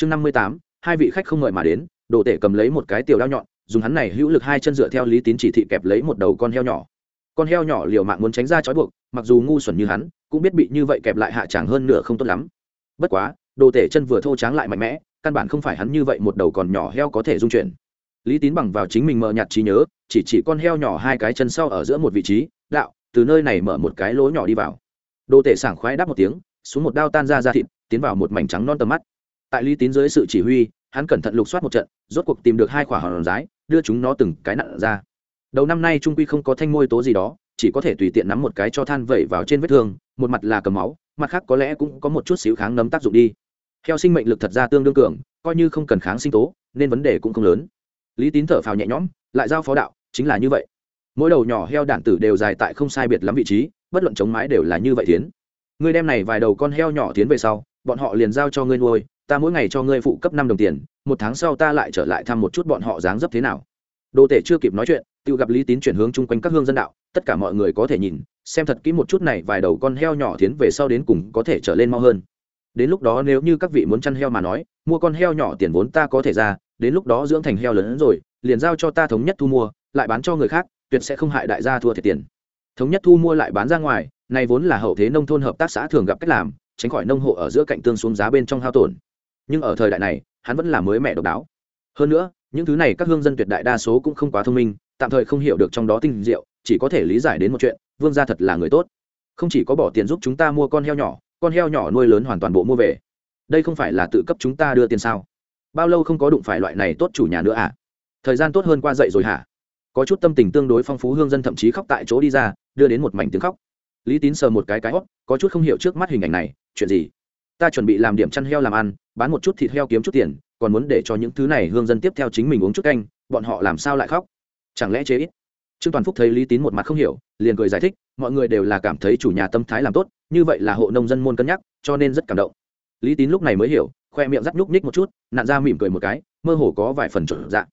chương năm mươi tám, hai vị khách không ngợi mà đến, đồ tể cầm lấy một cái tiểu đao nhọn, dùng hắn này hữu lực hai chân dựa theo lý tín chỉ thị kẹp lấy một đầu con heo nhỏ. Con heo nhỏ liều mạng muốn tránh ra trói buộc, mặc dù ngu xuẩn như hắn, cũng biết bị như vậy kẹp lại hạ tràng hơn nửa không tốt lắm. Bất quá, đồ tể chân vừa thô tráng lại mạnh mẽ, căn bản không phải hắn như vậy một đầu còn nhỏ heo có thể dung chuyển. Lý tín bằng vào chính mình mờ nhạt trí nhớ, chỉ chỉ con heo nhỏ hai cái chân sau ở giữa một vị trí, đạo, từ nơi này mở một cái lỗ nhỏ đi vào. Đồ tể sảng khoái đáp một tiếng, xuống một đao tan ra ra thịt, tiến vào một mảnh trắng non tầm mắt tại lý tín dưới sự chỉ huy, hắn cẩn thận lục soát một trận, rốt cuộc tìm được hai quả hòn rái, đưa chúng nó từng cái nặn ra. Đầu năm nay trung quy không có thanh môi tố gì đó, chỉ có thể tùy tiện nắm một cái cho than vẩy vào trên vết thương, một mặt là cầm máu, mặt khác có lẽ cũng có một chút xíu kháng nấm tác dụng đi. Theo sinh mệnh lực thật ra tương đương cường, coi như không cần kháng sinh tố, nên vấn đề cũng không lớn. Lý tín thở phào nhẹ nhõm, lại giao phó đạo, chính là như vậy. Mỗi đầu nhỏ heo đạn tử đều dài tại không sai biệt lắm vị trí, bất luận chống mái đều là như vậy tiến. Ngươi đem này vài đầu con heo nhỏ tiến về sau, bọn họ liền giao cho ngươi nuôi ta mỗi ngày cho ngươi phụ cấp năm đồng tiền, một tháng sau ta lại trở lại thăm một chút bọn họ dáng dấp thế nào. Đô tể chưa kịp nói chuyện, tự gặp lý tín chuyển hướng chung quanh các hương dân đạo, tất cả mọi người có thể nhìn, xem thật kỹ một chút này vài đầu con heo nhỏ tiến về sau đến cùng có thể trở lên mau hơn. Đến lúc đó nếu như các vị muốn chăn heo mà nói, mua con heo nhỏ tiền vốn ta có thể ra, đến lúc đó dưỡng thành heo lớn hơn rồi, liền giao cho ta thống nhất thu mua, lại bán cho người khác, tuyệt sẽ không hại đại gia thua thiệt tiền. Thống nhất thu mua lại bán ra ngoài, này vốn là hậu thế nông thôn hợp tác xã thường gặp cách làm, tránh khỏi nông hộ ở giữa cạnh tương xuống giá bên trong hao tổn nhưng ở thời đại này, hắn vẫn là mới mẹ độc đáo. Hơn nữa, những thứ này các hương dân tuyệt đại đa số cũng không quá thông minh, tạm thời không hiểu được trong đó tinh diệu, chỉ có thể lý giải đến một chuyện, vương gia thật là người tốt. Không chỉ có bỏ tiền giúp chúng ta mua con heo nhỏ, con heo nhỏ nuôi lớn hoàn toàn bộ mua về. Đây không phải là tự cấp chúng ta đưa tiền sao? Bao lâu không có đụng phải loại này tốt chủ nhà nữa à? Thời gian tốt hơn qua dậy rồi hả? Có chút tâm tình tương đối phong phú hương dân thậm chí khóc tại chỗ đi ra, đưa đến một mảnh tiếng khóc. Lý tín sờ một cái cái hót có chút không hiểu trước mắt hình ảnh này, chuyện gì? Ta chuẩn bị làm điểm chăn heo làm ăn bán một chút thịt heo kiếm chút tiền, còn muốn để cho những thứ này hương dân tiếp theo chính mình uống chút canh, bọn họ làm sao lại khóc? Chẳng lẽ chế ít? Trương toàn phúc thấy lý tín một mặt không hiểu, liền cười giải thích, mọi người đều là cảm thấy chủ nhà tâm thái làm tốt, như vậy là hộ nông dân môn cân nhắc, cho nên rất cảm động. Lý tín lúc này mới hiểu, khoe miệng rắc nhúc nhích một chút nạn ra mỉm cười một cái, mơ hồ có vài phần chuẩn dạng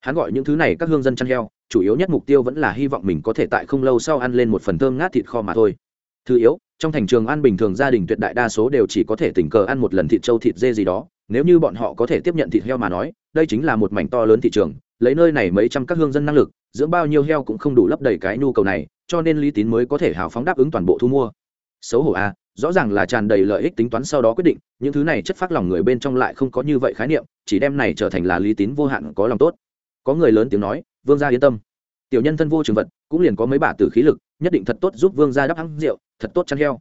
hắn gọi những thứ này các hương dân chăn heo, chủ yếu nhất mục tiêu vẫn là hy vọng mình có thể tại không lâu sau ăn lên một phần thơm ngát thịt kho mà thôi. Thứ yếu trong thành trường ăn bình thường gia đình tuyệt đại đa số đều chỉ có thể tình cờ ăn một lần thịt trâu thịt dê gì đó. Nếu như bọn họ có thể tiếp nhận thịt heo mà nói đây chính là một mảnh to lớn thị trường lấy nơi này mấy trăm các hương dân năng lực dưỡng bao nhiêu heo cũng không đủ lấp đầy cái nhu cầu này cho nên lý tín mới có thể hào phóng đáp ứng toàn bộ thu mua. Xấu hổ a à, rõ ràng là tràn đầy lợi ích tính toán sau đó quyết định những thứ này chất phát lòng người bên trong lại không có như vậy khái niệm chỉ đem này trở thành là lý tín vô hạn có lòng tốt. Có người lớn tiếng nói vương gia yên tâm tiểu nhân thân vô trường vật cũng liền có mấy bả tử khí lực nhất định thật tốt giúp vương gia đắp hăng rượu, thật tốt chăn heo.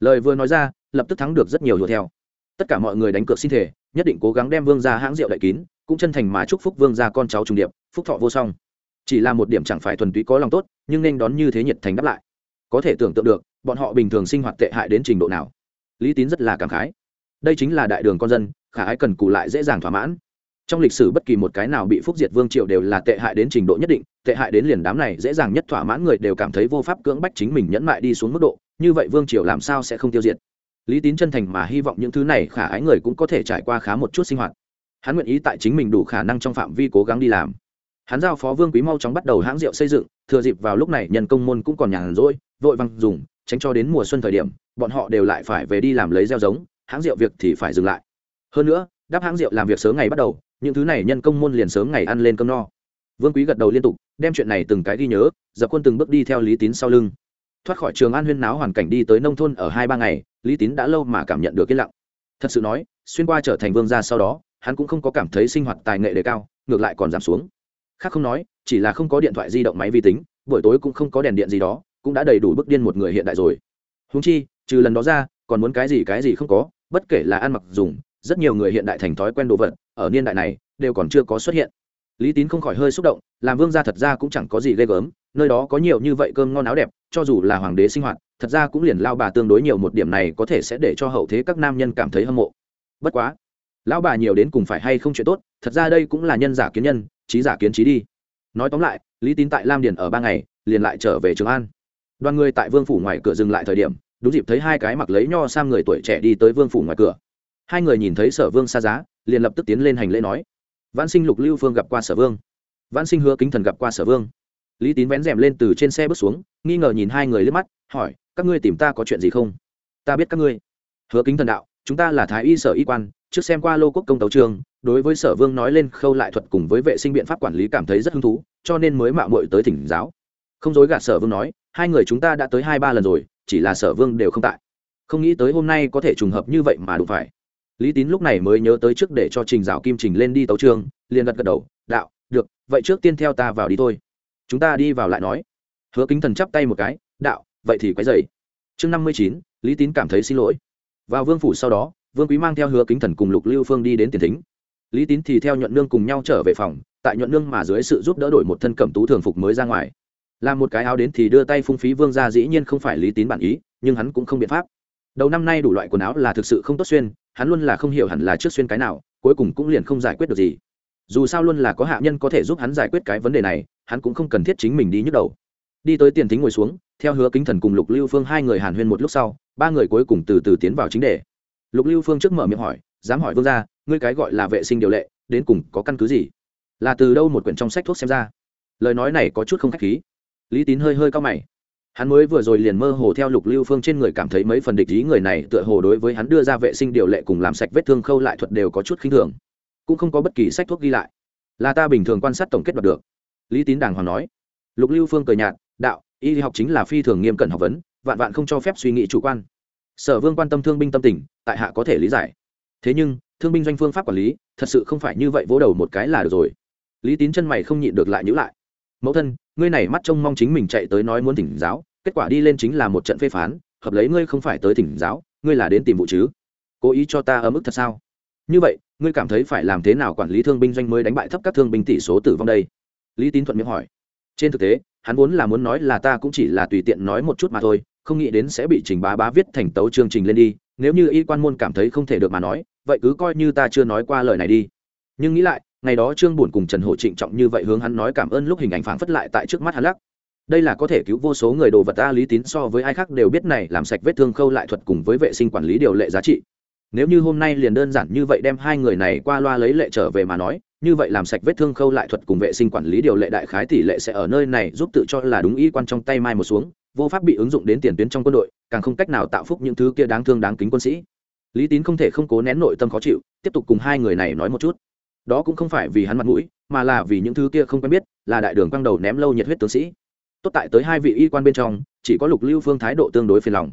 Lời vừa nói ra, lập tức thắng được rất nhiều đùa theo. Tất cả mọi người đánh cược xin thể nhất định cố gắng đem vương gia hãng rượu đậy kín, cũng chân thành mà chúc phúc vương gia con cháu trùng điệp, phúc thọ vô song. Chỉ là một điểm chẳng phải thuần túy có lòng tốt, nhưng nên đón như thế nhiệt thành đáp lại. Có thể tưởng tượng được, bọn họ bình thường sinh hoạt tệ hại đến trình độ nào. Lý tín rất là cảm khái. Đây chính là đại đường con dân, khả ái cần cù lại dễ dàng thỏa mãn trong lịch sử bất kỳ một cái nào bị phúc diệt vương triều đều là tệ hại đến trình độ nhất định, tệ hại đến liền đám này dễ dàng nhất thỏa mãn người đều cảm thấy vô pháp cưỡng bách chính mình nhẫn mại đi xuống mức độ, như vậy vương triều làm sao sẽ không tiêu diệt? Lý tín chân thành mà hy vọng những thứ này khả ái người cũng có thể trải qua khá một chút sinh hoạt. Hắn nguyện ý tại chính mình đủ khả năng trong phạm vi cố gắng đi làm. Hắn giao phó vương quý mau chóng bắt đầu hãng rượu xây dựng, thừa dịp vào lúc này nhân công môn cũng còn nhàn rỗi, vội văng dùng, tránh cho đến mùa xuân thời điểm, bọn họ đều lại phải về đi làm lấy gieo giống, hãng rượu việc thì phải dừng lại. Hơn nữa, đáp hãng rượu làm việc sớm ngày bắt đầu những thứ này nhân công môn liền sớm ngày ăn lên cơm no. Vương quý gật đầu liên tục, đem chuyện này từng cái ghi nhớ, dập quân từng bước đi theo lý tín sau lưng. Thoát khỏi trường an huyên náo hoàn cảnh đi tới nông thôn ở hai ba ngày, lý tín đã lâu mà cảm nhận được yên lặng. Thật sự nói, xuyên qua trở thành vương gia sau đó, hắn cũng không có cảm thấy sinh hoạt tài nghệ đề cao, ngược lại còn giảm xuống. Khác không nói, chỉ là không có điện thoại di động máy vi tính, buổi tối cũng không có đèn điện gì đó, cũng đã đầy đủ bức điên một người hiện đại rồi. Húng chi, trừ lần đó ra, còn muốn cái gì cái gì không có, bất kể là ăn mặc dùng rất nhiều người hiện đại thành thói quen đồ vật, ở niên đại này, đều còn chưa có xuất hiện. Lý tín không khỏi hơi xúc động, làm vương gia thật ra cũng chẳng có gì ghê gớm, nơi đó có nhiều như vậy cơm ngon áo đẹp, cho dù là hoàng đế sinh hoạt, thật ra cũng liền lao bà tương đối nhiều một điểm này có thể sẽ để cho hậu thế các nam nhân cảm thấy hâm mộ. Bất quá, lão bà nhiều đến cùng phải hay không chuyện tốt, thật ra đây cũng là nhân giả kiến nhân, trí giả kiến trí đi. Nói tóm lại, lý tín tại lam điền ở ba ngày, liền lại trở về trường an. Đoàn người tại vương phủ ngoài cửa dừng lại thời điểm, đúng dịp thấy hai cái mặc lấy nho sang người tuổi trẻ đi tới vương phủ ngoài cửa hai người nhìn thấy sở vương xa giá, liền lập tức tiến lên hành lễ nói văn sinh lục lưu phương gặp qua sở vương. Văn sinh hứa kính thần gặp qua sở vương. Lý tín vén rèm lên từ trên xe bước xuống, nghi ngờ nhìn hai người liếc mắt, hỏi, các ngươi tìm ta có chuyện gì không? Ta biết các ngươi. Hứa kính thần đạo, chúng ta là thái y sở y quan, trước xem qua lô quốc công tấu trường, đối với sở vương nói lên khâu lại thuật cùng với vệ sinh biện pháp quản lý cảm thấy rất hứng thú, cho nên mới mạo muội tới thỉnh giáo. Không dối gạt sở vương nói, hai người chúng ta đã tới hai ba lần rồi, chỉ là sở vương đều không tại. Không nghĩ tới hôm nay có thể trùng hợp như vậy mà đủ phải lý tín lúc này mới nhớ tới trước để cho trình dạo kim trình lên đi tấu trường liền gật gật đầu, đạo, được, vậy trước tiên theo ta vào đi thôi. Chúng ta đi vào lại nói. Hứa kính thần chắp tay một cái, đạo, vậy thì quái dày chương năm mươi chín, lý tín cảm thấy xin lỗi. Vào vương phủ sau đó, vương quý mang theo hứa kính thần cùng lục lưu phương đi đến tiền thính. Lý tín thì theo nhuận nương cùng nhau trở về phòng, tại nhuận nương mà dưới sự giúp đỡ đổi một thân cẩm tú thường phục mới ra ngoài. Làm một cái áo đến thì đưa tay phung phí vương ra dĩ nhiên không phải lý tín bản ý, nhưng hắn cũng không biện pháp đầu năm nay đủ loại quần áo là thực sự không tốt xuyên, hắn luôn là không hiểu hẳn là trước xuyên cái nào, cuối cùng cũng liền không giải quyết được gì. Dù sao luôn là có hạ nhân có thể giúp hắn giải quyết cái vấn đề này, hắn cũng không cần thiết chính mình đi nhức đầu. Đi tới tiền thính ngồi xuống, theo hứa kính thần cùng lục lưu phương hai người hàn huyên một lúc sau, ba người cuối cùng từ từ tiến vào chính đề. Lục lưu phương trước mở miệng hỏi, dám hỏi vương gia, ngươi cái gọi là vệ sinh điều lệ, đến cùng có căn cứ gì? Là từ đâu một quyển trong sách thuốc xem ra? Lời nói này có chút không k h á c h khí. Lý tín hơi hơi cao mày hắn mới vừa rồi liền mơ hồ theo lục lưu phương trên người cảm thấy mấy phần địch ý người này tựa hồ đối với hắn đưa ra vệ sinh điều lệ cùng làm sạch vết thương khâu lại thuật đều có chút khinh thường. Cũng không có bất kỳ sách thuốc ghi lại. Là ta bình thường quan sát tổng kết đoạt được. Lý tín đàng hoàng nói. Lục lưu phương cười nhạt, đạo, y học chính là phi thường nghiêm cẩn học vấn, vạn vạn không cho phép suy nghĩ chủ quan. Sở vương quan tâm thương binh tâm tình, tại hạ có thể lý giải. Thế nhưng, thương binh doanh phương pháp quản lý, thật sự không phải như vậy vỗ đầu một cái là được rồi. Lý tín chân mày không nhịn được lại nhữ lại. Mẫu thân ngươi này mắt trông mong chính mình chạy tới nói muốn thỉnh giáo, kết quả đi lên chính là một trận phê phán, hợp lấy ngươi không phải tới thỉnh giáo, ngươi là đến tìm vụ chứ? Cố ý cho ta ở mức thật sao? Như vậy, ngươi cảm thấy phải làm thế nào quản lý thương binh doanh mới đánh bại thấp các thương binh tỷ số tử vong đây? Lý tín thuận miệng hỏi. Trên thực tế, hắn vốn là muốn nói là ta cũng chỉ là tùy tiện nói một chút mà thôi, không nghĩ đến sẽ bị trình bá bá viết thành tấu chương trình lên đi, nếu như y quan môn cảm thấy không thể được mà nói, vậy cứ coi như ta chưa nói qua lời này đi. Nhưng nghĩ lại ngày đó trương buồn cùng trần hổ trịnh trọng như vậy hướng hắn nói cảm ơn lúc hình ảnh phảng phất lại tại trước mắt hắn lắc. Đây là có thể cứu vô số người đồ vật ta lý tín so với ai khác đều biết này, làm sạch vết thương khâu lại thuật cùng với vệ sinh quản lý điều lệ giá trị. Nếu như hôm nay liền đơn giản như vậy đem hai người này qua loa lấy lệ trở về mà nói, như vậy làm sạch vết thương khâu lại thuật cùng vệ sinh quản lý điều lệ đại khái tỷ lệ sẽ ở nơi này giúp tự cho là đúng y quan trong tay mai một xuống, vô pháp bị ứng dụng đến tiền tuyến trong quân đội, càng không cách nào tạo phúc những thứ kia đáng thương đáng kính quân sĩ. Lý tín không thể không cố nén nội tâm khó chịu, tiếp tục cùng hai người này nói một chút đó cũng không phải vì hắn mặt mũi, mà là vì những thứ kia không quen biết, là đại đường quang đầu ném lâu nhiệt huyết tướng sĩ. Tốt tại tới hai vị y quan bên trong, chỉ có lục lưu phương thái độ tương đối phiền lòng.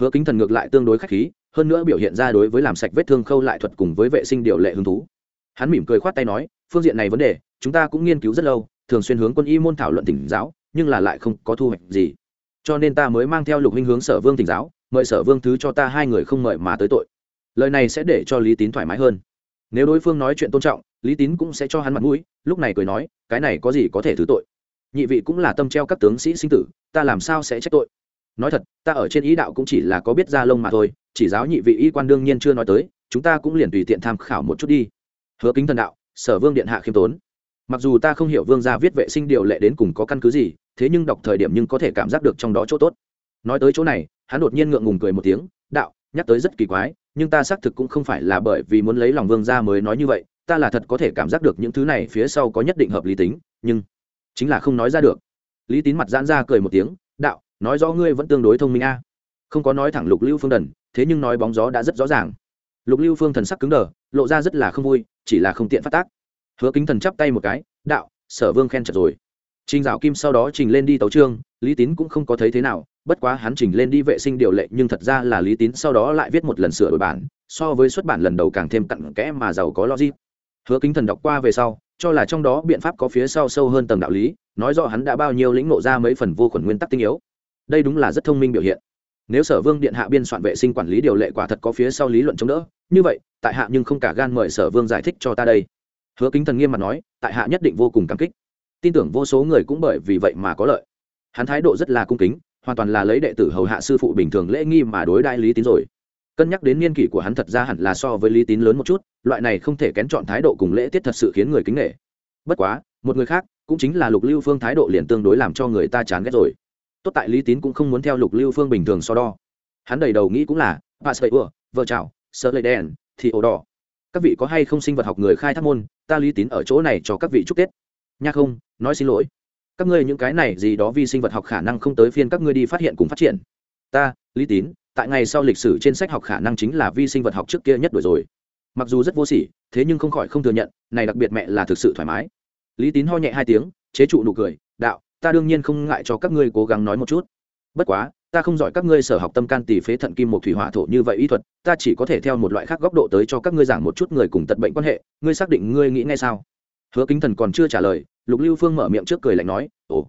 Hứa kính thần ngược lại tương đối khách khí, hơn nữa biểu hiện ra đối với làm sạch vết thương khâu lại thuật cùng với vệ sinh điều lệ hứng thú. Hắn mỉm cười khoát tay nói, phương diện này vấn đề, chúng ta cũng nghiên cứu rất lâu, thường xuyên hướng quân y môn thảo luận tỉnh giáo, nhưng là lại không có thu hoạch gì. Cho nên ta mới mang theo lục huynh hướng sở vương tỉnh giáo, mời sở vương thứ cho ta hai người không mời mà tới tội. Lời này sẽ để cho lý tín thoải mái hơn nếu đối phương nói chuyện tôn trọng, lý tín cũng sẽ cho hắn mặt mũi, lúc này cười nói, cái này có gì có thể thứ tội? Nhị vị cũng là tâm treo các tướng sĩ sinh tử, ta làm sao sẽ trách tội? Nói thật, ta ở trên ý đạo cũng chỉ là có biết ra lông mà thôi, chỉ giáo nhị vị y quan đương nhiên chưa nói tới, chúng ta cũng liền tùy tiện tham khảo một chút đi. Hứa kính thần đạo, sở vương điện hạ khiêm tốn. Mặc dù ta không hiểu vương gia viết vệ sinh điều lệ đến cùng có căn cứ gì, thế nhưng đọc thời điểm nhưng có thể cảm giác được trong đó chỗ tốt. Nói tới chỗ này, hắn đột nhiên ngượng ngùng cười một tiếng, đạo, nhắc tới rất kỳ quái nhưng ta xác thực cũng không phải là bởi vì muốn lấy lòng vương gia mới nói như vậy, ta là thật có thể cảm giác được những thứ này phía sau có nhất định hợp lý tính, nhưng chính là không nói ra được. Lý tín mặt giãn ra cười một tiếng, đạo, nói rõ ngươi vẫn tương đối thông minh a. Không có nói thẳng lục lưu phương đần, thế nhưng nói bóng gió đã rất rõ ràng. Lục lưu phương thần sắc cứng đờ, lộ ra rất là không vui, chỉ là không tiện phát tác. Hứa kính thần chắp tay một cái, đạo, sở vương khen chật rồi. Trình dạo kim sau đó trình lên đi tấu trương lý tín cũng không có thấy thế nào bất quá hắn trình lên đi vệ sinh điều lệ nhưng thật ra là lý tín sau đó lại viết một lần sửa đổi bản, so với xuất bản lần đầu càng thêm cặn kẽ mà giàu có logic. Hứa kính thần đọc qua về sau, cho là trong đó biện pháp có phía sau sâu hơn tầng đạo lý, nói rõ hắn đã bao nhiêu lĩnh ngộ ra mấy phần vô khuẩn nguyên tắc tinh yếu. Đây đúng là rất thông minh biểu hiện. Nếu sở vương điện hạ biên soạn vệ sinh quản lý điều lệ quả thật có phía sau lý luận chống đỡ, như vậy, tại hạ nhưng không cả gan mời sở vương giải thích cho ta đây. Hứa kính thần nghiêm mặt nói, tại hạ nhất định vô cùng cảm kích. Tin tưởng vô số người cũng bởi vì vậy mà có lợi. Hắn thái độ rất là cung kính hoàn toàn là lấy đệ tử hầu hạ sư phụ bình thường lễ nghi mà đối đại lý tín rồi. Cân nhắc đến niên kỷ của hắn thật ra hẳn là so với lý tín lớn một chút, loại này không thể kén chọn thái độ cùng lễ tiết thật sự khiến người kính nghệ bất quá, một người khác, cũng chính là lục lưu phương thái độ liền tương đối làm cho người ta chán ghét rồi. Tốt tại lý tín cũng không muốn theo lục lưu phương bình thường so đo. Hắn đầy đầu nghĩ cũng là, bà sợi ưa vợ chào sợ lệ đen thì ổ đỏ. Các vị có hay không sinh vật học người khai thác môn, ta lý tín ở chỗ này cho các vị chúc tết. Nha không, nói xin lỗi các ngươi những cái này gì đó vi sinh vật học khả năng không tới phiên các ngươi đi phát hiện cùng phát triển. Ta, lý tín, tại ngày sau lịch sử trên sách học khả năng chính là vi sinh vật học trước kia nhất đổi rồi. Mặc dù rất vô sỉ, thế nhưng không khỏi không thừa nhận, này đặc biệt mẹ là thực sự thoải mái. Lý tín ho nhẹ hai tiếng, chế trụ nụ cười, đạo, ta đương nhiên không ngại cho các ngươi cố gắng nói một chút. Bất quá, ta không giỏi các ngươi sở học tâm can tỷ phế thận kim một thủy hỏa thổ như vậy y thuật, ta chỉ có thể theo một loại khác góc độ tới cho các ngươi giảng một chút người cùng tật bệnh quan hệ, ngươi xác định ngươi nghĩ ngay sao? Hứa kính thần còn chưa trả lời, lục lưu phương mở miệng trước cười lạnh nói, ồ,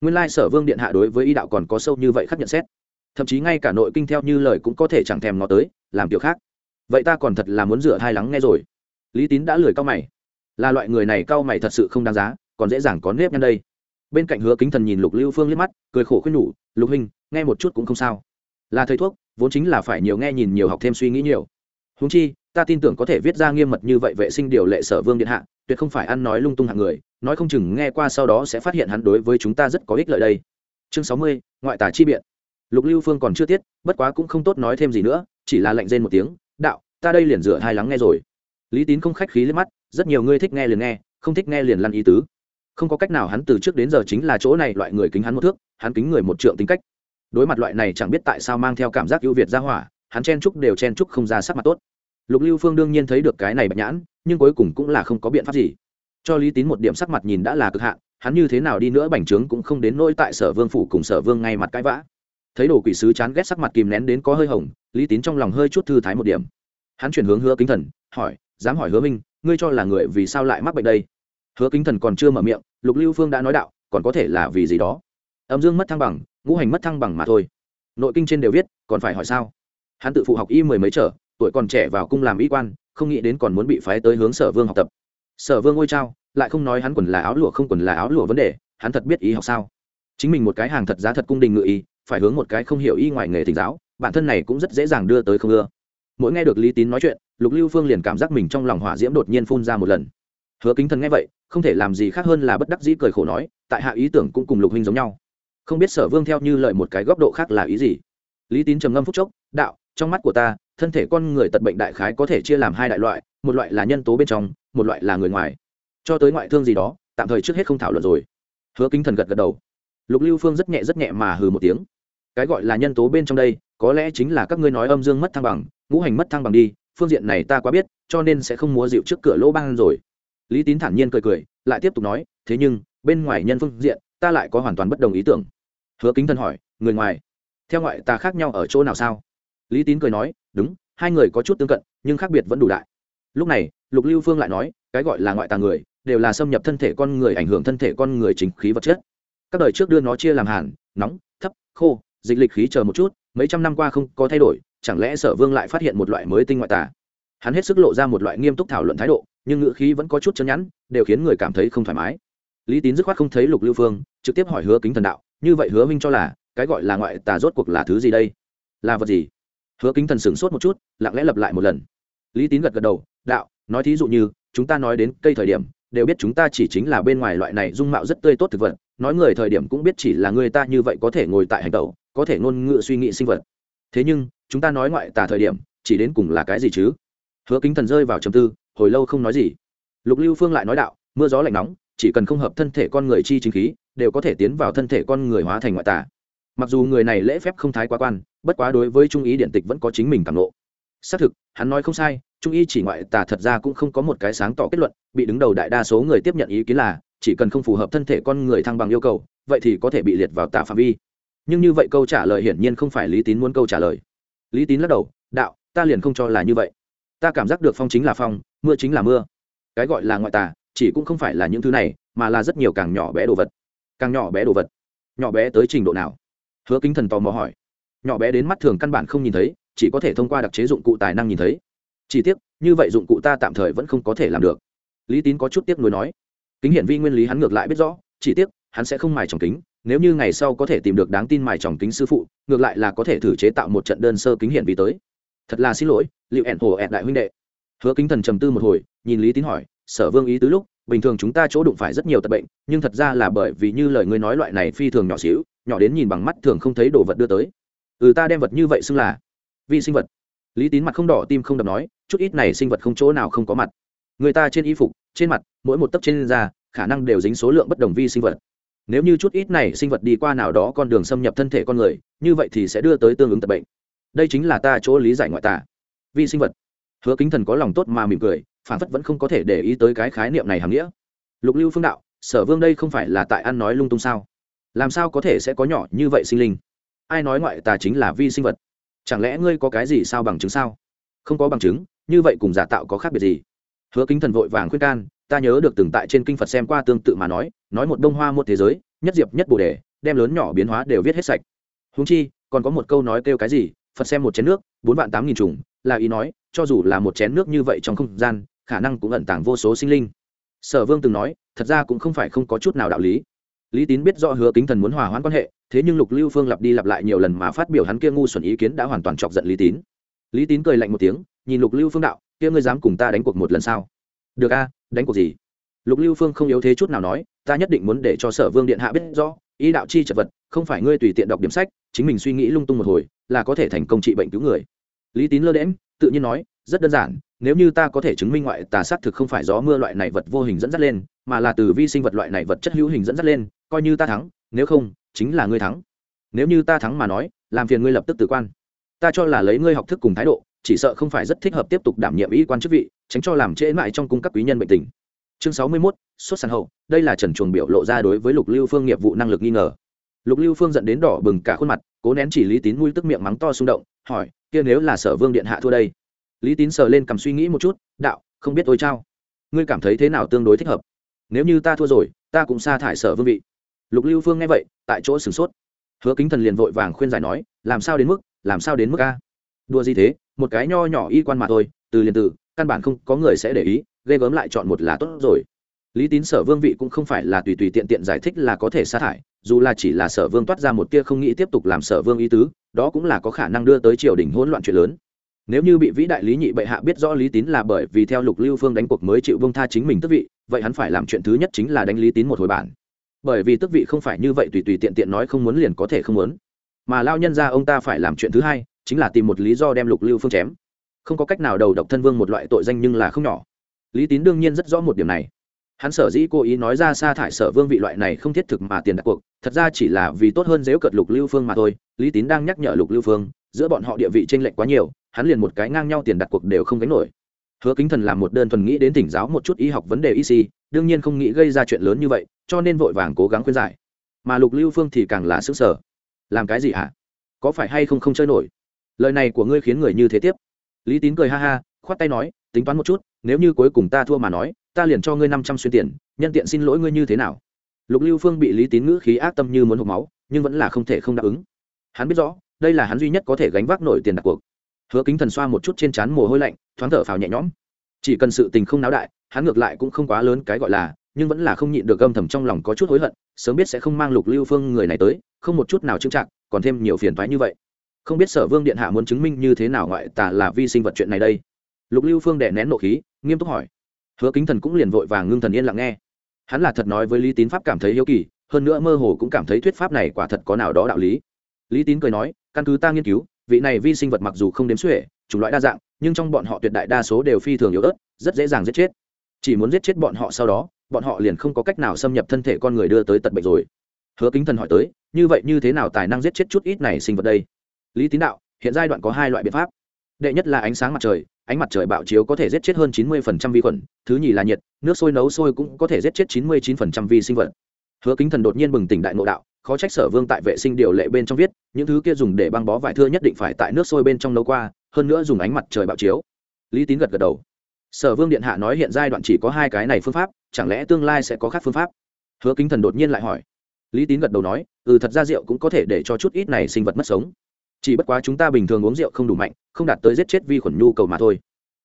nguyên lai sở vương điện hạ đối với y đạo còn có sâu như vậy khắc nhận xét. Thậm chí ngay cả nội kinh theo như lời cũng có thể chẳng thèm nó tới, làm kiểu khác. Vậy ta còn thật là muốn rửa hai lắng nghe rồi. Lý tín đã lười cao mày. Là loại người này cao mày thật sự không đáng giá, còn dễ dàng có nếp nhăn đây. Bên cạnh hứa kính thần nhìn lục lưu phương liếc mắt, cười khổ khuyên nhủ, lục hình nghe một chút cũng không sao. Là thầy thuốc, vốn chính là phải nhiều nghe nhìn nhiều học thêm suy nghĩ nhiều. Húng chi ta tin tưởng có thể viết ra nghiêm mật như vậy vệ sinh điều lệ sở vương điện hạ, tuyệt không phải ăn nói lung tung hạng người, nói không chừng nghe qua sau đó sẽ phát hiện hắn đối với chúng ta rất có ích lợi đây. Chương sáu mươi, ngoại tả chi biện. Lục lưu phương còn chưa tiết, bất quá cũng không tốt nói thêm gì nữa, chỉ là lệnh rên một tiếng, đạo, ta đây liền rửa hai lắng nghe rồi. Lý tín không khách khí lên mắt, rất nhiều người thích nghe liền nghe, không thích nghe liền lăn ý tứ. Không có cách nào hắn từ trước đến giờ chính là chỗ này loại người kính hắn một thước, hắn kính người một trượng tính cách. Đối mặt loại này chẳng biết tại sao mang theo cảm giác ưu việt ra hỏa, hắn chen trúc đều chen trúc không ra sắc mặt tốt lục lưu phương đương nhiên thấy được cái này bạch nhãn, nhưng cuối cùng cũng là không có biện pháp gì. Cho lý tín một điểm sắc mặt nhìn đã là cực hạn, hắn như thế nào đi nữa bành trướng cũng không đến nỗi tại sở vương phủ cùng sở vương ngay mặt cãi vã. Thấy đồ quỷ sứ chán ghét sắc mặt kìm nén đến có hơi hồng, lý tín trong lòng hơi chút thư thái một điểm. Hắn chuyển hướng hứa kính thần, hỏi, dám hỏi hứa minh, ngươi cho là người vì sao lại mắc bệnh đây? Hứa kính thần còn chưa mở miệng, lục lưu phương đã nói đạo, còn có thể là vì gì đó? Âm dương mất thăng bằng, ngũ hành mất thăng bằng mà thôi. Nội kinh trên đều viết, còn phải hỏi sao? Hắn tự phụ học y mười mấy trở tuổi còn trẻ vào cung làm y quan, không nghĩ đến còn muốn bị phái tới hướng sở vương học tập. Sở vương ngôi trao, lại không nói hắn quần là áo lụa không quần là áo lụa vấn đề, hắn thật biết ý học sao. Chính mình một cái hàng thật giá thật cung đình ngự y, phải hướng một cái không hiểu y ngoài nghề thỉnh giáo, bản thân này cũng rất dễ dàng đưa tới không ưa. Mỗi nghe được lý tín nói chuyện, lục lưu phương liền cảm giác mình trong lòng hỏa diễm đột nhiên phun ra một lần. Hứa kính thần nghe vậy, không thể làm gì khác hơn là bất đắc dĩ cười khổ nói, tại hạ ý tưởng cũng cùng lục huynh giống nhau. Không biết sở vương theo như lợi một cái góc độ khác là ý gì? Lý tín trầm ngâm phúc chốc, đạo, trong mắt của ta thân thể con người tật bệnh đại khái có thể chia làm hai đại loại, một loại là nhân tố bên trong, một loại là người ngoài. Cho tới ngoại thương gì đó, tạm thời trước hết không thảo luận rồi. Hứa kính thần gật gật đầu. Lục lưu phương rất nhẹ rất nhẹ mà hừ một tiếng. Cái gọi là nhân tố bên trong đây, có lẽ chính là các ngươi nói âm dương mất thăng bằng, ngũ hành mất thăng bằng đi, phương diện này ta quá biết, cho nên sẽ không múa dịu trước cửa lỗ băng rồi. Lý tín thản nhiên cười cười, lại tiếp tục nói, thế nhưng, bên ngoài nhân phương diện, ta lại có hoàn toàn bất đồng ý tưởng. Hứa kính Thần hỏi, người ngoài, theo ngoại ta khác nhau ở chỗ nào sao? Lý tín cười nói, đúng, hai người có chút tương cận, nhưng khác biệt vẫn đủ đại. Lúc này, lục lưu phương lại nói, cái gọi là ngoại tà người, đều là xâm nhập thân thể con người, ảnh hưởng thân thể con người chính khí vật chất. Các đời trước đưa nó chia làm hàn, nóng, thấp, khô, dịch lịch khí chờ một chút, mấy trăm năm qua không có thay đổi, chẳng lẽ sở vương lại phát hiện một loại mới tinh ngoại tà? Hắn hết sức lộ ra một loại nghiêm túc thảo luận thái độ, nhưng ngữ khí vẫn có chút chân nhẵn, đều khiến người cảm thấy không thoải mái. Lý tín dứt khoát không thấy lục lưu phương, trực tiếp hỏi hứa kính thần đạo, như vậy hứa minh cho là, cái gọi là ngoại tà rốt cuộc là thứ gì đây? Là vật gì? Hứa kính thần sửng sốt một chút, lặng lẽ lập lại một lần. Lý tín gật gật đầu, đạo, nói thí dụ như, chúng ta nói đến cây thời điểm, đều biết chúng ta chỉ chính là bên ngoài loại này dung mạo rất tươi tốt thực vật, nói người thời điểm cũng biết chỉ là người ta như vậy có thể ngồi tại hành tẩu, có thể ngôn ngữ suy nghĩ sinh vật. Thế nhưng, chúng ta nói ngoại tả thời điểm, chỉ đến cùng là cái gì chứ? Hứa kính thần rơi vào trầm tư, hồi lâu không nói gì. Lục lưu phương lại nói đạo, mưa gió lạnh nóng, chỉ cần không hợp thân thể con người chi chính khí, đều có thể tiến vào thân thể con người hóa thành ngoại tả mặc dù người này lễ phép không thái quá quan, bất quá đối với trung ý điện tịch vẫn có chính mình cảm lộ xác thực, hắn nói không sai, trung y chỉ ngoại tả thật ra cũng không có một cái sáng tỏ kết luận, bị đứng đầu đại đa số người tiếp nhận ý kiến là, chỉ cần không phù hợp thân thể con người thăng bằng yêu cầu, vậy thì có thể bị liệt vào tả phạm vi. Nhưng như vậy câu trả lời hiển nhiên không phải lý tín muốn câu trả lời. Lý tín lắc đầu, đạo, ta liền không cho là như vậy. Ta cảm giác được phong chính là phong, mưa chính là mưa. Cái gọi là ngoại tà, chỉ cũng không phải là những thứ này, mà là rất nhiều càng nhỏ bé đồ vật. Càng nhỏ bé đồ vật. Nhỏ bé tới trình độ nào? Hứa kính thần tò mò hỏi. Nhỏ bé đến mắt thường căn bản không nhìn thấy, chỉ có thể thông qua đặc chế dụng cụ tài năng nhìn thấy. Chỉ tiếc, như vậy dụng cụ ta tạm thời vẫn không có thể làm được. Lý tín có chút tiếc nuối nói. Kính hiển vi nguyên lý hắn ngược lại biết rõ, chỉ tiếc, hắn sẽ không mài tròng kính, nếu như ngày sau có thể tìm được đáng tin mài tròng kính sư phụ, ngược lại là có thể thử chế tạo một trận đơn sơ kính hiển vi tới. Thật là xin lỗi liệu ẹn hồ ẹn đại huynh đệ. Hứa kính thần trầm tư một hồi, nhìn lý tín hỏi, sở vương ý tứ lúc, bình thường chúng ta chỗ đụng phải rất nhiều tật bệnh, nhưng thật ra là bởi vì như lời ngươi nói loại này phi thường nhỏ xíu nhỏ đến nhìn bằng mắt thường không thấy đồ vật đưa tới. Ừ ta đem vật như vậy xưng là vi sinh vật. Lý tín mặt không đỏ, tim không đập nói, chút ít này sinh vật không chỗ nào không có mặt. Người ta trên y phục, trên mặt, mỗi một tấc trên da, khả năng đều dính số lượng bất đồng vi sinh vật. Nếu như chút ít này sinh vật đi qua nào đó con đường xâm nhập thân thể con người, như vậy thì sẽ đưa tới tương ứng tập bệnh. Đây chính là ta chỗ lý giải ngoại tả. Vi sinh vật. Hứa kính thần có lòng tốt mà mỉm cười, phản phất vẫn không có thể để ý tới cái khái niệm này hàm nghĩa. Lục lưu phương đạo, sở vương đây không phải là tại ăn nói lung tung sao? Làm sao có thể sẽ có nhỏ như vậy sinh linh? Ai nói ngoại tà chính là vi sinh vật? Chẳng lẽ ngươi có cái gì sao bằng chứng sao? Không có bằng chứng, như vậy cùng giả tạo có khác biệt gì? Hứa kính thần vội vàng khuyên can, ta nhớ được từng tại trên kinh phật xem qua tương tự mà nói nói một đông hoa một thế giới, nhất diệp nhất bồ đề, đem lớn nhỏ biến hóa đều viết hết sạch. Húng chi, còn có một câu nói kêu cái gì, phật xem một chén nước, bốn vạn tám nghìn trùng là ý nói, cho dù là một chén nước như vậy trong không gian, khả năng cũng ẩn tàng vô số sinh linh. Sở vương từng nói, thật ra cũng không phải không có chút nào đạo lý lý tín biết rõ hứa kính thần muốn hòa hoãn quan hệ, thế nhưng lục lưu phương lặp đi lặp lại nhiều lần mà phát biểu hắn kia ngu xuẩn ý kiến đã hoàn toàn chọc giận lý tín. Lý tín cười lạnh một tiếng, nhìn lục lưu phương đạo, kia ngươi dám cùng ta đánh cuộc một lần sao? Được a, đánh cuộc gì? Lục lưu phương không yếu thế chút nào nói, ta nhất định muốn để cho sở vương điện hạ biết rõ, ý đạo chi chật vật, không phải ngươi tùy tiện đọc điểm sách, chính mình suy nghĩ lung tung một hồi, là có thể thành công trị bệnh cứu người. Lý tín lơ đễm tự nhiên nói, rất đơn giản, nếu như ta có thể chứng minh ngoại tà sát thực không phải gió mưa loại này vật vô hình dẫn dắt lên, mà là từ vi sinh vật loại này vật chất hữu hình dẫn dắt lên coi như ta thắng nếu không chính là ngươi thắng. Nếu như ta thắng mà nói làm phiền ngươi lập tức tự quan. Ta cho là lấy ngươi học thức cùng thái độ chỉ sợ không phải rất thích hợp tiếp tục đảm nhiệm ý quan chức vị tránh cho làm trễ mãi trong cung cấp quý nhân bệnh tình. Chương sáu mươi 61, xuất sản hậu. Đây là trần chuồng biểu lộ ra đối với lục lưu phương nghiệp vụ năng lực nghi ngờ. Lục lưu phương dẫn đến đỏ bừng cả khuôn mặt cố nén chỉ lý tín mũi tức miệng mắng to xung động hỏi kia nếu là sở vương điện hạ thua đây? Lý tín sờ lên cầm suy nghĩ một chút đạo không biết ôi trao. Ngươi cảm thấy thế nào tương đối thích hợp? Nếu như ta thua rồi ta cũng sa thải sở vương vị lục lưu phương nghe vậy, tại chỗ sửng sốt. Hứa kính thần liền vội vàng khuyên giải nói, làm sao đến mức, làm sao đến mức a? Đua gì thế, một cái nho nhỏ y quan mà thôi, từ liền từ, căn bản không có người sẽ để ý, ghê gớm lại chọn một là tốt rồi. Lý tín sở vương vị cũng không phải là tùy tùy tiện tiện giải thích là có thể sa thải, dù là chỉ là sở vương toát ra một tia không nghĩ tiếp tục làm sở vương ý tứ, đó cũng là có khả năng đưa tới triều đình hỗn loạn chuyện lớn. Nếu như bị vĩ đại lý nhị bệ hạ biết rõ lý tín là bởi vì theo lục lưu phương đánh cuộc mới chịu vương tha chính mình tức vị, vậy hắn phải làm chuyện thứ nhất chính là đánh lý tín một hồi bản bởi vì tức vị không phải như vậy tùy tùy tiện tiện nói không muốn liền có thể không muốn. Mà lao nhân ra ông ta phải làm chuyện thứ hai, chính là tìm một lý do đem lục lưu phương chém. Không có cách nào đầu độc thân vương một loại tội danh nhưng là không nhỏ. Lý tín đương nhiên rất rõ một điểm này. Hắn sở dĩ cố ý nói ra sa thải sở vương vị loại này không thiết thực mà tiền đặt cuộc, thật ra chỉ là vì tốt hơn dếu cợt lục lưu phương mà thôi. Lý tín đang nhắc nhở lục lưu phương, giữa bọn họ địa vị tranh lệch quá nhiều, hắn liền một cái ngang nhau tiền đặt cuộc đều không gánh nổi. Hứa kính thần làm một đơn thuần nghĩ đến tỉnh giáo một chút y học vấn đề y si đương nhiên không nghĩ gây ra chuyện lớn như vậy, cho nên vội vàng cố gắng khuyên giải. Mà lục lưu phương thì càng là xứng sở làm cái gì hả? Có phải hay không không chơi nổi? Lời này của ngươi khiến người như thế tiếp. Lý tín cười ha ha, khoát tay nói, tính toán một chút, nếu như cuối cùng ta thua mà nói, ta liền cho ngươi năm trăm xuyên tiền, nhân tiện xin lỗi ngươi như thế nào? Lục lưu phương bị lý tín ngữ khí ác tâm như muốn hộp máu, nhưng vẫn là không thể không đáp ứng. Hắn biết rõ, đây là hắn duy nhất có thể gánh vác nổi tiền đặt cuộc. Hứa kính thần xoa một chút trên trán mồ hôi lạnh, thoáng thở phào nhẹ nhõm. Chỉ cần sự tình không náo đại hắn ngược lại cũng không quá lớn cái gọi là, nhưng vẫn là không nhịn được âm thầm trong lòng có chút hối hận, sớm biết sẽ không mang lục lưu phương người này tới, không một chút nào trưng trạng còn thêm nhiều phiền thoái như vậy. Không biết sở vương điện hạ muốn chứng minh như thế nào ngoại tà là vi sinh vật chuyện này đây. Lục lưu phương đè nén nộ khí, nghiêm túc hỏi. Hứa kính thần cũng liền vội vàng ngưng thần yên lặng nghe. Hắn là thật nói với lý tín pháp cảm thấy hiếu kỳ, hơn nữa mơ hồ cũng cảm thấy thuyết pháp này quả thật có nào đó đạo lý. Lý tín cười nói, căn cứ ta nghiên cứu, vị này vi sinh vật mặc dù không đếm xuể, chủng loại đa dạng, nhưng trong bọn họ tuyệt đại đa số đều phi thường yếu ớt, rất dễ dàng giết chết chỉ muốn giết chết bọn họ sau đó, bọn họ liền không có cách nào xâm nhập thân thể con người đưa tới tận bệnh rồi. Hứa kính thần hỏi tới, như vậy như thế nào tài năng giết chết chút ít này sinh vật đây? Lý tín đạo, hiện giai đoạn có hai loại biện pháp. Đệ nhất là ánh sáng mặt trời, ánh mặt trời bạo chiếu có thể giết chết hơn 90% vi khuẩn, thứ nhì là nhiệt, nước sôi nấu sôi cũng có thể giết chết 99% vi sinh vật. Hứa kính thần đột nhiên bừng tỉnh đại ngộ đạo, khó trách sở vương tại vệ sinh điều lệ bên trong viết, những thứ kia dùng để băng bó vải thưa nhất định phải tại nước sôi bên trong nấu qua, hơn nữa dùng ánh mặt trời bạo chiếu. Lý tín gật gật đầu sở vương điện hạ nói hiện giai đoạn chỉ có hai cái này phương pháp, chẳng lẽ tương lai sẽ có khác phương pháp? Hứa kính thần đột nhiên lại hỏi. Lý tín gật đầu nói ừ thật ra rượu cũng có thể để cho chút ít này sinh vật mất sống. Chỉ bất quá chúng ta bình thường uống rượu không đủ mạnh, không đạt tới giết chết vi khuẩn nhu cầu mà thôi.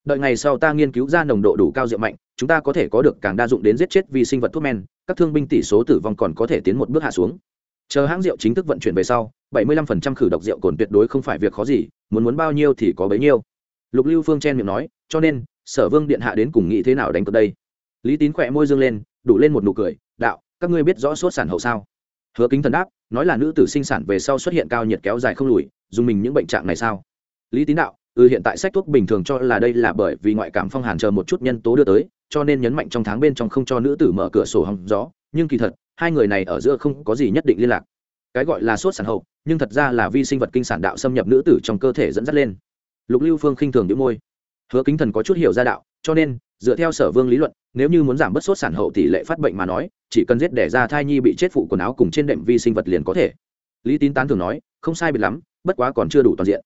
Đợi ngày sau ta nghiên cứu ra nồng độ đủ cao rượu mạnh, chúng ta có thể có được càng đa dụng đến giết chết vi sinh vật thuốc men, các thương binh tỷ số tử vong còn có thể tiến một bước hạ xuống. Chờ hãng rượu chính thức vận chuyển về sau 75% khử độc rượu cồn tuyệt đối không phải việc khó gì, muốn muốn bao nhiêu thì có bấy nhiêu. Lục lưu phương chen miệng nói, cho nên sở vương điện hạ đến cùng nghĩ thế nào đánh cược đây? Lý tín khỏe môi dương lên, đủ lên một nụ cười, đạo, các ngươi biết rõ sốt sản hậu sao? Hứa kính thần đáp, nói là nữ tử sinh sản về sau xuất hiện cao nhiệt kéo dài không lùi, dùng mình những bệnh trạng này sao? Lý tín đạo ừ hiện tại sách thuốc bình thường cho là đây là bởi vì ngoại cảm phong hàn chờ một chút nhân tố đưa tới, cho nên nhấn mạnh trong tháng bên trong không cho nữ tử mở cửa sổ hòng gió, nhưng kỳ thật, hai người này ở giữa không có gì nhất định liên lạc. Cái gọi là sốt sản hậu, nhưng thật ra là vi sinh vật kinh sản đạo xâm nhập nữ tử trong cơ thể dẫn dắt lên. Lục lưu phương khinh thường đĩu môi hứa kính thần có chút hiểu ra đạo, cho nên, dựa theo sở vương lý luận, nếu như muốn giảm bớt sốt sản hậu tỷ lệ phát bệnh mà nói, chỉ cần giết đẻ ra thai nhi bị chết phụ quần áo cùng trên đệm vi sinh vật liền có thể. Lý tín tán thường nói, không sai biệt lắm, bất quá còn chưa đủ toàn diện.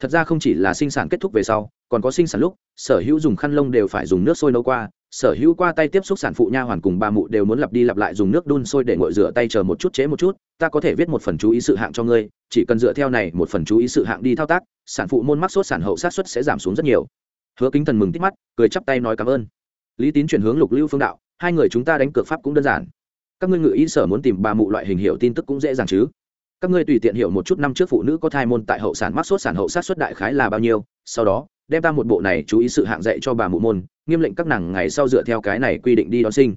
Thật ra không chỉ là sinh sản kết thúc về sau, còn có sinh sản lúc, sở hữu dùng khăn lông đều phải dùng nước sôi nấu qua, sở hữu qua tay tiếp xúc sản phụ nha hoàn cùng ba mụ đều muốn lặp đi lặp lại dùng nước đun sôi để ngội rửa tay chờ một chút chế một chút, ta có thể viết một phần chú ý sự hạng cho ngươi, chỉ cần dựa theo này một phần chú ý sự hạng đi thao tác, sản phụ môn mắc sốt sản hậu sát xuất sẽ giảm xuống rất nhiều hứa kính thần mừng tít mắt, cười chắp tay nói cảm ơn. Lý tín chuyển hướng lục lưu phương đạo, hai người chúng ta đánh cược pháp cũng đơn giản. Các ngươi ngự ý sở muốn tìm bà mụ loại hình hiệu tin tức cũng dễ dàng chứ. Các ngươi tùy tiện hiểu một chút năm trước phụ nữ có thai môn tại hậu sản mắc sốt sản hậu sát xuất đại khái là bao nhiêu, sau đó, đem ta một bộ này chú ý sự hạng dạy cho bà mụ môn, nghiêm lệnh các nàng ngày sau dựa theo cái này quy định đi đón sinh.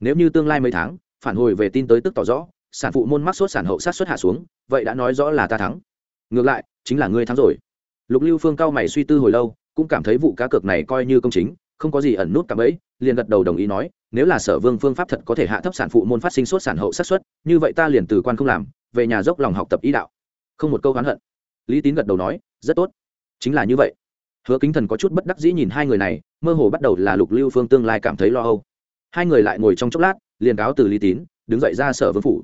Nếu như tương lai mấy tháng, phản hồi về tin tới tức tỏ rõ, sản phụ môn mắc sốt sản hậu sát xuất hạ xuống, vậy đã nói rõ là ta thắng. Ngược lại, chính là ngươi thắng rồi. Lục lưu phương cao mày suy tư hồi lâu cũng cảm thấy vụ cá cược này coi như công chính, không có gì ẩn nút cả bẫy, liền gật đầu đồng ý nói, nếu là sở vương phương pháp thật có thể hạ thấp sản phụ môn phát sinh sốt sản hậu sát xuất như vậy ta liền từ quan không làm, về nhà dốc lòng học tập ý đạo. Không một câu oán hận. Lý tín gật đầu nói, rất tốt. Chính là như vậy. Hứa kính thần có chút bất đắc dĩ nhìn hai người này, mơ hồ bắt đầu là lục lưu phương tương lai cảm thấy lo âu. Hai người lại ngồi trong chốc lát, liền cáo từ lý tín, đứng dậy ra sở vương phủ.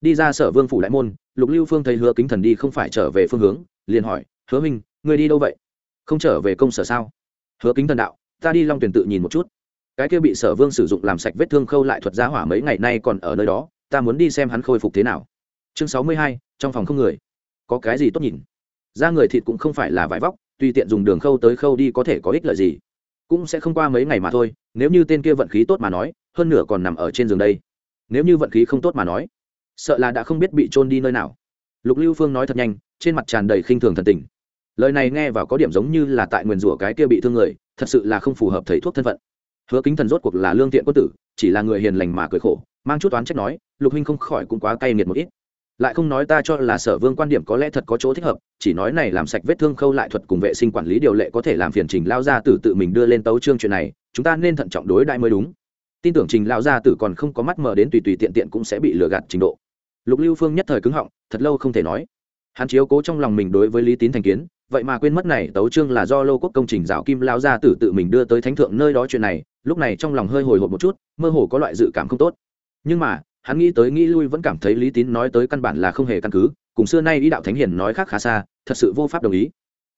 Đi ra sở vương phủ đại môn, lục lưu phương thấy hứa kính thần đi không phải trở về phương hướng, liền hỏi, hứa minh ngươi đi đâu vậy? Không trở về công sở sao? Hứa kính thần đạo, ta đi long tuyển tự nhìn một chút. Cái kia bị sở vương sử dụng làm sạch vết thương khâu lại thuật giá hỏa mấy ngày nay còn ở nơi đó, ta muốn đi xem hắn khôi phục thế nào. Chương sáu mươi hai, trong phòng không người. Có cái gì tốt nhìn? Da người thịt cũng không phải là vải vóc, tùy tiện dùng đường khâu tới khâu đi có thể có ích lợi gì. Cũng sẽ không qua mấy ngày mà thôi, nếu như tên kia vận khí tốt mà nói, hơn nửa còn nằm ở trên giường đây. Nếu như vận khí không tốt mà nói, sợ là đã không biết bị trôn đi nơi nào. Lục lưu phương nói thật nhanh, trên mặt tràn đầy khinh thường thần tình lời này nghe vào có điểm giống như là tại nguyền rủa cái kia bị thương người, thật sự là không phù hợp thầy thuốc thân phận. Hứa kính thần rốt cuộc là lương thiện quân tử, chỉ là người hiền lành mà cười khổ, mang chút toán trách nói, lục huynh không khỏi cũng quá cay nghiệt một ít. Lại không nói ta cho là sở vương quan điểm có lẽ thật có chỗ thích hợp, chỉ nói này làm sạch vết thương khâu lại thuật cùng vệ sinh quản lý điều lệ có thể làm phiền trình lao gia tử tự mình đưa lên tấu trương chuyện này, chúng ta nên thận trọng đối đại mới đúng. Tin tưởng trình lao gia tử còn không có mắt mở đến tùy tùy tiện tiện cũng sẽ bị lừa gạt trình độ. Lục lưu phương nhất thời cứng họng, thật lâu không thể nói hắn chiếu cố trong lòng mình đối với lý tín thành kiến, vậy mà quên mất này tấu trương là do lô quốc công trình rào kim lao ra tử tự mình đưa tới thánh thượng nơi đó chuyện này, lúc này trong lòng hơi hồi hộp một chút, mơ hồ có loại dự cảm không tốt. Nhưng mà, hắn nghĩ tới nghĩ lui vẫn cảm thấy lý tín nói tới căn bản là không hề căn cứ, cùng xưa nay ý đạo thánh hiền nói khác khá xa, thật sự vô pháp đồng ý.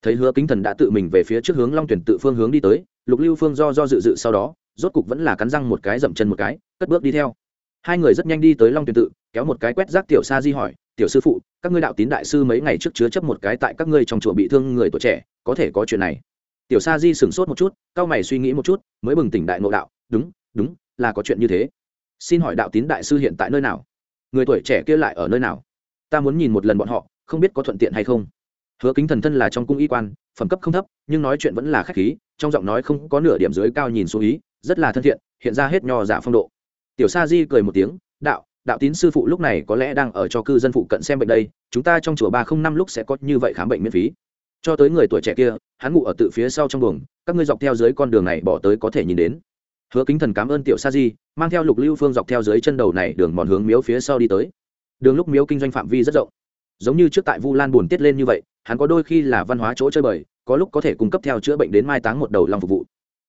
Thấy hứa kính thần đã tự mình về phía trước hướng long tuyển tự phương hướng đi tới, lục lưu phương do do dự dự sau đó, rốt cục vẫn là cắn răng một cái dậm chân một cái, cất bước đi theo. Hai người rất nhanh đi tới long tuyển tự, kéo một cái quét rác tiểu sa di hỏi tiểu sư phụ, các ngươi đạo tín đại sư mấy ngày trước chứa chấp một cái tại các ngươi trong chùa bị thương người tuổi trẻ, có thể có chuyện này. Tiểu sa di sửng sốt một chút cao mày suy nghĩ một chút, mới bừng tỉnh đại ngộ đạo, đúng đúng, là có chuyện như thế. Xin hỏi đạo tín đại sư hiện tại nơi nào? Người tuổi trẻ kia lại ở nơi nào? Ta muốn nhìn một lần bọn họ, không biết có thuận tiện hay không. Hứa kính thần thân là trong cung y quan, phẩm cấp không thấp, nhưng nói chuyện vẫn là khách khí, trong giọng nói không có nửa điểm dưới cao nhìn xuống ý, rất là thân thiện, hiện ra hết nho giả phong độ. Tiểu sa di cười một tiếng, đạo đạo tín sư phụ lúc này có lẽ đang ở cho cư dân phụ cận xem bệnh đây, chúng ta trong chùa ba không năm lúc sẽ có như vậy khám bệnh miễn phí. Cho tới người tuổi trẻ kia, hắn ngủ ở tự phía sau trong buồng, các ngươi dọc theo dưới con đường này bỏ tới có thể nhìn đến. Hứa kính thần cảm ơn tiểu sa di, mang theo lục lưu phương dọc theo dưới chân đầu này đường mòn hướng miếu phía sau đi tới. Đường lúc miếu kinh doanh phạm vi rất rộng. Giống như trước tại vu lan buồn tiết lên như vậy, hắn có đôi khi là văn hóa chỗ chơi bời, có lúc có thể cung cấp theo chữa bệnh đến mai táng một đầu lòng phục vụ.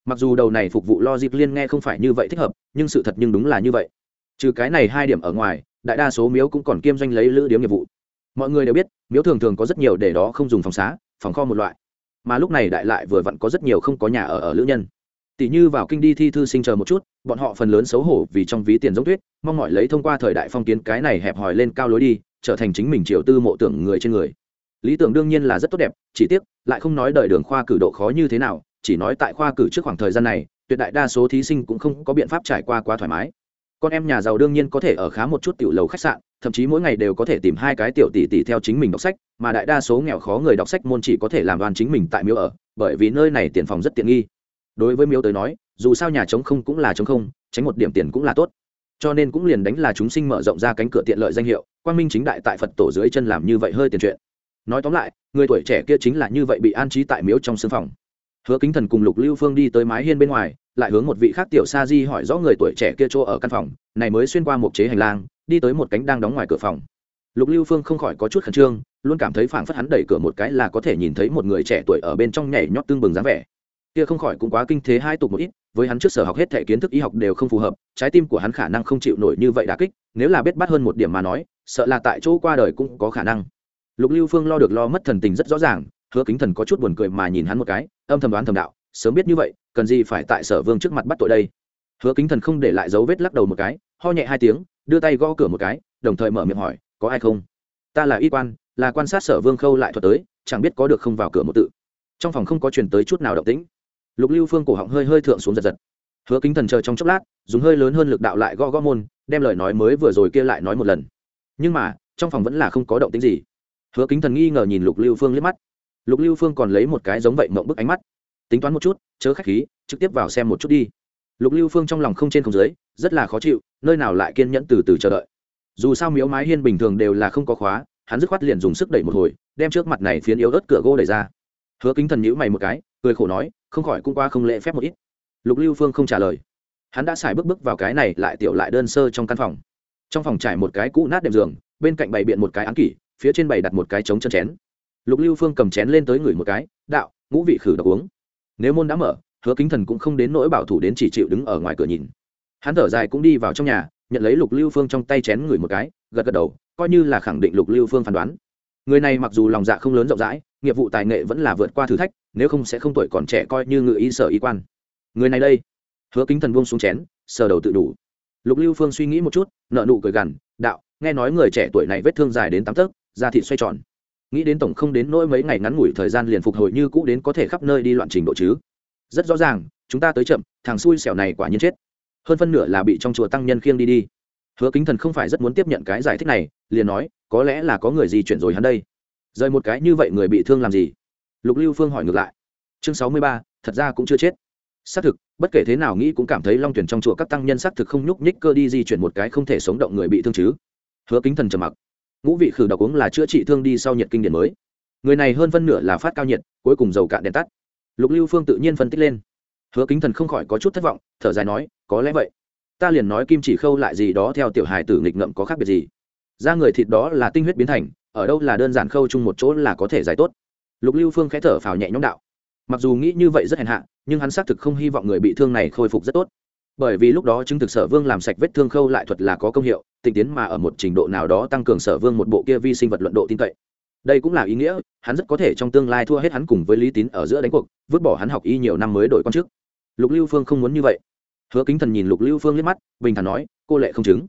Mặc dù đầu này phục vụ lo dịp liên nghe không phải như vậy thích hợp, nhưng sự thật nhưng đúng là như vậy trừ cái này hai điểm ở ngoài, đại đa số miếu cũng còn kiêm doanh lấy lữ điếm nghiệp vụ. Mọi người đều biết, miếu thường thường có rất nhiều để đó không dùng phòng xá, phòng kho một loại. Mà lúc này đại lại vừa vặn có rất nhiều không có nhà ở ở lữ nhân. Tỷ như vào kinh đi thi thư sinh chờ một chút, bọn họ phần lớn xấu hổ vì trong ví tiền giống tuyết, mong mọi lấy thông qua thời đại phong kiến cái này hẹp hòi lên cao lối đi, trở thành chính mình triều tư mộ tưởng người trên người. Lý tưởng đương nhiên là rất tốt đẹp, chỉ tiếc, lại không nói đợi đường khoa cử độ khó như thế nào, chỉ nói tại khoa cử trước khoảng thời gian này, tuyệt đại đa số thí sinh cũng không có biện pháp trải qua quá thoải mái con em nhà giàu đương nhiên có thể ở khá một chút tiểu lầu khách sạn, thậm chí mỗi ngày đều có thể tìm hai cái tiểu tỷ tỷ theo chính mình đọc sách, mà đại đa số nghèo khó người đọc sách môn chỉ có thể làm đoàn chính mình tại miếu ở, bởi vì nơi này tiền phòng rất tiện nghi. Đối với miếu tới nói, dù sao nhà trống không cũng là trống không, tránh một điểm tiền cũng là tốt. Cho nên cũng liền đánh là chúng sinh mở rộng ra cánh cửa tiện lợi danh hiệu, quang minh chính đại tại phật tổ dưới chân làm như vậy hơi tiền chuyện. Nói tóm lại, người tuổi trẻ kia chính là như vậy bị an trí tại miếu trong sân phòng. Hứa kính thần cùng lục lưu phương đi tới mái hiên bên ngoài lại hướng một vị khác tiểu sa di hỏi rõ người tuổi trẻ kia chỗ ở căn phòng, này mới xuyên qua một chế hành lang, đi tới một cánh đang đóng ngoài cửa phòng. Lục lưu phương không khỏi có chút khẩn trương, luôn cảm thấy phảng phất hắn đẩy cửa một cái là có thể nhìn thấy một người trẻ tuổi ở bên trong nhảy nhót tương bừng dáng vẻ. Kia không khỏi cũng quá kinh thế hai tục một ít, với hắn trước sở học hết thể kiến thức y học đều không phù hợp, trái tim của hắn khả năng không chịu nổi như vậy đà kích, nếu là biết bắt hơn một điểm mà nói, sợ là tại chỗ qua đời cũng có khả năng. Lục lưu phương lo được lo mất thần tình rất rõ ràng, hứa kính thần có chút buồn cười mà nhìn hắn một cái, âm thầm đoán thầm đạo sớm biết như vậy, cần gì phải tại sở vương trước mặt bắt tội đây? Hứa kính thần không để lại dấu vết lắc đầu một cái, ho nhẹ hai tiếng, đưa tay gõ cửa một cái, đồng thời mở miệng hỏi, có ai không? Ta là y quan, là quan sát sở vương khâu lại thuật tới, chẳng biết có được không vào cửa một tự. Trong phòng không có chuyển tới chút nào động tĩnh. Lục lưu phương cổ họng hơi hơi thượng xuống giật giật. Hứa kính thần chờ trong chốc lát, dùng hơi lớn hơn lực đạo lại gõ gõ môn, đem lời nói mới vừa rồi kia lại nói một lần. Nhưng mà, trong phòng vẫn là không có động tĩnh gì. Hứa kính thần nghi ngờ nhìn lục lưu phương liếc mắt. Lục lưu phương còn lấy một cái giống vậy mộng bức ánh mắt tính toán một chút, chớ khách khí, trực tiếp vào xem một chút đi. Lục lưu phương trong lòng không trên không dưới, rất là khó chịu, nơi nào lại kiên nhẫn từ từ chờ đợi. Dù sao miếu mái hiên bình thường đều là không có khóa, hắn dứt khoát liền dùng sức đẩy một hồi, đem trước mặt này phiến yếu ớt cửa gỗ đẩy ra. Hứa kính thần nhữ mày một cái, cười khổ nói, không khỏi cũng qua không lễ phép một ít. Lục lưu phương không trả lời. Hắn đã xài bước bước vào cái này lại tiểu lại đơn sơ trong căn phòng. Trong phòng trải một cái cũ nát đệm giường, bên cạnh bày biện một cái án kỷ, phía trên bày đặt một cái trống chân chén. Lục lưu phương cầm chén lên tới ngửi một cái, đạo, ngũ vị khử độc uống nếu môn đã mở, hứa kính thần cũng không đến nỗi bảo thủ đến chỉ chịu đứng ở ngoài cửa nhìn. Hắn thở dài cũng đi vào trong nhà, nhận lấy lục lưu phương trong tay chén người một cái, gật gật đầu, coi như là khẳng định lục lưu phương phán đoán. Người này mặc dù lòng dạ không lớn rộng rãi, nghiệp vụ tài nghệ vẫn là vượt qua thử thách, nếu không sẽ không tuổi còn trẻ coi như ngự y sở y quan. Người này đây. Hứa kính thần buông xuống chén, sờ đầu tự đủ. Lục lưu phương suy nghĩ một chút, nợ nụ cười gằn, đạo, nghe nói người trẻ tuổi này vết thương dài đến tám tấc, da thịt xoay tròn nghĩ đến tổng không đến nỗi mấy ngày ngắn ngủi thời gian liền phục hồi như cũ đến có thể khắp nơi đi loạn trình độ chứ. Rất rõ ràng, chúng ta tới chậm, thằng xui xẻo này quả nhiên chết. Hơn phân nửa là bị trong chùa tăng nhân khiêng đi đi. Hứa kính thần không phải rất muốn tiếp nhận cái giải thích này, liền nói, có lẽ là có người gì chuyển rồi hắn đây. Rời một cái như vậy người bị thương làm gì? Lục lưu phương hỏi ngược lại. Chương sáu mươi ba, thật ra cũng chưa chết. Xác thực, bất kể thế nào nghĩ cũng cảm thấy long tuyển trong chùa các tăng nhân xác thực không nhúc nhích cơ đi di chuyển một cái không thể sống động người bị thương chứ. Hứa kính thần trầm mặc ngũ vị khử độc uống là chữa trị thương đi sau nhiệt kinh điển mới. Người này hơn phân nửa là phát cao nhiệt, cuối cùng dầu cạn đèn tắt. Lục lưu phương tự nhiên phân tích lên. Hứa kính thần không khỏi có chút thất vọng, thở dài nói, có lẽ vậy. Ta liền nói kim chỉ khâu lại gì đó theo tiểu hài tử nghịch ngậm có khác biệt gì. Ra người thịt đó là tinh huyết biến thành, ở đâu là đơn giản khâu chung một chỗ là có thể giải tốt. Lục lưu phương khẽ thở phào nhẹ nhõm đạo. Mặc dù nghĩ như vậy rất hèn hạ, nhưng hắn xác thực không hy vọng người bị thương này khôi phục rất tốt bởi vì lúc đó chứng thực sở vương làm sạch vết thương khâu lại thuật là có công hiệu tình tiến mà ở một trình độ nào đó tăng cường sở vương một bộ kia vi sinh vật luận độ tin cậy. Đây cũng là ý nghĩa, hắn rất có thể trong tương lai thua hết hắn cùng với lý tín ở giữa đánh cuộc, vứt bỏ hắn học y nhiều năm mới đổi con chức. Lục lưu phương không muốn như vậy. Hứa kính thần nhìn lục lưu phương liếc mắt, bình thản nói, cô lệ không chứng.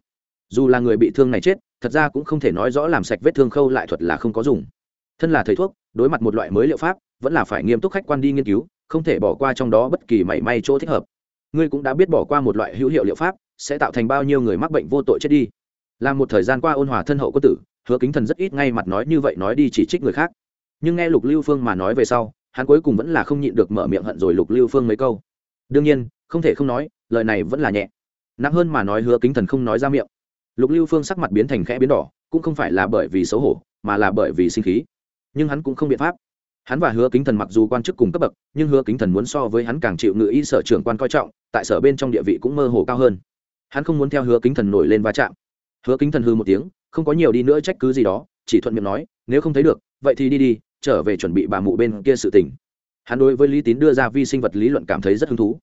Dù là người bị thương này chết, thật ra cũng không thể nói rõ làm sạch vết thương khâu lại thuật là không có dùng. Thân là thầy thuốc, đối mặt một loại mới liệu pháp, vẫn là phải nghiêm túc khách quan đi nghiên cứu, không thể bỏ qua trong đó bất kỳ mảy may chỗ thích hợp ngươi cũng đã biết bỏ qua một loại hữu hiệu liệu pháp, sẽ tạo thành bao nhiêu người mắc bệnh vô tội chết đi. Là một thời gian qua ôn hòa thân hậu có tử, hứa kính thần rất ít ngay mặt nói như vậy nói đi chỉ trích người khác. Nhưng nghe lục lưu phương mà nói về sau, hắn cuối cùng vẫn là không nhịn được mở miệng hận rồi lục lưu phương mấy câu. Đương nhiên, không thể không nói, lời này vẫn là nhẹ. Nặng hơn mà nói hứa kính thần không nói ra miệng. Lục lưu phương sắc mặt biến thành khẽ biến đỏ, cũng không phải là bởi vì xấu hổ, mà là bởi vì sinh khí. Nhưng hắn cũng không biện pháp hắn và hứa kính thần mặc dù quan chức cùng cấp bậc, nhưng hứa kính thần muốn so với hắn càng chịu ngự y sở trưởng quan coi trọng, tại sở bên trong địa vị cũng mơ hồ cao hơn. Hắn không muốn theo hứa kính thần nổi lên va chạm. Hứa kính thần hư một tiếng, không có nhiều đi nữa trách cứ gì đó, chỉ thuận miệng nói, nếu không thấy được, vậy thì đi đi, trở về chuẩn bị bà mụ bên kia sự tình. Hắn đối với lý tín đưa ra vi sinh vật lý luận cảm thấy rất hứng thú.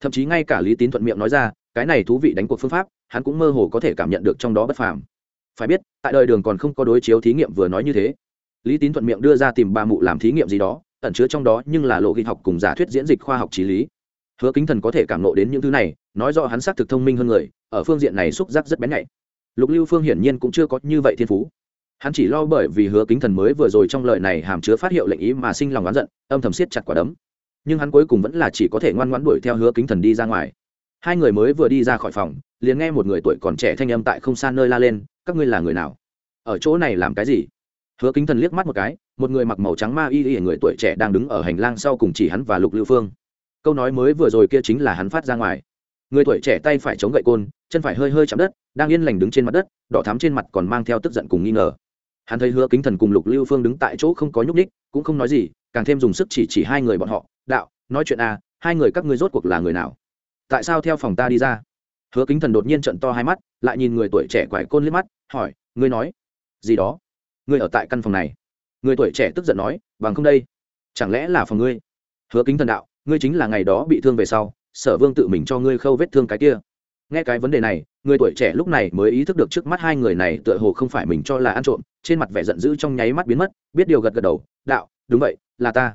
Thậm chí ngay cả lý tín thuận miệng nói ra, cái này thú vị đánh cuộc phương pháp, hắn cũng mơ hồ có thể cảm nhận được trong đó bất phàm. Phải biết, tại đời đường còn không có đối chiếu thí nghiệm vừa nói như thế lý tín thuận miệng đưa ra tìm ba mụ làm thí nghiệm gì đó, ẩn chứa trong đó nhưng là lộ ghi học cùng giả thuyết diễn dịch khoa học trí lý. Hứa kính thần có thể cảm nộ đến những thứ này, nói rõ hắn xác thực thông minh hơn người, ở phương diện này xúc giác rất bén nhạy. Lục lưu phương hiển nhiên cũng chưa có như vậy thiên phú. Hắn chỉ lo bởi vì hứa kính thần mới vừa rồi trong lời này hàm chứa phát hiệu lệnh ý mà sinh lòng oán giận, âm thầm siết chặt quả đấm. Nhưng hắn cuối cùng vẫn là chỉ có thể ngoan ngoãn đuổi theo hứa kính thần đi ra ngoài. Hai người mới vừa đi ra khỏi phòng, liền nghe một người tuổi còn trẻ thanh âm tại không xa nơi la lên, các ngươi là người nào? Ở chỗ này làm cái gì? Hứa kính thần liếc mắt một cái, một người mặc màu trắng ma y y, người tuổi trẻ đang đứng ở hành lang sau cùng chỉ hắn và lục lưu phương. Câu nói mới vừa rồi kia chính là hắn phát ra ngoài. Người tuổi trẻ tay phải chống gậy côn, chân phải hơi hơi chạm đất, đang yên lành đứng trên mặt đất, đỏ thắm trên mặt còn mang theo tức giận cùng nghi ngờ. Hắn thấy hứa kính thần cùng lục lưu phương đứng tại chỗ không có nhúc ních cũng không nói gì, càng thêm dùng sức chỉ chỉ hai người bọn họ, đạo, nói chuyện à hai người các ngươi rốt cuộc là người nào? Tại sao theo phòng ta đi ra? Hứa kính thần đột nhiên trận to hai mắt, lại nhìn người tuổi trẻ quải côn liếc mắt, hỏi, ngươi nói, gì đó? Ngươi ở tại căn phòng này. Người tuổi trẻ tức giận nói, bằng không đây, chẳng lẽ là phòng ngươi? Hứa kính thần đạo, ngươi chính là ngày đó bị thương về sau, sở vương tự mình cho ngươi khâu vết thương cái kia. Nghe cái vấn đề này, người tuổi trẻ lúc này mới ý thức được trước mắt hai người này tựa hồ không phải mình cho là ăn trộm, trên mặt vẻ giận dữ trong nháy mắt biến mất, biết điều gật gật đầu, đạo, đúng vậy, là ta.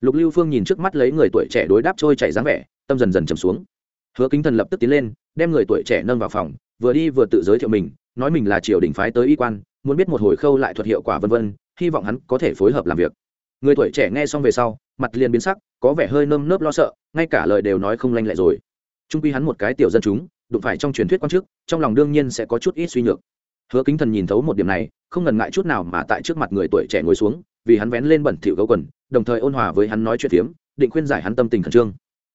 Lục lưu phương nhìn trước mắt lấy người tuổi trẻ đối đáp trôi chảy dáng vẻ, tâm dần dần trầm xuống. Hứa kính thần lập tức tiến lên, đem người tuổi trẻ nâng vào phòng, vừa đi vừa tự giới thiệu mình, nói mình là triều đình phái tới y quan muốn biết một hồi khâu lại thuật hiệu quả vân vân, hy vọng hắn có thể phối hợp làm việc. Người tuổi trẻ nghe xong về sau, mặt liền biến sắc, có vẻ hơi nơm nớp lo sợ, ngay cả lời đều nói không lanh lẹ rồi. Trung quy hắn một cái tiểu dân chúng, đụng phải trong truyền thuyết quan chức, trong lòng đương nhiên sẽ có chút ít suy nhược. Hứa kính thần nhìn thấu một điểm này, không ngần ngại chút nào mà tại trước mặt người tuổi trẻ ngồi xuống, vì hắn vén lên bẩn thỉu gấu quần, đồng thời ôn hòa với hắn nói chuyện phiếm, định khuyên giải hắn tâm tình khẩn trương.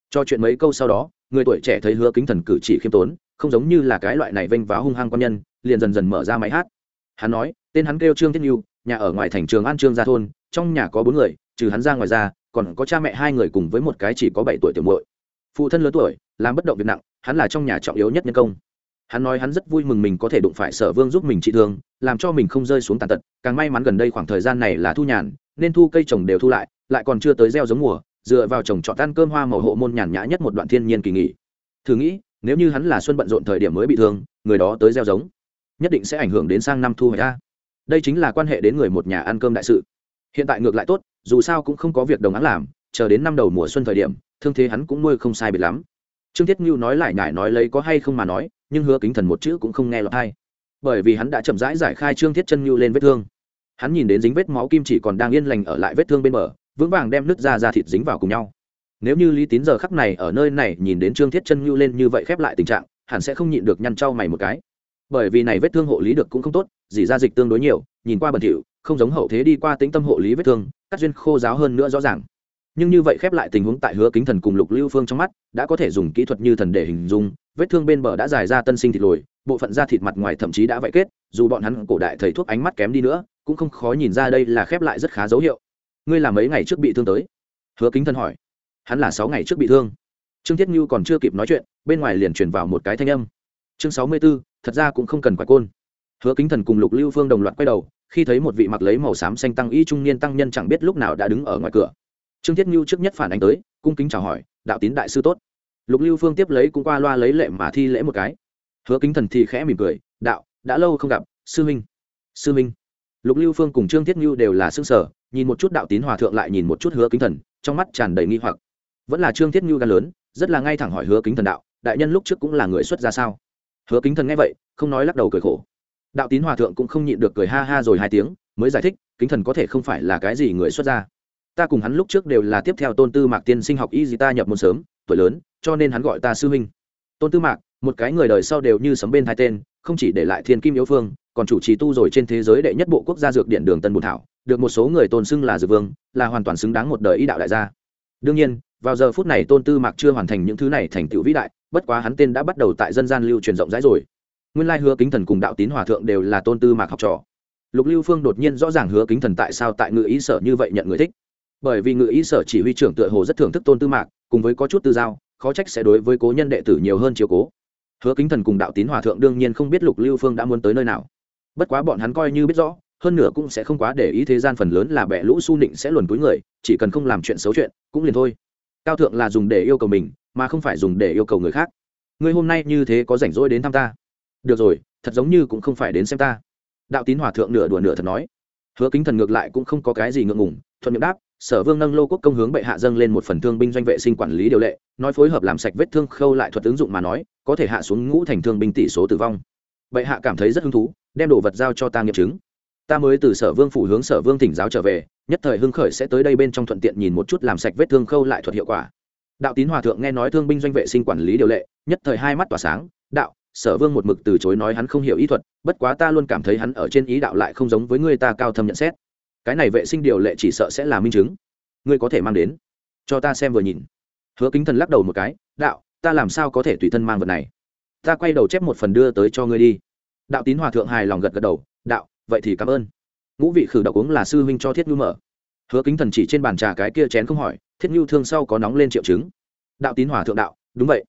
Cho chuyện mấy câu sau đó, người tuổi trẻ thấy hứa kính thần cử chỉ khiêm tốn, không giống như là cái loại này vênh váo hung hăng quan nhân, liền dần dần mở ra máy hát hắn nói, tên hắn kêu trương thiết nhu, nhà ở ngoài thành trường an trương gia thôn, trong nhà có bốn người, trừ hắn ra ngoài ra, còn có cha mẹ hai người cùng với một cái chỉ có bảy tuổi tiểu muội. Phụ thân lớn tuổi, làm bất động việc nặng, hắn là trong nhà trọng yếu nhất nhân công. Hắn nói hắn rất vui mừng mình có thể đụng phải sở vương giúp mình trị thương, làm cho mình không rơi xuống tàn tật, càng may mắn gần đây khoảng thời gian này là thu nhàn, nên thu cây trồng đều thu lại lại còn chưa tới gieo giống mùa, dựa vào trồng trọt ăn cơm hoa màu hộ môn nhàn nhã nhất một đoạn thiên nhiên kỳ nghỉ. Thử nghĩ, nếu như hắn là xuân bận rộn thời điểm mới bị thương, người đó tới gieo giống nhất định sẽ ảnh hưởng đến sang năm thu hoạch a. Đây chính là quan hệ đến người một nhà ăn cơm đại sự. Hiện tại ngược lại tốt, dù sao cũng không có việc đồng áng làm, chờ đến năm đầu mùa xuân thời điểm, thương thế hắn cũng nuôi không sai biệt lắm. Trương thiết ngưu nói lại nhải nói lấy có hay không mà nói, nhưng hứa kính thần một chữ cũng không nghe lọt hay bởi vì hắn đã chậm rãi giải khai trương thiết chân ngưu lên vết thương. Hắn nhìn đến dính vết máu kim chỉ còn đang yên lành ở lại vết thương bên bờ, vững vàng đem nứt ra ra thịt dính vào cùng nhau. Nếu như lý tín giờ khắc này ở nơi này nhìn đến trương thiết chân ngưu lên như vậy khép lại tình trạng, hẳn sẽ không nhịn được nhăn trau mày một cái bởi vì này vết thương hộ lý được cũng không tốt dỉ ra dịch tương đối nhiều, nhìn qua bẩn thỉu, không giống hậu thế đi qua tính tâm hộ lý vết thương, cắt duyên khô giáo hơn nữa rõ ràng. Nhưng như vậy khép lại tình huống tại hứa kính thần cùng lục lưu phương trong mắt, đã có thể dùng kỹ thuật như thần để hình dung, vết thương bên bờ đã dài ra tân sinh thịt lồi, bộ phận da thịt mặt ngoài thậm chí đã vạy kết, dù bọn hắn cổ đại thầy thuốc ánh mắt kém đi nữa, cũng không khó nhìn ra đây là khép lại rất khá dấu hiệu. Ngươi là mấy ngày trước bị thương tới? Hứa kính thần hỏi. Hắn là sáu ngày trước bị thương. Trương thiết như còn chưa kịp nói chuyện, bên ngoài liền truyền vào một cái thanh âm. Chương sáu mươi b ố thật ra cũng không cần quái côn. Hứa kính thần cùng lục lưu phương đồng loạt quay đầu, khi thấy một vị mặc lấy màu xám xanh tăng y trung niên tăng nhân chẳng biết lúc nào đã đứng ở ngoài cửa. Trương thiết nhu trước nhất phản ánh tới, cung kính chào hỏi, đạo tín đại sư tốt. Lục lưu phương tiếp lấy cũng qua loa lấy lệ mà thi lễ một cái. Hứa kính thần thì khẽ mỉm cười, đạo, đã lâu không gặp, sư minh sư minh. Lục lưu phương cùng trương thiết nhu đều là xương sở nhìn một chút đạo tín hòa thượng lại nhìn một chút hứa kính thần, trong mắt tràn đầy nghi hoặc. Vẫn là trương thiết nhu gan lớn, rất là ngay thẳng hỏi hứa kính thần đạo, đại nhân lúc trước cũng là người xuất ra sao? Hứa kính thần nghe vậy, không nói lắc đầu cười khổ. Đạo tín hòa thượng cũng không nhịn được cười ha ha rồi hai tiếng, mới giải thích, kính thần có thể không phải là cái gì người xuất gia. Ta cùng hắn lúc trước đều là tiếp theo tôn tư mạc tiên sinh học y gì ta nhập môn sớm, tuổi lớn, cho nên hắn gọi ta sư huynh. Tôn tư mạc, một cái người đời sau đều như sấm bên hai tên, không chỉ để lại thiên kim yếu phương, còn chủ trì tu rồi trên thế giới đệ nhất bộ quốc gia dược điện đường tân bùn thảo, được một số người tôn xưng là dược vương, là hoàn toàn xứng đáng một đời y đạo đại gia. Đương nhiên, vào giờ phút này tôn tư mạc chưa hoàn thành những thứ này thành tựu vĩ đại bất quá hắn tên đã bắt đầu tại dân gian lưu truyền rộng rãi rồi. Nguyên lai hứa kính thần cùng đạo tín hòa thượng đều là tôn tư mạc học trò. Lục lưu phương đột nhiên rõ ràng hứa kính thần tại sao tại ngự ý sở như vậy nhận người thích. Bởi vì ngự ý sở chỉ huy trưởng tựa hồ rất thưởng thức tôn tư mạc, cùng với có chút tư giao, khó trách sẽ đối với cố nhân đệ tử nhiều hơn chiều cố. Hứa kính thần cùng đạo tín hòa thượng đương nhiên không biết lục lưu phương đã muốn tới nơi nào. Bất quá bọn hắn coi như biết rõ, hơn nữa cũng sẽ không quá để ý thế gian phần lớn là bẻ lũ su nịnh sẽ luồn túi người, chỉ cần không làm chuyện xấu chuyện, cũng liền thôi cao thượng là dùng để yêu cầu mình, mà không phải dùng để yêu cầu người khác. Ngươi hôm nay như thế có rảnh rỗi đến thăm ta? Được rồi, thật giống như cũng không phải đến xem ta. Đạo tín hòa thượng nửa đùa nửa thật nói. Hứa kính thần ngược lại cũng không có cái gì ngượng ngùng, thuận miệng đáp, sở vương nâng lô quốc công hướng bệ hạ dâng lên một phần thương binh doanh vệ sinh quản lý điều lệ, nói phối hợp làm sạch vết thương khâu lại thuật ứng dụng mà nói, có thể hạ xuống ngũ thành thương binh tỷ số tử vong. Bệ hạ cảm thấy rất hứng thú, đem đồ vật giao cho ta nghiệm chứng ta mới từ sở vương phủ hướng sở vương thỉnh giáo trở về, nhất thời hưng khởi sẽ tới đây bên trong thuận tiện nhìn một chút làm sạch vết thương khâu lại thuật hiệu quả. Đạo tín hòa thượng nghe nói thương binh doanh vệ sinh quản lý điều lệ, nhất thời hai mắt tỏa sáng, đạo, sở vương một mực từ chối nói hắn không hiểu ý thuật, bất quá ta luôn cảm thấy hắn ở trên ý đạo lại không giống với người ta cao thâm nhận xét. Cái này vệ sinh điều lệ chỉ sợ sẽ là minh chứng. Ngươi có thể mang đến. Cho ta xem vừa nhìn. Hứa kính thần lắc đầu một cái, đạo, ta làm sao có thể tùy thân mang vật này? Ta quay đầu chép một phần đưa tới cho ngươi đi. Đạo tín hòa thượng hài lòng gật gật đầu, đạo vậy thì cảm ơn. Ngũ vị khử độc uống là sư huynh cho thiết nhu mở. Hứa kính thần chỉ trên bàn trà cái kia chén không hỏi, thiết nhu thương sau có nóng lên triệu chứng. Đạo tín hòa thượng đạo, đúng vậy.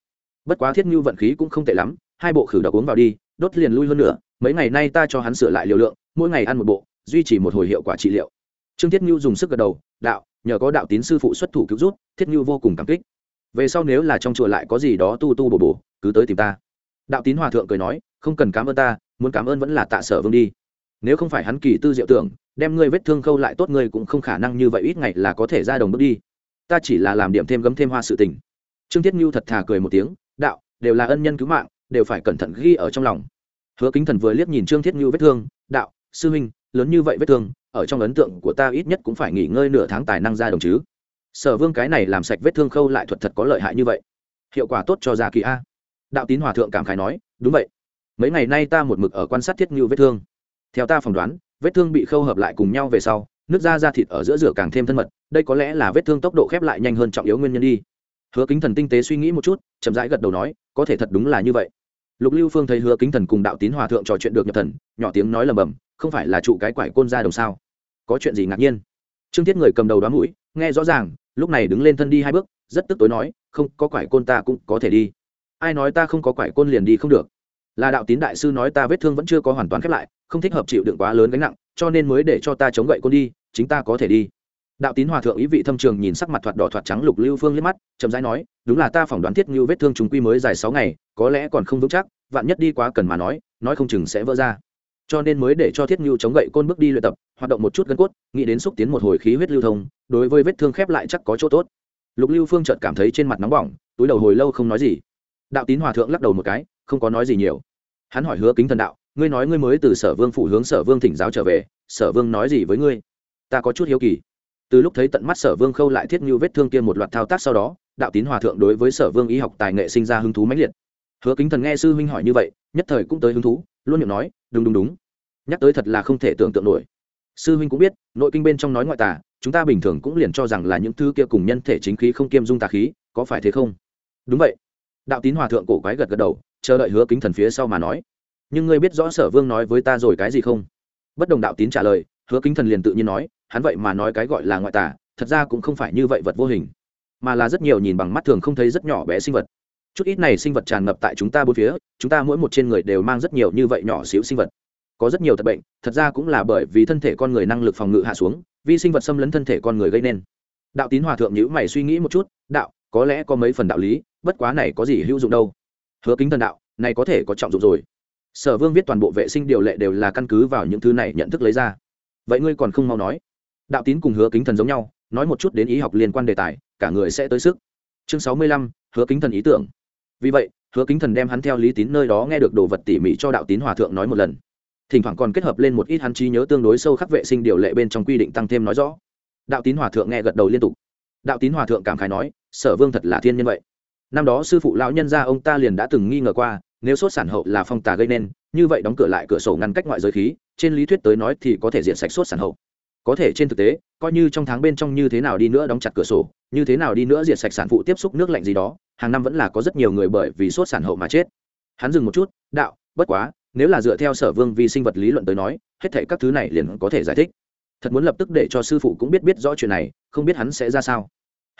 Bất quá thiết nhu vận khí cũng không tệ lắm, hai bộ khử độc uống vào đi, đốt liền lui hơn nữa mấy ngày nay ta cho hắn sửa lại liều lượng, mỗi ngày ăn một bộ, duy trì một hồi hiệu quả trị liệu. Trương thiết nhu dùng sức gật đầu, đạo, nhờ có đạo tín sư phụ xuất thủ cứu rút thiết nhu vô cùng cảm kích. Về sau nếu là trong chùa lại có gì đó tu tu bổ bổ, cứ tới tìm ta. Đạo tín hòa thượng cười nói, không cần cảm ơn ta, muốn cảm ơn vẫn là tạ sở vương đi nếu không phải hắn kỳ tư diệu tưởng, đem ngươi vết thương khâu lại tốt ngươi cũng không khả năng như vậy ít ngày là có thể ra đồng bước đi. Ta chỉ là làm điểm thêm gấm thêm hoa sự tình. Trương thiết ngưu thật thà cười một tiếng, đạo, đều là ân nhân cứu mạng, đều phải cẩn thận ghi ở trong lòng. Hứa kính thần vừa liếc nhìn trương thiết ngưu vết thương, đạo, sư huynh, lớn như vậy vết thương, ở trong ấn tượng của ta ít nhất cũng phải nghỉ ngơi nửa tháng tài năng ra đồng chứ. Sở vương cái này làm sạch vết thương khâu lại thuật thật có lợi hại như vậy. Hiệu quả tốt cho gia kỳ a. Đạo tín hòa thượng cảm khái nói, đúng vậy. Mấy ngày nay ta một mực ở quan sát thiết ngưu vết thương theo ta phỏng đoán, vết thương bị khâu hợp lại cùng nhau về sau, nước da da thịt ở giữa rửa càng thêm thân mật, đây có lẽ là vết thương tốc độ khép lại nhanh hơn trọng yếu nguyên nhân đi. Hứa kính thần tinh tế suy nghĩ một chút, chậm rãi gật đầu nói, có thể thật đúng là như vậy. Lục lưu phương thấy hứa kính thần cùng đạo tín hòa thượng trò chuyện được nhập thần, nhỏ tiếng nói lầm bầm, không phải là trụ cái quải côn ra đồng sao? Có chuyện gì ngạc nhiên? Trương thiết người cầm đầu đoán mũi, nghe rõ ràng, lúc này đứng lên thân đi hai bước, rất tức tối nói, không, có quải côn ta cũng có thể đi. Ai nói ta không có quải côn liền đi không được? Là đạo tín đại sư nói ta vết thương vẫn chưa có hoàn toàn khép lại, không thích hợp chịu đựng quá lớn gánh nặng, cho nên mới để cho ta chống gậy côn đi, chính ta có thể đi. Đạo tín hòa thượng ý vị thâm trường nhìn sắc mặt thoạt đỏ thoạt trắng lục lưu phương liếc mắt, chậm rãi nói, đúng là ta phỏng đoán thiết như vết thương chúng quy mới dài sáu ngày, có lẽ còn không vững chắc, vạn nhất đi quá cần mà nói nói không chừng sẽ vỡ ra. Cho nên mới để cho thiết như chống gậy côn bước đi luyện tập, hoạt động một chút gân cốt, nghĩ đến xúc tiến một hồi khí huyết lưu thông, đối với vết thương khép lại chắc có chỗ tốt. Lục lưu phương chợt cảm thấy trên mặt nóng bỏng, túi đầu hồi lâu không nói gì. Đạo tín hòa thượng lắc đầu một cái, không có nói gì nhiều hắn hỏi hứa kính thần đạo ngươi nói ngươi mới từ sở vương phủ hướng sở vương thỉnh giáo trở về sở vương nói gì với ngươi? Ta có chút hiếu kỳ. Từ lúc thấy tận mắt sở vương khâu lại thiết như vết thương kia một loạt thao tác sau đó đạo tín hòa thượng đối với sở vương y học tài nghệ sinh ra hứng thú mãnh liệt. Hứa kính thần nghe sư huynh hỏi như vậy nhất thời cũng tới hứng thú luôn miệng nói đúng đúng đúng. Nhắc tới thật là không thể tưởng tượng nổi. Sư huynh cũng biết nội kinh bên trong nói ngoại tả, chúng ta bình thường cũng liền cho rằng là những thứ kia cùng nhân thể chính khí không kiêm dung tà khí có phải thế không? Đúng vậy. Đạo tín hòa thượng cổ quái gật gật đầu chờ đợi hứa kính thần phía sau mà nói. Nhưng ngươi biết rõ sở vương nói với ta rồi cái gì không? Bất đồng đạo tín trả lời, hứa kính thần liền tự nhiên nói, hắn vậy mà nói cái gọi là ngoại tả, thật ra cũng không phải như vậy vật vô hình, mà là rất nhiều nhìn bằng mắt thường không thấy rất nhỏ bé sinh vật. Chút ít này sinh vật tràn ngập tại chúng ta bốn phía, chúng ta mỗi một trên người đều mang rất nhiều như vậy nhỏ xíu sinh vật. Có rất nhiều tật bệnh, thật ra cũng là bởi vì thân thể con người năng lực phòng ngự hạ xuống vi sinh vật xâm lấn thân thể con người gây nên. Đạo tín hòa thượng nhữ mày suy nghĩ một chút, đạo, có lẽ có mấy phần đạo lý, bất quá này có gì hữu dụng đâu hứa kính thần đạo, này có thể có trọng dụng rồi. Sở vương viết toàn bộ vệ sinh điều lệ đều là căn cứ vào những thứ này nhận thức lấy ra. Vậy ngươi còn không mau nói. Đạo tín cùng hứa kính thần giống nhau, nói một chút đến ý học liên quan đề tài, cả người sẽ tới sức. Chương sáu mươi lăm, hứa kính thần ý tưởng. Vì vậy, hứa kính thần đem hắn theo lý tín nơi đó nghe được đồ vật tỉ mỉ cho đạo tín hòa thượng nói một lần. Thỉnh thoảng còn kết hợp lên một ít hắn trí nhớ tương đối sâu khắc vệ sinh điều lệ bên trong quy định tăng thêm nói rõ. Đạo tín hòa thượng nghe gật đầu liên tục. Đạo tín hòa thượng cảm khái nói, sở vương thật là thiên nhân vậy năm đó sư phụ lão nhân gia ông ta liền đã từng nghi ngờ qua, nếu sốt sản hậu là phong tà gây nên, như vậy đóng cửa lại cửa sổ ngăn cách ngoại giới khí, trên lý thuyết tới nói thì có thể diện sạch sốt sản hậu. Có thể trên thực tế, coi như trong tháng bên trong như thế nào đi nữa đóng chặt cửa sổ, như thế nào đi nữa diệt sạch sản phụ tiếp xúc nước lạnh gì đó, hàng năm vẫn là có rất nhiều người bởi vì sốt sản hậu mà chết. Hắn dừng một chút, đạo, bất quá, nếu là dựa theo sở vương vi sinh vật lý luận tới nói, hết thảy các thứ này liền có thể giải thích. Thật muốn lập tức để cho sư phụ cũng biết biết rõ chuyện này, không biết hắn sẽ ra sao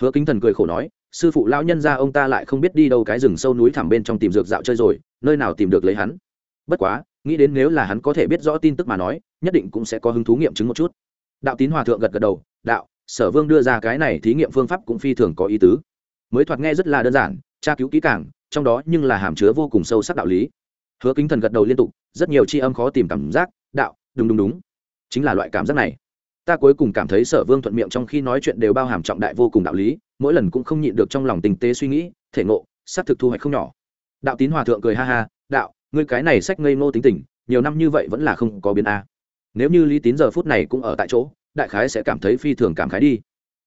hứa kính thần cười khổ nói, sư phụ lão nhân ra ông ta lại không biết đi đâu cái rừng sâu núi thẳm bên trong tìm dược dạo chơi rồi, nơi nào tìm được lấy hắn? Bất quá, nghĩ đến nếu là hắn có thể biết rõ tin tức mà nói, nhất định cũng sẽ có hứng thú nghiệm chứng một chút. Đạo tín hòa thượng gật gật đầu, đạo, sở vương đưa ra cái này thí nghiệm phương pháp cũng phi thường có ý tứ. Mới thoạt nghe rất là đơn giản, tra cứu kỹ càng, trong đó nhưng là hàm chứa vô cùng sâu sắc đạo lý. Hứa kính thần gật đầu liên tục, rất nhiều tri âm khó tìm cảm giác, đạo, đúng đúng đúng, chính là loại cảm giác này ta cuối cùng cảm thấy sở vương thuận miệng trong khi nói chuyện đều bao hàm trọng đại vô cùng đạo lý, mỗi lần cũng không nhịn được trong lòng tình tế suy nghĩ, thể ngộ, xác thực thu hoạch không nhỏ. Đạo tín hòa thượng cười ha ha, đạo, ngươi cái này sách ngây ngô tính tình, nhiều năm như vậy vẫn là không có biến a. Nếu như lý tín giờ phút này cũng ở tại chỗ, đại khái sẽ cảm thấy phi thường cảm khái đi.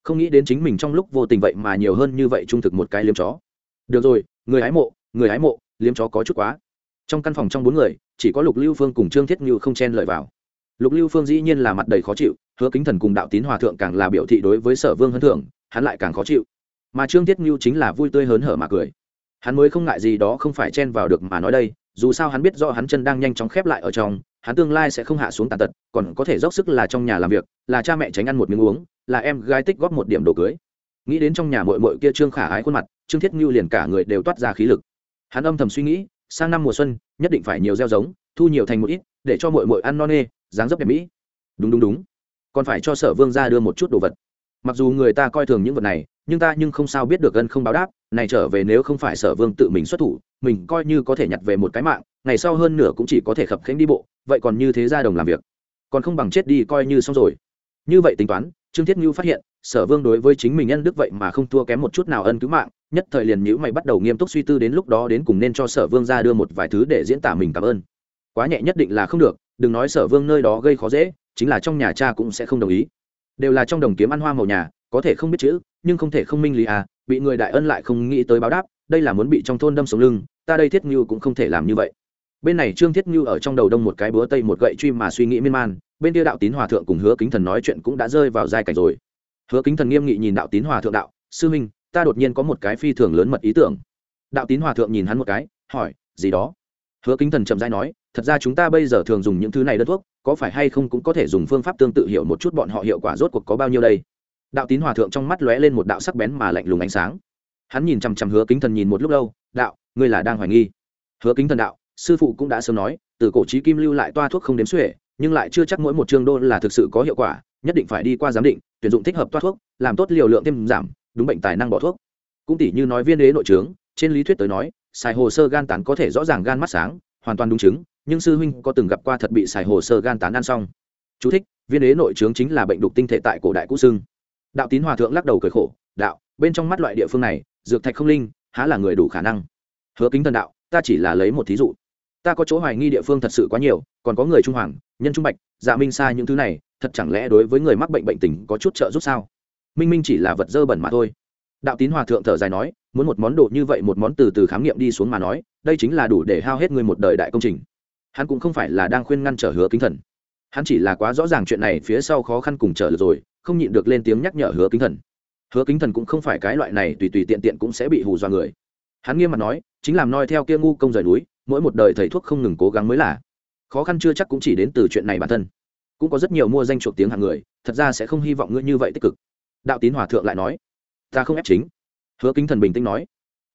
Không nghĩ đến chính mình trong lúc vô tình vậy mà nhiều hơn như vậy trung thực một cái liếm chó. Được rồi, người hái mộ, người hái mộ, liếm chó có chút quá. Trong căn phòng trong bốn người, chỉ có lục lưu phương cùng trương thiết như không chen lợi vào. Lục lưu phương dĩ nhiên là mặt đầy khó chịu hứa kính thần cùng đạo tín hòa thượng càng là biểu thị đối với sở vương hơn thưởng, hắn lại càng khó chịu. Mà trương tiết ngưu chính là vui tươi hớn hở mà cười. Hắn mới không ngại gì đó không phải chen vào được mà nói đây, dù sao hắn biết rõ hắn chân đang nhanh chóng khép lại ở trong, hắn tương lai sẽ không hạ xuống tàn tật, còn có thể dốc sức là trong nhà làm việc, là cha mẹ tránh ăn một miếng uống, là em gái tích góp một điểm đồ cưới. Nghĩ đến trong nhà mội mội kia trương khả ái khuôn mặt, trương thiết ngưu liền cả người đều toát ra khí lực. Hắn âm thầm suy nghĩ, sang năm mùa xuân, nhất định phải nhiều gieo giống, thu nhiều thành một ít, để cho mội mội ăn no nê, dáng dấp đẹp mỹ. Đúng đúng đúng còn phải cho sở vương ra đưa một chút đồ vật. Mặc dù người ta coi thường những vật này, nhưng ta nhưng không sao biết được ân không báo đáp, này trở về nếu không phải sở vương tự mình xuất thủ, mình coi như có thể nhặt về một cái mạng, ngày sau hơn nửa cũng chỉ có thể khập khánh đi bộ, vậy còn như thế ra đồng làm việc. Còn không bằng chết đi coi như xong rồi. Như vậy tính toán, trương thiết ngưu phát hiện, sở vương đối với chính mình nhân đức vậy mà không thua kém một chút nào ân cứu mạng, nhất thời liền nhữ mày bắt đầu nghiêm túc suy tư đến lúc đó đến cùng nên cho sở vương ra đưa một vài thứ để diễn tả mình cảm ơn. Quá nhẹ nhất định là không được, đừng nói sở vương nơi đó gây khó dễ chính là trong nhà cha cũng sẽ không đồng ý. Đều là trong đồng kiếm ăn hoa màu nhà, có thể không biết chữ, nhưng không thể không minh lý à bị người đại ân lại không nghĩ tới báo đáp, đây là muốn bị trong thôn đâm sống lưng, ta đây thiết như cũng không thể làm như vậy. Bên này trương thiết như ở trong đầu đông một cái búa tây một gậy truy mà suy nghĩ miên man, bên kia đạo tín hòa thượng cùng hứa kính thần nói chuyện cũng đã rơi vào giai cảnh rồi. Hứa kính thần nghiêm nghị nhìn đạo tín hòa thượng đạo, sư minh, ta đột nhiên có một cái phi thường lớn mật ý tưởng. Đạo tín hòa thượng nhìn hắn một cái, hỏi, gì đó? Hứa kính thần chậm rãi nói, thật ra chúng ta bây giờ thường dùng những thứ này đơn thuốc, có phải hay không cũng có thể dùng phương pháp tương tự hiểu một chút bọn họ hiệu quả rốt cuộc có bao nhiêu đây? Đạo tín hòa thượng trong mắt lóe lên một đạo sắc bén mà lạnh lùng ánh sáng. Hắn nhìn chằm chằm hứa kính thần nhìn một lúc lâu, đạo, ngươi là đang hoài nghi? Hứa kính thần đạo, sư phụ cũng đã sớm nói, từ cổ trí kim lưu lại toa thuốc không đếm xuể, nhưng lại chưa chắc mỗi một chương đô là thực sự có hiệu quả, nhất định phải đi qua giám định, tuyển dụng thích hợp toa thuốc, làm tốt liều lượng thêm giảm, đúng bệnh tài năng bỏ thuốc. Cũng tỷ như nói viên đế nội trướng, trên lý thuyết tới nói xài hồ sơ gan tán có thể rõ ràng gan mắt sáng hoàn toàn đúng chứng nhưng sư huynh có từng gặp qua thật bị xài hồ sơ gan tán ăn xong. Chú thích, viên đế nội trướng chính là bệnh đục tinh thể tại cổ đại cũ xưng. Đạo tín hòa thượng lắc đầu cười khổ đạo bên trong mắt loại địa phương này dược thạch không linh há là người đủ khả năng. Hứa kính thần đạo ta chỉ là lấy một thí dụ. Ta có chỗ hoài nghi địa phương thật sự quá nhiều còn có người trung hoàng nhân trung bạch dạ minh xa những thứ này thật chẳng lẽ đối với người mắc bệnh bệnh tình có chút trợ giúp sao? Minh minh chỉ là vật dơ bẩn mà thôi. Đạo tín hòa thượng thở dài nói muốn một món đồ như vậy một món từ từ khám nghiệm đi xuống mà nói, đây chính là đủ để hao hết người một đời đại công trình. Hắn cũng không phải là đang khuyên ngăn trở hứa kính thần. Hắn chỉ là quá rõ ràng chuyện này phía sau khó khăn cùng trở rồi, không nhịn được lên tiếng nhắc nhở hứa kính thần. Hứa kính thần cũng không phải cái loại này tùy tùy tiện tiện cũng sẽ bị hù dọa người. Hắn nghiêm mặt nói, chính làm noi theo kia ngu công rời núi, mỗi một đời thầy thuốc không ngừng cố gắng mới là. Khó khăn chưa chắc cũng chỉ đến từ chuyện này bản thân. Cũng có rất nhiều mua danh chuộc tiếng hàng người, thật ra sẽ không hy vọng ngươi như vậy tích cực. Đạo tín hòa thượng lại nói, ta không ép chính hứa kính thần bình tĩnh nói.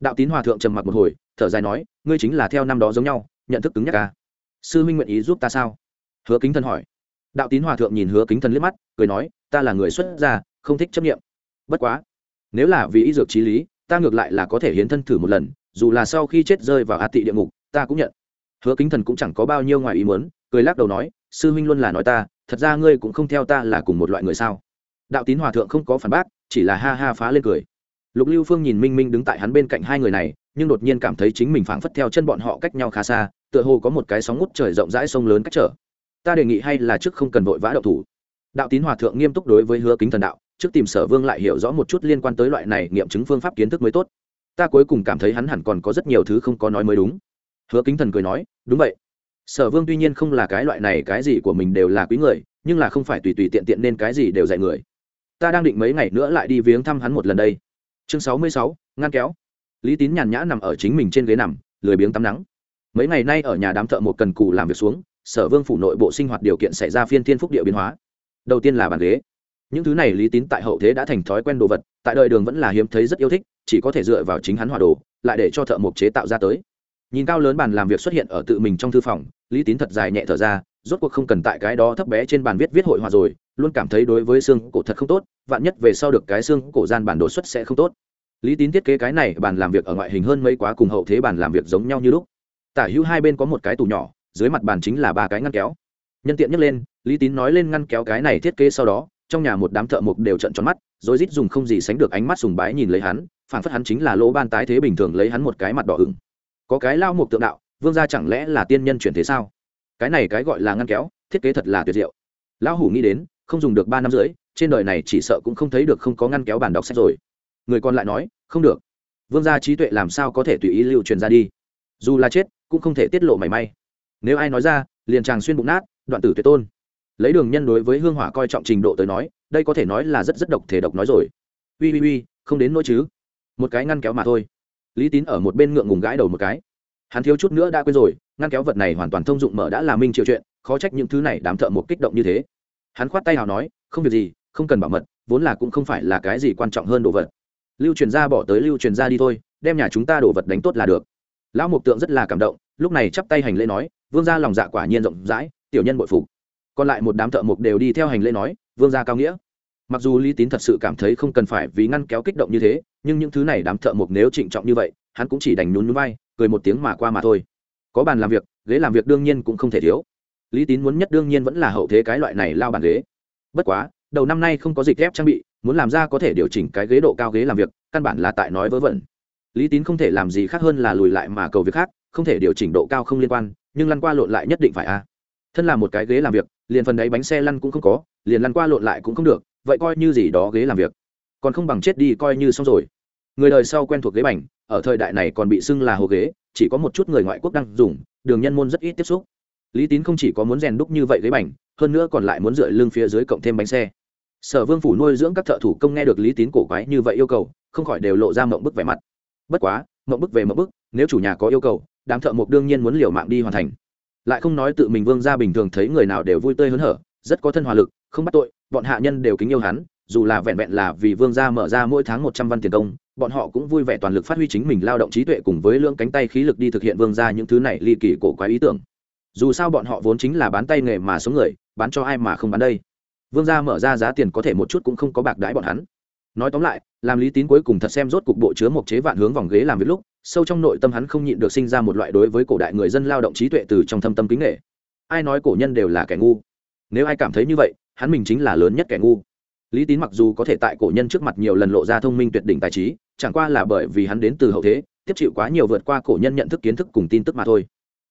Đạo tín hòa thượng trầm mặc một hồi, thở dài nói, ngươi chính là theo năm đó giống nhau, nhận thức cứng nhắc ca sư minh nguyện ý giúp ta sao? Hứa kính thần hỏi. Đạo tín hòa thượng nhìn hứa kính thần liếc mắt, cười nói, ta là người xuất gia, không thích chấp nghiệm bất quá, nếu là vì y dược trí lý, ta ngược lại là có thể hiến thân thử một lần, dù là sau khi chết rơi vào a tị địa ngục, ta cũng nhận. Hứa kính thần cũng chẳng có bao nhiêu ngoài ý muốn, cười lắc đầu nói, sư huynh luôn là nói ta, thật ra ngươi cũng không theo ta là cùng một loại người sao? Đạo tín hòa thượng không có phản bác, chỉ là ha ha phá lên cười lục lưu phương nhìn minh minh đứng tại hắn bên cạnh hai người này, nhưng đột nhiên cảm thấy chính mình phảng phất theo chân bọn họ cách nhau khá xa, tựa hồ có một cái sóng ngút trời rộng rãi sông lớn cách trở. Ta đề nghị hay là trước không cần vội vã đậu thủ. Đạo tín hòa thượng nghiêm túc đối với hứa kính thần đạo, trước tìm sở vương lại hiểu rõ một chút liên quan tới loại này nghiệm chứng phương pháp kiến thức mới tốt. Ta cuối cùng cảm thấy hắn hẳn còn có rất nhiều thứ không có nói mới đúng. Hứa kính thần cười nói, đúng vậy. Sở vương tuy nhiên không là cái loại này, cái gì của mình đều là quý người, nhưng là không phải tùy tùy tiện tiện nên cái gì đều dạy người. Ta đang định mấy ngày nữa lại đi viếng thăm hắn một lần đây chương sáu mươi sáu, ngăn kéo. Lý tín nhàn nhã nằm ở chính mình trên ghế nằm, lười biếng tắm nắng. Mấy ngày nay ở nhà đám thợ một cần cù làm việc xuống, sở vương phủ nội bộ sinh hoạt điều kiện xảy ra phiên thiên phúc địa biến hóa. Đầu tiên là bàn ghế. Những thứ này lý tín tại hậu thế đã thành thói quen đồ vật, tại đời đường vẫn là hiếm thấy rất yêu thích, chỉ có thể dựa vào chính hắn hòa đồ, lại để cho thợ mộc chế tạo ra tới. Nhìn cao lớn bàn làm việc xuất hiện ở tự mình trong thư phòng, lý tín thật dài nhẹ thở ra, rốt cuộc không cần tại cái đó thấp bé trên bàn viết viết hội hòa rồi luôn cảm thấy đối với xương cổ thật không tốt, vạn nhất về sau được cái xương cổ gian bản đột xuất sẽ không tốt. Lý tín thiết kế cái này bàn làm việc ở ngoại hình hơn mấy quá cùng hậu thế bàn làm việc giống nhau như lúc. Tả hữu hai bên có một cái tủ nhỏ, dưới mặt bàn chính là ba cái ngăn kéo. Nhân tiện nhắc lên, lý tín nói lên ngăn kéo cái này thiết kế sau đó, trong nhà một đám thợ mộc đều trận tròn mắt, rồi rít dùng không gì sánh được ánh mắt sùng bái nhìn lấy hắn phản phất hắn chính là lỗ ban tái thế bình thường lấy hắn một cái mặt đỏ ửng. Có cái lao mộc tượng đạo, vương gia chẳng lẽ là tiên nhân chuyển thế sao? Cái này cái gọi là ngăn kéo, thiết kế thật là tuyệt diệu. Lão hủ nghĩ đến không dùng được ba năm rưỡi, trên đời này chỉ sợ cũng không thấy được không có ngăn kéo bàn đọc sách rồi. Người còn lại nói, không được. Vương gia trí tuệ làm sao có thể tùy ý lưu truyền ra đi? Dù là chết, cũng không thể tiết lộ mảy may. Nếu ai nói ra, liền chàng xuyên bụng nát, đoạn tử tuyệt tôn. Lấy đường nhân đối với hương hỏa coi trọng trình độ tới nói, đây có thể nói là rất rất độc thể độc nói rồi. Ui ui ui, không đến nỗi chứ. Một cái ngăn kéo mà thôi. Lý tín ở một bên ngượng ngùng gãi đầu một cái. Hắn thiếu chút nữa đã quên rồi, ngăn kéo vật này hoàn toàn thông dụng mở đã là minh triệu chuyện, khó trách những thứ này đám thợ một kích động như thế hắn khoát tay hào nói không việc gì không cần bảo mật vốn là cũng không phải là cái gì quan trọng hơn đồ vật. Lưu truyền ra bỏ tới lưu truyền ra đi thôi đem nhà chúng ta đồ vật đánh tốt là được. Lão mục tượng rất là cảm động lúc này chắp tay hành lễ nói vương gia lòng dạ quả nhiên rộng rãi tiểu nhân bội phục. Còn lại một đám thợ mộc đều đi theo hành lễ nói vương gia cao nghĩa. Mặc dù lý tín thật sự cảm thấy không cần phải vì ngăn kéo kích động như thế nhưng những thứ này đám thợ mộc nếu trịnh trọng như vậy hắn cũng chỉ đành nhún núi vai, cười một tiếng mà qua mà thôi. Có bàn làm việc ghế làm việc đương nhiên cũng không thể thiếu lý tín muốn nhất đương nhiên vẫn là hậu thế cái loại này lao bàn ghế. Bất quá, đầu năm nay không có dịch ghép trang bị, muốn làm ra có thể điều chỉnh cái ghế độ cao ghế làm việc, căn bản là tại nói vớ vẩn. Lý tín không thể làm gì khác hơn là lùi lại mà cầu việc khác, không thể điều chỉnh độ cao không liên quan, nhưng lăn qua lộn lại nhất định phải a. Thân là một cái ghế làm việc, liền phần đáy bánh xe lăn cũng không có, liền lăn qua lộn lại cũng không được, vậy coi như gì đó ghế làm việc. Còn không bằng chết đi coi như xong rồi. Người đời sau quen thuộc ghế bành, ở thời đại này còn bị xưng là hồ ghế, chỉ có một chút người ngoại quốc đang dùng, đường nhân môn rất ít tiếp xúc lý tín không chỉ có muốn rèn đúc như vậy ghế bành, hơn nữa còn lại muốn dựa lưng phía dưới cộng thêm bánh xe. Sở vương phủ nuôi dưỡng các thợ thủ công nghe được lý tín cổ quái như vậy yêu cầu, không khỏi đều lộ ra mộng bức vẻ mặt. Bất quá, mộng bức về mộng bức, nếu chủ nhà có yêu cầu, đám thợ mộc đương nhiên muốn liều mạng đi hoàn thành. Lại không nói tự mình vương ra bình thường thấy người nào đều vui tươi hớn hở, rất có thân hòa lực, không bắt tội, bọn hạ nhân đều kính yêu hắn, dù là vẹn vẹn là vì vương gia mở ra mỗi tháng một trăm văn tiền công, bọn họ cũng vui vẻ toàn lực phát huy chính mình lao động trí tuệ cùng với lưỡng cánh tay khí lực đi thực hiện vương gia những thứ này ly kỳ cổ quái ý tưởng dù sao bọn họ vốn chính là bán tay nghề mà sống người, bán cho ai mà không bán đây. Vương gia mở ra giá tiền có thể một chút cũng không có bạc đãi bọn hắn. Nói tóm lại, làm lý tín cuối cùng thật xem rốt cục bộ chứa một chế vạn hướng vòng ghế làm việc lúc, sâu trong nội tâm hắn không nhịn được sinh ra một loại đối với cổ đại người dân lao động trí tuệ từ trong thâm tâm kính nghệ ai nói cổ nhân đều là kẻ ngu? Nếu ai cảm thấy như vậy, hắn mình chính là lớn nhất kẻ ngu. Lý tín mặc dù có thể tại cổ nhân trước mặt nhiều lần lộ ra thông minh tuyệt đỉnh tài trí, chẳng qua là bởi vì hắn đến từ hậu thế, tiếp chịu quá nhiều vượt qua cổ nhân nhận thức kiến thức cùng tin tức mà thôi.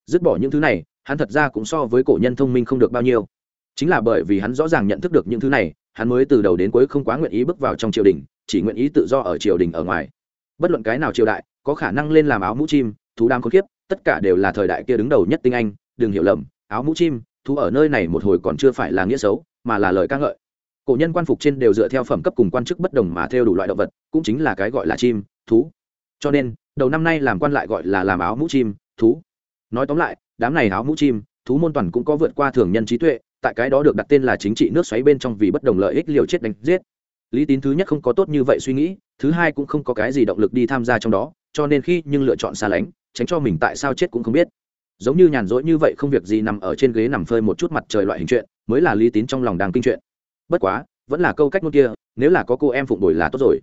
Dứt bỏ những thứ này hắn thật ra cũng so với cổ nhân thông minh không được bao nhiêu. Chính là bởi vì hắn rõ ràng nhận thức được những thứ này, hắn mới từ đầu đến cuối không quá nguyện ý bước vào trong triều đình, chỉ nguyện ý tự do ở triều đình ở ngoài. Bất luận cái nào triều đại, có khả năng lên làm áo mũ chim, thú đam khốn kiếp tất cả đều là thời đại kia đứng đầu nhất tinh anh, đừng hiểu lầm, áo mũ chim, thú ở nơi này một hồi còn chưa phải là nghĩa xấu, mà là lời ca ngợi. Cổ nhân quan phục trên đều dựa theo phẩm cấp cùng quan chức bất đồng mà theo đủ loại động vật, cũng chính là cái gọi là chim, thú. Cho nên, đầu năm nay làm quan lại gọi là làm áo mũ chim, thú. Nói tóm lại đám này áo mũ chim, thú môn toàn cũng có vượt qua thường nhân trí tuệ, tại cái đó được đặt tên là chính trị nước xoáy bên trong vì bất đồng lợi ích liều chết đánh giết. Lý tín thứ nhất không có tốt như vậy suy nghĩ, thứ hai cũng không có cái gì động lực đi tham gia trong đó, cho nên khi nhưng lựa chọn xa lánh, tránh cho mình tại sao chết cũng không biết. Giống như nhàn rỗi như vậy không việc gì nằm ở trên ghế nằm phơi một chút mặt trời loại hình chuyện, mới là lý tín trong lòng đang kinh chuyện. Bất quá, vẫn là câu cách ngôn kia, nếu là có cô em phụng đổi là tốt rồi.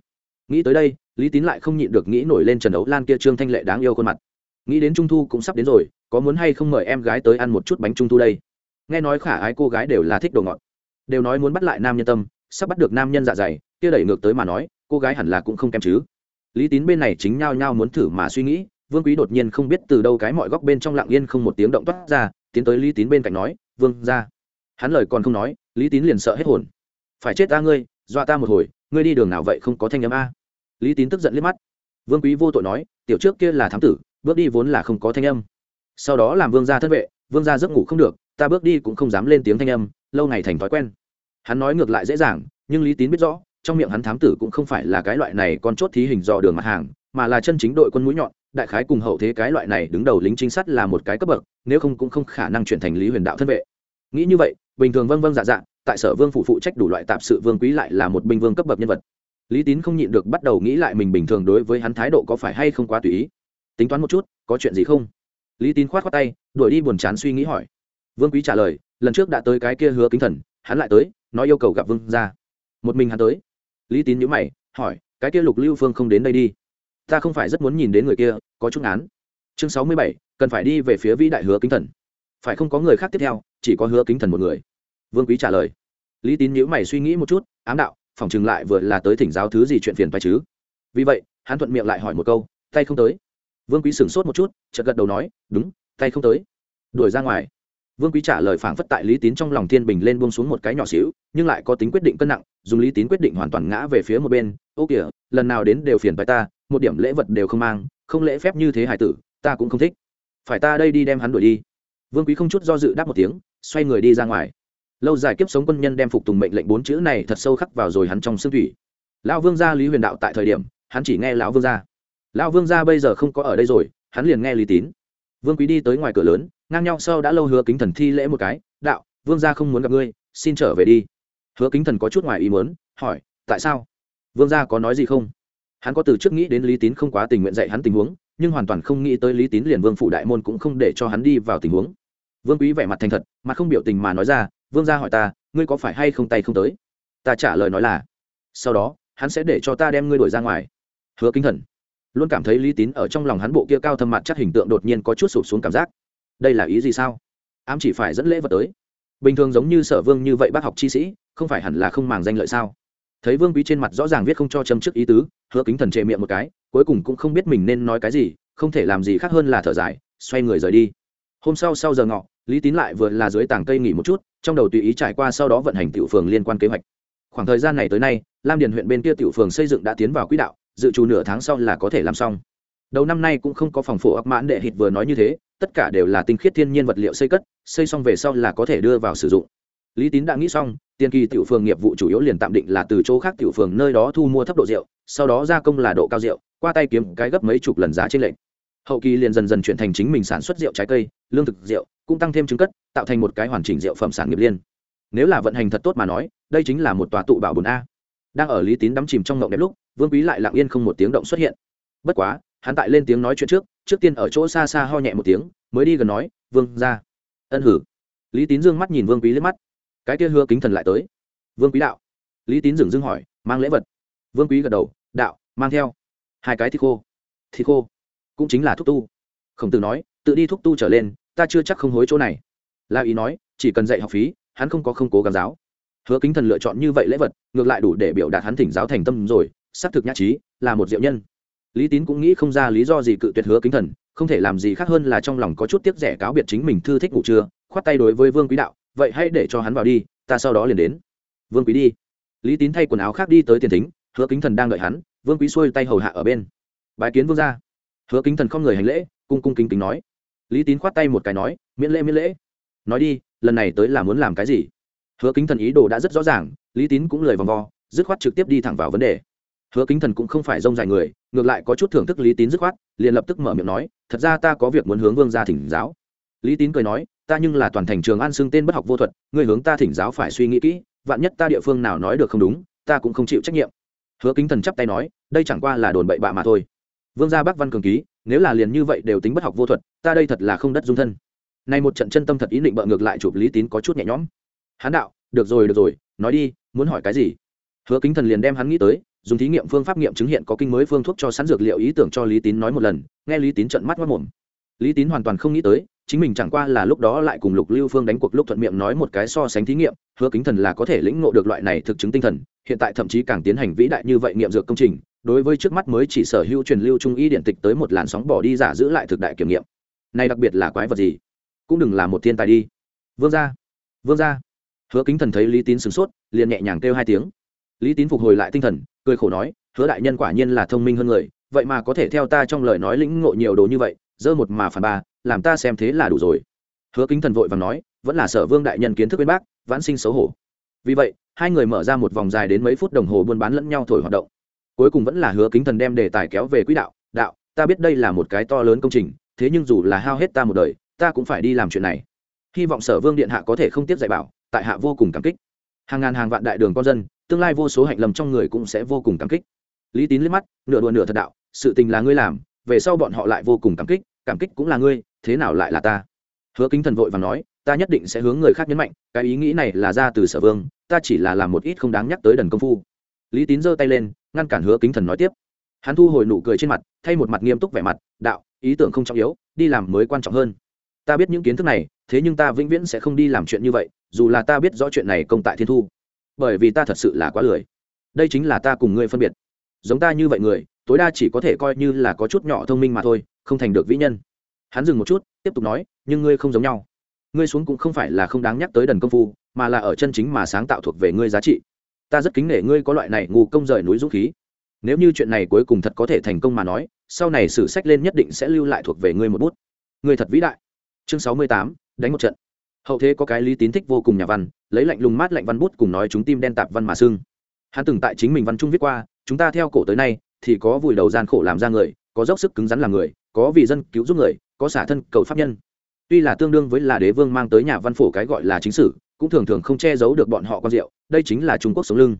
Nghĩ tới đây, lý tín lại không nhịn được nghĩ nổi lên trần ấu lan kia trương thanh lệ đáng yêu khuôn mặt. Nghĩ đến trung thu cũng sắp đến rồi có muốn hay không mời em gái tới ăn một chút bánh trung thu đây? Nghe nói khả ái cô gái đều là thích đồ ngọt. Đều nói muốn bắt lại nam nhân tâm, sắp bắt được nam nhân dạ dày, kia đẩy ngược tới mà nói, cô gái hẳn là cũng không kém chứ. Lý tín bên này chính nhao nhao muốn thử mà suy nghĩ, vương quý đột nhiên không biết từ đâu cái mọi góc bên trong lặng yên không một tiếng động toát ra, tiến tới lý tín bên cạnh nói, vương ra hắn lời còn không nói, lý tín liền sợ hết hồn. Phải chết ta ngươi, dọa ta một hồi, ngươi đi đường nào vậy không có thanh âm a? Lý tín tức giận liếc mắt. Vương quý vô tội nói, tiểu trước kia là thám tử, bước đi vốn là không có thanh âm sau đó làm vương gia thân vệ, vương gia giấc ngủ không được, ta bước đi cũng không dám lên tiếng thanh âm, lâu ngày thành thói quen. Hắn nói ngược lại dễ dàng, nhưng lý tín biết rõ, trong miệng hắn thám tử cũng không phải là cái loại này con chốt thí hình dò đường mặt hàng, mà là chân chính đội quân mũi nhọn, đại khái cùng hậu thế cái loại này đứng đầu lính chính sát là một cái cấp bậc, nếu không cũng không khả năng chuyển thành lý huyền đạo thân vệ. Nghĩ như vậy, bình thường vâng vâng dạ dạ tại sở vương phụ phụ trách đủ loại tạp sự vương quý lại là một binh vương cấp bậc nhân vật. Lý tín không nhịn được bắt đầu nghĩ lại mình bình thường đối với hắn thái độ có phải hay không quá tùy ý. Tính toán một chút, có chuyện gì không? Lý tín khoát khoát tay, đuổi đi buồn chán suy nghĩ hỏi. Vương quý trả lời, lần trước đã tới cái kia hứa kính thần, hắn lại tới, nói yêu cầu gặp vương ra một mình hắn tới. Lý tín nhữ mày, hỏi, cái kia lục lưu phương không đến đây đi. Ta không phải rất muốn nhìn đến người kia, có chút án chương sáu mươi bảy, cần phải đi về phía vĩ đại hứa kính thần. Phải không có người khác tiếp theo, chỉ có hứa kính thần một người. Vương quý trả lời. Lý tín nhữ mày suy nghĩ một chút, ám đạo, phòng chừng lại vừa là tới thỉnh giáo thứ gì chuyện phiền phải chứ. Vì vậy, hắn thuận miệng lại hỏi một câu, tay không tới vương quý sửng sốt một chút, chợt gật đầu nói, đúng, tay không tới. Đuổi ra ngoài. Vương quý trả lời phảng phất tại lý tín trong lòng thiên bình lên buông xuống một cái nhỏ xíu, nhưng lại có tính quyết định cân nặng, dùng lý tín quyết định hoàn toàn ngã về phía một bên, ô kìa, lần nào đến đều phiền bài ta, một điểm lễ vật đều không mang, không lễ phép như thế hải tử, ta cũng không thích. Phải ta đây đi đem hắn đuổi đi. Vương quý không chút do dự đáp một tiếng, xoay người đi ra ngoài. Lâu dài kiếp sống quân nhân đem phục tùng mệnh lệnh bốn chữ này thật sâu khắc vào rồi hắn trong xương thủy. Lão vương gia lý huyền đạo tại thời điểm, hắn chỉ nghe lão vương gia lão vương gia bây giờ không có ở đây rồi, hắn liền nghe lý tín. Vương quý đi tới ngoài cửa lớn, ngang nhau sau đã lâu hứa kính thần thi lễ một cái, đạo, vương gia không muốn gặp ngươi, xin trở về đi. Hứa kính thần có chút ngoài ý muốn, hỏi, tại sao? Vương gia có nói gì không? Hắn có từ trước nghĩ đến lý tín không quá tình nguyện dạy hắn tình huống, nhưng hoàn toàn không nghĩ tới lý tín liền vương phủ đại môn cũng không để cho hắn đi vào tình huống. Vương quý vẻ mặt thành thật mà không biểu tình mà nói ra, vương gia hỏi ta, ngươi có phải hay không tay không tới? Ta trả lời nói là, sau đó, hắn sẽ để cho ta đem ngươi đuổi ra ngoài. Hứa kính thần luôn cảm thấy lý tín ở trong lòng hắn bộ kia cao thâm mặt chắc hình tượng đột nhiên có chút sụp xuống cảm giác. Đây là ý gì sao? Ám chỉ phải dẫn lễ vật tới. Bình thường giống như sở vương như vậy bác học chi sĩ, không phải hẳn là không màng danh lợi sao? Thấy vương quý trên mặt rõ ràng viết không cho châm trước ý tứ, hứa kính thần trệ miệng một cái, cuối cùng cũng không biết mình nên nói cái gì, không thể làm gì khác hơn là thở dài, xoay người rời đi. Hôm sau sau giờ ngọ, lý tín lại vừa là dưới tảng cây nghỉ một chút, trong đầu tùy ý trải qua sau đó vận hành tiểu phường liên quan kế hoạch. Khoảng thời gian này tới nay, lam điền huyện bên kia tiểu phường xây dựng đã tiến vào quỹ đạo dự trù nửa tháng sau là có thể làm xong. Đầu năm nay cũng không có phòng phổ ấp mãn đệ hịt vừa nói như thế, tất cả đều là tinh khiết thiên nhiên vật liệu xây cất, xây xong về sau là có thể đưa vào sử dụng. Lý tín đã nghĩ xong, tiền kỳ tiểu phường nghiệp vụ chủ yếu liền tạm định là từ chỗ khác tiểu phường nơi đó thu mua thấp độ rượu, sau đó gia công là độ cao rượu, qua tay kiếm cái gấp mấy chục lần giá trên lệnh hậu kỳ liền dần dần chuyển thành chính mình sản xuất rượu trái cây, lương thực rượu, cũng tăng thêm trứng cất, tạo thành một cái hoàn chỉnh rượu phẩm sản nghiệp liên nếu là vận hành thật tốt mà nói, đây chính là một tòa tụ bảo bồn a. Đang ở lý tín đắm chìm trong ngộng đẹp lúc vương quý lại lặng yên không một tiếng động xuất hiện. Bất quá, hắn tại lên tiếng nói chuyện trước trước tiên ở chỗ xa xa ho nhẹ một tiếng, mới đi gần nói, vương ra ân hử. Lý tín dương mắt nhìn vương quý lên mắt. Cái kia hứa kính thần lại tới. Vương quý đạo. Lý tín dừng dưng hỏi, mang lễ vật? Vương quý gật đầu, đạo, mang theo. Hai cái thì khô. Thì khô? Cũng chính là thuốc tu. Khổng tử nói, tự đi thuốc tu trở lên, ta chưa chắc không hối chỗ này. La ý nói, chỉ cần dạy học phí, hắn không có không cố gắng giáo. Hứa kính thần lựa chọn như vậy lễ vật, ngược lại đủ để biểu đạt hắn thỉnh giáo thành tâm rồi xác thực nhã trí là một diệu nhân. Lý tín cũng nghĩ không ra lý do gì cự tuyệt hứa kính thần, không thể làm gì khác hơn là trong lòng có chút tiếc rẻ cáo biệt chính mình thư thích ngủ trưa, khoát tay đối với vương quý đạo, vậy hãy để cho hắn vào đi, ta sau đó liền đến. Vương quý đi. Lý tín thay quần áo khác đi tới tiền thính, hứa kính thần đang đợi hắn, vương quý xuôi tay hầu hạ ở bên. Bài kiến vương ra hứa kính thần không người hành lễ, cung cung kính kính nói. Lý tín khoát tay một cái nói, miễn lễ miễn lễ. Nói đi, lần này tới là muốn làm cái gì? Hứa kính thần ý đồ đã rất rõ ràng, lý tín cũng lời vòng vo, dứt khoát trực tiếp đi thẳng vào vấn đề hứa kính thần cũng không phải rông dài người, ngược lại có chút thưởng thức lý tín dứt khoát, liền lập tức mở miệng nói, thật ra ta có việc muốn hướng vương gia thỉnh giáo. Lý tín cười nói, ta nhưng là toàn thành trường an xưng tên bất học vô thuật người hướng ta thỉnh giáo phải suy nghĩ kỹ, vạn nhất ta địa phương nào nói được không đúng, ta cũng không chịu trách nhiệm. Hứa kính thần chắp tay nói, đây chẳng qua là đồn bậy bạ mà thôi. Vương gia bắc văn cường ký, nếu là liền như vậy đều tính bất học vô thuật, ta đây thật là không đất dung thân. Nay một trận chân tâm thật ý định bợ ngược lại chụp lý tín có chút nhẹ nhõm. Hán đạo, được rồi được rồi, nói đi, muốn hỏi cái gì? Hứa kính thần liền đem hắn nghĩ tới dùng thí nghiệm phương pháp nghiệm chứng hiện có kinh mới phương thuốc cho sẵn dược liệu ý tưởng cho lý tín nói một lần, nghe lý tín trận mắt mất mồm. Lý tín hoàn toàn không nghĩ tới, chính mình chẳng qua là lúc đó lại cùng lục lưu phương đánh cuộc lúc thuận miệng nói một cái so sánh thí nghiệm, hứa kính thần là có thể lĩnh ngộ được loại này thực chứng tinh thần, hiện tại thậm chí càng tiến hành vĩ đại như vậy nghiệm dược công trình, đối với trước mắt mới chỉ sở hữu truyền lưu trung y điện tịch tới một làn sóng bỏ đi giả giữ lại thực đại kiểm nghiệm. Này đặc biệt là quái vật gì? Cũng đừng là một thiên tài đi. Vương gia vương gia. Hứa kính thần thấy lý tín sửng sốt, liền nhẹ nhàng kêu hai tiếng lý tín phục hồi lại tinh thần, cười khổ nói, hứa đại nhân quả nhiên là thông minh hơn người, vậy mà có thể theo ta trong lời nói lĩnh ngộ nhiều đồ như vậy, dơ một mà phản ba, làm ta xem thế là đủ rồi. Hứa kính thần vội và nói, vẫn là sở vương đại nhân kiến thức bên bác, vãn sinh xấu hổ. Vì vậy, hai người mở ra một vòng dài đến mấy phút đồng hồ buôn bán lẫn nhau thổi hoạt động. Cuối cùng vẫn là hứa kính thần đem đề tài kéo về quỹ đạo đạo, ta biết đây là một cái to lớn công trình, thế nhưng dù là hao hết ta một đời, ta cũng phải đi làm chuyện này. Hy vọng sở vương điện hạ có thể không tiếp dạy bảo, tại hạ vô cùng cảm kích. Hàng ngàn hàng vạn đại đường con dân tương lai vô số hạnh lầm trong người cũng sẽ vô cùng cảm kích. Lý tín liếc mắt, nửa đùa nửa thật đạo, sự tình là ngươi làm, về sau bọn họ lại vô cùng cảm kích cảm kích cũng là ngươi, thế nào lại là ta? Hứa kính thần vội và nói, ta nhất định sẽ hướng người khác nhấn mạnh, cái ý nghĩ này là ra từ sở vương, ta chỉ là làm một ít không đáng nhắc tới đần công phu. Lý tín giơ tay lên, ngăn cản hứa kính thần nói tiếp. Hắn thu hồi nụ cười trên mặt, thay một mặt nghiêm túc vẻ mặt, đạo, ý tưởng không trọng yếu, đi làm mới quan trọng hơn. Ta biết những kiến thức này, thế nhưng ta vĩnh viễn sẽ không đi làm chuyện như vậy, dù là ta biết rõ chuyện này công tại thiên thu bởi vì ta thật sự là quá lười. Đây chính là ta cùng ngươi phân biệt. Giống ta như vậy người, tối đa chỉ có thể coi như là có chút nhỏ thông minh mà thôi, không thành được vĩ nhân. Hắn dừng một chút, tiếp tục nói, nhưng ngươi không giống nhau. Ngươi xuống cũng không phải là không đáng nhắc tới đần công phu, mà là ở chân chính mà sáng tạo thuộc về ngươi giá trị. Ta rất kính nể ngươi có loại này ngu công rời núi dũng khí. Nếu như chuyện này cuối cùng thật có thể thành công mà nói, sau này sử sách lên nhất định sẽ lưu lại thuộc về ngươi một bút. Ngươi thật vĩ đại. Chương sáu mươi tám, đánh một trận hậu thế có cái lý tín thích vô cùng nhà văn, lấy lạnh lùng mát lạnh văn bút cùng nói chúng tim đen tạp văn mà xưng hắn từng tại chính mình văn trung viết qua, chúng ta theo cổ tới nay, thì có vùi đầu gian khổ làm ra người, có dốc sức cứng rắn làm người, có vì dân cứu giúp người, có xả thân cầu pháp nhân. Tuy là tương đương với là đế vương mang tới nhà văn phổ cái gọi là chính sử, cũng thường thường không che giấu được bọn họ con rượu đây chính là trung quốc sống lưng.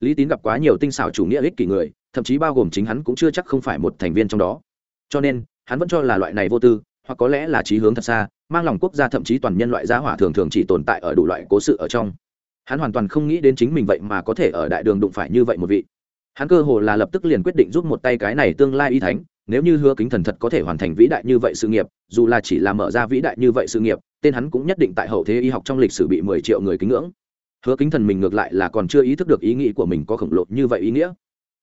Lý tín gặp quá nhiều tinh xảo chủ nghĩa ích kỷ người, thậm chí bao gồm chính hắn cũng chưa chắc không phải một thành viên trong đó. Cho nên, hắn vẫn cho là loại này vô tư, hoặc có lẽ là trí hướng thật xa mang lòng quốc gia thậm chí toàn nhân loại gia hỏa thường thường chỉ tồn tại ở đủ loại cố sự ở trong. Hắn hoàn toàn không nghĩ đến chính mình vậy mà có thể ở đại đường đụng phải như vậy một vị. Hắn cơ hồ là lập tức liền quyết định giúp một tay cái này tương lai y thánh, nếu như hứa kính thần thật có thể hoàn thành vĩ đại như vậy sự nghiệp, dù là chỉ là mở ra vĩ đại như vậy sự nghiệp, tên hắn cũng nhất định tại hậu thế y học trong lịch sử bị mười triệu người kính ngưỡng. Hứa kính thần mình ngược lại là còn chưa ý thức được ý nghĩ của mình có khổng lồ như vậy ý nghĩa.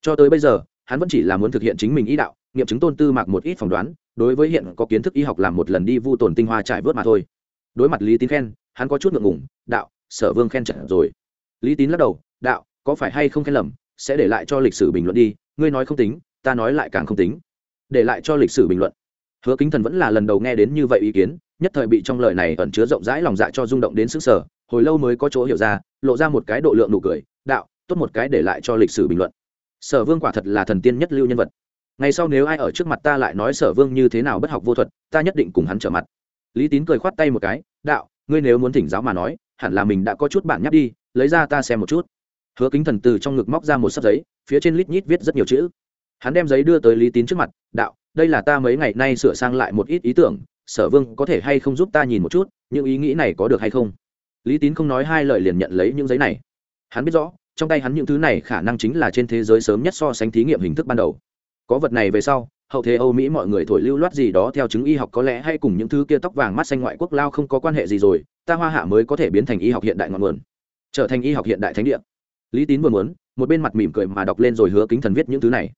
Cho tới bây giờ, hắn vẫn chỉ là muốn thực hiện chính mình ý đạo, nghiệm chứng tôn tư mạc một ít phỏng đoán đối với hiện có kiến thức y học làm một lần đi vu tồn tinh hoa trải vớt mà thôi. Đối mặt lý tín khen, hắn có chút ngượng ngủng đạo, sở vương khen trận rồi. Lý tín lắc đầu, đạo, có phải hay không khen lầm, sẽ để lại cho lịch sử bình luận đi, ngươi nói không tính, ta nói lại càng không tính. Để lại cho lịch sử bình luận. Hứa kính thần vẫn là lần đầu nghe đến như vậy ý kiến, nhất thời bị trong lời này ẩn chứa rộng rãi lòng dạ cho rung động đến xứng sở hồi lâu mới có chỗ hiểu ra, lộ ra một cái độ lượng nụ cười, đạo, tốt một cái để lại cho lịch sử bình luận. Sở vương quả thật là thần tiên nhất lưu nhân vật ngày sau nếu ai ở trước mặt ta lại nói sở vương như thế nào bất học vô thuật, ta nhất định cùng hắn trở mặt. Lý tín cười khoát tay một cái, đạo, ngươi nếu muốn thỉnh giáo mà nói, hẳn là mình đã có chút bản nhắc đi, lấy ra ta xem một chút. Hứa kính thần từ trong ngực móc ra một sấp giấy, phía trên lít nhít viết rất nhiều chữ. Hắn đem giấy đưa tới lý tín trước mặt, đạo, đây là ta mấy ngày nay sửa sang lại một ít ý tưởng, sở vương có thể hay không giúp ta nhìn một chút, những ý nghĩ này có được hay không? Lý tín không nói hai lời liền nhận lấy những giấy này. Hắn biết rõ, trong tay hắn những thứ này khả năng chính là trên thế giới sớm nhất so sánh thí nghiệm hình thức ban đầu có vật này về sau, hậu thế âu mỹ mọi người thổi lưu loát gì đó theo chứng y học có lẽ hay cùng những thứ kia tóc vàng mắt xanh ngoại quốc lao không có quan hệ gì rồi, ta hoa hạ mới có thể biến thành y học hiện đại ngọn nguồn. Trở thành y học hiện đại thánh địa. Lý tín vừa muốn, một bên mặt mỉm cười mà đọc lên rồi hứa kính thần viết những thứ này.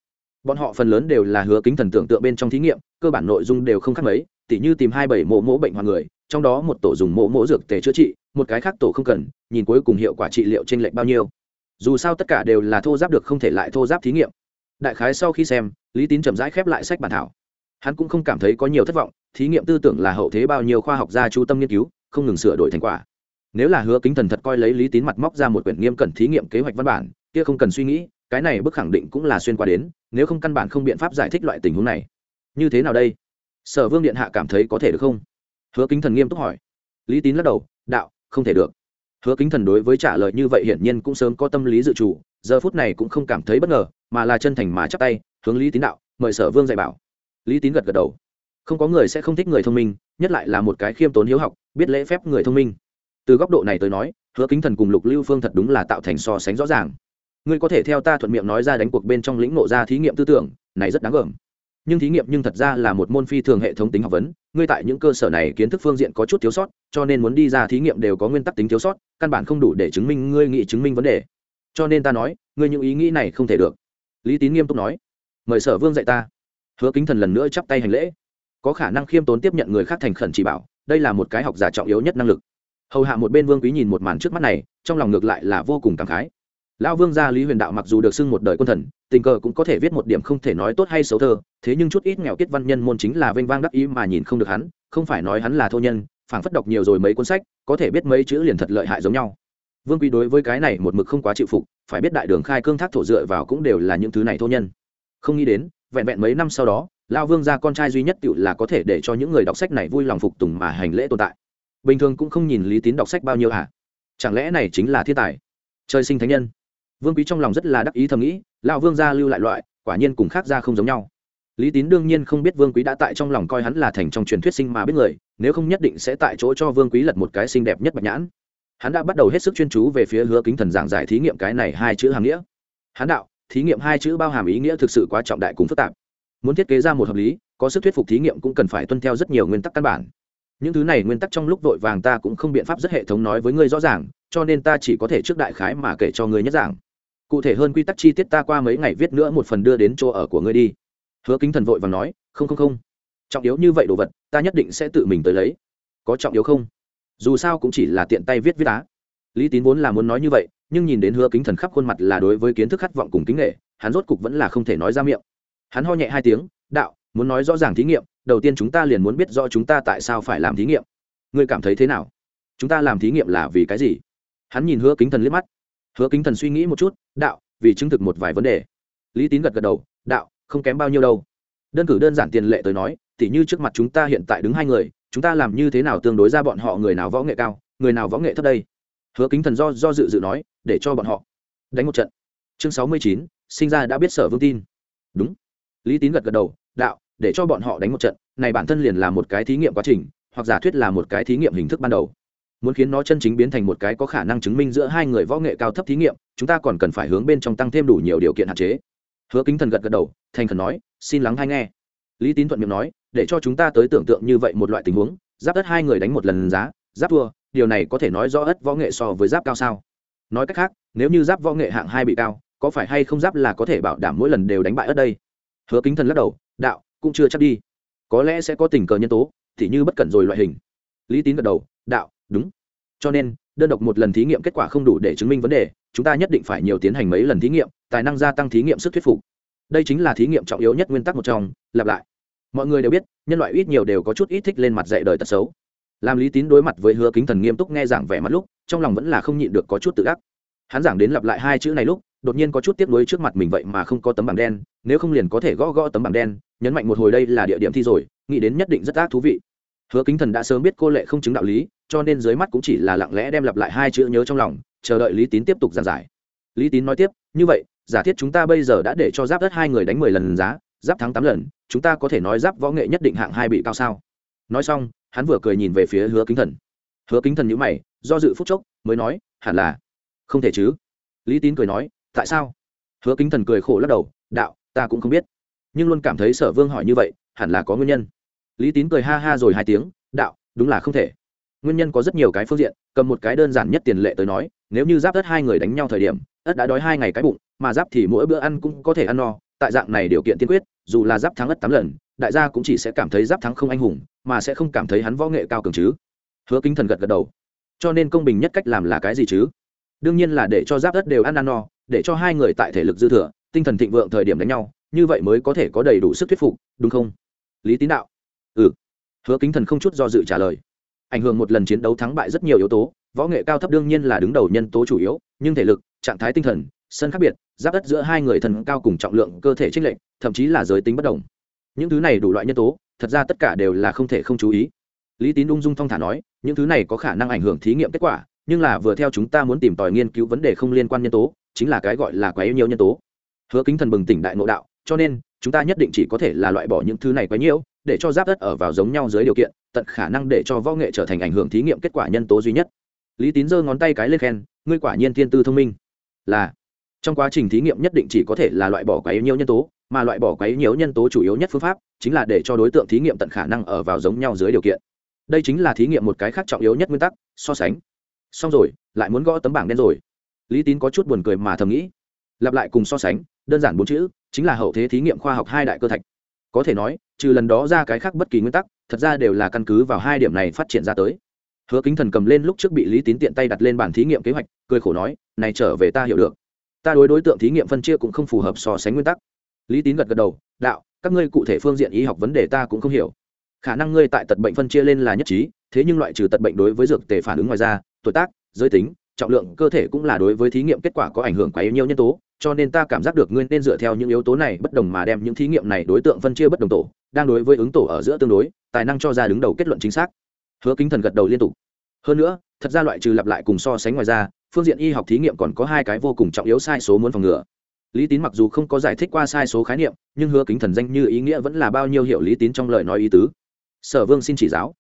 Bọn họ phần lớn đều là hứa kính thần tưởng tượng bên trong thí nghiệm, cơ bản nội dung đều không khác mấy, tỉ như tìm hai bảy mộ mỗ bệnh hoặc người, trong đó một tổ dùng mộ mỗ dược tề chữa trị, một cái khác tổ không cần, nhìn cuối cùng hiệu quả trị liệu trên lệch bao nhiêu. Dù sao tất cả đều là thô giáp được không thể lại thô giáp thí nghiệm đại khái sau khi xem, lý tín chậm rãi khép lại sách bản thảo. Hắn cũng không cảm thấy có nhiều thất vọng, thí nghiệm tư tưởng là hậu thế bao nhiêu khoa học gia chú tâm nghiên cứu, không ngừng sửa đổi thành quả. Nếu là hứa kính thần thật coi lấy lý tín mặt móc ra một quyển nghiêm cẩn thí nghiệm kế hoạch văn bản, kia không cần suy nghĩ, cái này bức khẳng định cũng là xuyên qua đến, nếu không căn bản không biện pháp giải thích loại tình huống này. Như thế nào đây? Sở vương điện hạ cảm thấy có thể được không? Hứa kính thần nghiêm túc hỏi. Lý tín lắc đầu, đạo, không thể được. Hứa kính thần đối với trả lời như vậy hiển nhiên cũng sớm có tâm lý dự trù giờ phút này cũng không cảm thấy bất ngờ, mà là chân thành mà chắp tay, hướng lý tín đạo, mời sở vương dạy bảo. Lý tín gật gật đầu. Không có người sẽ không thích người thông minh, nhất lại là một cái khiêm tốn hiếu học, biết lễ phép người thông minh. Từ góc độ này tới nói, hứa kính thần cùng lục lưu phương thật đúng là tạo thành so sánh rõ ràng. Ngươi có thể theo ta thuận miệng nói ra đánh cuộc bên trong lĩnh nộ ra thí nghiệm tư tưởng, này rất đáng gờm. Nhưng thí nghiệm nhưng thật ra là một môn phi thường hệ thống tính học vấn, ngươi tại những cơ sở này kiến thức phương diện có chút thiếu sót, cho nên muốn đi ra thí nghiệm đều có nguyên tắc tính thiếu sót, căn bản không đủ để chứng minh ngươi nghị chứng minh vấn đề cho nên ta nói, ngươi những ý nghĩ này không thể được. Lý tín nghiêm túc nói, mời sở vương dạy ta. Hứa kính thần lần nữa chắp tay hành lễ. Có khả năng khiêm tốn tiếp nhận người khác thành khẩn chỉ bảo, đây là một cái học giả trọng yếu nhất năng lực. Hầu hạ một bên vương quý nhìn một màn trước mắt này, trong lòng ngược lại là vô cùng cảm khái. Lão vương gia lý huyền đạo mặc dù được xưng một đời quân thần, tình cờ cũng có thể viết một điểm không thể nói tốt hay xấu thơ, thế nhưng chút ít nghèo kết văn nhân môn chính là vênh vang đắc ý mà nhìn không được hắn, không phải nói hắn là thô nhân, phảng phất đọc nhiều rồi mấy cuốn sách, có thể biết mấy chữ liền thật lợi hại giống nhau vương quý đối với cái này một mực không quá chịu phục, phải biết đại đường khai cương thác thổ dựa vào cũng đều là những thứ này thô nhân. Không nghĩ đến, vẹn vẹn mấy năm sau đó lao vương gia con trai duy nhất tự là có thể để cho những người đọc sách này vui lòng phục tùng mà hành lễ tồn tại. Bình thường cũng không nhìn lý tín đọc sách bao nhiêu hả? Chẳng lẽ này chính là thiên tài? Trời sinh thánh nhân. Vương quý trong lòng rất là đắc ý thầm nghĩ, lão vương gia lưu lại loại, quả nhiên cùng khác gia không giống nhau. Lý tín đương nhiên không biết vương quý đã tại trong lòng coi hắn là thành trong truyền thuyết sinh mà biết người, nếu không nhất định sẽ tại chỗ cho vương quý lật một cái xinh đẹp nhất bạch nhãn hắn đã bắt đầu hết sức chuyên chú về phía hứa kính thần giảng giải thí nghiệm cái này hai chữ hàm nghĩa. Hắn đạo, thí nghiệm hai chữ bao hàm ý nghĩa thực sự quá trọng đại cùng phức tạp. Muốn thiết kế ra một hợp lý, có sức thuyết phục thí nghiệm cũng cần phải tuân theo rất nhiều nguyên tắc căn bản. Những thứ này nguyên tắc trong lúc vội vàng ta cũng không biện pháp rất hệ thống nói với ngươi rõ ràng, cho nên ta chỉ có thể trước đại khái mà kể cho ngươi nhất giảng cụ thể hơn quy tắc chi tiết ta qua mấy ngày viết nữa một phần đưa đến chỗ ở của ngươi đi. Hứa kính thần vội và nói, không không không. Trọng yếu như vậy đồ vật, ta nhất định sẽ tự mình tới lấy. Có trọng yếu không? Dù sao cũng chỉ là tiện tay viết viết á. Lý tín vốn là muốn nói như vậy, nhưng nhìn đến hứa kính thần khắp khuôn mặt là đối với kiến thức khát vọng cùng kính nghệ hắn rốt cục vẫn là không thể nói ra miệng. Hắn ho nhẹ hai tiếng, đạo, muốn nói rõ ràng thí nghiệm, đầu tiên chúng ta liền muốn biết rõ chúng ta tại sao phải làm thí nghiệm. Ngươi cảm thấy thế nào? Chúng ta làm thí nghiệm là vì cái gì? Hắn nhìn hứa kính thần liếc mắt. Hứa kính thần suy nghĩ một chút, đạo, vì chứng thực một vài vấn đề. Lý tín gật gật đầu, đạo, không kém bao nhiêu đâu. Đơn cử đơn giản tiền lệ tới nói, tỉ như trước mặt chúng ta hiện tại đứng hai người chúng ta làm như thế nào tương đối ra bọn họ người nào võ nghệ cao, người nào võ nghệ thấp đây? Hứa kính thần do do dự dự nói, để cho bọn họ. Đánh một trận. Chương sáu mươi chín, sinh ra đã biết sở vương tin. Đúng. Lý tín gật gật đầu, đạo, để cho bọn họ đánh một trận, này bản thân liền là một cái thí nghiệm quá trình, hoặc giả thuyết là một cái thí nghiệm hình thức ban đầu. Muốn khiến nó chân chính biến thành một cái có khả năng chứng minh giữa hai người võ nghệ cao thấp thí nghiệm, chúng ta còn cần phải hướng bên trong tăng thêm đủ nhiều điều kiện hạn chế. Hứa kính thần gật gật đầu, thành khẩn nói, xin lắng hay nghe. Lý tín thuận miệng nói để cho chúng ta tới tưởng tượng như vậy một loại tình huống, giáp đất hai người đánh một lần giá, giáp thua, điều này có thể nói rõ ất võ nghệ so với giáp cao sao? Nói cách khác, nếu như giáp võ nghệ hạng hai bị cao, có phải hay không giáp là có thể bảo đảm mỗi lần đều đánh bại ất đây? Hứa kính thần lắc đầu, đạo, cũng chưa chắc đi. Có lẽ sẽ có tình cờ nhân tố, thì như bất cẩn rồi loại hình. Lý tín gật đầu, đạo, đúng. Cho nên, đơn độc một lần thí nghiệm kết quả không đủ để chứng minh vấn đề, chúng ta nhất định phải nhiều tiến hành mấy lần thí nghiệm, tài năng gia tăng thí nghiệm sức thuyết phục. Đây chính là thí nghiệm trọng yếu nhất nguyên tắc một trong, lặp lại mọi người đều biết, nhân loại ít nhiều đều có chút ít thích lên mặt dạy đời tật xấu. Làm lý tín đối mặt với hứa kính thần nghiêm túc nghe giảng vẻ mặt lúc, trong lòng vẫn là không nhịn được có chút tự ác. Hắn giảng đến lặp lại hai chữ này lúc, đột nhiên có chút tiếc nuối trước mặt mình vậy mà không có tấm bảng đen, nếu không liền có thể gõ gõ tấm bảng đen, nhấn mạnh một hồi đây là địa điểm thi rồi, nghĩ đến nhất định rất ác thú vị. Hứa kính thần đã sớm biết cô lệ không chứng đạo lý, cho nên dưới mắt cũng chỉ là lặng lẽ đem lặp lại hai chữ nhớ trong lòng, chờ đợi lý tín tiếp tục giảng giải. Lý tín nói tiếp, như vậy, giả thiết chúng ta bây giờ đã để cho giáp đất hai người đánh mười lần giá giáp thắng tám lần, chúng ta có thể nói giáp võ nghệ nhất định hạng hai bị cao sao? Nói xong, hắn vừa cười nhìn về phía hứa kính thần. Hứa kính thần nhữ mày, do dự phúc chốc, mới nói, hẳn là. Không thể chứ. Lý tín cười nói, tại sao? Hứa kính thần cười khổ lắc đầu, đạo, ta cũng không biết. Nhưng luôn cảm thấy sở vương hỏi như vậy, hẳn là có nguyên nhân. Lý tín cười ha ha rồi hai tiếng, đạo, đúng là không thể. Nguyên nhân có rất nhiều cái phương diện, cầm một cái đơn giản nhất tiền lệ tới nói, nếu như giáp đất hai người đánh nhau thời điểm, ất đã đói hai ngày cái bụng, mà giáp thì mỗi bữa ăn cũng có thể ăn no tại dạng này điều kiện tiên quyết, dù là giáp thắng ất tám lần, đại gia cũng chỉ sẽ cảm thấy giáp thắng không anh hùng, mà sẽ không cảm thấy hắn võ nghệ cao cường chứ. Hứa kính thần gật gật đầu. Cho nên công bình nhất cách làm là cái gì chứ? Đương nhiên là để cho giáp đất đều ăn ăn no, để cho hai người tại thể lực dư thừa, tinh thần thịnh vượng thời điểm đánh nhau, như vậy mới có thể có đầy đủ sức thuyết phục, đúng không? Lý tín đạo. Ừ. Hứa kính thần không chút do dự trả lời. Ảnh hưởng một lần chiến đấu thắng bại rất nhiều yếu tố, võ nghệ cao thấp đương nhiên là đứng đầu nhân tố chủ yếu, nhưng thể lực, trạng thái tinh thần sân khác biệt giáp đất giữa hai người thần cao cùng trọng lượng cơ thể trích lệnh thậm chí là giới tính bất đồng. Những thứ này đủ loại nhân tố thật ra tất cả đều là không thể không chú ý. Lý tín ung dung thong thả nói những thứ này có khả năng ảnh hưởng thí nghiệm kết quả nhưng là vừa theo chúng ta muốn tìm tòi nghiên cứu vấn đề không liên quan nhân tố chính là cái gọi là quá yêu nhiều nhân tố. Hứa kính thần bừng tỉnh đại nội đạo cho nên chúng ta nhất định chỉ có thể là loại bỏ những thứ này quá nhiều, để cho giáp đất ở vào giống nhau dưới điều kiện tận khả năng để cho võ nghệ trở thành ảnh hưởng thí nghiệm kết quả nhân tố duy nhất. Lý tín giơ ngón tay cái lên khen ngươi quả nhiên thiên tư thông minh. Là trong quá trình thí nghiệm nhất định chỉ có thể là loại bỏ quá yếu nhiều nhân tố, mà loại bỏ quá yếu nhiều nhân tố chủ yếu nhất phương pháp chính là để cho đối tượng thí nghiệm tận khả năng ở vào giống nhau dưới điều kiện. Đây chính là thí nghiệm một cái khác trọng yếu nhất nguyên tắc, so sánh. Xong rồi, lại muốn gõ tấm bảng đen rồi. Lý tín có chút buồn cười mà thầm nghĩ. Lặp lại cùng so sánh, đơn giản bốn chữ, chính là hậu thế thí nghiệm khoa học hai đại cơ thạch. Có thể nói, trừ lần đó ra cái khác bất kỳ nguyên tắc, thật ra đều là căn cứ vào hai điểm này phát triển ra tới. Hứa kính thần cầm lên lúc trước bị lý tín tiện tay đặt lên bản thí nghiệm kế hoạch, cười khổ nói, này trở về ta hiểu được ta đối đối tượng thí nghiệm phân chia cũng không phù hợp so sánh nguyên tắc. Lý tín gật gật đầu, đạo, các ngươi cụ thể phương diện y học vấn đề ta cũng không hiểu. Khả năng ngươi tại tật bệnh phân chia lên là nhất trí, thế nhưng loại trừ tật bệnh đối với dược tề phản ứng ngoài ra, tuổi tác, giới tính, trọng lượng, cơ thể cũng là đối với thí nghiệm kết quả có ảnh hưởng quá yếu nhiều nhân tố, cho nên ta cảm giác được ngươi nên dựa theo những yếu tố này bất đồng mà đem những thí nghiệm này đối tượng phân chia bất đồng tổ, đang đối với ứng tổ ở giữa tương đối, tài năng cho ra đứng đầu kết luận chính xác. Hứa kính thần gật đầu liên tục. Hơn nữa, thật ra loại trừ lặp lại cùng so sánh ngoài ra phương diện y học thí nghiệm còn có hai cái vô cùng trọng yếu sai số muốn phòng ngừa. Lý tín mặc dù không có giải thích qua sai số khái niệm, nhưng hứa kính thần danh như ý nghĩa vẫn là bao nhiêu hiệu lý tín trong lời nói ý tứ. Sở vương xin chỉ giáo.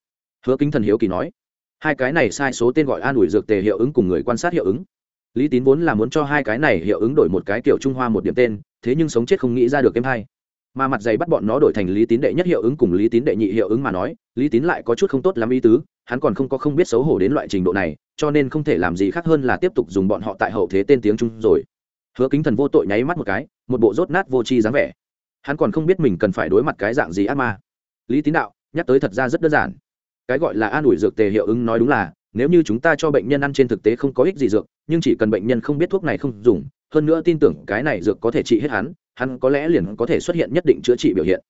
Hứa kính thần hiếu kỳ nói. Hai cái này sai số tên gọi an ủi dược tề hiệu ứng cùng người quan sát hiệu ứng. Lý tín vốn là muốn cho hai cái này hiệu ứng đổi một cái kiểu trung hoa một điểm tên, thế nhưng sống chết không nghĩ ra được em hai mà mặt dày bắt bọn nó đổi thành lý tín đệ nhất hiệu ứng cùng lý tín đệ nhị hiệu ứng mà nói, lý tín lại có chút không tốt lắm ý tứ, hắn còn không có không biết xấu hổ đến loại trình độ này, cho nên không thể làm gì khác hơn là tiếp tục dùng bọn họ tại hậu thế tên tiếng trung rồi. Hứa kính thần vô tội nháy mắt một cái, một bộ rốt nát vô tri dáng vẻ. Hắn còn không biết mình cần phải đối mặt cái dạng gì ác ma. Lý tín đạo, nhắc tới thật ra rất đơn giản. Cái gọi là an ủi dược tề hiệu ứng nói đúng là, nếu như chúng ta cho bệnh nhân ăn trên thực tế không có ích gì dược, nhưng chỉ cần bệnh nhân không biết thuốc này không dùng, hơn nữa tin tưởng cái này dược có thể trị hết hắn hắn có lẽ liền có thể xuất hiện nhất định chữa trị biểu hiện.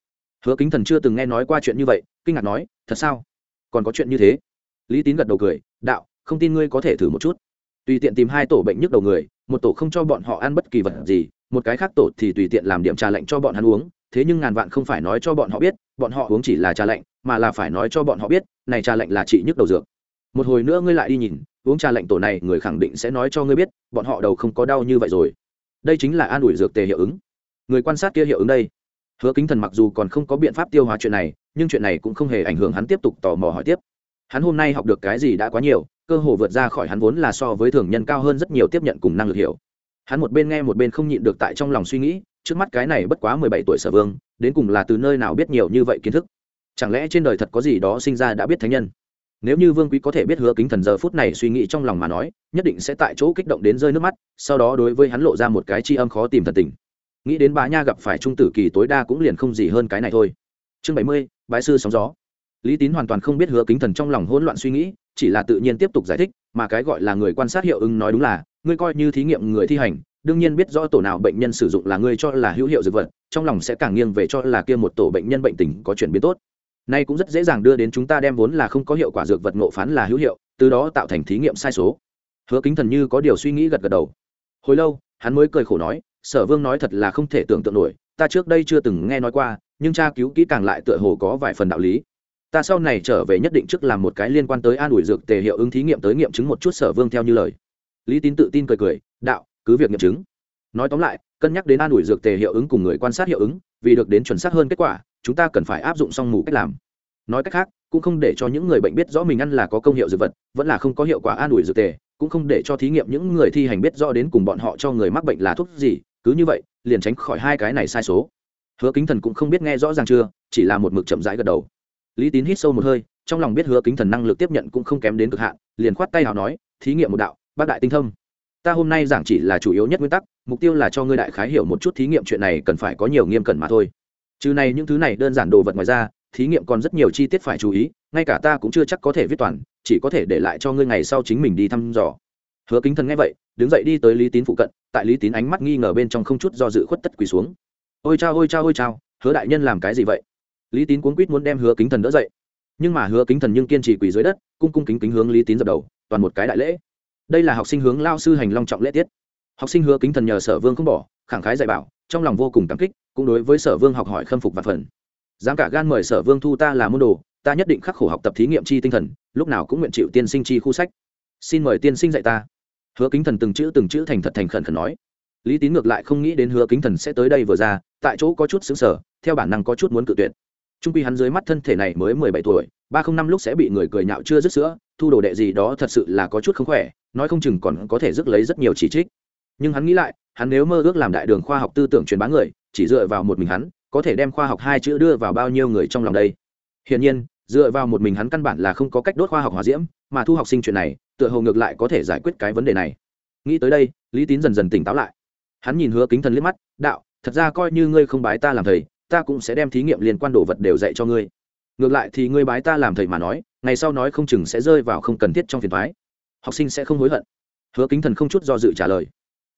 Hứa kính thần chưa từng nghe nói qua chuyện như vậy, kinh ngạc nói, thật sao? Còn có chuyện như thế? Lý tín gật đầu cười, đạo, không tin ngươi có thể thử một chút. Tùy tiện tìm hai tổ bệnh nhức đầu người, một tổ không cho bọn họ ăn bất kỳ vật gì, một cái khác tổ thì tùy tiện làm điểm trà lạnh cho bọn hắn uống. Thế nhưng ngàn vạn không phải nói cho bọn họ biết, bọn họ uống chỉ là trà lạnh, mà là phải nói cho bọn họ biết, này trà lạnh là trị nhức đầu dược. Một hồi nữa ngươi lại đi nhìn, uống trà lạnh tổ này người khẳng định sẽ nói cho ngươi biết, bọn họ đầu không có đau như vậy rồi. Đây chính là an ủi dược tề hiệu ứng người quan sát kia hiệu ứng đây. Hứa kính thần mặc dù còn không có biện pháp tiêu hóa chuyện này, nhưng chuyện này cũng không hề ảnh hưởng hắn tiếp tục tò mò hỏi tiếp. Hắn hôm nay học được cái gì đã quá nhiều, cơ hồ vượt ra khỏi hắn vốn là so với thường nhân cao hơn rất nhiều tiếp nhận cùng năng lực hiểu. Hắn một bên nghe một bên không nhịn được tại trong lòng suy nghĩ, trước mắt cái này bất quá mười bảy tuổi sở vương, đến cùng là từ nơi nào biết nhiều như vậy kiến thức? Chẳng lẽ trên đời thật có gì đó sinh ra đã biết thánh nhân? Nếu như vương quý có thể biết hứa kính thần giờ phút này suy nghĩ trong lòng mà nói, nhất định sẽ tại chỗ kích động đến rơi nước mắt, sau đó đối với hắn lộ ra một cái tri âm khó tìm thần tình nghĩ đến bá nha gặp phải trung tử kỳ tối đa cũng liền không gì hơn cái này thôi. Chương bảy mươi, bái sư sóng gió. Lý tín hoàn toàn không biết hứa kính thần trong lòng hỗn loạn suy nghĩ, chỉ là tự nhiên tiếp tục giải thích, mà cái gọi là người quan sát hiệu ứng nói đúng là, ngươi coi như thí nghiệm người thi hành, đương nhiên biết rõ tổ nào bệnh nhân sử dụng là ngươi cho là hữu hiệu dược vật, trong lòng sẽ càng nghiêng về cho là kia một tổ bệnh nhân bệnh tình có chuyển biến tốt. Nay cũng rất dễ dàng đưa đến chúng ta đem vốn là không có hiệu quả dược vật ngộ phán là hữu hiệu, từ đó tạo thành thí nghiệm sai số. Hứa kính thần như có điều suy nghĩ gật gật đầu. Hồi lâu, hắn mới cười khổ nói sở vương nói thật là không thể tưởng tượng nổi, ta trước đây chưa từng nghe nói qua, nhưng tra cứu kỹ càng lại tựa hồ có vài phần đạo lý. Ta sau này trở về nhất định trước làm một cái liên quan tới an ủi dược tề hiệu ứng thí nghiệm tới nghiệm chứng một chút sở vương theo như lời. Lý tín tự tin cười cười, đạo, cứ việc nghiệm chứng. Nói tóm lại, cân nhắc đến an ủi dược tề hiệu ứng cùng người quan sát hiệu ứng, vì được đến chuẩn xác hơn kết quả, chúng ta cần phải áp dụng song mù cách làm. Nói cách khác, cũng không để cho những người bệnh biết rõ mình ăn là có công hiệu dược vật, vẫn là không có hiệu quả an ủi dược tề, cũng không để cho thí nghiệm những người thi hành biết rõ đến cùng bọn họ cho người mắc bệnh là thuốc gì cứ như vậy, liền tránh khỏi hai cái này sai số. Hứa kính thần cũng không biết nghe rõ ràng chưa, chỉ là một mực chậm rãi gật đầu. Lý tín hít sâu một hơi, trong lòng biết hứa kính thần năng lực tiếp nhận cũng không kém đến cực hạn, liền khoát tay nào nói, thí nghiệm một đạo, bác đại tinh thông. Ta hôm nay giảng chỉ là chủ yếu nhất nguyên tắc, mục tiêu là cho ngươi đại khái hiểu một chút thí nghiệm chuyện này cần phải có nhiều nghiêm cẩn mà thôi. Trừ này những thứ này đơn giản đồ vật ngoài ra, thí nghiệm còn rất nhiều chi tiết phải chú ý, ngay cả ta cũng chưa chắc có thể viết toàn, chỉ có thể để lại cho ngươi ngày sau chính mình đi thăm dò hứa kính thần nghe vậy, đứng dậy đi tới lý tín phụ cận, tại lý tín ánh mắt nghi ngờ bên trong không chút do dự khuất tất quỳ xuống. Ôi chao ôi chao ôi chao, hứa đại nhân làm cái gì vậy? Lý tín cuốn quýt muốn đem hứa kính thần đỡ dậy. Nhưng mà hứa kính thần nhưng kiên trì quỳ dưới đất, cung cung kính kính hướng lý tín dập đầu, toàn một cái đại lễ. Đây là học sinh hướng lao sư hành long trọng lễ tiết. Học sinh hứa kính thần nhờ sở vương không bỏ, khẳng khái dạy bảo, trong lòng vô cùng cảm kích, cũng đối với sở vương học hỏi khâm phục và phần. Dám cả gan mời sở vương thu ta là môn đồ, ta nhất định khắc khổ học tập thí nghiệm chi tinh thần, lúc nào cũng nguyện chịu tiên sinh chi khu sách. Xin mời tiên sinh dạy ta hứa kính thần từng chữ từng chữ thành thật thành khẩn khẩn nói. Lý tín ngược lại không nghĩ đến hứa kính thần sẽ tới đây vừa ra, tại chỗ có chút xứng sở theo bản năng có chút muốn cự tuyệt. Trung quy hắn dưới mắt thân thể này mới mười bảy tuổi, ba không năm lúc sẽ bị người cười nhạo chưa dứt sữa, thu đồ đệ gì đó thật sự là có chút không khỏe, nói không chừng còn có thể rước lấy rất nhiều chỉ trích. Nhưng hắn nghĩ lại, hắn nếu mơ ước làm đại đường khoa học tư tưởng truyền bá người, chỉ dựa vào một mình hắn, có thể đem khoa học hai chữ đưa vào bao nhiêu người trong lòng đây? Hiển nhiên, dựa vào một mình hắn căn bản là không có cách đốt khoa học hòa diễm mà thu học sinh chuyện này, tựa hồ ngược lại có thể giải quyết cái vấn đề này. Nghĩ tới đây, lý tín dần dần tỉnh táo lại. Hắn nhìn hứa kính thần liếc mắt, đạo, thật ra coi như ngươi không bái ta làm thầy, ta cũng sẽ đem thí nghiệm liên quan đồ vật đều dạy cho ngươi. Ngược lại thì ngươi bái ta làm thầy mà nói, ngày sau nói không chừng sẽ rơi vào không cần thiết trong phiền thoái học sinh sẽ không hối hận. Hứa kính thần không chút do dự trả lời.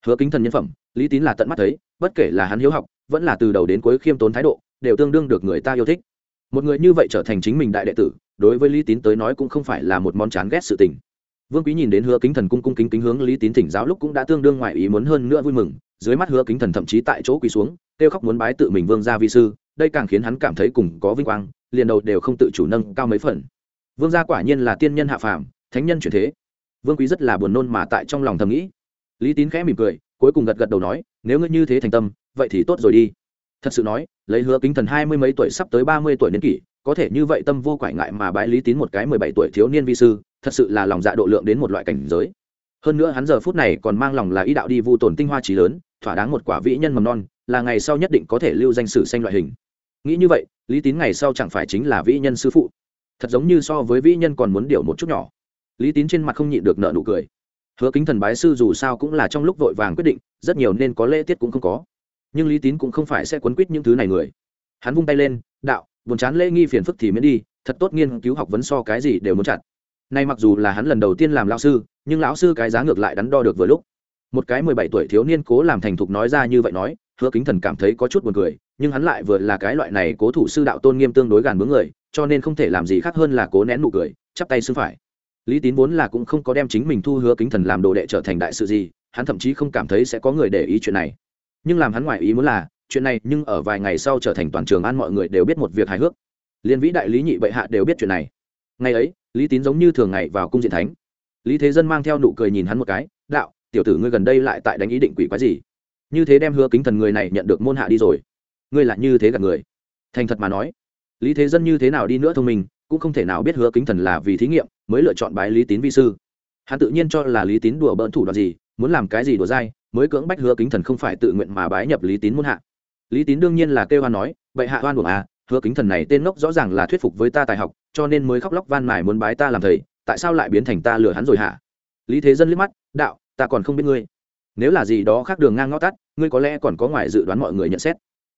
Hứa kính thần nhân phẩm, lý tín là tận mắt thấy, bất kể là hắn hiếu học, vẫn là từ đầu đến cuối khiêm tốn thái độ, đều tương đương được người ta yêu thích một người như vậy trở thành chính mình đại đệ tử, đối với lý tín tới nói cũng không phải là một món chán ghét sự tình. Vương quý nhìn đến hứa kính thần cung cung kính kính hướng lý tín thỉnh giáo lúc cũng đã tương đương ngoại ý muốn hơn nữa vui mừng, dưới mắt hứa kính thần thậm chí tại chỗ quỳ xuống, kêu khóc muốn bái tự mình vương gia vi sư, đây càng khiến hắn cảm thấy cùng có vinh quang, liền đầu đều không tự chủ nâng cao mấy phần. Vương gia quả nhiên là tiên nhân hạ phàm, thánh nhân chuyển thế. Vương quý rất là buồn nôn mà tại trong lòng thầm nghĩ. Lý tín khẽ mỉm cười, cuối cùng gật gật đầu nói, nếu ngươi như thế thành tâm, vậy thì tốt rồi đi thật sự nói, lấy hứa kính thần hai mươi mấy tuổi sắp tới ba mươi tuổi niên kỷ, có thể như vậy tâm vô quải ngại mà bái lý tín một cái mười bảy tuổi thiếu niên vi sư, thật sự là lòng dạ độ lượng đến một loại cảnh giới. Hơn nữa hắn giờ phút này còn mang lòng là ý đạo đi vu tồn tinh hoa trí lớn, thỏa đáng một quả vĩ nhân mầm non, là ngày sau nhất định có thể lưu danh sử xanh loại hình. Nghĩ như vậy, lý tín ngày sau chẳng phải chính là vĩ nhân sư phụ. Thật giống như so với vĩ nhân còn muốn điều một chút nhỏ. Lý tín trên mặt không nhịn được nợ nụ cười. Hứa kính thần bái sư dù sao cũng là trong lúc vội vàng quyết định, rất nhiều nên có lễ tiết cũng không có nhưng lý tín cũng không phải sẽ quấn quýt những thứ này người. Hắn vung tay lên, đạo, buồn chán lễ nghi phiền phức thì miễn đi, thật tốt nghiên cứu học vấn so cái gì đều muốn chặt. Nay mặc dù là hắn lần đầu tiên làm lão sư, nhưng lão sư cái giá ngược lại đắn đo được vừa lúc. Một cái mười bảy tuổi thiếu niên cố làm thành thục nói ra như vậy nói, hứa kính thần cảm thấy có chút buồn cười, nhưng hắn lại vừa là cái loại này cố thủ sư đạo tôn nghiêm tương đối gàn bướng người, cho nên không thể làm gì khác hơn là cố nén nụ cười, chắp tay xưng phải. Lý tín vốn là cũng không có đem chính mình thu hứa kính thần làm đồ đệ trở thành đại sự gì, hắn thậm chí không cảm thấy sẽ có người để ý chuyện này nhưng làm hắn ngoại ý muốn là, chuyện này nhưng ở vài ngày sau trở thành toàn trường an mọi người đều biết một việc hài hước. Liên vĩ đại lý nhị bệ hạ đều biết chuyện này. Ngày ấy, lý tín giống như thường ngày vào cung diện thánh. Lý thế dân mang theo nụ cười nhìn hắn một cái, đạo, tiểu tử ngươi gần đây lại tại đánh ý định quỷ quái gì? Như thế đem hứa kính thần người này nhận được môn hạ đi rồi. Ngươi lại như thế gặp người. Thành thật mà nói, lý thế dân như thế nào đi nữa thông minh, cũng không thể nào biết hứa kính thần là vì thí nghiệm mới lựa chọn bái lý tín vi sư. Hắn tự nhiên cho là lý tín đùa bỡn thủ đoạn gì, muốn làm cái gì đùa dai mới cưỡng bách hứa kính thần không phải tự nguyện mà bái nhập lý tín muôn hạ. Lý tín đương nhiên là kêu hoan nói vậy hạ Hoan buồng à hứa kính thần này tên ngốc rõ ràng là thuyết phục với ta tài học, cho nên mới khóc lóc van mài muốn bái ta làm thầy, tại sao lại biến thành ta lừa hắn rồi hả? Lý thế dân liếc mắt, đạo, ta còn không biết ngươi. Nếu là gì đó khác đường ngang ngõ tắt, ngươi có lẽ còn có ngoài dự đoán mọi người nhận xét.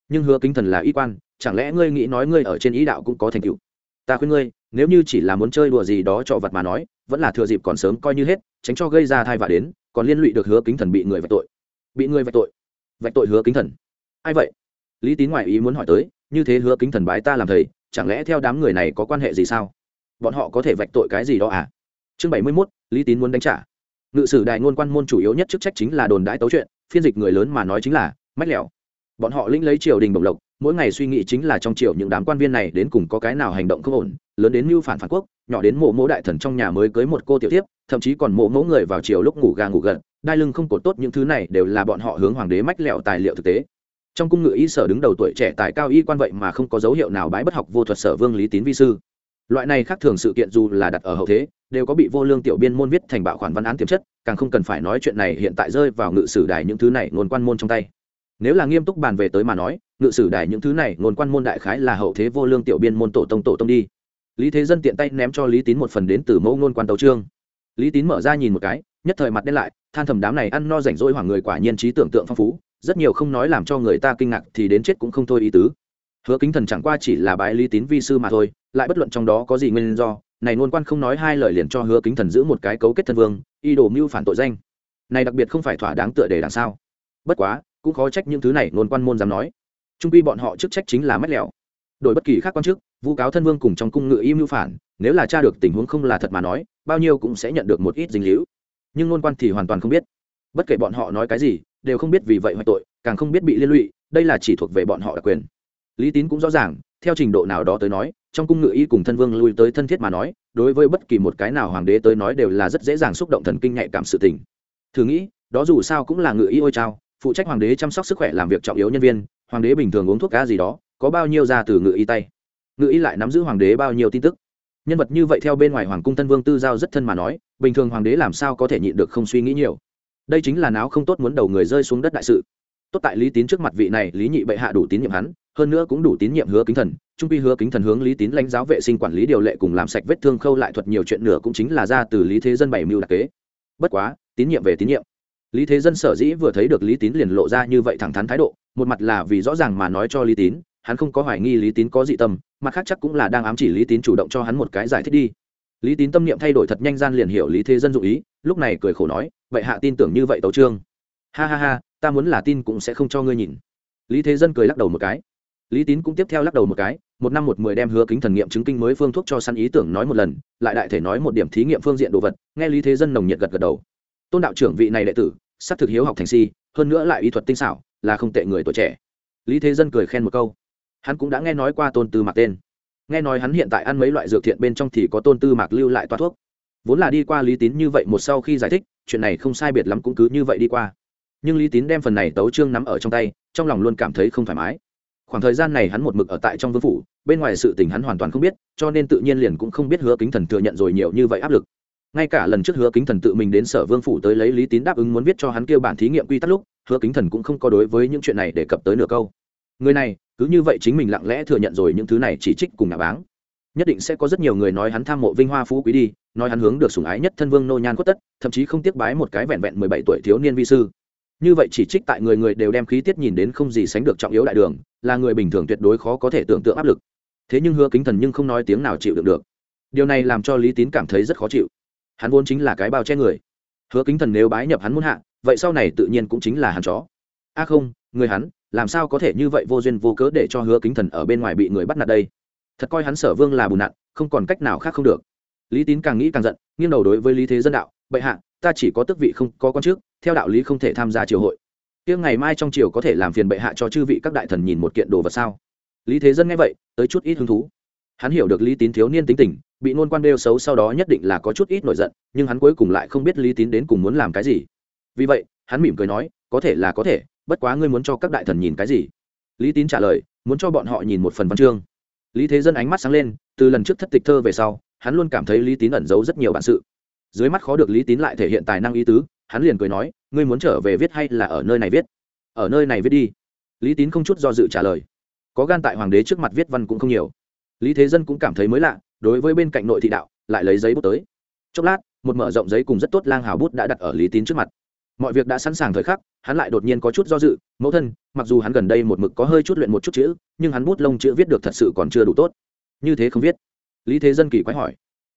Nhưng hứa kính thần là y quan, chẳng lẽ ngươi nghĩ nói ngươi ở trên ý đạo cũng có thành tựu? Ta khuyên ngươi, nếu như chỉ là muốn chơi đùa gì đó cho vật mà nói, vẫn là thừa dịp còn sớm coi như hết, tránh cho gây ra thai vạ đến còn liên lụy được hứa kính thần bị người vạch tội. Bị người vạch tội. Vạch tội hứa kính thần. Ai vậy? Lý tín ngoại ý muốn hỏi tới, như thế hứa kính thần bái ta làm thầy, chẳng lẽ theo đám người này có quan hệ gì sao? Bọn họ có thể vạch tội cái gì đó à? Chương bảy mươi mốt, lý tín muốn đánh trả. Ngự sử đại ngôn quan môn chủ yếu nhất chức trách chính là đồn đãi tấu chuyện, phiên dịch người lớn mà nói chính là mách lẻo. Bọn họ lĩnh lấy triều đình bổng lộc mỗi ngày suy nghĩ chính là trong triều những đám quan viên này đến cùng có cái nào hành động không ổn, lớn đến mưu phản phản quốc, nhỏ đến mộ mỗ đại thần trong nhà mới cưới một cô tiểu tiếp thậm chí còn mộ mỗ người vào triều lúc ngủ gà ngủ gật, đai lưng không cột tốt những thứ này đều là bọn họ hướng hoàng đế mách lẹo tài liệu thực tế. Trong cung ngự y sở đứng đầu tuổi trẻ tài cao y quan vậy mà không có dấu hiệu nào bãi bất học vô thuật sở vương lý tín vi sư. Loại này khác thường sự kiện dù là đặt ở hậu thế, đều có bị vô lương tiểu biên môn viết thành bạo khoản văn án tiềm chất, càng không cần phải nói chuyện này hiện tại rơi vào ngự sử đài những thứ này ngôn quan môn trong tay. Nếu là nghiêm túc bàn về tới mà nói ngự sử đài những thứ này, ngôn quan môn đại khái là hậu thế vô lương tiểu biên môn tổ tông tổ tông đi. Lý thế dân tiện tay ném cho lý tín một phần đến từ mẫu ngôn quan tấu trương lý tín mở ra nhìn một cái, nhất thời mặt đen lại, than thầm đám này ăn no rảnh rỗi hoảng người quả nhiên trí tưởng tượng phong phú, rất nhiều không nói làm cho người ta kinh ngạc thì đến chết cũng không thôi ý tứ. Hứa kính thần chẳng qua chỉ là bái lý tín vi sư mà thôi, lại bất luận trong đó có gì nguyên do, này ngôn quan không nói hai lời liền cho hứa kính thần giữ một cái cấu kết thân vương, y đồ mưu phản tội danh. Này đặc biệt không phải thỏa đáng tựa để đằng sao bất quá, cũng khó trách những thứ này ngôn quan môn dám nói trung quy bọn họ chức trách chính là mách lẹo đổi bất kỳ khác quan chức, vu cáo thân vương cùng trong cung ngự y mưu phản, nếu là tra được tình huống không là thật mà nói, bao nhiêu cũng sẽ nhận được một ít dinh hữu nhưng ngôn quan thì hoàn toàn không biết. Bất kể bọn họ nói cái gì, đều không biết vì vậy hoại tội, càng không biết bị liên lụy, đây là chỉ thuộc về bọn họ đặc quyền. Lý tín cũng rõ ràng, theo trình độ nào đó tới nói, trong cung ngự y cùng thân vương lui tới thân thiết mà nói, đối với bất kỳ một cái nào hoàng đế tới nói đều là rất dễ dàng xúc động thần kinh nhạy cảm sự tình. Thử nghĩ, đó dù sao cũng là ngự y ôi trao phụ trách hoàng đế chăm sóc sức khỏe làm việc trọng yếu nhân viên hoàng đế bình thường uống thuốc cá gì đó, có bao nhiêu ra từ ngự y tay? Ngự y lại nắm giữ hoàng đế bao nhiêu tin tức? Nhân vật như vậy theo bên ngoài hoàng cung tân vương tư giao rất thân mà nói, bình thường hoàng đế làm sao có thể nhịn được không suy nghĩ nhiều? Đây chính là não không tốt muốn đầu người rơi xuống đất đại sự. Tốt tại lý tín trước mặt vị này, lý nhị bệ hạ đủ tín nhiệm hắn, hơn nữa cũng đủ tín nhiệm hứa kính thần. Trung pi hứa kính thần hướng lý tín lãnh giáo vệ sinh quản lý điều lệ cùng làm sạch vết thương khâu lại thuật nhiều chuyện nửa cũng chính là ra từ lý thế dân bảy mưu đặc kế. Bất quá, tín nhiệm về tín nhiệm lý thế dân sở dĩ vừa thấy được lý tín liền lộ ra như vậy thẳng thắn thái độ, một mặt là vì rõ ràng mà nói cho lý tín, hắn không có hoài nghi lý tín có dị tâm, mặt khác chắc cũng là đang ám chỉ lý tín chủ động cho hắn một cái giải thích đi. Lý tín tâm niệm thay đổi thật nhanh gian liền hiểu lý thế dân dụ ý, lúc này cười khổ nói, vậy hạ tin tưởng như vậy tấu trương ha ha ha, ta muốn là tin cũng sẽ không cho ngươi nhìn. Lý thế dân cười lắc đầu một cái. Lý tín cũng tiếp theo lắc đầu một cái, một năm một mười đem hứa kính thần nghiệm chứng kinh mới phương thuốc cho săn ý tưởng nói một lần, lại đại thể nói một điểm thí nghiệm phương diện đồ vật, nghe lý thế dân nồng nhiệt gật gật đầu tôn đạo trưởng vị này đệ tử sắc thực hiếu học thành si, hơn nữa lại y thuật tinh xảo, là không tệ người tuổi trẻ. Lý thế dân cười khen một câu. Hắn cũng đã nghe nói qua tôn tư mạc tên. Nghe nói hắn hiện tại ăn mấy loại dược thiện bên trong thì có tôn tư mạc lưu lại toa thuốc. Vốn là đi qua lý tín như vậy một sau khi giải thích, chuyện này không sai biệt lắm cũng cứ như vậy đi qua. Nhưng lý tín đem phần này tấu trương nắm ở trong tay, trong lòng luôn cảm thấy không thoải mái. Khoảng thời gian này hắn một mực ở tại trong vương phủ, bên ngoài sự tình hắn hoàn toàn không biết, cho nên tự nhiên liền cũng không biết hứa kính thần thừa nhận rồi nhiều như vậy áp lực ngay cả lần trước hứa kính thần tự mình đến sở vương phủ tới lấy lý tín đáp ứng muốn viết cho hắn kêu bản thí nghiệm quy tắc lúc, hứa kính thần cũng không có đối với những chuyện này đề cập tới nửa câu. Người này, cứ như vậy chính mình lặng lẽ thừa nhận rồi những thứ này chỉ trích cùng nhà báng. Nhất định sẽ có rất nhiều người nói hắn tham mộ vinh hoa phú quý đi, nói hắn hướng được sủng ái nhất thân vương nô nhan khuất tất, thậm chí không tiếc bái một cái vẹn vẹn mười bảy tuổi thiếu niên vi sư. Như vậy chỉ trích tại người người đều đem khí tiết nhìn đến không gì sánh được trọng yếu đại đường, là người bình thường tuyệt đối khó có thể tưởng tượng áp lực. Thế nhưng hứa kính thần nhưng không nói tiếng nào chịu được được. Điều này làm cho lý tín cảm thấy rất khó chịu hắn vốn chính là cái bao che người. Hứa kính thần nếu bái nhập hắn muốn hạ, vậy sau này tự nhiên cũng chính là hắn chó. A không, người hắn, làm sao có thể như vậy vô duyên vô cớ để cho hứa kính thần ở bên ngoài bị người bắt nạt đây? Thật coi hắn sở vương là bùn nặn, không còn cách nào khác không được. Lý tín càng nghĩ càng giận, nghiêng đầu đối với lý thế dân đạo, bệ hạ, ta chỉ có tước vị không có con trước, theo đạo lý không thể tham gia triều hội. Tiếng ngày mai trong triều có thể làm phiền bệ hạ cho chư vị các đại thần nhìn một kiện đồ vật sao? Lý thế dân nghe vậy, tới chút ít hứng thú. Hắn hiểu được lý tín thiếu niên tính tình bị ngôn quan đeo xấu sau đó nhất định là có chút ít nổi giận, nhưng hắn cuối cùng lại không biết lý tín đến cùng muốn làm cái gì. Vì vậy, hắn mỉm cười nói, có thể là có thể, bất quá ngươi muốn cho các đại thần nhìn cái gì? Lý tín trả lời, muốn cho bọn họ nhìn một phần văn chương. Lý thế dân ánh mắt sáng lên, từ lần trước thất tịch thơ về sau, hắn luôn cảm thấy lý tín ẩn giấu rất nhiều bản sự. Dưới mắt khó được lý tín lại thể hiện tài năng ý tứ, hắn liền cười nói, ngươi muốn trở về viết hay là ở nơi này viết? Ở nơi này viết đi. Lý tín không chút do dự trả lời. Có gan tại hoàng đế trước mặt viết văn cũng không nhiều. Lý thế dân cũng cảm thấy mới lạ đối với bên cạnh nội thị đạo, lại lấy giấy bút tới. Chốc lát, một mở rộng giấy cùng rất tốt lang hào bút đã đặt ở lý tín trước mặt. Mọi việc đã sẵn sàng thời khắc, hắn lại đột nhiên có chút do dự, mẫu thân, mặc dù hắn gần đây một mực có hơi chút luyện một chút chữ, nhưng hắn bút lông chữ viết được thật sự còn chưa đủ tốt. Như thế không viết. Lý thế dân kỳ quái hỏi.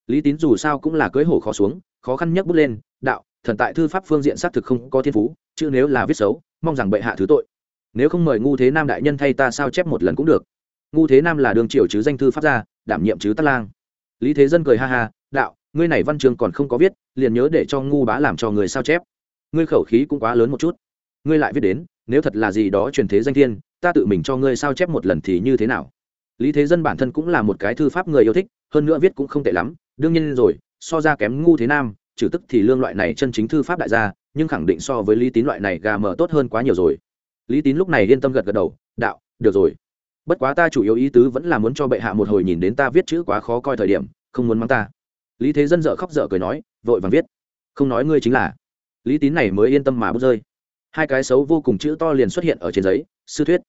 Lý tín dù sao cũng là cưới hổ khó xuống, khó khăn nhấc bút lên, đạo, thần tại thư pháp phương diện xác thực không có thiên phú chứ nếu là viết xấu, mong rằng bệ hạ thứ tội. Nếu không mời ngu thế nam đại nhân thay ta sao chép một lần cũng được. Ngu thế nam là đường triều chứ danh thư pháp gia đảm nhiệm chứ tắc lang. Lý thế dân cười ha ha, đạo, ngươi này văn chương còn không có viết, liền nhớ để cho ngu bá làm cho người sao chép. Ngươi khẩu khí cũng quá lớn một chút. Ngươi lại viết đến, nếu thật là gì đó truyền thế danh thiên, ta tự mình cho ngươi sao chép một lần thì như thế nào? Lý thế dân bản thân cũng là một cái thư pháp người yêu thích, hơn nữa viết cũng không tệ lắm, đương nhiên rồi, so ra kém ngu thế nam, trừ tức thì lương loại này chân chính thư pháp đại gia, nhưng khẳng định so với lý tín loại này gà mở tốt hơn quá nhiều rồi. Lý tín lúc này yên tâm gật gật đầu, đạo, được rồi bất quá ta chủ yếu ý tứ vẫn là muốn cho bệ hạ một hồi nhìn đến ta viết chữ quá khó coi thời điểm, không muốn mắng ta. Lý thế dân dợ khóc dở cười nói, vội vàng viết. Không nói ngươi chính là. Lý tín này mới yên tâm mà bút rơi. Hai cái xấu vô cùng chữ to liền xuất hiện ở trên giấy, sư thuyết.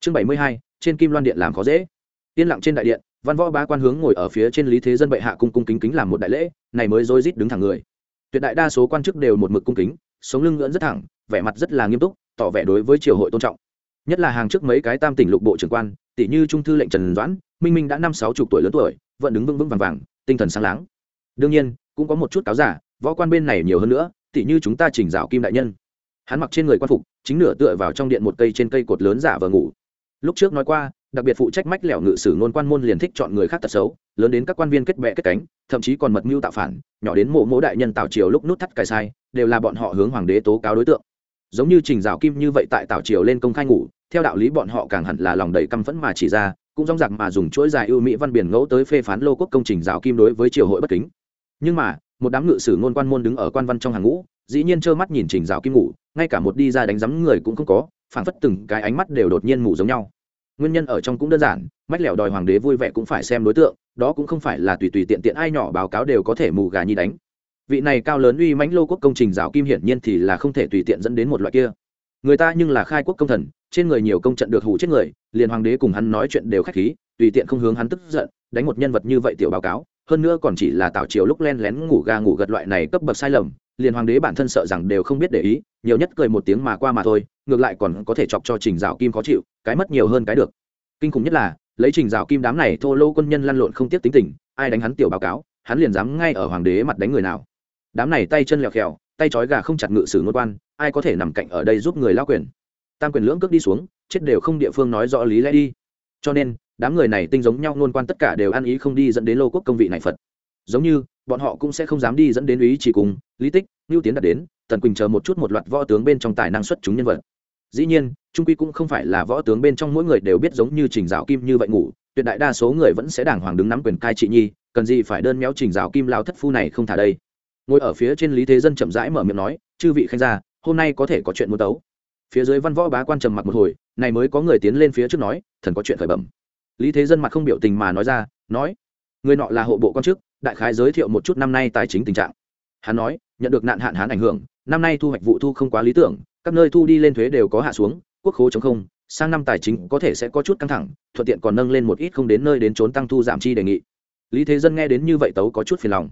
Chương bảy mươi hai, trên kim loan điện làm khó dễ. Yên lặng trên đại điện, văn võ bá quan hướng ngồi ở phía trên lý thế dân bệ hạ cung cung kính kính làm một đại lễ, này mới rối rít đứng thẳng người. Tuyệt đại đa số quan chức đều một mực cung kính, sống lưng ngưỡng rất thẳng, vẻ mặt rất là nghiêm túc, tỏ vẻ đối với triều hội tôn trọng nhất là hàng trước mấy cái tam tỉnh lục bộ trưởng quan tỷ như trung thư lệnh trần doãn, minh minh đã năm sáu chục tuổi lớn tuổi, vẫn đứng vững vững vàng vàng, tinh thần sáng láng. Đương nhiên, cũng có một chút cáo giả, võ quan bên này nhiều hơn nữa tỷ như chúng ta chỉnh dạo kim đại nhân. Hắn mặc trên người quan phục, chính nửa tựa vào trong điện một cây trên cây cột lớn giả vờ ngủ. Lúc trước nói qua, đặc biệt phụ trách mách lẻo ngự sử ngôn quan môn liền thích chọn người khác tật xấu, lớn đến các quan viên kết bè kết cánh, thậm chí còn mật mưu tạo phản, nhỏ đến mộ mỗ đại nhân tào triều lúc nút thắt cài sai, đều là bọn họ hướng hoàng đế tố cáo đối tượng giống như trình dạo kim như vậy tại tào triều lên công khai ngủ, theo đạo lý bọn họ càng hẳn là lòng đầy căm phẫn mà chỉ ra, cũng rong rạc mà dùng chuỗi dài ưu mỹ văn biển ngẫu tới phê phán lô quốc công trình dạo kim đối với triều hội bất kính. Nhưng mà, một đám ngự sử ngôn quan môn đứng ở quan văn trong hàng ngũ, dĩ nhiên trơ mắt nhìn trình dạo kim ngủ, ngay cả một đi ra đánh rắm người cũng không có, phảng phất từng cái ánh mắt đều đột nhiên ngủ giống nhau. Nguyên nhân ở trong cũng đơn giản, mách lẻo đòi hoàng đế vui vẻ cũng phải xem đối tượng, đó cũng không phải là tùy tùy tiện tiện ai nhỏ báo cáo đều có thể mù gà nhi đánh vị này cao lớn uy mãnh lô quốc công trình rào kim hiển nhiên thì là không thể tùy tiện dẫn đến một loại kia. Người ta nhưng là khai quốc công thần, trên người nhiều công trận được hủ chết người, liền hoàng đế cùng hắn nói chuyện đều khách khí, tùy tiện không hướng hắn tức giận, đánh một nhân vật như vậy tiểu báo cáo, hơn nữa còn chỉ là tạo chiều lúc len lén ngủ ga ngủ gật loại này cấp bậc sai lầm, liền hoàng đế bản thân sợ rằng đều không biết để ý, nhiều nhất cười một tiếng mà qua mà thôi, ngược lại còn có thể chọc cho trình rào kim khó chịu, cái mất nhiều hơn cái được. Kinh khủng nhất là, lấy trình rào kim đám này thô lô quân nhân lăn lộn không tiếp tính tình, ai đánh hắn tiểu báo cáo, hắn liền dám ngay ở hoàng đế mặt đánh người nào đám này tay chân lèo khèo tay trói gà không chặt ngự sử ngôn quan, ai có thể nằm cạnh ở đây giúp người lao quyền? Tam quyền lưỡng cước đi xuống, chết đều không địa phương nói rõ lý lẽ đi. Cho nên, đám người này tinh giống nhau ngôn quan tất cả đều ăn ý không đi dẫn đến lô quốc công vị này phật. Giống như, bọn họ cũng sẽ không dám đi dẫn đến ý chỉ cùng, lý tích ngưu tiến đạt đến, tần quỳnh chờ một chút một loạt võ tướng bên trong tài năng xuất chúng nhân vật. Dĩ nhiên, trung quy cũng không phải là võ tướng bên trong mỗi người đều biết giống như trình dạo kim như vậy ngủ, tuyệt đại đa số người vẫn sẽ đàng hoàng đứng nắm quyền cai trị nhi, cần gì phải đơn méo trình dạo kim lao thất phu này không thả đây? Ngồi ở phía trên lý thế dân chậm rãi mở miệng nói, chư vị khanh gia, hôm nay có thể có chuyện muốn tấu. Phía dưới văn võ bá quan trầm mặc một hồi, này mới có người tiến lên phía trước nói, thần có chuyện khởi bẩm. Lý thế dân mặt không biểu tình mà nói ra, nói, người nọ là hộ bộ quan chức, đại khái giới thiệu một chút năm nay tài chính tình trạng. Hắn nói, nhận được nạn hạn hán ảnh hưởng, năm nay thu hoạch vụ thu không quá lý tưởng, các nơi thu đi lên thuế đều có hạ xuống, quốc khố chống không, sang năm tài chính có thể sẽ có chút căng thẳng, thuận tiện còn nâng lên một ít không đến nơi đến trốn tăng thu giảm chi đề nghị. Lý thế dân nghe đến như vậy tấu có chút phiền lòng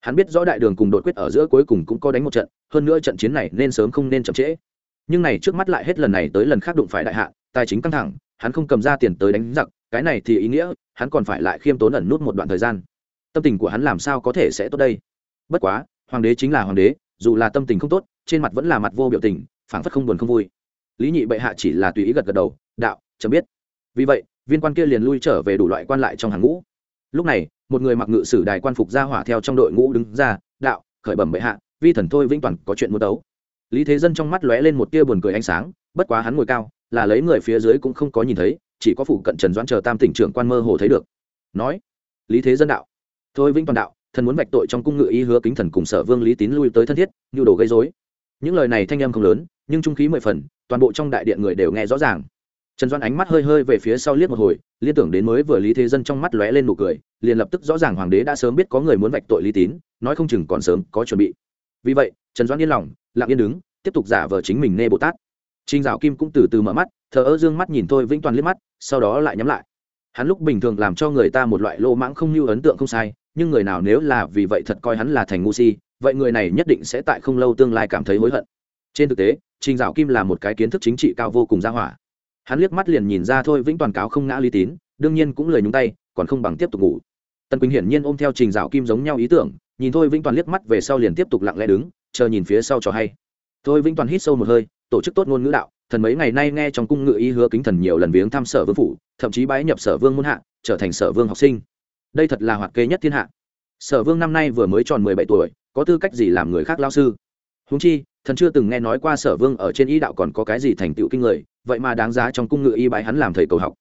hắn biết rõ đại đường cùng đột quyết ở giữa cuối cùng cũng có đánh một trận, hơn nữa trận chiến này nên sớm không nên chậm trễ. Nhưng này trước mắt lại hết lần này tới lần khác đụng phải đại hạ tài chính căng thẳng, hắn không cầm ra tiền tới đánh giặc, cái này thì ý nghĩa, hắn còn phải lại khiêm tốn ẩn nút một đoạn thời gian. Tâm tình của hắn làm sao có thể sẽ tốt đây? Bất quá, hoàng đế chính là hoàng đế, dù là tâm tình không tốt, trên mặt vẫn là mặt vô biểu tình, phảng phất không buồn không vui. Lý nhị bệ hạ chỉ là tùy ý gật gật đầu, đạo, chấm biết. Vì vậy, viên quan kia liền lui trở về đủ loại quan lại trong hàng ngũ lúc này, một người mặc ngự sử đài quan phục ra hỏa theo trong đội ngũ đứng ra, đạo, khởi bẩm bệ hạ, vi thần thôi vĩnh toàn có chuyện muốn đấu. Lý thế dân trong mắt lóe lên một tia buồn cười ánh sáng, bất quá hắn ngồi cao, là lấy người phía dưới cũng không có nhìn thấy, chỉ có phụ cận trần doãn chờ tam tỉnh trưởng quan mơ hồ thấy được. Nói, lý thế dân đạo, thôi vĩnh toàn đạo, thần muốn vạch tội trong cung ngự ý hứa kính thần cùng sở vương lý tín lui tới thân thiết, nhu đồ gây dối những lời này thanh âm không lớn, nhưng trung khí mười phần, toàn bộ trong đại điện người đều nghe rõ ràng trần doan ánh mắt hơi hơi về phía sau liếc một hồi, liên tưởng đến mới vừa lý thế dân trong mắt lóe lên nụ cười, liền lập tức rõ ràng hoàng đế đã sớm biết có người muốn vạch tội lý tín, nói không chừng còn sớm có chuẩn bị. Vì vậy, trần doan yên lòng, lặng yên đứng, tiếp tục giả vờ chính mình nê bồ tát. Trinh dạo kim cũng từ từ mở mắt, thờ ơ dương mắt nhìn thôi vĩnh toàn liếc mắt, sau đó lại nhắm lại. Hắn lúc bình thường làm cho người ta một loại lô mãng không như ấn tượng không sai, nhưng người nào nếu là vì vậy thật coi hắn là thành ngu si, vậy người này nhất định sẽ tại không lâu tương lai cảm thấy hối hận. Trên thực tế, trình dạo kim là một cái kiến thức chính trị cao vô cùng ra hỏa hắn liếc mắt liền nhìn ra thôi, vĩnh toàn cáo không ngã lý tín, đương nhiên cũng lời nhúng tay, còn không bằng tiếp tục ngủ. Tần quỳnh hiển nhiên ôm theo trình dạo kim giống nhau ý tưởng, nhìn thôi, vĩnh toàn liếc mắt về sau liền tiếp tục lặng lẽ đứng, chờ nhìn phía sau cho hay. Thôi, vĩnh toàn hít sâu một hơi, tổ chức tốt ngôn ngữ đạo, thần mấy ngày nay nghe trong cung ngự ý hứa kính thần nhiều lần viếng thăm sở vương phủ, thậm chí bái nhập sở vương muôn hạ, trở thành sở vương học sinh. Đây thật là hoạt kê nhất thiên hạ. Sở vương năm nay vừa mới tròn mười bảy tuổi, có tư cách gì làm người khác lao sư? Húng chi, thần chưa từng nghe nói qua sở vương ở trên ý đạo còn có cái gì thành tựu kinh người vậy mà đáng giá trong cung ngự y bãi hắn làm thầy cầu học.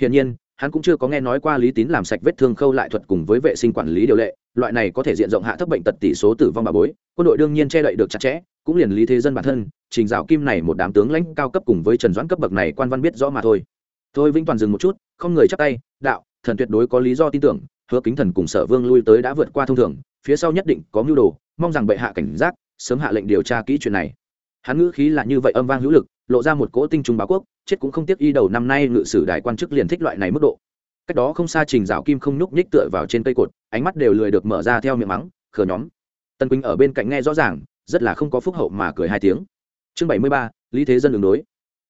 Hiển nhiên, hắn cũng chưa có nghe nói qua lý tín làm sạch vết thương khâu lại thuật cùng với vệ sinh quản lý điều lệ, loại này có thể diện rộng hạ thấp bệnh tật tỷ số tử vong bà bối, quân đội đương nhiên che đậy được chặt chẽ, cũng liền lý thế dân bản thân, trình dạo kim này một đám tướng lãnh cao cấp cùng với trần doãn cấp bậc này quan văn biết rõ mà thôi. Thôi vĩnh toàn dừng một chút, không người chắp tay, đạo, thần tuyệt đối có lý do tin tưởng, hứa kính thần cùng sở vương lui tới đã vượt qua thông thường, phía sau nhất định có mưu đồ, mong rằng bệ hạ cảnh giác, sớm hạ lệnh điều tra kỹ chuyện này. Hắn ngữ khí là như vậy âm vang hữu lực lộ ra một cỗ tinh trùng báo quốc, chết cũng không tiếc y đầu năm nay ngự sử đại quan chức liền thích loại này mức độ. Cách đó không xa trình dạo kim không nhúc nhích tựa vào trên cây cột, ánh mắt đều lười được mở ra theo miệng mắng, khờ nhóm. Tân quỳnh ở bên cạnh nghe rõ ràng, rất là không có phúc hậu mà cười hai tiếng. Chương bảy mươi ba, lý thế dân đường đối.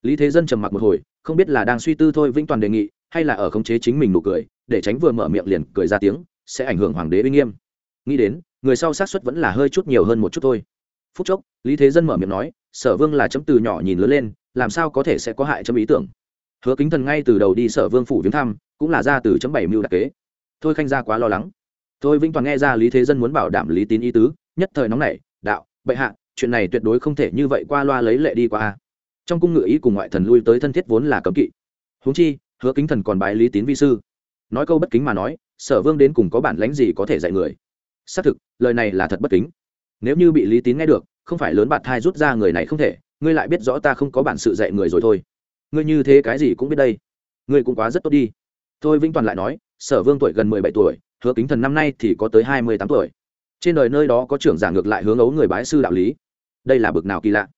Lý thế dân trầm mặc một hồi, không biết là đang suy tư thôi vĩnh toàn đề nghị, hay là ở khống chế chính mình nụ cười, để tránh vừa mở miệng liền cười ra tiếng, sẽ ảnh hưởng hoàng đế uy nghiêm. Nghĩ đến, người sau sát xuất vẫn là hơi chút nhiều hơn một chút thôi. Phút chốc, lý thế dân mở miệng nói sở vương là chấm từ nhỏ nhìn lớn lên, làm sao có thể sẽ có hại chấm ý tưởng? Hứa kính thần ngay từ đầu đi sở vương phủ viếng thăm, cũng là ra từ chấm bảy mưu đặc kế. Thôi khanh ra quá lo lắng. Thôi vĩnh toàn nghe ra lý thế dân muốn bảo đảm lý tín ý tứ, nhất thời nóng nảy, đạo, bệ hạ, chuyện này tuyệt đối không thể như vậy qua loa lấy lệ đi qua trong cung ngự ý cùng ngoại thần lui tới thân thiết vốn là cấm kỵ. Huống chi, hứa kính thần còn bái lý tín vi sư. Nói câu bất kính mà nói, sở vương đến cùng có bản lãnh gì có thể dạy người? Xác thực, lời này là thật bất kính. Nếu như bị lý tín nghe được không phải lớn bạt thai rút ra người này không thể, ngươi lại biết rõ ta không có bản sự dạy người rồi thôi. Ngươi như thế cái gì cũng biết đây. Ngươi cũng quá rất tốt đi. Thôi vĩnh toàn lại nói, sở vương tuổi gần mười bảy tuổi, hứa kính thần năm nay thì có tới hai mươi tám tuổi. Trên đời nơi đó có trưởng giả ngược lại hướng ấu người bái sư đạo lý. Đây là bực nào kỳ lạ.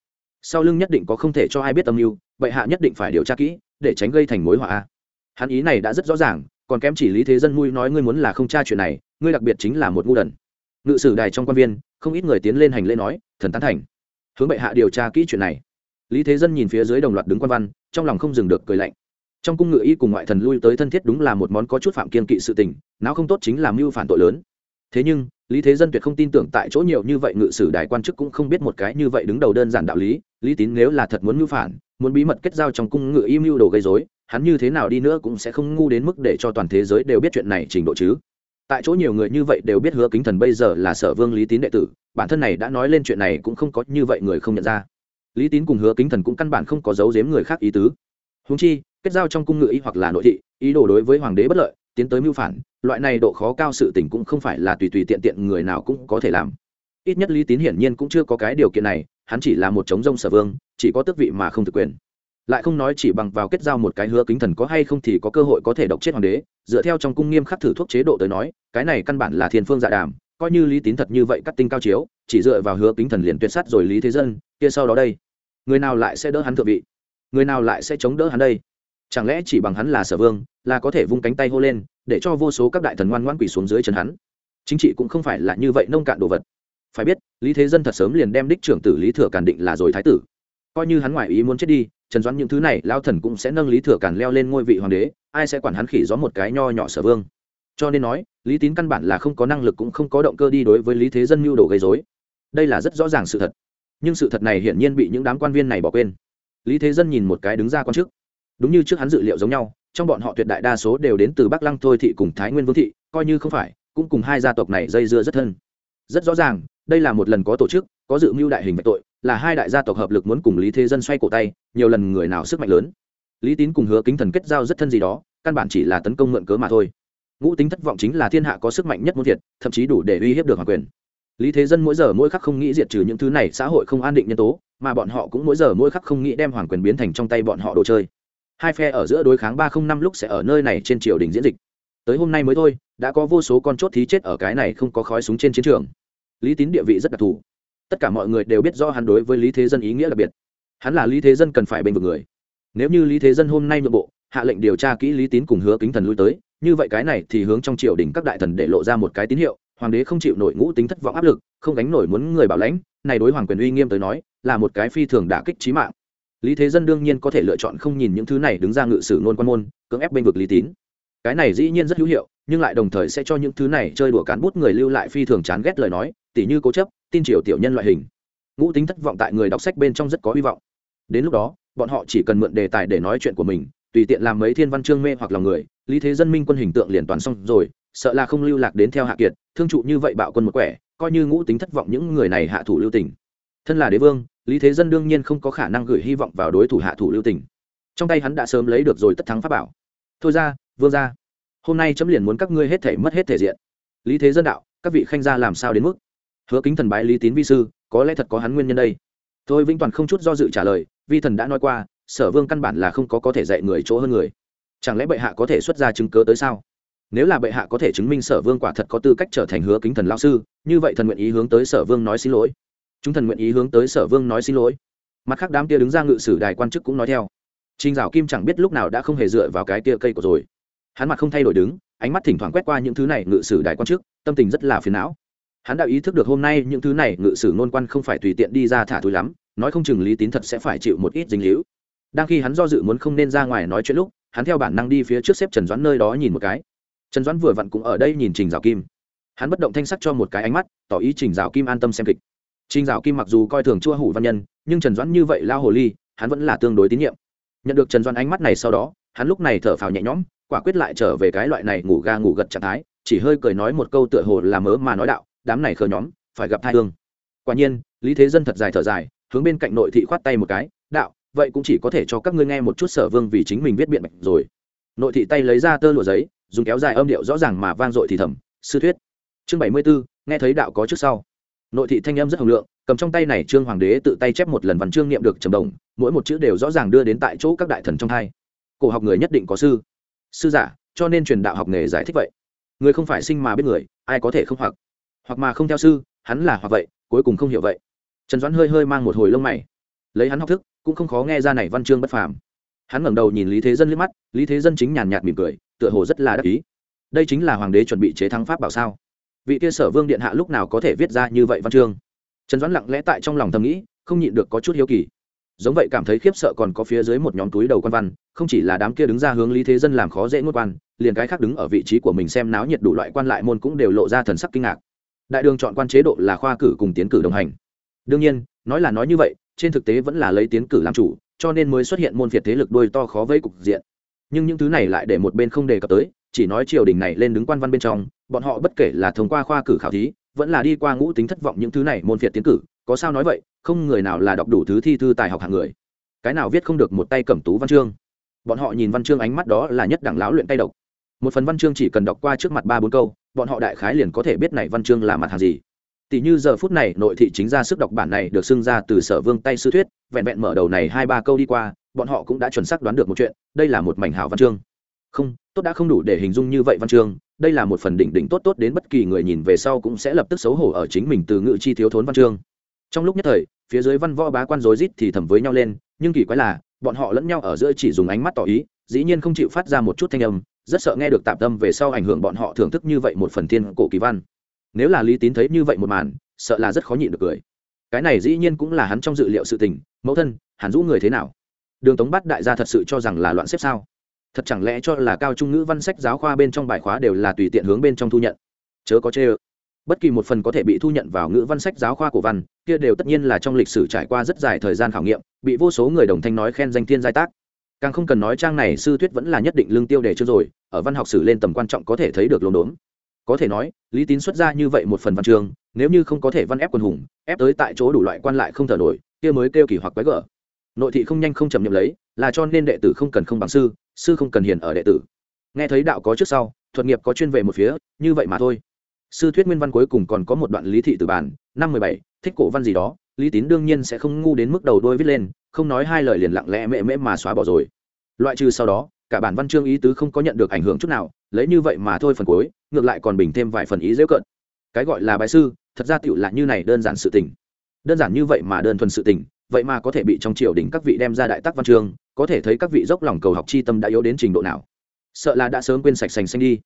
Sau lưng nhất định có không thể cho ai biết âm mưu vậy hạ nhất định phải điều tra kỹ, để tránh gây thành mối họa hắn ý này đã rất rõ ràng, còn kém chỉ lý thế dân mui nói ngươi muốn là không tra chuyện này, ngươi đặc biệt chính là một ngu đần ngự sử đài trong quan viên, không ít người tiến lên hành lễ nói, thần tán thành. Hướng bệ hạ điều tra kỹ chuyện này. Lý thế dân nhìn phía dưới đồng loạt đứng quan văn, trong lòng không dừng được cười lạnh. Trong cung ngự y cùng ngoại thần lui tới thân thiết đúng là một món có chút phạm kiên kỵ sự tình não không tốt chính là mưu phản tội lớn. Thế nhưng, lý thế dân tuyệt không tin tưởng tại chỗ nhiều như vậy ngự sử đài quan chức cũng không biết một cái như vậy đứng đầu đơn giản đạo lý lý tín nếu là thật muốn mưu phản, muốn bí mật kết giao trong cung ngự y mưu đồ gây dối hắn như thế nào đi nữa cũng sẽ không ngu đến mức để cho toàn thế giới đều biết chuyện này trình độ chứ tại chỗ nhiều người như vậy đều biết hứa kính thần bây giờ là sở vương lý tín đệ tử, bản thân này đã nói lên chuyện này cũng không có như vậy người không nhận ra. Lý tín cùng hứa kính thần cũng căn bản không có giấu giếm người khác ý tứ. Húng chi, kết giao trong cung ngự y hoặc là nội thị, ý đồ đối với hoàng đế bất lợi, tiến tới mưu phản, loại này độ khó cao sự tình cũng không phải là tùy tùy tiện tiện người nào cũng có thể làm. Ít nhất lý tín hiển nhiên cũng chưa có cái điều kiện này, hắn chỉ là một chống rông sở vương, chỉ có tước vị mà không thực quyền lại không nói chỉ bằng vào kết giao một cái hứa kính thần có hay không thì có cơ hội có thể độc chết hoàng đế, dựa theo trong cung nghiêm khắc thử thuốc chế độ tới nói, cái này căn bản là thiên phương dạ đàm, coi như lý tín thật như vậy cắt tinh cao chiếu, chỉ dựa vào hứa kính thần liền tuyệt sát rồi lý thế dân, kia sau đó đây, người nào lại sẽ đỡ hắn thượng vị? Người nào lại sẽ chống đỡ hắn đây? Chẳng lẽ chỉ bằng hắn là sở vương, là có thể vung cánh tay hô lên, để cho vô số các đại thần ngoan ngoan quỳ xuống dưới chân hắn? Chính trị cũng không phải là như vậy nông cạn đồ vật. Phải biết, lý thế dân thật sớm liền đem đích trưởng tử lý thừa cản định là rồi thái tử. Coi như hắn ngoại ý muốn chết đi trần doãn những thứ này lao thần cũng sẽ nâng lý thừa càn leo lên ngôi vị hoàng đế ai sẽ quản hắn khỉ gió một cái nho nhỏ sở vương cho nên nói lý tín căn bản là không có năng lực cũng không có động cơ đi đối với lý thế dân mưu đồ gây dối đây là rất rõ ràng sự thật nhưng sự thật này hiển nhiên bị những đám quan viên này bỏ quên lý thế dân nhìn một cái đứng ra quan chức đúng như trước hắn dự liệu giống nhau trong bọn họ tuyệt đại đa số đều đến từ bắc lăng thôi thị cùng thái nguyên vương thị coi như không phải cũng cùng hai gia tộc này dây dưa rất thân rất rõ ràng đây là một lần có tổ chức có dự mưu đại hình về tội là hai đại gia tộc hợp lực muốn cùng lý thế dân xoay cổ tay, nhiều lần người nào sức mạnh lớn. Lý tín cùng hứa kính thần kết giao rất thân gì đó, căn bản chỉ là tấn công mượn cớ mà thôi. Ngũ tính thất vọng chính là thiên hạ có sức mạnh nhất muốn thiệt, thậm chí đủ để uy hiếp được hoàng quyền. Lý thế dân mỗi giờ mỗi khắc không nghĩ diệt trừ những thứ này, xã hội không an định nhân tố, mà bọn họ cũng mỗi giờ mỗi khắc không nghĩ đem hoàng quyền biến thành trong tay bọn họ đồ chơi. Hai phe ở giữa đối kháng ba không năm lúc sẽ ở nơi này trên triều đình diễn dịch. Tới hôm nay mới thôi, đã có vô số con chốt thí chết ở cái này không có khói súng trên chiến trường. Lý tín địa vị rất đặc thù tất cả mọi người đều biết rõ hắn đối với lý thế dân ý nghĩa đặc biệt. Hắn là lý thế dân cần phải bênh vực người. Nếu như lý thế dân hôm nay nội bộ, hạ lệnh điều tra kỹ lý tín cùng hứa kính thần lui tới, như vậy cái này thì hướng trong triều đình các đại thần để lộ ra một cái tín hiệu, hoàng đế không chịu nổi ngũ tính thất vọng áp lực, không gánh nổi muốn người bảo lãnh, này đối hoàng quyền uy nghiêm tới nói, là một cái phi thường đả kích trí mạng. Lý thế dân đương nhiên có thể lựa chọn không nhìn những thứ này đứng ra ngự sử nôn quan môn, cưỡng ép bênh vực lý tín. Cái này dĩ nhiên rất hữu hiệu, nhưng lại đồng thời sẽ cho những thứ này chơi đùa cán bút người lưu lại phi thường chán ghét lời nói, tỉ như cố chấp tin triều tiểu nhân loại hình. Ngũ tính thất vọng tại người đọc sách bên trong rất có hy vọng. Đến lúc đó, bọn họ chỉ cần mượn đề tài để nói chuyện của mình, tùy tiện làm mấy thiên văn chương mê hoặc lòng người, lý thế dân minh quân hình tượng liền toàn xong rồi, sợ là không lưu lạc đến theo hạ kiệt, thương trụ như vậy bạo quân một quẻ, coi như ngũ tính thất vọng những người này hạ thủ lưu tình. Thân là đế vương, lý thế dân đương nhiên không có khả năng gửi hy vọng vào đối thủ hạ thủ lưu tình. Trong tay hắn đã sớm lấy được rồi tất thắng pháp bảo. Thôi ra, vương ra. Hôm nay chấm liền muốn các ngươi hết thể mất hết thể diện. Lý thế dân đạo, các vị khanh gia làm sao đến mức? Hứa kính thần bái lý tín vi sư có lẽ thật có hắn nguyên nhân đây. Thôi vĩnh toàn không chút do dự trả lời vi thần đã nói qua sở vương căn bản là không có có thể dạy người chỗ hơn người. Chẳng lẽ bệ hạ có thể xuất ra chứng cớ tới sao? Nếu là bệ hạ có thể chứng minh sở vương quả thật có tư cách trở thành hứa kính thần lao sư như vậy thần nguyện ý hướng tới sở vương nói xin lỗi. Chúng thần nguyện ý hướng tới sở vương nói xin lỗi. Mặt khác đám kia đứng ra ngự sử đài quan chức cũng nói theo. Trình Dạo Kim chẳng biết lúc nào đã không hề dựa vào cái kia cây của rồi. Hắn mặt không thay đổi đứng, ánh mắt thỉnh thoảng quét qua những thứ này ngự sử đại quan chức, tâm tình rất là phiền não. Hắn đã ý thức được hôm nay những thứ này ngự sử nôn quan không phải tùy tiện đi ra thả túi lắm, nói không chừng Lý Tín thật sẽ phải chịu một ít dính hữu Đang khi hắn do dự muốn không nên ra ngoài nói chuyện lúc, hắn theo bản năng đi phía trước xếp Trần Doãn nơi đó nhìn một cái. Trần Doãn vừa vặn cũng ở đây nhìn Trình rào Kim. Hắn bất động thanh sắc cho một cái ánh mắt, tỏ ý Trình rào Kim an tâm xem kịch. Trình rào Kim mặc dù coi thường chua hủ văn nhân, nhưng Trần Doãn như vậy lao hồ ly, hắn vẫn là tương đối tín nhiệm nhận được trần Doãn ánh mắt này sau đó hắn lúc này thở phào nhẹ nhõm quả quyết lại trở về cái loại này ngủ ga ngủ gật trạng thái chỉ hơi cười nói một câu tựa hồ là mớ mà nói đạo đám này khờ nhóm phải gặp thai hương. Quả nhiên lý thế dân thật dài thở dài hướng bên cạnh nội thị khoát tay một cái đạo vậy cũng chỉ có thể cho các ngươi nghe một chút sở vương vì chính mình viết biện bạch rồi. Nội thị tay lấy ra tơ lụa giấy dùng kéo dài âm điệu rõ ràng mà vang dội thì thầm sư thuyết. Chương bảy mươi 74, nghe thấy đạo có trước sau. Nội thị thanh âm rất hồng lượng cầm trong tay này trương hoàng đế tự tay chép một lần văn chương niệm được trầm đồng mỗi một chữ đều rõ ràng đưa đến tại chỗ các đại thần trong hai. Cổ học người nhất định có sư. Sư giả cho nên truyền đạo học nghề giải thích vậy. Người không phải sinh mà biết người ai có thể không hoặc? Hoặc mà không theo sư, hắn là hoặc vậy, cuối cùng không hiểu vậy. Trần doãn hơi hơi mang một hồi lông mày. Lấy hắn học thức, cũng không khó nghe ra này văn chương bất phàm. Hắn ngẩng đầu nhìn lý thế dân liếc mắt, lý thế dân chính nhàn nhạt mỉm cười, tựa hồ rất là đắc ý. Đây chính là hoàng đế chuẩn bị chế thắng pháp bảo sao? Vị kia sở vương điện hạ lúc nào có thể viết ra như vậy văn chương? Trần doãn lặng lẽ tại trong lòng thầm nghĩ, không nhịn được có chút hiếu kỳ. Giống vậy cảm thấy khiếp sợ còn có phía dưới một nhóm túi đầu quan văn, không chỉ là đám kia đứng ra hướng lý thế dân làm khó dễ ngốt quan, liền cái khác đứng ở vị trí của mình xem náo nhiệt đủ loại quan lại môn cũng đều lộ ra thần sắc kinh ngạc đại đường chọn quan chế độ là khoa cử cùng tiến cử đồng hành. Đương nhiên, nói là nói như vậy, trên thực tế vẫn là lấy tiến cử làm chủ, cho nên mới xuất hiện môn phiệt thế lực đôi to khó với cục diện. Nhưng những thứ này lại để một bên không đề cập tới, chỉ nói triều đình này lên đứng quan văn bên trong, bọn họ bất kể là thông qua khoa cử khảo thí, vẫn là đi qua ngũ tính thất vọng những thứ này môn phiệt tiến cử, có sao nói vậy, không người nào là đọc đủ thứ thi thư tài học hàng người. Cái nào viết không được một tay cẩm tú văn chương. Bọn họ nhìn văn chương ánh mắt đó là nhất đẳng lão luyện tay độc. Một phần văn chương chỉ cần đọc qua trước mặt ba bốn câu bọn họ đại khái liền có thể biết này văn chương là mặt hàng gì. Tỷ như giờ phút này, nội thị chính ra sức đọc bản này được xưng ra từ sở vương tay sư thuyết, vẹn vẹn mở đầu này hai ba câu đi qua, bọn họ cũng đã chuẩn xác đoán được một chuyện, đây là một mảnh hảo văn chương. Không, tốt đã không đủ để hình dung như vậy văn chương, đây là một phần đỉnh đỉnh tốt tốt đến bất kỳ người nhìn về sau cũng sẽ lập tức xấu hổ ở chính mình từ ngữ chi thiếu thốn văn chương. Trong lúc nhất thời, phía dưới văn võ bá quan rối rít thì thầm với nhau lên, nhưng kỳ quái là, bọn họ lẫn nhau ở giữa chỉ dùng ánh mắt tỏ ý, dĩ nhiên không chịu phát ra một chút thanh âm rất sợ nghe được tạm tâm về sau ảnh hưởng bọn họ thưởng thức như vậy một phần thiên cổ kỳ văn. Nếu là lý tín thấy như vậy một màn, sợ là rất khó nhịn được cười. Cái này dĩ nhiên cũng là hắn trong dự liệu sự tình, mẫu thân, hàn dũ người thế nào? Đường tống bắt đại gia thật sự cho rằng là loạn xếp sao? Thật chẳng lẽ cho là cao trung ngữ văn sách giáo khoa bên trong bài khóa đều là tùy tiện hướng bên trong thu nhận? Chớ có chê ơ. Bất kỳ một phần có thể bị thu nhận vào ngữ văn sách giáo khoa của văn, kia đều tất nhiên là trong lịch sử trải qua rất dài thời gian khảo nghiệm, bị vô số người đồng thanh nói khen danh thiên giai tác càng không cần nói trang này sư thuyết vẫn là nhất định lương tiêu đề chưa rồi, ở văn học sử lên tầm quan trọng có thể thấy được lồn đốn có thể nói, lý tín xuất ra như vậy một phần văn trường. nếu như không có thể văn ép quần hùng, ép tới tại chỗ đủ loại quan lại không thở nổi, kia mới kêu kỳ hoặc quái gở. Nội thị không nhanh không chậm nhậm lấy, là cho nên đệ tử không cần không bằng sư sư không cần hiền ở đệ tử. Nghe thấy đạo có trước sau, thuật nghiệp có chuyên về một phía, như vậy mà thôi. Sư thuyết nguyên văn cuối cùng còn có một đoạn lý thị từ bản, năm mười bảy, thích cổ văn gì đó lý tín đương nhiên sẽ không ngu đến mức đầu đôi viết lên, không nói hai lời liền lặng lẽ mẹ mễ mà xóa bỏ rồi. Loại trừ sau đó, cả bản văn chương ý tứ không có nhận được ảnh hưởng chút nào, lấy như vậy mà thôi phần cuối, ngược lại còn bình thêm vài phần ý dễ cận. Cái gọi là bài sư, thật ra tựu là như này đơn giản sự tình. Đơn giản như vậy mà đơn thuần sự tình, vậy mà có thể bị trong triều đình các vị đem ra đại tác văn chương, có thể thấy các vị dốc lòng cầu học chi tâm đã yếu đến trình độ nào. Sợ là đã sớm quên sạch sành xanh đi.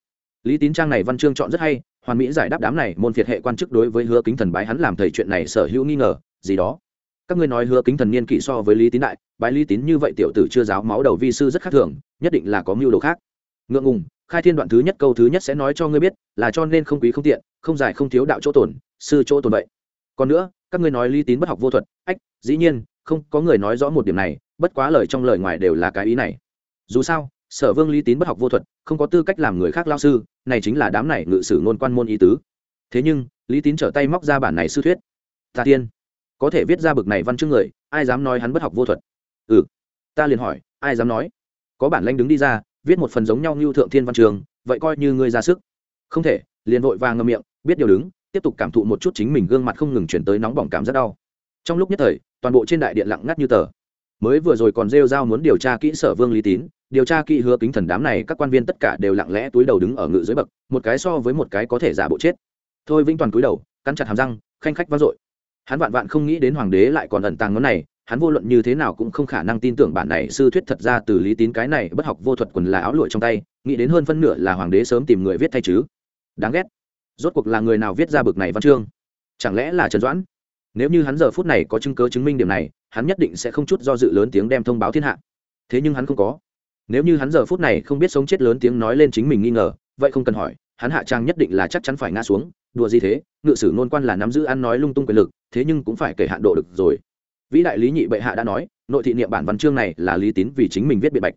Lý tín trang này văn chương chọn rất hay, hoàn mỹ giải đáp đám này môn phiệt hệ quan chức đối với hứa kính thần bái hắn làm thầy chuyện này sở hữu nghi ngờ gì đó. Các ngươi nói hứa kính thần niên kỵ so với lý tín đại, bái lý tín như vậy tiểu tử chưa giáo máu đầu vi sư rất khác thường, nhất định là có mưu đồ khác. Ngượng ngùng, khai thiên đoạn thứ nhất câu thứ nhất sẽ nói cho ngươi biết, là cho nên không quý không tiện, không dài không thiếu đạo chỗ tổn, sư chỗ tổn vậy. Còn nữa, các ngươi nói lý tín bất học vô thuật, ách, dĩ nhiên, không, có người nói rõ một điểm này, bất quá lời trong lời ngoài đều là cái ý này. Dù sao, sở vương lý tín bất học vô thuật, không có tư cách làm người khác lao sư, này chính là đám này ngự sử ngôn quan môn ý tứ. Thế nhưng, lý tín trở tay móc ra bản này sư thuyết. Ta tiên có thể viết ra bực này văn chương người, ai dám nói hắn bất học vô thuật? Ừ. Ta liền hỏi, ai dám nói? Có bản lanh đứng đi ra, viết một phần giống nhau như thượng thiên văn trường, vậy coi như ngươi ra sức. Không thể, liền vội vàng ngâm miệng, biết điều đứng, tiếp tục cảm thụ một chút chính mình gương mặt không ngừng chuyển tới nóng bỏng cảm rất đau. Trong lúc nhất thời, toàn bộ trên đại điện lặng ngắt như tờ. Mới vừa rồi còn rêu r a o muốn điều tra kỹ sở vương lý tín, điều tra kỹ hứa kính thần đám này, các quan viên tất cả đều lặng lẽ túi đầu đứng ở ngự dưới bậc, một cái so với một cái có thể giả bộ chết. Thôi vĩnh toàn túi đầu, cắn chặt hàm răng, khanh khách vang dội hắn vạn vạn không nghĩ đến hoàng đế lại còn ẩn tàng ngón này, hắn vô luận như thế nào cũng không khả năng tin tưởng bản này sư thuyết thật ra từ lý tín cái này bất học vô thuật quần là áo lụa trong tay, nghĩ đến hơn phân nửa là hoàng đế sớm tìm người viết thay chứ. Đáng ghét. Rốt cuộc là người nào viết ra bực này văn chương? Chẳng lẽ là trần doãn? Nếu như hắn giờ phút này có chứng cứ chứng minh điểm này, hắn nhất định sẽ không chút do dự lớn tiếng đem thông báo thiên hạ. Thế nhưng hắn không có. Nếu như hắn giờ phút này không biết sống chết lớn tiếng nói lên chính mình nghi ngờ, vậy không cần hỏi, hắn hạ trang nhất định là chắc chắn phải ngã xuống đùa gì thế? Ngự sử nôn quan là nắm giữ ăn nói lung tung quyền lực, thế nhưng cũng phải kể hạn độ được rồi. Vĩ đại lý nhị bệ hạ đã nói, nội thị niệm bản văn chương này là lý tín vì chính mình viết biện bạch.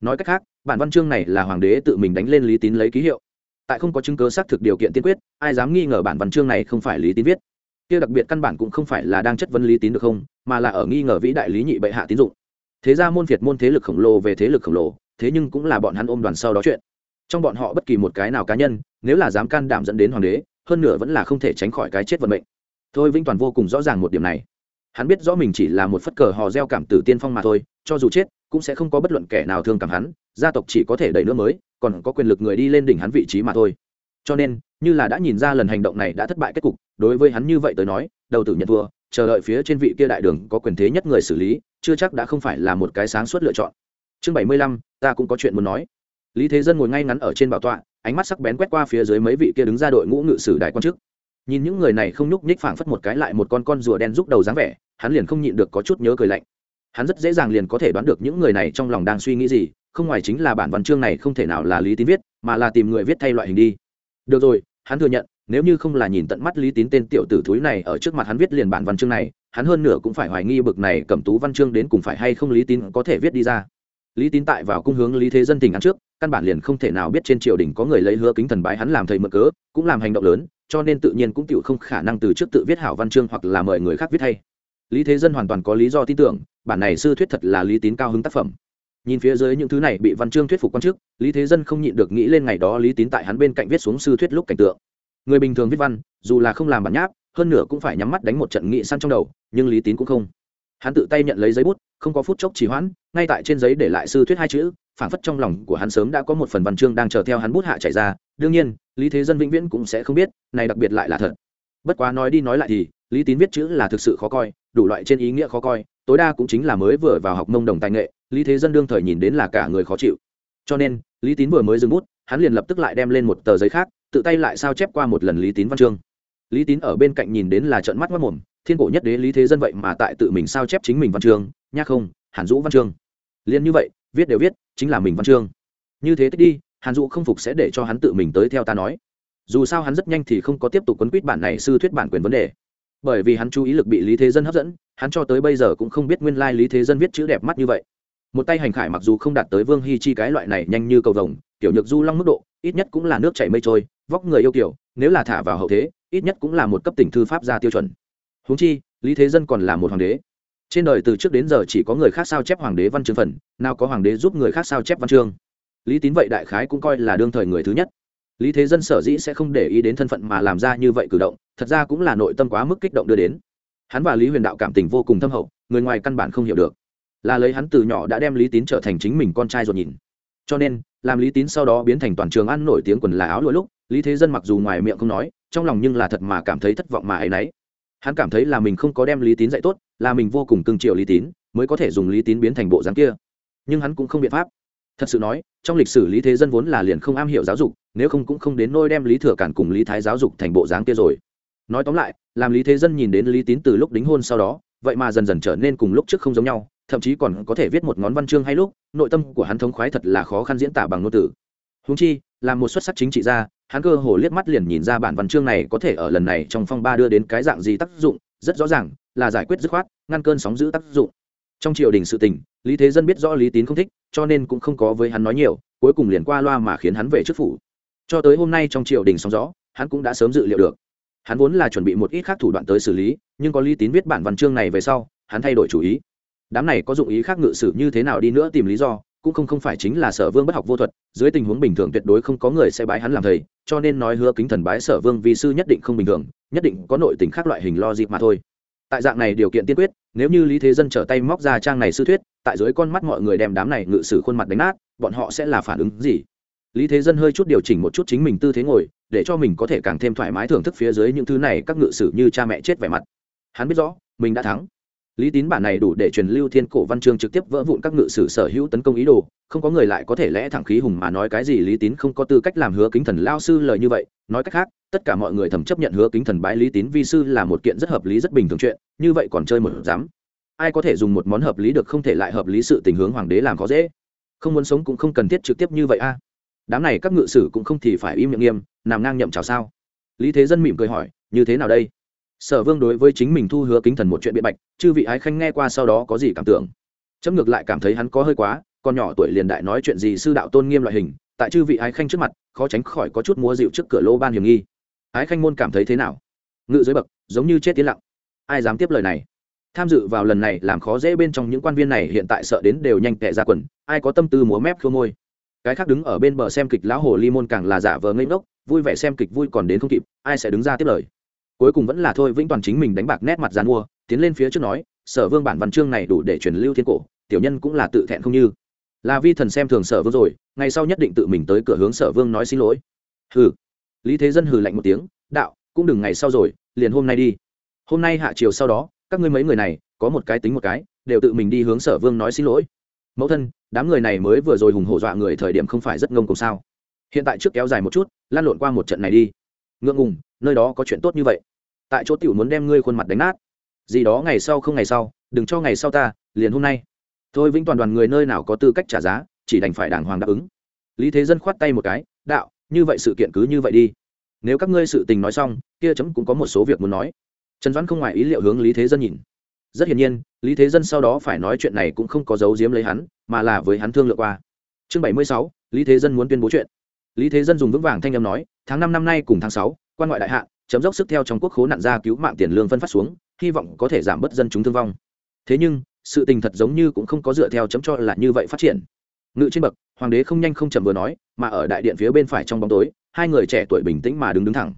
Nói cách khác, bản văn chương này là hoàng đế tự mình đánh lên lý tín lấy ký hiệu. Tại không có chứng cớ xác thực điều kiện tiên quyết, ai dám nghi ngờ bản văn chương này không phải lý tín viết? Kia đặc biệt căn bản cũng không phải là đang chất vấn lý tín được không, mà là ở nghi ngờ vĩ đại lý nhị bệ hạ tín dụng. Thế ra môn việt môn thế lực khổng lồ về thế lực khổng lồ, thế nhưng cũng là bọn hắn ôm đoàn sau đó chuyện. Trong bọn họ bất kỳ một cái nào cá nhân, nếu là dám can đảm dẫn đến hoàng đế hơn nữa vẫn là không thể tránh khỏi cái chết vận mệnh. Thôi vĩnh toàn vô cùng rõ ràng một điểm này. Hắn biết rõ mình chỉ là một phất cờ hò reo cảm tử tiên phong mà thôi, cho dù chết, cũng sẽ không có bất luận kẻ nào thương cảm hắn, gia tộc chỉ có thể đẩy nữa mới, còn có quyền lực người đi lên đỉnh hắn vị trí mà thôi. Cho nên, như là đã nhìn ra lần hành động này đã thất bại kết cục, đối với hắn như vậy tới nói, đầu tử nhận thua, chờ đợi phía trên vị kia đại đường có quyền thế nhất người xử lý, chưa chắc đã không phải là một cái sáng suốt lựa chọn. Chương bảy mươi lăm, ta cũng có chuyện muốn nói. Lý thế dân ngồi ngay ngắn ở trên bảo tọa ánh mắt sắc bén quét qua phía dưới mấy vị kia đứng ra đội ngũ ngự sử đại quan chức. Nhìn những người này không nhúc nhích phảng phất một cái lại một con con rùa đen rúc đầu dáng vẻ, hắn liền không nhịn được có chút nhớ cười lạnh. Hắn rất dễ dàng liền có thể đoán được những người này trong lòng đang suy nghĩ gì, không ngoài chính là bản văn chương này không thể nào là lý tín viết, mà là tìm người viết thay loại hình đi. Được rồi, hắn thừa nhận, nếu như không là nhìn tận mắt lý tín tên tiểu tử thúi này ở trước mặt hắn viết liền bản văn chương này, hắn hơn nửa cũng phải hoài nghi bực này cầm tú văn chương đến cùng phải hay không lý tín có thể viết đi ra lý tín tại vào cung hướng lý thế dân tình án trước, căn bản liền không thể nào biết trên triều đình có người lấy hứa kính thần bái hắn làm thầy mượn cớ, cũng làm hành động lớn, cho nên tự nhiên cũng tự không khả năng từ trước tự viết hảo văn chương hoặc là mời người khác viết hay. Lý thế dân hoàn toàn có lý do tin tưởng, bản này sư thuyết thật là lý tín cao hứng tác phẩm. Nhìn phía dưới những thứ này bị văn chương thuyết phục quan chức, lý thế dân không nhịn được nghĩ lên ngày đó lý tín tại hắn bên cạnh viết xuống sư thuyết lúc cảnh tượng. Người bình thường viết văn, dù là không làm bản nháp, hơn nửa cũng phải nhắm mắt đánh một trận nghị săn trong đầu, nhưng lý tín cũng không. Hắn tự tay nhận lấy giấy bút không có phút chốc trì hoãn, ngay tại trên giấy để lại sư thuyết hai chữ phản phất trong lòng của hắn sớm đã có một phần văn chương đang chờ theo hắn bút hạ chạy ra, đương nhiên, lý thế dân vĩnh viễn cũng sẽ không biết, này đặc biệt lại là thật. Bất quá nói đi nói lại thì, lý tín viết chữ là thực sự khó coi, đủ loại trên ý nghĩa khó coi, tối đa cũng chính là mới vừa vào học mông đồng tài nghệ, lý thế dân đương thời nhìn đến là cả người khó chịu. Cho nên, lý tín vừa mới dừng bút, hắn liền lập tức lại đem lên một tờ giấy khác, tự tay lại sao chép qua một lần lý tín văn chương. Lý tín ở bên cạnh nhìn đến là trận mắt mất mồm thiên cổ nhất đế lý thế dân vậy mà tại tự mình sao chép chính mình văn chương nhắc không, hàn dũ văn chương. Liền như vậy, viết đều viết, chính là mình văn chương. Như thế tích đi, hàn dũ không phục sẽ để cho hắn tự mình tới theo ta nói. Dù sao hắn rất nhanh thì không có tiếp tục quấn quýt bản này sư thuyết bản quyền vấn đề. Bởi vì hắn chú ý lực bị lý thế dân hấp dẫn, hắn cho tới bây giờ cũng không biết nguyên lai lý thế dân viết chữ đẹp mắt như vậy. Một tay hành khải mặc dù không đạt tới vương hy chi cái loại này nhanh như cầu vồng tiểu nhược du long mức độ, ít nhất cũng là nước chảy mây trôi, vóc người yêu kiểu, nếu là thả vào hậu thế, ít nhất cũng là một cấp tỉnh thư pháp gia tiêu chuẩn. Huống chi, lý thế dân còn là một hoàng đế. Trên đời từ trước đến giờ chỉ có người khác sao chép hoàng đế văn chương phần, nào có hoàng đế giúp người khác sao chép văn chương. Lý tín vậy đại khái cũng coi là đương thời người thứ nhất. Lý thế dân sở dĩ sẽ không để ý đến thân phận mà làm ra như vậy cử động, thật ra cũng là nội tâm quá mức kích động đưa đến. Hắn và lý huyền đạo cảm tình vô cùng thâm hậu, người ngoài căn bản không hiểu được. Là lấy hắn từ nhỏ đã đem lý tín trở thành chính mình con trai ruột nhìn. Cho nên, làm lý tín sau đó biến thành toàn trường ăn nổi tiếng quần là áo lụa lúc, lý thế dân mặc dù ngoài miệng không nói, trong lòng nhưng là thật mà cảm thấy thất vọng mà ấ y n ấ y hắn cảm thấy là mình không có đem lý tín dạy tốt, là mình vô cùng cưng triệu lý tín, mới có thể dùng lý tín biến thành bộ dáng kia. Nhưng hắn cũng không biện pháp. Thật sự nói, trong lịch sử lý thế dân vốn là liền không am hiểu giáo dục, nếu không cũng không đến nôi đem lý thừa cản cùng lý thái giáo dục thành bộ dáng kia rồi. Nói tóm lại, làm lý thế dân nhìn đến lý tín từ lúc đính hôn sau đó, vậy mà dần dần trở nên cùng lúc trước không giống nhau, thậm chí còn có thể viết một ngón văn chương hay lúc, nội tâm của hắn thống khoái thật là khó khăn diễn tả bằng ngôn từ. Húng chi, là một xuất sắc chính trị gia hắn cơ hồ liếc mắt liền nhìn ra bản văn chương này có thể ở lần này trong phong ba đưa đến cái dạng gì tác dụng, rất rõ ràng, là giải quyết dứt khoát, ngăn cơn sóng giữ tác dụng. Trong triều đình sự tình, lý thế dân biết rõ lý tín không thích, cho nên cũng không có với hắn nói nhiều, cuối cùng liền qua loa mà khiến hắn về trước phủ. Cho tới hôm nay trong triều đình sóng rõ hắn cũng đã sớm dự liệu được. Hắn vốn là chuẩn bị một ít khác thủ đoạn tới xử lý, nhưng có lý tín viết bản văn chương này về sau, hắn thay đổi chủ ý. Đám này có dụng ý khác ngự sử như thế nào đi nữa tìm lý do cũng không không phải chính là sở vương bất học vô thuật, dưới tình huống bình thường tuyệt đối không có người sẽ bái hắn làm thầy, cho nên nói hứa kính thần bái sở vương vì sư nhất định không bình thường, nhất định có nội tình khác loại hình lo dịp mà thôi. Tại dạng này điều kiện tiên quyết, nếu như lý thế dân trở tay móc ra trang này sư thuyết, tại dưới con mắt mọi người đem đám này ngự sử khuôn mặt đánh nát, bọn họ sẽ là phản ứng gì? Lý thế dân hơi chút điều chỉnh một chút chính mình tư thế ngồi, để cho mình có thể càng thêm thoải mái thưởng thức phía dưới những thứ này các ngự sử như cha mẹ chết vẻ mặt. Hắn biết rõ, mình đã thắng lý tín bản này đủ để truyền lưu thiên cổ văn chương trực tiếp vỡ vụn các ngự sử sở hữu tấn công ý đồ, không có người lại có thể lẽ thẳng khí hùng mà nói cái gì lý tín không có tư cách làm hứa kính thần lao sư lời như vậy. Nói cách khác, tất cả mọi người thầm chấp nhận hứa kính thần bái lý tín vi sư là một kiện rất hợp lý, rất bình thường chuyện, như vậy còn chơi một dám ai có thể dùng một món hợp lý được không thể lại hợp lý sự tình hướng hoàng đế làm khó dễ? Không muốn sống cũng không cần thiết trực tiếp như vậy a. Đám này các ngự sử cũng không thì phải im miệng nghiêm, nằm ngang nhậm chào sao? Lý thế dân mỉm cười hỏi, như thế nào đây? Sở vương đối với chính mình thu hứa kính thần một chuyện biện bạch, chư vị ái khanh nghe qua sau đó có gì cảm tưởng? Chấm ngược lại cảm thấy hắn có hơi quá con nhỏ tuổi liền đại nói chuyện gì sư đạo tôn nghiêm loại hình, tại chư vị ái khanh trước mặt, khó tránh khỏi có chút múa dịu trước cửa lô ban hiểm nghi. Ái khanh môn cảm thấy thế nào? Ngự dưới bậc, giống như chết tiến lặng. Ai dám tiếp lời này? Tham dự vào lần này làm khó dễ bên trong những quan viên này hiện tại sợ đến đều nhanh tệ ra quần, ai có tâm tư múa mép khô môi. Cái khác đứng ở bên bờ xem kịch lão hồ ly môn càng là giả vờ ngây ngốc, vui vẻ xem kịch vui còn đến không kịp, ai sẽ đứng ra tiếp lời? Cuối cùng vẫn là thôi vĩnh toàn chính mình đánh bạc nét mặt gian mua, tiến lên phía trước nói, sở vương bản văn chương này đủ để truyền lưu thiên cổ, tiểu nhân cũng là tự thẹn không như. Là vi thần xem thường sở vương rồi, ngày sau nhất định tự mình tới cửa hướng sở vương nói xin lỗi. Hừ. Lý thế dân hừ lạnh một tiếng, đạo, cũng đừng ngày sau rồi, liền hôm nay đi. Hôm nay hạ chiều sau đó, các ngươi mấy người này, có một cái tính một cái, đều tự mình đi hướng sở vương nói xin lỗi. Mẫu thân, đám người này mới vừa rồi hùng hổ dọa người thời điểm không phải rất ngông cùng sao? Hiện tại trước kéo dài một chút, lan lộn qua một trận này đi. Ngượng ngùng, nơi đó có chuyện tốt như vậy tại chỗ tiểu muốn đem ngươi khuôn mặt đánh nát. Gì đó ngày sau không ngày sau, đừng cho ngày sau ta, liền hôm nay. Thôi vĩnh toàn đoàn người nơi nào có tư cách trả giá, chỉ đành phải đàng hoàng đáp ứng. Lý thế dân khoát tay một cái, đạo, như vậy sự kiện cứ như vậy đi. Nếu các ngươi sự tình nói xong, kia chấm cũng có một số việc muốn nói. Trần doãn không ngoài ý liệu hướng lý thế dân nhìn. Rất hiển nhiên, lý thế dân sau đó phải nói chuyện này cũng không có giấu giếm lấy hắn, mà là với hắn thương lượng qua. Chương bảy mươi sáu, lý thế dân muốn tuyên bố chuyện. Lý thế dân dùng vững vàng thanh âm nói, tháng năm năm nay cùng tháng sáu, quan ngoại đại hạ chấm dốc sức theo trong quốc khố nạn ra cứu mạng tiền lương phân phát xuống, hy vọng có thể giảm bớt dân chúng thương vong. Thế nhưng, sự tình thật giống như cũng không có dựa theo chấm cho là như vậy phát triển. Ngự trên bậc, hoàng đế không nhanh không chậm vừa nói, mà ở đại điện phía bên phải trong bóng tối, hai người trẻ tuổi bình tĩnh mà đứng đứng thẳng.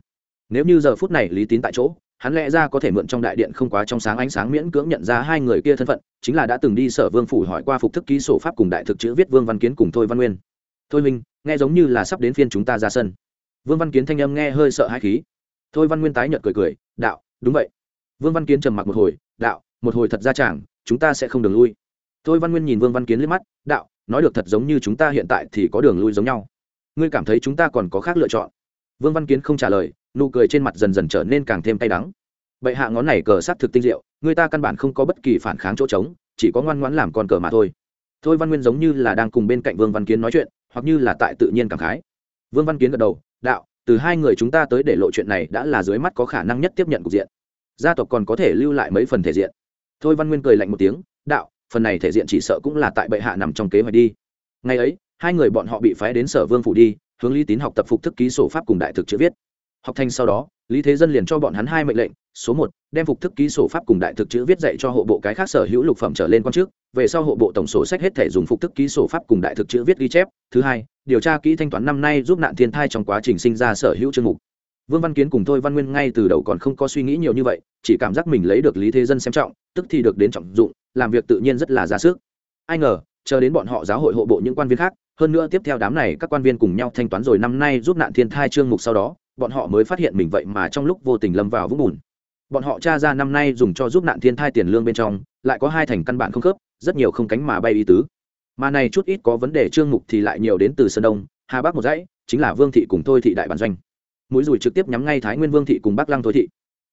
Nếu như giờ phút này lý tín tại chỗ, hắn lẽ ra có thể mượn trong đại điện không quá trong sáng ánh sáng miễn cưỡng nhận ra hai người kia thân phận, chính là đã từng đi sở vương phủ hỏi qua phục thức ký sổ pháp cùng đại thực chữ viết vương văn kiến cùng thôi văn nguyên. Thôi minh nghe giống như là sắp đến phiên chúng ta ra sân. Vương văn kiến thanh âm nghe hơi sợ hãi khí thôi văn nguyên tái nhợt cười cười, đạo, đúng vậy. Vương văn kiến trầm mặc một hồi, đạo, một hồi thật ra chẳng, chúng ta sẽ không đường lui. Thôi văn nguyên nhìn vương văn kiến liếc mắt, đạo, nói được thật giống như chúng ta hiện tại thì có đường lui giống nhau. Ngươi cảm thấy chúng ta còn có khác lựa chọn? Vương văn kiến không trả lời, nụ cười trên mặt dần dần trở nên càng thêm cay đắng. Bệ hạ ngón này cờ s á t thực tinh diệu, người ta căn bản không có bất kỳ phản kháng chỗ trống, chỉ có ngoan ngoãn làm con cờ mà thôi. Thôi văn nguyên giống như là đang cùng bên cạnh vương văn kiến nói chuyện, hoặc như là tại tự nhiên cảm khái. Vương văn kiến gật đầu, đạo từ hai người chúng ta tới để lộ chuyện này đã là dưới mắt có khả năng nhất tiếp nhận cục diện. Gia tộc còn có thể lưu lại mấy phần thể diện. Thôi văn nguyên cười lạnh một tiếng, đạo, phần này thể diện chỉ sợ cũng là tại bệ hạ nằm trong kế hoạch đi. Ngày ấy, hai người bọn họ bị phái đến sở vương phủ đi, hướng lý tín học tập phục thức ký sổ pháp cùng đại thực chữ viết học thành sau đó, lý thế dân liền cho bọn hắn hai mệnh lệnh, số một, đem phục thức ký sổ pháp cùng đại thực chữ viết dạy cho hộ bộ cái khác sở hữu lục phẩm trở lên quan chức, về sau hộ bộ tổng sổ sách hết thể dùng phục thức ký sổ pháp cùng đại thực chữ viết ghi chép. Thứ hai, điều tra kỹ thanh toán năm nay giúp nạn thiên thai trong quá trình sinh ra sở hữu chương mục. Vương văn kiến cùng thôi văn nguyên ngay từ đầu còn không có suy nghĩ nhiều như vậy, chỉ cảm giác mình lấy được lý thế dân xem trọng, tức thì được đến trọng dụng, làm việc tự nhiên rất là ra sức. Ai ngờ, chờ đến bọn họ giáo hội hộ bộ những quan viên khác, hơn nữa tiếp theo đám này các quan viên cùng nhau thanh toán rồi năm nay giúp nạn thiên thai trương mục sau đó bọn họ mới phát hiện mình vậy mà trong lúc vô tình lâm vào vũng bùn. Bọn họ tra ra năm nay dùng cho giúp nạn thiên thai tiền lương bên trong, lại có hai thành căn bản không khớp, rất nhiều không cánh mà bay ý tứ. Mà này chút ít có vấn đề trương mục thì lại nhiều đến từ sơn đông, hà bắc một dãy, chính là vương thị cùng thôi thị đại bản doanh. Mũi rùi trực tiếp nhắm ngay thái nguyên vương thị cùng bắc lăng thôi thị.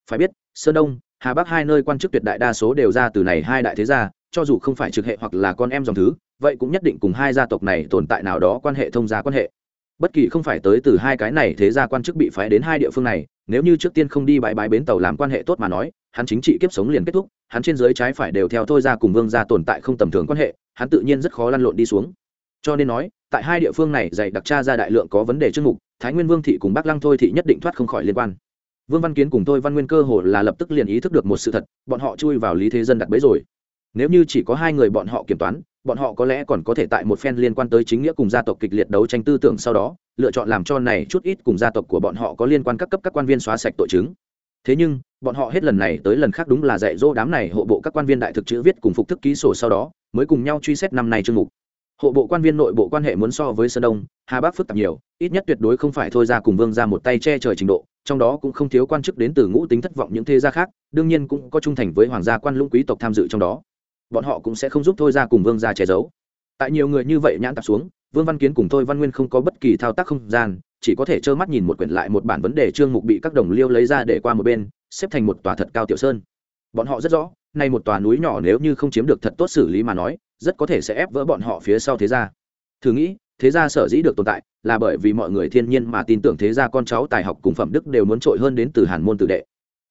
Phải biết, sơn đông, hà bắc hai nơi quan chức tuyệt đại đa số đều ra từ này hai đại thế gia, cho dù không phải trực hệ hoặc là con em dòng thứ, vậy cũng nhất định cùng hai gia tộc này tồn tại nào đó quan hệ thông gia quan hệ bất kỳ không phải tới từ hai cái này thế gia quan chức bị phái đến hai địa phương này, nếu như trước tiên không đi bãi bãi bến tàu làm quan hệ tốt mà nói, hắn chính trị kiếp sống liền kết thúc, hắn trên dưới trái phải đều theo thôi ra cùng vương gia tồn tại không tầm thường quan hệ, hắn tự nhiên rất khó lăn lộn đi xuống. Cho nên nói, tại hai địa phương này dạy đặc tra ra đại lượng có vấn đề chương mục, thái nguyên vương thị cùng bắc lăng thôi thị nhất định thoát không khỏi liên quan. Vương văn kiến cùng tôi văn nguyên cơ hồ là lập tức liền ý thức được một sự thật, bọn họ chui vào lý thế dân đặt bấy rồi. Nếu như chỉ có hai người bọn họ kiểm toán bọn họ có lẽ còn có thể tại một phen liên quan tới chính nghĩa cùng gia tộc kịch liệt đấu tranh tư tưởng sau đó, lựa chọn làm cho này chút ít cùng gia tộc của bọn họ có liên quan các cấp các quan viên xóa sạch tội chứng. Thế nhưng, bọn họ hết lần này tới lần khác đúng là dạy dỗ đám này hộ bộ các quan viên đại thực chữ viết cùng phục thức ký sổ sau đó, mới cùng nhau truy xét năm nay chương mục. Hộ bộ quan viên nội bộ quan hệ muốn so với sơn đông, hà bắc phức tạp nhiều, ít nhất tuyệt đối không phải thôi ra cùng vương ra một tay che trời trình độ, trong đó cũng không thiếu quan chức đến từ ngũ tính thất vọng những thế gia khác, đương nhiên cũng có trung thành với hoàng gia quan lũng quý tộc tham dự trong đó bọn họ cũng sẽ không giúp thôi ra cùng vương ra che giấu. Tại nhiều người như vậy nhãn tạp xuống, vương văn kiến cùng thôi văn nguyên không có bất kỳ thao tác không gian, chỉ có thể trơ mắt nhìn một quyển lại một bản vấn đề chương mục bị các đồng liêu lấy ra để qua một bên, xếp thành một tòa thật cao tiểu sơn. Bọn họ rất rõ, nay một tòa núi nhỏ nếu như không chiếm được thật tốt xử lý mà nói, rất có thể sẽ ép vỡ bọn họ phía sau thế gia. Thử nghĩ, thế gia sở dĩ được tồn tại là bởi vì mọi người thiên nhiên mà tin tưởng thế gia con cháu tài học cùng phẩm đức đều muốn trội hơn đến từ hàn môn tử đệ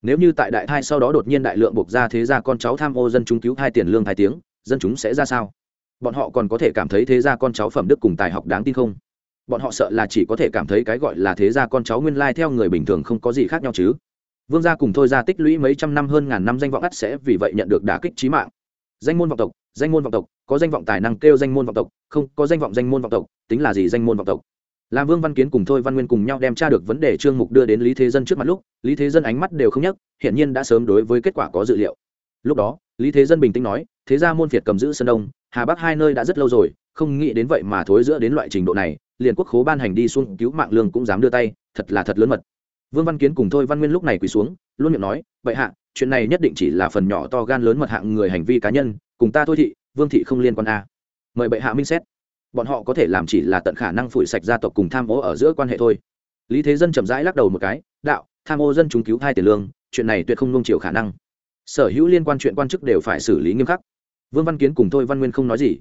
nếu như tại đại thai sau đó đột nhiên đại lượng buộc ra thế gia con cháu tham ô dân chúng cứu hai tiền lương hai tiếng, dân chúng sẽ ra sao? Bọn họ còn có thể cảm thấy thế gia con cháu phẩm đức cùng tài học đáng tin không? Bọn họ sợ là chỉ có thể cảm thấy cái gọi là thế gia con cháu nguyên lai theo người bình thường không có gì khác nhau chứ. Vương gia cùng thôi ra tích lũy mấy trăm năm hơn ngàn năm danh vọng ắt sẽ vì vậy nhận được đả kích trí mạng. Danh môn vọng tộc, danh môn vọng tộc, có danh vọng tài năng kêu danh môn vọng tộc, không, có danh vọng danh môn vọng tộc, tính là gì danh môn vọng tộc? Làm vương văn kiến cùng thôi văn nguyên cùng nhau đem tra được vấn đề trương mục đưa đến lý thế dân trước mặt lúc, lý thế dân ánh mắt đều không nhắc hiển nhiên đã sớm đối với kết quả có dự liệu. Lúc đó, lý thế dân bình tĩnh nói, thế ra môn phiệt cầm giữ sơn đông, hà bắc hai nơi đã rất lâu rồi, không nghĩ đến vậy mà thối giữa đến loại trình độ này, liền quốc khố ban hành đi xuống cứu mạng lương cũng dám đưa tay, thật là thật lớn mật. Vương văn kiến cùng thôi văn nguyên lúc này quỳ xuống, luôn miệng nói vậy hạ, chuyện này nhất định chỉ là phần nhỏ to gan lớn mật hạng người hành vi cá nhân, cùng ta thôi thị, vương thị không liên quan a. Mời bệ hạ minh xét bọn họ có thể làm chỉ là tận khả năng phủi sạch gia tộc cùng tham ô ở giữa quan hệ thôi. Lý thế dân chậm rãi lắc đầu một cái, đạo, tham ô dân chúng cứu hai tiền lương, chuyện này tuyệt không nung chiều khả năng. Sở hữu liên quan chuyện quan chức đều phải xử lý nghiêm khắc. Vương văn kiến cùng thôi văn nguyên không nói gì.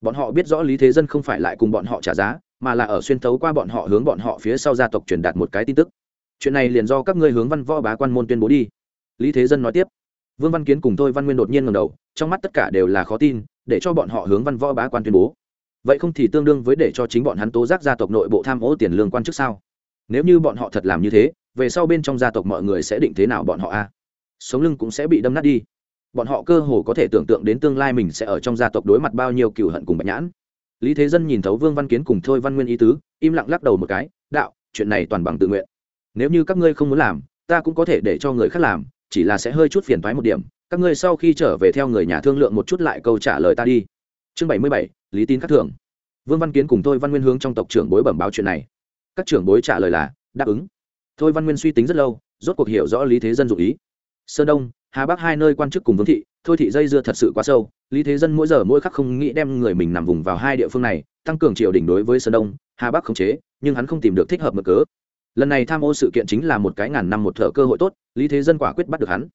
Bọn họ biết rõ lý thế dân không phải lại cùng bọn họ trả giá, mà là ở xuyên thấu qua bọn họ hướng bọn họ phía sau gia tộc truyền đạt một cái tin tức. Chuyện này liền do các ngươi hướng văn võ bá quan môn tuyên bố đi. Lý thế dân nói tiếp. Vương văn kiến cùng thôi văn nguyên đột nhiên ngầm đầu, trong mắt tất cả đều là khó tin, để cho bọn họ hướng văn võ bá quan tuyên bố vậy không thì tương đương với để cho chính bọn hắn tố giác gia tộc nội bộ tham ô tiền lương quan chức sao? Nếu như bọn họ thật làm như thế, về sau bên trong gia tộc mọi người sẽ định thế nào bọn họ a? Sống lưng cũng sẽ bị đâm nát đi. Bọn họ cơ hồ có thể tưởng tượng đến tương lai mình sẽ ở trong gia tộc đối mặt bao nhiêu cựu hận cùng bạch nhãn. Lý thế dân nhìn thấu vương văn kiến cùng thôi văn nguyên ý tứ, im lặng lắc đầu một cái, đạo, chuyện này toàn bằng tự nguyện. Nếu như các ngươi không muốn làm, ta cũng có thể để cho người khác làm, chỉ là sẽ hơi chút phiền thoái một điểm. Các ngươi sau khi trở về theo người nhà thương lượng một chút lại câu trả lời ta đi chương bảy mươi bảy, lý tín khắc thường. Vương văn kiến cùng thôi văn nguyên hướng trong tộc trưởng bối bẩm báo chuyện này. Các trưởng bối trả lời là, đáp ứng. Thôi văn nguyên suy tính rất lâu, rốt cuộc hiểu rõ lý thế dân dụ ý. Sơn đông, hà bắc hai nơi quan chức cùng vương thị, thôi thị dây dưa thật sự quá sâu. Lý thế dân mỗi giờ mỗi khắc không nghĩ đem người mình nằm vùng vào hai địa phương này, tăng cường triều đình đối với sơn đông, hà bắc khống chế, nhưng hắn không tìm được thích hợp mở cớ. Lần này tham ô sự kiện chính là một cái ngàn năm một thợ cơ hội tốt, lý thế dân quả quyết bắt được hắn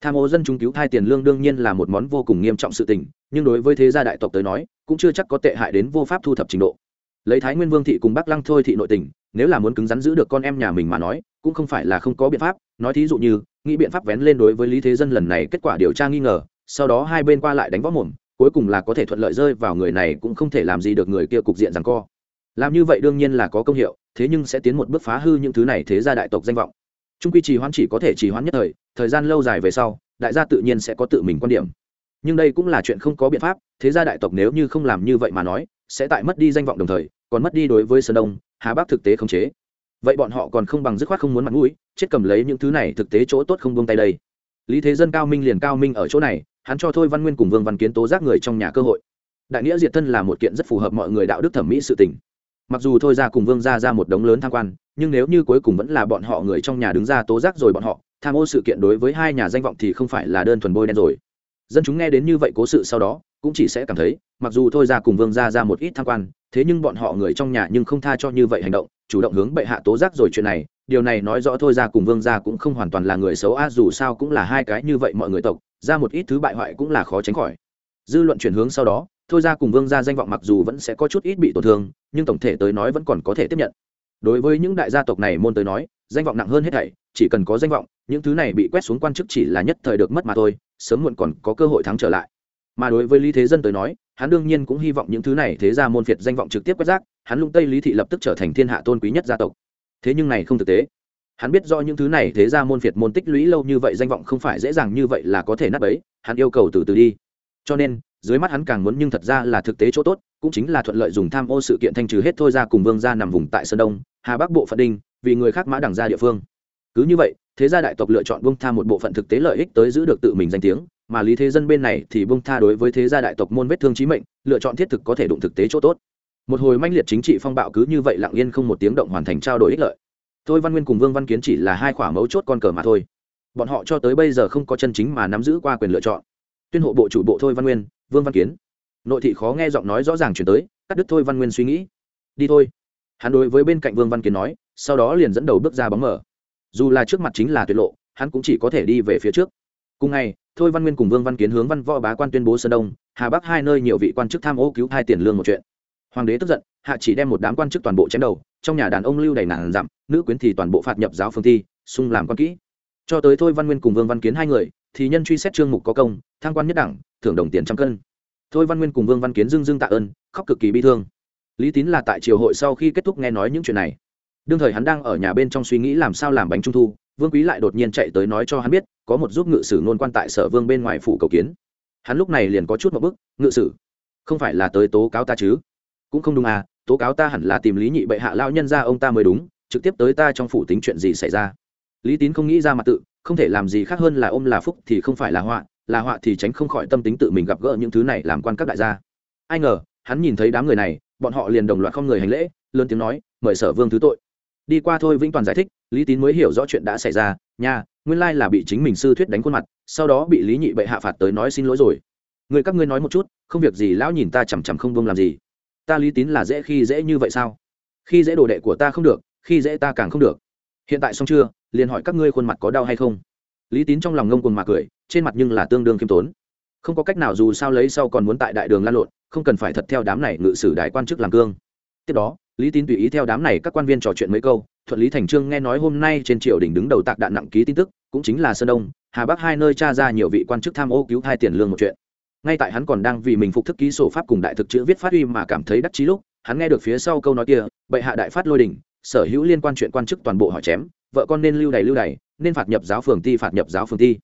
tham ô dân chúng cứu thai tiền lương đương nhiên là một món vô cùng nghiêm trọng sự tình, nhưng đối với thế gia đại tộc tới nói, cũng chưa chắc có tệ hại đến vô pháp thu thập trình độ. Lấy thái nguyên vương thị cùng bắc lăng thôi thị nội tình, nếu là muốn cứng rắn giữ được con em nhà mình mà nói, cũng không phải là không có biện pháp. Nói thí dụ như, nghĩ biện pháp vén lên đối với lý thế dân lần này kết quả điều tra nghi ngờ, sau đó hai bên qua lại đánh võ mồm, cuối cùng là có thể thuận lợi rơi vào người này cũng không thể làm gì được người kia cục diện rằng co. Làm như vậy đương nhiên là có công hiệu, thế nhưng sẽ tiến một bước phá hư những thứ này thế gia đại tộc danh vọng. Trung quy trì hoãn chỉ có thể trì hoãn nhất thời thời gian lâu dài về sau, đại gia tự nhiên sẽ có tự mình quan điểm. Nhưng đây cũng là chuyện không có biện pháp, thế gia đại tộc nếu như không làm như vậy mà nói, sẽ tại mất đi danh vọng đồng thời, còn mất đi đối với sơn đông, hà bắc thực tế không chế. Vậy bọn họ còn không bằng dứt khoát không muốn mặt mũi, chết cầm lấy những thứ này thực tế chỗ tốt không buông tay đây. Lý thế dân cao minh liền cao minh ở chỗ này, hắn cho thôi văn nguyên cùng vương văn kiến tố giác người trong nhà cơ hội. Đại nghĩa diệt thân là một kiện rất phù hợp mọi người đạo đức thẩm mỹ sự tình. Mặc dù thôi ra cùng vương ra ra một đống lớn tham quan, nhưng nếu như cuối cùng vẫn là bọn họ người trong nhà đứng ra tố giác rồi bọn họ tham ô sự kiện đối với hai nhà danh vọng thì không phải là đơn thuần bôi đen rồi. Dân chúng nghe đến như vậy cố sự sau đó, cũng chỉ sẽ cảm thấy, mặc dù thôi ra cùng vương ra ra một ít tham quan, thế nhưng bọn họ người trong nhà nhưng không tha cho như vậy hành động, chủ động hướng bệ hạ tố giác rồi chuyện này. Điều này nói rõ thôi ra cùng vương ra cũng không hoàn toàn là người xấu a dù sao cũng là hai cái như vậy mọi người tộc, ra một ít thứ bại hoại cũng là khó tránh khỏi. Dư luận chuyển hướng sau đó, thôi ra cùng vương ra danh vọng mặc dù vẫn sẽ có chút ít bị tổn thương, nhưng tổng thể tới nói vẫn còn có thể tiếp nhận đối với những đại gia tộc này môn tới nói, danh vọng nặng hơn hết thảy, chỉ cần có danh vọng, những thứ này bị quét xuống quan chức chỉ là nhất thời được mất mà thôi, sớm muộn còn có cơ hội thắng trở lại. Mà đối với lý thế dân tới nói, hắn đương nhiên cũng hy vọng những thứ này thế ra môn phiệt danh vọng trực tiếp quét rác, hắn lung tây lý thị lập tức trở thành thiên hạ tôn quý nhất gia tộc. Thế nhưng này không thực tế. Hắn biết do những thứ này thế ra môn phiệt môn tích lũy lâu như vậy danh vọng không phải dễ dàng như vậy là có thể nắp ấy hắn yêu cầu từ từ đi. Cho nên, dưới mắt hắn càng muốn nhưng thật ra là thực tế chỗ tốt cũng chính là thuận lợi dùng tham ô sự kiện thanh trừ hết thôi ra cùng vương gia nằm vùng tại sơn đông, hà bắc bộ phận đinh, vì người khác mã đẳng ra địa phương. Cứ như vậy, thế gia đại tộc lựa chọn bông tha một bộ phận thực tế lợi ích tới giữ được tự mình danh tiếng, mà lý thế dân bên này thì bông tha đối với thế gia đại tộc môn vết thương trí mệnh, lựa chọn thiết thực có thể đụng thực tế chỗ tốt. Một hồi manh liệt chính trị phong bạo cứ như vậy lặng yên không một tiếng động hoàn thành trao đổi ích lợi. Thôi văn nguyên cùng vương văn kiến chỉ là hai khoả mấu chốt con cờ mà thôi. Bọn họ cho tới bây giờ không có chân chính mà nắm giữ qua quyền lựa chọn. Tuyên hộ bộ chủ bộ thôi văn nguyên, vương văn kiến nội thị khó nghe giọng nói rõ ràng chuyển tới, cắt đứt thôi văn nguyên suy nghĩ. Đi thôi. Hắn đối với bên cạnh vương văn kiến nói, sau đó liền dẫn đầu bước ra bóng mở. Dù là trước mặt chính là tuyệt lộ, hắn cũng chỉ có thể đi về phía trước. Cùng ngày, thôi văn nguyên cùng vương văn kiến hướng văn võ bá quan tuyên bố sơn đông, hà bắc hai nơi nhiều vị quan chức tham ô cứu hai tiền lương một chuyện. Hoàng đế tức giận, hạ chỉ đem một đám quan chức toàn bộ chém đầu, trong nhà đàn ông lưu đầy ngàn dặm, nữ quyến thì toàn bộ phạt nhập giáo phương thi, xung làm quan kỹ. Cho tới thôi văn nguyên cùng vương văn kiến hai người, thì nhân truy xét trương mục có công, thăng quan nhất đẳng, thưởng đồng tiền trăm cân thôi văn nguyên cùng vương văn kiến dưng dưng tạ ơn, khóc cực kỳ bi thương. Lý tín là tại triều hội sau khi kết thúc nghe nói những chuyện này. Đương thời hắn đang ở nhà bên trong suy nghĩ làm sao làm bánh trung thu, vương quý lại đột nhiên chạy tới nói cho hắn biết, có một giúp ngự sử nôn quan tại sở vương bên ngoài phủ cầu kiến. Hắn lúc này liền có chút một bức, ngự sử, không phải là tới tố cáo ta chứ? Cũng không đúng à tố cáo ta hẳn là tìm lý nhị bệ hạ lao nhân ra ông ta mới đúng, trực tiếp tới ta trong phủ tính chuyện gì xảy ra? Lý tín không nghĩ ra mặt tự, không thể làm gì khác hơn là ôm là phúc thì không phải là họa là họa thì tránh không khỏi tâm tính tự mình gặp gỡ những thứ này làm quan các đại gia. Ai ngờ, hắn nhìn thấy đám người này, bọn họ liền đồng loạt không người hành lễ, lớn tiếng nói, mời sở vương thứ tội. Đi qua thôi, vĩnh toàn giải thích, lý tín mới hiểu rõ chuyện đã xảy ra. Nha, nguyên lai là bị chính mình sư thuyết đánh khuôn mặt, sau đó bị lý nhị bệ hạ phạt tới nói xin lỗi rồi. Người các ngươi nói một chút, không việc gì, lão nhìn ta chằm chằm không vương làm gì. Ta lý tín là dễ khi dễ như vậy sao? Khi dễ đồ đệ của ta không được, khi dễ ta càng không được. Hiện tại xong chưa? Liền hỏi các ngươi khuôn mặt có đau hay không? Lý tín trong lòng ngông cuồng mà cười trên mặt nhưng là tương đương khiêm tốn. Không có cách nào dù sao lấy sau còn muốn tại đại đường lan lộn, không cần phải thật theo đám này ngự sử đại quan chức làm cương. Tiếp đó, lý tín tùy ý theo đám này các quan viên trò chuyện mấy câu, thuận lý thành trương nghe nói hôm nay trên triều đình đứng đầu tạc đạn nặng ký tin tức, cũng chính là sơn đông, hà bắc hai nơi tra ra nhiều vị quan chức tham ô cứu thai tiền lương một chuyện. Ngay tại hắn còn đang vì mình phục thức ký sổ pháp cùng đại thực chữ viết phát huy mà cảm thấy đắc chí lúc, hắn nghe được phía sau câu nói kia, bệ hạ đại phát lôi đình, sở hữu liên quan chuyện quan chức toàn bộ hỏi chém, vợ con nên lưu đầy lưu đầy nên phạt nhập giáo phường ti, phạt nhập giáo phường ti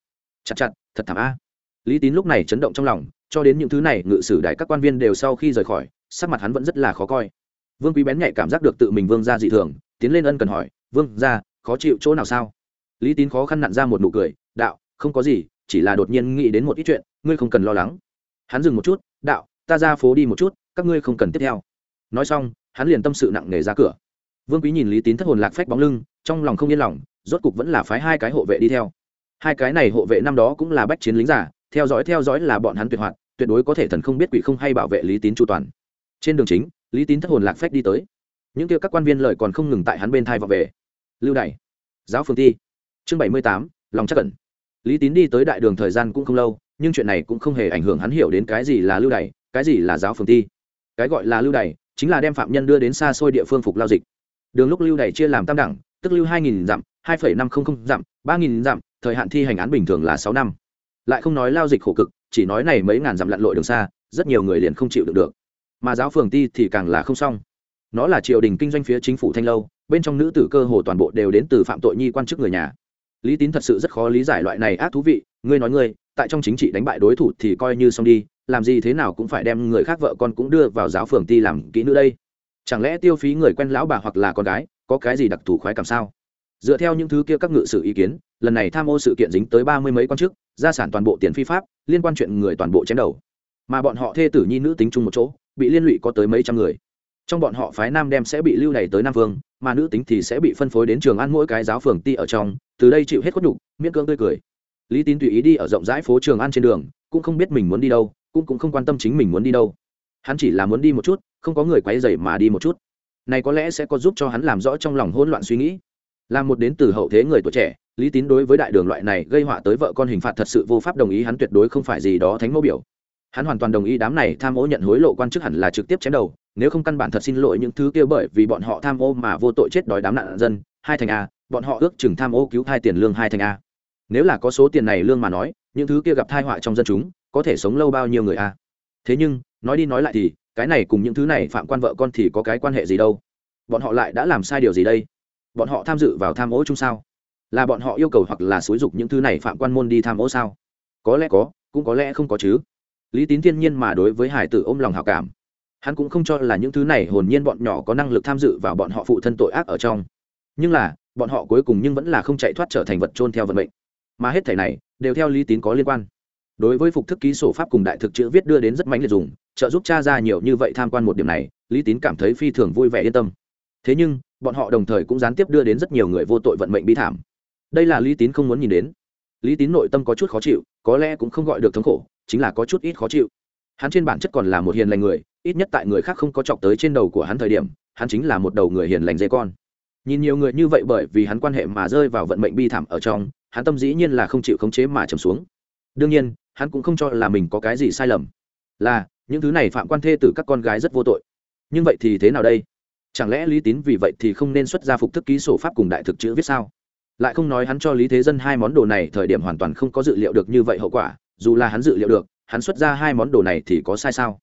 chặt chặt, thật thảm a. Lý tín lúc này chấn động trong lòng, cho đến những thứ này ngự sử đại các quan viên đều sau khi rời khỏi, sắc mặt hắn vẫn rất là khó coi. Vương quý bén nhạy cảm giác được tự mình vương ra dị thường, tiến lên ân cần hỏi, vương ra khó chịu chỗ nào sao? Lý tín khó khăn nặn ra một nụ cười, đạo, không có gì, chỉ là đột nhiên nghĩ đến một ít chuyện, ngươi không cần lo lắng. Hắn dừng một chút, đạo, ta ra phố đi một chút, các ngươi không cần tiếp theo. Nói xong, hắn liền tâm sự nặng nề ra cửa. Vương quý nhìn lý tín thất hồn lạc phách bóng lưng, trong lòng không yên lòng, rốt cục vẫn là phái hai cái hộ vệ đi theo hai cái này hộ vệ năm đó cũng là bách chiến lính giả theo dõi theo dõi là bọn hắn tuyệt hoạt, tuyệt đối có thể thần không biết quỷ không hay bảo vệ lý tín chu toàn. Trên đường chính, lý tín thất hồn lạc phách đi tới. Những kia các quan viên lợi còn không ngừng tại hắn bên thai vào về. Lưu đày, giáo phương ti, chương bảy mươi tám, lòng chắc cẩn lý tín đi tới đại đường thời gian cũng không lâu, nhưng chuyện này cũng không hề ảnh hưởng hắn hiểu đến cái gì là lưu đày, cái gì là giáo phương ti. Cái gọi là lưu đày, chính là đem phạm nhân đưa đến xa xôi địa phương phục lao dịch. Đường lúc lưu đày chia làm tam đẳng, tức lưu hai nghìn dặm hai phẩy năm không không dặm, ba nghìn dặm, thời hạn thi hành án bình thường là sáu năm. Lại không nói lao dịch khổ cực, chỉ nói này mấy ngàn dặm lặn lội đường xa, rất nhiều người liền không chịu được được. Mà giáo phường ti thì càng là không xong. Nó là triều đình kinh doanh phía chính phủ thanh lâu, bên trong nữ tử cơ hồ toàn bộ đều đến từ phạm tội nhi quan chức người nhà. Lý tín thật sự rất khó lý giải loại này ác thú vị, ngươi nói ngươi, tại trong chính trị đánh bại đối thủ thì coi như xong đi, làm gì thế nào cũng phải đem người khác vợ con cũng đưa vào giáo phường ti làm kỹ nữ đây. Chẳng lẽ tiêu phí người quen lão bà hoặc là con gái, có cái gì đặc thù khoái cảm sao? Dựa theo những thứ kia các ngự sử ý kiến, lần này tham ô sự kiện dính tới ba mươi mấy quan chức, gia sản toàn bộ tiền phi pháp, liên quan chuyện người toàn bộ chém đầu. Mà bọn họ thê tử nhi nữ tính chung một chỗ, bị liên lụy có tới mấy trăm người. Trong bọn họ phái nam đem sẽ bị lưu đày tới nam vương, mà nữ tính thì sẽ bị phân phối đến trường ăn mỗi cái giáo phường ti ở trong, từ đây chịu hết khuất nhục, miễn cưỡng tươi cười. Lý tín tùy ý đi ở rộng rãi phố trường ăn trên đường, cũng không biết mình muốn đi đâu, cũng cũng không quan tâm chính mình muốn đi đâu. Hắn chỉ là muốn đi một chút, không có người quấy dày mà đi một chút. Này có lẽ sẽ có giúp cho hắn làm rõ trong lòng hỗn loạn suy nghĩ là một đến từ hậu thế người tuổi trẻ, lý tín đối với đại đường loại này gây họa tới vợ con hình phạt thật sự vô pháp đồng ý, hắn tuyệt đối không phải gì đó thánh mẫu biểu. Hắn hoàn toàn đồng ý đám này tham ô nhận hối lộ quan chức hẳn là trực tiếp chém đầu, nếu không căn bản thật xin lỗi những thứ kia bởi vì bọn họ tham ô mà vô tội chết đói đám nạn dân, hai thành a, bọn họ ước chừng tham ô cứu thai tiền lương hai thành a. Nếu là có số tiền này lương mà nói, những thứ kia gặp thai họa trong dân chúng, có thể sống lâu bao nhiêu người a. Thế nhưng, nói đi nói lại thì, cái này cùng những thứ này phạm quan vợ con thì có cái quan hệ gì đâu? Bọn họ lại đã làm sai điều gì đây? Bọn họ tham dự vào tham ô chung sao? Là bọn họ yêu cầu hoặc là xúi dục những thứ này phạm quan môn đi tham ô sao? Có lẽ có, cũng có lẽ không có chứ. Lý tín thiên nhiên mà đối với hải tử ôm lòng hào cảm. Hắn cũng không cho là những thứ này hồn nhiên bọn nhỏ có năng lực tham dự vào bọn họ phụ thân tội ác ở trong. Nhưng là, bọn họ cuối cùng nhưng vẫn là không chạy thoát trở thành vật trôn theo vận mệnh. Mà hết thể này, đều theo lý tín có liên quan. Đối với phục thức ký sổ pháp cùng đại thực chữ viết đưa đến rất mãnh liệt dùng, trợ giúp cha ra nhiều như vậy tham quan một điểm này, lý tín cảm thấy phi thường vui vẻ yên tâm. Thế nhưng bọn họ đồng thời cũng gián tiếp đưa đến rất nhiều người vô tội vận mệnh bi thảm. Đây là lý tín không muốn nhìn đến. Lý tín nội tâm có chút khó chịu, có lẽ cũng không gọi được thống khổ, chính là có chút ít khó chịu. Hắn trên bản chất còn là một hiền lành người, ít nhất tại người khác không có chọc tới trên đầu của hắn thời điểm, hắn chính là một đầu người hiền lành dây con. Nhìn nhiều người như vậy bởi vì hắn quan hệ mà rơi vào vận mệnh bi thảm ở trong, hắn tâm dĩ nhiên là không chịu khống chế mà trầm xuống. Đương nhiên, hắn cũng không cho là mình có cái gì sai lầm. Là, những thứ này phạm quan thê từ các con gái rất vô tội. Nhưng vậy thì thế nào đây? Chẳng lẽ lý tín vì vậy thì không nên xuất ra phục thức ký sổ pháp cùng đại thực chữ viết sao? Lại không nói hắn cho lý thế dân hai món đồ này thời điểm hoàn toàn không có dự liệu được như vậy hậu quả, dù là hắn dự liệu được, hắn xuất ra hai món đồ này thì có sai sao?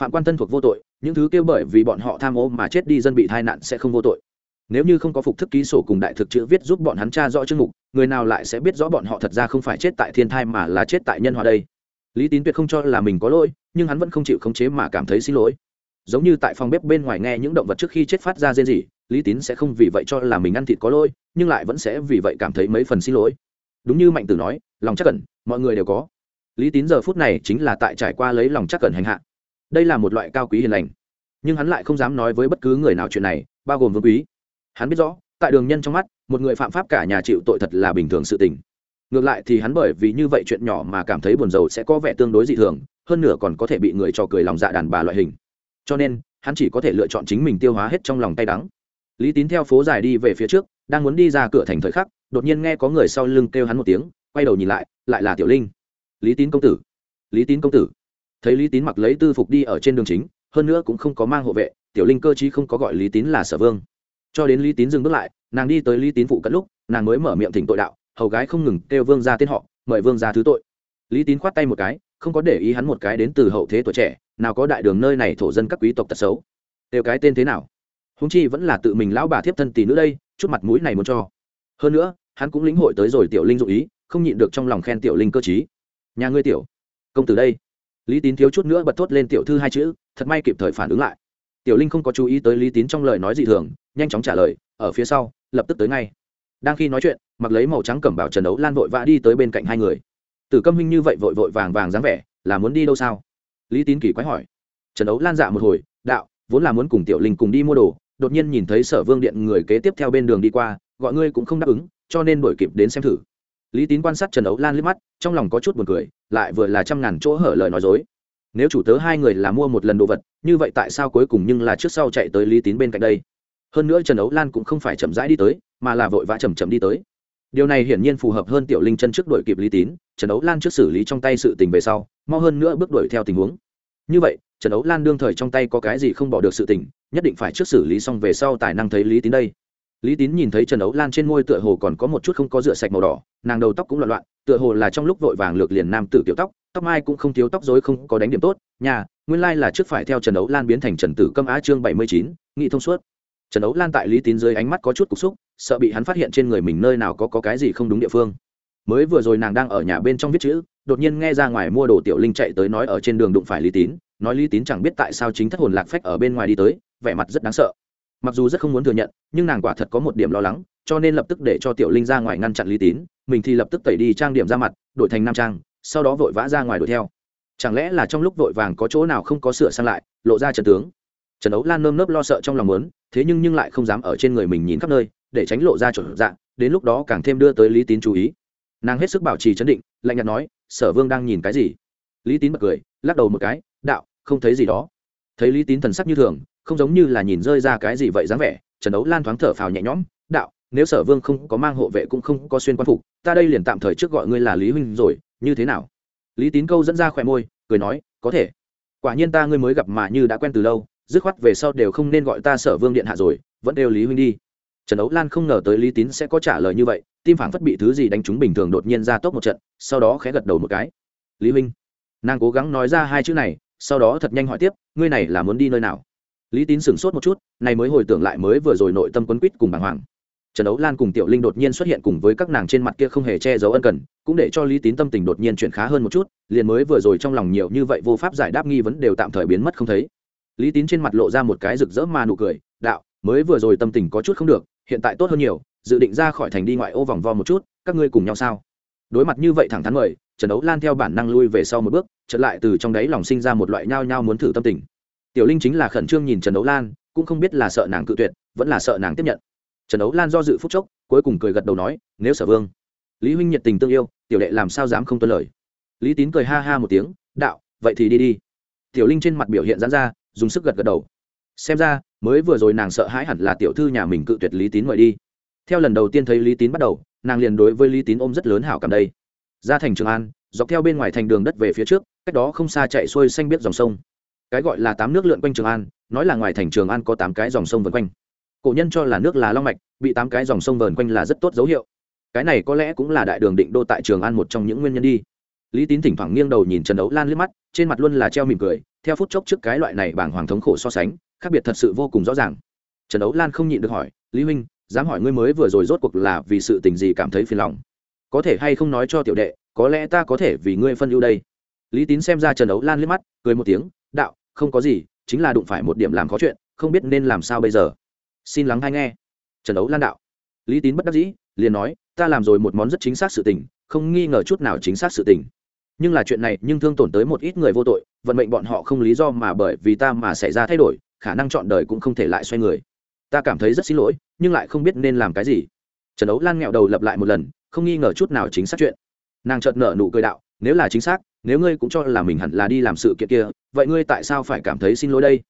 Phạm quan thân thuộc vô tội, những thứ kêu bởi vì bọn họ tham ô mà chết đi dân bị tai nạn sẽ không vô tội. Nếu như không có phục thức ký sổ cùng đại thực chữ viết giúp bọn hắn tra rõ chương mục, người nào lại sẽ biết rõ bọn họ thật ra không phải chết tại thiên thai mà là chết tại nhân hòa đây? Lý tín tuyệt không cho là mình có lỗi, nhưng hắn vẫn không chịu khống chế mà cảm thấy xin lỗi giống như tại phòng bếp bên ngoài nghe những động vật trước khi chết phát ra rên rỉ, lý tín sẽ không vì vậy cho là mình ăn thịt có lỗi, nhưng lại vẫn sẽ vì vậy cảm thấy mấy phần xin lỗi. Đúng như mạnh tử nói, lòng chắc cẩn, mọi người đều có. Lý tín giờ phút này chính là tại trải qua lấy lòng chắc cẩn hành hạ. Đây là một loại cao quý hiền lành. Nhưng hắn lại không dám nói với bất cứ người nào chuyện này, bao gồm vương quý. Hắn biết rõ, tại đường nhân trong mắt, một người phạm pháp cả nhà chịu tội thật là bình thường sự tình. Ngược lại thì hắn bởi vì như vậy chuyện nhỏ mà cảm thấy buồn rầu sẽ có vẻ tương đối dị thường, hơn nữa còn có thể bị người cho cười lòng dạ đàn bà loại hình cho nên, hắn chỉ có thể lựa chọn chính mình tiêu hóa hết trong lòng tay đắng. Lý tín theo phố dài đi về phía trước, đang muốn đi ra cửa thành thời khắc, đột nhiên nghe có người sau lưng kêu hắn một tiếng, quay đầu nhìn lại lại là tiểu linh. Lý tín công tử. Lý tín công tử. Thấy lý tín mặc lấy tư phục đi ở trên đường chính, hơn nữa cũng không có mang hộ vệ, tiểu linh cơ chí không có gọi lý tín là sở vương. Cho đến lý tín dừng bước lại, nàng đi tới lý tín phụ cận lúc, nàng mới mở miệng thỉnh tội đạo, hầu gái không ngừng kêu vương ra tên họ, mời vương ra thứ tội. Lý tín khoát tay một cái, không có để ý hắn một cái đến từ hậu thế tuổi trẻ nào có đại đường nơi này thổ dân các quý tộc tật xấu. Đều cái tên thế nào? Húng chi vẫn là tự mình lão bà thiếp thân tỷ nữ đây, chút mặt mũi này muốn cho. Hơn nữa, hắn cũng lĩnh hội tới rồi tiểu linh dụ ý, không nhịn được trong lòng khen tiểu linh cơ t nhà ngươi tiểu, công tử đây. Lý tín thiếu chút nữa bật thốt lên tiểu thư hai chữ, thật may kịp thời phản ứng lại. Tiểu linh không có chú ý tới lý tín trong lời nói gì thường, nhanh chóng trả lời, ở phía sau, lập tức tới ngay. Đang khi nói chuyện, mặc lấy màu trắng cẩm bảo trần đấu lan vội vã đi tới bên cạnh hai người. Tử câm huynh như vậy vội vội vàng vàng dáng vẻ, là muốn đi đâu sao? Lý tín kỳ quái hỏi. Trần đấu lan dạ một hồi, đạo, vốn là muốn cùng tiểu linh cùng đi mua đồ, đột nhiên nhìn thấy sở vương điện người kế tiếp theo bên đường đi qua, gọi ngươi cũng không đáp ứng, cho nên đổi kịp đến xem thử. Lý tín quan sát trần đấu lan liếc mắt, trong lòng có chút buồn cười, lại vừa là trăm ngàn chỗ hở lời nói dối. Nếu chủ tớ hai người là mua một lần đồ vật, như vậy tại sao cuối cùng nhưng là trước sau chạy tới lý tín bên cạnh đây? Hơn nữa trần đấu lan cũng không phải chậm rãi đi tới, mà là vội vã chầm chậm đi tới điều này hiển nhiên phù hợp hơn tiểu linh chân trước đội kịp lý tín, trần đấu lan trước xử lý trong tay sự tình về sau, mau hơn nữa bước đuổi theo tình huống. Như vậy, trần đấu lan đương thời trong tay có cái gì không bỏ được sự tình, nhất định phải trước xử lý xong về sau tài năng thấy lý tín đây. Lý tín nhìn thấy trần đấu lan trên ngôi tựa hồ còn có một chút không có rửa sạch màu đỏ, nàng đầu tóc cũng loạn loạn, tựa hồ là trong lúc vội vàng lược liền nam tử tiểu tóc tóc mai cũng không thiếu tóc dối không có đánh điểm tốt. Nhà, nguyên lai là trước phải theo trần đấu lan biến thành trần tử câm á chương bảy mươi chín, nghị thông suốt trần ấu lan tại lý tín dưới ánh mắt có chút cục xúc sợ bị hắn phát hiện trên người mình nơi nào có, có cái gì không đúng địa phương. Mới vừa rồi nàng đang ở nhà bên trong viết chữ đột nhiên nghe ra ngoài mua đồ tiểu linh chạy tới nói ở trên đường đụng phải lý tín nói lý tín chẳng biết tại sao chính thất hồn lạc phách ở bên ngoài đi tới vẻ mặt rất đáng sợ. Mặc dù rất không muốn thừa nhận nhưng nàng quả thật có một điểm lo lắng cho nên lập tức để cho tiểu linh ra ngoài ngăn chặn lý tín mình thì lập tức tẩy đi trang điểm ra mặt đổi thành nam trang sau đó vội vã ra ngoài đuổi theo. Chẳng lẽ là trong lúc vội vàng có chỗ nào không có sửa sang lại lộ ra trần tướng? Trần ấu lan nơm nớp lo sợ trong lòng muốn thế nhưng nhưng lại không dám ở trên người mình nhìn khắp nơi, để tránh lộ ra chuẩn dạng, đến lúc đó càng thêm đưa tới lý tín chú ý. Nàng hết sức bảo trì chấn định, lạnh nhạt nói, sở vương đang nhìn cái gì? Lý tín bật cười, lắc đầu một cái, đạo, không thấy gì đó. Thấy lý tín thần sắc như thường, không giống như là nhìn rơi ra cái gì vậy dáng vẻ, trần đấu lan thoáng thở phào nhẹ nhõm, đạo, nếu sở vương không có mang hộ vệ cũng không có xuyên quan phục, ta đây liền tạm thời trước gọi ngươi là lý huynh rồi, như thế nào? Lý tín câu dẫn ra khỏe môi, cười nói, có thể. Quả nhiên ta ngươi mới gặp mà như đã quen từ lâu dứt khoát về sau đều không nên gọi ta sở vương điện hạ rồi, vẫn đều lý huynh đi. Trần ấu lan không ngờ tới lý tín sẽ có trả lời như vậy, tim phảng phất bị thứ gì đánh trúng bình thường đột nhiên ra tốc một trận, sau đó khẽ gật đầu một cái. Lý huynh, nàng cố gắng nói ra hai chữ này, sau đó thật nhanh hỏi tiếp, ngươi này là muốn đi nơi nào? Lý tín sửng sốt một chút, này mới hồi tưởng lại mới vừa rồi nội tâm quấn quýt cùng bàng hoàng. Trần ấu lan cùng tiểu linh đột nhiên xuất hiện cùng với các nàng trên mặt kia không hề che giấu ân cần, cũng để cho lý tín tâm tình đột nhiên chuyển khá hơn một chút, liền mới vừa rồi trong lòng nhiều như vậy vô pháp giải đáp nghi vấn đều tạm thời biến mất không thấy lý tín trên mặt lộ ra một cái rực rỡ mà nụ cười, đạo, mới vừa rồi tâm tình có chút không được, hiện tại tốt hơn nhiều, dự định ra khỏi thành đi ngoại ô vòng vo một chút, các ngươi cùng nhau sao? Đối mặt như vậy thẳng thắn mời, trần đấu lan theo bản năng lui về sau một bước, chợt lại từ trong đáy lòng sinh ra một loại nhao nhao muốn thử tâm tình. Tiểu linh chính là khẩn trương nhìn trần đấu lan, cũng không biết là sợ nàng cự tuyệt, vẫn là sợ nàng tiếp nhận. Trần đấu lan do dự phúc chốc, cuối cùng cười gật đầu nói, nếu sở vương, lý huynh nhiệt tình tương yêu, tiểu đệ làm sao dám không tuân lời? Lý tín cười ha ha một tiếng, đạo, vậy thì đi đi. Tiểu linh trên mặt biểu hiện giãn ra dùng sức gật gật đầu. Xem ra, mới vừa rồi nàng sợ hãi hẳn là tiểu thư nhà mình cự tuyệt lý tín mời đi. Theo lần đầu tiên thấy lý tín bắt đầu, nàng liền đối với lý tín ôm rất lớn hảo cảm đây. Ra thành trường an, dọc theo bên ngoài thành đường đất về phía trước, cách đó không xa chạy xuôi xanh biết dòng sông. Cái gọi là tám nước lượn quanh trường an, nói là ngoài thành trường an có tám cái dòng sông vần quanh. Cổ nhân cho là nước là long mạch, bị tám cái dòng sông vờn quanh là rất tốt dấu hiệu. Cái này có lẽ cũng là đại đường định đô tại trường an một trong những nguyên nhân đi lý tín thỉnh thoảng nghiêng đầu nhìn trần đấu lan liếc mắt, trên mặt luôn là treo mỉm cười, theo phút chốc trước cái loại này bảng hoàng thống khổ so sánh, khác biệt thật sự vô cùng rõ ràng. Trần đấu lan không nhịn được hỏi, lý huynh, dám hỏi ngươi mới vừa rồi rốt cuộc là vì sự tình gì cảm thấy phiền lòng? Có thể hay không nói cho tiểu đệ, có lẽ ta có thể vì ngươi phân ưu đây. Lý tín xem ra trần đấu lan liếc mắt, cười một tiếng, đạo, không có gì, chính là đụng phải một điểm làm khó chuyện, không biết nên làm sao bây giờ. Xin lắng hay nghe. Trần đấu lan đạo. Lý tín bất đắc dĩ, liền nói, ta làm rồi một món rất chính xác sự tình, không nghi ngờ chút nào chính xác sự tình nhưng là chuyện này nhưng thương tổn tới một ít người vô tội, vận mệnh bọn họ không lý do mà bởi vì ta mà xảy ra thay đổi, khả năng chọn đời cũng không thể lại xoay người. Ta cảm thấy rất xin lỗi, nhưng lại không biết nên làm cái gì. Trần đấu lan nghẹo đầu lập lại một lần, không nghi ngờ chút nào chính xác chuyện. Nàng chợt nở nụ cười đạo, nếu là chính xác, nếu ngươi cũng cho là mình hẳn là đi làm sự kiện kia, vậy ngươi tại sao phải cảm thấy xin lỗi đây?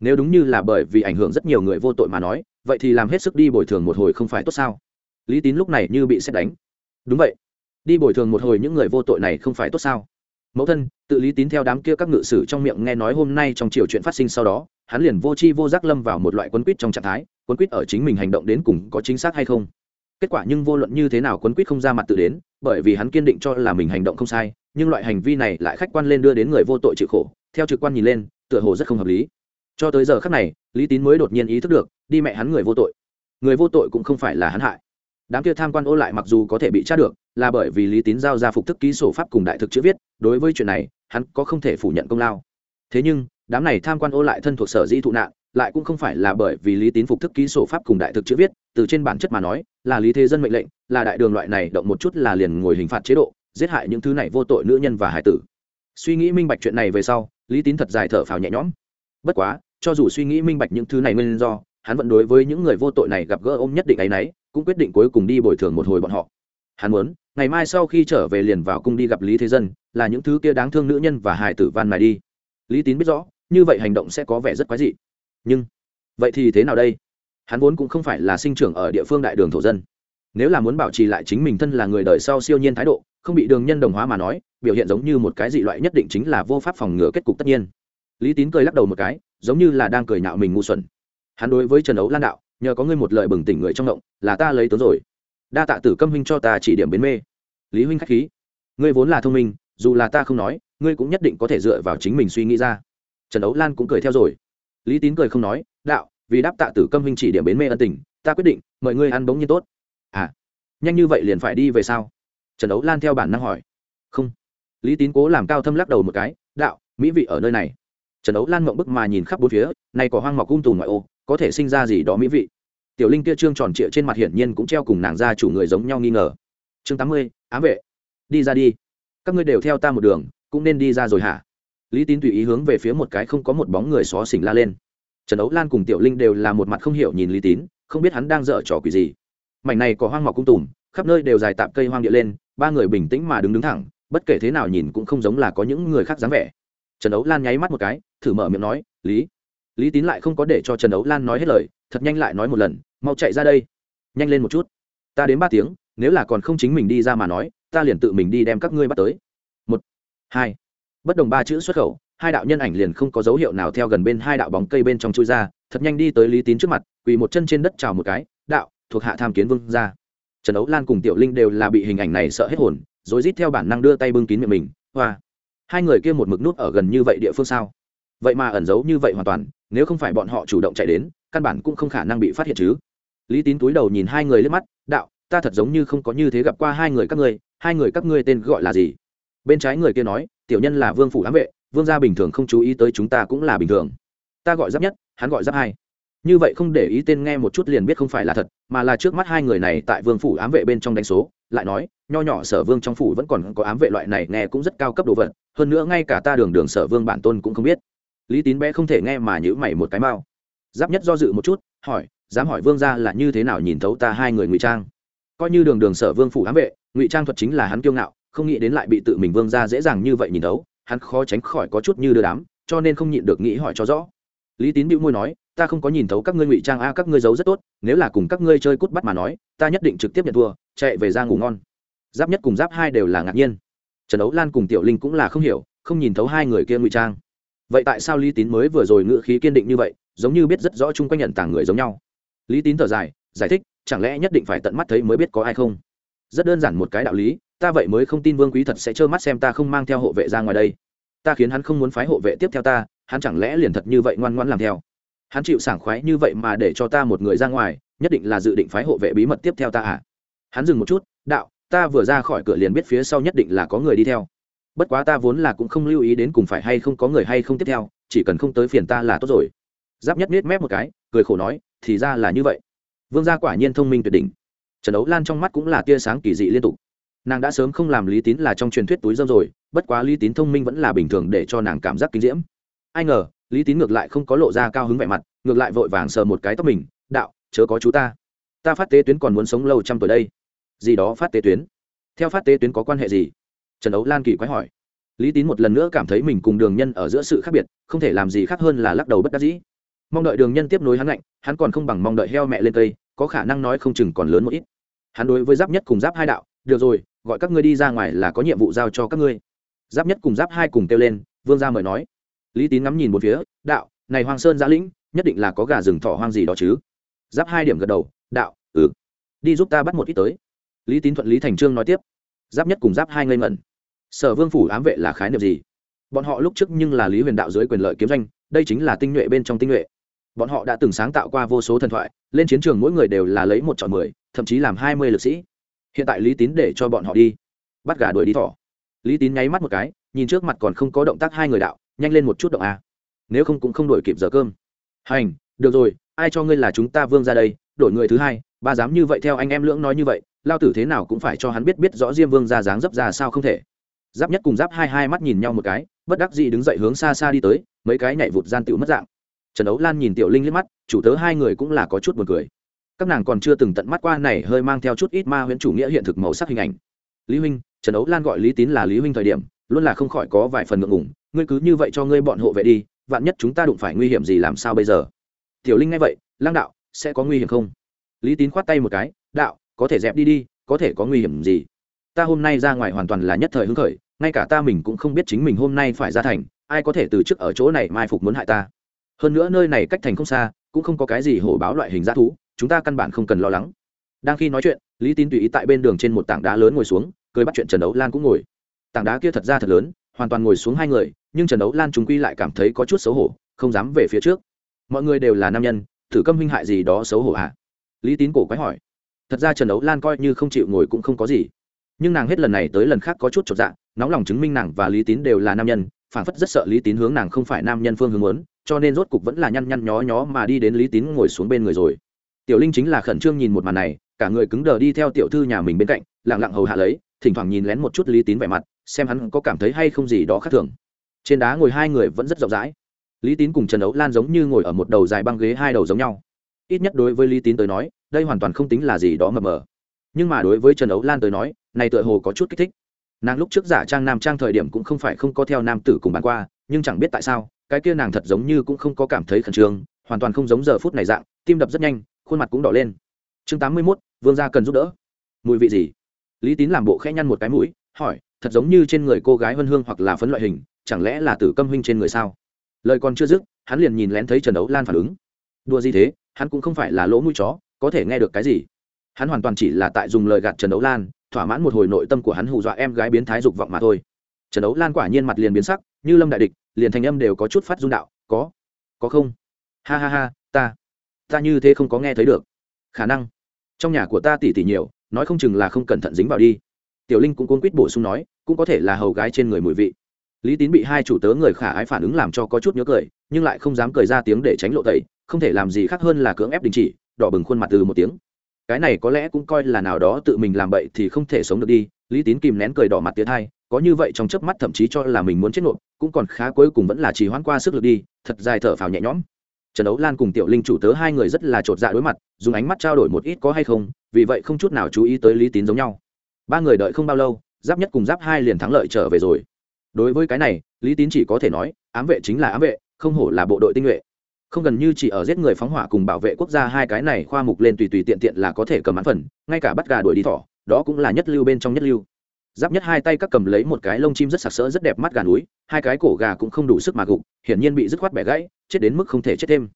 Nếu đúng như là bởi vì ảnh hưởng rất nhiều người vô tội mà nói, vậy thì làm hết sức đi bồi thường một hồi không phải tốt sao? Lý tín lúc này như bị xét đánh. Đúng vậy đi bồi thường một hồi những người vô tội này không phải tốt sao? Mẫu thân, tự lý tín theo đám kia các ngự sử trong miệng nghe nói hôm nay trong chiều chuyện phát sinh sau đó, hắn liền vô chi vô giác lâm vào một loại quấn quýt trong trạng thái, quấn quýt ở chính mình hành động đến cùng có chính xác hay không? Kết quả nhưng vô luận như thế nào quấn quýt không ra mặt tự đến, bởi vì hắn kiên định cho là mình hành động không sai, nhưng loại hành vi này lại khách quan lên đưa đến người vô tội chịu khổ, theo trực quan nhìn lên, tựa hồ rất không hợp lý. Cho tới giờ khắc này, lý tín mới đột nhiên ý thức được, đi mẹ hắn người vô tội. Người vô tội cũng không phải là hắn hại đám kia tham quan ô lại mặc dù có thể bị tra được, là bởi vì lý tín giao ra phục thức ký sổ pháp cùng đại thực chữ viết, đối với chuyện này, hắn có không thể phủ nhận công lao. Thế nhưng, đám này tham quan ô lại thân thuộc sở dĩ thụ nạn, lại cũng không phải là bởi vì lý tín phục thức ký sổ pháp cùng đại thực chữ viết, từ trên bản chất mà nói, là lý thế dân mệnh lệnh, là đại đường loại này động một chút là liền ngồi hình phạt chế độ, giết hại những thứ này vô tội nữ nhân và hải tử. Suy nghĩ minh bạch chuyện này về sau, lý tín thật dài thở phào nhẹ nhõm. Bất quá, cho dù suy nghĩ minh bạch những thứ này nguyên do, hắn vẫn đối với những người vô tội này gặp gỡ ôm nhất định ấy nấy cũng quyết định cuối cùng đi bồi thường một hồi bọn họ. Hắn muốn, ngày mai sau khi trở về liền vào cung đi gặp lý thế dân, là những thứ kia đáng thương nữ nhân và hài tử van mài đi. Lý tín biết rõ, như vậy hành động sẽ có vẻ rất quái dị. Nhưng, vậy thì thế nào đây? Hắn vốn cũng không phải là sinh trưởng ở địa phương đại đường thổ dân. Nếu là muốn bảo trì lại chính mình thân là người đời sau siêu nhiên thái độ, không bị đường nhân đồng hóa mà nói, biểu hiện giống như một cái dị loại nhất định chính là vô pháp phòng ngừa kết cục tất nhiên. Lý tín cười lắc đầu một cái, giống như là đang cười nhạo mình ngu xuẩn. Hắn đối với trần ấu lan đạo nhờ có ngươi một lời bừng tỉnh người trong động là ta lấy tướng rồi. Đa tạ tử câm huynh cho ta chỉ điểm bến mê. Lý huynh k h á c h khí. Ngươi vốn là thông minh, dù là ta không nói, ngươi cũng nhất định có thể dựa vào chính mình suy nghĩ ra. Trần đấu lan cũng cười theo rồi. Lý tín cười không nói, đạo, vì đáp tạ tử câm huynh chỉ điểm bến mê ân tình, ta quyết định, mời ngươi ăn bỗng nhiên tốt. À nhanh như vậy liền phải đi về sao? Trần đấu lan theo bản năng hỏi. Không. Lý tín cố làm cao thâm lắc đầu một cái, đạo, mỹ vị ở nơi này. Trần đấu lan mộng bức mà nhìn khắp bốn phía này có hoang mọc um cung tù ngoại ô có thể sinh ra gì đó mỹ vị. Tiểu linh kia trương tròn trịa trên mặt hiển nhiên cũng treo cùng nàng gia chủ người giống nhau nghi ngờ. Chương tám mươi, ám vệ. Đi ra đi. Các ngươi đều theo ta một đường, cũng nên đi ra rồi hả? Lý tín tùy ý hướng về phía một cái không có một bóng người xó xỉnh la lên. Trần ấu lan cùng tiểu linh đều là một mặt không hiểu nhìn lý tín, không biết hắn đang dở trò quỷ gì. Mảnh này có hoang mọc cung tùm, khắp nơi đều dài tạm cây hoang địa lên, ba người bình tĩnh mà đứng đứng thẳng, bất kể thế nào nhìn cũng không giống là có những người khác dáng vẻ. Trần ấu lan nháy mắt một cái, thử mở miệng nói, lý lý tín lại không có để cho trần ấu lan nói hết lời, thật nhanh lại nói một lần, mau chạy ra đây, nhanh lên một chút. Ta đến ba tiếng, nếu là còn không chính mình đi ra mà nói, ta liền tự mình đi đem các ngươi bắt tới. Một, hai. Bất đồng ba chữ xuất khẩu, hai đạo nhân ảnh liền không có dấu hiệu nào theo gần bên hai đạo bóng cây bên trong chui ra, thật nhanh đi tới lý tín trước mặt, quỳ một chân trên đất chào một cái, đạo, thuộc hạ tham kiến vương ra trần ấu lan cùng tiểu linh đều là bị hình ảnh này sợ hết hồn, rồi rít theo bản năng đưa tay bưng kín miệng mình, hoa, hai người kia một mực nút ở gần như vậy địa phương sao? Vậy mà ẩn giấu như vậy hoàn toàn nếu không phải bọn họ chủ động chạy đến, căn bản cũng không khả năng bị phát hiện chứ. Lý tín túi đầu nhìn hai người lên mắt, đạo, ta thật giống như không có như thế gặp qua hai người các ngươi, hai người các ngươi tên gọi là gì? Bên trái người kia nói, tiểu nhân là vương phủ ám vệ, vương gia bình thường không chú ý tới chúng ta cũng là bình thường. Ta gọi giáp nhất, hắn gọi giáp hai. Như vậy không để ý tên nghe một chút liền biết không phải là thật, mà là trước mắt hai người này tại vương phủ ám vệ bên trong đánh số, lại nói, nho nhỏ sở vương trong phủ vẫn còn có ám vệ loại này nghe cũng rất cao cấp đồ vật, hơn nữa ngay cả ta đường đường sở vương bản tôn cũng không biết lý tín bé không thể nghe mà nhữ mày một cái mao giáp nhất do dự một chút, hỏi, dám hỏi vương gia là như thế nào nhìn thấu ta hai người ngụy trang? Coi như đường đường sở vương phủ ám vệ, ngụy trang thuật chính là hắn kiêu ngạo, không nghĩ đến lại bị tự mình vương gia dễ dàng như vậy nhìn thấu, hắn khó tránh khỏi có chút như đưa đám, cho nên không nhịn được nghĩ hỏi cho rõ. Lý tín bĩu môi nói, ta không có nhìn thấu các ngươi ngụy trang a, các ngươi giấu rất tốt, nếu là cùng các ngươi chơi cút bắt mà nói, ta nhất định trực tiếp nhận thua, chạy về ra ngủ ngon. Giáp nhất cùng giáp hai đều là ngạc nhiên. Trần đấu lan cùng tiểu linh cũng là không hiểu, không nhìn thấu hai người kia ngụy trang vậy tại sao lý tín mới vừa rồi ngựa khí kiên định như vậy, giống như biết rất rõ chung quanh nhận tàng người giống nhau? Lý tín thở dài, giải thích, chẳng lẽ nhất định phải tận mắt thấy mới biết có ai không? Rất đơn giản một cái đạo lý, ta vậy mới không tin vương quý thật sẽ trơ mắt xem ta không mang theo hộ vệ ra ngoài đây. Ta khiến hắn không muốn phái hộ vệ tiếp theo ta, hắn chẳng lẽ liền thật như vậy ngoan ngoãn làm theo? Hắn chịu sảng khoái như vậy mà để cho ta một người ra ngoài, nhất định là dự định phái hộ vệ bí mật tiếp theo ta à? Hắn dừng một chút, đạo, ta vừa ra khỏi cửa liền biết phía sau nhất định là có người đi theo bất quá ta vốn là cũng không lưu ý đến cùng phải hay không có người hay không tiếp theo, chỉ cần không tới phiền ta là tốt rồi. Giáp nhất nết mép một cái, cười khổ nói, thì ra là như vậy. Vương gia quả nhiên thông minh tuyệt đỉnh. Trần đấu lan trong mắt cũng là tia sáng kỳ dị liên tục. Nàng đã sớm không làm lý tín là trong truyền thuyết túi dâm rồi, bất quá lý tín thông minh vẫn là bình thường để cho nàng cảm giác kinh diễm. Ai ngờ, lý tín ngược lại không có lộ ra cao hứng vẻ mặt, ngược lại vội vàng sờ một cái tóc mình, đạo, chớ có chú ta. Ta phát tế tuyến còn muốn sống lâu trăm tuổi đây. Gì đó phát tế tuyến? Theo phát tế tuyến có quan hệ gì? Trần ấu lan kỳ quái hỏi. Lý tín một lần nữa cảm thấy mình cùng đường nhân ở giữa sự khác biệt, không thể làm gì khác hơn là lắc đầu bất đắc dĩ. Mong đợi đường nhân tiếp nối hắn lạnh, hắn còn không bằng mong đợi heo mẹ lên cây, có khả năng nói không chừng còn lớn một ít. Hắn đối với giáp nhất cùng giáp hai đạo, được rồi, gọi các ngươi đi ra ngoài là có nhiệm vụ giao cho các ngươi. Giáp nhất cùng giáp hai cùng kêu lên, vương gia mời nói. Lý tín ngắm nhìn một phía, đạo, này hoàng sơn giã lĩnh, nhất định là có gà rừng thỏ hoang gì đó chứ? Giáp hai điểm gật đầu, đạo ừ. Đi giúp ta bắt một ít tới. Lý tín thuận lý thành trương nói tiếp giáp nhất cùng giáp hai ngây ngẩn. Sở vương phủ ám vệ là khái niệm gì? Bọn họ lúc trước nhưng là lý huyền đạo dưới quyền lợi kiếm danh, đây chính là tinh nhuệ bên trong tinh nhuệ. Bọn họ đã từng sáng tạo qua vô số thần thoại, lên chiến trường mỗi người đều là lấy một chọn mười, thậm chí làm hai mươi lực sĩ. Hiện tại lý tín để cho bọn họ đi. Bắt gà đuổi đi thỏ. Lý tín nháy mắt một cái, nhìn trước mặt còn không có động tác hai người đạo, nhanh lên một chút động a. Nếu không cũng không đổi kịp giờ cơm. Hành, được rồi, ai cho ngươi là chúng ta vương ra đây, đổi người thứ hai, ba dám như vậy theo anh em lưỡng nói như vậy lao tử thế nào cũng phải cho hắn biết biết rõ diêm vương ra dáng dấp ra sao không thể. Giáp nhất cùng giáp hai hai mắt nhìn nhau một cái, bất đắc dĩ đứng dậy hướng xa xa đi tới, mấy cái nhảy vụt gian tựu mất dạng. Trần ấu lan nhìn tiểu linh liếc mắt, chủ tớ hai người cũng là có chút buồn cười. Các nàng còn chưa từng tận mắt qua này hơi mang theo chút ít ma huyễn chủ nghĩa hiện thực màu sắc hình ảnh. Lý huynh, trần ấu lan gọi lý tín là lý huynh thời điểm, luôn là không khỏi có vài phần ngượng ngùng, ngươi cứ như vậy cho ngươi bọn hộ vệ đi, vạn nhất chúng ta đụng phải nguy hiểm gì làm sao bây giờ? Tiểu linh nghe vậy lang đạo, sẽ có nguy hiểm không? Lý tín khoát tay một cái, đạo có thể dẹp đi đi, có thể có nguy hiểm gì. Ta hôm nay ra ngoài hoàn toàn là nhất thời hứng khởi, ngay cả ta mình cũng không biết chính mình hôm nay phải ra thành, ai có thể từ chức ở chỗ này mai phục muốn hại ta. Hơn nữa nơi này cách thành không xa, cũng không có cái gì hổ báo loại hình g thú, chúng ta căn bản không cần lo lắng. Đang khi nói chuyện, lý tín tùy ý tại bên đường trên một tảng đá lớn ngồi xuống, cười bắt chuyện trần đấu lan cũng ngồi. Tảng đá kia thật ra thật lớn, hoàn toàn ngồi xuống hai người, nhưng trần đấu lan chúng quy lại cảm thấy có chút xấu hổ, không dám về phía trước. Mọi người đều là nam nhân, thử câm huynh hại gì đó xấu hổ hả à? lý tín cổ quái hỏi thật ra trần đấu lan coi như không chịu ngồi cũng không có gì nhưng nàng hết lần này tới lần khác có chút chột dạ nóng lòng chứng minh nàng và lý tín đều là nam nhân phản phất rất sợ lý tín hướng nàng không phải nam nhân phương hướng muốn cho nên rốt cục vẫn là nhăn nhăn nhó nhó mà đi đến lý tín ngồi xuống bên người rồi tiểu linh chính là khẩn trương nhìn một màn này cả người cứng đờ đi theo tiểu thư nhà mình bên cạnh lặng lặng hầu hạ lấy thỉnh thoảng nhìn lén một chút lý tín vẻ mặt xem hắn có cảm thấy hay không gì đó khác thường trên đá ngồi hai người vẫn rất rộng rãi lý tín cùng trần ấu lan giống như ngồi ở một đầu dài băng ghế hai đầu giống nhau ít nhất đối với lý tín tới nói, đây hoàn toàn không tính là gì đó mờ mờ. Nhưng mà đối với trần ấu lan tới nói, này tựa hồ có chút kích thích. Nàng lúc trước giả trang nam trang thời điểm cũng không phải không có theo nam tử cùng bàn qua, nhưng chẳng biết tại sao, cái kia nàng thật giống như cũng không có cảm thấy khẩn trương, hoàn toàn không giống giờ phút này dạng, tim đập rất nhanh, khuôn mặt cũng đỏ lên. Chương tám mươi mốt, vương gia cần giúp đỡ. Mùi vị gì? Lý tín làm bộ khẽ nhăn một cái mũi, hỏi, thật giống như trên người cô gái vân hương hoặc là phấn loại hình, chẳng lẽ là tử câm huynh trên người sao? Lời còn chưa dứt, hắn liền nhìn lén thấy trần ấu lan phản ứng. Đùa gì thế? Hắn cũng không phải là lỗ mũi chó, có thể nghe được cái gì. Hắn hoàn toàn chỉ là tại dùng lời gạt trần đấu lan, thỏa mãn một hồi nội tâm của hắn hù dọa em gái biến thái dục vọng mà thôi. Trần đấu lan quả nhiên mặt liền biến sắc, như lâm đại địch, liền thành âm đều có chút phát dung đạo, có có không? Ha ha ha, ta ta như thế không có nghe thấy được. Khả năng, trong nhà của ta tỉ tỉ nhiều, nói không chừng là không cẩn thận dính vào đi. Tiểu linh cũng cuốn quýt bổ sung nói, cũng có thể là hầu gái trên người mùi vị. Lý tín bị hai chủ tớ người khả ái phản ứng làm cho có chút nhớ cười, nhưng lại không dám cười ra tiếng để tránh lộ tẩy không thể làm gì khác hơn là cưỡng ép đình chỉ, đỏ bừng khuôn mặt từ một tiếng. Cái này có lẽ cũng coi là nào đó tự mình làm bậy thì không thể sống được đi, lý tín kìm nén cười đỏ mặt tiến hai, có như vậy trong chớp mắt thậm chí cho là mình muốn chết nộp, cũng còn khá cuối cùng vẫn là chỉ hoãn qua sức lực đi, thật dài thở phào nhẹ nhõm. Trần đấu lan cùng tiểu linh chủ tớ hai người rất là chột dạ đối mặt, dùng ánh mắt trao đổi một ít có hay không, vì vậy không chút nào chú ý tới lý tín giống nhau. Ba người đợi không bao lâu, giáp nhất cùng giáp hai liền thắng lợi trở về rồi. Đối với cái này, lý tín chỉ có thể nói, ám vệ chính là ám vệ, không hổ là bộ đội tinh nhuệ không gần như chỉ ở giết người phóng hỏa cùng bảo vệ quốc gia hai cái này khoa mục lên tùy tùy tiện tiện là có thể cầm án phần, ngay cả bắt gà đuổi đi thỏ, đó cũng là nhất lưu bên trong nhất lưu. Giáp nhất hai tay các cầm lấy một cái lông chim rất sặc sỡ rất đẹp mắt gà núi, hai cái cổ gà cũng không đủ sức mà gục, hiển nhiên bị dứt khoát bẻ gãy, chết đến mức không thể chết thêm.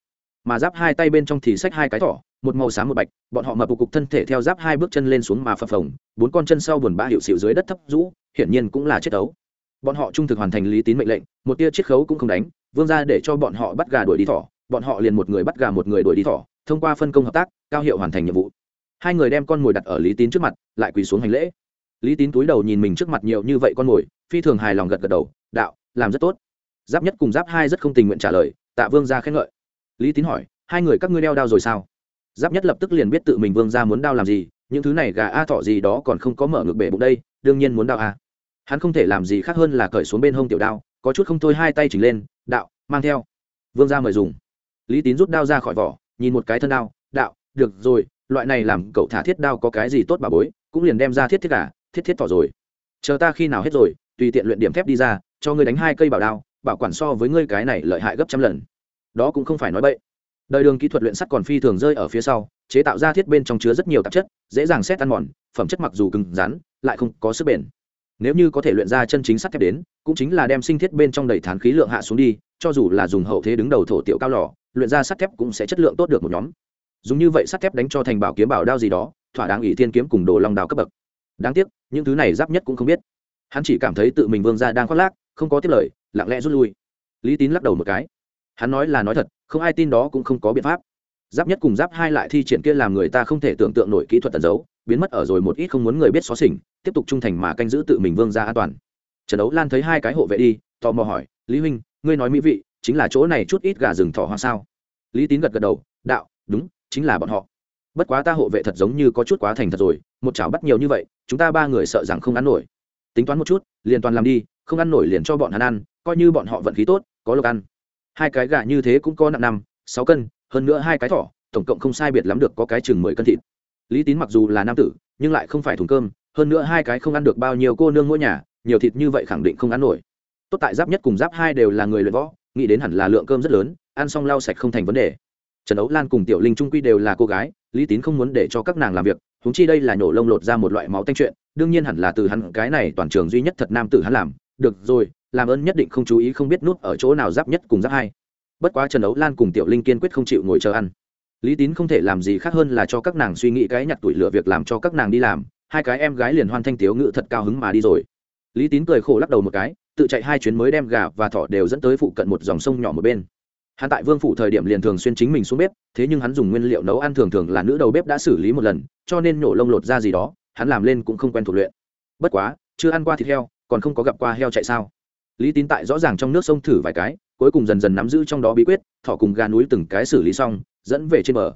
Mà giáp hai tay bên trong thì xách hai cái thỏ, một màu xám một bạch, bọn họ mập cục thân thể theo giáp hai bước chân lên xuống mà phập phồng, bốn con chân sau buồn bã hiệu xịu dưới đất thấp rũ, hiển nhiên cũng là chết ấu. Bọn họ trung thực hoàn thành lý tín mệnh lệnh, một tia chiết khấu cũng không đánh, vương ra để cho bọn họ bắt gà đuổi đi thỏ bọn họ liền một người bắt gà một người đuổi đi thỏ, thông qua phân công hợp tác, cao hiệu hoàn thành nhiệm vụ. Hai người đem con mồi đặt ở lý tín trước mặt, lại quỳ xuống hành lễ. Lý tín túi đầu nhìn mình trước mặt nhiều như vậy con mồi, phi thường hài lòng gật gật đầu, đạo, làm rất tốt. Giáp nhất cùng giáp hai rất không tình nguyện trả lời, tạ vương ra khen ngợi. Lý tín hỏi, hai người các ngươi đeo đao rồi sao? Giáp nhất lập tức liền biết tự mình vương ra muốn đao làm gì, những thứ này gà a thọ gì đó còn không có mở ngược bể bụng đây, đương nhiên muốn đao a. Hắn không thể làm gì khác hơn là cởi xuống bên hông tiểu đao, có chút không thôi hai tay chỉnh lên, đạo, mang theo. Vương ra mời dùng lý tín rút đao ra khỏi vỏ, nhìn một cái thân đao, đạo, được rồi, loại này làm cậu thả thiết đao có cái gì tốt bà bối, cũng liền đem ra thiết thiết cả thiết thiết thỏ rồi. Chờ ta khi nào hết rồi, tùy tiện luyện điểm thép đi ra, cho ngươi đánh hai cây bảo đao, bảo quản so với ngươi cái này lợi hại gấp trăm lần. Đó cũng không phải nói bậy. Đời đường kỹ thuật luyện sắt còn phi thường rơi ở phía sau, chế tạo ra thiết bên trong chứa rất nhiều tạp chất, dễ dàng xét ăn mòn, phẩm chất mặc dù cứng rắn, lại không có sức bền. Nếu như có thể luyện ra chân chính sắt thép đến, cũng chính là đem sinh thiết bên trong đầy thán khí lượng hạ xuống đi cho dù là dùng hậu thế đứng đầu thổ tiểu cao lò, luyện ra sắt thép cũng sẽ chất lượng tốt được một nhóm. Dùng như vậy sắt thép đánh cho thành bảo kiếm bảo đao gì đó, thỏa đáng ỷ thiên kiếm cùng đồ long đao cấp bậc. Đáng tiếc, những thứ này giáp nhất cũng không biết. Hắn chỉ cảm thấy tự mình vương ra đang khoác lác, không có tiết lời, lặng lẽ rút lui. Lý tín lắc đầu một cái. Hắn nói là nói thật, không ai tin đó cũng không có biện pháp. Giáp nhất cùng giáp hai lại thi triển kia làm người ta không thể tưởng tượng nổi kỹ thuật tẩn giấu, biến mất ở rồi một ít không muốn người biết xóa xỉnh, tiếp tục trung thành mà canh giữ tự mình vương ra an toàn. Trần đấu lan thấy hai cái hộ vệ đi, tò mò hỏi, lý huynh ngươi nói mỹ vị, chính là chỗ này chút ít gà rừng thỏ hoa sao? Lý tín gật gật đầu, đạo, đúng, chính là bọn họ. Bất quá ta hộ vệ thật giống như có chút quá thành thật rồi, một chảo bắt nhiều như vậy, chúng ta ba người sợ rằng không ăn nổi. Tính toán một chút, liền toàn làm đi, không ăn nổi liền cho bọn hắn ăn, coi như bọn họ vận khí tốt, có lộc ăn. Hai cái gà như thế cũng có nặng năm, sáu cân, hơn nữa hai cái thỏ, tổng cộng không sai biệt lắm được có cái chừng mười cân thịt. Lý tín mặc dù là nam tử, nhưng lại không phải thùng cơm, hơn nữa hai cái không ăn được bao nhiêu cô nương mỗi nhà, nhiều thịt như vậy khẳng định không ăn nổi tốt tại giáp nhất cùng giáp hai đều là người luyện võ, nghĩ đến hẳn là lượng cơm rất lớn, ăn xong lau sạch không thành vấn đề. Trần ấu lan cùng tiểu linh trung quy đều là cô gái, lý tín không muốn để cho các nàng làm việc húng chi đây là nhổ lông lột ra một loại máu tanh chuyện, đương nhiên hẳn là từ hắn, cái này toàn trường duy nhất thật nam tử hắn làm. Được rồi, làm ơn nhất định không chú ý không biết nút ở chỗ nào giáp nhất cùng giáp hai. Bất quá trần ấu lan cùng tiểu linh kiên quyết không chịu ngồi chờ ăn. Lý tín không thể làm gì khác hơn là cho các nàng suy nghĩ cái nhặt tuổi lựa việc làm cho các nàng đi làm, hai cái em gái liền hoan thanh tiếu ngự thật cao hứng mà đi rồi. Lý tín cười khổ lắc đầu một cái tự chạy hai chuyến mới đem gà và thỏ đều dẫn tới phụ cận một dòng sông nhỏ một bên. Hắn tại vương phủ thời điểm liền thường xuyên chính mình xuống bếp, thế nhưng hắn dùng nguyên liệu nấu ăn thường thường là nữ đầu bếp đã xử lý một lần, cho nên nhổ lông lột ra gì đó, hắn làm lên cũng không quen thuộc luyện. Bất quá, chưa ăn qua thịt heo, còn không có gặp qua heo chạy sao. Lý tín tại rõ ràng trong nước sông thử vài cái, cuối cùng dần dần nắm giữ trong đó bí quyết, thỏ cùng gà núi từng cái xử lý xong, dẫn về trên bờ.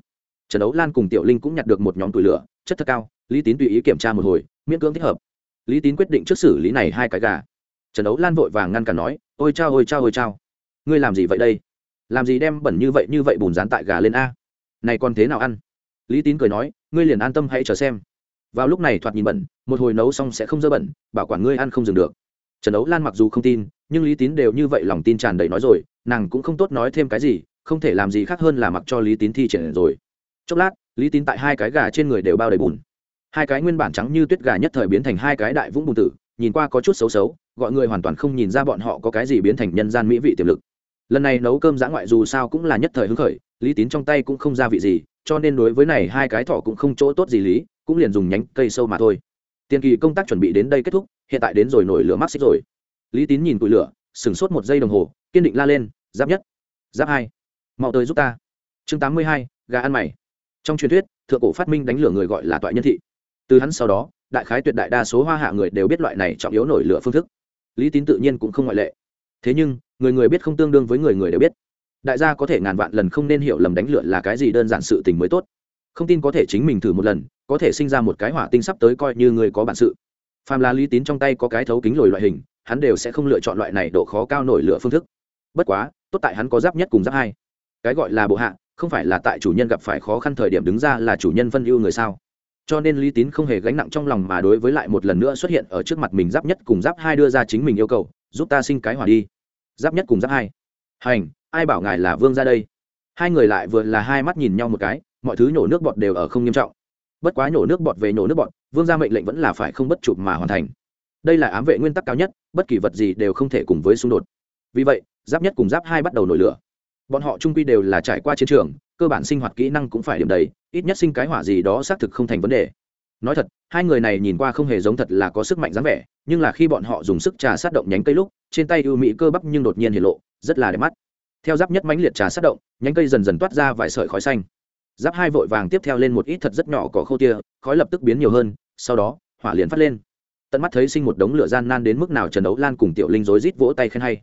Trần đấu lan cùng tiểu linh cũng nhặt được một nhóm tủi lửa, chất thật cao, lý tín tùy ý kiểm tra một hồi, miễn cưỡng thích hợp. Lý tín quyết định trước xử lý này hai cái gà trần ấu lan vội vàng ngăn cản nói, ôi chao ôi chao ôi chao. Ngươi làm gì vậy đây? Làm gì đem bẩn như vậy như vậy bùn rán tại gà lên a? Này còn thế nào ăn? Lý tín cười nói, ngươi liền an tâm hãy chờ xem. Vào lúc này thoạt nhìn bẩn, một hồi nấu xong sẽ không dơ bẩn, bảo quản ngươi ăn không dừng được. Trần ấu lan mặc dù không tin, nhưng lý tín đều như vậy lòng tin tràn đầy nói rồi, nàng cũng không tốt nói thêm cái gì, không thể làm gì khác hơn là mặc cho lý tín thi triển rồi. Chốc lát, lý tín tại hai cái gà trên người đều bao đầy bùn. Hai cái nguyên bản trắng như tuyết gà nhất thời biến thành hai cái đại vũng bùn tử nhìn qua có chút xấu xấu, gọi người hoàn toàn không nhìn ra bọn họ có cái gì biến thành nhân gian mỹ vị tiềm lực. Lần này nấu cơm giã ngoại dù sao cũng là nhất thời hứng khởi, lý tín trong tay cũng không ra vị gì, cho nên đối với này hai cái thỏ cũng không chỗ tốt gì lý, cũng liền dùng nhánh cây sâu mà thôi. Tiền kỳ công tác chuẩn bị đến đây kết thúc, hiện tại đến rồi nổi lửa mắc xích rồi. Lý tín nhìn củi lửa, sửng sốt một giây đồng hồ, kiên định la lên, giáp nhất, giáp hai, mau tới giúp ta. Chương tám mươi hai, gà ăn mày. Trong truyền thuyết, thượng cổ phát minh đánh lửa người gọi là toại nhân thị. Từ hắn sau đó đại khái tuyệt đại đa số hoa hạ người đều biết loại này trọng yếu nổi lửa phương thức. Lý tín tự nhiên cũng không ngoại lệ. Thế nhưng, người người biết không tương đương với người người đều biết. Đại gia có thể ngàn vạn lần không nên hiểu lầm đánh lửa là cái gì đơn giản sự tình mới tốt. Không tin có thể chính mình thử một lần, có thể sinh ra một cái hỏa tinh sắp tới coi như người có bản sự. Phàm là lý tín trong tay có cái thấu kính lồi loại hình, hắn đều sẽ không lựa chọn loại này độ khó cao nổi lửa phương thức. Bất quá, tốt tại hắn có giáp nhất cùng giáp hai. Cái gọi là bộ hạ, không phải là tại chủ nhân gặp phải khó khăn thời điểm đứng ra là chủ nhân phân ưu người sao? Cho nên lý tín không hề gánh nặng trong lòng mà đối với lại một lần nữa xuất hiện ở trước mặt mình giáp nhất cùng giáp hai đưa ra chính mình yêu cầu, giúp ta sinh cái hỏa đi. Giáp nhất cùng giáp hai. Hành, ai bảo ngài là vương ra đây? Hai người lại vừa là hai mắt nhìn nhau một cái, mọi thứ nhổ nước bọt đều ở không nghiêm trọng. Bất quá nhổ nước bọt về nhổ nước bọt, vương ra mệnh lệnh vẫn là phải không bất chụp mà hoàn thành. Đây là ám vệ nguyên tắc cao nhất, bất kỳ vật gì đều không thể cùng với xung đột. Vì vậy, giáp nhất cùng giáp hai bắt đầu nổi lửa. Bọn họ trung quy đều là trải qua chiến trường cơ bản sinh hoạt kỹ năng cũng phải điểm đầy, ít nhất sinh cái hỏa gì đó xác thực không thành vấn đề. Nói thật, hai người này nhìn qua không hề giống thật là có sức mạnh dáng vẻ, nhưng là khi bọn họ dùng sức trà sát động nhánh cây lúc, trên tay ưu mỹ cơ bắp nhưng đột nhiên hiện lộ, rất là đẹp mắt. Theo giáp nhất mãnh liệt trà sát động, nhánh cây dần dần toát ra vài sợi khói xanh. Giáp hai vội vàng tiếp theo lên một ít thật rất nhỏ có khô tia, khói lập tức biến nhiều hơn, sau đó, hỏa liền phát lên. Tận mắt thấy sinh một đống lửa gian nan đến mức nào trần đấu lan cùng tiểu linh rối rít vỗ tay khen hay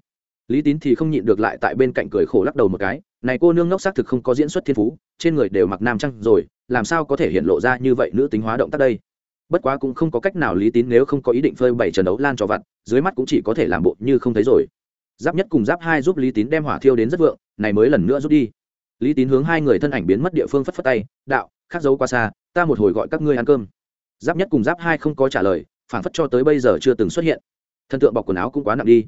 lý tín thì không nhịn được lại tại bên cạnh cười khổ lắc đầu một cái, này cô nương ngốc xác thực không có diễn xuất thiên phú, trên người đều mặc nam trăng rồi, làm sao có thể hiện lộ ra như vậy nữ tính hóa động tác đây? Bất quá cũng không có cách nào lý tín nếu không có ý định phơi bảy trận đấu lan cho vặt, dưới mắt cũng chỉ có thể làm bộ như không thấy rồi. Giáp nhất cùng giáp hai giúp lý tín đem hỏa thiêu đến rất vượng, này mới lần nữa rút đi. Lý tín hướng hai người thân ảnh biến mất địa phương phất phất tay, đạo khắc dấu qua xa, ta một hồi gọi các ngươi ăn cơm. Giáp nhất cùng giáp hai không có trả lời phản phất cho tới bây giờ chưa từng xuất hiện. Thần tượng bọc quần áo cũng quá nặng đi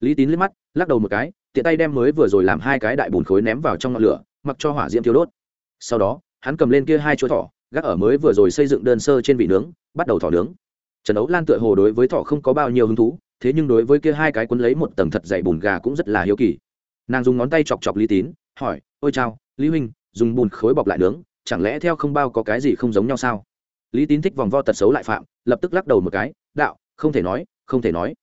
lý tín liếc mắt, lắc đầu một cái, tiện tay đem mới vừa rồi làm hai cái đại bùn khối ném vào trong ngọn lửa, mặc cho hỏa diễm thiêu đốt. Sau đó, hắn cầm lên kia hai chuỗi thỏ, gác ở mới vừa rồi xây dựng đơn sơ trên vị nướng, bắt đầu thỏ nướng. Trần ấu lan tựa hồ đối với thỏ không có bao nhiêu hứng thú, thế nhưng đối với kia hai cái cuốn lấy một tầng thật dày bùn gà cũng rất là hiếu kỳ. Nàng dùng ngón tay chọc chọc lý tín, hỏi, ôi chao, lý huynh, dùng bùn khối bọc lại nướng, chẳng lẽ theo không bao có cái gì không giống nhau sao? Lý tín thích vòng vo tật xấu lại phạm, lập tức lắc đầu một cái, đạo, không thể nói, không thể nói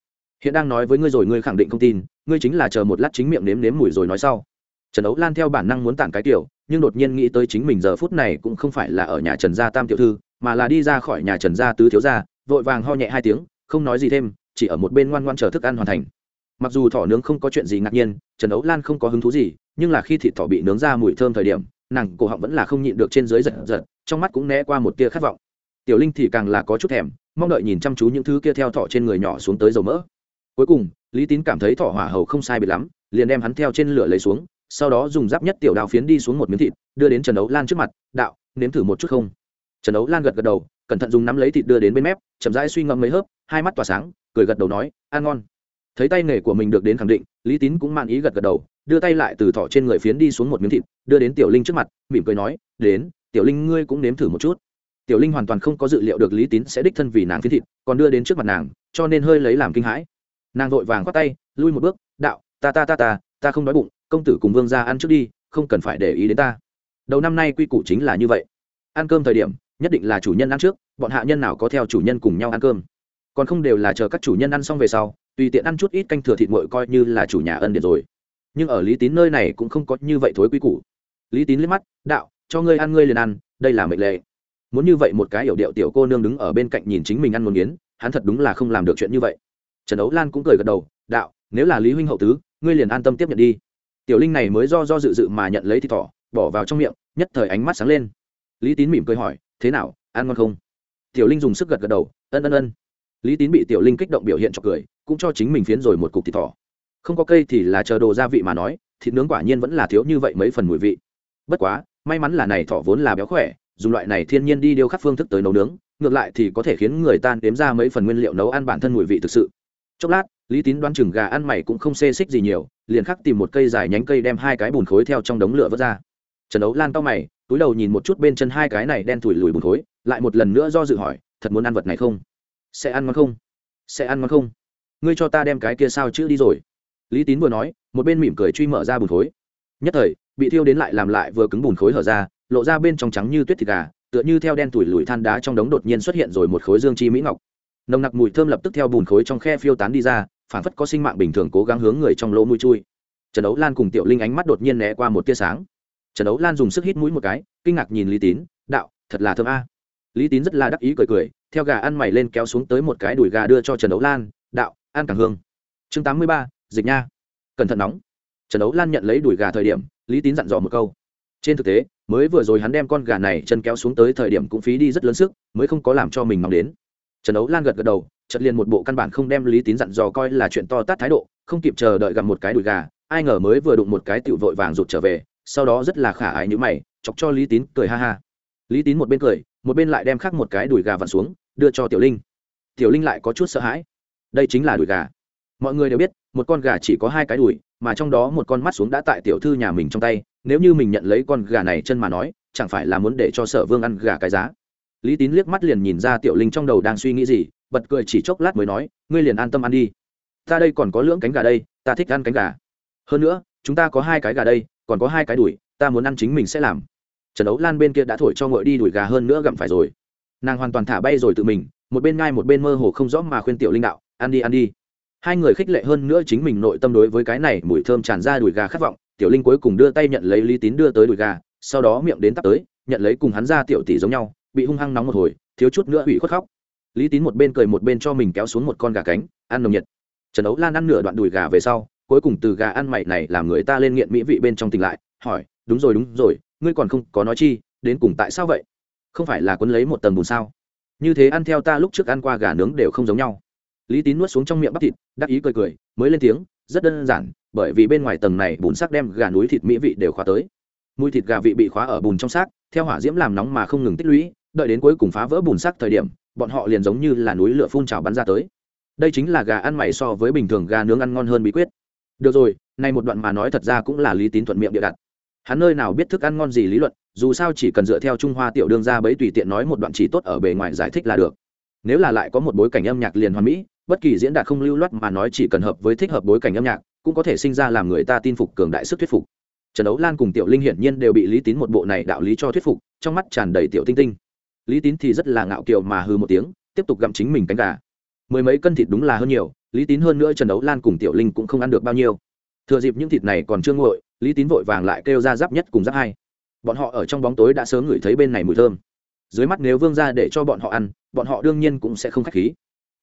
hiện đang nói với ngươi rồi, ngươi khẳng định không tin, ngươi chính là chờ một lát chính miệng nếm nếm mùi rồi nói sau. Trần ấu lan theo bản năng muốn tản cái kiểu, nhưng đột nhiên nghĩ tới chính mình giờ phút này cũng không phải là ở nhà trần gia tam tiểu thư, mà là đi ra khỏi nhà trần gia tứ thiếu gia, vội vàng ho nhẹ hai tiếng, không nói gì thêm, chỉ ở một bên ngoan ngoan chờ thức ăn hoàn thành. Mặc dù thỏ nướng không có chuyện gì ngạc nhiên, trần ấu lan không có hứng thú gì, nhưng là khi thịt thỏ bị nướng ra mùi thơm thời điểm, nàng cổ họng vẫn là không nhịn được trên dưới giật giật, trong mắt cũng né qua một tia khát vọng. Tiểu linh thì càng là có chút thèm, mong đợi nhìn chăm chú những thứ kia theo thỏ trên người nhỏ xuống tới dầu mỡ cuối cùng, lý tín cảm thấy thỏ hỏa hầu không sai biệt lắm, liền đem hắn theo trên lửa lấy xuống, sau đó dùng giáp nhất tiểu đao phiến đi xuống một miếng thịt, đưa đến trần ấu lan trước mặt, đạo, nếm thử một chút không? Trần ấu lan gật gật đầu, cẩn thận dùng nắm lấy thịt đưa đến bên mép, chậm rãi suy ngẫm mấy hớp, hai mắt tỏa sáng, cười gật đầu nói, ăn ngon. Thấy tay nghề của mình được đến khẳng định, lý tín cũng mang ý gật gật đầu, đưa tay lại từ thỏ trên người phiến đi xuống một miếng thịt, đưa đến tiểu linh trước mặt, mỉm cười nói, đến, tiểu linh ngươi cũng nếm thử một chút. Tiểu linh hoàn toàn không có dự liệu được lý tín sẽ đích thân vì nàng phiến thịt, còn đưa đến trước mặt nàng, cho nên hơi lấy làm kinh hãi nàng vội vàng khoát tay, lui một bước, đạo, ta ta ta ta ta không đói bụng, công tử cùng vương ra ăn trước đi, không cần phải để ý đến ta. Đầu năm nay quy củ chính là như vậy. Ăn cơm thời điểm, nhất định là chủ nhân ăn trước, bọn hạ nhân nào có theo chủ nhân cùng nhau ăn cơm. Còn không đều là chờ các chủ nhân ăn xong về sau, tùy tiện ăn chút ít canh thừa thịt nguội coi như là chủ nhà ân điện rồi. Nhưng ở lý tín nơi này cũng không có như vậy thối quy củ. Lý tín liếc mắt, đạo, cho ngươi ăn ngươi liền ăn, đây là mệnh lệ. Muốn như vậy một cái hiểu điệu tiểu cô nương đứng ở bên cạnh nhìn chính mình ăn một nghiến hắn thật đúng là không làm được chuyện như vậy trần ấu lan cũng cười gật đầu, đạo, nếu là lý huynh hậu tứ, ngươi liền an tâm tiếp nhận đi. Tiểu linh này mới do do dự dự mà nhận lấy thịt thỏ, bỏ vào trong miệng, nhất thời ánh mắt sáng lên. Lý tín mỉm cười hỏi, thế nào, ăn ngon không? Tiểu linh dùng sức gật gật đầu, ân ân ân. Lý tín bị tiểu linh kích động biểu hiện cho cười, cũng cho chính mình phiến rồi một cục thịt thỏ. Không có cây thì là chờ đồ gia vị mà nói, thịt nướng quả nhiên vẫn là thiếu như vậy mấy phần mùi vị. Bất quá, may mắn là này thỏ vốn là béo khỏe, dùng loại này thiên nhiên đi điêu khắc phương thức tới nấu nướng, ngược lại thì có thể khiến người ta đếm ra mấy phần nguyên liệu nấu ăn bản thân mùi vị thực sự chốc lát, lý tín đoán chừng gà ăn mày cũng không xê xích gì nhiều, liền khắc tìm một cây dài nhánh cây đem hai cái bùn khối theo trong đống lửa vớt ra. Trần đấu lan to mày, túi đầu nhìn một chút bên chân hai cái này đen thủi lùi bùn khối, lại một lần nữa do dự hỏi, thật muốn ăn vật này không? Sẽ ăn ngon không? Sẽ ăn ngon không? Ngươi cho ta đem cái kia sao chữ đi rồi. Lý tín vừa nói, một bên mỉm cười truy mở ra bùn khối. Nhất thời, bị thiêu đến lại làm lại vừa cứng bùn khối hở ra, lộ ra bên trong trắng như tuyết thịt gà, tựa như theo đen tủi lùi than đá trong đống đột nhiên xuất hiện rồi một khối dương chi mỹ ngọc nồng nặc mùi thơm lập tức theo bùn khối trong khe phiêu tán đi ra phản phất có sinh mạng bình thường cố gắng hướng người trong lỗ mũi chui. Trần đấu lan cùng tiểu linh ánh mắt đột nhiên né qua một tia sáng. Trần đấu lan dùng sức hít mũi một cái, kinh ngạc nhìn lý tín, đạo, thật là thơm a. Lý tín rất là đắc ý cười cười, theo gà ăn mày lên kéo xuống tới một cái đùi gà đưa cho trần đấu lan, đạo, ăn càng hương. Chương tám mươi ba, dịch nha. Cẩn thận nóng. Trần đấu lan nhận lấy đùi gà thời điểm, lý tín dặn dò một câu. Trên thực tế, mới vừa rồi hắn đem con gà này chân kéo xuống tới thời điểm cũng phí đi rất lớn sức, mới không có làm cho mình nóng đến trần ấu lan gật gật đầu chật liền một bộ căn bản không đem lý tín dặn dò coi là chuyện to tát thái độ, không kịp chờ đợi gặp một cái đùi gà, ai ngờ mới vừa đụng một cái tựu vội vàng rụt trở về, sau đó rất là khả ái như mày, chọc cho lý tín cười ha ha. Lý tín một bên cười, một bên lại đem khắc một cái đùi gà vặn xuống, đưa cho tiểu linh. Tiểu linh lại có chút sợ hãi. Đây chính là đùi gà. Mọi người đều biết, một con gà chỉ có hai cái đùi, mà trong đó một con mắt xuống đã tại tiểu thư nhà mình trong tay, nếu như mình nhận lấy con gà này chân mà nói, chẳng phải là muốn để cho sở vương ăn gà cái giá lý tín liếc mắt liền nhìn ra tiểu linh trong đầu đang suy nghĩ gì, bật cười chỉ chốc lát mới nói, ngươi liền an tâm ăn đi. Ta đây còn có lưỡng cánh gà đây, ta thích ăn cánh gà. Hơn nữa, chúng ta có hai cái gà đây, còn có hai cái đùi, ta muốn ăn chính mình sẽ làm. Trần đấu lan bên kia đã thổi cho ngội đi đùi gà hơn nữa gặm phải rồi. Nàng hoàn toàn thả bay rồi tự mình, một bên ngai một bên mơ hồ không rõ mà khuyên tiểu linh đạo, ăn đi ăn đi. Hai người khích lệ hơn nữa chính mình nội tâm đối với cái này mùi thơm tràn ra đùi gà khát vọng, tiểu linh cuối cùng đưa tay nhận lấy lý tín đưa tới đùi gà, sau đó miệng đến tắt tới, nhận lấy cùng hắn ra tiểu tỷ giống nhau bị hung hăng nóng một hồi, thiếu chút nữa hủy khuất khóc. Lý tín một bên cười một bên cho mình kéo xuống một con gà cánh, ăn nồng nhiệt. Trần ấu lan ăn nửa đoạn đùi gà về sau, cuối cùng từ gà ăn mày này làm người ta lên nghiện mỹ vị bên trong tỉnh lại, hỏi, đúng rồi đúng rồi, ngươi còn không có nói chi, đến cùng tại sao vậy? Không phải là quấn lấy một tầng bùn sao? Như thế ăn theo ta lúc trước ăn qua gà nướng đều không giống nhau. Lý tín nuốt xuống trong miệng bắp thịt, đắc ý cười cười, mới lên tiếng, rất đơn giản, bởi vì bên ngoài tầng này bùn sắc đem gà núi thịt mỹ vị đều khóa tới. Mùi thịt gà vị bị khóa ở bùn trong xác, theo hỏa diễm làm nóng mà không ngừng tích lũy đợi đến cuối cùng phá vỡ bùn sắc thời điểm, bọn họ liền giống như là núi lửa phun trào bắn ra tới. Đây chính là gà ăn mày so với bình thường gà nướng ăn ngon hơn bí quyết. Được rồi nay một đoạn mà nói thật ra cũng là lý tín thuận miệng địa đặt. Hắn nơi nào biết thức ăn ngon gì lý luận, dù sao chỉ cần dựa theo trung hoa tiểu đương ra bấy tùy tiện nói một đoạn chỉ tốt ở bề ngoài giải thích là được. Nếu là lại có một bối cảnh âm nhạc liền hoàn mỹ, bất kỳ diễn đạt không lưu loát mà nói chỉ cần hợp với thích hợp bối cảnh âm nhạc, cũng có thể sinh ra làm người ta tin phục cường đại sức thuyết phục. Trần Đấu lan cùng tiểu linh hiển nhiên đều bị lý tín một bộ này đạo lý cho thuyết phục, trong mắt tràn đầy tiểu tinh tinh lý tín thì rất là ngạo kiều mà hư một tiếng, tiếp tục gặm chính mình cánh gà. Mười mấy cân thịt đúng là hơn nhiều, lý tín hơn nữa trần đấu lan cùng tiểu linh cũng không ăn được bao nhiêu. Thừa dịp những thịt này còn chưa nguội, lý tín vội vàng lại kêu ra giáp nhất cùng giáp hai. Bọn họ ở trong bóng tối đã sớm ngửi thấy bên này mùi thơm. Dưới mắt nếu vương ra để cho bọn họ ăn, bọn họ đương nhiên cũng sẽ không k h á c h khí.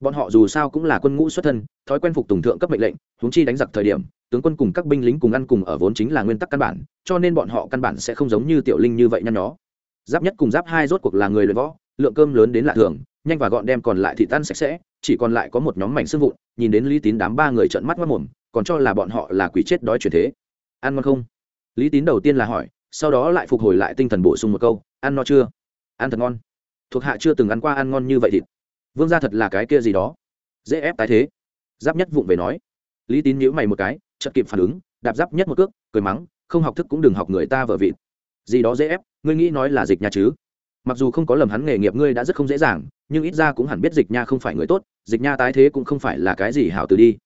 Bọn họ dù sao cũng là quân ngũ xuất thân, thói quen phục tùng thượng cấp mệnh lệnh húng chi đánh giặc thời điểm, tướng quân cùng các binh lính cùng ăn cùng ở vốn chính là nguyên tắc căn bản, cho nên bọn họ căn bản sẽ không giống như tiểu linh như vậy nhăn nhó giáp nhất cùng giáp hai rốt cuộc là người luyện võ, lượng cơm lớn đến lạ thường, nhanh và gọn đem còn lại thì tan sạch sẽ, chỉ còn lại có một nhóm mảnh xương vụn, nhìn đến lý tín đám ba người trợn mắt mất mồm, còn cho là bọn họ là quỷ chết đói chuyển thế. Ăn ngon không? Lý tín đầu tiên là hỏi, sau đó lại phục hồi lại tinh thần bổ sung một câu, ăn no chưa? Ăn thật ngon. Thuộc hạ chưa từng ăn qua ăn ngon như vậy thịt. Vương gia thật là cái kia gì đó. Dễ ép tái thế. Giáp nhất vụng về nói. Lý tín nhíu mày một cái, chợt kịp phản ứng, đạp giáp nhất một cước, cười mắng, không học thức cũng đừng học người ta vợ vịt. Gì đó dễ ép ngươi nghĩ nói là dịch nha chứ? Mặc dù không có lầm hắn nghề nghiệp ngươi đã rất không dễ dàng, nhưng ít ra cũng hẳn biết dịch nha không phải người tốt, dịch nha tái thế cũng không phải là cái gì hảo từ đi.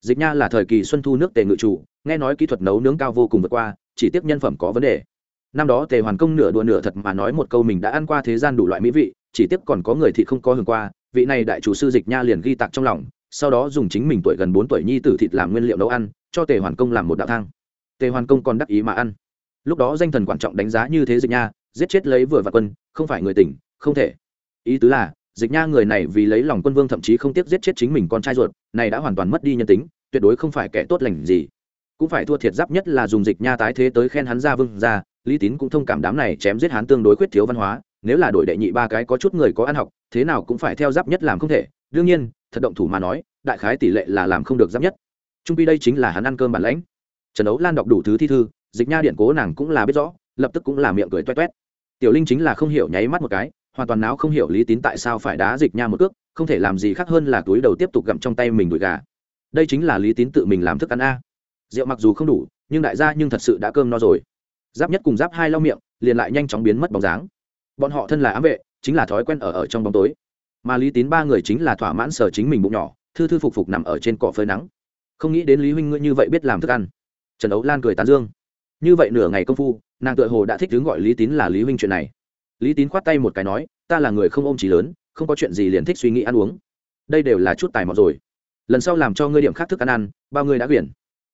Dịch nha là thời kỳ xuân thu nước tề ngự chủ, nghe nói kỹ thuật nấu nướng cao vô cùng vượt qua, chỉ tiếc nhân phẩm có vấn đề. Năm đó tề hoàn công nửa đùa nửa thật mà nói một câu mình đã ăn qua thế gian đủ loại mỹ vị, chỉ tiếc còn có người thì không có hưởng qua, vị này đại chủ sư dịch nha liền ghi tạc trong lòng, sau đó dùng chính mình tuổi gần bốn tuổi nhi tử thịt làm nguyên liệu nấu ăn, cho tề hoàn công làm một đạo thang. Tề hoàn công còn đắc ý mà ăn lúc đó danh thần quan trọng đánh giá như thế dịch nha, giết chết lấy vừa và quân, không phải người tỉnh, không thể. Ý tứ là, dịch nha người này vì lấy lòng quân vương thậm chí không tiếc giết chết chính mình con trai ruột, này đã hoàn toàn mất đi nhân tính, tuyệt đối không phải kẻ tốt lành gì. Cũng phải thua thiệt giáp nhất là dùng dịch nha tái thế tới khen hắn ra vương ra, lý tín cũng thông cảm đám này chém giết hắn tương đối khuyết thiếu văn hóa, nếu là đổi đệ nhị ba cái có chút người có ăn học, thế nào cũng phải theo giáp nhất làm không thể. Đương nhiên, thật động thủ mà nói, đại khái tỷ lệ là làm không được giáp nhất. Trung pi đây chính là hắn ăn cơm bản lãnh. Trần ấu lan đọc đủ thứ thi thư dịch nha điện cố nàng cũng là biết rõ, lập tức cũng là miệng cười toét toét tiểu linh chính là không hiểu nháy mắt một cái, hoàn toàn não không hiểu lý tín tại sao phải đá dịch nha một cước, không thể làm gì khác hơn là túi đầu tiếp tục gặm trong tay mình đùi gà. Đây chính là lý tín tự mình làm thức ăn a. Rượu mặc dù không đủ, nhưng đại gia nhưng thật sự đã cơm no rồi. Giáp nhất cùng giáp hai lau miệng, liền lại nhanh chóng biến mất bóng dáng. Bọn họ thân là ám vệ, chính là thói quen ở ở trong bóng tối. Mà lý tín ba người chính là thỏa mãn sở chính mình bụng nhỏ, thư thư phục phục nằm ở trên cỏ phơi nắng. Không nghĩ đến lý huynh ngươi như vậy biết làm thức ăn. Trần ấu lan cười tán dương như vậy nửa ngày công phu, nàng tự hồ đã thích đứng gọi lý tín là lý huynh chuyện này. Lý tín khoát tay một cái nói, ta là người không ôm trí lớn, không có chuyện gì liền thích suy nghĩ ăn uống. Đây đều là chút tài mọt rồi. Lần sau làm cho ngươi điểm khác thức ăn ăn, bao ngươi đã quyển.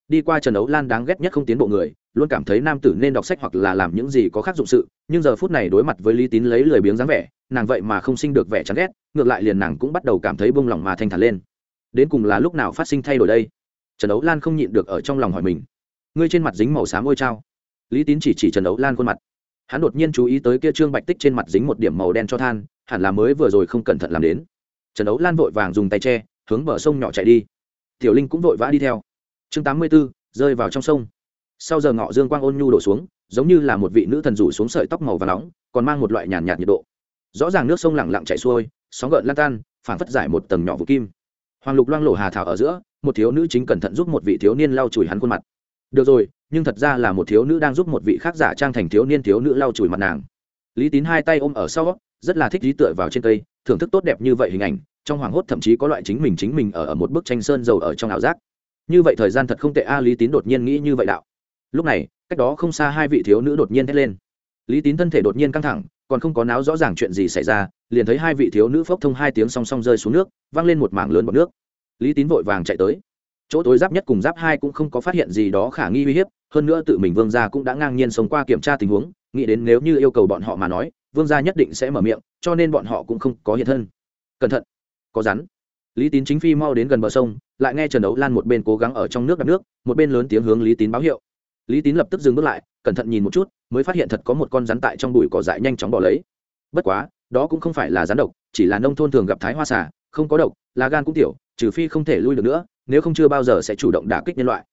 Đi qua trần ấu lan đáng ghét nhất không tiến bộ người, luôn cảm thấy nam tử nên đọc sách hoặc là làm những gì có khác dụng sự, nhưng giờ phút này đối mặt với lý tín lấy lười biếng dáng vẻ, nàng vậy mà không sinh được vẻ chán ghét, ngược lại liền nàng cũng bắt đầu cảm thấy bông lòng mà thanh thản lên. Đến cùng là lúc nào phát sinh thay đổi đây? Trần ấu lan không nhịn được ở trong lòng hỏi mình ngươi trên mặt dính màu xám ôi trao lý tín chỉ chỉ trần Đấu lan khuôn mặt. Hắn đột nhiên chú ý tới kia trương bạch tích trên mặt dính một điểm màu đen cho than, hẳn là mới vừa rồi không cẩn thận làm đến. Trần Đấu lan vội vàng dùng tay che, hướng bờ sông nhỏ chạy đi. Tiểu linh cũng vội vã đi theo. Chương tám mươi b ố rơi vào trong sông. Sau giờ ngọ dương quang ôn nhu đổ xuống, giống như là một vị nữ thần rủ xuống sợi tóc màu và nóng, còn mang một loại nhàn nhạt nhiệt độ. Rõ ràng nước sông lẳng lặng chảy xuôi, sóng gợn lan tan, phảng phất giải một tầng nhỏ vụ kim. Hoàng lục loang lổ hà thảo ở giữa, một thiếu nữ chính cẩn thận giúp một vị thiếu niên lau chùi hắn khuôn mặt được rồi, nhưng thật ra là một thiếu nữ đang giúp một vị khác giả trang thành thiếu niên thiếu nữ lau chùi mặt nàng. Lý tín hai tay ôm ở sau, rất là thích lý tựa vào trên cây, thưởng thức tốt đẹp như vậy hình ảnh, trong hoàng hốt thậm chí có loại chính mình chính mình ở ở một bức tranh sơn dầu ở trong ảo giác. Như vậy thời gian thật không tệ a, lý tín đột nhiên nghĩ như vậy đạo. Lúc này, cách đó không xa hai vị thiếu nữ đột nhiên thét lên. Lý tín thân thể đột nhiên căng thẳng, còn không có náo rõ ràng chuyện gì xảy ra, liền thấy hai vị thiếu nữ phốc thông hai tiếng song song rơi xuống nước văng lên một mảng lớn bọt nước. Lý tín vội vàng chạy tới chỗ tối giáp nhất cùng giáp hai cũng không có phát hiện gì đó khả nghi uy hiếp, hơn nữa tự mình vương gia cũng đã ngang nhiên sống qua kiểm tra tình huống, nghĩ đến nếu như yêu cầu bọn họ mà nói, vương gia nhất định sẽ mở miệng, cho nên bọn họ cũng không có hiện thân. Cẩn thận, có rắn. Lý tín chính phi mau đến gần bờ sông, lại nghe trần đấu lan một bên cố gắng ở trong nước đặt nước, một bên lớn tiếng hướng lý tín báo hiệu. Lý tín lập tức dừng bước lại, cẩn thận nhìn một chút, mới phát hiện thật có một con rắn tại trong bụi cỏ dại nhanh chóng bỏ lấy. Bất quá, đó cũng không phải là rắn độc, chỉ là nông thôn thường gặp thái hoa xà, không có độc là gan cũng tiểu, trừ phi không thể lui được nữa nếu không chưa bao giờ sẽ chủ động đả kích nhân loại.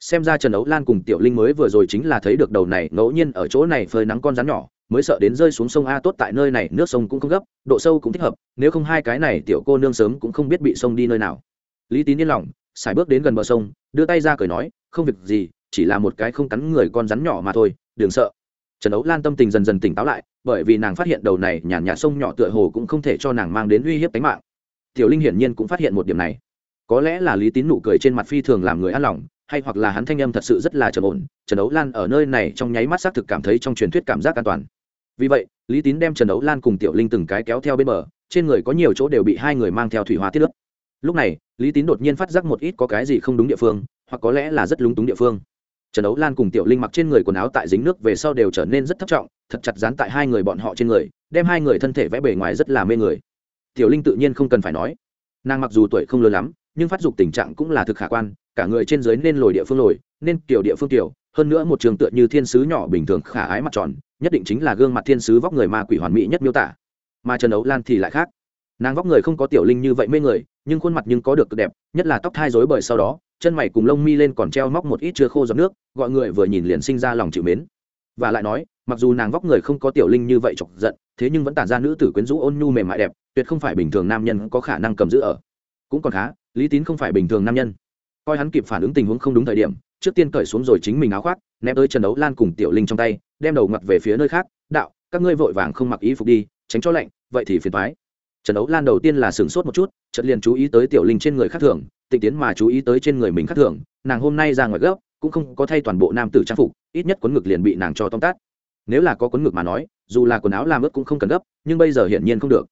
Xem ra trần ấu lan cùng tiểu linh mới vừa rồi chính là thấy được đầu này ngẫu nhiên ở chỗ này phơi nắng con rắn nhỏ, mới sợ đến rơi xuống sông a tốt tại nơi này, nước sông cũng không gấp, độ sâu cũng thích hợp, nếu không hai cái này tiểu cô nương sớm cũng không biết bị sông đi nơi nào. Lý tín yên lòng sải bước đến gần bờ sông, đưa tay ra cười nói, không việc gì, chỉ là một cái không cắn người con rắn nhỏ mà thôi, đừng sợ. Trần ấu lan tâm tình dần dần tỉnh táo lại, bởi vì nàng phát hiện đầu này nhàn nhạt sông nhỏ tựa hồ cũng không thể cho nàng mang đến uy hiếp tính mạng. Tiểu linh hiển nhiên cũng phát hiện một điểm này có lẽ là lý tín nụ cười trên mặt phi thường làm người an lòng, hay hoặc là hắn thanh âm thật sự rất là trầm ổn, trần ấu lan ở nơi này trong nháy mắt xác thực cảm thấy trong truyền thuyết cảm giác an toàn. Vì vậy, lý tín đem trần ấu lan cùng tiểu linh từng cái kéo theo bên bờ, trên người có nhiều chỗ đều bị hai người mang theo thủy hóa tiết nước lúc này, lý tín đột nhiên phát giác một ít có cái gì không đúng địa phương, hoặc có lẽ là rất lúng túng địa phương. Trần ấu lan cùng tiểu linh mặc trên người quần áo tại dính nước về sau đều trở nên rất thấp trọng, thật chặt dán tại hai người bọn họ trên người, đem hai người thân thể vẽ bề ngoài rất là mê người. Tiểu linh tự nhiên không cần phải nói. Nàng mặc dù tuổi không lớn lắm nhưng phát dục tình trạng cũng là thực khả quan, cả người trên dưới nên lồi địa phương lồi, nên kiểu địa phương kiểu hơn nữa một trường tựa như thiên sứ nhỏ bình thường khả ái mặt tròn, nhất định chính là gương mặt thiên sứ vóc người ma quỷ hoàn mỹ nhất miêu tả. Mà trần ấu lan thì lại khác. Nàng vóc người không có tiểu linh như vậy mê người, nhưng khuôn mặt nhưng có được cực đẹp, nhất là tóc thai rối bời sau đó, chân mày cùng lông mi lên còn treo móc một ít chưa khô giọt nước, gọi người vừa nhìn liền sinh ra lòng chịu mến. Và lại nói, mặc dù nàng vóc người không có tiểu linh như vậy chọc giận, thế nhưng vẫn tản ra nữ tử quyến rũ ôn nhu mềm mại đẹp, tuyệt không phải bình thường nam nhân có khả năng cầm giữ ở cũng còn khá, lý tín không phải bình thường nam nhân. Coi hắn kịp phản ứng tình huống không đúng thời điểm, trước tiên cởi xuống rồi chính mình áo khoác, ném tới trần đấu lan cùng tiểu linh trong tay, đem đầu ngặt về phía nơi khác, đạo, các ngươi vội vàng không mặc y phục đi, tránh cho lạnh, vậy thì phiền thoái trần đấu lan đầu tiên là sửng sốt một chút, chợt liền chú ý tới tiểu linh trên người khác thường, tịnh tiến mà chú ý tới trên người mình khác thường, nàng hôm nay ra ngoài gấp, cũng không có thay toàn bộ nam tử trang phục, ít nhất quấn ngực liền bị nàng cho tóm tát nếu là có quấn ngực mà nói, dù là quần áo làm ướt cũng không cần gấp, nhưng bây giờ hiển nhiên không được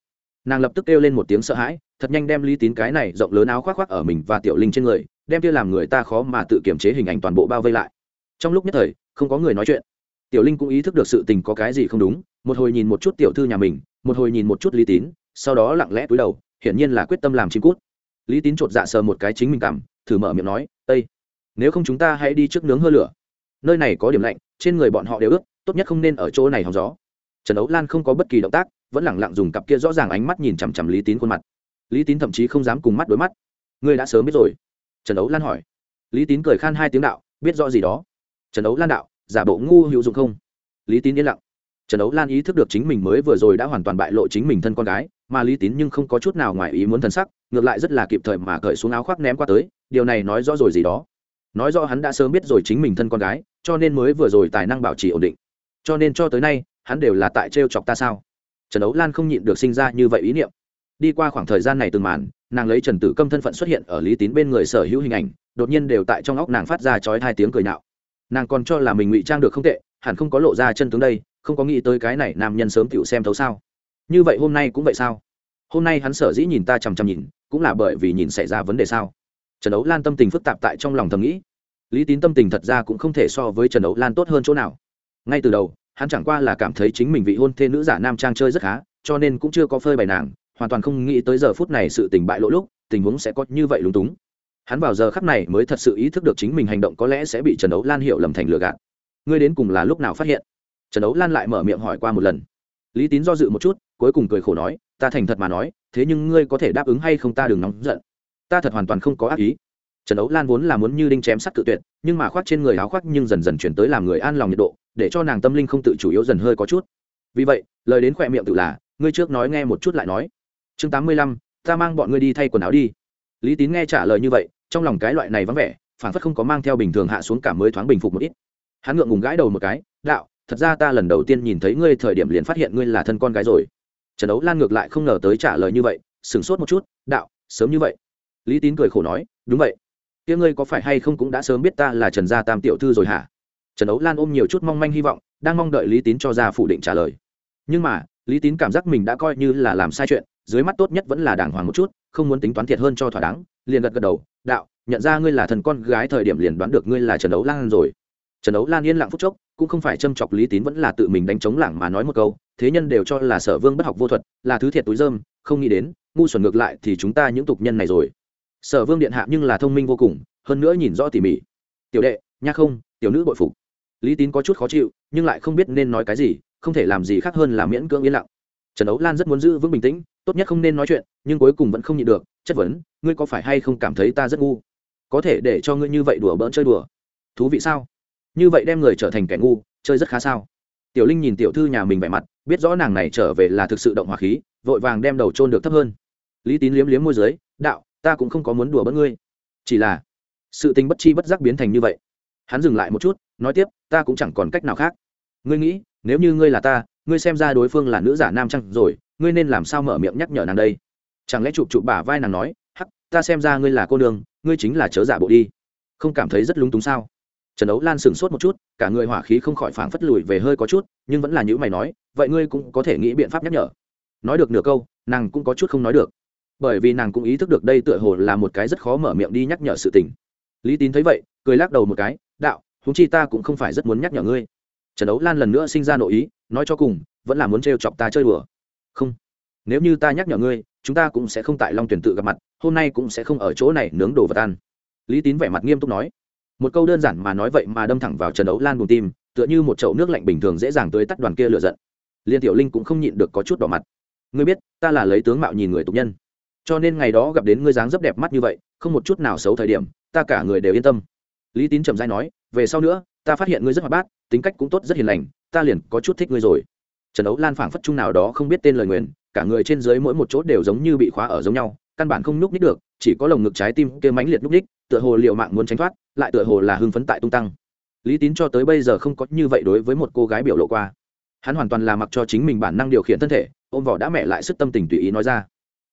nàng lập tức kêu lên một tiếng sợ hãi, thật nhanh đem lý tín cái này rộng lớn áo khoác khoác ở mình và tiểu linh trên người, đem kia làm người ta khó mà tự kiểm chế hình ảnh toàn bộ bao vây lại. Trong lúc nhất thời, không có người nói chuyện. Tiểu linh cũng ý thức được sự tình có cái gì không đúng, một hồi nhìn một chút tiểu thư nhà mình, một hồi nhìn một chút lý tín, sau đó lặng lẽ cúi đầu, hiển nhiên là quyết tâm làm chim cút. Lý tín chột dạ sờ một cái chính mình cảm thử mở miệng nói ây nếu không chúng ta hãy đi trước nướng hơ lửa. Nơi này có điểm lạnh, trên người bọn họ đều ướt, tốt nhất không nên ở chỗ này hòng gió trần ấu lan không có bất kỳ động tác, vẫn lẳng lặng dùng cặp kia rõ ràng ánh mắt nhìn chằm chằm lý tín khuôn mặt. Lý tín thậm chí không dám cùng mắt đối mắt. Ngươi đã sớm biết rồi. Trần ấu lan hỏi. Lý tín cười khan hai tiếng đạo, biết rõ gì đó. Trần ấu lan đạo, giả bộ ngu hữu dụng không? Lý tín yên lặng. Trần ấu lan ý thức được chính mình mới vừa rồi đã hoàn toàn bại lộ chính mình thân con gái, mà lý tín nhưng không có chút nào ngoài ý muốn thân sắc, ngược lại rất là kịp thời mà cởi xuống áo khoác ném qua tới, điều này nói rõ rồi gì đó. Nói rõ hắn đã sớm biết rồi chính mình thân con gái, cho nên mới vừa rồi tài năng bảo trì ổn định. Cho nên cho tới nay hắn đều là tại trêu chọc ta sao? Trần ấu lan không nhịn được sinh ra như vậy ý niệm. Đi qua khoảng thời gian này từng màn, nàng lấy trần tử câm thân phận xuất hiện ở lý tín bên người sở hữu hình ảnh, đột nhiên đều tại trong óc nàng phát ra chói hai tiếng cười nạo. Nàng còn cho là mình ngụy trang được không tệ, hẳn không có lộ ra chân tướng đây, không có nghĩ tới cái này nam nhân sớm tựu xem thấu sao. Như vậy hôm nay cũng vậy sao? Hôm nay hắn sở dĩ nhìn ta chằm chằm nhìn, cũng là bởi vì nhìn xảy ra vấn đề sao? Trần ấu lan tâm tình phức tạp tại trong lòng thầm nghĩ. Lý tín tâm tình thật ra cũng không thể so với trần ấu lan tốt hơn chỗ nào. Ngay từ đầu hắn chẳng qua là cảm thấy chính mình vị hôn thê nữ giả nam trang chơi rất khá, cho nên cũng chưa có phơi bày nàng, hoàn toàn không nghĩ tới giờ phút này sự tình bại lỗ lúc, tình huống sẽ có như vậy lúng túng. Hắn vào giờ khắc này mới thật sự ý thức được chính mình hành động có lẽ sẽ bị trần đấu lan hiểu lầm thành lừa gạt. Ngươi đến cùng là lúc nào phát hiện? Trần đấu lan lại mở miệng hỏi qua một lần. Lý tín do dự một chút, cuối cùng cười khổ nói, ta thành thật mà nói, thế nhưng ngươi có thể đáp ứng hay không ta đừng nóng giận. Ta thật hoàn toàn không có ác ý trần ấu lan vốn là muốn như đinh chém sắt cự tuyệt, nhưng mà khoác trên người áo khoác nhưng dần dần chuyển tới làm người an lòng nhiệt độ, để cho nàng tâm linh không tự chủ yếu dần hơi có chút. Vì vậy, lời đến khỏe miệng tự là, ngươi trước nói nghe một chút lại nói. Chương tám mươi lăm, ta mang bọn ngươi đi thay quần áo đi. Lý tín nghe trả lời như vậy, trong lòng cái loại này vắng vẻ phản phất không có mang theo bình thường hạ xuống cả mới thoáng bình phục một ít. Hắn ngượng ngùng gãi đầu một cái, đạo, thật ra ta lần đầu tiên nhìn thấy ngươi thời điểm liền phát hiện ngươi là thân con gái rồi. Trần ấu lan ngược lại không ngờ tới trả lời như vậy, sửng sốt một chút, đạo, sớm như vậy. Lý tín cười khổ nói, đúng vậy kia ngươi có phải hay không cũng đã sớm biết ta là trần gia tam tiểu thư rồi hả? Trần ấu lan ôm nhiều chút mong manh hy vọng, đang mong đợi lý tín cho ra phủ định trả lời. Nhưng mà, lý tín cảm giác mình đã coi như là làm sai chuyện, dưới mắt tốt nhất vẫn là đàng hoàng một chút, không muốn tính toán thiệt hơn cho thỏa đáng, liền gật gật đầu, đạo, nhận ra ngươi là thần con gái thời điểm liền đoán được ngươi là trần ấu lan rồi. Trần ấu lan yên lặng phúc chốc, cũng không phải châm chọc lý tín vẫn là tự mình đánh chống lảng mà nói một câu, thế nhân đều cho là sở vương bất học vô thuật, là thứ thiệt túi dơm, không nghĩ đến, ngu xuẩn ngược lại thì chúng ta những tục nhân này rồi sở vương điện hạ nhưng là thông minh vô cùng, hơn nữa nhìn rõ tỉ mỉ. Tiểu đệ, nha không, tiểu nữ bội phục. Lý tín có chút khó chịu, nhưng lại không biết nên nói cái gì, không thể làm gì khác hơn là miễn cưỡng yên lặng. Trần ấu lan rất muốn giữ vững bình tĩnh, tốt nhất không nên nói chuyện, nhưng cuối cùng vẫn không nhịn được, chất vấn, ngươi có phải hay không cảm thấy ta rất ngu? Có thể để cho ngươi như vậy đùa bỡn chơi đùa. Thú vị sao? Như vậy đem người trở thành kẻ ngu, chơi rất khá sao? Tiểu linh nhìn tiểu thư nhà mình vẻ mặt, biết rõ nàng này trở về là thực sự động hỏa khí, vội vàng đem đầu trôn được thấp hơn. Lý tín liếm liếm môi dưới, đạo ta cũng không có muốn đùa bỡn ngươi. Chỉ là, sự tình bất chi bất giác biến thành như vậy. Hắn dừng lại một chút, nói tiếp, ta cũng chẳng còn cách nào khác. Ngươi nghĩ, nếu như ngươi là ta, ngươi xem ra đối phương là nữ giả nam chăng rồi, ngươi nên làm sao mở miệng nhắc nhở nàng đây? Chẳng lẽ chụp chụp bả vai nàng nói, hắc, ta xem ra ngươi là cô nương, ngươi chính là chớ giả bộ đi. Không cảm thấy rất lúng túng sao? Trần đấu lan sửng sốt một chút, cả người hỏa khí không khỏi phảng phất lùi về hơi có chút, nhưng vẫn là những mày nói, vậy ngươi cũng có thể nghĩ biện pháp nhắc nhở. Nói được nửa câu, nàng cũng có chút không nói được bởi vì nàng cũng ý thức được đây tựa hồ là một cái rất khó mở miệng đi nhắc nhở sự tình. Lý tín thấy vậy, cười lắc đầu một cái, đạo húng chi ta cũng không phải rất muốn nhắc nhở ngươi. Trần đấu lan lần nữa sinh ra nội ý, nói cho cùng, vẫn là muốn trêu chọc ta chơi đùa. Không, nếu như ta nhắc nhở ngươi, chúng ta cũng sẽ không tại long tuyển tự gặp mặt, hôm nay cũng sẽ không ở chỗ này nướng đồ vật ăn. Lý tín vẻ mặt nghiêm túc nói. Một câu đơn giản mà nói vậy mà đâm thẳng vào trần đấu lan buồn tim, tựa như một chậu nước lạnh bình thường dễ dàng tới tắt đoàn kia lựa giận. Liên tiểu linh cũng không nhịn được có chút đỏ mặt. Ngươi biết, ta là lấy tướng mạo nhìn người tục nhân cho nên ngày đó gặp đến ngươi dáng dấp đẹp mắt như vậy, không một chút nào xấu thời điểm, ta cả người đều yên tâm. Lý tín trầm dai nói, về sau nữa, ta phát hiện ngươi rất hoạt bát, tính cách cũng tốt rất hiền lành, ta liền có chút thích ngươi rồi. Trần ấu lan phảng phất chung nào đó không biết tên lời nguyền, cả người trên dưới mỗi một chỗ đều giống như bị khóa ở giống nhau, căn bản không nhúc nhích được, chỉ có lồng ngực trái tim kia mãnh liệt nhúc nhích, tựa hồ liệu mạng muốn tránh thoát, lại tựa hồ là hưng phấn tại tung tăng. Lý tín cho tới bây giờ không có như vậy đối với một cô gái biểu lộ qua. Hắn hoàn toàn là mặc cho chính mình bản năng điều khiển thân thể, ôm vỏ đã mẹ lại sức tâm tình tùy ý nói ra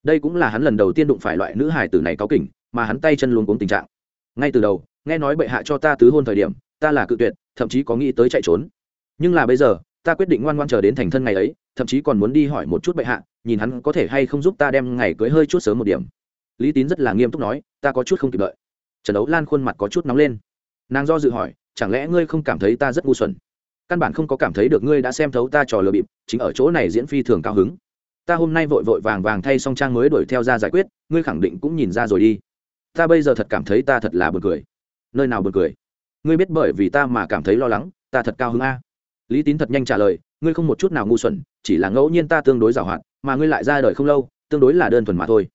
đây cũng là hắn lần đầu tiên đụng phải loại nữ hài tử này cáu kỉnh, mà hắn tay chân luôn cuống tình trạng. Ngay từ đầu, nghe nói bệ hạ cho ta tứ hôn thời điểm, ta là cự tuyệt, thậm chí có nghĩ tới chạy trốn. Nhưng là bây giờ, ta quyết định ngoan ngoan chờ đến thành thân ngày ấy, thậm chí còn muốn đi hỏi một chút bệ hạ, nhìn hắn có thể hay không giúp ta đem ngày cưới hơi chút sớm một điểm. Lý tín rất là nghiêm túc nói, ta có chút không kịp đợi. Trần đấu lan khuôn mặt có chút nóng lên. Nàng do dự hỏi, chẳng lẽ ngươi không cảm thấy ta rất ngu xuẩn? Căn bản không có cảm thấy được ngươi đã xem thấu ta trò lừa bịp, chính ở chỗ này diễn phi thường cao hứng ta hôm nay vội vội vàng vàng thay song trang mới đuổi theo ra giải quyết, ngươi khẳng định cũng nhìn ra rồi đi. Ta bây giờ thật cảm thấy ta thật là b u ồ n cười. Nơi nào b u ồ n cười? Ngươi biết bởi vì ta mà cảm thấy lo lắng, ta thật cao hứng a. Lý tín thật nhanh trả lời, ngươi không một chút nào ngu xuẩn, chỉ là ngẫu nhiên ta tương đối giàu hạn, mà ngươi lại ra đời không lâu, tương đối là đơn thuần mà thôi.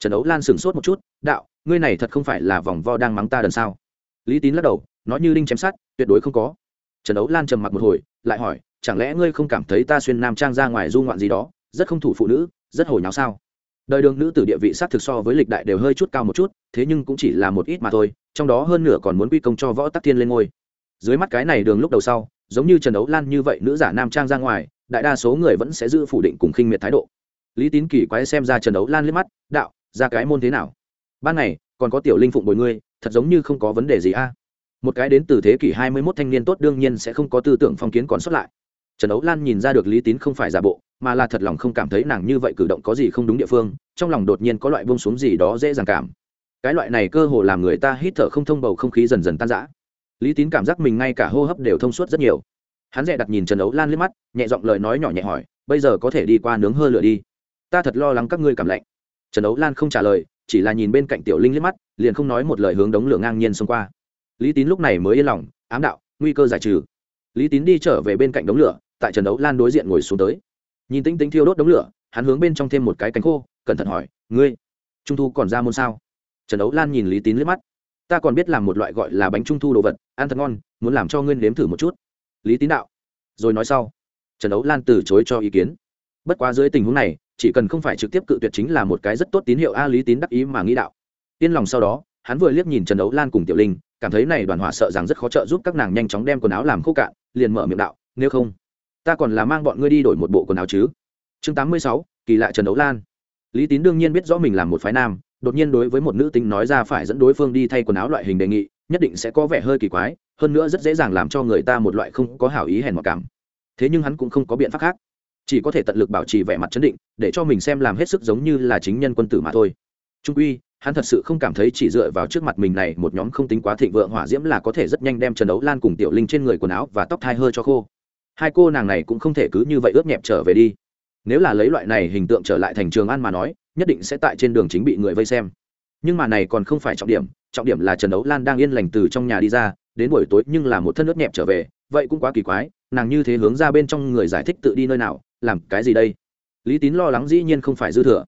Trần đấu lan sửng sốt một chút, đạo, ngươi này thật không phải là vòng vo đang mắng ta đần sao? Lý tín lắc đầu nói như đinh chém sát tuyệt đối không có. Trần đấu lan trầm mặc một hồi, lại hỏi, chẳng lẽ ngươi không cảm thấy ta xuyên nam trang ra ngoài du ngoạn gì đó? Rất không thủ phụ nữ, rất hồi nháo sao? Đời đường nữ tử địa vị sát thực so với lịch đại đều hơi chút cao một chút, thế nhưng cũng chỉ là một ít mà thôi, trong đó hơn nửa còn muốn quy công cho võ tắc thiên lên ngôi. Dưới mắt cái này đường lúc đầu sau, giống như trần ấu lan như vậy nữ giả nam trang ra ngoài, đại đa số người vẫn sẽ giữ phủ định cùng khinh miệt thái độ. Lý tín kỳ quái xem ra trần ấu lan liếc mắt, đạo, ra cái môn thế nào? Ban này còn có tiểu linh phụng bồi ngươi, thật giống như không có vấn đề gì a. Một cái đến từ thế kỷ hai mươi 21 thanh niên tốt đương nhiên sẽ không có tư tưởng phong kiến còn xuất lại. Trần ấu lan nhìn ra được lý tín không phải giả bộ mà là thật lòng không cảm thấy nàng như vậy cử động có gì không đúng địa phương, trong lòng đột nhiên có loại bông xuống gì đó dễ dàng cảm. Cái loại này cơ hồ làm người ta hít thở không thông bầu không khí dần dần tan rã. Lý tín cảm giác mình ngay cả hô hấp đều thông suốt rất nhiều. Hắn dè đặt nhìn trần ấu lan liếc mắt, nhẹ giọng lời nói nhỏ nhẹ hỏi, bây giờ có thể đi qua nướng hơ lửa đi? Ta thật lo lắng các ngươi cảm lạnh. Trần ấu lan không trả lời, chỉ là nhìn bên cạnh tiểu linh liếc mắt, liền không nói một lời hướng đống lửa ngang nhiên xông qua. Lý tín lúc này mới yên lòng, ám đạo, nguy cơ giải trừ. Lý tín đi trở về bên cạnh đống lửa, tại trần ấu lan đối diện ngồi xuống tới nhìn tinh tinh thiêu đốt đống lửa, hắn hướng bên trong thêm một cái cánh khô, cẩn thận hỏi, ngươi, trung thu còn ra môn sao? Trần ấu lan nhìn lý tín liếc mắt. Ta còn biết làm một loại gọi là bánh trung thu đồ vật, ăn thật ngon, muốn làm cho ngươi nếm thử một chút. Lý tín đạo. Rồi nói sau, trần ấu lan từ chối cho ý kiến. Bất quá dưới tình huống này, chỉ cần không phải trực tiếp cự tuyệt chính là một cái rất tốt tín hiệu a, lý tín đắc ý mà nghĩ đạo. Yên lòng sau đó, hắn vừa liếc nhìn trần ấu lan cùng tiểu linh, cảm thấy này đoàn hỏa sợ rằng rất khó trợ giúp các nàng nhanh chóng đem quần áo làm khô cạn, liền mở miệng đạo, nếu không ta còn là mang bọn ngươi đi đổi một bộ quần áo chứ? Chương tám mươi sáu, kỳ lạ trần đấu lan. Lý tín đương nhiên biết rõ mình làm một phái nam, đột nhiên đối với một nữ tính nói ra phải dẫn đối phương đi thay quần áo loại hình đề nghị, nhất định sẽ có vẻ hơi kỳ quái, hơn nữa rất dễ dàng làm cho người ta một loại không có hảo ý hèn mặc cảm. Thế nhưng hắn cũng không có biện pháp khác, chỉ có thể tận lực bảo trì vẻ mặt chấn định, để cho mình xem làm hết sức giống như là chính nhân quân tử mà thôi. Trung uy hắn thật sự không cảm thấy chỉ dựa vào trước mặt mình này một nhóm không tính quá thịnh vượng hỏa diễm là có thể rất nhanh đem trần đấu lan cùng tiểu linh trên người quần áo và tóc thai hơi cho khô hai cô nàng này cũng không thể cứ như vậy ướt nhẹp trở về đi. Nếu là lấy loại này hình tượng trở lại thành trường an mà nói, nhất định sẽ tại trên đường chính bị người vây xem. Nhưng mà này còn không phải trọng điểm trọng điểm là trần đấu lan đang yên lành từ trong nhà đi ra, đến buổi tối nhưng là một thân ướt nhẹp trở về, vậy cũng quá kỳ quái, nàng như thế hướng ra bên trong người giải thích tự đi nơi nào, làm cái gì đây? Lý tín lo lắng dĩ nhiên không phải dư thừa.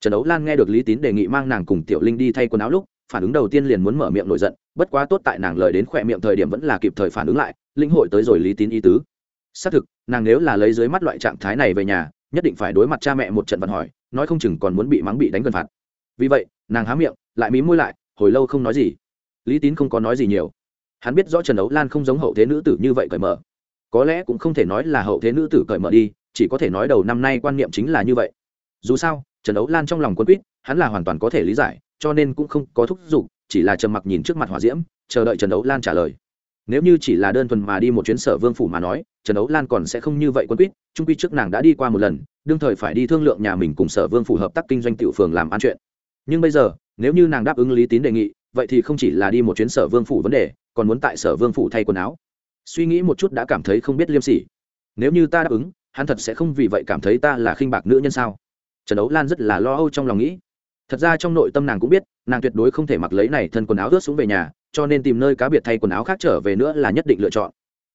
Trần đấu lan nghe được lý tín đề nghị mang nàng cùng tiểu linh đi thay quần áo lúc, phản ứng đầu tiên liền muốn mở miệng nổi giận, bất quá tốt tại nàng lời đến khỏe miệng thời điểm vẫn là kịp thời phản ứng lại, linh hội tới rồi lý tín ý tứ xác thực, nàng nếu là lấy dưới mắt loại trạng thái này về nhà, nhất định phải đối mặt cha mẹ một trận vận hỏi, nói không chừng còn muốn bị mắng bị đánh gần phạt. Vì vậy, nàng há miệng, lại mí môi lại, hồi lâu không nói gì. Lý tín không có nói gì nhiều. Hắn biết rõ trần đấu lan không giống hậu thế nữ tử như vậy cởi mở. Có lẽ cũng không thể nói là hậu thế nữ tử cởi mở đi, chỉ có thể nói đầu năm nay quan niệm chính là như vậy. Dù sao, trần đấu lan trong lòng quân quýt, hắn là hoàn toàn có thể lý giải, cho nên cũng không có thúc giục, chỉ là trầm mặc nhìn trước mặt hỏa diễm, chờ đợi trần đấu lan trả lời. Nếu như chỉ là đơn thuần mà đi một chuyến sở vương phủ mà nói trần ấu lan còn sẽ không như vậy quân quýt, trung quy trước nàng đã đi qua một lần, đương thời phải đi thương lượng nhà mình cùng sở vương phủ hợp tác kinh doanh tiểu phường làm ăn chuyện. Nhưng bây giờ, nếu như nàng đáp ứng lý tín đề nghị, vậy thì không chỉ là đi một chuyến sở vương phủ vấn đề, còn muốn tại sở vương phủ thay quần áo. Suy nghĩ một chút đã cảm thấy không biết liêm sỉ. Nếu như ta đáp ứng, hắn thật sẽ không vì vậy cảm thấy ta là khinh bạc nữ nhân sao? Trần ấu lan rất là lo âu trong lòng nghĩ. Thật ra trong nội tâm nàng cũng biết, nàng tuyệt đối không thể mặc lấy này thân quần áo ướt xuống về nhà, cho nên tìm nơi cá biệt thay quần áo khác trở về nữa là nhất định lựa chọn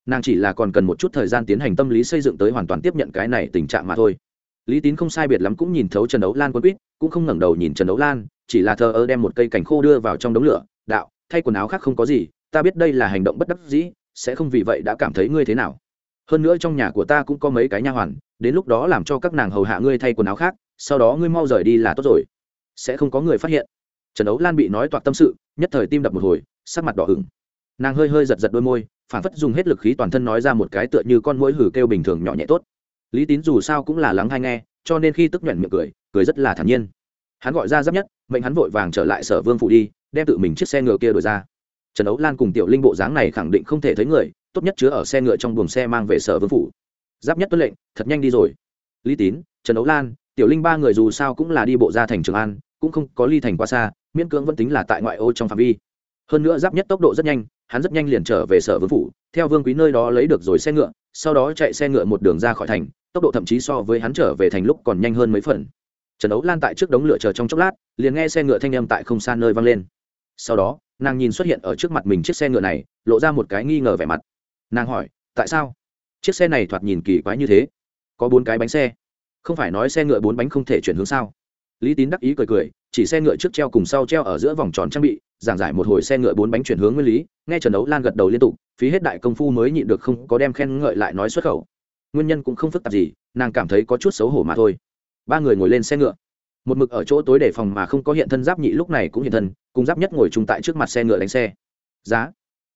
nàng chỉ là còn cần một chút thời gian tiến hành tâm lý xây dựng tới hoàn toàn tiếp nhận cái này tình trạng mà thôi. Lý tín không sai biệt lắm cũng nhìn thấu trần đấu lan quân quýt, cũng không ngẩng đầu nhìn trần đấu lan, chỉ là thờ ơ đem một cây cành khô đưa vào trong đống lửa, đạo, thay quần áo khác không có gì, ta biết đây là hành động bất đắc dĩ, sẽ không vì vậy đã cảm thấy ngươi thế nào. Hơn nữa trong nhà của ta cũng có mấy cái nha hoàn, đến lúc đó làm cho các nàng hầu hạ ngươi thay quần áo khác, sau đó ngươi mau rời đi là tốt rồi. Sẽ không có người phát hiện. Trần đấu lan bị nói toạc tâm sự, nhất thời tim đập một hồi, sắc mặt đỏ hửng. Nàng hơi hơi giật giật đôi môi phản phất dùng hết lực khí toàn thân nói ra một cái tựa như con mũi hử kêu bình thường nhỏ nhẹ tốt. Lý tín dù sao cũng là lắng hay nghe, cho nên khi tức nhuận miệng cười cười rất là thản nhiên. Hắn gọi ra giáp nhất, mệnh hắn vội vàng trở lại sở vương phụ đi, đem tự mình chiếc xe ngựa kia đổi ra. Trần ấu lan cùng tiểu linh bộ dáng này khẳng định không thể thấy người, tốt nhất chứa ở xe ngựa trong buồng xe mang về sở vương phủ. Giáp nhất tuân lệnh, thật nhanh đi rồi. Lý tín, trần ấu lan, tiểu linh ba người dù sao cũng là đi bộ ra thành trường an, cũng không có ly thành quá xa, miễn cưỡng vẫn tính là tại ngoại ô trong phạm vi. Hơn nữa giáp nhất tốc độ rất nhanh hắn rất nhanh liền trở về sở vương phủ, theo vương quý nơi đó lấy được rồi xe ngựa, sau đó chạy xe ngựa một đường ra khỏi thành, tốc độ thậm chí so với hắn trở về thành lúc còn nhanh hơn mấy phần. Trần ấu lan tại trước đống lửa chờ trong chốc lát, liền nghe xe ngựa thanh âm tại không xa nơi vang lên. Sau đó, nàng nhìn xuất hiện ở trước mặt mình chiếc xe ngựa này, lộ ra một cái nghi ngờ vẻ mặt. Nàng hỏi, tại sao? Chiếc xe này thoạt nhìn kỳ quái như thế. Có bốn cái bánh xe. Không phải nói xe ngựa bốn bánh không thể chuyển hướng sao? Lý tín đắc ý cười cười, chỉ xe ngựa trước treo cùng sau treo ở giữa vòng tròn trang bị giảng giải một hồi xe ngựa bốn bánh chuyển hướng nguyên lý, nghe trần đấu lan gật đầu liên tục, phí hết đại công phu mới nhịn được không có đem khen ngợi lại nói xuất khẩu. Nguyên nhân cũng không phức tạp gì, nàng cảm thấy có chút xấu hổ mà thôi. Ba người ngồi lên xe ngựa. Một mực ở chỗ tối để phòng mà không có hiện thân giáp nhị lúc này cũng hiện thân, cùng giáp nhất ngồi chung tại trước mặt xe ngựa đánh xe. Giá.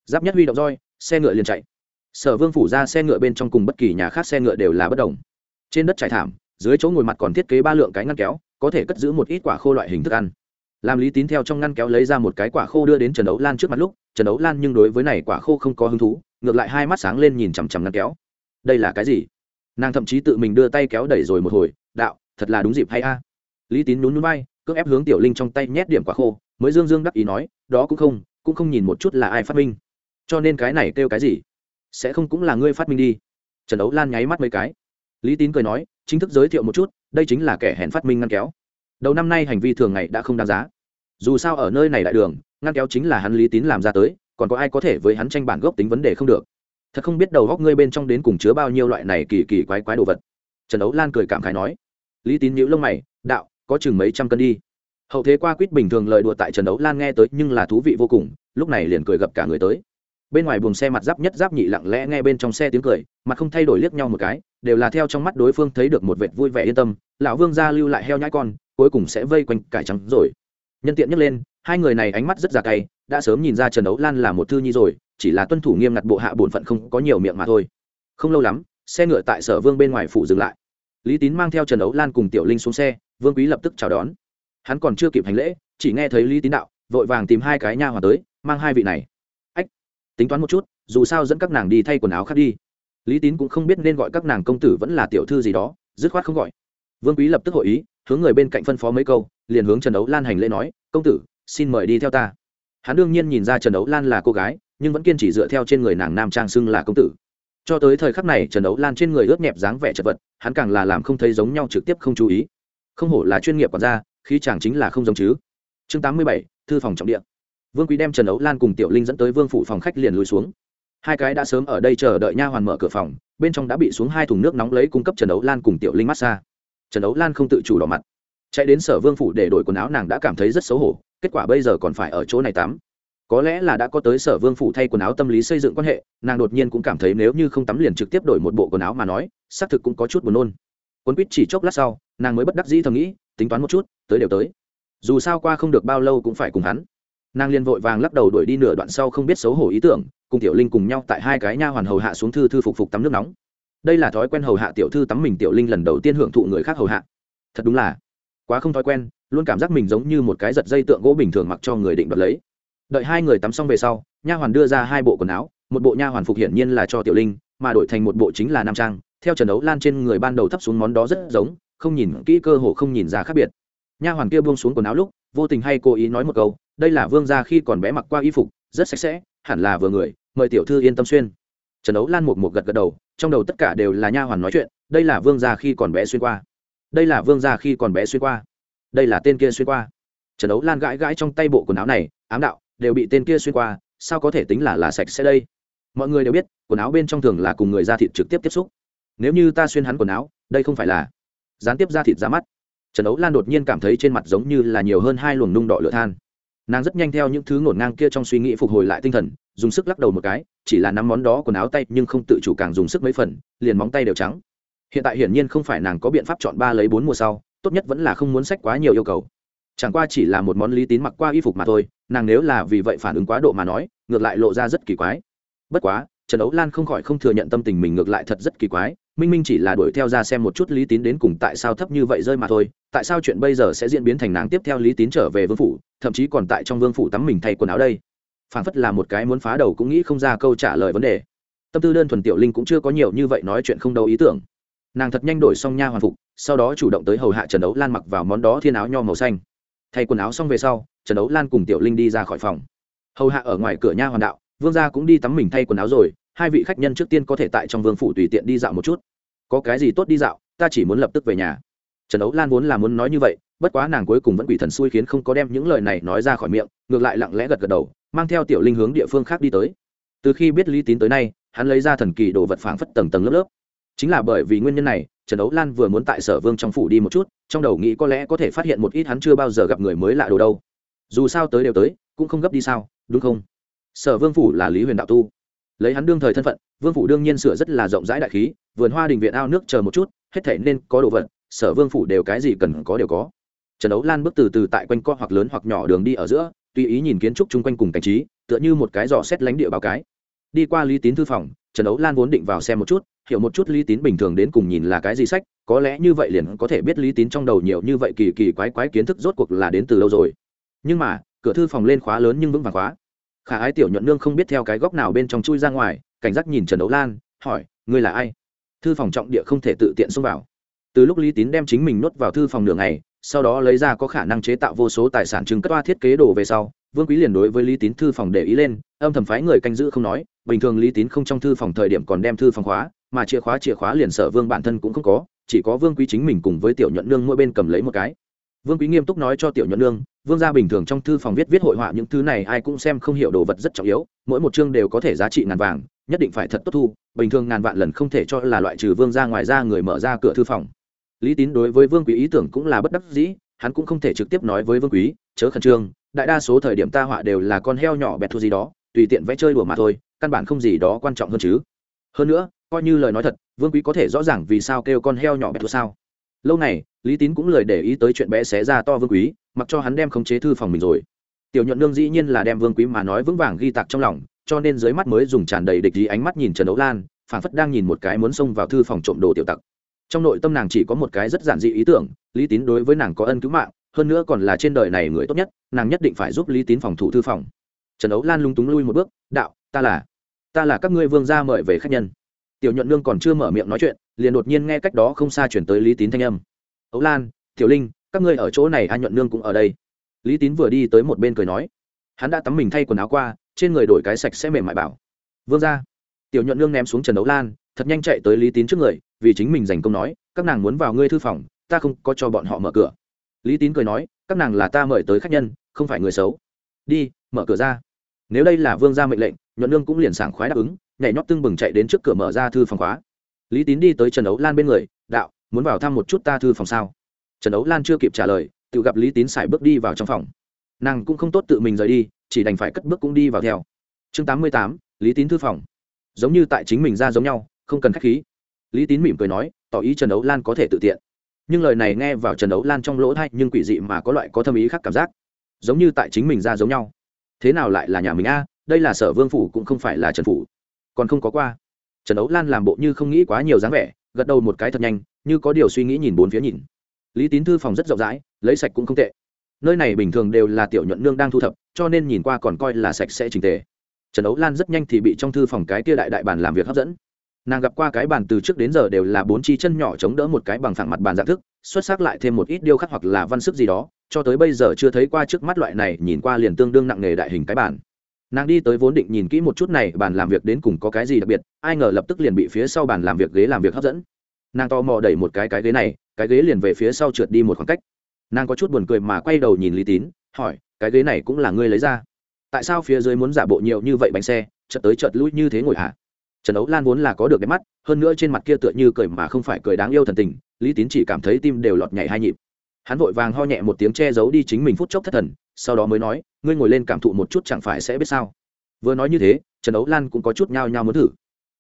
Giáp nhất huy động roi, xe ngựa liền chạy. Sở vương phủ ra xe ngựa bên trong cùng bất kỳ nhà khác xe ngựa đều là bất đồng. Trên đất trải thảm, dưới chỗ ngồi mặt còn thiết kế ba lượng cái ngăn kéo, có thể cất giữ một ít quả khô loại hình thức ăn làm lý tín theo trong ngăn kéo lấy ra một cái quả khô đưa đến trần đấu lan trước mặt lúc, trần đấu lan nhưng đối với này quả khô không có hứng thú, ngược lại hai mắt sáng lên nhìn chằm chằm ngăn kéo. Đây là cái gì? Nàng thậm chí tự mình đưa tay kéo đẩy rồi một hồi, đạo, thật là đúng dịp hay a? Lý tín nhún nhún bay cướp ép hướng tiểu linh trong tay nhét điểm quả khô, mới dương dương đắc ý nói, đó cũng không cũng không nhìn một chút là ai phát minh. Cho nên cái này kêu cái gì? Sẽ không cũng là ngươi phát minh đi. Trần đấu lan nháy mắt mấy cái. Lý tín cười nói, chính thức giới thiệu một chút, đây chính là kẻ hèn phát minh ngăn kéo đầu năm nay hành vi thường ngày đã không đáng giá. Dù sao ở nơi này đại đường, ngăn kéo chính là hắn lý tín làm ra tới, còn có ai có thể với hắn tranh bản gốc tính vấn đề không được. Thật không biết đầu góc ngươi bên trong đến cùng chứa bao nhiêu loại này kỳ kỳ quái quái đồ vật. Trần ấu lan cười cảm khái nói. Lý tín nhữ lông mày, đạo, có chừng mấy trăm cân đi. Hậu thế qua quýt bình thường lời đùa tại trần ấu lan nghe tới nhưng là thú vị vô cùng, lúc này liền cười gặp cả người tới. Bên ngoài buồng xe mặt giáp nhất giáp nhị lặng lẽ nghe bên trong xe tiếng cười, mặt không thay đổi liếc nhau một cái, đều là theo trong mắt đối phương thấy được một vệt vui vẻ yên tâm, lão vương gia lưu lại heo nhãi con cuối cùng sẽ vây quanh cải trắng rồi. Nhân tiện nhắc lên, hai người này ánh mắt rất già cay, đã sớm nhìn ra trần đấu lan là một thư nhi rồi, chỉ là tuân thủ nghiêm ngặt bộ hạ bổn phận không có nhiều miệng mà thôi. Không lâu lắm, xe ngựa tại sở vương bên ngoài phủ dừng lại. Lý tín mang theo trần đấu lan cùng tiểu linh xuống xe, vương quý lập tức chào đón. Hắn còn chưa kịp hành lễ, chỉ nghe thấy lý tín đạo, vội vàng tìm hai cái nha hòa tới, mang hai vị này. Ách, tính toán một chút, dù sao dẫn các nàng đi thay quần áo khác đi. Lý tín cũng không biết nên gọi các nàng công tử vẫn là tiểu thư gì đó, dứt khoát không gọi vương quý lập tức hội ý, hướng người bên cạnh phân phó mấy câu, liền hướng trần đấu lan hành lễ nói, công tử, xin mời đi theo ta. Hắn đương nhiên nhìn ra trần đấu lan là cô gái, nhưng vẫn kiên trì dựa theo trên người nàng nam trang xưng là công tử. Cho tới thời khắc này, trần đấu lan trên người ướt nhẹp dáng vẻ chật vật, hắn càng là làm không thấy giống nhau trực tiếp không chú ý. Không hổ là chuyên nghiệp còn ra khi chàng chính là không giống chứ. Chương tám mươi bảy, thư phòng trọng điện vương quý đem trần đấu lan cùng tiểu linh dẫn tới vương phủ phòng khách liền lùi xuống. Hai cái đã sớm ở đây chờ đợi nha hoàn mở cửa phòng, bên trong đã bị xuống hai thùng nước nóng lấy cung cấp trần đấu lan cùng tiểu linh massage trần đấu lan không tự chủ đỏ mặt. Chạy đến sở vương phủ để đổi quần áo, nàng đã cảm thấy rất xấu hổ, kết quả bây giờ còn phải ở chỗ này tắm. Có lẽ là đã có tới sở vương phủ thay quần áo tâm lý xây dựng quan hệ, nàng đột nhiên cũng cảm thấy nếu như không tắm liền trực tiếp đổi một bộ quần áo mà nói, xác thực cũng có chút buồn nôn. Quân quýt chỉ chốc lát sau, nàng mới bất đắc dĩ thầm nghĩ, tính toán một chút, tới đều tới. Dù sao qua không được bao lâu cũng phải cùng hắn. Nàng liền vội vàng lắc đầu đuổi đi nửa đoạn sau không biết xấu hổ ý tưởng, cùng tiểu linh cùng nhau tại hai cái nha hoàn hầu hạ xuống thư thư phục phục tắm nước nóng đây là thói quen hầu hạ tiểu thư tắm mình tiểu linh lần đầu tiên hưởng thụ người khác hầu hạ. Thật đúng là, quá không thói quen, luôn cảm giác mình giống như một cái giật dây tượng gỗ bình thường mặc cho người định đoạt lấy. Đợi hai người tắm xong về sau, nha hoàn đưa ra hai bộ quần áo, một bộ nha hoàn phục hiển nhiên là cho tiểu linh, mà đổi thành một bộ chính là nam trang. Theo trần đấu lan trên người ban đầu thấp xuống món đó rất giống, không nhìn kỹ cơ hồ không nhìn ra khác biệt. Nha hoàn kia buông xuống quần áo lúc, vô tình hay cố ý nói một câu, đây là vương gia khi còn bé mặc qua y phục, rất sạch sẽ, hẳn là vừa người, mời tiểu thư yên tâm xuyên trần đấu lan một một gật gật đầu, trong đầu tất cả đều là nha hoàn nói chuyện, đây là vương gia khi còn bé xuyên qua. Đây là vương gia khi còn bé xuyên qua. Đây là tên kia xuyên qua. Trần đấu lan gãi gãi trong tay bộ quần áo này, ám đạo, đều bị tên kia xuyên qua, sao có thể tính là là sạch sẽ đây? Mọi người đều biết, quần áo bên trong thường là cùng người da thịt trực tiếp tiếp xúc. Nếu như ta xuyên hắn quần áo, đây không phải là gián tiếp da thịt ra mắt. Trần đấu lan đột nhiên cảm thấy trên mặt giống như là nhiều hơn hai luồng nung đỏ lửa than. Nàng rất nhanh theo những thứ ngổn ngang kia trong suy nghĩ phục hồi lại tinh thần dùng sức lắc đầu một cái, chỉ là năm món đó quần áo tay nhưng không tự chủ càng dùng sức mấy phần, liền móng tay đều trắng. Hiện tại hiển nhiên không phải nàng có biện pháp chọn ba lấy bốn mùa sau, tốt nhất vẫn là không muốn sách quá nhiều yêu cầu. Chẳng qua chỉ là một món lý tín mặc qua y phục mà thôi, nàng nếu là vì vậy phản ứng quá độ mà nói, ngược lại lộ ra rất kỳ quái. Bất quá, trần ấu lan không khỏi không thừa nhận tâm tình mình ngược lại thật rất kỳ quái, minh minh chỉ là đuổi theo ra xem một chút lý tín đến cùng tại sao thấp như vậy rơi mà thôi, tại sao chuyện bây giờ sẽ diễn biến thành nàng tiếp theo lý tín trở về vương phủ, thậm chí còn tại trong vương phủ tắm mình thay quần áo đây phản phất là một cái muốn phá đầu cũng nghĩ không ra câu trả lời vấn đề. Tâm tư đơn thuần tiểu linh cũng chưa có nhiều như vậy nói chuyện không đâu ý tưởng. Nàng thật nhanh đổi xong nha hoàn phục, sau đó chủ động tới hầu hạ trần Đấu lan mặc vào món đó thiên áo nho màu xanh. Thay quần áo xong về sau, trần Đấu lan cùng tiểu linh đi ra khỏi phòng. Hầu hạ ở ngoài cửa nha hoàn đạo, vương gia cũng đi tắm mình thay quần áo rồi, hai vị khách nhân trước tiên có thể tại trong vương phủ tùy tiện đi dạo một chút. Có cái gì tốt đi dạo, ta chỉ muốn lập tức về nhà. Trần Đấu lan vốn là muốn nói như vậy, bất quá nàng cuối cùng vẫn quỷ thần xui khiến không có đem những lời này nói ra khỏi miệng, ngược lại lặng lẽ gật gật đầu mang theo tiểu linh hướng địa phương khác đi tới. Từ khi biết lý tín tới nay, hắn lấy ra thần kỳ đồ vật phảng phất tầng tầng lớp lớp. Chính là bởi vì nguyên nhân này, trần đấu lan vừa muốn tại sở vương trong phủ đi một chút, trong đầu nghĩ có lẽ có thể phát hiện một ít hắn chưa bao giờ gặp người mới lạ đồ đâu. Dù sao tới đều tới, cũng không gấp đi sao, đúng không? Sở vương phủ là lý huyền đạo tu. Lấy hắn đương thời thân phận, vương phủ đương nhiên sửa rất là rộng rãi đại khí, vườn hoa đình viện ao nước chờ một chút, hết thể nên có đồ vật, sở vương phủ đều cái gì cần có đều có. Trần đấu lan bước từ từ tại quanh co hoặc lớn hoặc nhỏ đường đi ở giữa tùy ý nhìn kiến trúc chung quanh cùng cảnh trí, tựa như một cái dò xét lánh địa báo cái. Đi qua lý tín thư phòng, trần đấu lan vốn định vào xem một chút, hiểu một chút lý tín bình thường đến cùng nhìn là cái gì sách, có lẽ như vậy liền có thể biết lý tín trong đầu nhiều như vậy kỳ kỳ quái quái kiến thức rốt cuộc là đến từ lâu rồi. Nhưng mà, cửa thư phòng lên khóa lớn nhưng vững vàng khóa. Khả ái tiểu nhuận nương không biết theo cái góc nào bên trong chui ra ngoài, cảnh giác nhìn trần đấu lan, hỏi, ngươi là ai? Thư phòng trọng địa không thể tự tiện xông vào. Từ lúc lý tín đem chính mình nuốt vào thư phòng nửa ngày sau đó lấy ra có khả năng chế tạo vô số tài sản chứng cất toa thiết kế đồ về sau, vương quý liền đối với lý tín thư phòng để ý lên, âm thầm phái người canh giữ không nói, bình thường lý tín không trong thư phòng thời điểm còn đem thư phòng khóa, mà chìa khóa chìa khóa liền sở vương bản thân cũng không có, chỉ có vương quý chính mình cùng với tiểu nhuận nương mỗi bên cầm lấy một cái. Vương quý nghiêm túc nói cho tiểu nhuận nương, vương gia bình thường trong thư phòng viết viết hội họa những thứ này ai cũng xem không hiểu đồ vật rất trọng yếu, mỗi một chương đều có thể giá trị ngàn vàng, nhất định phải thật tốt thu, bình thường ngàn vạn lần không thể cho là loại trừ vương gia ngoài ra người mở ra cửa thư phòng lý tín đối với vương quý ý tưởng cũng là bất đắc dĩ, hắn cũng không thể trực tiếp nói với vương quý, chớ khẩn trương, đại đa số thời điểm ta họa đều là con heo nhỏ bẹt thu gì đó, tùy tiện vẽ chơi đùa mà thôi, căn bản không gì đó quan trọng hơn chứ. Hơn nữa, coi như lời nói thật, vương quý có thể rõ ràng vì sao kêu con heo nhỏ bẹt thu sao. Lâu này lý tín cũng lời để ý tới chuyện bé xé ra to vương quý, mặc cho hắn đem khống chế thư phòng mình rồi. Tiểu nhuận nương dĩ nhiên là đem vương quý mà nói vững vàng ghi tạc trong lòng, cho nên dưới mắt mới dùng tràn đầy địch ý ánh mắt nhìn trần đấu lan, phảng phất đang nhìn một cái muốn xông vào thư phòng trộm đồ tiểu tặc trong nội tâm nàng chỉ có một cái rất giản dị ý tưởng, lý tín đối với nàng có ân cứu mạng, hơn nữa còn là trên đời này người tốt nhất, nàng nhất định phải giúp lý tín phòng thủ thư phòng. Trần ấu lan lung túng lui một bước, đạo, ta là ta là các ngươi vương gia mời về khách nhân. Tiểu nhuận nương còn chưa mở miệng nói chuyện, liền đột nhiên nghe cách đó không xa chuyển tới lý tín thanh âm. Ấu lan, tiểu linh, các ngươi ở chỗ này a nhuận nương cũng ở đây. Lý tín vừa đi tới một bên cười nói, hắn đã tắm mình thay quần áo qua, trên người đổi cái sạch sẽ mềm mại bảo. Vương ra tiểu nhuận nương ném xuống trần đấu lan, thật nhanh chạy tới lý tín trước người vì chính mình giành công nói, các nàng muốn vào ngươi thư phòng, ta không có cho bọn họ mở cửa. Lý tín cười nói, các nàng là ta mời tới khách nhân, không phải người xấu. Đi, mở cửa ra. Nếu đây là vương gia mệnh lệnh, nhuận nương cũng liền sảng khoái đáp ứng, nhảy nhót tưng bừng chạy đến trước cửa mở ra thư phòng khóa. Lý tín đi tới trần đấu lan bên người, đạo, muốn vào thăm một chút ta thư phòng sao? Trần đấu lan chưa kịp trả lời, tự gặp lý tín xài bước đi vào trong phòng. Nàng cũng không tốt tự mình rời đi, chỉ đành phải cất bước cũng đi vào theo. Chương tám mươi tám, lý tín thư phòng. Giống như tại chính mình ra giống nhau, không cần k h á c h khí lý tín mỉm cười nói, tỏ ý trần đấu lan có thể tự tiện. Nhưng lời này nghe vào trần đấu lan trong lỗ thay nhưng quỷ dị mà có loại có thâm ý khác cảm giác. Giống như tại chính mình ra giống nhau. Thế nào lại là nhà mình a? Đây là sở vương phủ cũng không phải là trần phủ. Còn không có qua. Trần đấu lan làm bộ như không nghĩ quá nhiều dáng vẻ, gật đầu một cái thật nhanh, như có điều suy nghĩ nhìn bốn phía nhìn. Lý tín thư phòng rất rộng rãi, lấy sạch cũng không tệ. Nơi này bình thường đều là tiểu nhuận nương đang thu thập, cho nên nhìn qua còn coi là sạch sẽ trình tề. Trần đấu lan rất nhanh thì bị trong thư phòng cái kia đại đại bàn làm việc hấp dẫn nàng gặp qua cái bàn từ trước đến giờ đều là bốn chi chân nhỏ chống đỡ một cái bằng phẳng mặt bàn dạng thức, xuất sắc lại thêm một ít điêu khắc hoặc là văn sức gì đó, cho tới bây giờ chưa thấy qua trước mắt loại này, nhìn qua liền tương đương nặng nề đại hình cái bàn. Nàng đi tới vốn định nhìn kỹ một chút này, bàn làm việc đến cùng có cái gì đặc biệt, ai ngờ lập tức liền bị phía sau bàn làm việc ghế làm việc hấp dẫn. Nàng to mò đẩy một cái cái ghế này, cái ghế liền về phía sau trượt đi một khoảng cách. Nàng có chút buồn cười mà quay đầu nhìn lý tín, hỏi, cái ghế này cũng là ngươi lấy ra? Tại sao phía dưới muốn giả bộ nhiều như vậy bánh xe, chợt tới chợt lui như thế ngồi hả? Trần ấu lan vốn là có được cái mắt, hơn nữa trên mặt kia tựa như cười mà không phải cười đáng yêu thần tình, lý tín chỉ cảm thấy tim đều lọt nhảy hai nhịp. Hắn vội vàng ho nhẹ một tiếng che giấu đi chính mình phút chốc thất thần, sau đó mới nói, ngươi ngồi lên cảm thụ một chút chẳng phải sẽ biết sao? Vừa nói như thế, trần ấu lan cũng có chút nhao nhao muốn thử.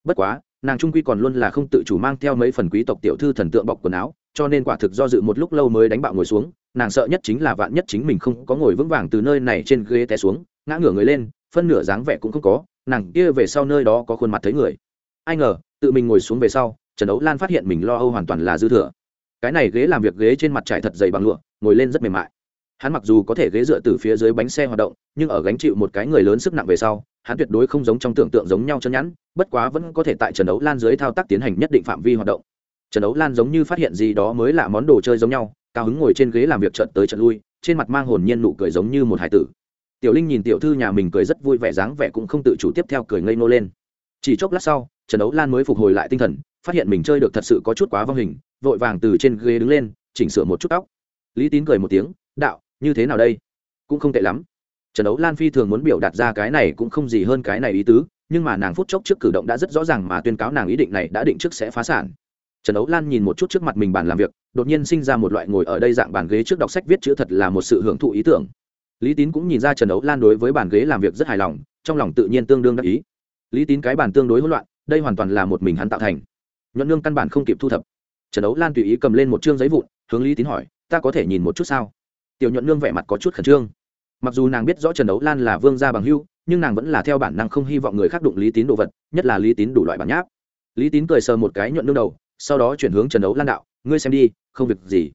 Bất quá, nàng trung quy còn luôn là không tự chủ mang theo mấy phần quý tộc tiểu thư thần tượng bọc quần áo, cho nên quả thực do dự một lúc lâu mới đánh bạo ngồi xuống, nàng sợ nhất chính là vạn nhất chính mình không có ngồi vững vàng từ nơi này trên ghế té xuống, ngã ngửa người lên, phân nửa dáng vẻ cũng không có nàng kia về sau nơi đó có khuôn mặt thấy người. Ai ngờ, tự mình ngồi xuống về sau, trần đấu lan phát hiện mình lo âu hoàn toàn là dư thừa. Cái này ghế làm việc ghế trên mặt trải thật dày bằng lụa, ngồi lên rất mềm mại. Hắn mặc dù có thể ghế dựa từ phía dưới bánh xe hoạt động, nhưng ở gánh chịu một cái người lớn sức nặng về sau, hắn tuyệt đối không giống trong tưởng tượng giống nhau chân nhẵn, bất quá vẫn có thể tại trần đấu lan dưới thao tác tiến hành nhất định phạm vi hoạt động. Trần đấu lan giống như phát hiện gì đó mới là món đồ chơi giống nhau, cao hứng ngồi trên ghế làm việc trận tới trận lui, trên mặt mang hồn nhiên nụ cười giống như một hải tử tiểu linh nhìn tiểu thư nhà mình cười rất vui vẻ dáng vẻ cũng không tự chủ tiếp theo cười ngây nô lên. Chỉ chốc lát sau, trần đấu lan mới phục hồi lại tinh thần, phát hiện mình chơi được thật sự có chút quá vong hình, vội vàng từ trên ghế đứng lên, chỉnh sửa một chút tóc. Lý tín cười một tiếng, đạo, như thế nào đây? Cũng không tệ lắm. Trần đấu lan phi thường muốn biểu đạt ra cái này cũng không gì hơn cái này ý tứ, nhưng mà nàng phút chốc trước cử động đã rất rõ ràng mà tuyên cáo nàng ý định này đã định trước sẽ phá sản. Trần đấu lan nhìn một chút trước mặt mình bàn làm việc, đột nhiên sinh ra một loại ngồi ở đây dạng bàn ghế trước đọc sách viết chữ thật là một sự hưởng thụ ý tưởng lý tín cũng nhìn ra trần ấu lan đối với bàn ghế làm việc rất hài lòng, trong lòng tự nhiên tương đương đắc ý. Lý tín cái bàn tương đối hỗn loạn, đây hoàn toàn là một mình hắn tạo thành. Nhuận nương căn bản không kịp thu thập. Trần ấu lan tùy ý cầm lên một chương giấy vụn, hướng lý tín hỏi, ta có thể nhìn một chút sao? Tiểu nhuận nương vẻ mặt có chút khẩn trương. Mặc dù nàng biết rõ trần ấu lan là vương gia bằng hưu nhưng nàng vẫn là theo bản năng không hy vọng người khác đụng lý tín đồ vật, nhất là lý tín đủ loại bản nháp. Lý tín cười sờ một cái nhuận nương đầu, sau đó chuyển hướng trần ấu lan đạo, ngươi xem đi, không việc gì.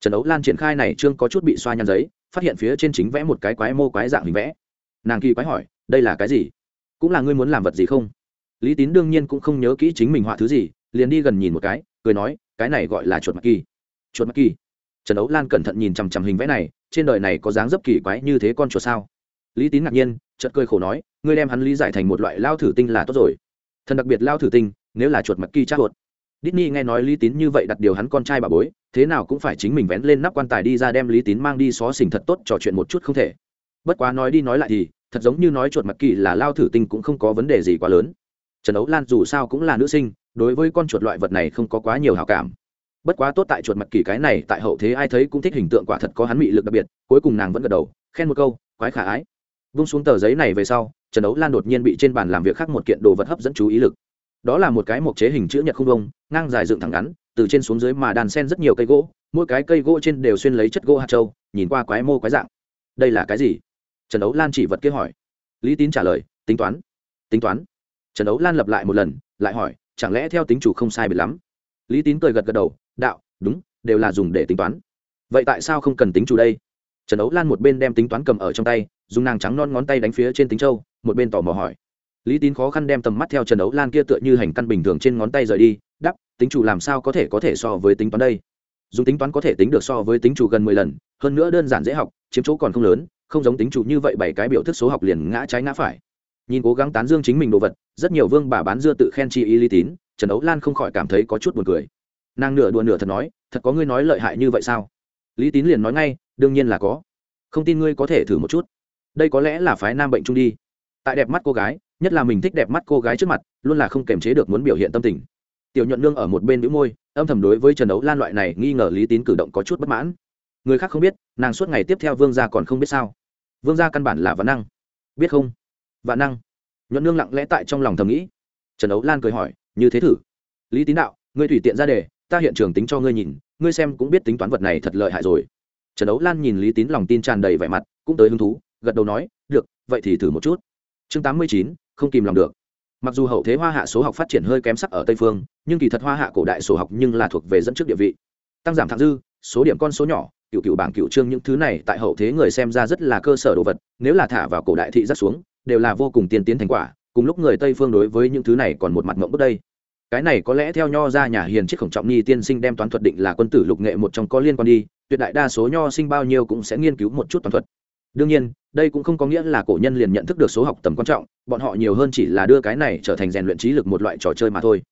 Trần ấu lan triển khai này trương có chút bị xoa nhăn giấy phát hiện phía trên chính vẽ một cái quái mô quái dạng hình vẽ. Nàng kỳ quái hỏi, đây là cái gì? Cũng là ngươi muốn làm vật gì không? Lý tín đương nhiên cũng không nhớ kỹ chính mình họa thứ gì, liền đi gần nhìn một cái, cười nói, cái này gọi là chuột mặc kỳ. Chuột mặc kỳ? Trần ấu lan cẩn thận nhìn chằm chằm hình vẽ này, trên đời này có dáng dấp kỳ quái như thế con chuột sao? Lý tín ngạc nhiên, chợt cười khổ nói, ngươi đem hắn lý giải thành một loại lao thử tinh là tốt rồi. Thần đặc biệt lao thử tinh, nếu là chuột mặc kỳ chắc chuột. Disney nghe nói Lý Tín như vậy đặt điều hắn con trai bà bối, thế nào cũng phải chính mình vén lên nắp quan tài đi ra đem Lý Tín mang đi xó xỉnh thật tốt trò chuyện một chút không thể. Bất quá nói đi nói lại thì, thật giống như nói chuột mặc kỳ là lao thử tinh cũng không có vấn đề gì quá lớn. Trần Ấu Lan dù sao cũng là nữ sinh, đối với con chuột loại vật này không có quá nhiều hảo cảm. Bất quá tốt tại chuột mặc kỳ cái này tại hậu thế ai thấy cũng thích hình tượng quả thật có hắn mị lực đặc biệt, cuối cùng nàng vẫn gật đầu, khen một câu, quái khả ái. Vung xuống tờ giấy này về sau, Trần Ấu Lan đột nhiên bị trên bàn làm việc khác một kiện đồ vật hấp dẫn chú ý lực đó là một cái mộc chế hình chữ nhật không vông, ngang dài dựng thẳng ngắn, từ trên xuống dưới mà đàn sen rất nhiều cây gỗ, mỗi cái cây gỗ trên đều xuyên lấy chất gỗ hạt trâu nhìn qua quái mô quái dạng. Đây là cái gì? Trần đấu lan chỉ vật kia hỏi. Lý tín trả lời, tính toán. Tính toán. Trần đấu lan lập lại một lần, lại hỏi, chẳng lẽ theo tính chủ không sai biệt lắm? Lý tín cười gật gật đầu, đạo, đúng, đều là dùng để tính toán. Vậy tại sao không cần tính chủ đây? Trần đấu lan một bên đem tính toán cầm ở trong tay, dùng nàng trắng non ngón tay đánh phía trên tính châu, một bên tò mò hỏi lý tín khó khăn đem tầm mắt theo trần ấu lan kia tựa như hành căn bình thường trên ngón tay rời đi đắp tính chủ làm sao có thể có thể so với tính toán đây? Dùng tính toán có thể tính được so với tính chủ gần mười lần, hơn nữa đơn giản dễ học, chiếm chỗ còn không lớn, không giống tính chủ như vậy bảy cái biểu thức số học liền ngã trái ngã phải. Nhìn cố gắng tán dương chính mình đồ vật, rất nhiều vương bà bán dưa tự khen chi ý lý tín, trần ấu lan không khỏi cảm thấy có chút buồn cười. Nàng nửa đùa nửa thật nói, thật có ngươi nói lợi hại như vậy sao? Lý tín liền nói ngay, đương nhiên là có. Không tin ngươi có thể thử một chút. Đây có lẽ là phái nam bệnh trung đi. Tại đẹp mắt cô gái nhất là mình thích đẹp mắt cô gái trước mặt, luôn là không kềm chế được muốn biểu hiện tâm tình. Tiểu nhuận nương ở một bên đĩu môi, âm thầm đối với trần ấu lan loại này nghi ngờ lý tín cử động có chút bất mãn. Người khác không biết, nàng suốt ngày tiếp theo vương gia còn không biết sao. Vương gia căn bản là vạn năng. Biết không? Vạn năng. Nhuận nương lặng lẽ tại trong lòng thầm nghĩ. Trần ấu lan cười hỏi, như thế thử? Lý tín đạo, ngươi tùy tiện ra đề, ta hiện trường tính cho ngươi nhìn, ngươi xem cũng biết tính toán vật này thật lợi hại rồi. Trần ấu lan nhìn lý tín lòng tin tràn đầy vẻ mặt, cũng tới hứng thú, gật đầu nói, được, vậy thì thử một chút. Chương tám mươi chín không kìm lòng được. Mặc dù hậu thế hoa hạ số học phát triển hơi kém sắc ở tây phương, nhưng kỳ thật hoa hạ cổ đại số học nhưng là thuộc về dẫn trước địa vị. Tăng giảm thẳng dư, số điểm con số nhỏ, cựu cựu bảng cựu trương những thứ này tại hậu thế người xem ra rất là cơ sở đồ vật, nếu là thả vào cổ đại thị rất xuống, đều là vô cùng tiên tiến thành quả, cùng lúc người tây phương đối với những thứ này còn một mặt mộng bước đây. Cái này có lẽ theo nho ra nhà hiền chiếc khổng trọng nhi tiên sinh đem toán thuật định là quân tử lục nghệ một trong có liên quan đi, tuyệt đại đa số nho sinh bao nhiêu cũng sẽ nghiên cứu một chút toán thuật đương nhiên, đây cũng không có nghĩa là cổ nhân liền nhận thức được số học tầm quan trọng, bọn họ nhiều hơn chỉ là đưa cái này trở thành rèn luyện trí lực một loại trò chơi mà thôi.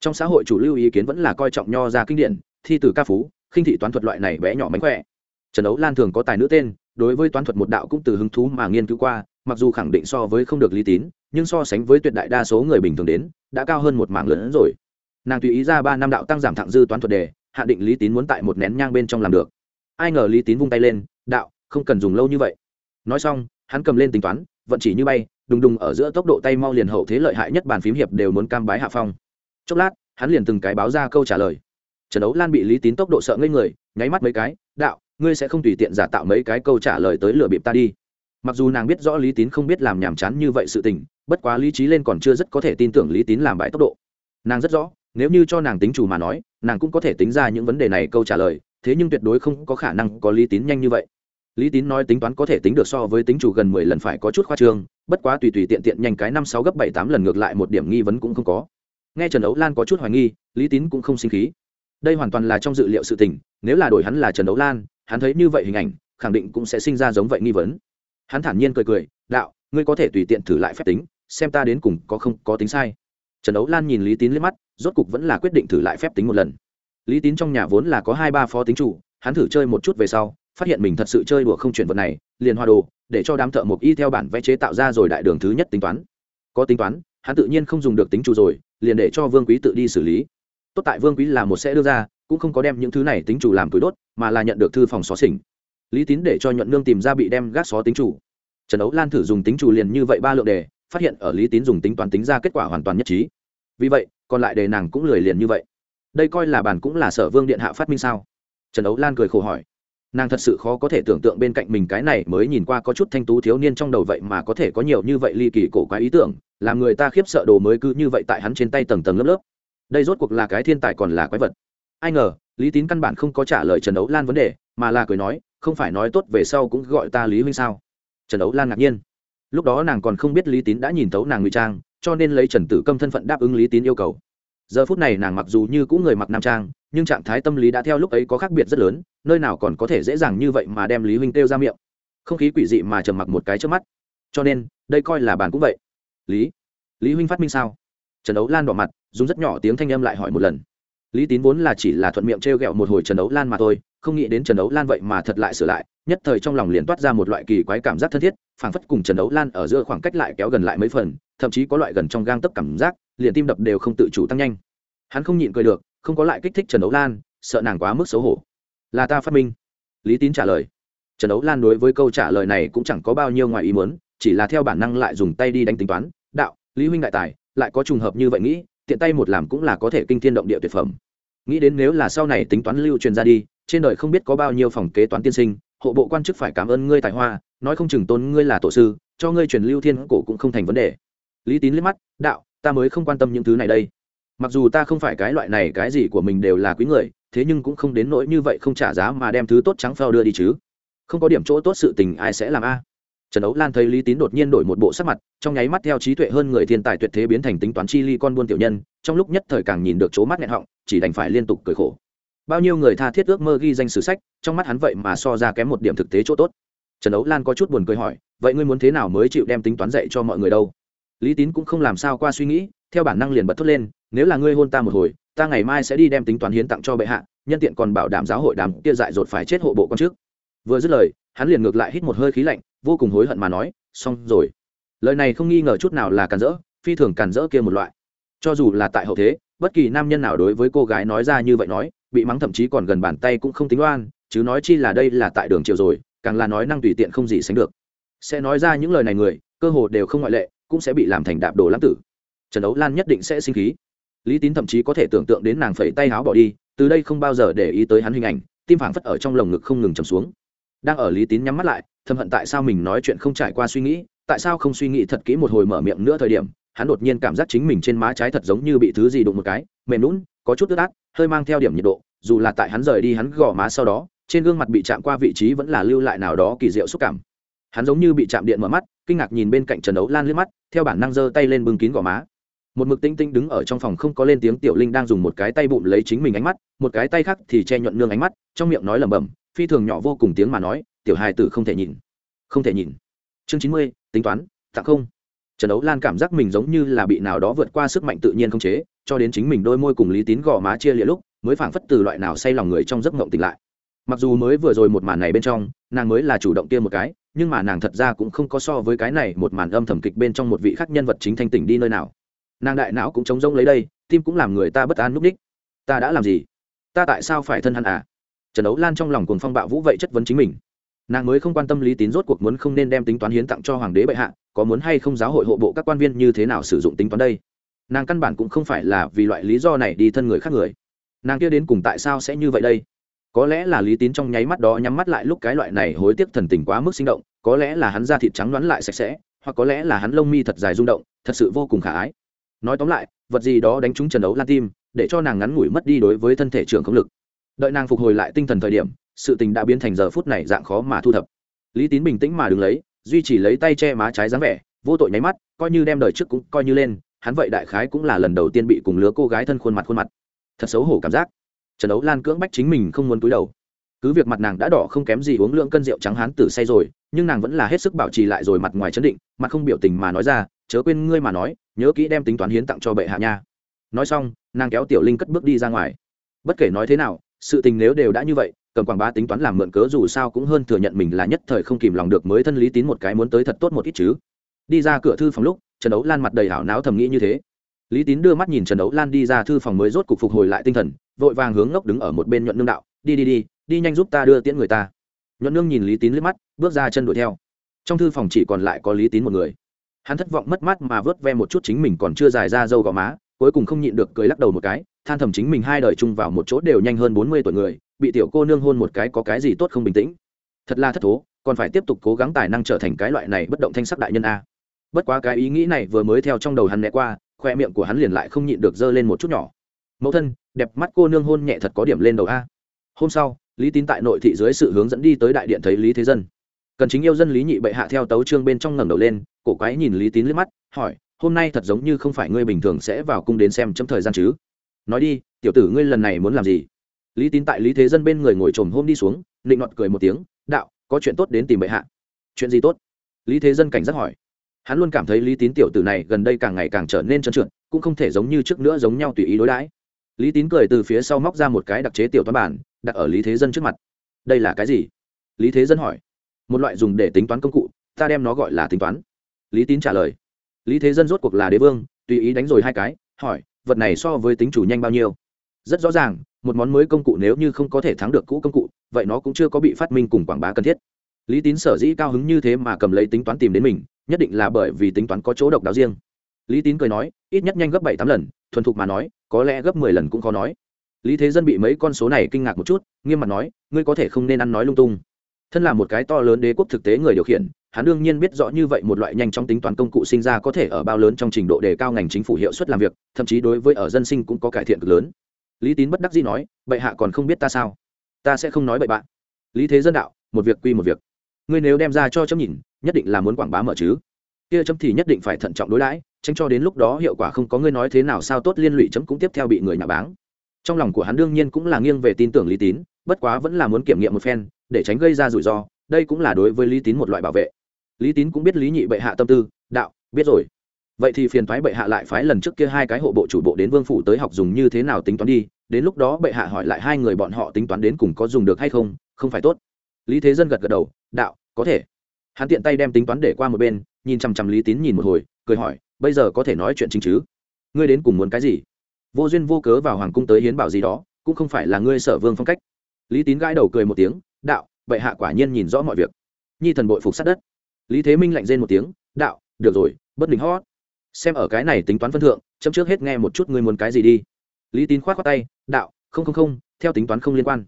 Trong xã hội chủ lưu ý kiến vẫn là coi trọng nho ra kinh điển, thi từ ca phú, khinh thị toán thuật loại này bé nhỏ mánh khỏe. Trần đấu lan thường có tài nữ tên, đối với toán thuật một đạo cũng từ hứng thú mà nghiên cứu qua, mặc dù khẳng định so với không được lý tín, nhưng so sánh với tuyệt đại đa số người bình thường đến, đã cao hơn một mảng lớn hơn rồi. Nàng tùy ý ra ba năm đạo tăng giảm thẳng dư toán thuật đề, hạ định lý tín muốn tại một nén nhang bên trong làm được. Ai ngờ lý tín vung tay lên, đạo, không cần dùng lâu như vậy nói xong, hắn cầm lên tính toán, vận chỉ như bay, đùng đùng ở giữa tốc độ tay mau liền hậu thế lợi hại nhất bàn phím hiệp đều muốn cam bái hạ phong. Chốc lát, hắn liền từng cái báo ra câu trả lời. Trần đấu lan bị lý tín tốc độ sợ ngây người, nháy mắt mấy cái, đạo, ngươi sẽ không tùy tiện giả tạo mấy cái câu trả lời tới lừa bịp ta đi. Mặc dù nàng biết rõ lý tín không biết làm nhàm chán như vậy sự tình, bất quá lý trí lên còn chưa rất có thể tin tưởng lý tín làm bãi tốc độ. Nàng rất rõ, nếu như cho nàng tính chủ mà nói, nàng cũng có thể tính ra những vấn đề này câu trả lời, thế nhưng tuyệt đối không có khả năng có lý tín nhanh như vậy lý tín nói tính toán có thể tính được so với tính chủ gần mười lần phải có chút khoa trương, bất quá tùy tùy tiện tiện nhanh cái năm sáu gấp bảy tám lần ngược lại một điểm nghi vấn cũng không có. Nghe trần ấu lan có chút hoài nghi, lý tín cũng không sinh khí. Đây hoàn toàn là trong dự liệu sự tình, nếu là đổi hắn là trần ấu lan, hắn thấy như vậy hình ảnh, khẳng định cũng sẽ sinh ra giống vậy nghi vấn. Hắn thản nhiên cười cười, đạo, ngươi có thể tùy tiện thử lại phép tính, xem ta đến cùng có không có tính sai. Trần ấu lan nhìn lý tín liếc mắt, rốt cục vẫn là quyết định thử lại phép tính một lần. Lý tín trong nhà vốn là có hai ba phó tính chủ, hắn thử chơi một chút về sau phát hiện mình thật sự chơi đùa không chuyển vật này, liền hoa đồ, để cho đám thợ mộc y theo bản vẽ chế tạo ra rồi đại đường thứ nhất tính toán. Có tính toán, hắn tự nhiên không dùng được tính chủ rồi, liền để cho vương quý tự đi xử lý. Tốt tại vương quý là một sẽ đưa ra, cũng không có đem những thứ này tính chủ làm túi đốt, mà là nhận được thư phòng xó xỉnh. Lý tín để cho nhuận nương tìm ra bị đem gác xó tính chủ. Trần ấu lan thử dùng tính chủ liền như vậy ba lượng đề, phát hiện ở lý tín dùng tính toán tính ra kết quả hoàn toàn nhất trí. Vì vậy, còn lại đề nàng cũng lười liền như vậy. Đây coi là bản cũng là sở vương điện hạ phát minh sao? Trần ấu lan cười khổ hỏi nàng thật sự khó có thể tưởng tượng bên cạnh mình cái này mới nhìn qua có chút thanh tú thiếu niên trong đầu vậy mà có thể có nhiều như vậy ly kỳ cổ quá ý tưởng, làm người ta khiếp sợ đồ mới cứ như vậy tại hắn trên tay tầng tầng lớp lớp. Đây rốt cuộc là cái thiên tài còn là quái vật. Ai ngờ, lý tín căn bản không có trả lời trần ấu lan vấn đề, mà là cười nói, không phải nói tốt về sau cũng gọi ta lý huynh sao? Trần ấu lan ngạc nhiên. Lúc đó nàng còn không biết lý tín đã nhìn thấu nàng ngụy trang, cho nên lấy trần tử câm thân phận đáp ứng lý tín yêu cầu giờ phút này nàng mặc dù như cũng người mặc nam trang, nhưng trạng thái tâm lý đã theo lúc ấy có khác biệt rất lớn, nơi nào còn có thể dễ dàng như vậy mà đem lý huynh kêu ra miệng. Không khí quỷ dị mà trầm mặc một cái trước mắt. Cho nên, đây coi là bàn cũng vậy. Lý lý huynh phát minh sao? Trần ấu lan đỏ mặt, dùng rất nhỏ tiếng thanh âm lại hỏi một lần. Lý tín vốn là chỉ là thuận miệng t r e o g ẹ o một hồi trần ấu lan mà thôi, không nghĩ đến trần ấu lan vậy mà thật lại sửa lại, nhất thời trong lòng liền toát ra một loại kỳ quái cảm giác thân thiết, phảng phất cùng trần ấu lan ở giữa khoảng cách lại kéo gần lại mấy phần thậm chí có loại gần trong gang tấp cảm giác, liền tim đập đều không tự chủ tăng nhanh. Hắn không nhịn cười được, không có lại kích thích trần đấu lan, sợ nàng quá mức xấu hổ. Là ta phát minh. Lý tín trả lời. Trần đấu lan đối với câu trả lời này cũng chẳng có bao nhiêu ngoài ý muốn, chỉ là theo bản năng lại dùng tay đi đánh tính toán, đạo, lý huynh đại tài, lại có trùng hợp như vậy nghĩ, tiện tay một làm cũng là có thể kinh thiên động địa tuyệt phẩm. Nghĩ đến nếu là sau này tính toán lưu truyền ra đi, trên đời không biết có bao nhiêu phòng kế toán tiên sinh, hộ bộ quan chức phải cảm ơn ngươi tài hoa, nói không chừng tôn ngươi là tổ sư, cho ngươi truyền lưu thiên cổ cũng không thành vấn đề lý tín liếc mắt, đạo, ta mới không quan tâm những thứ này đây. Mặc dù ta không phải cái loại này, cái gì của mình đều là quý người, thế nhưng cũng không đến nỗi như vậy không trả giá mà đem thứ tốt trắng phao đưa đi chứ. Không có điểm chỗ tốt sự tình ai sẽ làm a? Trần ấu lan thấy lý tín đột nhiên đổi một bộ sắc mặt, trong nháy mắt theo trí tuệ hơn người thiên tài tuyệt thế biến thành tính toán chi ly con buôn tiểu nhân, trong lúc nhất thời càng nhìn được chỗ mắt nghẹn họng, chỉ đành phải liên tục cười khổ. Bao nhiêu người tha thiết ước mơ ghi danh sử sách, trong mắt hắn vậy mà so ra kém một điểm thực tế chỗ tốt. Trần ấu lan có chút buồn cười hỏi, vậy ngươi muốn thế nào mới chịu đem tính toán dạy cho mọi người đâu? Lý tín cũng không làm sao qua suy nghĩ, theo bản năng liền bật thốt lên, nếu là ngươi hôn ta một hồi, ta ngày mai sẽ đi đem tính toán hiến tặng cho bệ hạ, nhân tiện còn bảo đảm giáo hội đàm kia dại dột phải chết hộ bộ con trước. Vừa dứt lời, hắn liền ngược lại hít một hơi khí lạnh, vô cùng hối hận mà nói, xong rồi. Lời này không nghi ngờ chút nào là càn rỡ, phi thường càn rỡ kia một loại. Cho dù là tại hậu thế, bất kỳ nam nhân nào đối với cô gái nói ra như vậy nói, bị mắng thậm chí còn gần bàn tay cũng không tính oan, chứ nói chi là đây là tại đường chiều rồi, càng là nói năng tùy tiện không gì sánh được. Sẽ nói ra những lời này người, cơ hồ đều không ngoại lệ cũng sẽ bị làm thành đạp đồ lãng tử. Trần đấu lan nhất định sẽ sinh khí. Lý tín thậm chí có thể tưởng tượng đến nàng phẩy tay háo bỏ đi, từ đây không bao giờ để ý tới hắn hình ảnh, tim phảng phất ở trong lồng ngực không ngừng trầm xuống. Đang ở lý tín nhắm mắt lại, thầm hận tại sao mình nói chuyện không trải qua suy nghĩ, tại sao không suy nghĩ thật kỹ một hồi mở miệng nữa thời điểm, hắn đột nhiên cảm giác chính mình trên má trái thật giống như bị thứ gì đụng một cái, mềm lún có chút ướt át, hơi mang theo điểm nhiệt độ, dù là tại hắn rời đi hắn gò má sau đó, trên gương mặt bị chạm qua vị trí vẫn là lưu lại nào đó kỳ diệu xúc cảm hắn giống như bị chạm điện mở mắt, kinh ngạc nhìn bên cạnh trần đấu lan liếc mắt, theo bản năng giơ tay lên bưng kín gò má. Một mực tinh tinh đứng ở trong phòng không có lên tiếng tiểu linh đang dùng một cái tay bụng lấy chính mình ánh mắt, một cái tay khác thì che nhuận nương ánh mắt, trong miệng nói lẩm bẩm, phi thường nhỏ vô cùng tiếng mà nói, tiểu hài tử không thể nhìn, không thể nhìn. Chương chín mươi, tính toán, tặng không. Trần đấu lan cảm giác mình giống như là bị nào đó vượt qua sức mạnh tự nhiên không chế, cho đến chính mình đôi môi cùng lý tín gò má chia lịa lúc, mới phảng phất từ loại nào say lòng người trong giấc ngộng tỉnh lại. Mặc dù mới vừa rồi một màn này bên trong, nàng mới là chủ động kia một cái nhưng mà nàng thật ra cũng không có so với cái này một màn âm thầm kịch bên trong một vị khác nhân vật chính thanh tỉnh đi nơi nào. Nàng đại não cũng trống rỗng lấy đây, tim cũng làm người ta bất an núp ních ta đã làm gì? Ta tại sao phải thân hắn à? Trần đấu lan trong lòng cuồng phong bạo vũ vậy chất vấn chính mình. Nàng mới không quan tâm lý tín rốt cuộc muốn không nên đem tính toán hiến tặng cho hoàng đế bệ hạ, có muốn hay không giáo hội hộ bộ các quan viên như thế nào sử dụng tính toán đây? Nàng căn bản cũng không phải là vì loại lý do này đi thân người khác người. Nàng kia đến cùng tại sao sẽ như vậy đây? Có lẽ là lý tín trong nháy mắt đó nhắm mắt lại lúc cái loại này hối tiếc thần tình quá mức sinh động, có lẽ là hắn da thịt trắng đoán lại sạch sẽ, hoặc có lẽ là hắn lông mi thật dài rung động, thật sự vô cùng khả ái. Nói tóm lại, vật gì đó đánh trúng trần đấu lan tim, để cho nàng ngắn ngủi mất đi đối với thân thể trưởng không lực. Đợi nàng phục hồi lại tinh thần thời điểm, sự tình đã biến thành giờ phút này dạng khó mà thu thập. Lý tín bình tĩnh mà đứng lấy, duy chỉ lấy tay che má trái dáng vẻ, vô tội nháy mắt, coi như đem đời trước cũng coi như lên, hắn vậy đại khái cũng là lần đầu tiên bị cùng lứa cô gái thân khuôn mặt khuôn mặt. Thật xấu hổ cảm giác trần đấu lan cưỡng bách chính mình không muốn túi đầu. Cứ việc mặt nàng đã đỏ không kém gì uống lượng cân rượu trắng hán tử say rồi, nhưng nàng vẫn là hết sức bảo trì lại rồi mặt ngoài chấn định, mặt không biểu tình mà nói ra, chớ quên ngươi mà nói, nhớ kỹ đem tính toán hiến tặng cho bệ hạ nha. Nói xong, nàng kéo tiểu linh cất bước đi ra ngoài. Bất kể nói thế nào, sự tình nếu đều đã như vậy, cầm quảng bá tính toán làm mượn cớ dù sao cũng hơn thừa nhận mình là nhất thời không kìm lòng được mới thân lý tín một cái muốn tới thật tốt một ít chứ. Đi ra cửa thư phòng lúc, trần đấu lan mặt đầy hảo não thầm nghĩ như thế lý tín đưa mắt nhìn trần đấu lan đi ra thư phòng mới rốt cục phục hồi lại tinh thần, vội vàng hướng ngốc đứng ở một bên nhuận nương đạo, đi đi đi đi nhanh giúp ta đưa tiễn người ta. Nhuận nương nhìn lý tín liếc mắt, bước ra chân đuổi theo. Trong thư phòng chỉ còn lại có lý tín một người. Hắn thất vọng mất mát mà vớt ve một chút chính mình còn chưa dài ra dâu gò má, cuối cùng không nhịn được cười lắc đầu một cái, than thầm chính mình hai đời chung vào một chỗ đều nhanh hơn bốn mươi tuổi người, bị tiểu cô nương hôn một cái có cái gì tốt không bình tĩnh. Thật là thất thố, còn phải tiếp tục cố gắng tài năng trở thành cái loại này bất động thanh sắc đại nhân a. Bất quá cái ý nghĩ này vừa mới theo trong đầu hắn né qua khoe miệng của hắn liền lại không nhịn được dơ lên một chút nhỏ. Mẫu thân, đẹp mắt cô nương hôn nhẹ thật có điểm lên đầu a. Hôm sau, lý tín tại nội thị dưới sự hướng dẫn đi tới đại điện thấy lý thế dân. Cần chính yêu dân lý nhị bệ hạ theo tấu trương bên trong ngẩng đầu lên, cổ quái nhìn lý tín liếc mắt, hỏi, hôm nay thật giống như không phải ngươi bình thường sẽ vào cung đến xem chấm thời gian chứ? Nói đi, tiểu tử ngươi lần này muốn làm gì? Lý tín tại lý thế dân bên người ngồi trồm hôm đi xuống định nọt cười một tiếng, đạo, có chuyện tốt đến tìm bệ hạ. Chuyện gì tốt? Lý thế dân cảnh giác hỏi hắn luôn cảm thấy lý tín tiểu tử này gần đây càng ngày càng trở nên trơn trượt, cũng không thể giống như trước nữa giống nhau tùy ý đối đãi. Lý tín cười từ phía sau móc ra một cái đặc chế tiểu toán bản, đặt ở lý thế dân trước mặt. Đây là cái gì? Lý thế dân hỏi. Một loại dùng để tính toán công cụ, ta đem nó gọi là tính toán. Lý tín trả lời. Lý thế dân rốt cuộc là đế vương, tùy ý đánh rồi hai cái, hỏi, vật này so với tính chủ nhanh bao nhiêu? Rất rõ ràng, một món mới công cụ nếu như không có thể thắng được cũ công cụ, vậy nó cũng chưa có bị phát minh cùng quảng bá cần thiết. Lý tín sở dĩ cao hứng như thế mà cầm lấy tính toán tìm đến mình nhất định là bởi vì tính toán có chỗ độc đáo riêng. Lý tín cười nói, ít nhất nhanh gấp bảy tám lần, thuần thục mà nói, có lẽ gấp mười lần cũng khó nói. Lý thế dân bị mấy con số này kinh ngạc một chút, nghiêm mặt nói, ngươi có thể không nên ăn nói lung tung. Thân là một cái to lớn đế quốc thực tế người điều khiển, hắn đương nhiên biết rõ như vậy một loại nhanh chóng tính toán công cụ sinh ra có thể ở bao lớn trong trình độ đề cao ngành chính phủ hiệu suất làm việc, thậm chí đối với ở dân sinh cũng có cải thiện cực lớn. Lý tín bất đắc dĩ nói, bệ hạ còn không biết ta sao? Ta sẽ không nói bậy bạn. Lý thế dân đạo, một việc quy một việc ngươi nếu đem ra cho chấm nhìn, nhất định là muốn quảng bá mở chứ. Kia chấm thì nhất định phải thận trọng đối đãi, tránh cho đến lúc đó hiệu quả không có ngươi nói thế nào sao tốt liên lụy chấm cũng tiếp theo bị người nhà báng. Trong lòng của hắn đương nhiên cũng là nghiêng về tin tưởng lý tín, bất quá vẫn là muốn kiểm nghiệm một phen, để tránh gây ra rủi ro, đây cũng là đối với lý tín một loại bảo vệ. Lý tín cũng biết lý nhị bệ hạ tâm tư, đạo, biết rồi. Vậy thì phiền thoái bệ hạ lại phái lần trước kia hai cái hộ bộ chủ bộ đến vương phủ tới học dùng như thế nào tính toán đi, đến lúc đó bệ hạ hỏi lại hai người bọn họ tính toán đến cùng có dùng được hay không không phải tốt. Lý thế dân gật gật đầu đạo, có thể. Hắn tiện tay đem tính toán để qua một bên, nhìn chằm chằm lý tín nhìn một hồi, cười hỏi, bây giờ có thể nói chuyện chính chứ? Ngươi đến cùng muốn cái gì? Vô duyên vô cớ vào hoàng cung tới hiến bảo gì đó, cũng không phải là ngươi sở vương phong cách. Lý tín gãi đầu cười một tiếng, đạo bệ hạ quả nhiên nhìn rõ mọi việc. Nhi thần bội phục sát đất. Lý thế minh lạnh rên một tiếng, đạo, được rồi, bất đình hót. Xem ở cái này tính toán phân thượng, chấm trước hết nghe một chút ngươi muốn cái gì đi. Lý tín khoát khoát tay, đạo, không không không, theo tính toán không liên quan.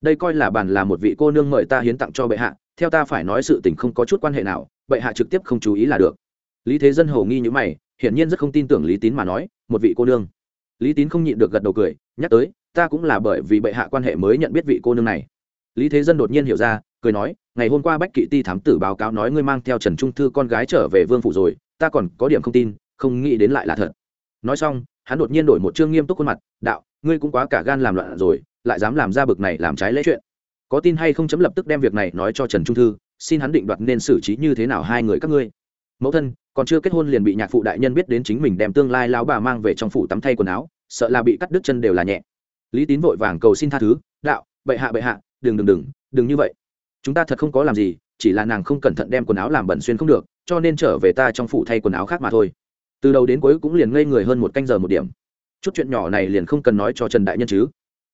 Đây coi là bản là một vị cô nương mời ta hiến tặng cho bệ hạ theo ta phải nói sự tình không có chút quan hệ nào, bệ hạ trực tiếp không chú ý là được. Lý thế dân hầu nghi như mày, hiển nhiên rất không tin tưởng lý tín mà nói, một vị cô nương. Lý tín không nhịn được gật đầu cười, nhắc tới, ta cũng là bởi vì bệ hạ quan hệ mới nhận biết vị cô nương này. Lý thế dân đột nhiên hiểu ra, cười nói, ngày hôm qua bách kỵ ti thám tử báo cáo nói ngươi mang theo trần trung thư con gái trở về vương phủ rồi, ta còn có điểm không tin, không nghĩ đến lại là thật. Nói xong, hắn đột nhiên đổi một chương nghiêm túc khuôn mặt, đạo, ngươi cũng quá cả gan làm loạn rồi, lại dám làm ra bực này làm trái lễ chuyện có tin hay không chấm lập tức đem việc này nói cho trần trung thư, xin hắn định đoạt nên xử trí như thế nào hai người các ngươi. Mẫu thân, còn chưa kết hôn liền bị nhạc phụ đại nhân biết đến chính mình đem tương lai lão bà mang về trong phủ tắm thay quần áo, sợ là bị cắt đứt chân đều là nhẹ. Lý tín vội vàng cầu xin tha thứ, đạo, bệ hạ bệ hạ, đừng đừng đừng đừng như vậy. Chúng ta thật không có làm gì, chỉ là nàng không cẩn thận đem quần áo làm bẩn xuyên không được, cho nên trở về ta trong phủ thay quần áo khác mà thôi. Từ đầu đến cuối cũng liền ngây người hơn một canh giờ một điểm. Chút chuyện nhỏ này liền không cần nói cho trần đại nhân chứ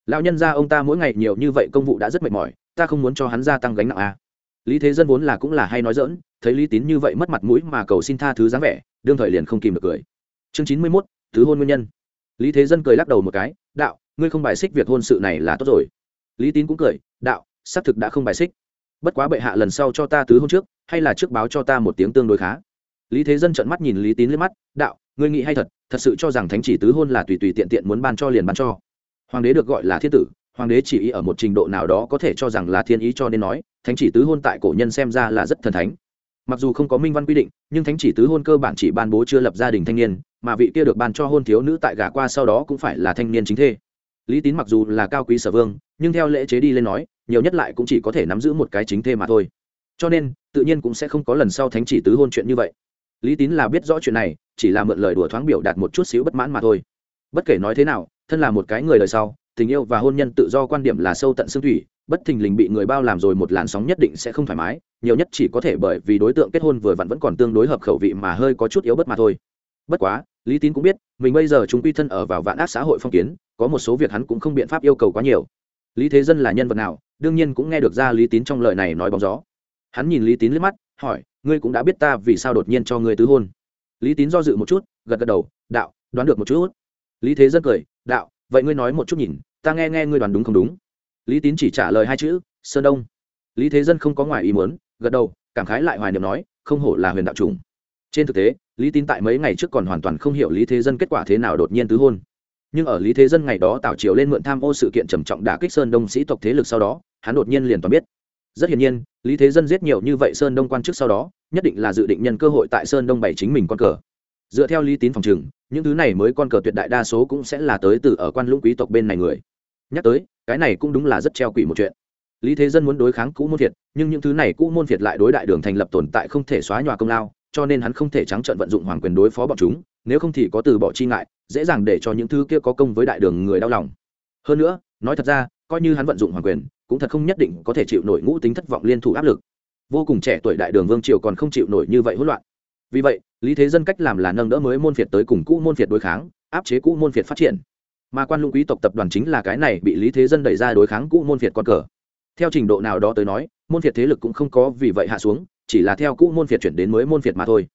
lão nhân ra ông ta mỗi ngày nhiều như vậy công vụ đã rất mệt mỏi, ta không muốn cho hắn gia tăng gánh nặng à. lý thế dân vốn là cũng là hay nói dỡn thấy lý tín như vậy mất mặt mũi mà cầu xin tha thứ dáng vẻ, đương thời liền không kìm được cười. Chương chín mươi mốt, thứ hôn nguyên nhân. Lý thế dân cười lắc đầu một cái, đạo, ngươi không bài xích việc hôn sự này là tốt rồi. Lý tín cũng cười, đạo, xác thực đã không bài xích. Bất quá bệ hạ lần sau cho ta tứ hôn trước, hay là trước báo cho ta một tiếng tương đối khá. Lý thế dân trợn mắt nhìn lý tín lên mắt, đạo, ngươi nghĩ hay thật thật sự cho rằng thánh chỉ tứ hôn là tùy tùy tiện tiện muốn ban cho liền ban cho hoàng đế được gọi là thiên tử, hoàng đế chỉ ý ở một trình độ nào đó có thể cho rằng là thiên ý cho nên nói, thánh chỉ tứ hôn tại cổ nhân xem ra là rất thần thánh. Mặc dù không có minh văn quy định, nhưng thánh chỉ tứ hôn cơ bản chỉ ban bố chưa lập gia đình thanh niên, mà vị kia được ban cho hôn thiếu nữ tại gả qua sau đó cũng phải là thanh niên chính thê. Lý tín mặc dù là cao quý sở vương, nhưng theo lễ chế đi lên nói, nhiều nhất lại cũng chỉ có thể nắm giữ một cái chính thê mà thôi. Cho nên, tự nhiên cũng sẽ không có lần sau thánh chỉ tứ hôn chuyện như vậy. Lý tín là biết rõ chuyện này, chỉ là mượn lời đùa thoáng biểu đạt một chút xíu bất mãn mà thôi. Bất kể nói thế nào thân là một cái người đời sau, tình yêu và hôn nhân tự do quan điểm là sâu tận xương thủy, bất thình lình bị người bao làm rồi một làn sóng nhất định sẽ không thoải mái, nhiều nhất chỉ có thể bởi vì đối tượng kết hôn vừa vặn vẫn còn tương đối hợp khẩu vị mà hơi có chút yếu bất mà thôi. Bất quá, lý tín cũng biết, mình bây giờ chúng quy thân ở vào vạn ác xã hội phong kiến, có một số việc hắn cũng không biện pháp yêu cầu quá nhiều. Lý thế dân là nhân vật nào, đương nhiên cũng nghe được ra lý tín trong lời này nói bóng gió. Hắn nhìn lý tín liếc mắt, hỏi, ngươi cũng đã biết ta vì sao đột nhiên cho ngươi tứ hôn? Lý tín do dự một chút, gật gật đầu, đạo, đoán được một chút lý thế dân cười, đạo, vậy ngươi nói một chút nhìn, ta nghe nghe ngươi đoán đúng không đúng? Lý tín chỉ trả lời hai chữ, sơn đông. Lý thế dân không có ngoài ý muốn, gật đầu, cảm khái lại hoài niệm nói, không hổ là huyền đạo trùng trên thực tế, lý tín tại mấy ngày trước còn hoàn toàn không hiểu lý thế dân kết quả thế nào đột nhiên tứ hôn. Nhưng ở lý thế dân ngày đó tạo triều lên mượn tham ô sự kiện trầm trọng đả kích sơn đông sĩ tộc thế lực sau đó, hắn đột nhiên liền toàn biết. Rất hiển nhiên, lý thế dân giết nhiều như vậy sơn đông quan chức sau đó, nhất định là dự định nhân cơ hội tại sơn đông bày chính mình con cờ dựa theo lý tín phòng trừng, những thứ này mới con cờ tuyệt đại đa số cũng sẽ là tới từ ở quan lũng quý tộc bên này người. Nhắc tới, cái này cũng đúng là rất treo quỷ một chuyện. Lý thế dân muốn đối kháng cũ môn việt nhưng những thứ này cũ môn việt lại đối đại đường thành lập tồn tại không thể xóa nhòa công lao, cho nên hắn không thể trắng trợn vận dụng hoàng quyền đối phó bọn chúng, nếu không thì có từ bỏ chi ngại, dễ dàng để cho những thứ kia có công với đại đường người đau lòng. Hơn nữa, nói thật ra, coi như hắn vận dụng hoàng quyền, cũng thật không nhất định có thể chịu nổi ngũ tính thất vọng liên thủ áp lực. Vô cùng trẻ tuổi đại đường vương triều còn không chịu nổi như vậy hỗn loạn vì vậy lý thế dân cách làm là nâng đỡ mới môn phiệt tới cùng cũ môn phiệt đối kháng áp chế cũ môn phiệt phát triển mà quan lũng quý tộc tập đoàn chính là cái này bị lý thế dân đẩy ra đối kháng cũ môn phiệt con cờ theo trình độ nào đó tới nói môn phiệt thế lực cũng không có vì vậy hạ xuống chỉ là theo cũ môn phiệt chuyển đến mới môn phiệt mà thôi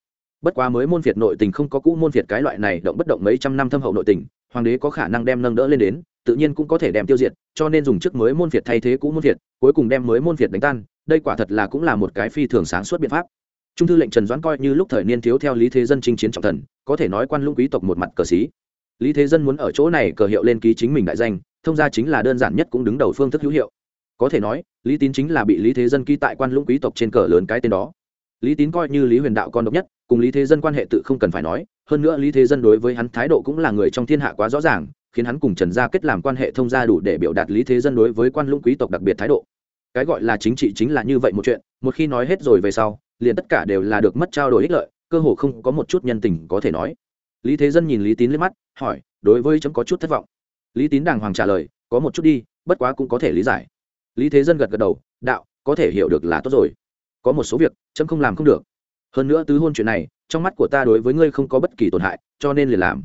bất quá mới môn phiệt nội tình không có cũ môn phiệt cái loại này động bất động mấy trăm năm thâm hậu nội tình hoàng đế có khả năng đem nâng đỡ lên đến tự nhiên cũng có thể đem tiêu diệt cho nên dùng trước mới môn phiệt thay thế cũ môn phiệt cuối cùng đem mới môn phiệt đánh tan đây quả thật là cũng là một cái phi thường sáng suốt biện pháp trung thư lệnh trần doãn coi như lúc thời niên thiếu theo lý thế dân chinh chiến trọng thần, có thể nói quan lũng quý tộc một mặt cờ xí. Lý thế dân muốn ở chỗ này cờ hiệu lên ký chính mình đại danh, thông ra chính là đơn giản nhất cũng đứng đầu phương thức hữu hiệu. Có thể nói, lý tín chính là bị lý thế dân ký tại quan lũng quý tộc trên cờ lớn cái tên đó. Lý tín coi như lý huyền đạo con độc nhất, cùng lý thế dân quan hệ tự không cần phải nói, hơn nữa lý thế dân đối với hắn thái độ cũng là người trong thiên hạ quá rõ ràng, khiến hắn cùng trần gia kết làm quan hệ thông gia đủ để biểu đạt lý thế dân đối với quan lũng quý tộc đặc biệt thái độ. Cái gọi là chính trị chính là như vậy một chuyện, một khi nói hết rồi về sau liền tất cả đều là được mất trao đổi ích lợi, cơ hồ không có một chút nhân tình có thể nói. Lý thế dân nhìn lý tín lên mắt, hỏi, đối với chấm có chút thất vọng. Lý tín đàng hoàng trả lời, có một chút đi, bất quá cũng có thể lý giải. Lý thế dân gật gật đầu, đạo, có thể hiểu được là tốt rồi. Có một số việc, chấm không làm không được. Hơn nữa tứ hôn chuyện này, trong mắt của ta đối với ngươi không có bất kỳ tổn hại, cho nên liền làm.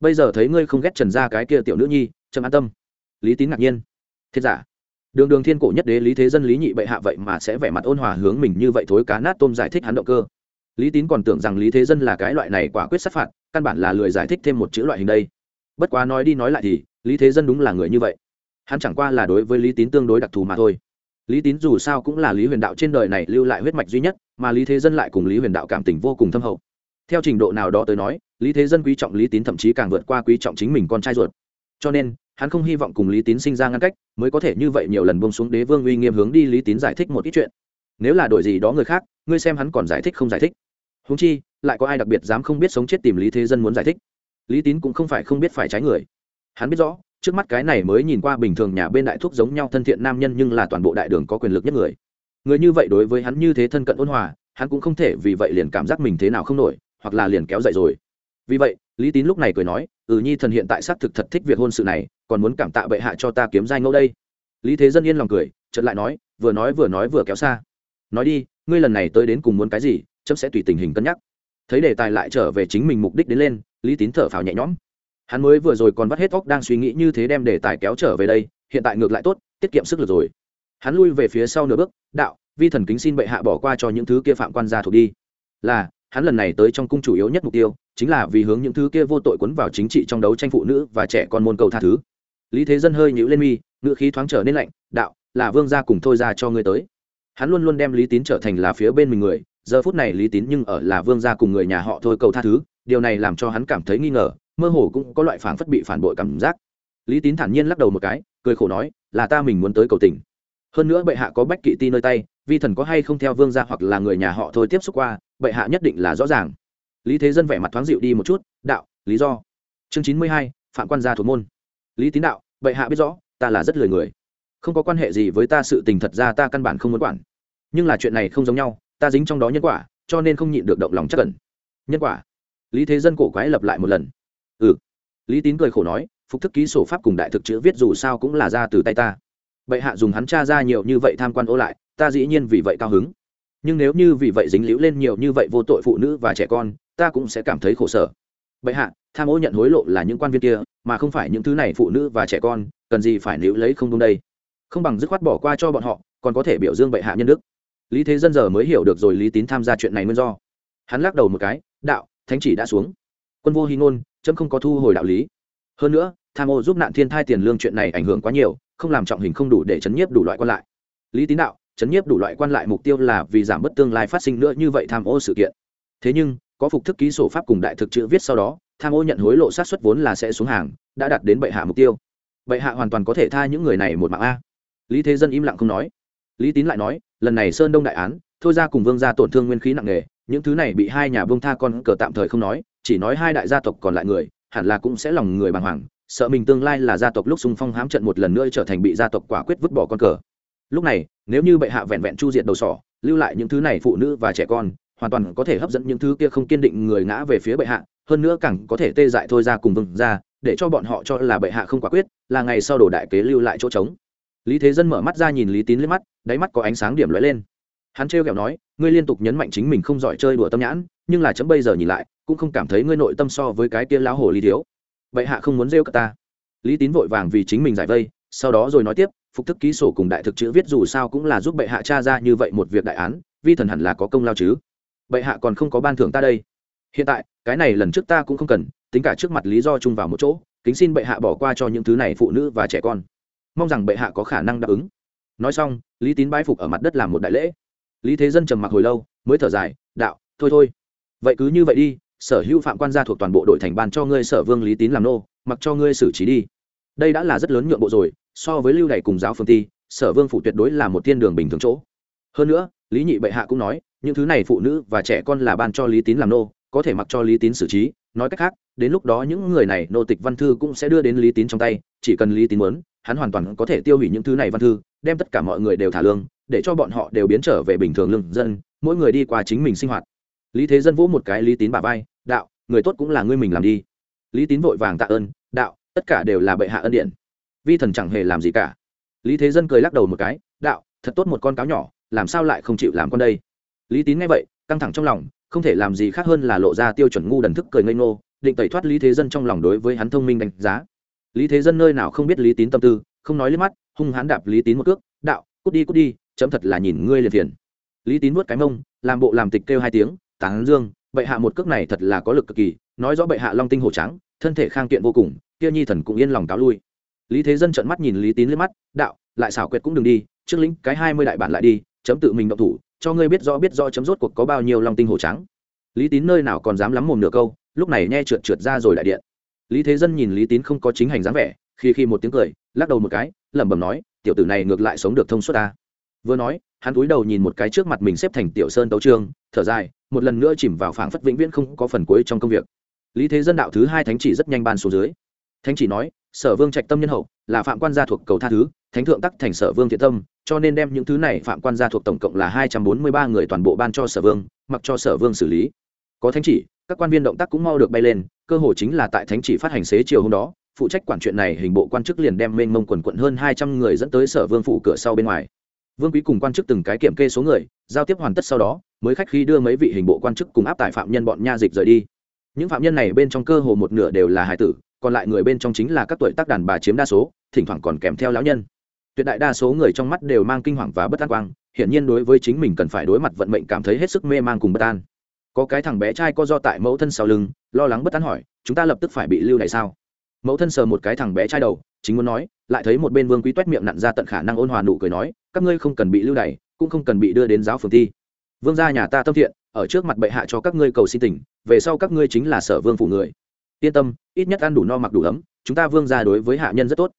Bây giờ thấy ngươi không ghét trần ra cái kia tiểu nữ nhi, chấm an tâm. Lý tín ngạc nhiên. Thiết giả đường đường thiên cổ nhất đế lý thế dân lý nhị bệ hạ vậy mà sẽ vẻ mặt ôn hòa hướng mình như vậy thối cá nát tôm giải thích hắn động cơ. Lý tín còn tưởng rằng lý thế dân là cái loại này quả quyết sát phạt, căn bản là lười giải thích thêm một chữ loại hình đây. Bất quá nói đi nói lại thì, lý thế dân đúng là người như vậy. Hắn chẳng qua là đối với lý tín tương đối đặc thù mà thôi. Lý tín dù sao cũng là lý huyền đạo trên đời này lưu lại huyết mạch duy nhất, mà lý thế dân lại cùng lý huyền đạo cảm tình vô cùng thâm hậu. Theo trình độ nào đó tới nói, lý thế dân quý trọng lý tín thậm chí càng vượt qua quý trọng chính mình con trai ruột. Cho nên hắn không hy vọng cùng lý tín sinh ra ngăn cách, mới có thể như vậy nhiều lần bông xuống đế vương uy nghiêm hướng đi lý tín giải thích một ít chuyện. Nếu là đổi gì đó người khác, ngươi xem hắn còn giải thích không giải thích. Húng chi, lại có ai đặc biệt dám không biết sống chết tìm lý thế dân muốn giải thích? Lý tín cũng không phải không biết phải trái người. Hắn biết rõ, trước mắt cái này mới nhìn qua bình thường nhà bên đại thúc giống nhau thân thiện nam nhân nhưng là toàn bộ đại đường có quyền lực nhất người. Người như vậy đối với hắn như thế thân cận ôn hòa, hắn cũng không thể vì vậy liền cảm giác mình thế nào không nổi, hoặc là liền kéo dậy rồi. Vì vậy, lý tín lúc này cười nói ừ nhi thần hiện tại xác thực thật thích việc hôn sự này còn muốn cảm tạ bệ hạ cho ta kiếm giai ngẫu đây. Lý thế dân yên lòng cười, chợt lại nói, vừa nói vừa nói vừa kéo xa. Nói đi, ngươi lần này tới đến cùng muốn cái gì, chấm sẽ tùy tình hình cân nhắc. Thấy đề tài lại trở về chính mình mục đích đến lên, lý tín thở phào nhẹ nhõm. Hắn mới vừa rồi còn vắt hết óc đang suy nghĩ như thế đem đề tài kéo trở về đây, hiện tại ngược lại tốt, tiết kiệm sức lực rồi. Hắn lui về phía sau nửa bước, đạo, vi thần kính xin bệ hạ bỏ qua cho những thứ kia phạm quan gia thuộc đi. Là, hắn lần này tới trong cung chủ yếu nhất mục tiêu, chính là vì hướng những thứ kia vô tội quấn vào chính trị trong đấu tranh phụ nữ và trẻ con môn cầu tha thứ lý thế dân hơi nhíu lên mi ngự khí thoáng trở nên lạnh, đạo, là vương gia cùng thôi ra cho ngươi tới. Hắn luôn luôn đem lý tín trở thành là phía bên mình người, giờ phút này lý tín nhưng ở là vương gia cùng người nhà họ thôi cầu tha thứ, điều này làm cho hắn cảm thấy nghi ngờ, mơ hồ cũng có loại phảng phất bị phản bội cảm giác. Lý tín thản nhiên lắc đầu một cái, cười khổ nói, là ta mình muốn tới cầu tình. Hơn nữa bệ hạ có bách kỵ ti nơi tay, vi thần có hay không theo vương gia hoặc là người nhà họ thôi tiếp xúc qua, bệ hạ nhất định là rõ ràng. Lý thế dân vẻ mặt thoáng dịu đi một chút, đạo, lý do. Chương chín mươi hai, phạm quan gia thuộc môn lý tín đạo, bệ hạ biết rõ, ta là rất lười người. Không có quan hệ gì với ta, sự tình thật ra ta căn bản không muốn quản. Nhưng là chuyện này không giống nhau, ta dính trong đó nhân quả, cho nên không nhịn được động lòng chắc cần nhân quả? Lý thế dân cổ quái lập lại một lần. Ừ. Lý tín cười khổ nói, phục thức ký sổ pháp cùng đại thực chữ viết dù sao cũng là ra từ tay ta. Bệ hạ dùng hắn tra ra nhiều như vậy tham quan ô lại, ta dĩ nhiên vì vậy cao hứng. Nhưng nếu như vì vậy dính líu lên nhiều như vậy vô tội phụ nữ và trẻ con, ta cũng sẽ cảm thấy khổ sở. Bệ hạ tham ô nhận hối lộ là những quan viên kia, mà không phải những thứ này phụ nữ và trẻ con, cần gì phải níu lấy không đúng đây? Không bằng dứt khoát bỏ qua cho bọn họ, còn có thể biểu dương bệ hạ nhân đức. Lý thế dân giờ mới hiểu được rồi lý tín tham gia chuyện này nguyên do. Hắn lắc đầu một cái, đạo, thánh chỉ đã xuống. Quân vô hy ngôn, chấm không có thu hồi đạo lý. Hơn nữa, tham ô giúp nạn thiên thai tiền lương chuyện này ảnh hưởng quá nhiều, không làm trọng hình không đủ để chấn nhiếp đủ loại quan lại. Lý tín đạo, chấn nhiếp đủ loại quan lại mục tiêu là vì giảm bớt tương lai phát sinh nữa như vậy tham ô sự kiện. Thế nhưng, có phục thức ký sổ pháp cùng đại thực chữ viết sau đó tham ô nhận hối lộ sát xuất vốn là sẽ xuống hàng, đã đạt đến bệ hạ mục tiêu. Bệ hạ hoàn toàn có thể tha những người này một mạng a. Lý thế dân im lặng không nói. Lý tín lại nói, lần này sơn đông đại án, thôi ra cùng vương gia tổn thương nguyên khí nặng nề, những thứ này bị hai nhà vương tha con cờ tạm thời không nói, chỉ nói hai đại gia tộc còn lại người, hẳn là cũng sẽ lòng người bàng hoàng, sợ mình tương lai là gia tộc lúc xung phong hám trận một lần nữa trở thành bị gia tộc quả quyết vứt bỏ con cờ. Lúc này, nếu như bệ hạ vẹn vẹn chu diệt đầu sỏ, lưu lại những thứ này phụ nữ và trẻ con, hoàn toàn có thể hấp dẫn những thứ kia không kiên định người ngã về phía bệ hạ hơn nữa càng có thể tê dại thôi ra cùng vương ra, để cho bọn họ cho là bệ hạ không quả quyết, là ngày sau đổ đại kế lưu lại chỗ trống. Lý thế dân mở mắt ra nhìn lý tín lên mắt, đáy mắt có ánh sáng điểm lóe lên. Hắn trêu kẹo nói, ngươi liên tục nhấn mạnh chính mình không giỏi chơi đùa tâm nhãn, nhưng là chấm bây giờ nhìn lại, cũng không cảm thấy ngươi nội tâm so với cái kia lão hồ lý thiếu. Bệ hạ không muốn rêu cả ta. Lý tín vội vàng vì chính mình giải vây, sau đó rồi nói tiếp, phục thức ký sổ cùng đại thực chữ viết dù sao cũng là giúp bệ hạ tra ra như vậy một việc đại án, vi thần hẳn là có công lao chứ. Bệ hạ còn không có ban thưởng ta đây hiện tại, cái này lần trước ta cũng không cần, tính cả trước mặt lý do chung vào một chỗ, kính xin bệ hạ bỏ qua cho những thứ này phụ nữ và trẻ con. Mong rằng bệ hạ có khả năng đáp ứng. Nói xong, lý tín bái phục ở mặt đất làm một đại lễ. Lý thế dân trầm mặc hồi lâu, mới thở dài, đạo, thôi thôi. Vậy cứ như vậy đi, sở hữu phạm quan gia thuộc toàn bộ đội thành ban cho ngươi sở vương lý tín làm nô, mặc cho ngươi xử trí đi. Đây đã là rất lớn nhượng bộ rồi, so với lưu đày cùng giáo phương ti, sở vương phủ tuyệt đối là một thiên đường bình thường chỗ. Hơn nữa, lý nhị bệ hạ cũng nói, những thứ này phụ nữ và trẻ con là ban cho lý tín làm nô có thể mặc cho lý tín xử trí, nói cách khác, đến lúc đó những người này nô tịch văn thư cũng sẽ đưa đến lý tín trong tay, chỉ cần lý tín muốn, hắn hoàn toàn có thể tiêu hủy những thứ này văn thư, đem tất cả mọi người đều thả lương, để cho bọn họ đều biến trở về bình thường lương dân, mỗi người đi qua chính mình sinh hoạt. Lý thế dân vỗ một cái lý tín bà vai, đạo, người tốt cũng là ngươi mình làm đi. Lý tín vội vàng tạ ơn, đạo, tất cả đều là bệ hạ ân điện vi thần chẳng hề làm gì cả. Lý thế dân cười lắc đầu một cái, đạo, thật tốt một con cáo nhỏ, làm sao lại không chịu làm con đây? Lý tín nghe vậy, căng thẳng trong lòng không thể làm gì khác hơn là lộ ra tiêu chuẩn ngu đần thức cười ngây ngô, định tẩy thoát lý thế dân trong lòng đối với hắn thông minh đánh giá. Lý thế dân nơi nào không biết lý tín tâm tư, không nói lên mắt, hung hán đạp lý tín một cước, đạo, cút đi cút đi, chấm thật là nhìn ngươi liền phiền. Lý tín vuốt cái mông, làm bộ làm tịch kêu hai tiếng tán dương, bệ hạ một cước này thật là có lực cực kỳ, nói rõ bệ hạ long tinh hổ trắng, thân thể khang kiện vô cùng, kia nhi thần cũng yên lòng cáo lui. Lý thế dân trợn mắt nhìn lý tín lên mắt, đạo, lại xảo quyệt cũng đừng đi, trước lĩnh cái hai mươi đại bản lại đi, chấm tự mình động thủ cho ngươi biết rõ biết rõ chấm rốt cuộc có bao nhiêu long tinh hổ trắng. Lý tín nơi nào còn dám lắm mồm nửa câu, lúc này nghe trượt trượt ra rồi lại điện. Lý thế dân nhìn lý tín không có chính hành dáng vẻ, khi khi một tiếng cười, lắc đầu một cái, lẩm bẩm nói, tiểu tử này ngược lại sống được thông suốt ta. Vừa nói, hắn cúi đầu nhìn một cái trước mặt mình xếp thành tiểu sơn tấu trương thở dài, một lần nữa chìm vào phảng phất vĩnh viễn không có phần cuối trong công việc. Lý thế dân đạo thứ hai thánh chỉ rất nhanh ban xuống dưới. Thánh chỉ nói, sở vương trạch tâm nhân hậu, là phạm quan gia thuộc cầu tha thứ thánh thượng tắc thành sở vương thiện tâm, cho nên đem những thứ này phạm quan gia thuộc tổng cộng là hai trăm bốn mươi ba người toàn bộ ban cho sở vương, mặc cho sở vương xử lý. Có thánh chỉ, các quan viên động tác cũng mau được bay lên, cơ hội chính là tại thánh chỉ phát hành xế chiều hôm đó, phụ trách quản chuyện này hình bộ quan chức liền đem mênh mông quần quận hơn hai trăm người dẫn tới sở vương phủ cửa sau bên ngoài. Vương quý cùng quan chức từng cái kiểm kê số người, giao tiếp hoàn tất sau đó, mới khách khi đưa mấy vị hình bộ quan chức cùng áp tải phạm nhân bọn nha dịch rời đi. Những phạm nhân này bên trong cơ hồ một nửa đều là hải tử, còn lại người bên trong chính là các tuổi tác đàn bà chiếm đa số, thỉnh thoảng còn kèm theo lão nhân tuyệt đại đa số người trong mắt đều mang kinh hoàng và bất an quang, hiển nhiên đối với chính mình cần phải đối mặt vận mệnh cảm thấy hết sức mê man cùng bất an. Có cái thằng bé trai co do tại mẫu thân sau lưng, lo lắng bất an hỏi, chúng ta lập tức phải bị lưu này sao? Mẫu thân sờ một cái thằng bé trai đầu, chính muốn nói, lại thấy một bên vương quý t miệng nặn ra tận khả năng ôn hòa nụ cười nói, các ngươi không cần bị lưu đày, cũng không cần bị đưa đến giáo phường thi. Vương gia nhà ta tâm thiện, ở trước mặt bệ hạ cho các ngươi cầu xin tình về sau các ngươi chính là sở vương phủ người. Yên tâm, ít nhất ăn đủ no mặc đủ ấm, chúng ta vương gia đối với hạ nhân rất tốt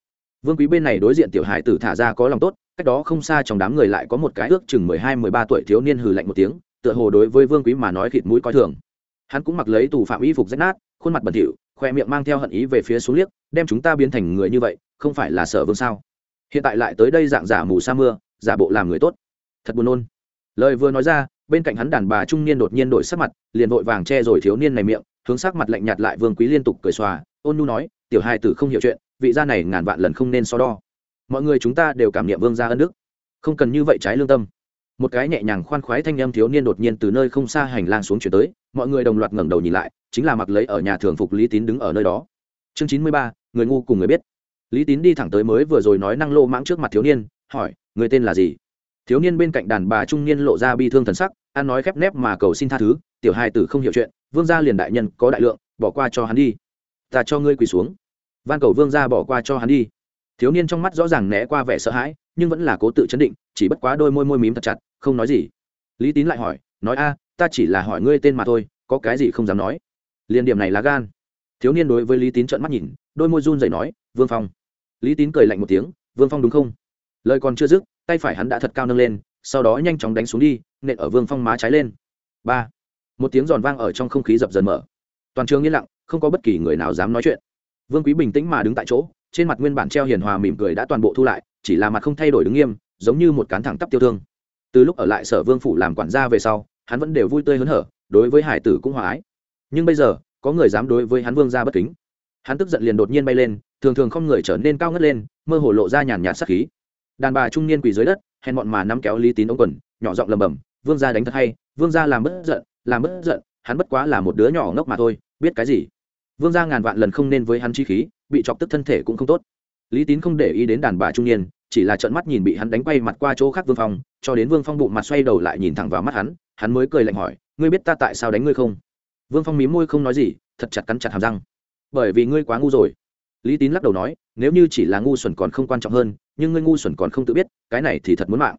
vương quý bên này đối diện tiểu hải tử thả ra có lòng tốt, cách đó không xa trong đám người lại có một cái ước chừng mười hai, mười ba tuổi thiếu niên hừ lạnh một tiếng, tựa hồ đối với vương quý mà nói khịt mũi coi thường. Hắn cũng mặc lấy tù phạm y phục rách nát, khuôn mặt bẩn thỉu, khoe miệng mang theo hận ý về phía xuống liếc, đem chúng ta biến thành người như vậy, không phải là sở vương sao? Hiện tại lại tới đây dạng giả mù sa mưa, giả bộ làm người tốt. Thật buồn nôn. Lời vừa nói ra, bên cạnh hắn đàn bà trung niên đột nhiên đổi sắc mặt, liền vội vàng che rồi thiếu niên này miệng, hướng sắc mặt lạnh nhạt lại vương quý liên tục cười xòa, ôn nu nói, tiểu hai tử không hiểu chuyện vị gia này ngàn vạn lần không nên so đo. Mọi người chúng ta đều cảm nghiệm vương gia ân đức. Không cần như vậy trái lương tâm. Một cái nhẹ nhàng khoan khoái thanh âm thiếu niên đột nhiên từ nơi không xa hành lang xuống chuyển tới, mọi người đồng loạt ngẩng đầu nhìn lại, chính là mặc lấy ở nhà thường phục lý tín đứng ở nơi đó. Chương chín mươi ba, người ngu cùng người biết. Lý tín đi thẳng tới mới vừa rồi nói năng lô mãng trước mặt thiếu niên, hỏi, người tên là gì? Thiếu niên bên cạnh đàn bà trung niên lộ ra bi thương thần sắc an nói khép nép mà cầu xin tha thứ, tiểu hai tử không hiểu chuyện, vương gia liền đại nhân có đại lượng, bỏ qua cho hắn đi. Ta cho ngươi quỳ xuống van cầu vương gia bỏ qua cho hắn đi. Thiếu niên trong mắt rõ ràng né qua vẻ sợ hãi, nhưng vẫn là cố tự chấn định, chỉ bất quá đôi môi môi mím thật chặt, không nói gì. Lý tín lại hỏi, nói a, ta chỉ là hỏi ngươi tên mà thôi, có cái gì không dám nói? Liền điểm này là gan. Thiếu niên đối với lý tín trợn mắt nhìn, đôi môi run rẩy nói, vương phong. Lý tín cười lạnh một tiếng, vương phong đúng không? Lời còn chưa dứt, tay phải hắn đã thật cao nâng lên, sau đó nhanh chóng đánh xuống đi, nện ở vương phong má trái lên. Ba. Một tiếng giòn vang ở trong không khí dập dần mở. Toàn trường yên lặng, không có bất kỳ người nào dám nói chuyện vương quý bình tĩnh mà đứng tại chỗ, trên mặt nguyên bản treo hiền hòa mỉm cười đã toàn bộ thu lại, chỉ là mặt không thay đổi đứng nghiêm, giống như một cán thẳng tắp tiêu thương. Từ lúc ở lại sở vương phủ làm quản gia về sau, hắn vẫn đều vui tươi hớn hở, đối với hải tử cũng hòa ái. Nhưng bây giờ, có người dám đối với hắn vương ra bất kính. Hắn tức giận liền đột nhiên bay lên, thường thường không người trở nên cao ngất lên, mơ hồ lộ ra nhàn nhạt sắc khí. Đàn bà trung niên quỳ dưới đất, hèn bọn mà nắm kéo lý tín ống quần, nhỏ giọng lầm bầm vương gia đánh thật hay, vương gia làm bất giận, làm bất giận, hắn bất quá là một đứa nhỏ ngốc mà thôi, biết cái gì? Vương gia ngàn vạn lần không nên với hắn chi khí, bị chọc tức thân thể cũng không tốt. Lý tín không để ý đến đàn bà trung niên, chỉ là trợn mắt nhìn bị hắn đánh quay mặt qua chỗ khác vương phong, cho đến vương phong bụng mặt xoay đầu lại nhìn thẳng vào mắt hắn hắn mới cười lạnh hỏi, ngươi biết ta tại sao đánh ngươi không? Vương phong mí môi không nói gì, thật chặt cắn chặt hàm răng. Bởi vì ngươi quá ngu rồi. Lý tín lắc đầu nói, nếu như chỉ là ngu xuẩn còn không quan trọng hơn, nhưng ngươi ngu xuẩn còn không tự biết, cái này thì thật muốn mạng.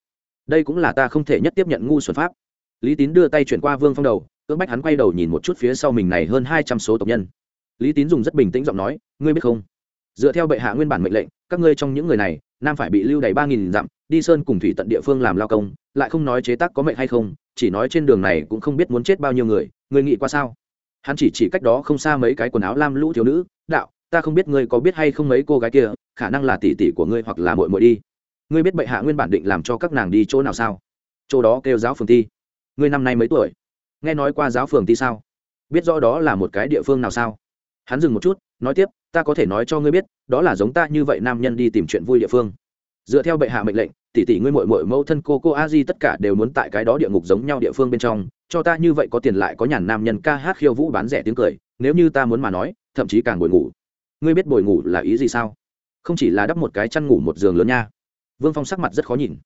Đây cũng là ta không thể nhất tiếp nhận ngu xuẩn pháp. Lý tín đưa tay chuyển qua vương phong đầu ước bách hắn quay đầu nhìn một chút phía sau mình này hơn hai trăm số tộc nhân lý tín dùng rất bình tĩnh giọng nói, ngươi biết không? Dựa theo bệ hạ nguyên bản mệnh lệnh, các ngươi trong những người này, nam phải bị lưu đầy ba nghìn dặm, đi sơn cùng thủy tận địa phương làm lao công, lại không nói chế tác có mệnh hay không, chỉ nói trên đường này cũng không biết muốn chết bao nhiêu người, ngươi nghĩ qua sao? Hắn chỉ chỉ cách đó không xa mấy cái quần áo lam lũ thiếu nữ, đạo, ta không biết ngươi có biết hay không mấy cô gái kia, khả năng là tỷ tỷ của ngươi hoặc là muội muội đi. Ngươi biết bệ hạ nguyên bản định làm cho các nàng đi chỗ nào sao? Chỗ đó kêu giáo phường ti ngươi năm nay mấy tuổi? Nghe nói qua giáo phường ti sao? Biết rõ đó là một cái địa phương nào sao? Hắn dừng một chút, nói tiếp, ta có thể nói cho ngươi biết, đó là giống ta như vậy nam nhân đi tìm chuyện vui địa phương. Dựa theo bệ hạ mệnh lệnh, tỷ tỷ ngươi mội mội mẫu thân cô cô a di tất cả đều muốn tại cái đó địa ngục giống nhau địa phương bên trong, cho ta như vậy có tiền lại có nhàn nam nhân ca hát khiêu vũ bán rẻ tiếng cười, nếu như ta muốn mà nói, thậm chí càng bồi ngủ. Ngươi biết bồi ngủ là ý gì sao? Không chỉ là đắp một cái chăn ngủ một giường lớn nha. Vương phong sắc mặt rất khó nhìn.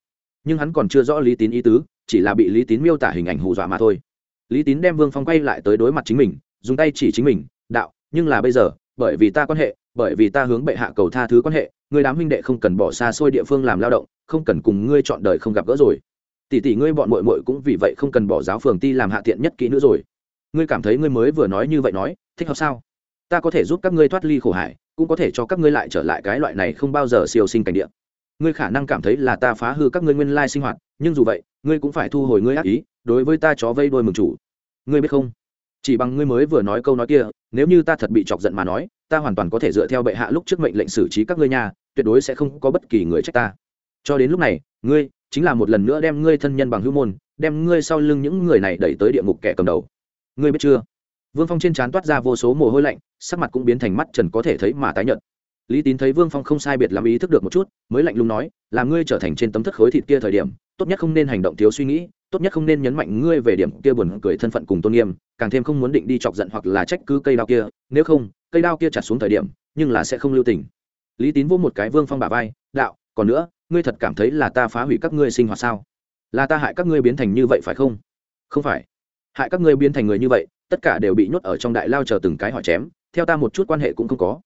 Nhưng hắn còn chưa rõ lý tín ý tứ, chỉ là bị lý tín miêu tả hình ảnh hù dọa mà thôi. Lý tín đem vương phong quay lại tới đối mặt chính mình, dùng tay chỉ chính mình nhưng là bây giờ, bởi vì ta quan hệ, bởi vì ta hướng bệ hạ cầu tha thứ quan hệ người đám huynh đệ không cần bỏ xa xôi địa phương làm lao động, không cần cùng ngươi chọn đời không gặp gỡ rồi. Tỷ tỷ ngươi bọn muội muội cũng vì vậy không cần bỏ giáo phường ti làm hạ tiện nhất kỹ nữa rồi. Ngươi cảm thấy ngươi mới vừa nói như vậy nói, thích hợp sao? Ta có thể giúp các ngươi thoát ly khổ hải cũng có thể cho các ngươi lại trở lại cái loại này không bao giờ siêu sinh cảnh địa. Ngươi khả năng cảm thấy là ta phá hư các ngươi nguyên lai sinh hoạt, nhưng dù vậy, ngươi cũng phải thu hồi ngươi ác ý, đối với ta chó vây đôi mừng chủ. Ngươi biết không? Chỉ bằng ngươi mới vừa nói câu nói kia, nếu như ta thật bị chọc giận mà nói, ta hoàn toàn có thể dựa theo bệ hạ lúc trước mệnh lệnh xử trí các ngươi nhà tuyệt đối sẽ không có bất kỳ người trách ta. Cho đến lúc này, ngươi chính là một lần nữa đem ngươi thân nhân bằng hữu môn, đem ngươi sau lưng những người này đẩy tới địa ngục kẻ cầm đầu. Ngươi biết chưa? Vương phong trên trán toát ra vô số mồ hôi lạnh, sắc mặt cũng biến thành mắt trần có thể thấy mà tái nhợt. Lý tín thấy vương phong không sai biệt làm ý thức được một chút, mới lạnh lùng nói, là ngươi trở thành trên tấm thất khối thịt kia thời điểm, tốt nhất không nên hành động thiếu suy nghĩ, tốt nhất không nên nhấn mạnh ngươi về điểm kia buồn cười thân phận cùng tôn nghiêm càng thêm không muốn định đi chọc giận hoặc là trách cứ cây đao kia, nếu không, cây đao kia chặt xuống thời điểm, nhưng là sẽ không lưu tình. Lý tín vô một cái vương phong bả vai, đạo, còn nữa, ngươi thật cảm thấy là ta phá hủy các ngươi sinh hoạt sao? Là ta hại các ngươi biến thành như vậy phải không? Không phải. Hại các ngươi biến thành người như vậy, tất cả đều bị nhốt ở trong đại lao chờ từng cái hỏi chém, theo ta một chút quan hệ cũng không có.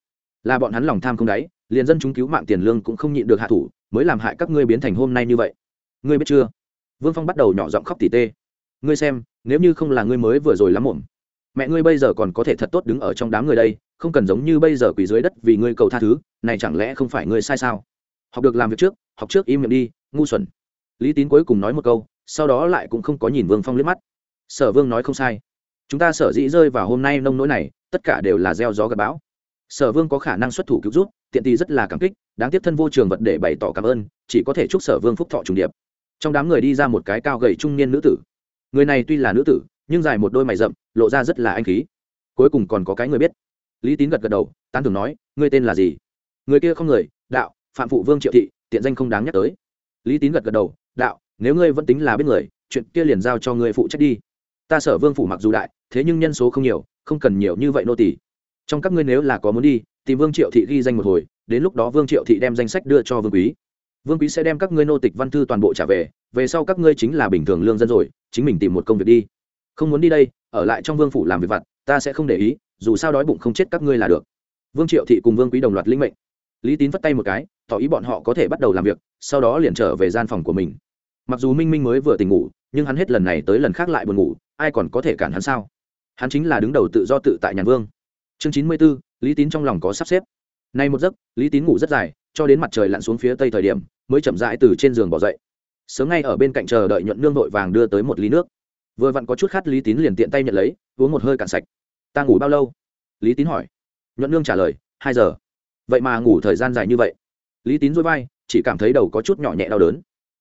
Là bọn hắn lòng tham không đáy, liền dân chúng cứu mạng tiền lương cũng không nhịn được hạ thủ, mới làm hại các ngươi biến thành hôm nay như vậy. Ngươi biết chưa? Vương phong bắt đầu nhỏ giọng khóc tỉ tê ngươi xem, nếu như không là ngươi mới vừa rồi lắm muộn, mẹ ngươi bây giờ còn có thể thật tốt đứng ở trong đám người đây, không cần giống như bây giờ quỳ dưới đất vì ngươi cầu tha thứ, này chẳng lẽ không phải ngươi sai sao? Học được làm việc trước, học trước im miệng đi, ngu xuẩn. Lý tín cuối cùng nói một câu, sau đó lại cũng không có nhìn vương phong liếc mắt. Sở vương nói không sai. Chúng ta sở dĩ rơi vào hôm nay nông nỗi này, tất cả đều là gieo gió gặp bão. Sở vương có khả năng xuất thủ cứu giúp, tiện tì rất là cảm kích, đáng tiếc thân vô trường vật để bày tỏ cảm ơn, chỉ có thể chúc sở vương phúc thọ trùng điệp. Trong đám người đi ra một cái cao gầy trung niên nữ tử người này tuy là nữ tử, nhưng dài một đôi mày rậm, lộ ra rất là anh khí. Cuối cùng còn có cái người biết. Lý tín gật gật đầu, tán thường nói, ngươi tên là gì? Người kia không người, đạo, phạm phụ vương triệu thị, tiện danh không đáng nhắc tới. Lý tín gật gật đầu, đạo, nếu ngươi vẫn tính là biết người, chuyện kia liền giao cho ngươi phụ trách đi. Ta sở vương phủ mặc dù đại, thế nhưng nhân số không nhiều, không cần nhiều như vậy nô tỷ trong các ngươi nếu là có muốn đi thì vương triệu thị ghi danh một hồi, đến lúc đó vương triệu thị đem danh sách đưa cho vương quý vương quý sẽ đem các ngươi nô tịch văn thư toàn bộ trả về về sau các ngươi chính là bình thường lương dân rồi, chính mình tìm một công việc đi. Không muốn đi đây, ở lại trong vương phủ làm việc vặt, ta sẽ không để ý, dù sao đói bụng không chết các ngươi là được. Vương triệu thị cùng vương quý đồng loạt linh mệnh. Lý tín vất tay một cái, tỏ ý bọn họ có thể bắt đầu làm việc, sau đó liền trở về gian phòng của mình. Mặc dù minh minh mới vừa tỉnh ngủ, nhưng hắn hết lần này tới lần khác lại buồn ngủ, ai còn có thể cản hắn sao? Hắn chính là đứng đầu tự do tự tại nhàn vương. Chương chín mươi b ố lý tín trong lòng có sắp xếp. Nay một giấc, lý tín ngủ rất dài cho đến mặt trời lặn xuống phía tây thời điểm, mới chậm rãi từ trên giường bỏ dậy. Sớm ngay ở bên cạnh chờ đợi nhuận nương vội vàng đưa tới một ly nước. Vừa vặn có chút khát lý tín liền tiện tay nhận lấy, uống một hơi cạn sạch. Ta ngủ bao lâu? Lý tín hỏi. Nhuận nương trả lời, hai giờ. Vậy mà ngủ thời gian dài như vậy? Lý tín dôi vai, chỉ cảm thấy đầu có chút nhỏ nhẹ đau đớn.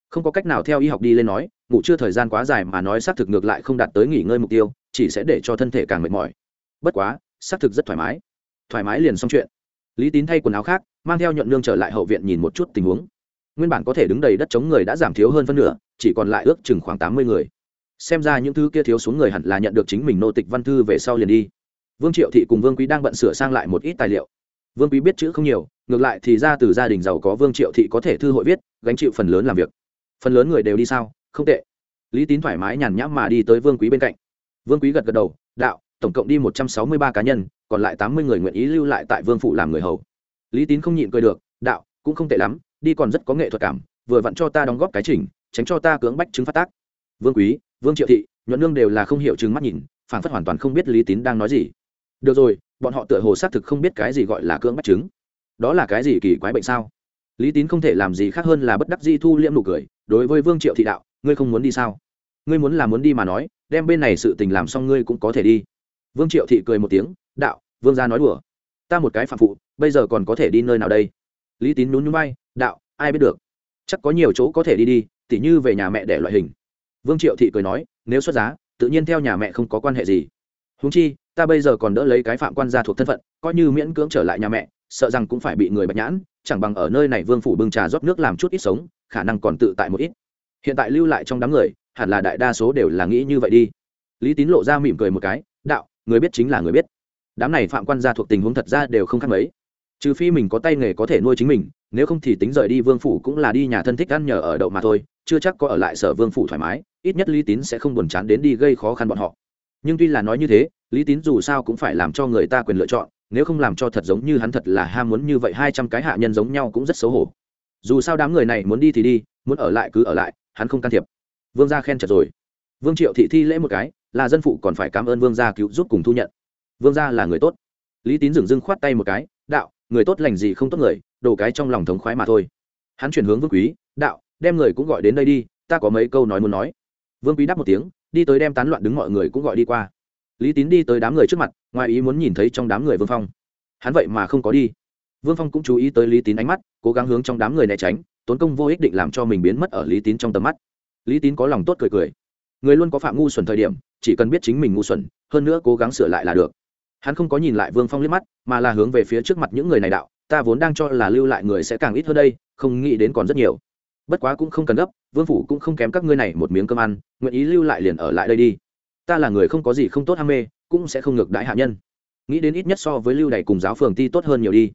Không có cách nào theo y học đi lên nói, ngủ chưa thời gian quá dài mà nói xác thực ngược lại không đạt tới nghỉ ngơi mục tiêu, chỉ sẽ để cho thân thể càng mệt mỏi. Bất quá, xác thực rất thoải mái. Thoải mái liền xong chuyện. Lý tín thay quần áo khác mang theo nhuận nương trở lại hậu viện nhìn một chút tình huống. Nguyên bản có thể đứng đầy đất chống người đã giảm thiếu hơn phân nửa, chỉ còn lại ước chừng khoảng tám mươi người. Xem ra những thứ kia thiếu xuống người hẳn là nhận được chính mình nô tịch văn thư về sau liền đi. Vương triệu thị cùng vương quý đang bận sửa sang lại một ít tài liệu. Vương quý biết chữ không nhiều, ngược lại thì ra từ gia đình giàu có vương triệu thị có thể thư hội viết, gánh chịu phần lớn làm việc. Phần lớn người đều đi sao? Không tệ. Lý tín thoải mái nhàn nhãm mà đi tới vương quý bên cạnh. Vương quý gật gật đầu, đạo, tổng cộng đi một trăm sáu mươi ba cá nhân, còn lại tám mươi người nguyện ý lưu lại tại vương phủ làm người hầu lý tín không nhịn cười được, đạo, cũng không tệ lắm, đi còn rất có nghệ thuật cảm, vừa vặn cho ta đóng góp cái trình tránh cho ta cưỡng bách chứng phát tác. Vương quý, vương triệu thị, nhuận nương đều là không hiểu chứng mắt nhìn phản phất hoàn toàn không biết lý tín đang nói gì. Được rồi, bọn họ tựa hồ xác thực không biết cái gì gọi là cưỡng bách chứng. Đó là cái gì kỳ quái bệnh sao? Lý tín không thể làm gì khác hơn là bất đắc di thu liễm nụ cười, đối với vương triệu thị đạo, ngươi không muốn đi sao? Ngươi muốn là muốn đi mà nói, đem bên này sự tình làm xong ngươi cũng có thể đi. Vương triệu thị cười một tiếng, đạo, vương gia nói đùa ta một cái phạm phụ, bây giờ còn có thể đi nơi nào đây? Lý tín nhún nhún bay đạo, ai biết được. Chắc có nhiều chỗ có thể đi đi, tỉ như về nhà mẹ để loại hình. Vương triệu thị cười nói, nếu xuất giá, tự nhiên theo nhà mẹ không có quan hệ gì. Húng chi, ta bây giờ còn đỡ lấy cái phạm quan gia thuộc thân phận, coi như miễn cưỡng trở lại nhà mẹ, sợ rằng cũng phải bị người bạch nhãn, chẳng bằng ở nơi này vương phủ bưng trà rót nước làm chút ít sống, khả năng còn tự tại một ít. Hiện tại lưu lại trong đám người, hẳn là đại đa số đều là nghĩ như vậy đi. Lý tín lộ ra mỉm cười một cái, đạo, người biết chính là người biết đám này phạm quan gia thuộc tình huống thật ra đều không khác mấy. Trừ phi mình có tay nghề có thể nuôi chính mình, nếu không thì tính rời đi vương phủ cũng là đi nhà thân thích ăn nhờ ở đậu mà thôi, chưa chắc có ở lại sở vương phủ thoải mái, ít nhất lý tín sẽ không buồn chán đến đi gây khó khăn bọn họ. Nhưng tuy là nói như thế, lý tín dù sao cũng phải làm cho người ta quyền lựa chọn, nếu không làm cho thật giống như hắn thật là ham muốn như vậy hai trăm cái hạ nhân giống nhau cũng rất xấu hổ. Dù sao đám người này muốn đi thì đi, muốn ở lại cứ ở lại, hắn không can thiệp. Vương gia khen chật rồi. Vương triệu thị thi lễ một cái, là dân phụ còn phải cảm ơn vương gia cứu giúp cùng thu nhận vương gia là người tốt. Lý tín dừng dưng khoát tay một cái, đạo, người tốt lành gì không tốt người, đồ cái trong lòng thống khoái mà thôi. Hắn chuyển hướng vương quý, đạo, đem người cũng gọi đến đây đi, ta có mấy câu nói muốn nói. Vương quý đáp một tiếng, đi tới đem tán loạn đứng mọi người cũng gọi đi qua. Lý tín đi tới đám người trước mặt, ngoài ý muốn nhìn thấy trong đám người vương phong. Hắn vậy mà không có đi. Vương phong cũng chú ý tới lý tín ánh mắt, cố gắng hướng trong đám người né tránh, tốn công vô ích định làm cho mình biến mất ở lý tín trong tầm mắt. Lý tín có lòng tốt cười cười. Người luôn có phạm ngu xuẩn thời điểm, chỉ cần biết chính mình ngu xuẩn, hơn nữa cố gắng sửa lại là được hắn không có nhìn lại vương phong liếc mắt, mà là hướng về phía trước mặt những người này đạo, ta vốn đang cho là lưu lại người sẽ càng ít hơn đây, không nghĩ đến còn rất nhiều. Bất quá cũng không cần gấp, vương phủ cũng không kém các ngươi này một miếng cơm ăn, nguyện ý lưu lại liền ở lại đây đi. Ta là người không có gì không tốt ham mê, cũng sẽ không ngược đãi hạ nhân. Nghĩ đến ít nhất so với lưu đày cùng giáo phường ti tốt hơn nhiều đi.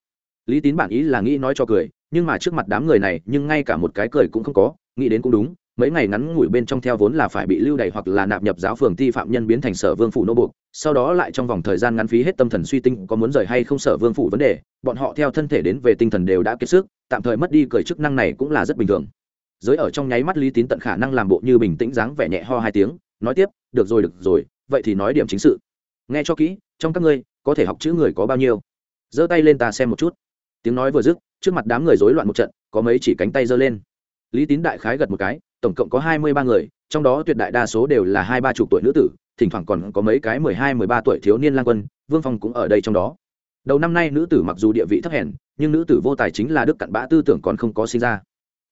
Lý tín bản ý là nghĩ nói cho cười, nhưng mà trước mặt đám người này, nhưng ngay cả một cái cười cũng không có, nghĩ đến cũng đúng mấy ngày ngắn ngủi bên trong theo vốn là phải bị lưu đày hoặc là nạp nhập giáo phường ti phạm nhân biến thành sở vương phủ nô buộc, sau đó lại trong vòng thời gian ngắn phí hết tâm thần suy tinh có muốn rời hay không sở vương phủ vấn đề, bọn họ theo thân thể đến về tinh thần đều đã kiệt sức, tạm thời mất đi cười chức năng này cũng là rất bình thường. Giới ở trong nháy mắt lý tín tận khả năng làm bộ như bình tĩnh dáng vẻ nhẹ ho hai tiếng, nói tiếp, được rồi được rồi, vậy thì nói điểm chính sự. Nghe cho kỹ, trong các ngươi, có thể học chữ người có bao nhiêu? Giơ tay lên ta xem một chút. Tiếng nói vừa dứt, trước mặt đám người rối loạn một trận, có mấy chỉ cánh tay giơ lên. Lý tín đại khái gật một cái tổng cộng có hai mươi ba người, trong đó tuyệt đại đa số đều là hai ba chục tuổi nữ tử, thỉnh thoảng còn có mấy cái mười hai, mười ba tuổi thiếu niên lang quân, vương phong cũng ở đây trong đó. Đầu năm nay nữ tử mặc dù địa vị thấp hèn, nhưng nữ tử vô tài chính là đức cặn bã tư tưởng còn không có sinh ra.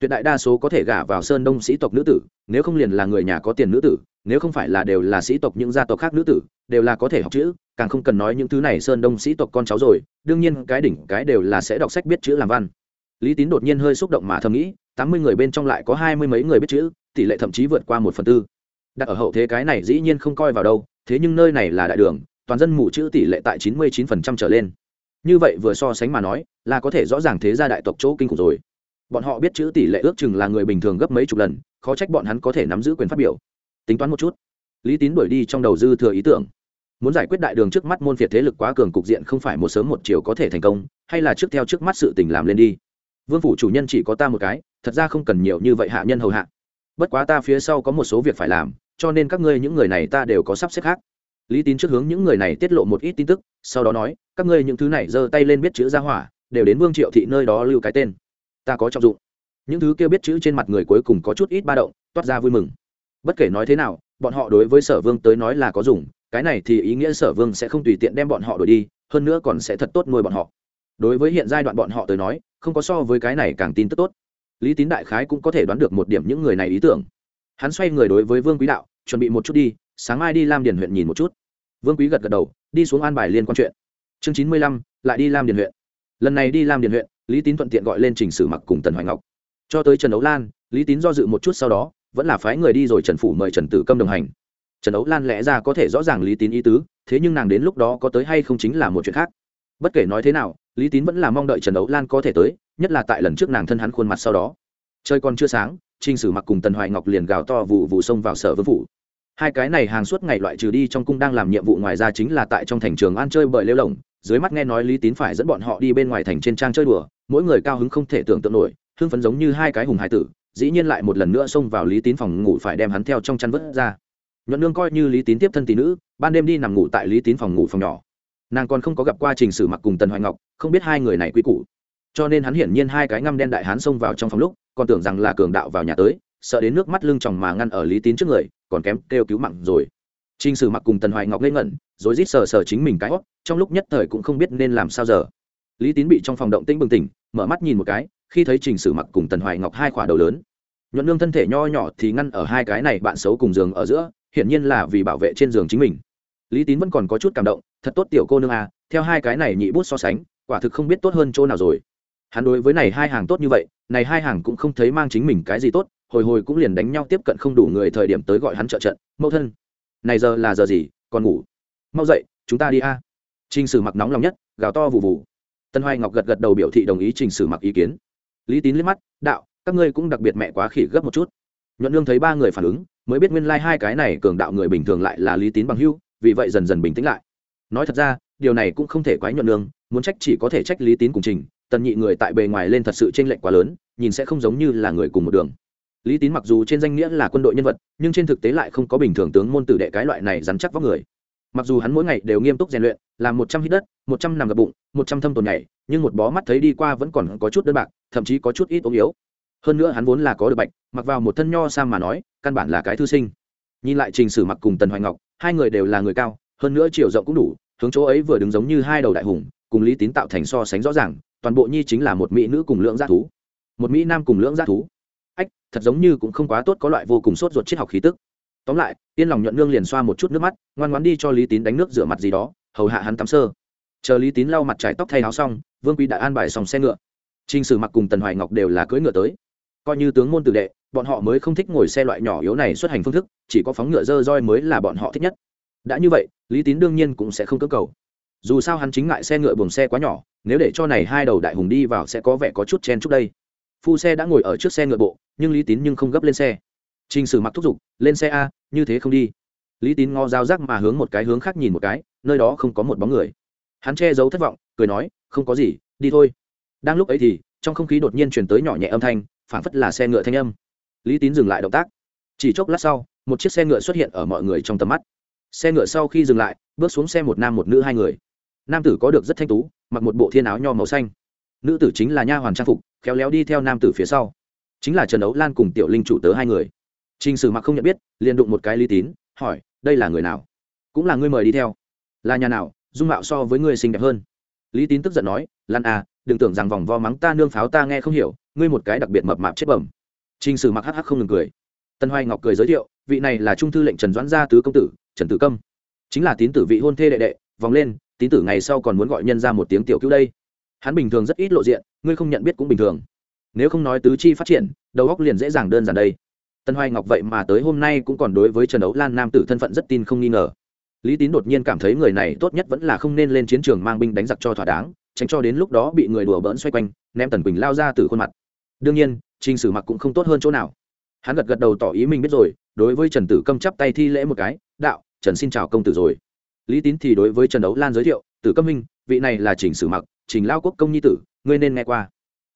Tuyệt đại đa số có thể gả vào sơn đông sĩ tộc nữ tử, nếu không liền là người nhà có tiền nữ tử, nếu không phải là đều là sĩ tộc những gia tộc khác nữ tử, đều là có thể học chữ, càng không cần nói những thứ này sơn đông sĩ tộc con cháu rồi, đương nhiên cái đỉnh cái đều là sẽ đọc sách biết chữ làm văn. Lý tín đột nhiên hơi xúc động mà thầm nghĩ tám mươi người bên trong lại có hai mươi mấy người biết chữ, tỷ lệ thậm chí vượt qua một phần tư. Đặt ở hậu thế cái này dĩ nhiên không coi vào đâu, thế nhưng nơi này là đại đường, toàn dân mù chữ tỷ lệ tại chín mươi chín phần trăm trở lên. Như vậy vừa so sánh mà nói, là có thể rõ ràng thế gia đại tộc chỗ kinh khủng rồi. Bọn họ biết chữ tỷ lệ ước chừng là người bình thường gấp mấy chục lần, khó trách bọn hắn có thể nắm giữ quyền phát biểu. Tính toán một chút. Lý tín đuổi đi trong đầu dư thừa ý tưởng. Muốn giải quyết đại đường trước mắt môn phiệt thế lực quá cường cục diện không phải một sớm một chiều có thể thành công, hay là trước theo trước mắt sự tình làm lên đi. Vương phủ chủ nhân chỉ có ta một cái thật ra không cần nhiều như vậy hạ nhân hầu hạ. Bất quá ta phía sau có một số việc phải làm, cho nên các ngươi những người này ta đều có sắp xếp khác. Lý tín trước hướng những người này tiết lộ một ít tin tức, sau đó nói, các ngươi những thứ này giơ tay lên biết chữ ra hỏa, đều đến vương triệu thị nơi đó lưu cái tên. Ta có trọng dụng. Những thứ kia biết chữ trên mặt người cuối cùng có chút ít ba động, toát ra vui mừng. Bất kể nói thế nào, bọn họ đối với sở vương tới nói là có dùng, cái này thì ý nghĩa sở vương sẽ không tùy tiện đem bọn họ đổi đi, hơn nữa còn sẽ thật tốt nuôi bọn họ. Đối với hiện giai đoạn bọn họ tới nói, không có so với cái này càng tin tức tốt lý tín đại khái cũng có thể đoán được một điểm những người này ý tưởng. Hắn xoay người đối với vương quý đạo, chuẩn bị một chút đi, sáng mai đi lam điền huyện nhìn một chút. Vương quý gật gật đầu, đi xuống an bài liên quan chuyện. Chương chín mươi lăm, lại đi lam điền huyện. Lần này đi lam điền huyện, lý tín thuận tiện gọi lên trình sử mặc cùng tần hoài ngọc. Cho tới trần ấu lan, lý tín do dự một chút sau đó, vẫn là phái người đi rồi trần phủ mời trần tử câm đồng hành. Trần ấu lan lẽ ra có thể rõ ràng lý tín ý tứ, thế nhưng nàng đến lúc đó có tới hay không chính là một chuyện khác. Bất kể nói thế nào, lý tín vẫn là mong đợi trần ấu lan có thể tới nhất là tại lần trước nàng thân hắn khuôn mặt sau đó. Trời còn chưa sáng trinh sử mặc cùng tần hoài ngọc liền gào to vụ vụ xông vào sở vương phủ. Hai cái này hàng suốt ngày loại trừ đi trong cung đang làm nhiệm vụ ngoài ra chính là tại trong thành trường an chơi bời lêu lồng dưới mắt nghe nói lý tín phải dẫn bọn họ đi bên ngoài thành trên trang chơi đùa, mỗi người cao hứng không thể tưởng tượng nổi, hưng phấn giống như hai cái hùng hải tử, dĩ nhiên lại một lần nữa xông vào lý tín phòng ngủ phải đem hắn theo trong chăn vứt ra. Nhuận nương coi như lý tín tiếp thân tỷ nữ, ban đêm đi nằm ngủ tại lý tín phòng ngủ phòng nhỏ. Nàng còn không có gặp qua trình sử mặc cùng tần hoài ngọc, không biết hai người này quy củ cho nên hắn hiển nhiên hai cái ngăm đen đại hán xông vào trong phòng lúc, còn tưởng rằng là cường đạo vào nhà tới, sợ đến nước mắt lưng tròng mà ngăn ở lý tín trước người, còn kém kêu cứu mặn rồi. Trình sử mặc cùng tần hoài ngọc lên ngẩn, rồi rít sờ sờ chính mình cái hót trong lúc nhất thời cũng không biết nên làm sao giờ. Lý tín bị trong phòng động tĩnh bừng tỉnh, mở mắt nhìn một cái, khi thấy trình sử mặc cùng tần hoài ngọc hai khỏa đầu lớn. Nhuận nương thân thể nho nhỏ thì ngăn ở hai cái này bạn xấu cùng giường ở giữa, hiển nhiên là vì bảo vệ trên giường chính mình. Lý tín vẫn còn có chút cảm động, thật tốt tiểu cô nương à theo hai cái này nhị bút so sánh, quả thực không biết tốt hơn chỗ nào rồi hắn đối với này hai hàng tốt như vậy, này hai hàng cũng không thấy mang chính mình cái gì tốt, hồi hồi cũng liền đánh nhau tiếp cận không đủ người thời điểm tới gọi hắn trợ trận, mẫu thân, này giờ là giờ gì, còn ngủ? Mau dậy, chúng ta đi a. À. trình sử mặc nóng lòng nhất, gào to vụ vụ tân hoài ngọc gật gật đầu biểu thị đồng ý trình sử mặc ý kiến. Lý tín liếc mắt, đạo, các ngươi cũng đặc biệt mẹ quá khỉ gấp một chút. Nhuận nương thấy ba người phản ứng, mới biết nguyên lai、like、hai cái này cường đạo người bình thường lại là lý tín bằng hưu, vì vậy dần dần bình tĩnh lại. Nói thật ra, điều này cũng không thể quái nhuận nương, muốn trách chỉ có thể trách lý tín cùng trình tần nhị người tại bề ngoài lên thật sự t r ê n lệch quá lớn, nhìn sẽ không giống như là người cùng một đường. Lý tín mặc dù trên danh nghĩa là quân đội nhân vật, nhưng trên thực tế lại không có bình thường tướng môn tử đệ cái loại này dắn chắc vóc người. Mặc dù hắn mỗi ngày đều nghiêm túc rèn luyện, làm một trăm hít đất, một trăm nằm gập bụng, một trăm thâm tồn nhảy, nhưng một bó mắt thấy đi qua vẫn còn có chút đơn bạc, thậm chí có chút ít ốm yếu. Hơn nữa hắn vốn là có được bạch, mặc vào một thân nho sam mà nói, căn bản là cái thư sinh. Nhìn lại trình sử mặc cùng tần hoài ngọc, hai người đều là người cao, hơn nữa chiều rộng cũng đủ, hướng chỗ ấy vừa đứng giống như hai đầu đại hùng, cùng lý tín tạo thành so sánh rõ ràng toàn bộ nhi chính là một mỹ nữ cùng lưỡng g thú. Một mỹ nam cùng lưỡng g thú. Ách, thật giống như cũng không quá tốt, có loại vô cùng sốt ruột triết học khí tức. Tóm lại, yên lòng nhuận nương liền xoa một chút nước mắt, ngoan ngoan đi cho lý tín đánh nước rửa mặt gì đó, hầu hạ hắn tắm sơ. Chờ lý tín lau mặt trải tóc thay áo xong, vương quý đã an bài xong xe ngựa. Trình sử mặc cùng tần hoài ngọc đều là cưỡi ngựa tới. Coi như tướng môn tử đệ, bọn họ mới không thích ngồi xe loại nhỏ yếu này xuất hành phương thức, chỉ có phóng ngựa dơ roi mới là bọn họ thích nhất. Đã như vậy, lý tín đương nhiên cũng sẽ không cơ cầu dù sao hắn chính ngại xe ngựa buồng xe quá nhỏ, nếu để cho này hai đầu đại hùng đi vào sẽ có vẻ có chút chen chúc đây. Phu xe đã ngồi ở trước xe ngựa bộ, nhưng lý tín nhưng không gấp lên xe. T r ì n h sử mặc thúc giục, lên xe a, như thế không đi. Lý tín ngó dao rác mà hướng một cái hướng khác nhìn một cái, nơi đó không có một bóng người. Hắn che giấu thất vọng, cười nói, không có gì, đi thôi. Đang lúc ấy thì, trong không khí đột nhiên chuyển tới nhỏ nhẹ âm thanh, phảng phất là xe ngựa thanh âm. Lý tín dừng lại động tác. Chỉ chốc lát sau, một chiếc xe ngựa xuất hiện ở mọi người trong tầm mắt. Xe ngựa sau khi dừng lại, bước xuống xe một nam một nữ hai người nam tử có được rất thanh tú mặc một bộ thiên áo nho màu xanh. Nữ tử chính là nha hoàn trang phục khéo léo đi theo nam tử phía sau. Chính là trần ấu lan cùng tiểu linh chủ tớ hai người. T r ì n h sử mặc không nhận biết liền đụng một cái lý tín hỏi đây là người nào? Cũng là ngươi mời đi theo. Là nhà nào? Dung mạo so với ngươi xinh đẹp hơn. Lý tín tức giận nói lan à đừng tưởng rằng vòng vo mắng ta nương pháo ta nghe không hiểu ngươi một cái đặc biệt mập mạp chết bẩm. Trình Sử mặc hắc hắc không ngừng cười. Tân Hoài Ngọc cười giới thiệu, vị này là trung thư lệnh Trần Doãn gia tứ công tử, Trần Tử Câm. Chính là tín tử vị hôn thê đệ đệ, vòng lên, tín tử ngày sau còn muốn gọi nhân ra một tiếng tiểu cứu đây. Hắn bình thường rất ít lộ diện, ngươi không nhận biết cũng bình thường. Nếu không nói tứ chi phát triển, đầu óc liền dễ dàng đơn giản đây. tân hoài ngọc vậy mà tới hôm nay cũng còn đối với trần đấu lan nam tử thân phận rất tin không nghi ngờ lý tín đột nhiên cảm thấy người này tốt nhất vẫn là không nên lên chiến trường mang binh đánh giặc cho thỏa đáng tránh cho đến lúc đó bị người đùa bỡn xoay quanh ném tần quỳnh lao ra từ khuôn mặt đương nhiên trình sử mặc cũng không tốt hơn chỗ nào hắn gật gật đầu tỏ ý mình biết rồi đối với trần tử câm chắp tay thi lễ một cái đạo trần xin chào công tử rồi lý tín thì đối với trần đấu lan giới thiệu, tử câm minh, vị này là trình sử mặc, trình lao quốc công nhi tử, ngươi nên nghe qua.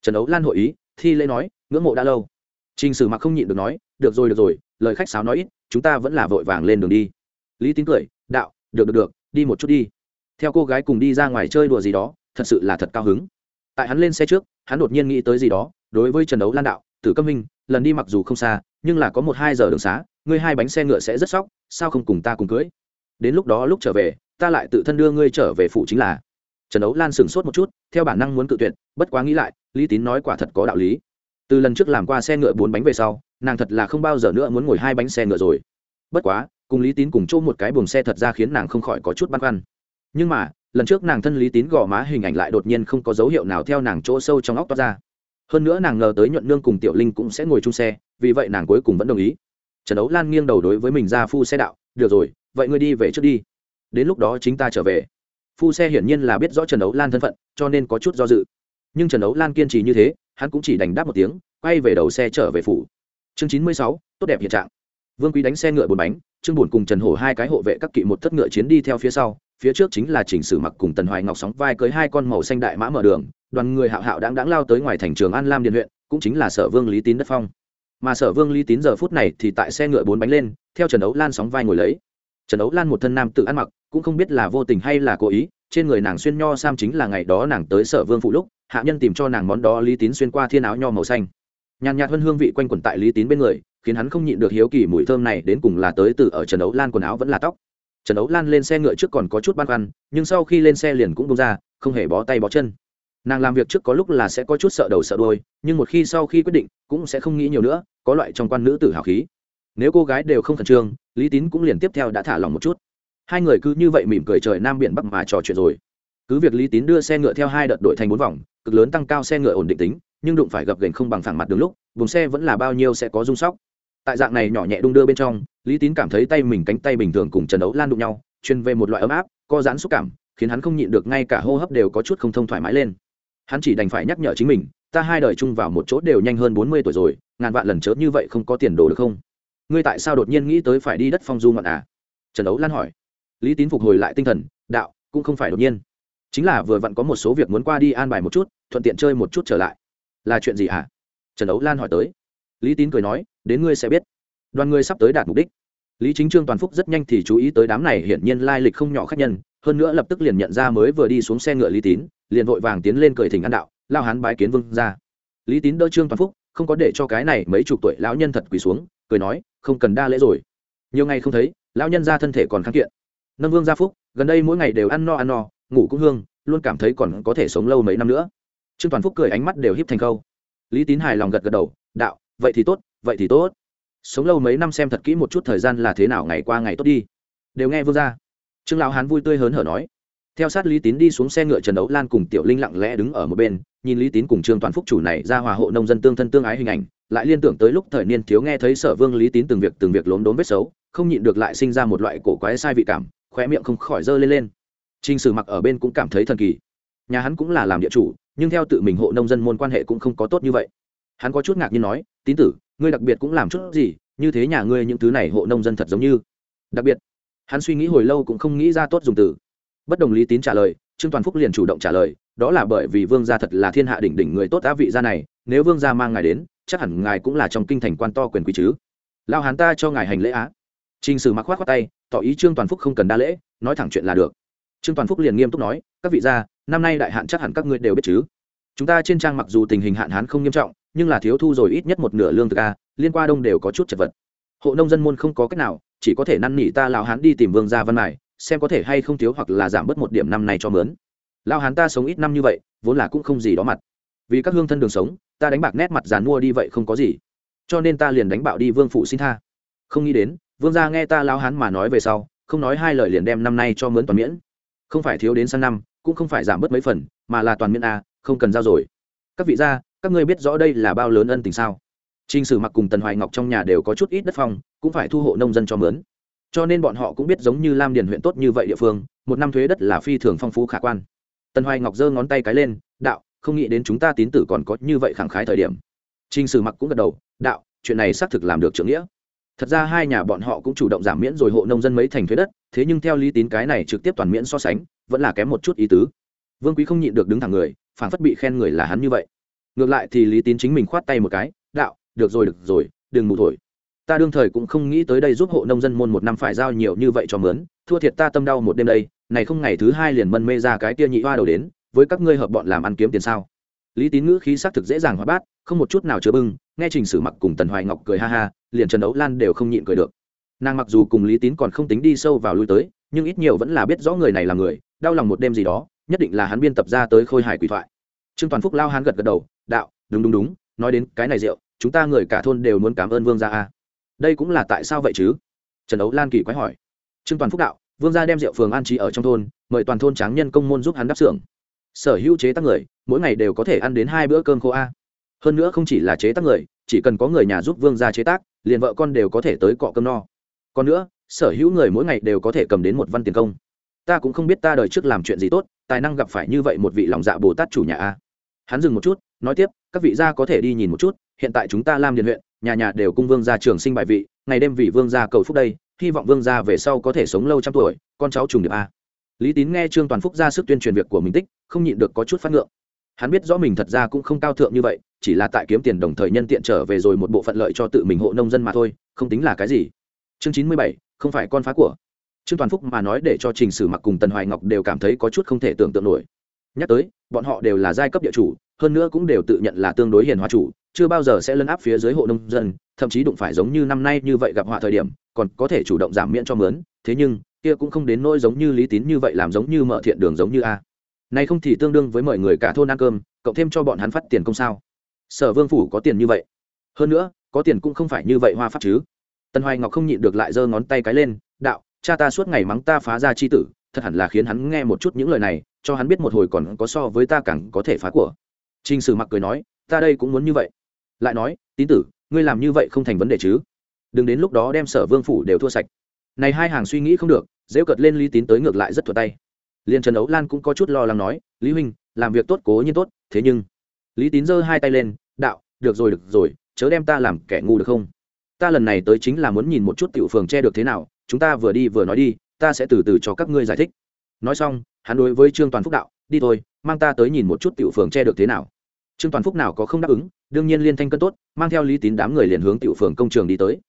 Trần đấu lan hội ý, thi lễ nói, ngưỡng mộ đã lâu. Trình sử mặc không nhịn được nói, được rồi được rồi, lời khách sáo nói ít, chúng ta vẫn là vội vàng lên đường đi. Lý tín cười, đạo, được được được, đi một chút đi. Theo cô gái cùng đi ra ngoài chơi đùa gì đó, thật sự là thật cao hứng. Tại hắn lên xe trước, hắn đột nhiên nghĩ tới gì đó, đối với trần đấu lan đạo, tử câm minh, lần đi mặc dù không xa, nhưng là có một hai giờ đường xá, ngươi hai bánh xe ngựa sẽ rất sóc sao không cùng ta cùng cưới? Đến lúc đó lúc trở về, ta lại tự thân đưa ngươi trở về phủ chính là. Trần ấu lan sửng sốt một chút, theo bản năng muốn cự tuyệt, bất quá nghĩ lại, lý tín nói quả thật có đạo lý. Từ lần trước làm qua xe ngựa bốn bánh về sau, nàng thật là không bao giờ nữa muốn ngồi hai bánh xe ngựa rồi. Bất quá, cùng lý tín cùng chỗ một cái buồng xe thật ra khiến nàng không khỏi có chút băn khoăn. Nhưng mà, lần trước nàng thân lý tín gò má hình ảnh lại đột nhiên không có dấu hiệu nào theo nàng chỗ sâu trong óc toát ra. Hơn nữa nàng ngờ tới nhuận nương cùng tiểu linh cũng sẽ ngồi chung xe, vì vậy nàng cuối cùng vẫn đồng ý. Trần ấu lan nghiêng đầu đối với mình ra phu xe đạo, được rồi vậy ngươi đi về trước đi. Đến lúc đó chính ta trở về. Phu xe hiển nhiên là biết rõ trần đấu lan thân phận, cho nên có chút do dự. Nhưng trần đấu lan kiên trì như thế, hắn cũng chỉ đành đáp một tiếng, quay về đầu xe trở về phủ. Chương chín mươi sáu, tốt đẹp hiện trạng. Vương quý đánh xe ngựa bốn bánh, trương bùn cùng trần hổ hai cái hộ vệ các kỵ một thất ngựa chiến đi theo phía sau, phía trước chính là chỉnh sử mặc cùng tần hoài ngọc sóng vai cưới hai con màu xanh đại mã mở đường, đoàn người hạo hạo đáng đáng lao tới ngoài thành trường an lam điện huyện, cũng chính là sở vương lý tín đất phong. Mà sở vương lý tín giờ phút này thì tại xe ngựa bốn bánh lên, theo trần đấu lan sóng vai ngồi lấy trần ấu lan một thân nam tự ăn mặc, cũng không biết là vô tình hay là cố ý, trên người nàng xuyên nho sam chính là ngày đó nàng tới sở vương phụ lúc, hạ nhân tìm cho nàng món đó lý tín xuyên qua thiên áo nho màu xanh. Nhàn nhạt hơn hương vị quanh quẩn tại lý tín bên người, khiến hắn không nhịn được hiếu kỳ mùi thơm này đến cùng là tới từ ở trần ấu lan quần áo vẫn là tóc. Trần ấu lan lên xe ngựa trước còn có chút băn khoăn, nhưng sau khi lên xe liền cũng bông ra, không hề bó tay bó chân. Nàng làm việc trước có lúc là sẽ có chút sợ đầu sợ đôi nhưng một khi sau khi quyết định, cũng sẽ không nghĩ nhiều nữa, có loại trong quan nữ tử hào khí nếu cô gái đều không khẩn trương, lý tín cũng liền tiếp theo đã thả lòng một chút. Hai người cứ như vậy mỉm cười trời nam biển bắc mà trò chuyện rồi. Cứ việc lý tín đưa xe ngựa theo hai đợt đội thành bốn vòng, cực lớn tăng cao xe ngựa ổn định tính, nhưng đụng phải gập gành không bằng phẳng mặt đường lúc, vùng xe vẫn là bao nhiêu sẽ có rung sóc. Tại dạng này nhỏ nhẹ đung đưa bên trong, lý tín cảm thấy tay mình cánh tay bình thường cùng trần đấu lan đụng nhau, truyền về một loại ấm áp co giãn xúc cảm, khiến hắn không nhịn được ngay cả hô hấp đều có chút không thông thoải mái lên. Hắn chỉ đành phải nhắc nhở chính mình, ta hai đời chung vào một chỗ đều nhanh hơn bốn mươi tuổi rồi, ngàn vạn lần chớ như vậy không có tiền đồ được không? Ngươi tại sao đột nhiên nghĩ tới phải đi đất phong du ngoạn à? Trần đấu lan hỏi. Lý tín phục hồi lại tinh thần, đạo, cũng không phải đột nhiên. Chính là vừa vặn có một số việc muốn qua đi an bài một chút, thuận tiện chơi một chút trở lại. Là chuyện gì hả? À? trần đấu lan hỏi tới. Lý tín cười nói, đến ngươi sẽ biết. Đoàn ngươi sắp tới đạt mục đích. Lý chính trương toàn phúc rất nhanh thì chú ý tới đám này hiển nhiên lai lịch không nhỏ khác nhân, hơn nữa lập tức liền nhận ra mới vừa đi xuống xe ngựa lý tín, liền vội vàng tiến lên cười thỉnh an đạo, lao hán bái kiến vương ra. Lý tín đỡ trương toàn phúc, không có để cho cái này mấy chục tuổi lão nhân thật quỳ xuống cười nói, không cần đa lễ rồi. Nhiều ngày không thấy, lão nhân ra thân thể còn kháng kiện. Nâng vương gia phúc, gần đây mỗi ngày đều ăn no ăn no, ngủ cũng hương, luôn cảm thấy còn có thể sống lâu mấy năm nữa. Trương toàn phúc cười ánh mắt đều híp thành câu. Lý tín hài lòng gật gật đầu, đạo, vậy thì tốt, vậy thì tốt. Sống lâu mấy năm xem thật kỹ một chút thời gian là thế nào, ngày qua ngày tốt đi. Đều nghe vương ra trương lão hán vui tươi hớn hở nói theo sát lý tín đi xuống xe ngựa trần đấu lan cùng tiểu linh lặng lẽ đứng ở một bên nhìn lý tín cùng trương toàn phúc chủ này ra hòa hộ nông dân tương thân tương ái hình ảnh lại liên tưởng tới lúc thời niên thiếu nghe thấy sở vương lý tín từng việc từng việc lốm đốm vết xấu không nhịn được lại sinh ra một loại cổ quái sai vị cảm khóe miệng không khỏi dơ lên lên Trình Sử Mặc ở bên cũng cảm thấy thần kỳ. Nhà hắn cũng là làm địa chủ, nhưng theo tự mình hộ nông dân môn quan hệ cũng không có tốt như vậy. Hắn có chút ngạc nhiên nói, "Tín tử, ngươi đặc biệt cũng làm chút gì, như thế nhà ngươi những thứ này hộ nông dân thật giống như." Đặc biệt, hắn suy nghĩ hồi lâu cũng không nghĩ ra tốt dùng từ. Bất đồng lý tín trả lời, Trương Toàn Phúc liền chủ động trả lời, đó là bởi vì vương gia thật là thiên hạ đỉnh đỉnh người tốt á vị gia này, nếu vương gia mang ngài đến, chắc hẳn ngài cũng là trong kinh thành quan to quyền quý chứ. Lao hán ta cho ngài hành lễ á. Trình Sử Mặc khoát khoát tay, tỏ ý Trương Toàn Phúc không cần đa lễ, nói thẳng chuyện là được trương toàn phúc liền nghiêm túc nói các vị gia năm nay đại hạn chắc hẳn các ngươi đều biết chứ chúng ta trên trang mặc dù tình hình hạn hán không nghiêm trọng nhưng là thiếu thu rồi ít nhất một nửa lương thực a liên qua đông đều có chút chật vật hộ nông dân môn không có cách nào chỉ có thể năn nỉ ta lão hán đi tìm vương gia văn mải xem có thể hay không thiếu hoặc là giảm bớt một điểm năm này cho mướn. Lão hán ta sống ít năm như vậy vốn là cũng không gì đó mặt. Vì các hương thân đường sống ta đánh bạc nét mặt dàn mua đi vậy không có gì. Cho nên ta liền đánh bạo đi vương phụ xin tha. Không nghĩ đến vương gia nghe ta lão hán mà nói về sau không nói hai lời liền đem năm nay cho mướn toàn miễn. Không phải thiếu đến sang năm cũng không phải giảm bớt mấy phần mà là toàn miễn a không cần giao rồi. Các vị gia các ngươi biết rõ đây là bao lớn ân tình sao? Trình Sử Mặc cùng Tần Hoài Ngọc trong nhà đều có chút ít đất phong, cũng phải thu hộ nông dân cho mướn. Cho nên bọn họ cũng biết giống như Lam Điền huyện tốt như vậy địa phương, một năm thuế đất là phi thường phong phú khả quan. Tần Hoài Ngọc giơ ngón tay cái lên, "Đạo, không nghĩ đến chúng ta tín tử còn có như vậy khẳng khái thời điểm." Trình Sử Mặc cũng gật đầu, "Đạo, chuyện này xác thực làm được trưởng nghĩa." Thật ra hai nhà bọn họ cũng chủ động giảm miễn rồi hộ nông dân mấy thành thuế đất, thế nhưng theo lý tín cái này trực tiếp toàn miễn so sánh, vẫn là kém một chút ý tứ. Vương Quý không nhịn được đứng thẳng người, phản phất bị khen người là hắn như vậy. Ngược lại thì Lý Tín chính mình khoát tay một cái, "Đạo, được rồi được rồi đừng mù thổi ta đương thời cũng không nghĩ tới đây giúp hộ nông dân môn một năm phải giao nhiều như vậy cho mướn. Thua thiệt ta tâm đau một đêm đây, này không ngày thứ hai liền mân mê ra cái tia nhị hoa đầu đến, với các ngươi hợp bọn làm ăn kiếm tiền sao? Lý tín ngữ khí xác thực dễ dàng hóa bát, không một chút nào chứa bưng, nghe trình sử mặc cùng tần hoài ngọc cười ha ha, liền trần đấu lan đều không nhịn cười được. Nàng mặc dù cùng lý tín còn không tính đi sâu vào lui tới, nhưng ít nhiều vẫn là biết rõ người này là người, đau lòng một đêm gì đó, nhất định là hắn biên tập ra tới khôi hài quỷ thoại. Trương toàn phúc lao hắn gật gật đầu, đạo, đúng đúng đúng, nói đến cái này rượu, chúng ta người cả thôn đều muốn cảm ơn vương gia a đây cũng là tại sao vậy chứ? Trần ấu lan kỳ quái hỏi. Trương toàn phúc đạo, vương gia đem rượu phường an trí ở trong thôn, mời toàn thôn tráng nhân công môn giúp hắn đắp xưởng. Sở hữu chế tác người, mỗi ngày đều có thể ăn đến hai bữa cơm khô a. Hơn nữa không chỉ là chế tác người, chỉ cần có người nhà giúp vương gia chế tác, liền vợ con đều có thể tới cọ cơm no. Còn nữa, sở hữu người mỗi ngày đều có thể cầm đến một văn tiền công. Ta cũng không biết ta đời trước làm chuyện gì tốt, tài năng gặp phải như vậy một vị lòng dạ bồ tát chủ nhà a. Hắn dừng một chút, nói tiếp, các vị gia có thể đi nhìn một chút, hiện tại chúng ta lam điền huyện nhà nhà đều cung vương gia trường sinh bài vị, ngày đêm vì vương gia cầu phúc đây, hy vọng vương gia về sau có thể sống lâu trăm tuổi, con cháu trùng điệp a. Lý tín nghe trương toàn phúc ra sức tuyên truyền việc của mình tích, không nhịn được có chút phát ngượng. Hắn biết rõ mình thật ra cũng không cao thượng như vậy, chỉ là tại kiếm tiền đồng thời nhân tiện trở về rồi một bộ phận lợi cho tự mình hộ nông dân mà thôi, không tính là cái gì. Chương chín mươi bảy, không phải con phá của. Trương toàn phúc mà nói để cho trình sử mặc cùng tần hoài ngọc đều cảm thấy có chút không thể tưởng tượng nổi. Nhắc tới, bọn họ đều là giai cấp địa chủ, hơn nữa cũng đều tự nhận là tương đối hiền hòa chủ chưa bao giờ sẽ lấn áp phía dưới hộ nông dân thậm chí đụng phải giống như năm nay như vậy gặp họa thời điểm còn có thể chủ động giảm miễn cho mướn thế nhưng kia cũng không đến nỗi giống như lý tín như vậy làm giống như mở thiện đường giống như a. Này không thì tương đương với mời người cả thôn ăn cơm cộng thêm cho bọn hắn phát tiền công sao? Sở vương phủ có tiền như vậy. Hơn nữa có tiền cũng không phải như vậy hoa pháp chứ. Tần hoài ngọc không nhịn được lại giơ ngón tay cái lên đạo cha ta suốt ngày mắng ta phá ra chi tử thật hẳn là khiến hắn nghe một chút những lời này cho hắn biết một hồi còn có so với ta càng có thể phá của. Trình Sử Mặc cười nói, ta đây cũng muốn như vậy. Lại nói, tín tử, ngươi làm như vậy không thành vấn đề chứ? Đừng đến lúc đó đem Sở Vương phủ đều thua sạch. Này hai hàng suy nghĩ không được, dễ cợt lên Lý Tín tới ngược lại rất thuận tay. Liên Trần Ấu Lan cũng có chút lo lắng nói, Lý huynh, làm việc tốt cố nhiên tốt, thế nhưng Lý Tín giơ hai tay lên, đạo, được rồi được rồi, chớ đem ta làm kẻ ngu được không? Ta lần này tới chính là muốn nhìn một chút tiểu phường che được thế nào, chúng ta vừa đi vừa nói đi, ta sẽ từ từ cho các ngươi giải thích. Nói xong, hắn đối với Trương Toàn Phúc đạo, đi thôi, mang ta tới nhìn một chút tiểu phường che được thế nào trương toàn phúc nào có không đáp ứng đương nhiên liên thanh cân tốt mang theo lý tín đám người liền hướng tiểu phường công trường đi tới.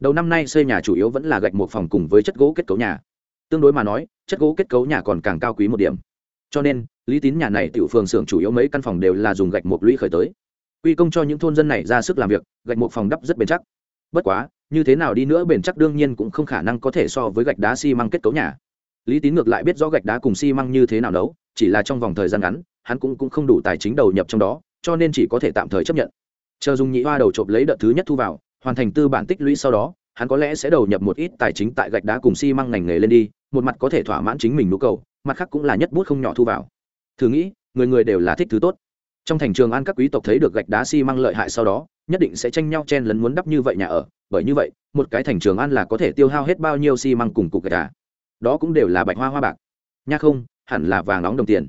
Đầu năm nay xây nhà chủ yếu vẫn là gạch một phòng cùng với chất gỗ kết cấu nhà. Tương đối mà nói chất gỗ kết cấu nhà còn càng cao quý một điểm. Cho nên lý tín nhà này tiểu phường xưởng chủ yếu mấy căn phòng đều là dùng gạch một lũy khởi tới. Quy công cho những thôn dân này ra sức làm việc gạch một phòng đắp rất bền chắc. Bất quá như thế nào đi nữa bền chắc đương nhiên cũng không khả năng có thể so với gạch đá xi măng kết cấu nhà. Lý tín ngược lại biết rõ gạch đá cùng xi măng như thế nào nấu chỉ là trong vòng thời gian ngắn hắn cũng, cũng không đủ tài chính đầu nhập trong đó cho nên chỉ có thể tạm thời chấp nhận. Chờ dùng nhị hoa đầu trộm lấy đợt thứ nhất thu vào, hoàn thành tư bản tích lũy sau đó, hắn có lẽ sẽ đầu nhập một ít tài chính tại gạch đá cùng xi măng ngành nghề lên đi, một mặt có thể thỏa mãn chính mình nhu cầu, mặt khác cũng là nhất bút không nhỏ thu vào. Thử nghĩ, người người đều là thích thứ tốt. Trong thành trường an các quý tộc thấy được gạch đá xi măng lợi hại sau đó, nhất định sẽ tranh nhau chen lấn muốn đắp như vậy nhà ở, bởi như vậy, một cái thành trường an là có thể tiêu hao hết bao nhiêu xi măng cùng cục gạch đá. Đó cũng đều là bạch hoa hoa bạc. Nha không, hẳn là vàng nóng đồng tiền.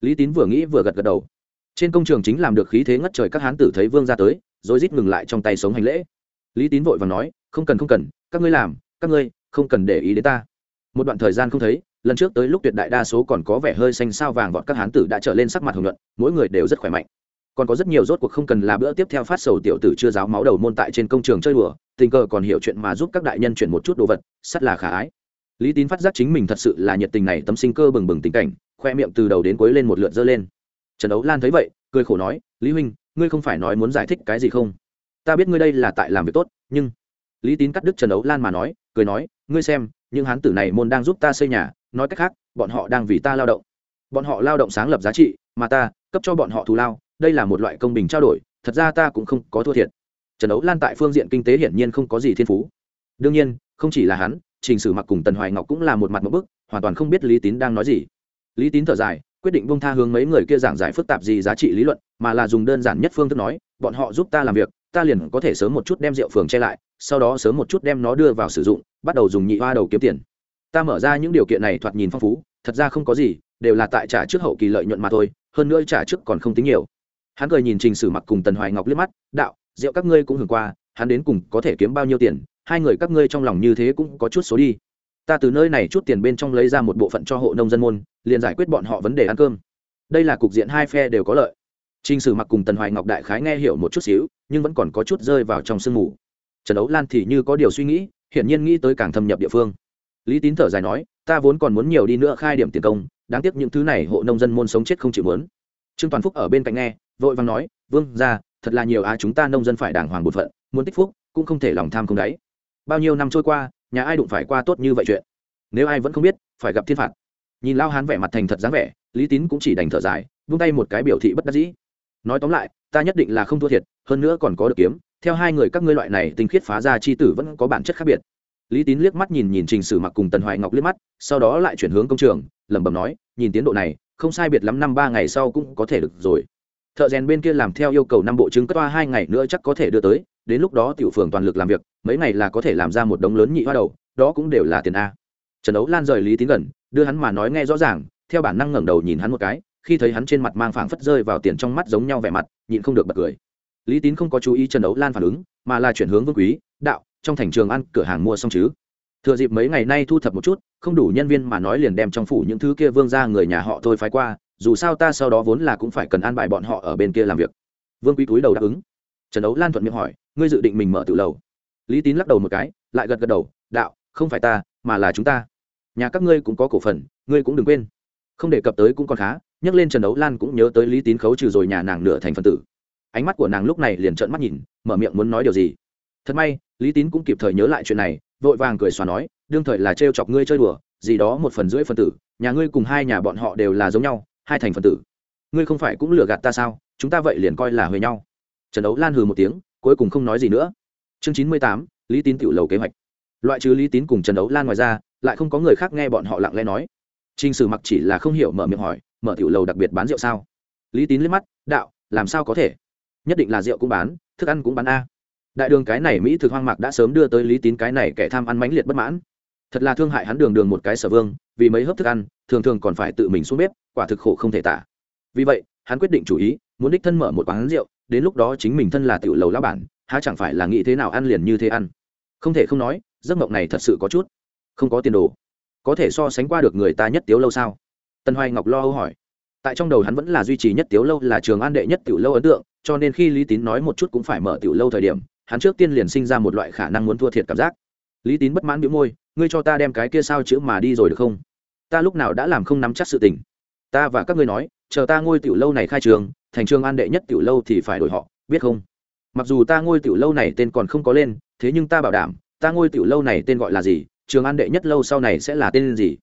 Lý tín vừa nghĩ vừa gật gật đầu trên công trường chính làm được khí thế ngất trời các hán tử thấy vương ra tới, rồi rít ngừng lại trong tay sống hành lễ. Lý tín vội và nói, không cần không cần, các ngươi làm, các ngươi không cần để ý đến ta. Một đoạn thời gian không thấy, lần trước tới lúc tuyệt đại đa số còn có vẻ hơi xanh sao vàng vọt các hán tử đã trở lên sắc mặt hồng nhuận, mỗi người đều rất khỏe mạnh. Còn có rất nhiều rốt cuộc không cần là bữa tiếp theo phát sầu tiểu tử chưa giáo máu đầu môn tại trên công trường chơi đùa, tình cờ còn hiểu chuyện mà giúp các đại nhân chuyển một chút đồ vật sắt là khả ái. Lý tín phát giác chính mình thật sự là nhiệt tình này tấm sinh cơ bừng bừng tình cảnh, khoe miệng từ đầu đến cuối lên một lượt dơ lên trần đấu lan thấy vậy, cười khổ nói, lý huynh, ngươi không phải nói muốn giải thích cái gì không? Ta biết ngươi đây là tại làm việc tốt, nhưng lý tín cắt đứt trần đấu lan mà nói, cười nói, ngươi xem, những hán tử này môn đang giúp ta xây nhà, nói cách khác, bọn họ đang vì ta lao động. Bọn họ lao động sáng lập giá trị, mà ta, cấp cho bọn họ thù lao, đây là một loại công bình trao đổi, thật ra ta cũng không có thua thiệt. Trần đấu lan tại phương diện kinh tế hiển nhiên không có gì thiên phú. Đương nhiên, không chỉ là hắn, trình sử mặc cùng tần hoài ngọc cũng là một mặt một bức, hoàn toàn không biết lý tín đang nói gì. Lý tín thở dài quyết định bông tha hướng mấy người kia giảng giải phức tạp gì giá trị lý luận, mà là dùng đơn giản nhất phương thức nói, bọn họ giúp ta làm việc, ta liền có thể sớm một chút đem rượu phường che lại, sau đó sớm một chút đem nó đưa vào sử dụng, bắt đầu dùng nhị hoa đầu kiếm tiền. Ta mở ra những điều kiện này thoạt nhìn phong phú, thật ra không có gì, đều là tại trả trước hậu kỳ lợi nhuận mà thôi, hơn nữa trả trước còn không tính nhiều. Hắn cười nhìn trình sử mặc cùng tần hoài ngọc liếc mắt, đạo, rượu các ngươi cũng hưởng qua, hắn đến cùng có thể kiếm bao nhiêu tiền? Hai người các ngươi trong lòng như thế cũng có chút số đi ta từ nơi này chút tiền bên trong lấy ra một bộ phận cho hộ nông dân môn liền giải quyết bọn họ vấn đề ăn cơm đây là cục diện hai phe đều có lợi Trình Sử Mặc cùng Tần Hoài Ngọc đại khái nghe hiểu một chút xíu, nhưng vẫn còn có chút rơi vào trong sương mù. Trần Đấu Lan thì như có điều suy nghĩ, hiển nhiên nghĩ tới càng thâm nhập địa phương. Lý Tín thở dài nói, ta vốn còn muốn nhiều đi nữa khai điểm tiền công, đáng tiếc những thứ này hộ nông dân môn sống chết không chịu muốn. Trương Toàn Phúc ở bên cạnh nghe, vội vàng nói, "Vương gia, thật là nhiều á chúng ta nông dân phải đàng hoàng một phận, muốn tích phúc, cũng không thể lòng tham không đáy. Bao nhiêu năm trôi qua, nhà ai đụng phải qua tốt như vậy chuyện. Nếu ai vẫn không biết, phải gặp thiên phạt." Nhìn Lao Hán vẻ mặt thành thật dáng vẻ, Lý Tín cũng chỉ đành thở dài, vung tay một cái biểu thị bất đắc dĩ nói tóm lại ta nhất định là không thua thiệt hơn nữa còn có được kiếm theo hai người các ngươi loại này tinh khiết phá ra chi tử vẫn có bản chất khác biệt lý tín liếc mắt nhìn nhìn trình sử mặc cùng tần hoài ngọc liếc mắt sau đó lại chuyển hướng công trường lẩm bẩm nói nhìn tiến độ này không sai biệt lắm năm ba ngày sau cũng có thể được rồi thợ rèn bên kia làm theo yêu cầu năm bộ chứng cất toa hai ngày nữa chắc có thể đưa tới, đến lúc đó tiểu phường toàn lực làm việc, mấy ngày là có thể làm ra một đống lớn nhị hoa đầu, đó cũng đều là tiền a. Trần ấu lan rời lý tín gần, đưa hắn mà nói nghe rõ ràng, theo bản năng ngẩng đầu nhìn hắn một cái, khi thấy hắn trên mặt mang phảng phất rơi vào tiền trong mắt giống nhau vẻ mặt, nhịn không được bật cười. Lý tín không có chú ý trần ấu lan phản ứng, mà là chuyển hướng vương quý, đạo, trong thành trường ăn, cửa hàng mua xong chứ? Thừa dịp mấy ngày nay thu thập một chút, không đủ nhân viên mà nói liền đem trong phủ những thứ kia vương ra người nhà họ thôi phái qua dù sao ta sau đó vốn là cũng phải cần an bài bọn họ ở bên kia làm việc. Vương quý túi đầu đáp ứng. Trần ấu lan thuận miệng hỏi, ngươi dự định mình mở tự lầu? Lý tín lắc đầu một cái, lại gật gật đầu, đạo, không phải ta, mà là chúng ta. Nhà các ngươi cũng có cổ phần, ngươi cũng đừng quên. Không đề cập tới cũng còn khá, nhắc lên trần ấu lan cũng nhớ tới lý tín khấu trừ rồi nhà nàng nửa thành phần tử. Ánh mắt của nàng lúc này liền trợn mắt nhìn, mở miệng muốn nói điều gì. Thật may, lý tín cũng kịp thời nhớ lại chuyện này, vội vàng cười xòa nói, đương thời là trêu chọc ngươi chơi đùa, gì đó một phần rưỡi phần tử, nhà ngươi cùng hai nhà bọn họ đều là giống nhau hai thành phần tử. Ngươi không phải cũng lừa gạt ta sao? Chúng ta vậy liền coi là huề nhau. Trần đấu lan hừ một tiếng, cuối cùng không nói gì nữa. Chương chín mươi tám, lý tín tiểu lầu kế hoạch. Loại trừ lý tín cùng trần đấu lan ngoài ra, lại không có người khác nghe bọn họ lặng lẽ nói. T r ì n h sử mặc chỉ là không hiểu mở miệng hỏi, mở tiểu lầu đặc biệt bán rượu sao? Lý tín liếc mắt, đạo, làm sao có thể? Nhất định là rượu cũng bán, thức ăn cũng bán a. Đại đường cái này mỹ thực hoang mạc đã sớm đưa tới lý tín cái này kẻ tham ăn mãnh liệt bất mãn. Thật là thương hại hắn đường đường một cái sở vương, vì mấy hớp thức ăn thường thường còn phải tự mình xuống bếp, quả thực khổ không thể tả. Vì vậy, hắn quyết định chủ ý, muốn đích thân mở một quán rượu, đến lúc đó chính mình thân là tiểu lầu lão bản, há chẳng phải là nghĩ thế nào ăn liền như thế ăn. Không thể không nói, giấc mộng này thật sự có chút không có tiền đồ. Có thể so sánh qua được người ta nhất tiếu lâu sao? Tân hoài ngọc lo âu hỏi. Tại trong đầu hắn vẫn là duy trì nhất tiếu lâu là trường an đệ nhất tiểu lâu ấn tượng, cho nên khi lý tín nói một chút cũng phải mở tiểu lâu thời điểm, hắn trước tiên liền sinh ra một loại khả năng muốn thua thiệt cảm giác. Lý tín bất mãn bĩu môi, ngươi cho ta đem cái kia sao chữ mà đi rồi được không? Ta lúc nào đã làm không nắm chắc sự tình. Ta và các ngươi nói, chờ ta ngôi tiểu lâu này khai trường, thành trường an đệ nhất tiểu lâu thì phải đổi họ, biết không? Mặc dù ta ngôi tiểu lâu này tên còn không có lên, thế nhưng ta bảo đảm, ta ngôi tiểu lâu này tên gọi là gì, trường an đệ nhất lâu sau này sẽ là tên gì?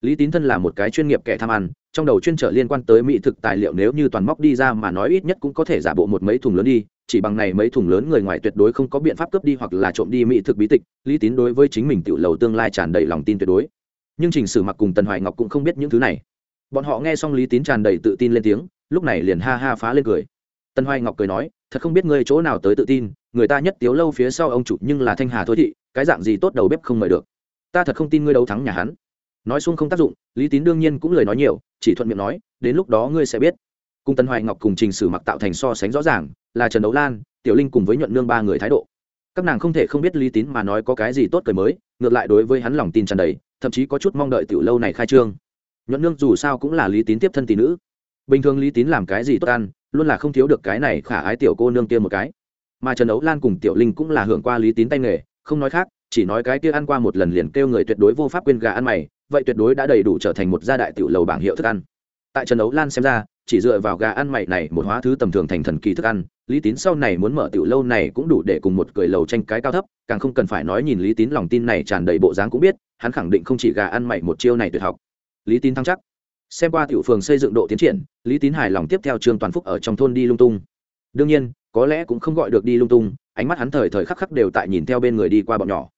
Lý tín thân là một cái chuyên nghiệp kẻ tham ăn, trong đầu chuyên trở liên quan tới mỹ thực tài liệu nếu như toàn móc đi ra mà nói ít nhất cũng có thể giả bộ một mấy thùng lớn đi, chỉ bằng này mấy thùng lớn người ngoài tuyệt đối không có biện pháp cướp đi hoặc là trộm đi mỹ thực bí tịch, lý tín đối với chính mình tiểu lầu tương lai tràn đầy lòng tin tuyệt đối nhưng trình sử mặc cùng tần hoài ngọc cũng không biết những thứ này bọn họ nghe xong lý tín tràn đầy tự tin lên tiếng lúc này liền ha ha phá lên cười tần hoài ngọc cười nói thật không biết ngươi chỗ nào tới tự tin người ta nhất tiếu lâu phía sau ông chủ nhưng là thanh hà thôi thị cái dạng gì tốt đầu bếp không mời được ta thật không tin ngươi đấu thắng nhà hắn nói xuống không tác dụng lý tín đương nhiên cũng lời nói nhiều chỉ thuận miệng nói đến lúc đó ngươi sẽ biết cùng tân hoài ngọc cùng trình sử mặc tạo thành so sánh rõ ràng là trần đấu lan tiểu linh cùng với nhuận nương ba người thái độ các nàng không thể không biết lý tín mà nói có cái gì tốt cười mới ngược lại đối với hắn lòng tin tràn đầy thậm chí có chút mong đợi tiểu lâu này khai trương. Nhuận nương dù sao cũng là lý tín tiếp thân tỷ nữ. Bình thường lý tín làm cái gì tốt ăn, luôn là không thiếu được cái này khả ái tiểu cô nương kia một cái. Mà trần ấu lan cùng tiểu linh cũng là hưởng qua lý tín tay nghề, không nói khác, chỉ nói cái kia ăn qua một lần liền kêu người tuyệt đối vô pháp quên gà ăn mày, vậy tuyệt đối đã đầy đủ trở thành một gia đại tiểu lầu bảng hiệu thức ăn. Tại trần ấu lan xem ra, chỉ dựa vào gà ăn mày này một hóa thứ tầm thường thành thần kỳ thức ăn, lý tín sau này muốn mở tiểu lâu này cũng đủ để cùng một cười lầu tranh cái cao thấp, càng không cần phải nói nhìn lý tín lòng tin này tràn đầy bộ dáng cũng biết hắn khẳng định không chỉ gà ăn mày một chiêu này tuyệt học. Lý tín thăng chắc. Xem qua tiểu phường xây dựng độ tiến triển, lý tín hài lòng tiếp theo trương toàn phúc ở trong thôn đi lung tung. Đương nhiên, có lẽ cũng không gọi được đi lung tung, ánh mắt hắn thời thời khắc khắc đều tại nhìn theo bên người đi qua bọn nhỏ.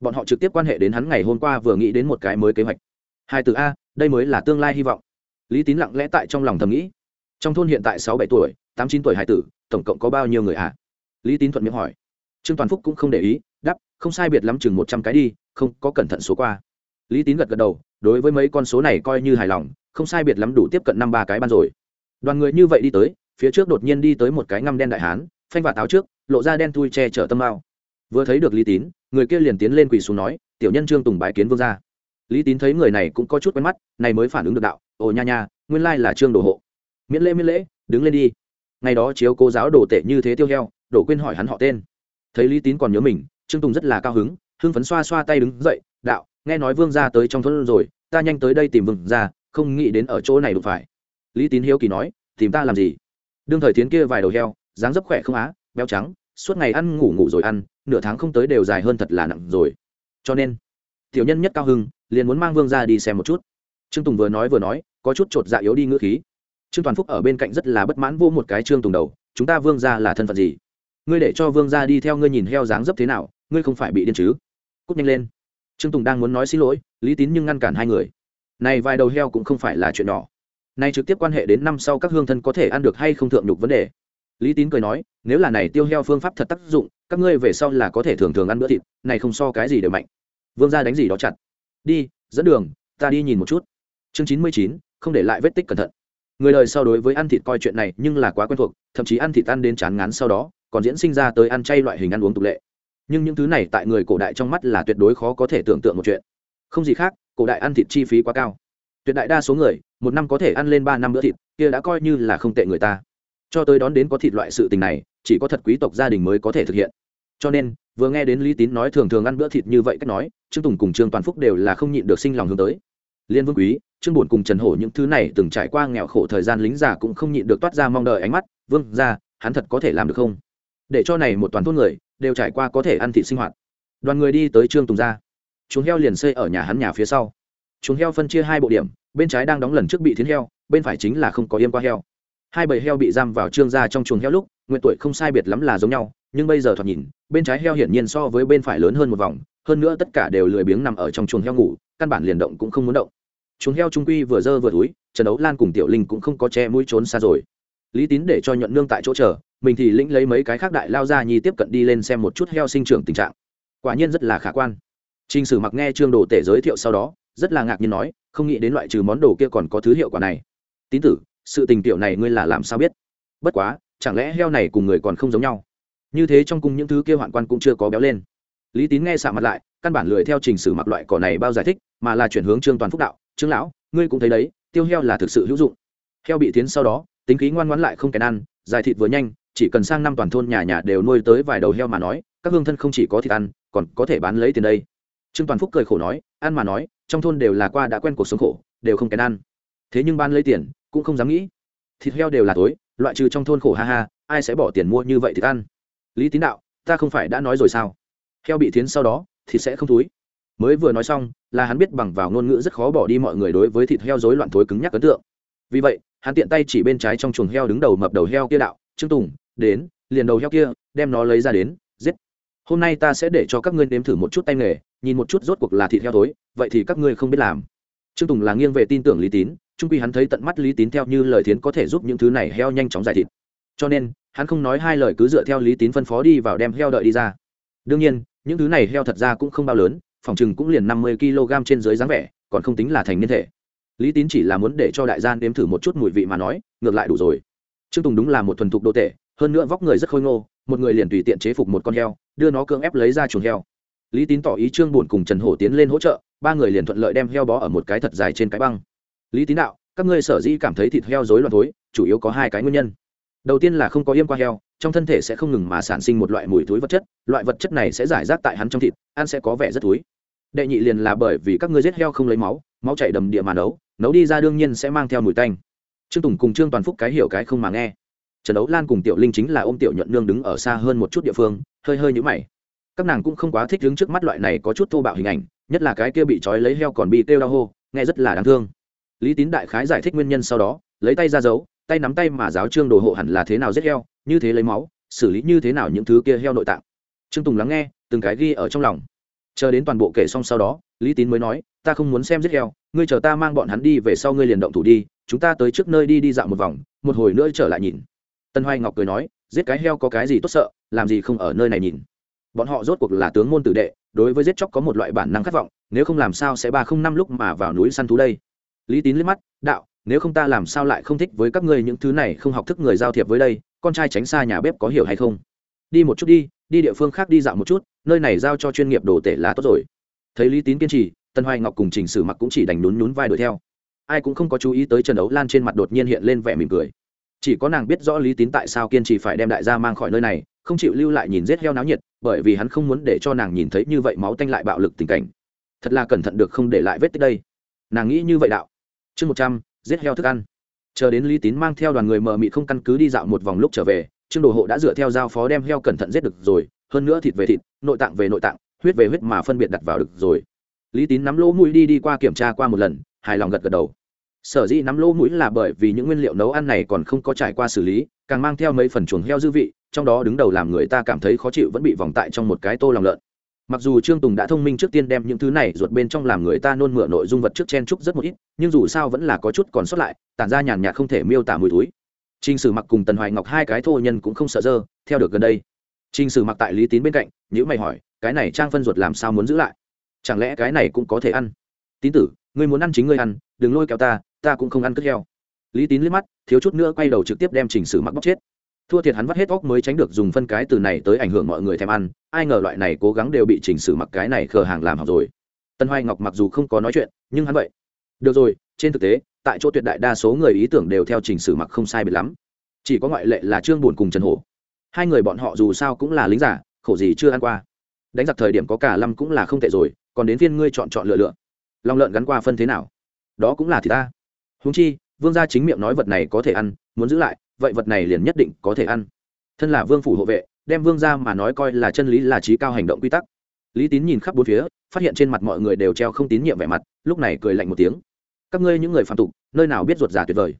Bọn họ trực tiếp quan hệ đến hắn ngày hôm qua vừa nghĩ đến một cái mới kế hoạch. Hai từ a, đây mới là tương lai hy vọng. Lý tín lặng lẽ tại trong lòng thầm nghĩ. Trong thôn hiện tại sáu bảy tuổi, tám chín tuổi hai tử, tổng cộng có bao nhiêu người ạ à? lý tín thuận miệng hỏi. Trương toàn phúc cũng không để ý đắp không sai biệt lắm chừng một trăm cái đi không có cẩn thận số qua. Lý tín gật gật đầu, đối với mấy con số này coi như hài lòng, không sai biệt lắm đủ tiếp cận năm ba cái ban rồi. Đoàn người như vậy đi tới, phía trước đột nhiên đi tới một cái ngăm đen đại hán, phanh và táo trước, lộ ra đen thui che chở tâm bao vừa thấy được lý tín, người kia liền tiến lên quỳ xuống nói, tiểu nhân trương tùng bái kiến vương gia. Lý tín thấy người này cũng có chút quen mắt, này mới phản ứng được đạo, ồ nha nha, nguyên lai là trương đồ hộ. Miễn lễ miễn lễ, đứng lên đi. Ngày đó chiếu cô giáo đồ tệ như thế tiêu heo đổ quên hỏi hắn họ tên. Thấy lý tín còn nhớ mình, trương tùng rất là cao hứng hưng phấn xoa xoa tay đứng dậy, đạo, nghe nói vương gia tới trong thôn rồi, ta nhanh tới đây tìm vương gia, không nghĩ đến ở chỗ này đụng phải. Lý tín hiếu kỳ nói, tìm ta làm gì? Đương thời tiến kia vài đầu heo, dáng dấp khỏe không á, béo trắng, suốt ngày ăn ngủ ngủ rồi ăn, nửa tháng không tới đều dài hơn thật là nặng rồi. Cho nên, tiểu nhân nhất cao hưng, liền muốn mang vương ra đi xem một chút. Trương tùng vừa nói vừa nói, có chút chột dạ yếu đi ngữ khí. Trương toàn phúc ở bên cạnh rất là bất mãn vô một cái trương tùng đầu, chúng ta vương ra là thân phận gì? Ngươi để cho vương ra đi theo ngươi nhìn heo dáng dấp thế nào, ngươi không phải bị điên chứ? Cúp nhanh lên. Trương tùng đang muốn nói xin lỗi, lý tín nhưng ngăn cản hai người. Này vài đầu heo cũng không phải là chuyện nhỏ. Này trực tiếp quan hệ đến năm sau các hương thân có thể ăn được hay không thượng nhục vấn đề. Lý tín cười nói, nếu là này tiêu heo phương pháp thật tác dụng, các ngươi về sau là có thể thường thường ăn bữa thịt, này không so cái gì đều mạnh. Vương gia đánh gì đó chặt. Đi, dẫn đường, ta đi nhìn một chút. Chương chín mươi chín, không để lại vết tích cẩn thận. Người đời sau đối với ăn thịt coi chuyện này nhưng là quá quen thuộc, thậm chí ăn thịt ăn đến chán ngán sau đó, còn diễn sinh ra tới ăn chay loại hình ăn uống tục lệ nhưng những thứ này tại người cổ đại trong mắt là tuyệt đối khó có thể tưởng tượng một chuyện. Không gì khác, cổ đại ăn thịt chi phí quá cao. Tuyệt đại đa số người, một năm có thể ăn lên ba năm bữa thịt, kia đã coi như là không tệ người ta. Cho tới đón đến có thịt loại sự tình này, chỉ có thật quý tộc gia đình mới có thể thực hiện. Cho nên, vừa nghe đến lý tín nói thường thường ăn bữa thịt như vậy cách nói, trương tùng cùng trương toàn phúc đều là không nhịn được sinh lòng hướng tới. Liên vương quý, trương bổn cùng trần hổ những thứ này từng trải qua nghèo khổ thời gian lính già cũng không nhịn được toát ra mong đợi ánh mắt. Vương ra hắn thật có thể làm được không? Để cho này một toàn thôn người đều trải qua có thể ăn thịt sinh hoạt. Đoàn người đi tới trương tùng ra chuồng heo liền xây ở nhà hắn nhà phía sau. Chuồng heo phân chia hai bộ điểm, bên trái đang đóng lần trước bị thiến heo, bên phải chính là không có yêm qua heo. Hai bầy heo bị giam vào trương gia trong chuồng heo lúc, nguyện tuổi không sai biệt lắm là giống nhau, nhưng bây giờ thoạt nhìn, bên trái heo hiển nhiên so với bên phải lớn hơn một vòng, hơn nữa tất cả đều lười biếng nằm ở trong chuồng heo ngủ, căn bản liền động cũng không muốn động. Chuồng heo trung quy vừa dơ vừa túi, trần đấu lan cùng tiểu linh cũng không có che mũi trốn xa rồi. Lý tín để cho nhuận nương tại chỗ chờ mình thì lĩnh lấy mấy cái khác đại lao ra nhi tiếp cận đi lên xem một chút heo sinh trưởng tình trạng. Quả nhiên rất là khả quan. T r ì n h sử mặc nghe trương đồ tể giới thiệu sau đó, rất là ngạc nhiên nói, không nghĩ đến loại trừ món đồ kia còn có thứ hiệu quả này. Tín tử, sự tình tiểu này ngươi là làm sao biết? Bất quá, chẳng lẽ heo này cùng người còn không giống nhau? Như thế trong cùng những thứ kia hoạn quan cũng chưa có béo lên. Lý tín nghe xạ mặt lại, căn bản lười theo trình sử mặc loại cỏ này bao giải thích, mà là chuyển hướng trương toàn phúc đạo, trương lão, ngươi cũng thấy đấy, tiêu heo là thực sự hữu dụng. Heo bị tiến sau đó, tính khí ngoan ngoãn lại không kèn ăn dài thịt vừa nhanh chỉ cần sang năm toàn thôn nhà nhà đều nuôi tới vài đầu heo mà nói, các hương thân không chỉ có thịt ăn, còn có thể bán lấy tiền đây. Trương toàn phúc cười khổ nói, ăn mà nói, trong thôn đều là qua đã quen cuộc sống khổ, đều không kèn ăn. Thế nhưng bán lấy tiền, cũng không dám nghĩ. Thịt heo đều là tối, loại trừ trong thôn khổ ha ha, ai sẽ bỏ tiền mua như vậy thịt ăn? Lý tín đạo, ta không phải đã nói rồi sao? Heo bị thiến sau đó, thịt sẽ không túi mới vừa nói xong, là hắn biết bằng vào ngôn ngữ rất khó bỏ đi mọi người đối với thịt heo rối loạn thối cứng nhắc ấn tượng. Vì vậy, hắn tiện tay chỉ bên trái trong chuồng heo đứng đầu mập đầu heo kia đạo, trương tùng đến, liền đầu heo kia, đem nó lấy ra đến, giết. Hôm nay ta sẽ để cho các ngươi nếm thử một chút tay nghề, nhìn một chút rốt cuộc là thịt heo tối vậy thì các ngươi không biết làm. Trương tùng là nghiêng về tin tưởng lý tín, trung quy hắn thấy tận mắt lý tín theo như lời thiến có thể giúp những thứ này heo nhanh chóng giải thịt. Cho nên, hắn không nói hai lời cứ dựa theo lý tín phân phó đi vào đem heo đợi đi ra. Đương nhiên, những thứ này heo thật ra cũng không bao lớn, phòng chừng cũng liền năm mươi kg trên dưới dáng vẻ, còn không tính là thành niên thể. Lý tín chỉ là muốn để cho đại gia nếm thử một chút mùi vị mà nói, ngược lại đủ rồi. Trương tùng đúng là một thuần thục đô tệ hơn nữa vóc người rất khôi ngô, một người liền tùy tiện chế phục một con heo, đưa nó cưỡng ép lấy ra chuồng heo. Lý tín tỏ ý trương bùn cùng trần hổ tiến lên hỗ trợ, ba người liền thuận lợi đem heo bó ở một cái thật dài trên cái băng. Lý tín đạo, các ngươi sở dĩ cảm thấy thịt heo rối loạn thối, chủ yếu có hai cái nguyên nhân. Đầu tiên là không có yêm qua heo, trong thân thể sẽ không ngừng mà sản sinh một loại mùi thối vật chất, loại vật chất này sẽ giải rác tại hắn trong thịt, ăn sẽ có vẻ rất thối. Đệ nhị liền là bởi vì các ngươi giết heo không lấy máu máu chảy đầm địa mà nấu nấu đi ra đương nhiên sẽ mang theo mùi tanh. Trương tùng cùng trương toàn phúc cái hiểu cái không mà nghe trần đấu lan cùng tiểu linh chính là ôm tiểu nhuận nương đứng ở xa hơn một chút địa phương, hơi hơi nhũ mày. Các nàng cũng không quá thích đứng trước mắt loại này có chút thô bạo hình ảnh, nhất là cái kia bị trói lấy heo còn bị kêu đau hô, nghe rất là đáng thương. Lý tín đại khái giải thích nguyên nhân sau đó, lấy tay ra giấu, tay nắm tay mà giáo trương đồ hộ hẳn là thế nào giết heo, như thế lấy máu, xử lý như thế nào những thứ kia heo nội tạng. Trương tùng lắng nghe, từng cái ghi ở trong lòng. Chờ đến toàn bộ kể xong sau đó, lý tín mới nói, ta không muốn xem giết heo, ngươi chờ ta mang bọn hắn đi về sau ngươi liền động thủ đi, chúng ta tới trước nơi đi đi dạo một vòng, một hồi nữa trở lại nhìn tân hoài ngọc cười nói, giết cái heo có cái gì tốt sợ, làm gì không ở nơi này nhìn. Bọn họ rốt cuộc là tướng môn tử đệ, đối với giết chóc có một loại bản năng khát vọng, nếu không làm sao sẽ ba không năm lúc mà vào núi săn thú đây? Lý tín liếc mắt, đạo, nếu không ta làm sao lại không thích với các ngươi những thứ này không học thức người giao thiệp với đây, con trai tránh xa nhà bếp có hiểu hay không? Đi một chút đi đi địa phương khác đi dạo một chút, nơi này giao cho chuyên nghiệp đồ tể là tốt rồi. Thấy lý tín kiên trì, tân hoài ngọc cùng trình sử mặc cũng chỉ đành nhún nhún vai đuổi theo. Ai cũng không có chú ý tới trần ấu lan trên mặt đột nhiên hiện lên vẻ mỉm cười chỉ có nàng biết rõ lý tín tại sao kiên trì phải đem đại gia mang khỏi nơi này, không chịu lưu lại nhìn rết heo náo nhiệt, bởi vì hắn không muốn để cho nàng nhìn thấy như vậy máu tanh lại bạo lực tình cảnh. Thật là cẩn thận được không để lại vết tích đây. Nàng nghĩ như vậy đạo. Chương một trăm, giết heo thức ăn. Chờ đến lý tín mang theo đoàn người mờ mị không căn cứ đi dạo một vòng lúc trở về, trương đồ hộ đã dựa theo giao phó đem heo cẩn thận giết được rồi, hơn nữa thịt về thịt, nội tạng về nội tạng, huyết về huyết mà phân biệt đặt vào được rồi. Lý tín nắm lỗ mũi đi đi qua kiểm tra qua một lần, hài lòng gật gật đầu sở dĩ nắm lỗ mũi là bởi vì những nguyên liệu nấu ăn này còn không có trải qua xử lý, càng mang theo mấy phần chuồng heo dư vị, trong đó đứng đầu làm người ta cảm thấy khó chịu vẫn bị vòng tại trong một cái tô lòng lợn. Mặc dù trương tùng đã thông minh trước tiên đem những thứ này ruột bên trong làm người ta nôn mửa nội dung vật trước chen trúc rất một ít, nhưng dù sao vẫn là có chút còn sót lại, tản ra nhàn nhạt không thể miêu tả mùi túi t r ì n h sử mặc cùng tần hoài ngọc hai cái thô nhân cũng không sợ dơ, theo được gần đây. T r ì n h sử mặc tại lý tín bên cạnh nhữ mày hỏi, cái này trang phân ruột làm sao muốn giữ lại? Chẳng lẽ cái này cũng có thể ăn? Tín tử ngươi muốn ăn chính ngươi ăn, đừng lôi kéo ta ta cũng không ăn cất heo. Lý tín liếc mắt, thiếu chút nữa quay đầu trực tiếp đem chỉnh sử mặc bóc chết. Thua thiệt hắn vắt hết óc mới tránh được dùng phân cái từ này tới ảnh hưởng mọi người thèm ăn, ai ngờ loại này cố gắng đều bị chỉnh sử mặc cái này khờ hàng làm học rồi. Tân hoài ngọc mặc dù không có nói chuyện, nhưng hắn vậy. Được rồi, trên thực tế, tại chỗ tuyệt đại đa số người ý tưởng đều theo chỉnh sử mặc không sai biệt lắm. Chỉ có ngoại lệ là trương buồn cùng trần hổ. Hai người bọn họ dù sao cũng là lính giả, khổ gì chưa ăn qua. Đánh giặc thời điểm có cả lâm cũng là không tệ rồi, còn đến viên ngươi chọn chọn lựa lựa lòng lợn gắn qua phân thế nào? Đó cũng là thì ta. Húng chi, vương gia chính miệng nói vật này có thể ăn, muốn giữ lại, vậy vật này liền nhất định có thể ăn. Thân là vương phủ hộ vệ, đem vương gia mà nói coi là chân lý là trí cao hành động quy tắc. Lý tín nhìn khắp bốn phía, phát hiện trên mặt mọi người đều treo không tín nhiệm vẻ mặt, lúc này cười lạnh một tiếng. Các ngươi những người phạm tục, nơi nào biết ruột giả tuyệt vời.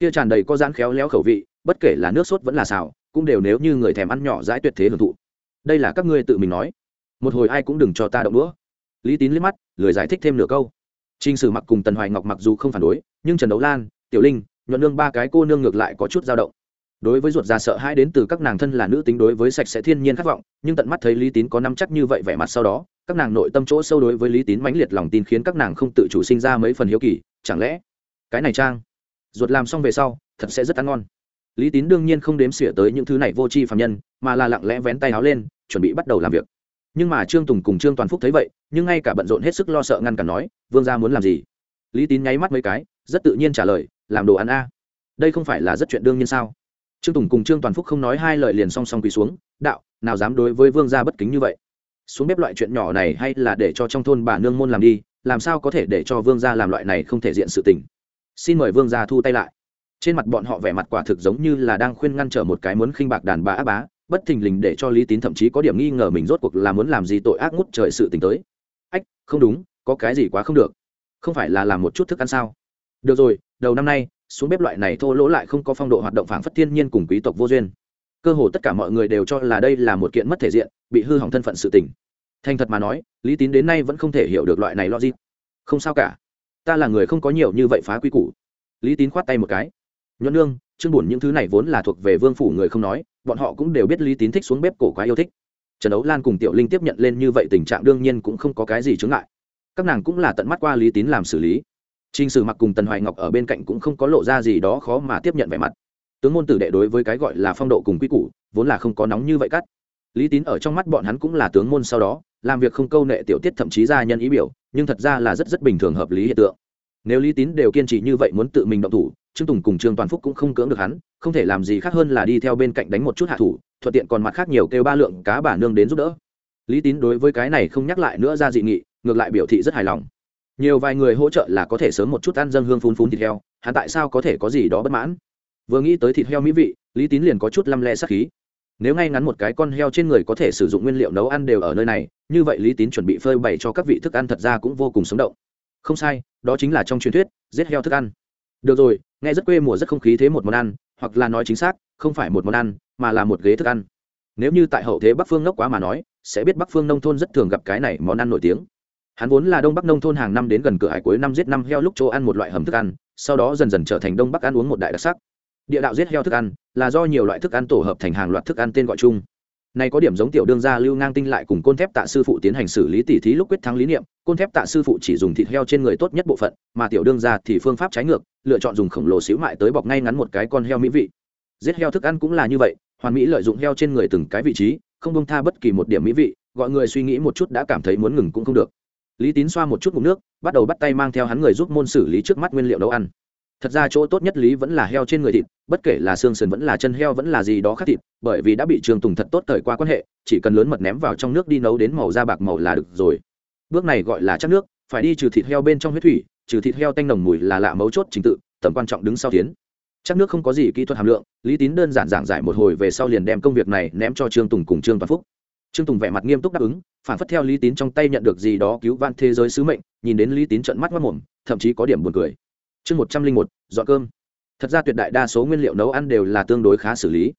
Kia tràn đầy có dán khéo léo khẩu vị, bất kể là nước sốt vẫn là xào, cũng đều nếu như người thèm ăn nhỏ dãi tuyệt thế hưởng thụ. Đây là các ngươi tự mình nói. Một hồi ai cũng đừng cho ta động đũa lý tín liếc mắt, lười giải thích thêm nửa câu. T r ì n h sử mặc cùng tần hoài ngọc mặc dù không phản đối, nhưng trần đấu lan, tiểu linh, nhuận nương ba cái cô nương ngược lại có chút dao động. Đối với ruột già sợ hãi đến từ các nàng thân là nữ tính đối với sạch sẽ thiên nhiên khát vọng, nhưng tận mắt thấy lý tín có năm chắc như vậy vẻ mặt sau đó, các nàng nội tâm chỗ sâu đối với lý tín mãnh liệt lòng tin khiến các nàng không tự chủ sinh ra mấy phần hiếu kỳ, chẳng lẽ cái này trang, ruột làm xong về sau, thật sẽ rất ăn ngon. Lý tín đương nhiên không đếm xỉa tới những thứ này vô tri phạm nhân, mà là lặng lẽ vén tay áo lên, chuẩn bị bắt đầu làm việc nhưng mà trương tùng cùng trương toàn phúc thấy vậy, nhưng ngay cả bận rộn hết sức lo sợ ngăn cản nói, vương gia muốn làm gì? Lý tín nháy mắt mấy cái, rất tự nhiên trả lời, làm đồ ăn a. Đây không phải là rất chuyện đương nhiên sao? Trương tùng cùng trương toàn phúc không nói hai lời liền song song quỳ xuống, đạo, nào dám đối với vương gia bất kính như vậy? Xuống bếp loại chuyện nhỏ này hay là để cho trong thôn bà nương môn làm đi, làm sao có thể để cho vương gia làm loại này không thể diện sự tình? Xin mời vương gia thu tay lại. Trên mặt bọn họ vẻ mặt quả thực giống như là đang khuyên ngăn trở một cái muốn khinh bạc đàn bà á bá bất thình lình để cho lý tín thậm chí có điểm nghi ngờ mình rốt cuộc là muốn làm gì tội ác ngút trời sự tình tới. Ách, không đúng, có cái gì quá không được. Không phải là làm một chút thức ăn sao? Được rồi, đầu năm nay, xuống bếp loại này thô lỗ lại không có phong độ hoạt động phảng phất thiên nhiên cùng quý tộc vô duyên. Cơ hồ tất cả mọi người đều cho là đây là một kiện mất thể diện, bị hư hỏng thân phận sự tình. Thành thật mà nói, lý tín đến nay vẫn không thể hiểu được loại này logic. Không sao cả. Ta là người không có nhiều như vậy phá quy củ. Lý tín khoát tay một cái. Nhuận nương chương buồn những thứ này vốn là thuộc về vương phủ người không nói bọn họ cũng đều biết lý tín thích xuống bếp cổ quá yêu thích trần ấu lan cùng tiểu linh tiếp nhận lên như vậy tình trạng đương nhiên cũng không có cái gì chướng ngại các nàng cũng là tận mắt qua lý tín làm xử lý Trình Sử Mặc cùng Tần Hoài Ngọc ở bên cạnh cũng không có lộ ra gì đó khó mà tiếp nhận vẻ mặt. Tướng môn tử đệ đối với cái gọi là phong độ cùng quy củ, vốn là không có nóng như vậy cắt. Lý Tín ở trong mắt bọn hắn cũng là tướng môn sau đó, làm việc không câu nệ tiểu tiết thậm chí ra nhân ý biểu, nhưng thật ra là rất rất bình thường hợp lý hiện tượng. Nếu Lý Tín đều kiên trì như vậy muốn tự mình động thủ, Trương Tùng cùng Trương Toàn Phúc cũng không cưỡng được hắn, không thể làm gì khác hơn là đi theo bên cạnh đánh một chút hạ thủ, thuận tiện còn mặt khác nhiều kêu ba lượng cá bà nương đến giúp đỡ. Lý Tín đối với cái này không nhắc lại nữa ra dị nghị, ngược lại biểu thị rất hài lòng. Nhiều vài người hỗ trợ là có thể sớm một chút ăn dâng hương phun phun thịt heo hắn tại sao có thể có gì đó bất mãn? Vừa nghĩ tới thịt heo mỹ vị lý tín liền có chút lăm le sắc khí. Nếu ngay ngắn một cái con heo trên người có thể sử dụng nguyên liệu nấu ăn đều ở nơi này như vậy lý tín chuẩn bị phơi bày cho các vị thức ăn thật ra cũng vô cùng sống động. Không sai đó chính là trong truyền thuyết giết heo thức ăn được rồi, nghe rất quê mùa rất không khí thế một món ăn, hoặc là nói chính xác, không phải một món ăn, mà là một ghế thức ăn. Nếu như tại hậu thế bắc phương ngốc quá mà nói, sẽ biết bắc phương nông thôn rất thường gặp cái này món ăn nổi tiếng. Hắn vốn là đông bắc nông thôn hàng năm đến gần cửa hải cuối năm giết năm heo lúc chỗ ăn một loại hầm thức ăn, sau đó dần dần trở thành đông bắc ăn uống một đại đặc sắc. Địa đạo giết heo thức ăn là do nhiều loại thức ăn tổ hợp thành hàng loạt thức ăn tên gọi chung này có điểm giống tiểu đương gia lưu ngang tinh lại cùng côn thép tạ sư phụ tiến hành xử lý tỉ thí lúc quyết thắng lý niệm. Côn thép tạ sư phụ chỉ dùng thịt heo trên người tốt nhất bộ phận, mà tiểu đương gia thì phương pháp trái ngược, lựa chọn dùng khổng lồ xíu mại tới bọc ngay ngắn một cái con heo mỹ vị. Giết heo thức ăn cũng là như vậy, hoàn mỹ lợi dụng heo trên người từng cái vị trí, không bông tha bất kỳ một điểm mỹ vị, gọi người suy nghĩ một chút đã cảm thấy muốn ngừng cũng không được. Lý tín xoa một chút ngụm nước, bắt đầu bắt tay mang theo hắn người giúp môn xử lý trước mắt nguyên liệu nấu ăn thật ra chỗ tốt nhất lý vẫn là heo trên người thịt, bất kể là xương sườn vẫn là chân heo vẫn là gì đó khác thịt, bởi vì đã bị trường tùng thật tốt thời qua quan hệ, chỉ cần lớn mật ném vào trong nước đi nấu đến màu da bạc màu là được rồi. Bước này gọi là chắc nước, phải đi trừ thịt heo bên trong huyết thủy, trừ thịt heo tanh nồng mùi là lạ mấu chốt trình tự, tầm quan trọng đứng sau tiến. Chắc nước không có gì kỹ thuật hàm lượng, lý tín đơn giản giảng giải một hồi về sau liền đem công việc này ném cho trương tùng cùng trương toàn phúc. Trương tùng vẻ mặt nghiêm túc đáp ứng, phản phất theo lý tín trong tay nhận được gì đó cứu vãn thế giới sứ mệnh, nhìn đến lý tín trận mắt mất mồm, thậm chí có điểm buồn cười chương một trăm linh một, dọn cơm. Thật ra tuyệt đại đa số nguyên liệu nấu ăn đều là tương đối khá xử lý.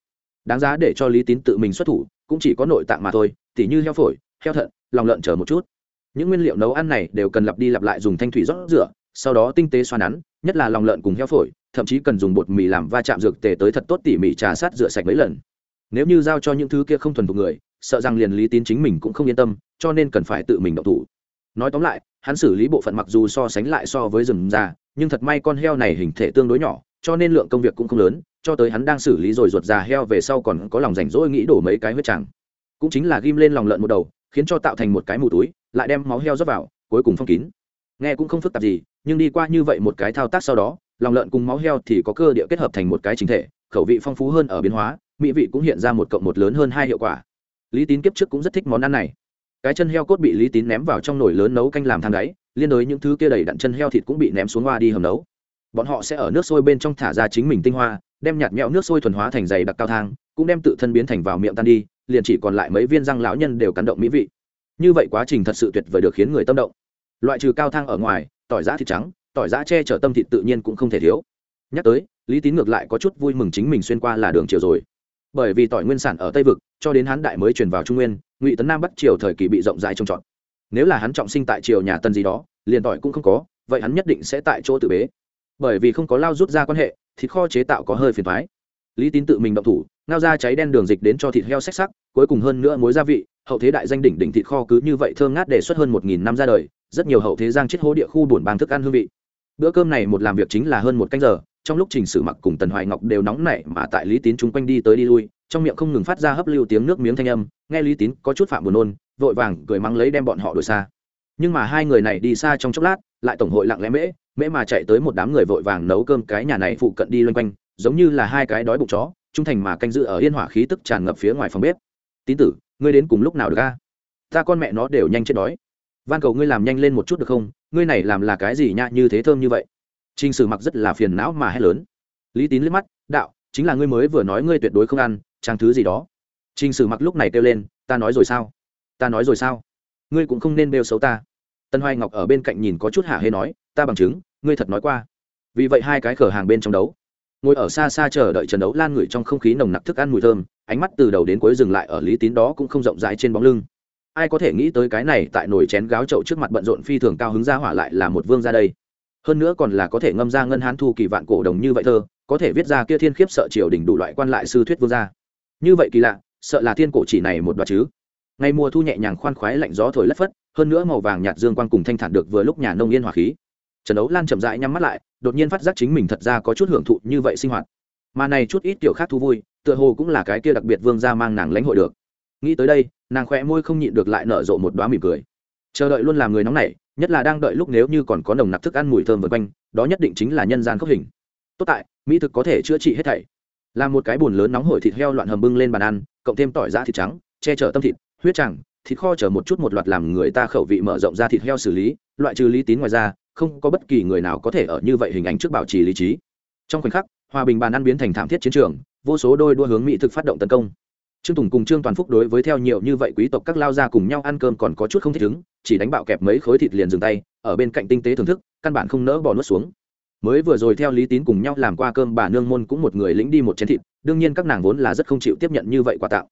Đáng giá để cho lý tín tự mình xuất thủ, cũng chỉ có nội tạng mà thôi, tỉ như heo phổi, heo thận, lòng lợn chờ một chút. Những nguyên liệu nấu ăn này đều cần lặp đi lặp lại dùng thanh thủy rót rửa, sau đó tinh tế xoa nắn, nhất là lòng lợn cùng heo phổi, thậm chí cần dùng bột mì làm va chạm dược tề tới thật tốt tỉ mỉ trà sát rửa sạch mấy lần. Nếu như giao cho những thứ kia không thuần thục người, sợ rằng liền lý tín chính mình cũng không yên tâm, cho nên cần phải tự mình động thủ. Nói tóm lại, hắn xử lý bộ phận mặc dù so sánh lại so với rừng già nhưng thật may con heo này hình thể tương đối nhỏ, cho nên lượng công việc cũng không lớn, cho tới hắn đang xử lý rồi ruột già heo về sau còn có lòng rảnh rỗi nghĩ đổ mấy cái huyết chẳng cũng chính là ghim lên lòng lợn một đầu, khiến cho tạo thành một cái mù túi, lại đem máu heo rót vào, cuối cùng phong kín. Nghe cũng không phức tạp gì, nhưng đi qua như vậy một cái thao tác sau đó, lòng lợn cùng máu heo thì có cơ địa kết hợp thành một cái chính thể, khẩu vị phong phú hơn ở biến hóa, mỹ vị cũng hiện ra một cộng một lớn hơn hai hiệu quả. Lý tín kiếp trước cũng rất thích món ăn này. Cái chân heo cốt bị lý tín ném vào trong nồi lớn nấu canh làm thang đáy liên đối những thứ kia đầy đặn chân heo thịt cũng bị ném xuống hoa đi hầm nấu. Bọn họ sẽ ở nước sôi bên trong thả ra chính mình tinh hoa, đem nhạt mẹo nước sôi thuần hóa thành dày đặc cao thang, cũng đem tự thân biến thành vào miệng tan đi, liền chỉ còn lại mấy viên răng lão nhân đều cắn động mỹ vị. Như vậy quá trình thật sự tuyệt vời được khiến người tâm động. Loại trừ cao thang ở ngoài, tỏi giã thịt trắng, tỏi giã che chở tâm thịt tự nhiên cũng không thể thiếu. Nhắc tới, lý tín ngược lại có chút vui mừng chính mình xuyên qua là đường chiều rồi. Bởi vì tỏi nguyên sản ở tây vực, cho đến hán đại mới truyền vào trung nguyên, ngụy tấn nam bắt triều thời kỳ bị rộng rãi trông trọt nếu là hắn trọng sinh tại triều nhà tân gì đó, liền tỏi cũng không có, vậy hắn nhất định sẽ tại chỗ tự bế. Bởi vì không có lao rút ra quan hệ, thịt kho chế tạo có hơi phiền thoái lý tín tự mình động thủ, ngao ra cháy đen đường dịch đến cho thịt heo xách sắc, cuối cùng hơn nữa mối gia vị, hậu thế đại danh đỉnh đỉnh thịt kho cứ như vậy thơm ngát đề xuất hơn một nghìn năm ra đời, rất nhiều hậu thế giang chết hố địa khu buồn bang thức ăn hương vị. Bữa cơm này một làm việc chính là hơn một canh giờ, trong lúc trình sử mặc cùng tần hoài ngọc đều nóng nảy mà tại lý tín chúng quanh đi tới đi lui, trong miệng không ngừng phát ra hấp lưu tiếng nước miếng thanh âm, nghe lý tín có chút phạm buồn nôn vội vàng cười mắng lấy đem bọn họ đuổi xa. Nhưng mà hai người này đi xa trong chốc lát, lại tổng hội lặng lẽ mễ mễ mà chạy tới một đám người vội vàng nấu cơm cái nhà này phụ cận đi loanh quanh, giống như là hai cái đói bụng chó, trung thành mà canh giữ ở yên hỏa khí tức tràn ngập phía ngoài phòng bếp. Tín tử, ngươi đến cùng lúc nào được a? Ta con mẹ nó đều nhanh chết đói. Van cầu ngươi làm nhanh lên một chút được không? Ngươi này làm là cái gì nhạ như thế thơm như vậy? Trình sử mặc rất là phiền não mà hét lớn. Lý tín liếc mắt, đạo, chính là ngươi mới vừa nói ngươi tuyệt đối không ăn trang thứ gì đó. Trình sử mặc lúc này kêu lên, ta nói rồi sao? Ta nói rồi sao? Ngươi cũng không nên bêu xấu ta. Tân hoài ngọc ở bên cạnh nhìn có chút hạ hê nói, ta bằng chứng, ngươi thật nói qua. Vì vậy hai cái khở hàng bên trong đấu. Ngồi ở xa xa chờ đợi trận đấu lan ngửi trong không khí nồng nặc thức ăn mùi thơm, ánh mắt từ đầu đến cuối dừng lại ở lý tín đó cũng không rộng rãi trên bóng lưng. Ai có thể nghĩ tới cái này tại nồi chén gáo trậu trước mặt bận rộn phi thường cao hứng ra hỏa lại là một vương ra đây. Hơn nữa còn là có thể ngâm ra ngân hán thu kỳ vạn cổ đồng như vậy thơ, có thể viết ra kia thiên khiếp sợ triều đình đủ loại quan lại sư thuyết vương gia. Như vậy kỳ lạ, sợ là thiên cổ chỉ này một đoạt chứ ngày mùa thu nhẹ nhàng khoan khoái lạnh gió thổi lất phất, hơn nữa màu vàng nhạt dương quang cùng thanh thản được vừa lúc nhà nông yên hòa khí. Trần đấu lan chậm rãi nhắm mắt lại, đột nhiên phát giác chính mình thật ra có chút hưởng thụ như vậy sinh hoạt. Mà này chút ít kiểu khác thú vui, tựa hồ cũng là cái kia đặc biệt vương gia mang nàng lãnh hội được. Nghĩ tới đây, nàng khỏe môi không nhịn được lại nở rộ một đoá mỉm cười. Chờ đợi luôn làm người nóng nảy, nhất là đang đợi lúc nếu như còn có nồng nặc thức ăn mùi thơm vượt quanh, đó nhất định chính là nhân gian khốc hình. Tốt tại, mỹ thực có thể chữa trị hết thảy. Làm một cái bùn lớn nóng hổi thịt heo loạn hầm bưng lên bàn ăn, cộng thêm tỏi giã thịt trắng, che chở tâm thịt huyết chẳng thịt kho chở một chút một loạt làm người ta khẩu vị mở rộng ra thịt heo xử lý, loại trừ lý tín ngoài ra, không có bất kỳ người nào có thể ở như vậy hình ảnh trước bảo trì lý trí. Trong khoảnh khắc, hòa bình bàn ăn biến thành thảm thiết chiến trường, vô số đôi đua hướng mỹ thực phát động tấn công. Trương tùng cùng trương toàn phúc đối với theo nhiều như vậy quý tộc các lao ra cùng nhau ăn cơm còn có chút không thích ứng, chỉ đánh bạo kẹp mấy khối thịt liền dừng tay, ở bên cạnh tinh tế thưởng thức, căn bản không nỡ bỏ nuốt xuống. Mới vừa rồi theo lý tín cùng nhau làm qua cơm bà nương môn cũng một người lĩnh đi một chén thịt, đương nhiên các nàng vốn là rất không chịu tiếp nhận như vậy quà tặng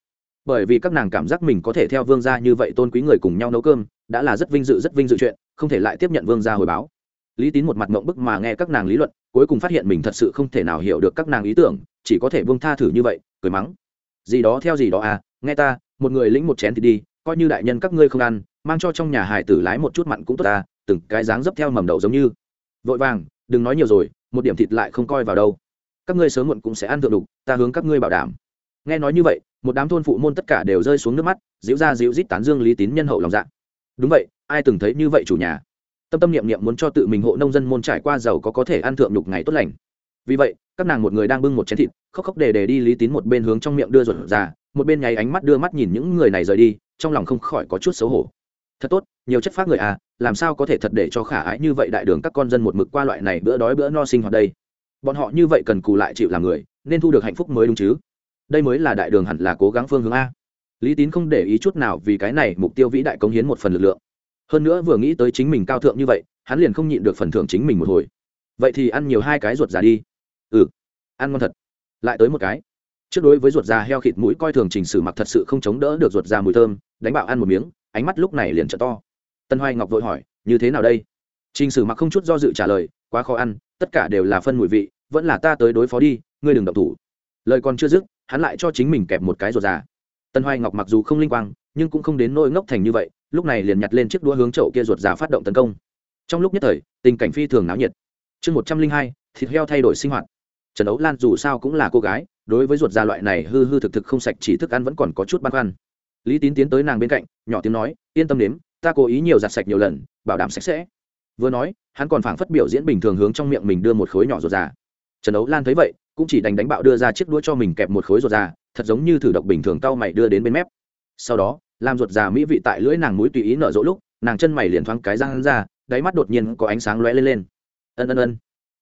bởi vì các nàng cảm giác mình có thể theo vương gia như vậy tôn quý người cùng nhau nấu cơm, đã là rất vinh dự, rất vinh dự chuyện, không thể lại tiếp nhận vương gia hồi báo. Lý tín một mặt mộng bức mà nghe các nàng lý luận, cuối cùng phát hiện mình thật sự không thể nào hiểu được các nàng ý tưởng, chỉ có thể buông tha thử như vậy, cười mắng. Gì đó theo gì đó à nghe ta, một người lĩnh một chén thì đi, coi như đại nhân các ngươi không ăn, mang cho trong nhà hải tử lái một chút mặn cũng tốt ta, từng cái dáng dấp theo mầm đậu giống như. Vội vàng, đừng nói nhiều rồi, một điểm thịt lại không coi vào đâu. Các ngươi sớm muộn cũng sẽ ăn thượng đục, ta hướng các ngươi bảo đảm. Nghe nói như vậy một đám thôn phụ môn tất cả đều rơi xuống nước mắt, dịu ra dịu rít tán dương lý tín nhân hậu lòng dạ. Đúng vậy, ai từng thấy như vậy chủ nhà? Tâm tâm niệm niệm muốn cho tự mình hộ nông dân môn trải qua giàu có có thể ăn thượng nhục ngày tốt lành. Vì vậy, các nàng một người đang bưng một chén thịt, khóc khóc để để đi lý tín một bên hướng trong miệng đưa ruột ra một bên nháy ánh mắt đưa mắt nhìn những người này rời đi, trong lòng không khỏi có chút xấu hổ. Thật tốt, nhiều chất phác người à làm sao có thể thật để cho khả ái như vậy đại đường các con dân một mực qua loại này bữa đói bữa no sinh hoạt đây? Bọn họ như vậy cần cù lại chịu làm người, nên thu được hạnh phúc mới đúng chứ? Đây mới là đại đường hẳn là cố gắng phương hướng a. Lý tín không để ý chút nào vì cái này mục tiêu vĩ đại cống hiến một phần lực lượng. Hơn nữa vừa nghĩ tới chính mình cao thượng như vậy, hắn liền không nhịn được phần thưởng chính mình một hồi. Vậy thì ăn nhiều hai cái ruột già đi. Ừ ăn ngon thật. Lại tới một cái. Trước đối với ruột già heo khịt mũi coi thường trình sử mặc thật sự không chống đỡ được ruột già mùi thơm, đánh bạo ăn một miếng, ánh mắt lúc này liền trợ to. Tân hoài ngọc vội hỏi, như thế nào đây? Trình sử mặc không chút do dự trả lời, quá khó ăn, tất cả đều là phân mùi vị, vẫn là ta tới đối phó đi, ngươi đừng động thủ. Lời còn chưa dứt hắn lại cho chính mình kẹp một cái ruột già. Tân hoài ngọc mặc dù không linh quang, nhưng cũng không đến nỗi ngốc thành như vậy, lúc này liền nhặt lên chiếc đũa hướng chậu kia ruột già phát động tấn công. Trong lúc nhất thời, tình cảnh phi thường náo nhiệt. Chương một trăm linh hai, thịt heo thay đổi sinh hoạt. Trần ấu lan dù sao cũng là cô gái, đối với ruột già loại này hư hư thực thực không sạch chỉ thức ăn vẫn còn có chút băn khoăn. Lý tín tiến tới nàng bên cạnh, nhỏ tiếng nói, yên tâm nếm, ta cố ý nhiều giặt sạch nhiều lần, bảo đảm sạch sẽ. Vừa nói, hắn còn phảng phất biểu diễn bình thường hướng trong miệng mình đưa một khối nhỏ ruột già trần ấu lan thấy vậy, cũng chỉ đánh đánh bạo đưa ra chiếc đũa cho mình kẹp một khối ruột già, thật giống như thử độc bình thường cau mày đưa đến bên mép. Sau đó, làm ruột già mỹ vị tại lưỡi nàng mũi tùy ý nở rỗ lúc, nàng chân mày liền thoáng cái răng ra, đáy mắt đột nhiên có ánh sáng lóe lên lên. Ân ân ân.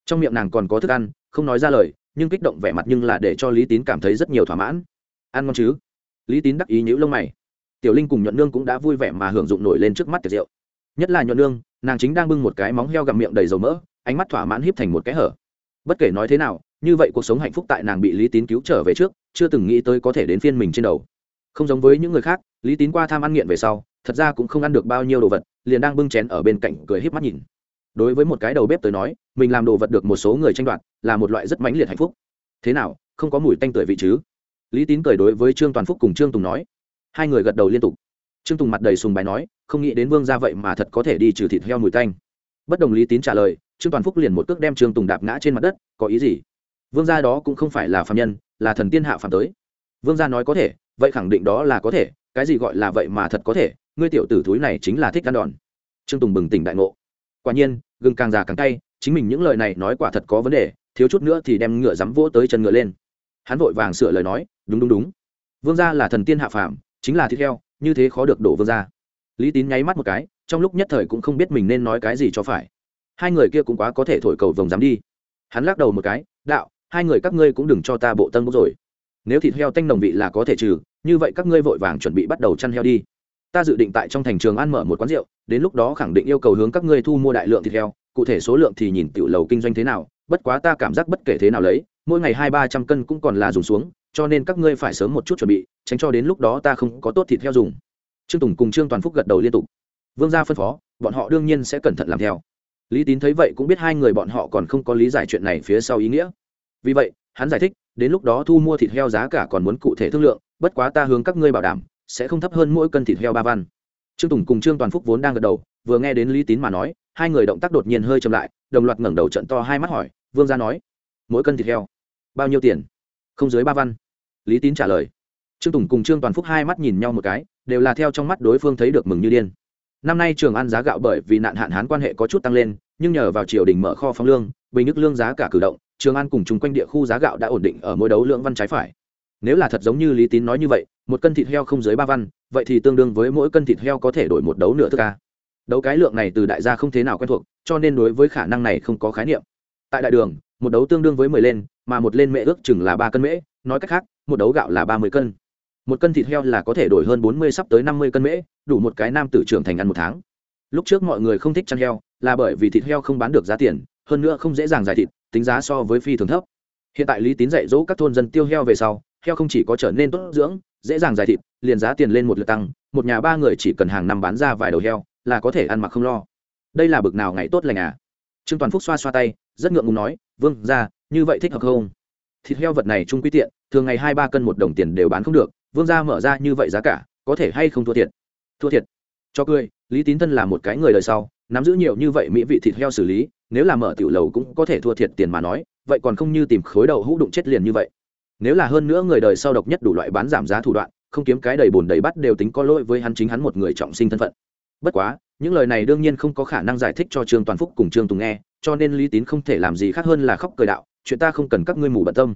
Trong miệng nàng còn có thức ăn, không nói ra lời, nhưng kích động vẻ mặt nhưng là để cho lý tín cảm thấy rất nhiều thỏa mãn. Ăn ngon chứ? Lý tín đắc ý nhữ lông mày. Tiểu linh cùng nhuận nương cũng đã vui vẻ mà hưởng dụng nổi lên trước mắt tiệc rượu. Nhất là nhuận nương, nàng chính đang bưng một cái móng heo gặm miệng đầy dầu mỡ, ánh mắt thỏa mãn híp thành một cái hở bất kể nói thế nào, như vậy cuộc sống hạnh phúc tại nàng bị lý tín cứu trở về trước, chưa từng nghĩ tới có thể đến phiên mình trên đầu. Không giống với những người khác, lý tín qua tham ăn nghiện về sau, thật ra cũng không ăn được bao nhiêu đồ vật, liền đang bưng chén ở bên cạnh cười híp mắt nhìn. Đối với một cái đầu bếp tới nói, mình làm đồ vật được một số người tranh đoạt, là một loại rất mãnh liệt hạnh phúc. Thế nào, không có mùi tanh tưởi vị chứ? Lý tín cười đối với trương toàn phúc cùng trương tùng nói. Hai người gật đầu liên tục. Trương tùng mặt đầy sùng bài nói, không nghĩ đến vương ra vậy mà thật có thể đi trừ thịt heo mùi tanh bất đồng lý tín trả lời, trương toàn phúc liền một cước đem trương tùng đạp ngã trên mặt đất, có ý gì? Vương gia đó cũng không phải là phạm nhân, là thần tiên hạ phạm tới. Vương gia nói có thể, vậy khẳng định đó là có thể, cái gì gọi là vậy mà thật có thể, ngươi tiểu tử thúi này chính là thích ăn đòn. Trương tùng bừng tỉnh đại ngộ. Quả nhiên, gừng càng già càng cay, chính mình những lời này nói quả thật có vấn đề, thiếu chút nữa thì đem ngựa dám vỗ tới chân ngựa lên. Hắn vội vàng sửa lời nói, đúng đúng đúng. Vương gia là thần tiên hạ phàm, chính là thịt heo, như thế khó được đổ vương gia lý tín nháy mắt một cái, trong lúc nhất thời cũng không biết mình nên nói cái gì cho phải. Hai người kia cũng quá có thể thổi cầu vồng dám đi. Hắn lắc đầu một cái, đạo, hai người các ngươi cũng đừng cho ta bộ tân bốc rồi. Nếu thịt heo tanh nồng vị là có thể trừ, như vậy các ngươi vội vàng chuẩn bị bắt đầu chăn heo đi. Ta dự định tại trong thành trường ăn mở một quán rượu, đến lúc đó khẳng định yêu cầu hướng các ngươi thu mua đại lượng thịt heo, cụ thể số lượng thì nhìn tiểu lầu kinh doanh thế nào, bất quá ta cảm giác bất kể thế nào lấy, mỗi ngày hai ba trăm cân cũng còn là dùng xuống, cho nên các ngươi phải sớm một chút chuẩn bị, tránh cho đến lúc đó ta không có tốt thịt heo dùng trương tùng cùng trương toàn phúc gật đầu liên tục vương gia phân phó bọn họ đương nhiên sẽ cẩn thận làm theo lý tín thấy vậy cũng biết hai người bọn họ còn không có lý giải chuyện này phía sau ý nghĩa vì vậy hắn giải thích đến lúc đó thu mua thịt heo giá cả còn muốn cụ thể thương lượng bất quá ta hướng các ngươi bảo đảm sẽ không thấp hơn mỗi cân thịt heo ba văn trương tùng cùng trương toàn phúc vốn đang gật đầu vừa nghe đến lý tín mà nói hai người động tác đột nhiên hơi chậm lại đồng loạt ngẩng đầu trận to hai mắt hỏi vương gia nói mỗi cân thịt heo bao nhiêu tiền không dưới ba văn lý tín trả lời trương tùng cùng trương toàn phúc hai mắt nhìn nhau một cái, đều là theo trong mắt đối phương thấy được mừng như điên. Năm nay trường ăn giá gạo bởi vì nạn hạn hán quan hệ có chút tăng lên, nhưng nhờ vào triều đình mở kho phóng lương, bình nước lương giá cả cử động, trường an cùng chung quanh địa khu giá gạo đã ổn định ở mỗi đấu lượng văn trái phải. Nếu là thật giống như lý tín nói như vậy, một cân thịt heo không dưới ba văn, vậy thì tương đương với mỗi cân thịt heo có thể đổi một đấu nửa thức ca. Đấu cái lượng này từ đại gia không thế nào quen thuộc, cho nên đối với khả năng này không có khái niệm. Tại đại đường, một đấu tương đương với mười lên, mà một lên mễ ước chừng là ba cân mễ, nói cách khác, một đấu gạo là ba mươi cân một cân thịt heo là có thể đổi hơn bốn mươi sắp tới năm mươi cân mễ, đủ một cái nam tử trưởng thành ăn một tháng. Lúc trước mọi người không thích chăn heo, là bởi vì thịt heo không bán được giá tiền, hơn nữa không dễ dàng giải thịt, tính giá so với phi thường thấp. Hiện tại lý tín dạy dỗ các thôn dân tiêu heo về sau, heo không chỉ có trở nên tốt dưỡng, dễ dàng giải thịt, liền giá tiền lên một lượt tăng, một nhà ba người chỉ cần hàng năm bán ra vài đầu heo, là có thể ăn mặc không lo. Đây là bực nào ngày tốt lành à? Trương toàn phúc xoa xoa tay, rất ngượng ngùng nói, vương ra như vậy thích hợp không? Thịt heo vật này trung quy tiện, thường ngày hai ba cân một đồng tiền đều bán không được vương gia mở ra như vậy giá cả, có thể hay không thua thiệt? Thua thiệt. Cho cười, lý tín thân là một cái người đời sau, nắm giữ nhiều như vậy mỹ vị thịt heo xử lý, nếu là mở tiểu lầu cũng có thể thua thiệt tiền mà nói, vậy còn không như tìm khối đầu hũ đụng chết liền như vậy. Nếu là hơn nữa người đời sau độc nhất đủ loại bán giảm giá thủ đoạn, không kiếm cái đầy bồn đầy bắt đều tính có lỗi với hắn chính hắn một người trọng sinh thân phận. Bất quá, những lời này đương nhiên không có khả năng giải thích cho trương toàn phúc cùng trương tùng nghe, cho nên lý tín không thể làm gì khác hơn là khóc cười đạo, chuyện ta không cần các ngươi mù bận tâm.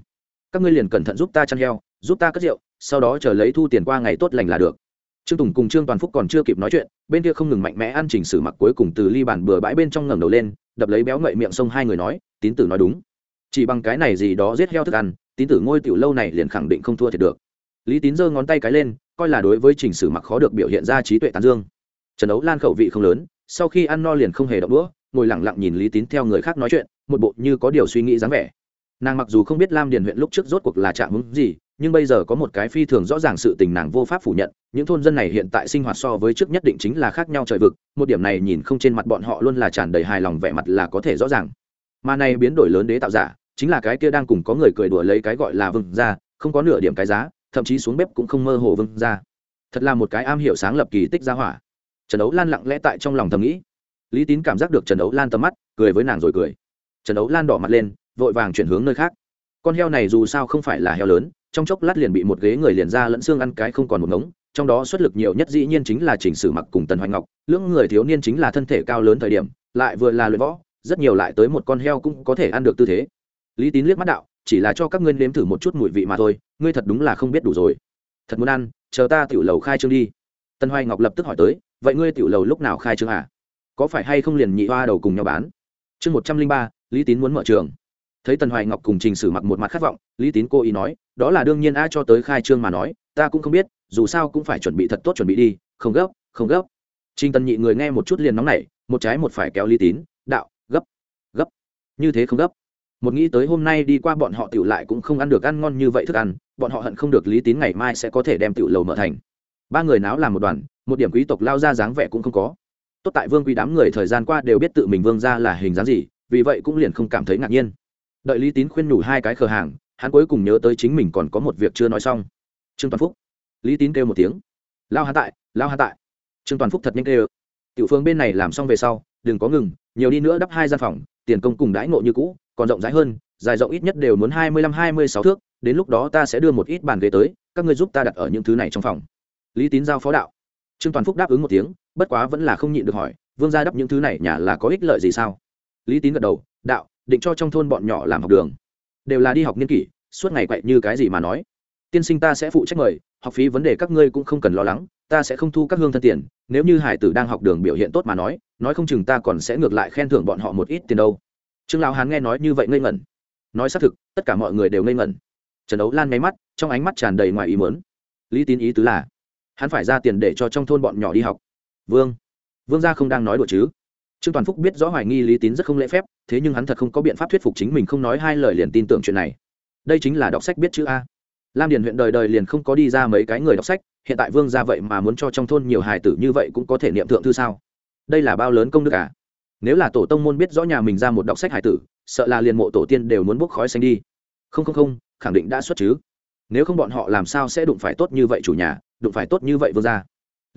Các ngươi liền cẩn thận giúp ta chăn heo, giúp ta cất rượu sau đó chờ lấy thu tiền qua ngày tốt lành là được. Trương tùng cùng trương toàn phúc còn chưa kịp nói chuyện, bên kia không ngừng mạnh mẽ ăn chỉnh sử mặc cuối cùng từ ly bàn bừa bãi bên trong ngẩng đầu lên, đập lấy béo ngậy miệng sông hai người nói, tín tử nói đúng. Chỉ bằng cái này gì đó giết heo thức ăn, tín tử ngôi tiểu lâu này liền khẳng định không thua thiệt được. Lý tín giơ ngón tay cái lên, coi là đối với chỉnh sử mặc khó được biểu hiện ra trí tuệ tán dương. Trần ấu lan khẩu vị không lớn, sau khi ăn no liền không hề động đũa, ngồi lặng lặng nhìn lý tín theo người khác nói chuyện, một bộ như có điều suy nghĩ dáng vẻ nàng mặc dù không biết lam điền huyện lúc trước rốt cuộc là trạng hứng gì, nhưng bây giờ có một cái phi thường rõ ràng sự tình nàng vô pháp phủ nhận, những thôn dân này hiện tại sinh hoạt so với trước nhất định chính là khác nhau trời vực, một điểm này nhìn không trên mặt bọn họ luôn là tràn đầy hài lòng vẻ mặt là có thể rõ ràng. Mà này biến đổi lớn đế tạo giả, chính là cái kia đang cùng có người cười đùa lấy cái gọi là vừng ra không có nửa điểm cái giá, thậm chí xuống bếp cũng không mơ hồ vừng ra thật là một cái am hiểu sáng lập kỳ tích ra hỏa. Trần Đấu lan lặng lẽ tại trong lòng thầm nghĩ. Lý tín cảm giác được trần Đấu lan tầm mắt, cười với nàng rồi cười. Trần Đấu lan đỏ mặt lên vội vàng chuyển hướng nơi khác. Con heo này dù sao không phải là heo lớn, trong chốc lát liền bị một ghế người liền ra lẫn xương ăn cái không còn một ngống, trong đó xuất lực nhiều nhất dĩ nhiên chính là chỉnh sử mặc cùng tần hoành ngọc, lưỡng người thiếu niên chính là thân thể cao lớn thời điểm, lại vừa là luyện võ, rất nhiều lại tới một con heo cũng có thể ăn được tư thế. Lý tín liếc mắt đạo, chỉ là cho các ngươi nếm thử một chút mùi vị mà thôi, ngươi thật đúng là không biết đủ rồi. Thật muốn ăn, chờ ta tiểu lầu khai trương đi. Tần hoài ngọc lập tức hỏi tới, vậy ngươi tiểu lầu lúc nào khai trương à? Có phải hay không liền nhị hoa đầu cùng nhau bán? Chương một trăm linh ba, lý tín muốn mở trường thấy tần hoài ngọc cùng trình sử mặc một mặt khát vọng, lý tín cô ý nói, đó là đương nhiên ai cho tới khai trương mà nói, ta cũng không biết, dù sao cũng phải chuẩn bị thật tốt chuẩn bị đi, không gấp không gấp. Trình tần nhị người nghe một chút liền nóng nảy, một trái một phải kéo lý tín, đạo, gấp gấp, như thế không gấp. Một nghĩ tới hôm nay đi qua bọn họ tiểu lại cũng không ăn được ăn ngon như vậy thức ăn, bọn họ hận không được lý tín ngày mai sẽ có thể đem tiểu lầu mở thành. Ba người náo làm một đoàn, một điểm quý tộc lao ra dáng vẻ cũng không có. Tốt tại vương quý đám người thời gian qua đều biết tự mình vương ra là hình dáng gì, vì vậy cũng liền không cảm thấy ngạc nhiên đợi lý tín khuyên nhủ hai cái khờ hàng hắn cuối cùng nhớ tới chính mình còn có một việc chưa nói xong trương toàn phúc lý tín kêu một tiếng lao hắn tại lao hắn tại trương toàn phúc thật nhanh kêu tiểu phương bên này làm xong về sau đừng có ngừng nhiều đi nữa đắp hai gian phòng tiền công cùng đãi ngộ như cũ còn rộng rãi hơn dài rộng ít nhất đều muốn hai mươi lăm hai mươi sáu thước đến lúc đó ta sẽ đưa một ít bàn ghế tới các ngươi giúp ta đặt ở những thứ này trong phòng lý tín giao phó đạo trương toàn phúc đáp ứng một tiếng bất quá vẫn là không nhịn được hỏi vương gia đắp những thứ này nhà là có ích lợi gì sao lý tín gật đầu đạo định cho trong thôn bọn nhỏ làm học đường. Đều là đi học nghiên kỷ, suốt ngày quậy như cái gì mà nói. Tiên sinh ta sẽ phụ trách mời, học phí vấn đề các ngươi cũng không cần lo lắng, ta sẽ không thu các hương thân tiền, nếu như hải tử đang học đường biểu hiện tốt mà nói nói không chừng ta còn sẽ ngược lại khen thưởng bọn họ một ít tiền đâu. Trương lão hán nghe nói như vậy ngây ngẩn. Nói xác thực, tất cả mọi người đều ngây ngẩn. Trần đấu lan nháy mắt, trong ánh mắt tràn đầy ngoài ý mớn lý tín ý tứ là, hắn phải ra tiền để cho trong thôn bọn nhỏ đi học. Vương vương gia không đang nói đùa chứ? Trương toàn phúc biết rõ hoài nghi lý tín rất không lễ phép, thế nhưng hắn thật không có biện pháp thuyết phục chính mình không nói hai lời liền tin tưởng chuyện này. Đây chính là đọc sách biết chữ a. Lam điền huyện đời đời liền không có đi ra mấy cái người đọc sách, hiện tại vương ra vậy mà muốn cho trong thôn nhiều hài tử như vậy cũng có thể niệm thượng thư sao? Đây là bao lớn công đức à? Nếu là tổ tông môn biết rõ nhà mình ra một đọc sách hài tử, sợ là liền mộ tổ tiên đều muốn bốc khói xanh đi. Không không không, khẳng định đã xuất chứ. Nếu không bọn họ làm sao sẽ đụng phải tốt như vậy chủ nhà, đụng phải tốt như vậy vương gia?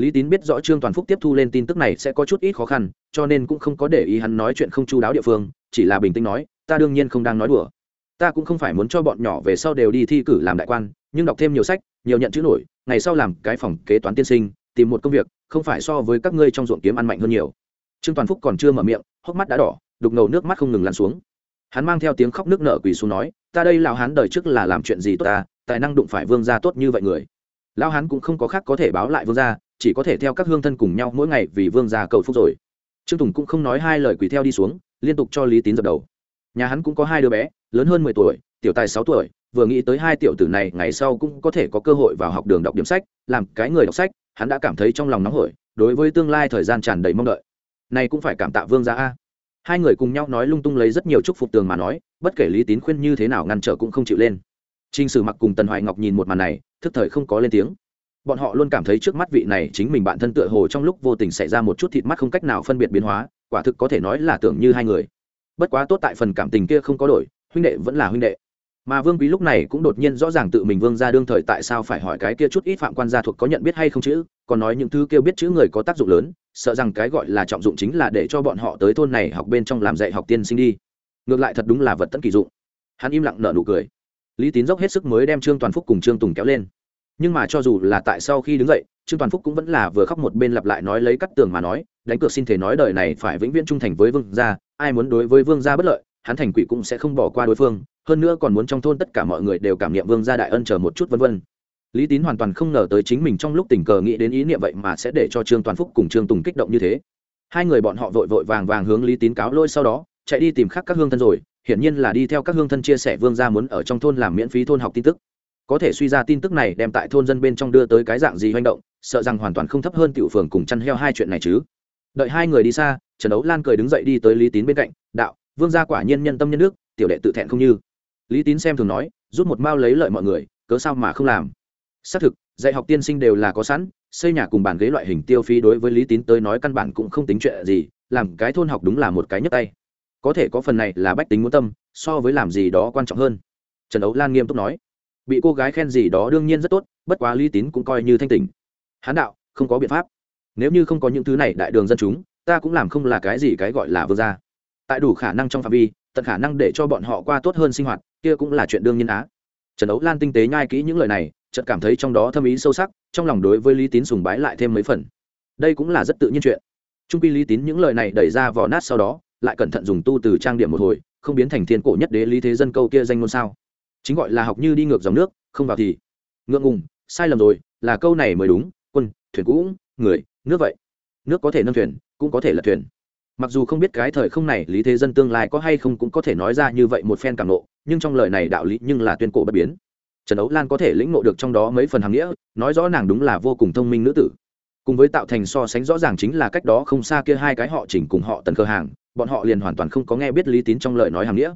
Lý tín biết rõ trương toàn phúc tiếp thu lên tin tức này sẽ có chút ít khó khăn, cho nên cũng không có để ý hắn nói chuyện không chu đáo địa phương, chỉ là bình tĩnh nói, ta đương nhiên không đang nói đùa. Ta cũng không phải muốn cho bọn nhỏ về sau đều đi thi cử làm đại quan, nhưng đọc thêm nhiều sách, nhiều nhận chữ nổi, ngày sau làm cái phòng kế toán tiên sinh, tìm một công việc, không phải so với các ngươi trong ruộng kiếm ăn mạnh hơn nhiều. Trương toàn phúc còn chưa mở miệng, hốc mắt đã đỏ, đục ngầu nước mắt không ngừng lăn xuống. Hắn mang theo tiếng khóc nước nở quỳ xuống nói, ta đây lão hắn đời trước là làm chuyện gì tốt ta, tài năng đụng phải vương gia tốt như vậy người. Lão hắn cũng không có khác có thể báo lại vương gia chỉ có thể theo các hương thân cùng nhau mỗi ngày vì vương gia cầu phúc rồi. Trương tùng cũng không nói hai lời quỳ theo đi xuống, liên tục cho lý tín dập đầu. Nhà hắn cũng có hai đứa bé, lớn hơn mười tuổi, tiểu tài sáu tuổi, vừa nghĩ tới hai tiểu tử này, ngày sau cũng có thể có cơ hội vào học đường đọc điểm sách, làm cái người đọc sách, hắn đã cảm thấy trong lòng nóng hổi, đối với tương lai thời gian tràn đầy mong đợi. Này cũng phải cảm tạ vương gia a. Hai người cùng nhau nói lung tung lấy rất nhiều chúc phục tường mà nói, bất kể lý tín khuyên như thế nào ngăn trở cũng không chịu lên. T r ì n h sử mặc cùng tần hoài ngọc nhìn một màn này, thức thời không có lên tiếng bọn họ luôn cảm thấy trước mắt vị này chính mình bạn thân tựa hồ trong lúc vô tình xảy ra một chút thịt mắt không cách nào phân biệt biến hóa, quả thực có thể nói là tưởng như hai người. Bất quá tốt tại phần cảm tình kia không có đổi, huynh đệ vẫn là huynh đệ. Mà vương quý lúc này cũng đột nhiên rõ ràng tự mình vương ra đương thời tại sao phải hỏi cái kia chút ít phạm quan gia thuộc có nhận biết hay không chữ còn nói những thứ kêu biết chữ người có tác dụng lớn, sợ rằng cái gọi là trọng dụng chính là để cho bọn họ tới thôn này học bên trong làm dạy học tiên sinh đi. Ngược lại thật đúng là vật tận kỳ dụng. Hắn im lặng nở nụ cười. Lý tín dốc hết sức mới đem trương toàn phúc cùng trương tùng kéo lên nhưng mà cho dù là tại sau khi đứng dậy, trương toàn phúc cũng vẫn là vừa khóc một bên lặp lại nói lấy cắt tường mà nói, đánh cược xin thể nói đời này phải vĩnh viễn trung thành với vương gia, ai muốn đối với vương gia bất lợi, hắn thành quỷ cũng sẽ không bỏ qua đối phương, hơn nữa còn muốn trong thôn tất cả mọi người đều cảm nghiệm vương gia đại ân chờ một chút vân vân. Lý tín hoàn toàn không ngờ tới chính mình trong lúc tình cờ nghĩ đến ý niệm vậy mà sẽ để cho trương toàn phúc cùng trương tùng kích động như thế. Hai người bọn họ vội vội vàng vàng hướng lý tín cáo lôi sau đó, chạy đi tìm khác các hương thân rồi, hiển nhiên là đi theo các hương thân chia sẻ vương gia muốn ở trong thôn làm miễn phí thôn học tin tức có thể suy ra tin tức này đem tại thôn dân bên trong đưa tới cái dạng gì hành động sợ rằng hoàn toàn không thấp hơn tiểu phường cùng chăn heo hai chuyện này chứ. Đợi hai người đi xa trần đấu lan cười đứng dậy đi tới lý tín bên cạnh đạo vương gia quả nhiên nhân tâm nhân đức, tiểu đệ tự thẹn không như. Lý tín xem thường nói rút một mao lấy lợi mọi người cớ sao mà không làm? Xác thực dạy học tiên sinh đều là có sẵn xây nhà cùng bàn ghế loại hình tiêu phí đối với lý tín tới nói căn bản cũng không tính chuyện gì làm cái thôn học đúng là một cái nhấp tay. Có thể có phần này là bách tính muốn tâm so với làm gì đó quan trọng hơn. Trần đấu lan nghiêm túc nói bị cô gái khen gì đó đương nhiên rất tốt, bất quá lý tín cũng coi như thanh tỉnh. Hán đạo, không có biện pháp. Nếu như không có những thứ này đại đường dân chúng, ta cũng làm không là cái gì cái gọi là vương gia. Tại đủ khả năng trong phạm vi, tận khả năng để cho bọn họ qua tốt hơn sinh hoạt, kia cũng là chuyện đương nhiên á. Trần ấu lan tinh tế nhai kỹ những lời này, chợt cảm thấy trong đó thâm ý sâu sắc, trong lòng đối với lý tín sùng bái lại thêm mấy phần. Đây cũng là rất tự nhiên chuyện. Trung pi lý tín những lời này đẩy ra vò nát sau đó, lại cẩn thận dùng tu từ trang điểm một hồi, không biến thành thiên cổ nhất đế lý thế dân câu kia danh ngôn sao chính gọi là học như đi ngược dòng nước, không vào thì. Ngượng ngùng, sai lầm rồi, là câu này mới đúng, quân, thuyền cũng, người, nước vậy. Nước có thể nâng thuyền, cũng có thể là thuyền. Mặc dù không biết cái thời không này lý thế dân tương lai có hay không cũng có thể nói ra như vậy một phen cảm nộ, nhưng trong lời này đạo lý nhưng là tuyên cổ bất biến. Trần ấu lan có thể lĩnh ngộ được trong đó mấy phần hàng nghĩa, nói rõ nàng đúng là vô cùng thông minh nữ tử. Cùng với tạo thành so sánh rõ ràng chính là cách đó không xa kia hai cái họ chỉnh cùng họ tần cơ hàng, bọn họ liền hoàn toàn không có nghe biết lý tín trong lời nói hàng nghĩa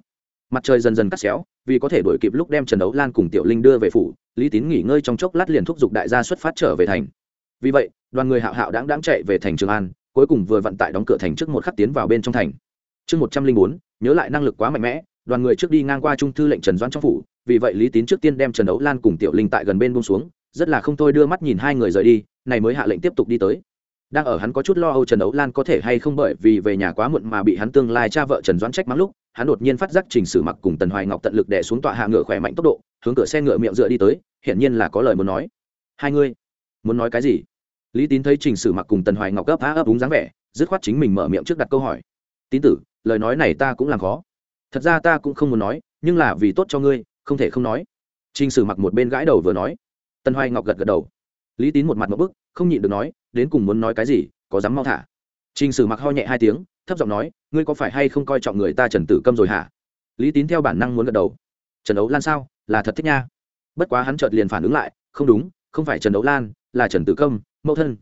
mặt trời dần dần cắt xéo, vì có thể đuổi kịp lúc đem trần đấu lan cùng tiểu linh đưa về phủ, lý tín nghỉ ngơi trong chốc lát liền thúc giục đại gia xuất phát trở về thành. Vì vậy, đoàn người hạo hạo đáng đáng chạy về thành trường an, cuối cùng vừa vận tải đóng cửa thành trước một khắc tiến vào bên trong thành. Chương một trăm linh bốn, nhớ lại năng lực quá mạnh mẽ, đoàn người trước đi ngang qua trung thư lệnh trần doãn trong phủ, vì vậy lý tín trước tiên đem trần đấu lan cùng tiểu linh tại gần bên bông xuống, rất là không thôi đưa mắt nhìn hai người rời đi, này mới hạ lệnh tiếp tục đi tới. Đang ở hắn có chút lo âu trần đấu lan có thể hay không bởi vì về nhà quá muộn mà bị hắn tương lai cha vợ trần doãn trách mắng lúc hắn đột nhiên phát giác trình sử mặc cùng tần hoài ngọc tận lực đè xuống tọa hạ ngựa khỏe mạnh tốc độ, hướng cửa xe ngựa miệng dựa đi tới, hiển nhiên là có lời muốn nói. Hai ngươi, muốn nói cái gì? Lý tín thấy trình sử mặc cùng tần hoài ngọc gấp á ấp đúng dáng vẻ, dứt khoát chính mình mở miệng trước đặt câu hỏi. Tín tử, lời nói này ta cũng làm khó. Thật ra ta cũng không muốn nói, nhưng là vì tốt cho ngươi, không thể không nói. Trình sử mặc một bên gãi đầu vừa nói. Tần hoài ngọc gật gật đầu. Lý tín một mặt một bức, không nhịn được nói, đến cùng muốn nói cái gì, có dám mau thả? Trình sử mặc ho nhẹ hai tiếng thấp giọng nói, ngươi có phải hay không coi trọng người ta trần tử câm rồi hả? Lý tín theo bản năng muốn gật đầu. Trần ấu lan sao? Là thật thích nha. Bất quá hắn chợt liền phản ứng lại, không đúng, không phải trần ấu lan, là trần tử câm, mẫu thân.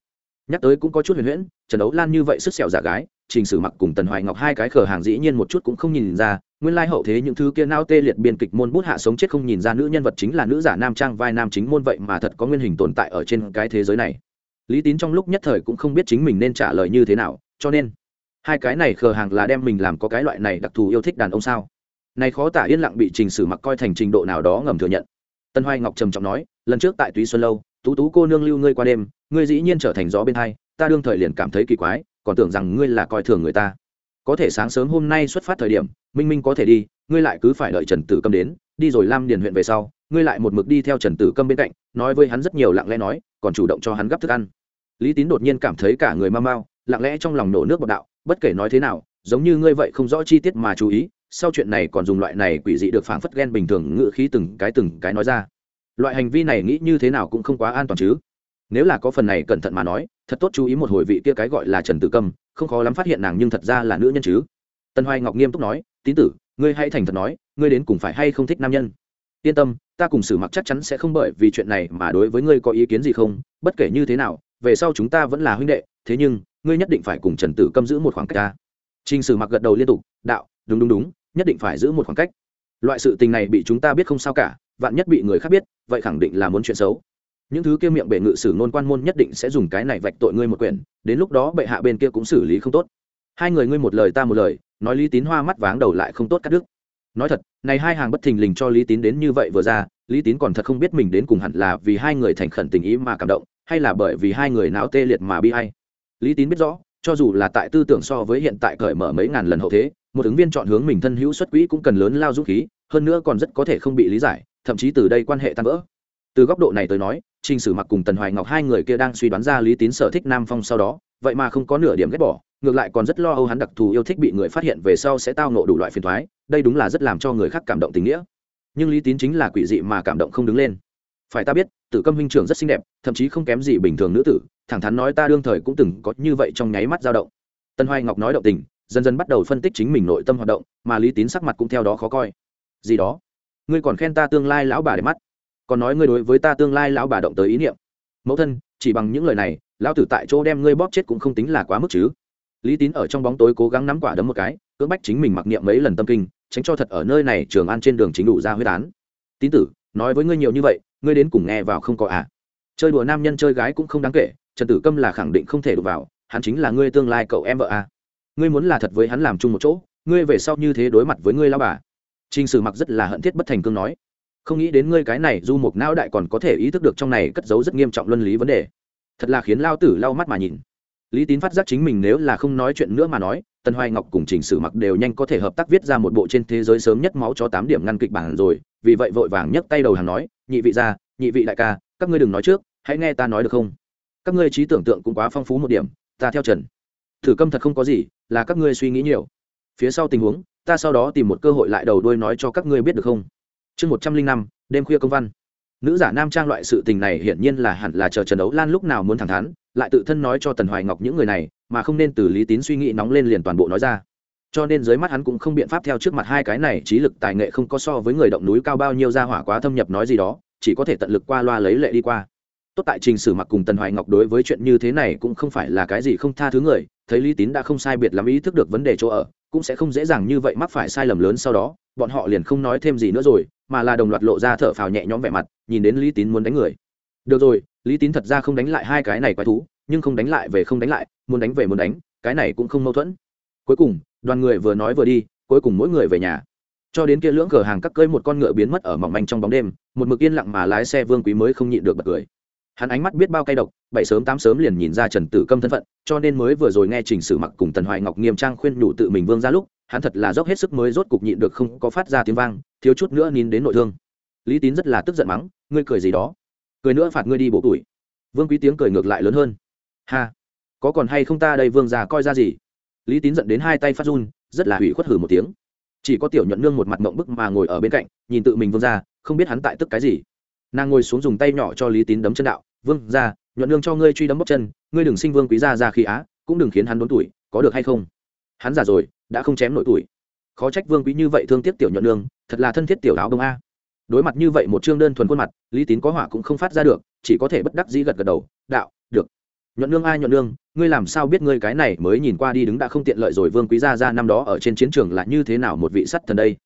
Nhắc tới cũng có chút huyền huyễn, trần ấu lan như vậy sức sẹo giả gái, trình sử mặc cùng tần hoài ngọc hai cái khờ hàng dĩ nhiên một chút cũng không nhìn ra, nguyên lai hậu thế những thứ kia nao tê liệt biên kịch môn bút hạ sống chết không nhìn ra nữ nhân vật chính là nữ giả nam trang vai nam chính môn vậy mà thật có nguyên hình tồn tại ở trên cái thế giới này. Lý tín trong lúc nhất thời cũng không biết chính mình nên trả lời như thế nào, cho nên hai cái này khờ hàng là đem mình làm có cái loại này đặc thù yêu thích đàn ông sao? Này khó tả yên lặng bị trình sử mặc coi thành trình độ nào đó ngầm thừa nhận. Tân hoài ngọc trầm trọng nói, lần trước tại túy xuân lâu, tú tú cô nương lưu ngươi qua đêm, ngươi dĩ nhiên trở thành gió bên hai, ta đương thời liền cảm thấy kỳ quái, còn tưởng rằng ngươi là coi thường người ta. Có thể sáng sớm hôm nay xuất phát thời điểm, minh minh có thể đi, ngươi lại cứ phải đợi trần tử câm đến, đi rồi lam điền huyện về sau, ngươi lại một mực đi theo trần tử câm bên cạnh, nói với hắn rất nhiều lặng lẽ nói, còn chủ động cho hắn gấp thức ăn. Lý tín đột nhiên cảm thấy cả người mau mau lặng lẽ trong lòng nổ nước bọt đạo, bất kể nói thế nào, giống như ngươi vậy không rõ chi tiết mà chú ý, sau chuyện này còn dùng loại này quỷ dị được phảng phất ghen bình thường ngự khí từng cái từng cái nói ra. Loại hành vi này nghĩ như thế nào cũng không quá an toàn chứ. Nếu là có phần này cẩn thận mà nói, thật tốt chú ý một hồi vị kia cái gọi là trần tử câm, không khó lắm phát hiện nàng nhưng thật ra là nữ nhân chứ. Tân hoài ngọc nghiêm túc nói, tín tử, ngươi hãy thành thật nói, ngươi đến cùng phải hay không thích nam nhân? Yên tâm, ta cùng xử mặc chắc chắn sẽ không bởi vì chuyện này mà đối với ngươi có ý kiến gì không, bất kể như thế nào, về sau chúng ta vẫn là huynh đệ, thế nhưng ngươi nhất định phải cùng trần tử câm giữ một khoảng cách ta Trình Sử Mặc gật đầu liên tục, "Đạo, đúng đúng đúng, nhất định phải giữ một khoảng cách. Loại sự tình này bị chúng ta biết không sao cả, vạn nhất bị người khác biết, vậy khẳng định là muốn chuyện xấu. Những thứ kia miệng bệ ngự sử nôn quan môn nhất định sẽ dùng cái này vạch tội ngươi một quyển đến lúc đó bệ hạ bên kia cũng xử lý không tốt." Hai người ngươi một lời ta một lời, nói Lý Tín Hoa mắt váng đầu lại không tốt cắt đứt. nói thật này hai hàng bất thình lình cho lý tín đến như vậy vừa ra lý tín còn thật không biết mình đến cùng hẳn là vì hai người thành khẩn tình ý mà cảm động hay là bởi vì hai người não tê liệt mà bi hay lý tín biết rõ, cho dù là tại tư tưởng so với hiện tại cởi mở mấy ngàn lần hậu thế, một ứng viên chọn hướng mình thân hữu xuất quỹ cũng cần lớn lao dũng khí, hơn nữa còn rất có thể không bị lý giải, thậm chí từ đây quan hệ tan vỡ. Từ góc độ này tới nói, trình sử mặc cùng tần hoài ngọc hai người kia đang suy đoán ra lý tín sở thích nam phong sau đó, vậy mà không có nửa điểm ghét bỏ, ngược lại còn rất lo âu hắn đặc thù yêu thích bị người phát hiện về sau sẽ tao nộ đủ loại phiền thoái đây đúng là rất làm cho người khác cảm động tình nghĩa. Nhưng lý tín chính là quỷ dị mà cảm động không đứng lên phải ta biết, tử câm huynh trưởng rất xinh đẹp, thậm chí không kém gì bình thường nữ tử, thẳng thắn nói ta đương thời cũng từng có như vậy trong nháy mắt dao động. Tân hoài ngọc nói động tình, dần dần bắt đầu phân tích chính mình nội tâm hoạt động, mà lý tín sắc mặt cũng theo đó khó coi. Gì đó? Ngươi còn khen ta tương lai lão bà để mắt. Còn nói ngươi đối với ta tương lai lão bà động tới ý niệm. Mẫu thân, chỉ bằng những lời này, lão tử tại chỗ đem ngươi bóp chết cũng không tính là quá mức chứ. Lý tín ở trong bóng tối cố gắng nắm quả đấm một cái, cưỡng bách chính mình mặc niệm mấy lần tâm kinh, tránh cho thật ở nơi này trường an trên đường chính đủ ra huyết án. Tín tử nói với ngươi nhiều như vậy ngươi đến cùng nghe vào không có à chơi đùa nam nhân chơi gái cũng không đáng kể trần tử câm là khẳng định không thể đụng vào hắn chính là ngươi tương lai cậu em vợ à. ngươi muốn là thật với hắn làm chung một chỗ ngươi về sau như thế đối mặt với ngươi lao bà Trình Sử Mặc rất là hận thiết bất thành cương nói, không nghĩ đến ngươi cái này du mục não đại còn có thể ý thức được trong này cất giấu rất nghiêm trọng luân lý vấn đề. Thật là khiến lao tử lau mắt mà nhìn. Lý Tín phát giác chính mình nếu là không nói chuyện nữa mà nói, Tần Hoài Ngọc cùng Trình Sử Mặc đều nhanh có thể hợp tác viết ra một bộ trên thế giới sớm nhất máu cho tám điểm ngăn kịch bản rồi, vì vậy vội vàng nhấc tay đầu hàng nói, nhị vị gia, nhị vị đại ca, các ngươi đừng nói trước, hãy nghe ta nói được không? Các ngươi trí tưởng tượng cũng quá phong phú một điểm, ta theo Trần. Thử câm thật không có gì, là các ngươi suy nghĩ nhiều. Phía sau tình huống, ta sau đó tìm một cơ hội lại đầu đuôi nói cho các ngươi biết được không chương một trăm linh năm đêm khuya công văn nữ giả nam trang loại sự tình này hiển nhiên là hẳn là chờ trần đấu lan lúc nào muốn thẳng thắn lại tự thân nói cho tần hoài ngọc những người này mà không nên từ lý tín suy nghĩ nóng lên liền toàn bộ nói ra. Cho nên dưới mắt hắn cũng không biện pháp theo trước mặt hai cái này, trí lực, tài nghệ không có so với người động núi cao bao nhiêu ra hỏa quá thâm nhập nói gì đó, chỉ có thể tận lực qua loa lấy lệ đi qua. Tốt tại trình sử mặc cùng tần hoài ngọc đối với chuyện như thế này cũng không phải là cái gì không tha thứ người, thấy lý tín đã không sai biệt lắm ý thức được vấn đề chỗ ở, cũng sẽ không dễ dàng như vậy mắc phải sai lầm lớn sau đó, bọn họ liền không nói thêm gì nữa rồi, mà là đồng loạt lộ ra thở phào nhẹ nhõm vẻ mặt, nhìn đến lý tín muốn đánh người. Được rồi, lý tín thật ra không đánh lại hai cái này quái thú nhưng không đánh lại về không đánh lại, muốn đánh về muốn đánh, cái này cũng không mâu thuẫn. Cuối cùng, đoàn người vừa nói vừa đi, cuối cùng mỗi người về nhà. Cho đến kia lưỡng cửa hàng cắt cơi một con ngựa biến mất ở mỏng manh trong bóng đêm, một mực yên lặng mà lái xe vương quý mới không nhịn được bật cười. Hắn ánh mắt biết bao cay độc, bảy sớm tám sớm liền nhìn ra trần tử câm thân phận, cho nên mới vừa rồi nghe trình sử mặc cùng tần hoài ngọc nghiêm trang khuyên nhủ tự mình vương ra lúc, hắn thật là dốc hết sức mới rốt cục nhịn được không có phát ra tiếng vang, thiếu chút nữa nín đến nội thương. Lý tín rất là tức giận mắng, ngươi cười gì đó? Cười nữa phạt ngươi đi bổ tuổi. Vương quý tiếng cười ngược lại lớn hơn ha, có còn hay không ta đây vương già coi ra gì? Lý tín giận đến hai tay phát run, rất là hủy khuất hử một tiếng. Chỉ có tiểu nhuận nương một mặt mộng bức mà ngồi ở bên cạnh, nhìn tự mình vương ra không biết hắn tại tức cái gì. Nàng ngồi xuống dùng tay nhỏ cho lý tín đấm chân đạo, vương ra nhuận nương cho ngươi truy đấm bóc chân, ngươi đừng sinh vương quý gia ra khi á, cũng đừng khiến hắn đốn tuổi, có được hay không? Hắn già rồi, đã không chém nổi tuổi. Khó trách vương quý như vậy thương tiếc tiểu nhuận nương, thật là thân thiết tiểu áo đông a. Đối mặt như vậy một chương đơn thuần khuôn mặt, lý tín có họa cũng không phát ra được, chỉ có thể bất đắc dĩ gật gật đầu, đạo nhuận nương ai nhuận nương, ngươi làm sao biết ngươi cái này mới nhìn qua đi đứng đã không tiện lợi rồi, vương quý gia ra năm đó ở trên chiến trường là như thế nào một vị sắt thần đây?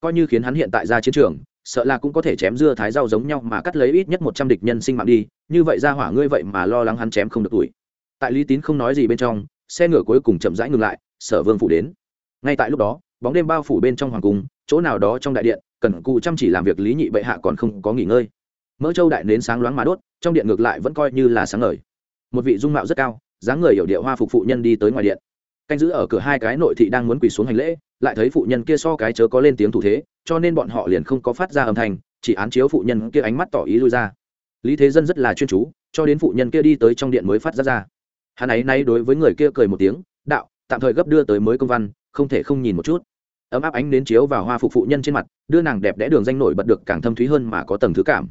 Coi như khiến hắn hiện tại ra chiến trường, sợ là cũng có thể chém dưa thái rau giống nhau mà cắt lấy ít nhất một trăm địch nhân sinh mạng đi, như vậy ra hỏa ngươi vậy mà lo lắng hắn chém không được tuổi. Tại lý tín không nói gì bên trong, xe ngựa cuối cùng chậm rãi ngừng lại, sở vương phủ đến. Ngay tại lúc đó, bóng đêm bao phủ bên trong hoàng cung, chỗ nào đó trong đại điện, cần cụ chăm chỉ làm việc lý nhị bệ hạ còn không có nghỉ ngơi. Mỡ châu đại nến sáng loáng mà đốt, trong điện ngược lại vẫn coi như là sáng ngời một vị dung mạo rất cao, dáng người hiểu điệu hoa phục phụ nhân đi tới ngoài điện. Canh giữ ở cửa hai cái nội thị đang muốn quỳ xuống hành lễ, lại thấy phụ nhân kia so cái chớ có lên tiếng thủ thế, cho nên bọn họ liền không có phát ra âm thanh, chỉ án chiếu phụ nhân kia ánh mắt tỏ ý lui ra. Lý thế dân rất là chuyên chú, cho đến phụ nhân kia đi tới trong điện mới phát ra ra. Hắn ấy nay đối với người kia cười một tiếng, đạo, tạm thời gấp đưa tới mới công văn, không thể không nhìn một chút. Ấm áp ánh đến chiếu vào hoa phục phụ nhân trên mặt, đưa nàng đẹp đẽ đường danh nổi bật được càng thâm thúy hơn mà có tầng thứ cảm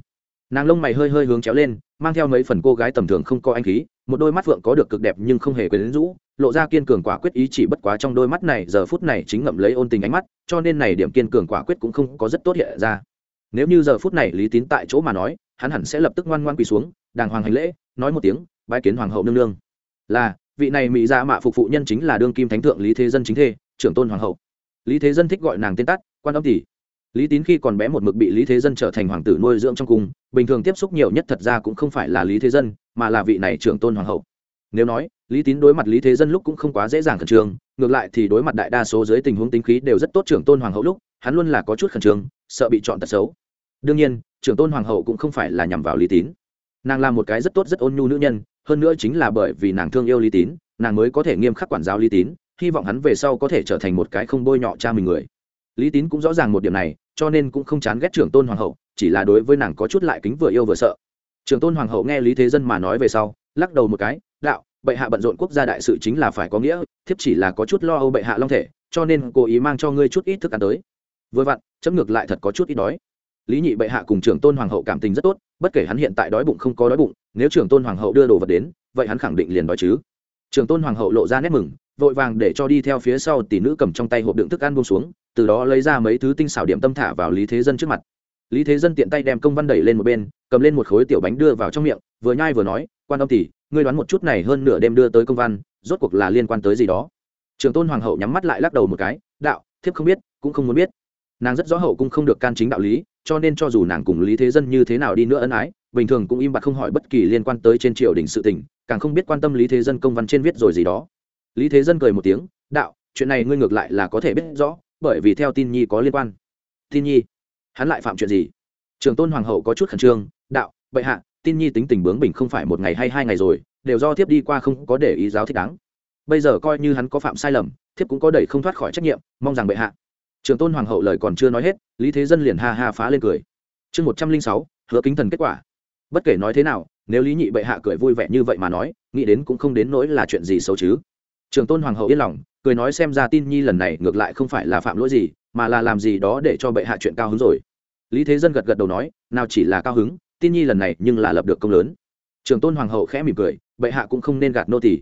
nàng lông mày hơi hơi hướng chéo lên, mang theo mấy phần cô gái tầm thường không có anh khí, một đôi mắt phượng có được cực đẹp nhưng không hề quyến rũ, lộ ra kiên cường quả quyết ý chỉ bất quá trong đôi mắt này, giờ phút này chính ngậm lấy ôn tình ánh mắt, cho nên này điểm kiên cường quả quyết cũng không có rất tốt hiện ra. Nếu như giờ phút này lý tín tại chỗ mà nói, hắn hẳn sẽ lập tức ngoan ngoan quỳ xuống, đàng hoàng hành lễ, nói một tiếng, bái kiến hoàng hậu nương nương. Là, vị này mỹ dạ mạ phục phụ nhân chính là đương kim thánh thượng lý thế dân chính thê, trưởng tôn hoàng hậu. Lý thế dân thích gọi nàng tên tắt, quan âm tỷ lý tín khi còn bé một mực bị lý thế dân trở thành hoàng tử nuôi dưỡng trong cung, bình thường tiếp xúc nhiều nhất thật ra cũng không phải là lý thế dân, mà là vị này trưởng tôn hoàng hậu. Nếu nói, lý tín đối mặt lý thế dân lúc cũng không quá dễ dàng khẩn trương, ngược lại thì đối mặt đại đa số dưới tình huống tính khí đều rất tốt trưởng tôn hoàng hậu lúc, hắn luôn là có chút khẩn trương, sợ bị chọn tật xấu. Đương nhiên, trưởng tôn hoàng hậu cũng không phải là nhằm vào lý tín. Nàng là một cái rất tốt rất ôn nhu nữ nhân, hơn nữa chính là bởi vì nàng thương yêu lý tín, nàng mới có thể nghiêm khắc quản giáo lý tín, hy vọng hắn về sau có thể trở thành một cái không bôi nhọ cha mình người lý tín cũng rõ ràng một điểm này, cho nên cũng không chán ghét trưởng tôn hoàng hậu, chỉ là đối với nàng có chút lại kính vừa yêu vừa sợ. Trưởng tôn hoàng hậu nghe lý thế dân mà nói về sau, lắc đầu một cái, đạo, bệ hạ bận rộn quốc gia đại sự chính là phải có nghĩa, thiếp chỉ là có chút lo âu bệ hạ long thể, cho nên cố ý mang cho ngươi chút ít thức ăn tới. Vừa vặn, chấm ngược lại thật có chút ít đói. Lý nhị bệ hạ cùng trưởng tôn hoàng hậu cảm tình rất tốt, bất kể hắn hiện tại đói bụng không có đói bụng, nếu trưởng tôn hoàng hậu đưa đồ vật đến, vậy hắn khẳng định liền đói chứ. Trưởng tôn hoàng hậu lộ ra nét mừng, vội vàng để cho đi theo phía sau tỷ nữ cầm trong tay hộp đựng thức ăn buông xuống từ đó lấy ra mấy thứ tinh xảo điểm tâm thả vào lý thế dân trước mặt. Lý thế dân tiện tay đem công văn đẩy lên một bên, cầm lên một khối tiểu bánh đưa vào trong miệng, vừa nhai vừa nói, quan âm tỷ, ngươi đoán một chút này hơn nửa đêm đưa tới công văn, rốt cuộc là liên quan tới gì đó? Trường tôn hoàng hậu nhắm mắt lại lắc đầu một cái, đạo, thiếp không biết, cũng không muốn biết. Nàng rất rõ hậu cung không được can chính đạo lý, cho nên cho dù nàng cùng lý thế dân như thế nào đi nữa ân ái, bình thường cũng im bặt không hỏi bất kỳ liên quan tới trên triều đình sự tình, càng không biết quan tâm lý thế dân công văn trên viết rồi gì đó. Lý thế dân cười một tiếng, đạo, chuyện này ngươi ngược lại là có thể biết rõ bởi vì theo tin nhi có liên quan. Tin nhi? Hắn lại phạm chuyện gì? Trường tôn hoàng hậu có chút khẩn trương, đạo, bệ hạ, tin nhi tính tình bướng bỉnh không phải một ngày hay hai ngày rồi, đều do thiếp đi qua không có để ý giáo thích đáng. Bây giờ coi như hắn có phạm sai lầm, thiếp cũng có đẩy không thoát khỏi trách nhiệm, mong rằng bệ hạ. Trường tôn hoàng hậu lời còn chưa nói hết, lý thế dân liền ha ha phá lên cười. Chương một trăm linh sáu, hứa kính thần kết quả. Bất kể nói thế nào, nếu lý nhị bệ hạ cười vui vẻ như vậy mà nói, nghĩ đến cũng không đến nỗi là chuyện gì xấu chứ. Trường tôn hoàng hậu yên lòng cười nói xem ra tin nhi lần này ngược lại không phải là phạm lỗi gì, mà là làm gì đó để cho bệ hạ chuyện cao hứng rồi. Lý thế dân gật gật đầu nói, nào chỉ là cao hứng, tin nhi lần này nhưng là lập được công lớn. Trường tôn hoàng hậu khẽ mỉm cười, bệ hạ cũng không nên gạt nô tỳ.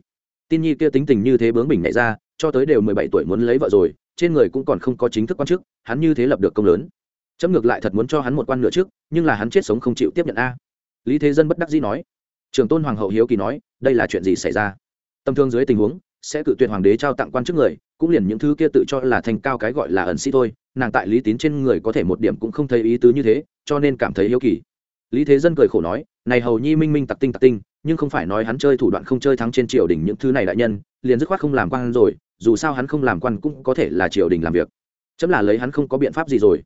Tin nhi kia tính tình như thế bướng bỉnh nhảy ra, cho tới đều mười bảy tuổi muốn lấy vợ rồi, trên người cũng còn không có chính thức quan chức, hắn như thế lập được công lớn. Chấm ngược lại thật muốn cho hắn một quan nữa trước, nhưng là hắn chết sống không chịu tiếp nhận a. Lý thế dân bất đắc dĩ nói. Trường tôn hoàng hậu hiếu kỳ nói, đây là chuyện gì xảy ra? Tâm thương dưới tình huống sẽ cự tuyệt hoàng đế trao tặng quan chức người, cũng liền những thứ kia tự cho là thành cao cái gọi là ẩn sĩ thôi, nàng tại lý tín trên người có thể một điểm cũng không thấy ý tứ như thế, cho nên cảm thấy hiếu kỳ. Lý thế dân cười khổ nói, này hầu nhi minh minh tặc tinh tặc tinh, nhưng không phải nói hắn chơi thủ đoạn không chơi thắng trên triều đình những thứ này đại nhân, liền dứt khoát không làm quan rồi, dù sao hắn không làm quan cũng có thể là triều đình làm việc. Chấm là lấy hắn không có biện pháp gì rồi.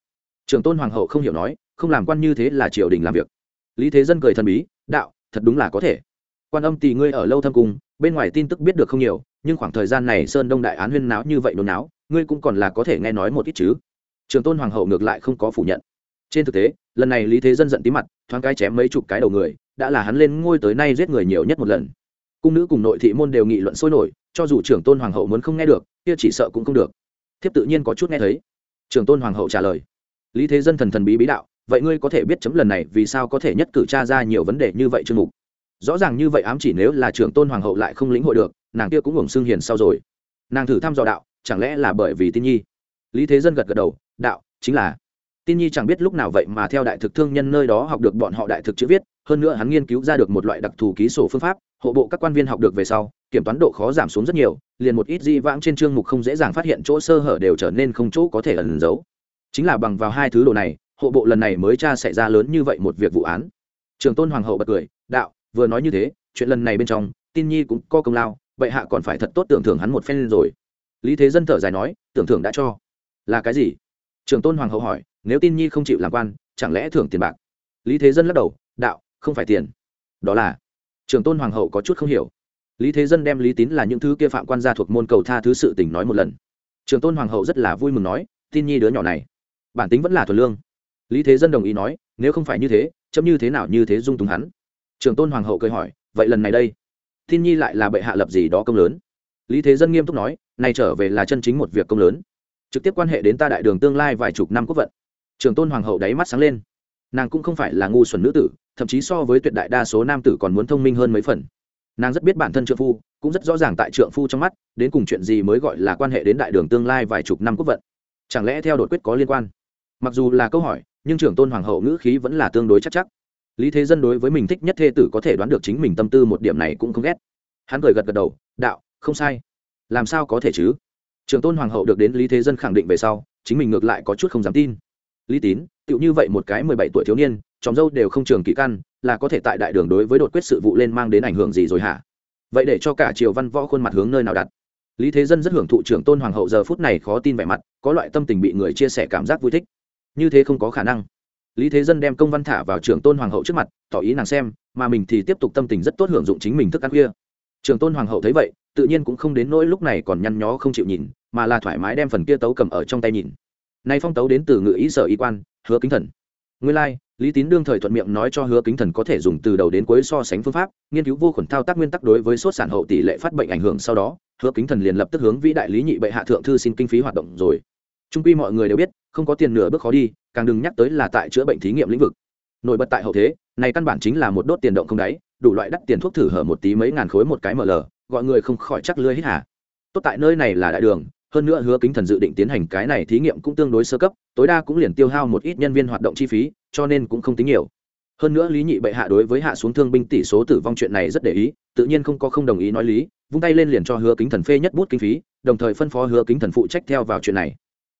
Trường tôn hoàng hậu không hiểu nói, không làm quan như thế là triều đình làm việc. Lý thế dân cười thần bí, đạo, thật đúng là có thể quan âm tỷ ngươi ở lâu thâm cung bên ngoài tin tức biết được không nhiều, nhưng khoảng thời gian này sơn đông đại án huyên náo như vậy nôn náo, ngươi cũng còn là có thể nghe nói một ít chứ. Trường tôn hoàng hậu ngược lại không có phủ nhận. Trên thực tế, lần này lý thế dân giận tí mặt, thoáng cái chém mấy chục cái đầu người, đã là hắn lên ngôi tới nay giết người nhiều nhất một lần. Cung nữ cùng nội thị môn đều nghị luận sôi nổi, cho dù trưởng tôn hoàng hậu muốn không nghe được, kia chỉ sợ cũng không được. Thiếp tự nhiên có chút nghe thấy. Trưởng tôn hoàng hậu trả lời. Lý thế dân thần thần bí bí đạo, vậy ngươi có thể biết chấm lần này vì sao có thể nhất cử tra ra nhiều vấn đề như vậy chương mục? Rõ ràng như vậy ám chỉ nếu là trưởng tôn hoàng hậu lại không lĩnh hội được, nàng kia cũng hưởng xương hiền sau rồi. Nàng thử thăm dò đạo, chẳng lẽ là bởi vì tin nhi? Lý thế dân gật gật đầu, đạo, chính là. Tin nhi chẳng biết lúc nào vậy mà theo đại thực thương nhân nơi đó học được bọn họ đại thực chữ viết, hơn nữa hắn nghiên cứu ra được một loại đặc thù ký sổ phương pháp, hộ bộ các quan viên học được về sau, kiểm toán độ khó giảm xuống rất nhiều, liền một ít di vãng trên chương mục không dễ dàng phát hiện chỗ sơ hở đều trở nên không chỗ có thể ẩn giấu. Chính là bằng vào hai thứ đồ này, hộ bộ lần này mới tra xảy ra lớn như vậy một việc vụ án. Trường tôn hoàng hậu bật cười, đạo vừa nói như thế, chuyện lần này bên trong, tin nhi cũng có công lao, vậy hạ còn phải thật tốt tưởng thưởng hắn một phen rồi. Lý thế dân thở dài nói, tưởng thưởng đã cho. Là cái gì? Trường tôn hoàng hậu hỏi, nếu tin nhi không chịu làm quan, chẳng lẽ thưởng tiền bạc? Lý thế dân lắc đầu, đạo, không phải tiền. Đó là trường tôn hoàng hậu có chút không hiểu. Lý thế dân đem lý tín là những thứ kia phạm quan gia thuộc môn cầu tha thứ sự tình nói một lần. Trường tôn hoàng hậu rất là vui mừng nói, tin nhi đứa nhỏ này, bản tính vẫn là thuần lương. Lý thế dân đồng ý nói, nếu không phải như thế, chấm như thế nào như thế dung túng hắn? Trường tôn hoàng hậu cười hỏi, vậy lần này đây tin nhi lại là bệ hạ lập gì đó công lớn? Lý thế dân nghiêm túc nói này trở về là chân chính một việc công lớn, trực tiếp quan hệ đến ta đại đường tương lai vài chục năm quốc vận. Trường tôn hoàng hậu đáy mắt sáng lên. Nàng cũng không phải là ngu xuẩn nữ tử, thậm chí so với tuyệt đại đa số nam tử còn muốn thông minh hơn mấy phần. Nàng rất biết bản thân trượng phu, cũng rất rõ ràng tại trượng phu trong mắt, đến cùng chuyện gì mới gọi là quan hệ đến đại đường tương lai vài chục năm quốc vận. Chẳng lẽ theo đột quyết có liên quan? Mặc dù là câu hỏi, nhưng trưởng tôn hoàng hậu ngữ khí vẫn là tương đối chắc chắc lý thế dân đối với mình thích nhất thê tử có thể đoán được chính mình tâm tư một điểm này cũng không ghét. Hắn cười gật gật đầu, đạo, không sai. Làm sao có thể chứ? Trường tôn hoàng hậu được đến lý thế dân khẳng định về sau, chính mình ngược lại có chút không dám tin. Lý tín, tựu như vậy một cái mười bảy tuổi thiếu niên chóng dâu đều không trường kỹ căn, là có thể tại đại đường đối với đột quyết sự vụ lên mang đến ảnh hưởng gì rồi hả? Vậy để cho cả triều văn võ khuôn mặt hướng nơi nào đặt? Lý thế dân rất hưởng thụ trưởng tôn hoàng hậu giờ phút này khó tin vẻ mặt, có loại tâm tình bị người chia sẻ cảm giác vui thích. Như thế không có khả năng lý thế dân đem công văn thả vào Trường tôn hoàng hậu trước mặt tỏ ý nàng xem mà mình thì tiếp tục tâm tình rất tốt hưởng dụng chính mình thức ăn khuya. Trường tôn hoàng hậu thấy vậy tự nhiên cũng không đến nỗi lúc này còn nhăn nhó không chịu nhìn mà là thoải mái đem phần kia tấu cầm ở trong tay nhìn. Nay phong tấu đến từ ngự ý sở y quan hứa kính thần. Nguyên lai、like, lý tín đương thời thuận miệng nói cho hứa kính thần có thể dùng từ đầu đến cuối so sánh phương pháp nghiên cứu vô khuẩn thao tác nguyên tắc đối với sốt sản hậu tỷ lệ phát bệnh ảnh hưởng sau đó hứa kính thần liền lập tức hướng vĩ đại lý nhị bệ hạ thượng thư xin kinh phí hoạt động rồi. Trung quy mọi người đều biết không có tiền nửa bước khó đi, càng đừng nhắc tới là tại chữa bệnh thí nghiệm lĩnh vực. Nổi bật tại hậu thế, này căn bản chính là một đốt tiền động không đáy, đủ loại đắt tiền thuốc thử hở một tí mấy ngàn khối một cái ml, gọi người không khỏi chắc lưới hít hà. Tốt tại nơi này là đại đường, hơn nữa hứa kính thần dự định tiến hành cái này thí nghiệm cũng tương đối sơ cấp, tối đa cũng liền tiêu hao một ít nhân viên hoạt động chi phí, cho nên cũng không tính nhiều. Hơn nữa lý nhị bệ hạ đối với hạ xuống thương binh tỷ số tử vong chuyện này rất để ý, tự nhiên không có không đồng ý nói lý, vung tay lên liền cho hứa kính thần phê nhất bút kinh phí, đồng thời phân phó hứa kính thần phụ trách theo vào chuyện này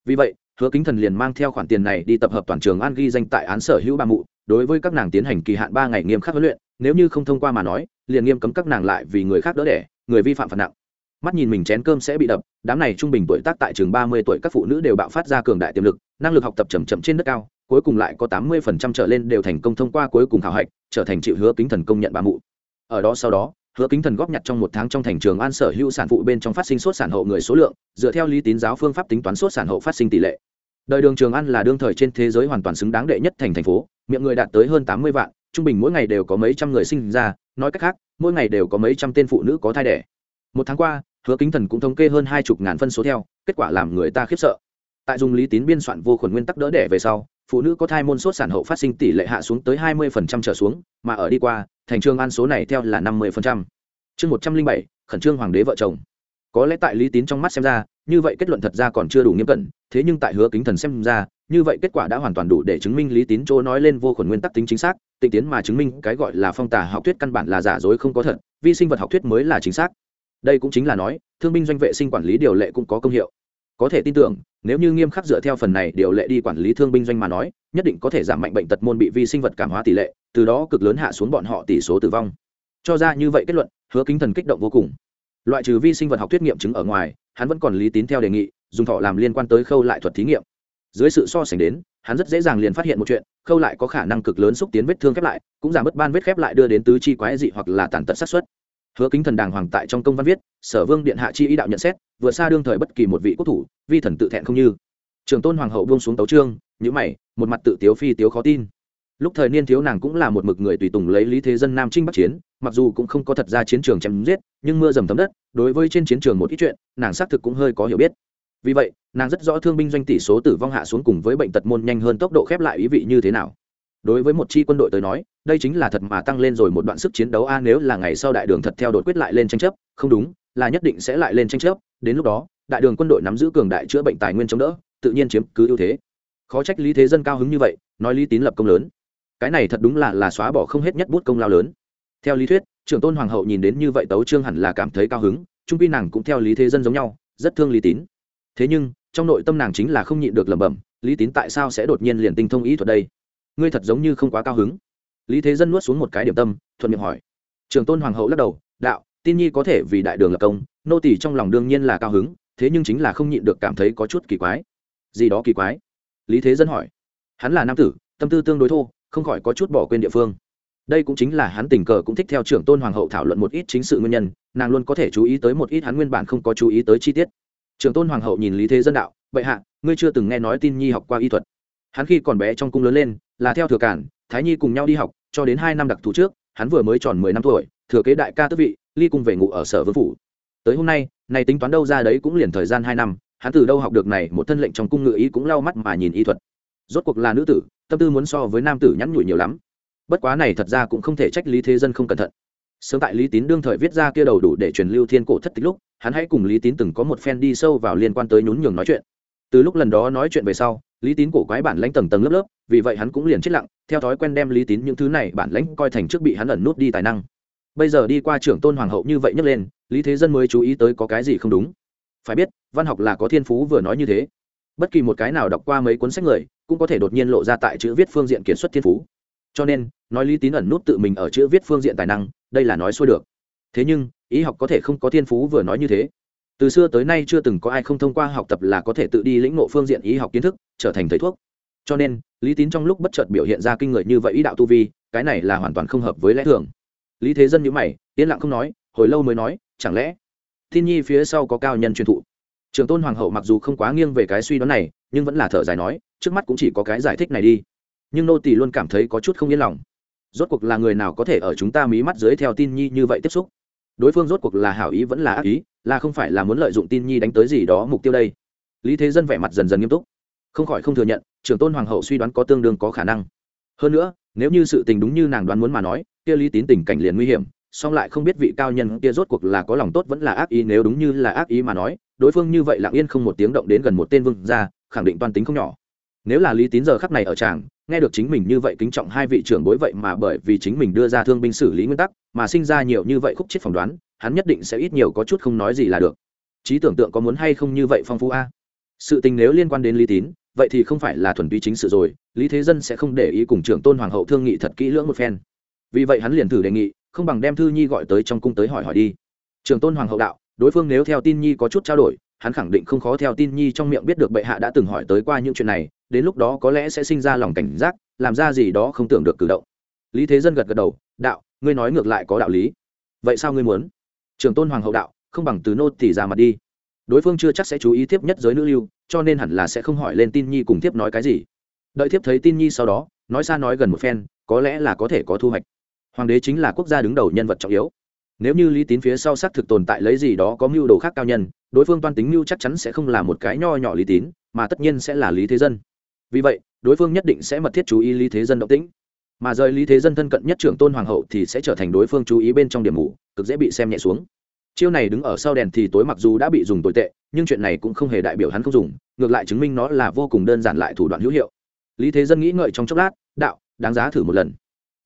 vì vậy, hứa kính thần liền mang theo khoản tiền này đi tập hợp toàn trường an ghi danh tại án sở hữu ba mụ, đối với các nàng tiến hành kỳ hạn ba ngày nghiêm khắc huấn luyện, nếu như không thông qua mà nói, liền nghiêm cấm các nàng lại vì người khác đỡ đẻ, người vi phạm phạt nặng. Mắt nhìn mình chén cơm sẽ bị đập, đám này trung bình tuổi tác tại trường ba mươi tuổi các phụ nữ đều bạo phát ra cường đại tiềm lực, năng lực học tập chầm chậm trên đất cao, cuối cùng lại có tám mươi phần trăm trở lên đều thành công thông qua cuối cùng khảo hạch, trở thành chịu hứa kính thần công nhận ba mụ. Ở đó sau đó hứa kính thần góp nhặt trong một tháng trong thành trường an sở hữu sản phụ bên trong phát sinh sốt sản hậu người số lượng, dựa theo lý tín giáo phương pháp tính toán sốt sản hậu phát sinh tỷ lệ. Đời đường trường an là đương thời trên thế giới hoàn toàn xứng đáng đệ nhất thành thành phố, miệng người đạt tới hơn tám mươi vạn, trung bình mỗi ngày đều có mấy trăm người sinh ra, nói cách khác, mỗi ngày đều có mấy trăm tên phụ nữ có thai đẻ. Một tháng qua, hứa kính thần cũng thống kê hơn hai chục ngàn phân số theo, kết quả làm người ta khiếp sợ. Tại dùng lý tín biên soạn vô khuẩn nguyên tắc đỡ đẻ về sau, phụ nữ có thai môn sốt sản hậu phát sinh tỷ lệ hạ xuống tới hai mươi trở xuống, mà ở đi qua thành trương an số này theo là năm mươi chương một trăm linh bảy, khẩn trương hoàng đế vợ chồng. Có lẽ tại lý tín trong mắt xem ra, như vậy kết luận thật ra còn chưa đủ nghiêm cẩn, thế nhưng tại hứa kính thần xem ra, như vậy kết quả đã hoàn toàn đủ để chứng minh lý tín chỗ nói lên vô khuẩn nguyên tắc tính chính xác, tịnh tiến mà chứng minh cái gọi là phong tả học thuyết căn bản là giả dối không có thật, vi sinh vật học thuyết mới là chính xác. Đây cũng chính là nói, thương binh doanh vệ sinh quản lý điều lệ cũng có công hiệu. Có thể tin tưởng, nếu như nghiêm khắc dựa theo phần này điều lệ đi quản lý thương binh doanh mà nói nhất định có thể giảm mạnh bệnh tật môn bị vi sinh vật cảm hóa tỷ lệ, từ đó cực lớn hạ xuống bọn họ tỷ số tử vong. Cho ra như vậy kết luận, hứa kính thần kích động vô cùng. Loại trừ vi sinh vật học thuyết nghiệm chứng ở ngoài, hắn vẫn còn lý tín theo đề nghị, dùng thọ làm liên quan tới khâu lại thuật thí nghiệm. Dưới sự so sánh đến, hắn rất dễ dàng liền phát hiện một chuyện, khâu lại có khả năng cực lớn xúc tiến vết thương khép lại, cũng giảm bớt ban vết khép lại đưa đến tứ chi quái dị hoặc là tàn tật sát xuất hứa kính thần đàng hoàng tại trong công văn viết, sở vương điện hạ chi ý đạo nhận xét, vừa xa đương thời bất kỳ một vị quốc thủ, vi thần tự thẹn không như. Trường tôn hoàng hậu buông xuống tấu trương nhữ mày, một mặt tự tiếu phi tiếu khó tin. Lúc thời niên thiếu nàng cũng là một mực người tùy tùng lấy lý thế dân nam trinh bắc chiến, mặc dù cũng không có thật ra chiến trường chém giết, nhưng mưa dầm thấm đất, đối với trên chiến trường một ít chuyện, nàng xác thực cũng hơi có hiểu biết. Vì vậy, nàng rất rõ thương binh doanh tỷ số tử vong hạ xuống cùng với bệnh tật môn nhanh hơn tốc độ khép lại ý vị như thế nào. Đối với một chi quân đội tới nói, đây chính là thật mà tăng lên rồi một đoạn sức chiến đấu a, nếu là ngày sau đại đường thật theo đột quyết lại lên tranh chấp, không đúng, là nhất định sẽ lại lên tranh chấp. Đến lúc đó, đại đường quân đội nắm giữ cường đại chữa bệnh tài nguyên chống đỡ, tự nhiên chiếm cứ ưu thế khó trách lý thế dân cao hứng như vậy, nói lý tín lập công lớn. Cái này thật đúng là là xóa bỏ không hết nhất bút công lao lớn. Theo lý thuyết, trưởng tôn hoàng hậu nhìn đến như vậy tấu trương hẳn là cảm thấy cao hứng, trung quy nàng cũng theo lý thế dân giống nhau, rất thương lý tín. Thế nhưng, trong nội tâm nàng chính là không nhịn được lẩm bẩm, lý tín tại sao sẽ đột nhiên liền tinh thông ý thuật đây? Ngươi thật giống như không quá cao hứng. Lý thế dân nuốt xuống một cái điểm tâm, thuận miệng hỏi. Trường tôn hoàng hậu lắc đầu, đạo, tin nhi có thể vì đại đường lập công, nô tỷ trong lòng đương nhiên là cao hứng, thế nhưng chính là không nhịn được cảm thấy có chút kỳ quái. Gì đó kỳ quái? Lý thế dân hỏi. Hắn là nam tử, tâm tư tương đối thô, không khỏi có chút bỏ quên địa phương. Đây cũng chính là hắn tình cờ cũng thích theo trưởng tôn hoàng hậu thảo luận một ít chính sự nguyên nhân, nàng luôn có thể chú ý tới một ít hắn nguyên bản không có chú ý tới chi tiết. Trưởng tôn hoàng hậu nhìn lý thế dân đạo, bệ hạ, ngươi chưa từng nghe nói tin nhi học qua y thuật. Hắn khi còn bé trong cung lớn lên, là theo thừa cản, thái nhi cùng nhau đi học, cho đến hai năm đặc thù trước, hắn vừa mới tròn mười năm tuổi, thừa kế đại ca tước vị, ly cung về ngụ ở sở vương phủ. Tới hôm nay này tính toán đâu ra đấy cũng liền thời gian hai năm hắn từ đâu học được này một thân lệnh trong cung ngự ý cũng lau mắt mà nhìn y thuật. Rốt cuộc là nữ tử, tâm tư muốn so với nam tử nhắn nhủi nhiều lắm. Bất quá này thật ra cũng không thể trách lý thế dân không cẩn thận. Sớm tại lý tín đương thời viết ra kia đầu đủ để truyền lưu thiên cổ thất tích lúc, hắn hãy cùng lý tín từng có một phen đi sâu vào liên quan tới nhún nhường nói chuyện. Từ lúc lần đó nói chuyện về sau, lý tín cổ quái bản lãnh tầng tầng lớp lớp, vì vậy hắn cũng liền chết lặng, theo thói quen đem lý tín những thứ này bản lãnh coi thành trước bị hắn ẩn nút đi tài năng. Bây giờ đi qua trưởng tôn hoàng hậu như vậy nhấc lên, lý thế dân mới chú ý tới có cái gì không đúng phải biết, văn học là có thiên phú vừa nói như thế. Bất kỳ một cái nào đọc qua mấy cuốn sách người, cũng có thể đột nhiên lộ ra tại chữ viết phương diện kiệt xuất thiên phú. Cho nên, nói lý tín ẩn nút tự mình ở chữ viết phương diện tài năng, đây là nói xuôi được. Thế nhưng ý học có thể không có thiên phú vừa nói như thế. Từ xưa tới nay chưa từng có ai không thông qua học tập là có thể tự đi lĩnh ngộ phương diện y học kiến thức, trở thành thầy thuốc. Cho nên, lý tín trong lúc bất chợt biểu hiện ra kinh người như vậy ý đạo tu vi, cái này là hoàn toàn không hợp với lẽ thường. Lý thế dân nhữ mày, yên lặng không nói, hồi lâu mới nói, chẳng lẽ thiên nhi phía sau có cao nhân truyền thụ. Trường tôn hoàng hậu mặc dù không quá nghiêng về cái suy đoán này, nhưng vẫn là thở dài nói, trước mắt cũng chỉ có cái giải thích này đi. Nhưng nô tỳ luôn cảm thấy có chút không yên lòng. Rốt cuộc là người nào có thể ở chúng ta mí mắt dưới theo tin nhi như vậy tiếp xúc? Đối phương rốt cuộc là hảo ý vẫn là ác ý, là không phải là muốn lợi dụng tin nhi đánh tới gì đó mục tiêu đây. Lý thế dân vẻ mặt dần dần nghiêm túc. Không khỏi không thừa nhận trưởng tôn hoàng hậu suy đoán có tương đương có khả năng. Hơn nữa, nếu như sự tình đúng như nàng đoán muốn mà nói, kia lý tín tình cảnh liền nguy hiểm song lại không biết vị cao nhân kia rốt cuộc là có lòng tốt vẫn là ác ý, nếu đúng như là ác ý mà nói, đối phương như vậy lặng yên không một tiếng động đến gần một tên vương gia, khẳng định toan tính không nhỏ. Nếu là lý tín giờ khắc này ở tràng, nghe được chính mình như vậy kính trọng hai vị trưởng bối vậy mà bởi vì chính mình đưa ra thương binh xử lý nguyên tắc, mà sinh ra nhiều như vậy khúc chết phỏng đoán, hắn nhất định sẽ ít nhiều có chút không nói gì là được. Trí tưởng tượng có muốn hay không như vậy phong phú a. Sự tình nếu liên quan đến lý tín, vậy thì không phải là thuần túy chính sự rồi, lý thế dân sẽ không để ý cùng trưởng tôn hoàng hậu thương nghị thật kỹ lưỡng một phen. Vì vậy hắn liền thử đề nghị không bằng đem thư nhi gọi tới trong cung tới hỏi hỏi đi. Trường tôn hoàng hậu đạo, đối phương nếu theo tin nhi có chút trao đổi, hắn khẳng định không khó theo tin nhi trong miệng biết được bệ hạ đã từng hỏi tới qua những chuyện này, đến lúc đó có lẽ sẽ sinh ra lòng cảnh giác, làm ra gì đó không tưởng được cử động. Lý thế dân gật gật đầu, đạo, ngươi nói ngược lại có đạo lý. Vậy sao ngươi muốn? Trường tôn hoàng hậu đạo, không bằng từ nô tỷ ra mặt đi. Đối phương chưa chắc sẽ chú ý tiếp nhất giới nữ lưu, cho nên hẳn là sẽ không hỏi lên tin nhi cùng tiếp nói cái gì. Đợi tiếp thấy tin nhi sau đó, nói xa nói gần một phen, có lẽ là có thể có thu hoạch hoàng đế chính là quốc gia đứng đầu nhân vật trọng yếu. Nếu như lý tín phía sau xác thực tồn tại lấy gì đó có mưu đồ khác cao nhân, đối phương toan tính mưu chắc chắn sẽ không là một cái nho nhỏ lý tín, mà tất nhiên sẽ là lý thế dân. Vì vậy, đối phương nhất định sẽ mật thiết chú ý lý thế dân động tĩnh. Mà rời lý thế dân thân cận nhất trưởng tôn hoàng hậu thì sẽ trở thành đối phương chú ý bên trong điểm mù, cực dễ bị xem nhẹ xuống. Chiêu này đứng ở sau đèn thì tối mặc dù đã bị dùng tồi tệ, nhưng chuyện này cũng không hề đại biểu hắn không dùng, ngược lại chứng minh nó là vô cùng đơn giản lại thủ đoạn hữu hiệu. Lý thế dân nghĩ ngợi trong chốc lát, đạo, đáng giá thử một lần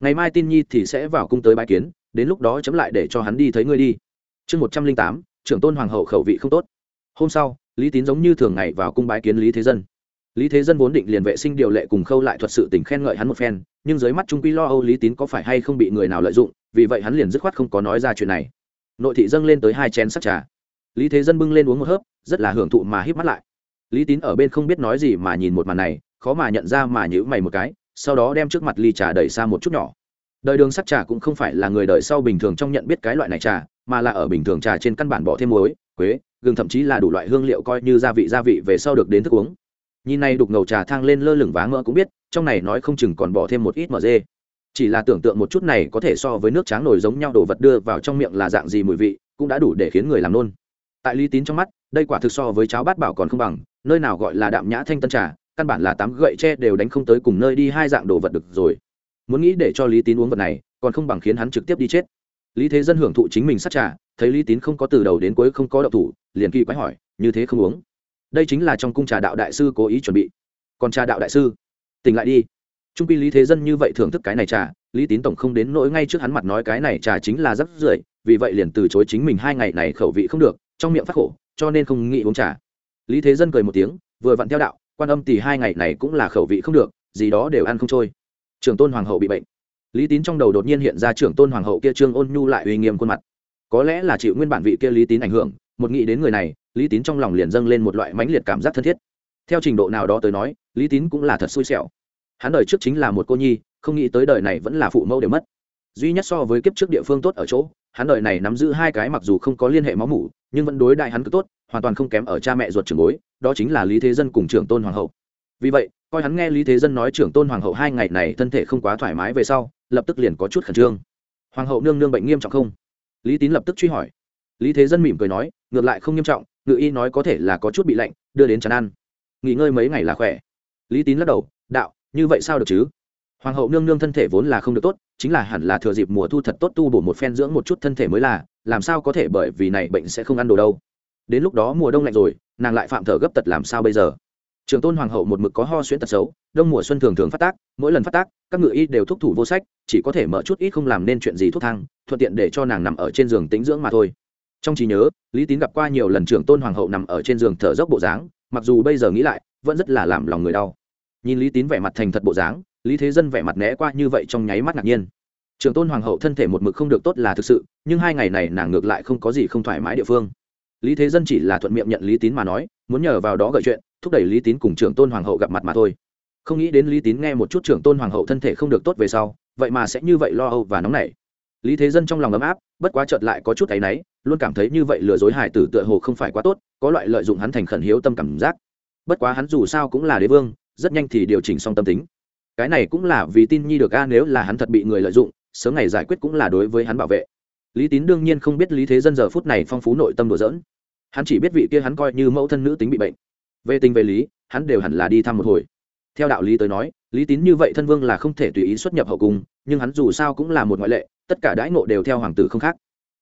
ngày mai tin nhi thì sẽ vào cung tới bãi kiến, đến lúc đó chấm lại để cho hắn đi thấy ngươi đi. Chương một trăm linh tám, trưởng tôn hoàng hậu khẩu vị không tốt. Hôm sau, lý tín giống như thường ngày vào cung bái kiến lý thế dân. Lý thế dân vốn định liền vệ sinh điều lệ cùng khâu lại thuật sự tình khen ngợi hắn một phen, nhưng dưới mắt trung quy lo âu lý tín có phải hay không bị người nào lợi dụng, vì vậy hắn liền dứt khoát không có nói ra chuyện này. Nội thị dâng lên tới hai chén sắc trà. Lý thế dân bưng lên uống một hớp, rất là hưởng thụ mà hít mắt lại. Lý tín ở bên không biết nói gì mà nhìn một màn này, khó mà nhận ra mà nhữ mày một cái sau đó đem trước mặt ly trà đẩy xa một chút nhỏ. Đời đường sắc trà cũng không phải là người đời sau bình thường trong nhận biết cái loại này trà, mà là ở bình thường trà trên căn bản bỏ thêm muối, quế, gừng thậm chí là đủ loại hương liệu coi như gia vị gia vị về sau được đến thức uống. Nhìn này đục ngầu trà thang lên lơ lửng váng mỡ cũng biết, trong này nói không chừng còn bỏ thêm một ít mỡ dê. Chỉ là tưởng tượng một chút này có thể so với nước tráng nổi giống nhau đồ vật đưa vào trong miệng là dạng gì mùi vị, cũng đã đủ để khiến người làm nôn. Tại lý tín trong mắt, đây quả thực so với cháo bát bảo còn không bằng, nơi nào gọi là đạm nhã thanh tân trà căn bản là tám gậy tre đều đánh không tới cùng nơi đi hai dạng đồ vật được rồi. Muốn nghĩ để cho lý tín uống vật này, còn không bằng khiến hắn trực tiếp đi chết. Lý thế dân hưởng thụ chính mình sát trà, thấy lý tín không có từ đầu đến cuối không có đậu thủ, liền kỳ quái hỏi, như thế không uống? Đây chính là trong cung trà đạo đại sư cố ý chuẩn bị. Còn trà đạo đại sư, tỉnh lại đi. Trung pi lý thế dân như vậy thưởng thức cái này trà, lý tín tổng không đến nỗi ngay trước hắn mặt nói cái này trà chính là rất rưởi, vì vậy liền từ chối chính mình hai ngày này khẩu vị không được, trong miệng phát khổ, cho nên không nghĩ uống trà. Lý thế dân cười một tiếng, vừa vặn theo đạo quan âm tỷ hai ngày này cũng là khẩu vị không được, gì đó đều ăn không trôi. Trưởng tôn hoàng hậu bị bệnh. Lý tín trong đầu đột nhiên hiện ra trưởng tôn hoàng hậu kia trương ôn nhu lại uy nghiêm khuôn mặt. Có lẽ là chịu nguyên bản vị kia lý tín ảnh hưởng, một nghĩ đến người này, lý tín trong lòng liền dâng lên một loại mãnh liệt cảm giác thân thiết. Theo trình độ nào đó tới nói, lý tín cũng là thật xui xẻo. Hắn đời trước chính là một cô nhi, không nghĩ tới đời này vẫn là phụ mẫu đều mất. Duy nhất so với kiếp trước địa phương tốt ở chỗ hắn đời này nắm giữ hai cái mặc dù không có liên hệ máu mủ, nhưng vẫn đối đại hắn cứ tốt, hoàn toàn không kém ở cha mẹ ruột trưởng bối, đó chính là lý thế dân cùng trưởng tôn hoàng hậu. Vì vậy, coi hắn nghe lý thế dân nói trưởng tôn hoàng hậu hai ngày này thân thể không quá thoải mái về sau, lập tức liền có chút khẩn trương. Hoàng hậu nương nương bệnh nghiêm trọng không? Lý tín lập tức truy hỏi. Lý thế dân mỉm cười nói, ngược lại không nghiêm trọng, ngự y nói có thể là có chút bị lạnh, đưa đến chán ăn. Nghỉ ngơi mấy ngày là khỏe. Lý tín lắc đầu, đạo, như vậy sao được chứ? Hoàng hậu nương nương thân thể vốn là không được tốt chính là hẳn là thừa dịp mùa thu thật tốt tu bổ một phen dưỡng một chút thân thể mới là, làm sao có thể bởi vì này bệnh sẽ không ăn đồ đâu. Đến lúc đó mùa đông lạnh rồi, nàng lại phạm thở gấp tật làm sao bây giờ? Trường tôn hoàng hậu một mực có ho xuyễn tật xấu, đông mùa xuân thường thường phát tác, mỗi lần phát tác, các ngự y đều thúc thủ vô sách, chỉ có thể mở chút ít không làm nên chuyện gì thuốc thang, thuận tiện để cho nàng nằm ở trên giường tĩnh dưỡng mà thôi. Trong trí nhớ, lý tín gặp qua nhiều lần trưởng tôn hoàng hậu nằm ở trên giường thở dốc bộ dáng, mặc dù bây giờ nghĩ lại, vẫn rất là làm lòng người đau. Nhìn lý tín vẻ mặt thành thật bộ dáng lý thế dân vẻ mặt né qua như vậy trong nháy mắt ngạc nhiên. Trường tôn hoàng hậu thân thể một mực không được tốt là thực sự, nhưng hai ngày này nàng ngược lại không có gì không thoải mái địa phương. Lý thế dân chỉ là thuận miệng nhận lý tín mà nói, muốn nhờ vào đó gợi chuyện, thúc đẩy lý tín cùng trưởng tôn hoàng hậu gặp mặt mà thôi. Không nghĩ đến lý tín nghe một chút trưởng tôn hoàng hậu thân thể không được tốt về sau, vậy mà sẽ như vậy lo âu và nóng nảy. Lý thế dân trong lòng ấm áp, bất quá chợt lại có chút áy náy, luôn cảm thấy như vậy lừa dối hải tử tựa hồ không phải quá tốt, có loại lợi dụng hắn thành khẩn hiếu tâm cảm giác. Bất quá hắn dù sao cũng là đế vương, rất nhanh thì điều chỉnh xong tâm tính cái này cũng là vì tin nhi được a, nếu là hắn thật bị người lợi dụng, sớm ngày giải quyết cũng là đối với hắn bảo vệ. Lý tín đương nhiên không biết lý thế dân giờ phút này phong phú nội tâm đùa dỡn hắn chỉ biết vị kia hắn coi như mẫu thân nữ tính bị bệnh. Về tình về lý, hắn đều hẳn là đi thăm một hồi. Theo đạo lý tới nói, lý tín như vậy thân vương là không thể tùy ý xuất nhập hậu cung, nhưng hắn dù sao cũng là một ngoại lệ, tất cả đãi ngộ đều theo hoàng tử không khác.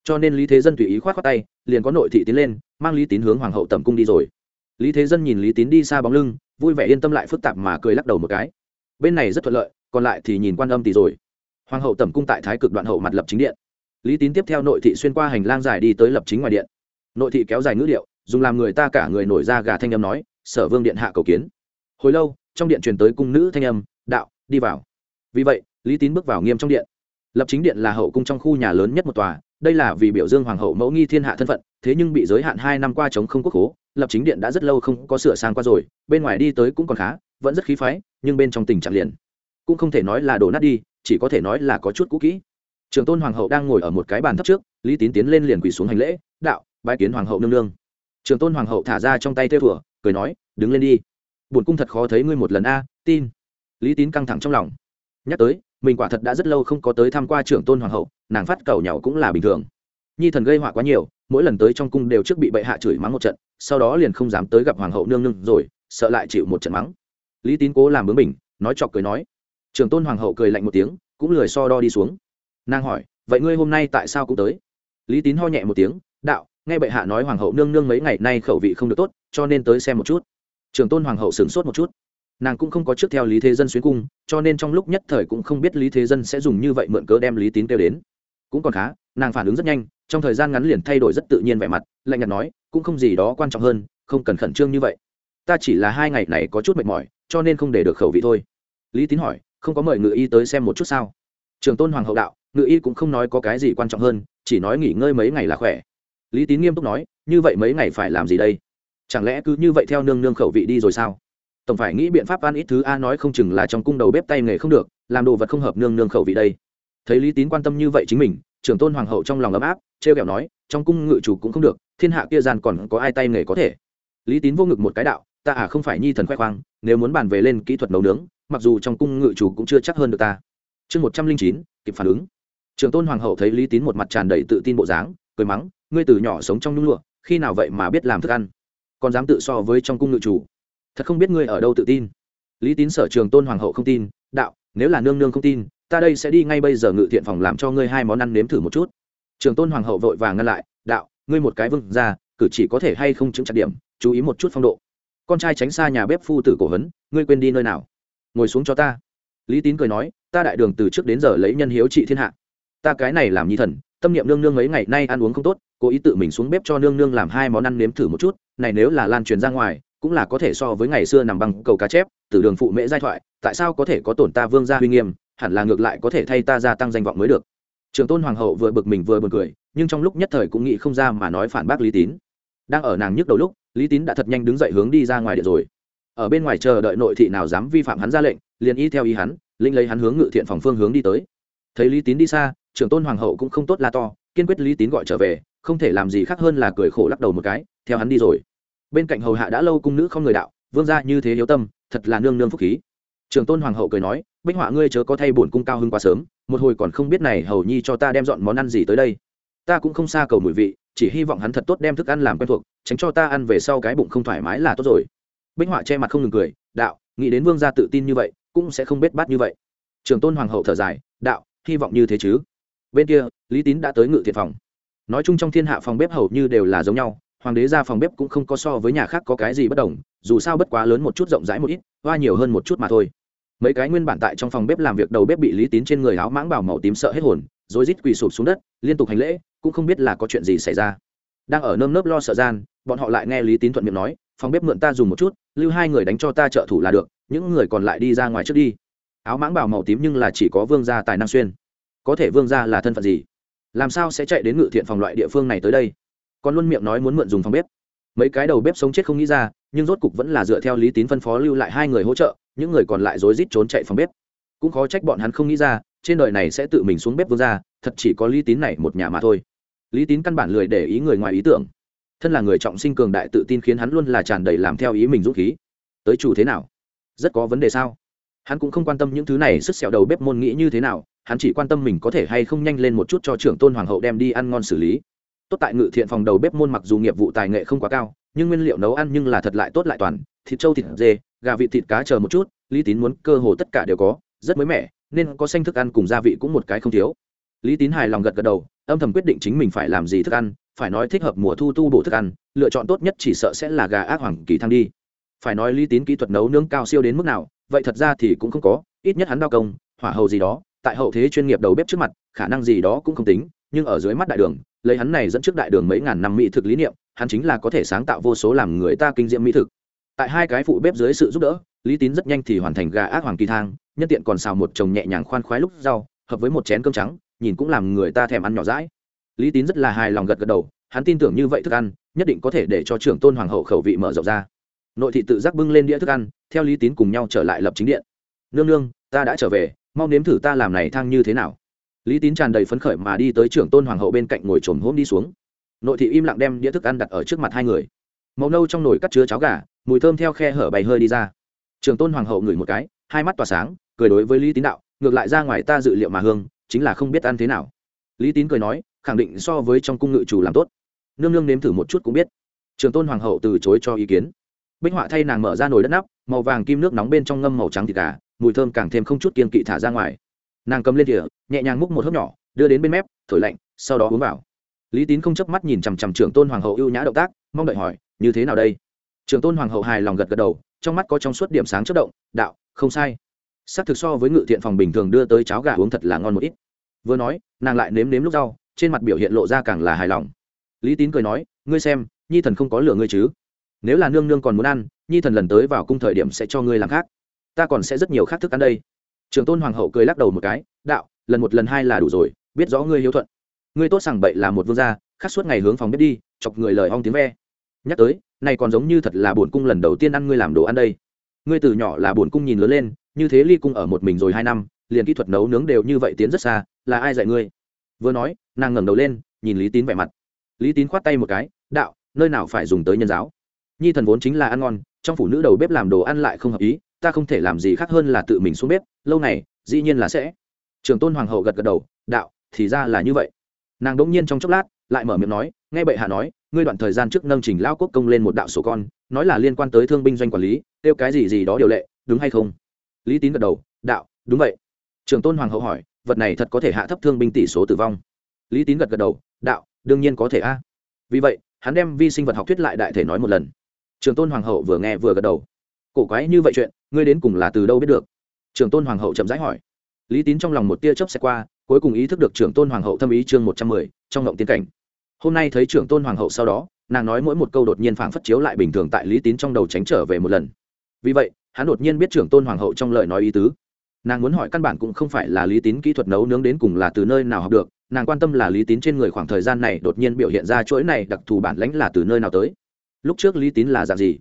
Cho nên lý thế dân tùy ý khoát khoát tay, liền có nội thị tiến lên, mang lý tín hướng hoàng hậu tẩm cung đi rồi. Lý thế dân nhìn lý tín đi xa bóng lưng, vui vẻ yên tâm lại phức tạp mà cười lắc đầu một cái bên này rất thuận lợi, còn lại thì nhìn quan âm tỷ rồi. Hoàng hậu tẩm cung tại thái cực đoạn hậu mặt lập chính điện. Lý tín tiếp theo nội thị xuyên qua hành lang dài đi tới lập chính ngoài điện. Nội thị kéo dài ngữ điệu, dùng làm người ta cả người nổi ra gà thanh âm nói, sở vương điện hạ cầu kiến. Hồi lâu, trong điện truyền tới cung nữ thanh âm, đạo, đi vào. Vì vậy, lý tín bước vào nghiêm trong điện. Lập chính điện là hậu cung trong khu nhà lớn nhất một tòa, đây là vì biểu dương hoàng hậu mẫu nghi thiên hạ thân phận, thế nhưng bị giới hạn hai năm qua chống không quốc hố lập chính điện đã rất lâu không có sửa sang qua rồi, bên ngoài đi tới cũng còn khá vẫn rất khí phái, nhưng bên trong tình trạng liền cũng không thể nói là đổ nát đi, chỉ có thể nói là có chút cũ kỹ. Trường tôn hoàng hậu đang ngồi ở một cái bàn thấp trước, lý tín tiến lên liền quỳ xuống hành lễ, đạo, bái kiến hoàng hậu nương nương. Trường tôn hoàng hậu thả ra trong tay tê thủa, cười nói, đứng lên đi. Buồn cung thật khó thấy ngươi một lần a, tin. Lý tín căng thẳng trong lòng. Nhắc tới, mình quả thật đã rất lâu không có tới tham q u a trưởng tôn hoàng hậu, nàng phát cầu nhau cũng là bình thường. Nhi thần gây họa quá nhiều, mỗi lần tới trong cung đều trước bị bệ hạ chửi mắng một trận, sau đó liền không dám tới gặp hoàng hậu nương nương rồi, sợ lại chịu một trận mắng lý tín cố làm bướng mình nói chọc cười nói. Trường tôn hoàng hậu cười lạnh một tiếng, cũng lười so đo đi xuống. Nàng hỏi, vậy ngươi hôm nay tại sao cũng tới? Lý tín ho nhẹ một tiếng, đạo, nghe bệ hạ nói hoàng hậu nương nương mấy ngày nay khẩu vị không được tốt, cho nên tới xem một chút. Trường tôn hoàng hậu sửng sốt một chút. Nàng cũng không có trước theo lý thế dân xuyến cung, cho nên trong lúc nhất thời cũng không biết lý thế dân sẽ dùng như vậy mượn cớ đem lý tín kêu đến. Cũng còn khá, nàng phản ứng rất nhanh, trong thời gian ngắn liền thay đổi rất tự nhiên vẻ mặt, lạnh nhạt nói, cũng không gì đó quan trọng hơn, không cần khẩn trương như vậy. Ta chỉ là hai ngày này có chút mệt mỏi cho nên không để được khẩu vị thôi. Lý tín hỏi, không có mời ngự y tới xem một chút sao? Trường tôn hoàng hậu đạo, ngự y cũng không nói có cái gì quan trọng hơn, chỉ nói nghỉ ngơi mấy ngày là khỏe. Lý tín nghiêm túc nói, như vậy mấy ngày phải làm gì đây? Chẳng lẽ cứ như vậy theo nương nương khẩu vị đi rồi sao? Tổng phải nghĩ biện pháp ăn ít thứ a nói không chừng là trong cung đầu bếp tay nghề không được, làm đồ vật không hợp nương nương khẩu vị đây. Thấy lý tín quan tâm như vậy chính mình trưởng tôn hoàng hậu trong lòng ấm áp, trêu kẹo nói, trong cung ngự chủ cũng không được, thiên hạ kia gian còn có ai tay nghề có thể? Lý tín vô ngực một cái đạo ta à không phải nhi thần khoe khoang, nếu muốn bàn về lên kỹ thuật nấu nướng, mặc dù trong cung ngự chủ cũng chưa chắc hơn được ta. Chương một trăm linh chín, kịp phản ứng. Trường tôn hoàng hậu thấy lý tín một mặt tràn đầy tự tin bộ dáng, cười mắng, ngươi từ nhỏ sống trong nhung lụa, khi nào vậy mà biết làm thức ăn? Còn dám tự so với trong cung ngự chủ. Thật không biết ngươi ở đâu tự tin. Lý tín sở trường tôn hoàng hậu không tin, đạo, nếu là nương nương không tin, ta đây sẽ đi ngay bây giờ ngự thiện phòng làm cho ngươi hai món ăn nếm thử một chút. Trường tôn hoàng hậu vội vàng ngăn lại, đạo, ngươi một cái vâng ra cử chỉ có thể hay không chứng chặt điểm, chú ý một chút phong độ con trai tránh xa nhà bếp phu tử cổ hấn, ngươi quên đi nơi nào? Ngồi xuống cho ta. Lý tín cười nói, ta đại đường từ trước đến giờ lấy nhân hiếu trị thiên hạ. Ta cái này làm nhi thần, tâm niệm nương nương mấy ngày nay ăn uống không tốt, cố ý tự mình xuống bếp cho nương nương làm hai món ăn nếm thử một chút, này nếu là lan truyền ra ngoài, cũng là có thể so với ngày xưa nằm bằng cầu cá chép, từ đường phụ mễ giai thoại, tại sao có thể có tổn ta vương gia huy nghiêm, hẳn là ngược lại có thể thay ta gia tăng danh vọng mới được. Trường tôn hoàng hậu vừa bực mình vừa buồn cười, nhưng trong lúc nhất thời cũng nghĩ không ra mà nói phản bác lý tín. Đang ở nàng nhức đầu lúc lý tín đã thật nhanh đứng dậy hướng đi ra ngoài điện rồi. Ở bên ngoài chờ đợi nội thị nào dám vi phạm hắn ra lệnh, liền y theo ý hắn linh lấy hắn hướng ngự thiện phòng phương hướng đi tới. Thấy lý tín đi xa, trưởng tôn hoàng hậu cũng không tốt la to, kiên quyết lý tín gọi trở về, không thể làm gì khác hơn là cười khổ lắc đầu một cái, theo hắn đi rồi. Bên cạnh hầu hạ đã lâu cung nữ không người đạo, vương gia như thế hiếu tâm, thật là nương nương phúc khí. Trường tôn hoàng hậu cười nói, bích họa ngươi chớ có thay bổn cung cao hưng quá sớm, một hồi còn không biết này hầu nhi cho ta đem dọn món ăn gì tới đây. Ta cũng không xa cầu mùi vị chỉ hy vọng hắn thật tốt đem thức ăn làm quen thuộc, tránh cho ta ăn về sau cái bụng không thoải mái là tốt rồi. Bích họa che mặt không ngừng cười, đạo, nghĩ đến vương gia tự tin như vậy, cũng sẽ không bết bát như vậy. Trường tôn hoàng hậu thở dài, đạo, hy vọng như thế chứ? Bên kia, lý tín đã tới ngự thiện phòng. Nói chung trong thiên hạ phòng bếp hầu như đều là giống nhau, hoàng đế ra phòng bếp cũng không có so với nhà khác có cái gì bất đồng, dù sao bất quá lớn một chút rộng rãi một ít, hoa nhiều hơn một chút mà thôi. Mấy cái nguyên bản tại trong phòng bếp làm việc đầu bếp bị lý tín trên người áo mãng bảo màu tím sợ hết hồn, rồi rít quỳ sụp xuống đất, liên tục hành lễ cũng không biết là có chuyện gì xảy ra. Đang ở nơm nớp lo sợ gian bọn họ lại nghe lý tín thuận miệng nói phòng bếp mượn ta dùng một chút lưu hai người đánh cho ta trợ thủ là được những người còn lại đi ra ngoài trước đi. Áo mãng bảo màu tím nhưng là chỉ có vương gia tài năng xuyên. Có thể vương gia là thân phận gì? Làm sao sẽ chạy đến ngự thiện phòng loại địa phương này tới đây? Còn luôn miệng nói muốn mượn dùng phòng bếp. Mấy cái đầu bếp sống chết không nghĩ ra nhưng rốt cục vẫn là dựa theo lý tín phân phó lưu lại hai người hỗ trợ những người còn lại rối rít trốn chạy phòng bếp. Cũng khó trách bọn hắn không nghĩ ra trên đời này sẽ tự mình xuống bếp vương gia, thật chỉ có lý tín này một nhà mà thôi lý tín căn bản lười để ý người ngoài ý tưởng. Thân là người trọng sinh cường đại tự tin khiến hắn luôn là tràn đầy làm theo ý mình dũng khí. Tới chủ thế nào? Rất có vấn đề sao? Hắn cũng không quan tâm những thứ này sức xẹo đầu bếp môn nghĩ như thế nào, hắn chỉ quan tâm mình có thể hay không nhanh lên một chút cho trưởng tôn hoàng hậu đem đi ăn ngon xử lý. Tốt tại ngự thiện phòng đầu bếp môn mặc dù nghiệp vụ tài nghệ không quá cao, nhưng nguyên liệu nấu ăn nhưng là thật lại tốt lại toàn, thịt trâu thịt dê, gà vịt thịt cá chờ một chút, lý tín muốn cơ hồ tất cả đều có, rất mới mẻ, nên có xanh thức ăn cùng gia vị cũng một cái không thiếu lý tín hài lòng gật gật đầu, âm thầm quyết định chính mình phải làm gì thức ăn, phải nói thích hợp mùa thu tu bổ thức ăn, lựa chọn tốt nhất chỉ sợ sẽ là gà ác hoàng kỳ thăng đi. Phải nói lý tín kỹ thuật nấu nướng cao siêu đến mức nào, vậy thật ra thì cũng không có, ít nhất hắn đao công, hỏa hầu gì đó, tại hậu thế chuyên nghiệp đầu bếp trước mặt, khả năng gì đó cũng không tính, nhưng ở dưới mắt đại đường, lấy hắn này dẫn trước đại đường mấy ngàn năm mỹ thực lý niệm, hắn chính là có thể sáng tạo vô số làm người ta kinh diệm mỹ thực. Tại hai cái phụ bếp dưới sự giúp đỡ, lý tín rất nhanh thì hoàn thành gà ác hoàng kỳ thang, nhân tiện còn xào một chồng nhẹ nhàng khoan khoái lúc rau, hợp với một chén cơm trắng nhìn cũng làm người ta thèm ăn nhỏ rãi lý tín rất là hài lòng gật gật đầu, hắn tin tưởng như vậy thức ăn, nhất định có thể để cho trưởng tôn hoàng hậu khẩu vị mở rộng ra. Nội thị tự giác bưng lên đĩa thức ăn, theo lý tín cùng nhau trở lại lập chính điện. Nương nương, ta đã trở về mong nếm thử ta làm này thang như thế nào. Lý tín tràn đầy phấn khởi mà đi tới trưởng tôn hoàng hậu bên cạnh ngồi trồm hôm đi xuống. Nội thị im lặng đem đĩa thức ăn đặt ở trước mặt hai người. Màu nâu trong nồi cắt chứa cháo gà, mùi thơm theo khe hở bày hơi đi ra. Trưởng tôn hoàng hậu ngửi một cái, hai mắt tỏa sáng, cười đối với lý tín đạo, ngược lại ra ngoài ta dự liệu mà hương chính là không biết ăn thế nào. Lý tín cười nói, khẳng định so với trong cung ngự chủ làm tốt. Nương nương nếm thử một chút cũng biết. Trường tôn hoàng hậu từ chối cho ý kiến. Bích họa thay nàng mở ra nồi đất nắp, màu vàng kim nước nóng bên trong ngâm màu trắng thịt gà, mùi thơm càng thêm không chút kiên kỵ thả ra ngoài. Nàng cầm lên thìa, nhẹ nhàng múc một hớp nhỏ, đưa đến bên mép, thổi lạnh, sau đó uống vào. Lý tín không chớp mắt nhìn chằm chằm trưởng tôn hoàng hậu ưu nhã động tác, mong đợi hỏi, như thế nào đây? Trưởng tôn hoàng hậu hài lòng gật gật đầu, trong mắt có trong suốt điểm sáng chất động, đạo, không sai xác thực so với ngự thiện phòng bình thường đưa tới cháo gà uống thật là ngon một ít. Vừa nói, nàng lại nếm nếm lúc rau, trên mặt biểu hiện lộ ra càng là hài lòng. Lý tín cười nói, ngươi xem, nhi thần không có lửa ngươi chứ? Nếu là nương nương còn muốn ăn, nhi thần lần tới vào cung thời điểm sẽ cho ngươi làm khác. Ta còn sẽ rất nhiều khác thức ăn đây. Trường tôn hoàng hậu cười lắc đầu một cái, đạo, lần một lần hai là đủ rồi, biết rõ ngươi hiếu thuận. Ngươi tốt sằng bậy là một vương gia, khắc suốt ngày hướng phòng bếp đi, chọc người lời ong tiếng ve. Nhắc tới, này còn giống như thật là bổn cung lần đầu tiên ăn ngươi làm đồ ăn đây. Ngươi từ nhỏ là bổn cung nhìn lớn lên như thế ly cung ở một mình rồi hai năm, liền kỹ thuật nấu nướng đều như vậy tiến rất xa, là ai dạy ngươi? Vừa nói, nàng ngẩng đầu lên, nhìn lý tín vẻ mặt. Lý tín khoát tay một cái, đạo, nơi nào phải dùng tới nhân giáo? Nhi thần vốn chính là ăn ngon, trong phụ nữ đầu bếp làm đồ ăn lại không hợp ý, ta không thể làm gì khác hơn là tự mình xuống bếp, lâu này, dĩ nhiên là sẽ. Trường tôn hoàng hậu gật gật đầu, đạo, thì ra là như vậy. Nàng đỗng nhiên trong chốc lát, lại mở miệng nói, nghe bệ hạ nói, ngươi đoạn thời gian trước nâng trình lao quốc công lên một đạo sổ con, nói là liên quan tới thương binh doanh quản lý, kêu cái gì gì đó điều lệ, đúng hay không? Lý tín gật đầu, đạo, đúng vậy. Trường tôn hoàng hậu hỏi, vật này thật có thể hạ thấp thương binh tỷ số tử vong? Lý tín gật gật đầu, đạo, đương nhiên có thể a. Vì vậy, hắn đem vi sinh vật học thuyết lại đại thể nói một lần. Trường tôn hoàng hậu vừa nghe vừa gật đầu, cổ quái như vậy chuyện, ngươi đến cùng là từ đâu biết được? Trường tôn hoàng hậu chậm rãi hỏi. Lý tín trong lòng một tia chớp xe qua, cuối cùng ý thức được trưởng tôn hoàng hậu thâm ý chương một trăm mười, trong ngộng tiên cảnh. Hôm nay thấy trưởng tôn hoàng hậu sau đó, nàng nói mỗi một câu đột nhiên phảng phất chiếu lại bình thường tại lý tín trong đầu tránh trở về một lần. Vì vậy hắn đột nhiên biết trưởng tôn hoàng hậu trong lời nói ý tứ. Nàng muốn hỏi căn bản cũng không phải là lý tín kỹ thuật nấu nướng đến cùng là từ nơi nào học được, nàng quan tâm là lý tín trên người khoảng thời gian này đột nhiên biểu hiện ra chuỗi này đặc thù bản lãnh là từ nơi nào tới. Lúc trước lý tín là dạng gì?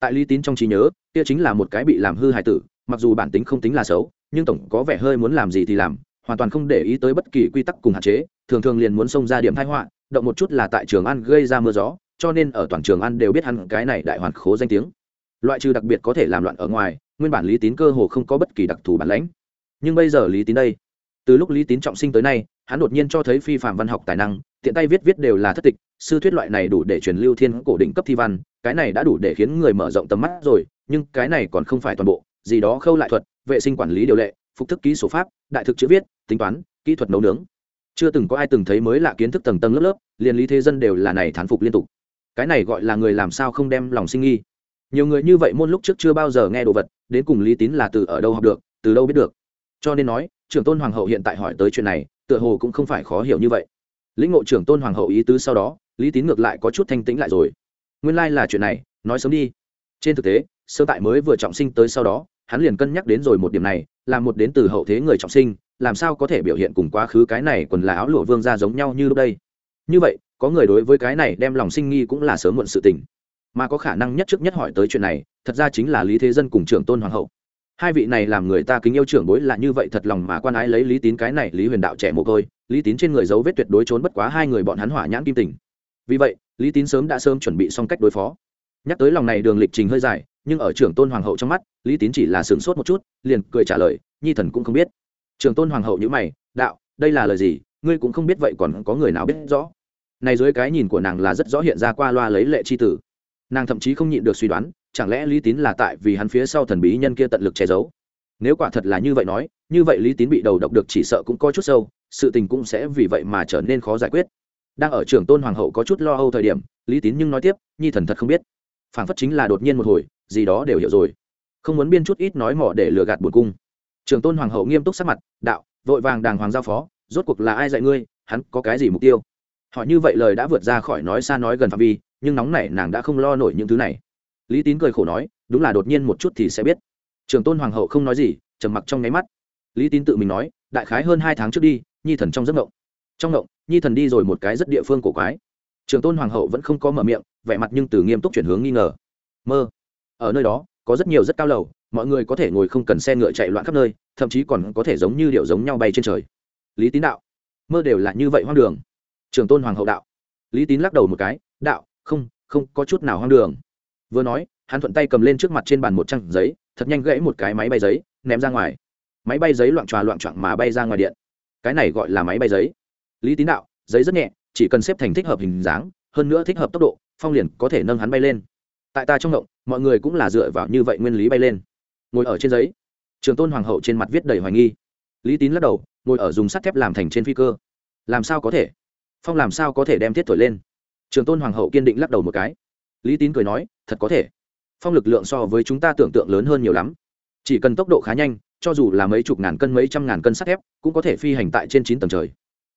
Tại lý tín trong trí nhớ, kia chính là một cái bị làm hư hại tử, mặc dù bản tính không tính là xấu, nhưng tổng có vẻ hơi muốn làm gì thì làm, hoàn toàn không để ý tới bất kỳ quy tắc cùng hạn chế, thường thường liền muốn xông ra điểm thái họa, động một chút là tại trường ăn gây ra mưa gió, cho nên ở toàn trường ăn đều biết hắn cái này đại hoàn khố danh tiếng loại trừ đặc biệt có thể làm loạn ở ngoài, nguyên bản lý tín cơ hồ không có bất kỳ đặc thù bản lãnh. Nhưng bây giờ lý tín đây, từ lúc lý tín trọng sinh tới nay, hắn đột nhiên cho thấy phi phạm văn học tài năng, tiện tay viết viết đều là thất tịch, sư thuyết loại này đủ để truyền lưu thiên cổ định cấp thi văn, cái này đã đủ để khiến người mở rộng tầm mắt rồi, nhưng cái này còn không phải toàn bộ, gì đó khâu lại thuật, vệ sinh quản lý điều lệ, phục thức ký số pháp, đại thực chữ viết, tính toán, kỹ thuật nấu nướng. Chưa từng có ai từng thấy mới lạ kiến thức tầng tầng lớp lớp, liền lý thế dân đều là này thán phục liên tục. Cái này gọi là người làm sao không đem lòng sinh nghi nhiều người như vậy môn lúc trước chưa bao giờ nghe đồ vật, đến cùng lý tín là từ ở đâu học được, từ đâu biết được. Cho nên nói, trưởng tôn hoàng hậu hiện tại hỏi tới chuyện này, tựa hồ cũng không phải khó hiểu như vậy. Lĩnh ngộ trưởng tôn hoàng hậu ý tứ sau đó, lý tín ngược lại có chút thanh tĩnh lại rồi. Nguyên lai、like、là chuyện này, nói sớm đi. Trên thực tế, sơ tại mới vừa trọng sinh tới sau đó, hắn liền cân nhắc đến rồi một điểm này, là một đến từ hậu thế người trọng sinh, làm sao có thể biểu hiện cùng quá khứ cái này quần là áo lụa vương ra giống nhau như lúc đây? Như vậy, có người đối với cái này đem lòng sinh nghi cũng là sớm muộn sự tình mà có khả năng nhất trước nhất hỏi tới chuyện này, thật ra chính là lý thế dân cùng trưởng tôn hoàng hậu. Hai vị này làm người ta kính yêu trưởng bối là như vậy thật lòng mà quan ái lấy lý tín cái này lý huyền đạo trẻ mồ côi, lý tín trên người dấu vết tuyệt đối trốn bất quá hai người bọn hắn hỏa nhãn kim tình. Vì vậy, lý tín sớm đã sớm chuẩn bị xong cách đối phó. Nhắc tới lòng này đường lịch trình hơi dài, nhưng ở trưởng tôn hoàng hậu trong mắt, lý tín chỉ là sửng sốt một chút, liền cười trả lời, nhi thần cũng không biết. Trưởng tôn hoàng hậu nhữ mày, đạo, đây là lời gì? Ngươi cũng không biết vậy còn có người nào biết rõ? Này dưới cái nhìn của nàng là rất rõ hiện ra qua loa lấy lệ c h i tử nàng thậm chí không nhịn được suy đoán, chẳng lẽ lý tín là tại vì hắn phía sau thần bí nhân kia tận lực che giấu? Nếu quả thật là như vậy nói, như vậy lý tín bị đầu độc được chỉ sợ cũng có chút sâu, sự tình cũng sẽ vì vậy mà trở nên khó giải quyết. Đang ở trường tôn hoàng hậu có chút lo âu thời điểm, lý tín nhưng nói tiếp, nhi thần thật không biết. Phản phất chính là đột nhiên một hồi, gì đó đều hiểu rồi. Không muốn biên chút ít nói mỏ để lừa gạt buồn cung. Trường tôn hoàng hậu nghiêm túc sắc mặt, đạo, vội vàng đàng hoàng giao phó, rốt cuộc là ai dạy ngươi, hắn có cái gì mục tiêu? Hỏi như vậy lời đã vượt ra khỏi nói xa nói gần phạm vi, nhưng nóng này nàng đã không lo nổi những thứ này. Lý tín cười khổ nói, đúng là đột nhiên một chút thì sẽ biết. Trường tôn hoàng hậu không nói gì, trầm mặc trong nháy mắt. Lý tín tự mình nói, đại khái hơn hai tháng trước đi, nhi thần trong giấc ngộng. Trong ngộng, nhi thần đi rồi một cái rất địa phương cổ quái. Trường tôn hoàng hậu vẫn không có mở miệng, vẻ mặt nhưng từ nghiêm túc chuyển hướng nghi ngờ. Mơ. Ở nơi đó, có rất nhiều rất cao lầu, mọi người có thể ngồi không cần xe ngựa chạy loạn khắp nơi, thậm chí còn có thể giống như điệu giống nhau bay trên trời. Lý tín đạo, mơ đều là như vậy hoang đường trường tôn hoàng hậu đạo. Lý tín lắc đầu một cái, đạo, không không có chút nào hoang đường. Vừa nói, hắn thuận tay cầm lên trước mặt trên bàn một trang giấy, thật nhanh gãy một cái máy bay giấy, ném ra ngoài. Máy bay giấy loạn tròa loạn trọng mà bay ra ngoài điện. Cái này gọi là máy bay giấy. Lý tín đạo, giấy rất nhẹ, chỉ cần xếp thành thích hợp hình dáng, hơn nữa thích hợp tốc độ, phong liền có thể nâng hắn bay lên. Tại ta trong động mọi người cũng là dựa vào như vậy nguyên lý bay lên. Ngồi ở trên giấy, trường tôn hoàng hậu trên mặt viết đầy hoài nghi. Lý tín lắc đầu, ngồi ở dùng sắt thép làm thành trên phi cơ. Làm sao có thể? Phong làm sao có thể đem thiết thổi lên? Trường tôn hoàng hậu kiên định lắc đầu một cái. Lý tín cười nói, thật có thể. Phong lực lượng so với chúng ta tưởng tượng lớn hơn nhiều lắm. Chỉ cần tốc độ khá nhanh, cho dù là mấy chục ngàn cân, mấy trăm ngàn cân sắt thép, cũng có thể phi hành tại trên chín tầng trời.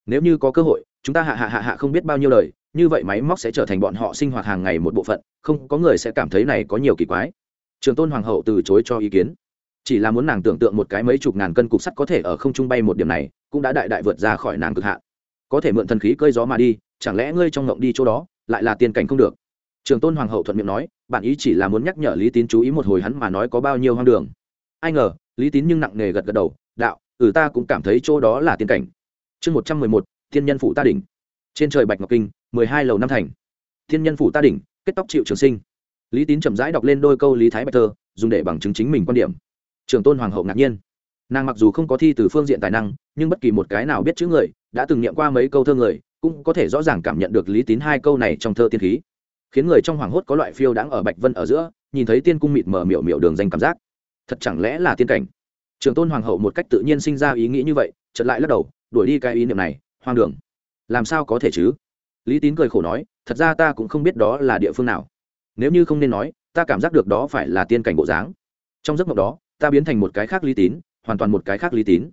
Nếu như có cơ hội, chúng ta hạ hạ hạ hạ không biết bao nhiêu lời như vậy máy móc sẽ trở thành bọn họ sinh hoạt hàng ngày một bộ phận, không có người sẽ cảm thấy này có nhiều kỳ quái. Trường tôn hoàng hậu từ chối cho ý kiến. Chỉ là muốn nàng tưởng tượng một cái mấy chục ngàn cân cục sắt có thể ở không trung bay một điểm này, cũng đã đại đại vượt ra khỏi nàng cực hạn có thể mượn thần khí cơi gió mà đi, chẳng lẽ ngươi trong ngộng đi chỗ đó, lại là tiền cảnh không được? Trường tôn hoàng hậu thuận miệng nói bạn ý chỉ là muốn nhắc nhở lý tín chú ý một hồi hắn mà nói có bao nhiêu hoang đường. Ai ngờ, lý tín nhưng nặng nề gật gật đầu, đạo ừ ta cũng cảm thấy chỗ đó là tiên cảnh. Chương một trăm mười một, thiên nhân phụ ta đỉnh. Trên trời bạch ngọc kinh, mười hai lầu năm thành. Thiên nhân phụ ta đỉnh, kết tóc chịu trường sinh. Lý tín chậm rãi đọc lên đôi câu lý thái bạch thơ, dùng để bằng chứng chính mình quan điểm. Trường tôn hoàng hậu ngạc nhiên nàng mặc dù không có thi từ phương diện tài năng, nhưng bất kỳ một cái nào biết chữ người, đã từng nghiệm qua mấy câu thơ người, cũng có thể rõ ràng cảm nhận được lý tín hai câu này trong thơ tiên khí. Khiến người trong hoàng hốt có loại phiêu đáng ở bạch vân ở giữa, nhìn thấy tiên cung mịt mờ miểu miểu đường danh cảm giác. Thật chẳng lẽ là tiên cảnh? Trường tôn hoàng hậu một cách tự nhiên sinh ra ý nghĩ như vậy, chợt lại lắc đầu, đuổi đi cái ý niệm này, hoang đường. Làm sao có thể chứ? Lý tín cười khổ nói, thật ra ta cũng không biết đó là địa phương nào. Nếu như không nên nói, ta cảm giác được đó phải là tiên cảnh bộ dáng. Trong giấc mộng đó, ta biến thành một cái khác lý tín hoàn toàn một cái khác lý tín.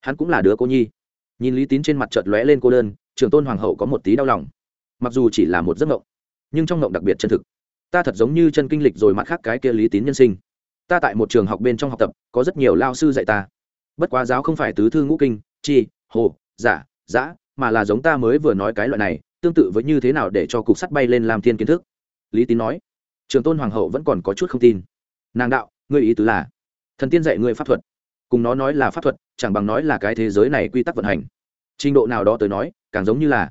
Hắn cũng là đứa cô nhi. Nhìn lý tín trên mặt chợt lóe lên cô đơn trường tôn hoàng hậu có một tí đau lòng. Mặc dù chỉ là một giấc mộng, nhưng trong mộng đặc biệt chân thực. Ta thật giống như chân kinh lịch rồi mặt khác cái kia lý tín nhân sinh. Ta tại một trường học bên trong học tập, có rất nhiều lao sư dạy ta. Bất quá giáo không phải tứ thư ngũ kinh, chi, hồ, giả, giã, mà là giống ta mới vừa nói cái loại này, tương tự với như thế nào để cho cục sắt bay lên làm thiên kiến thức. Lý tín nói. Trường tôn hoàng hậu vẫn còn có chút không tin. Nàng đạo, ngươi ý tứ là, thần tiên dạy ngươi pháp thuật cùng nó nói là pháp thuật, chẳng bằng nói là cái thế giới này quy tắc vận hành. Trình độ nào đó tới nói, càng giống như là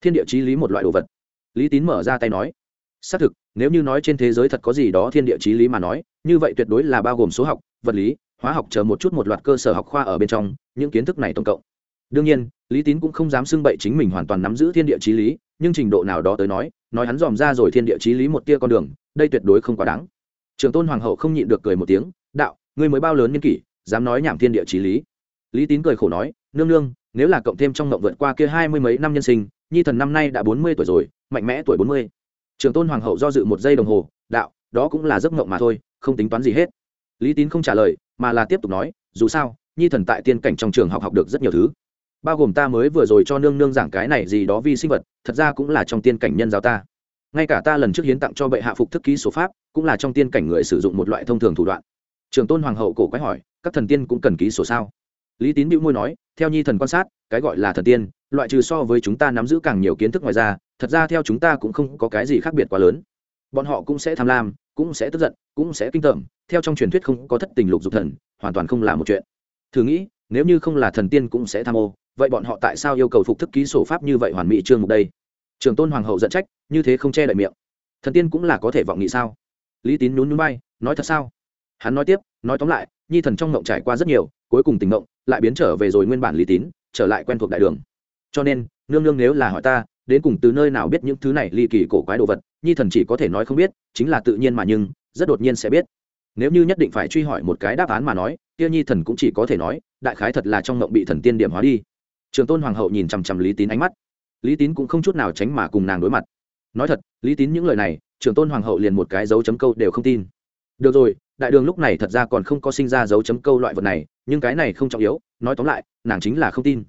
thiên địa chí lý một loại đồ vật. Lý tín mở ra tay nói, xác thực, nếu như nói trên thế giới thật có gì đó thiên địa chí lý mà nói, như vậy tuyệt đối là bao gồm số học, vật lý, hóa học chờ một chút một loạt cơ sở học khoa ở bên trong, những kiến thức này tổng cộng. Đương nhiên, lý tín cũng không dám xưng bậy chính mình hoàn toàn nắm giữ thiên địa chí lý, nhưng trình độ nào đó tới nói nói hắn dòm ra rồi thiên địa chí lý một tia con đường, đây tuyệt đối không quá đáng. Trường tôn hoàng hậu không nhịn được cười một tiếng, đạo, ngươi mới bao lớn nhân kỷ dám nói nhảm thiên địa chí lý. Lý tín cười khổ nói, nương nương, nếu là cộng thêm trong ngộng vượt qua kia hai mươi mấy năm nhân sinh, nhi thần năm nay đã bốn mươi tuổi rồi, mạnh mẽ tuổi bốn mươi. Trường tôn hoàng hậu do dự một giây đồng hồ, đạo, đó cũng là giấc ngộng mà thôi, không tính toán gì hết. Lý tín không trả lời, mà là tiếp tục nói, dù sao, nhi thần tại tiên cảnh trong trường học học được rất nhiều thứ. Bao gồm ta mới vừa rồi cho nương nương giảng cái này gì đó vi sinh vật, thật ra cũng là trong tiên cảnh nhân giáo ta. Ngay cả ta lần trước hiến tặng cho bệ hạ phục thức ký số pháp, cũng là trong tiên cảnh người sử dụng một loại thông thường thủ đoạn trường tôn hoàng hậu cổ quái hỏi, các thần tiên cũng cần ký sổ sao? Lý tín bĩu môi nói, theo nhi thần quan sát, cái gọi là thần tiên, loại trừ so với chúng ta nắm giữ càng nhiều kiến thức ngoài ra, thật ra theo chúng ta cũng không có cái gì khác biệt quá lớn. Bọn họ cũng sẽ tham lam, cũng sẽ tức giận, cũng sẽ kinh tởm, theo trong truyền thuyết không có thất tình lục dục thần, hoàn toàn không là một chuyện. Thử nghĩ, nếu như không là thần tiên cũng sẽ tham ô, vậy bọn họ tại sao yêu cầu phục thức ký sổ pháp như vậy hoàn mỹ trương mục đây? Trường tôn hoàng hậu dẫn trách, như thế không che đậy miệng. Thần tiên cũng là có thể vọng nghị sao? Lý tín nhún nhún bay nói thật sao? Hắn nói tiếp, nói tóm lại, nhi thần trong ngộng trải qua rất nhiều, cuối cùng tình ngộng lại biến trở về rồi nguyên bản lý tín, trở lại quen thuộc đại đường. Cho nên, nương nương nếu là hỏi ta, đến cùng từ nơi nào biết những thứ này ly kỳ cổ quái đồ vật, nhi thần chỉ có thể nói không biết, chính là tự nhiên mà nhưng, rất đột nhiên sẽ biết. Nếu như nhất định phải truy hỏi một cái đáp án mà nói, kia nhi thần cũng chỉ có thể nói, đại khái thật là trong ngộng bị thần tiên điểm hóa đi. Trường tôn hoàng hậu nhìn chằm chằm lý tín ánh mắt. Lý tín cũng không chút nào tránh mà cùng nàng đối mặt. Nói thật, lý tín những lời này, trường tôn hoàng hậu liền một cái dấu chấm câu đều không tin. Được rồi đại đường lúc này thật ra còn không có sinh ra dấu chấm câu loại vật này, nhưng cái này không trọng yếu, nói tóm lại, nàng chính là không tin.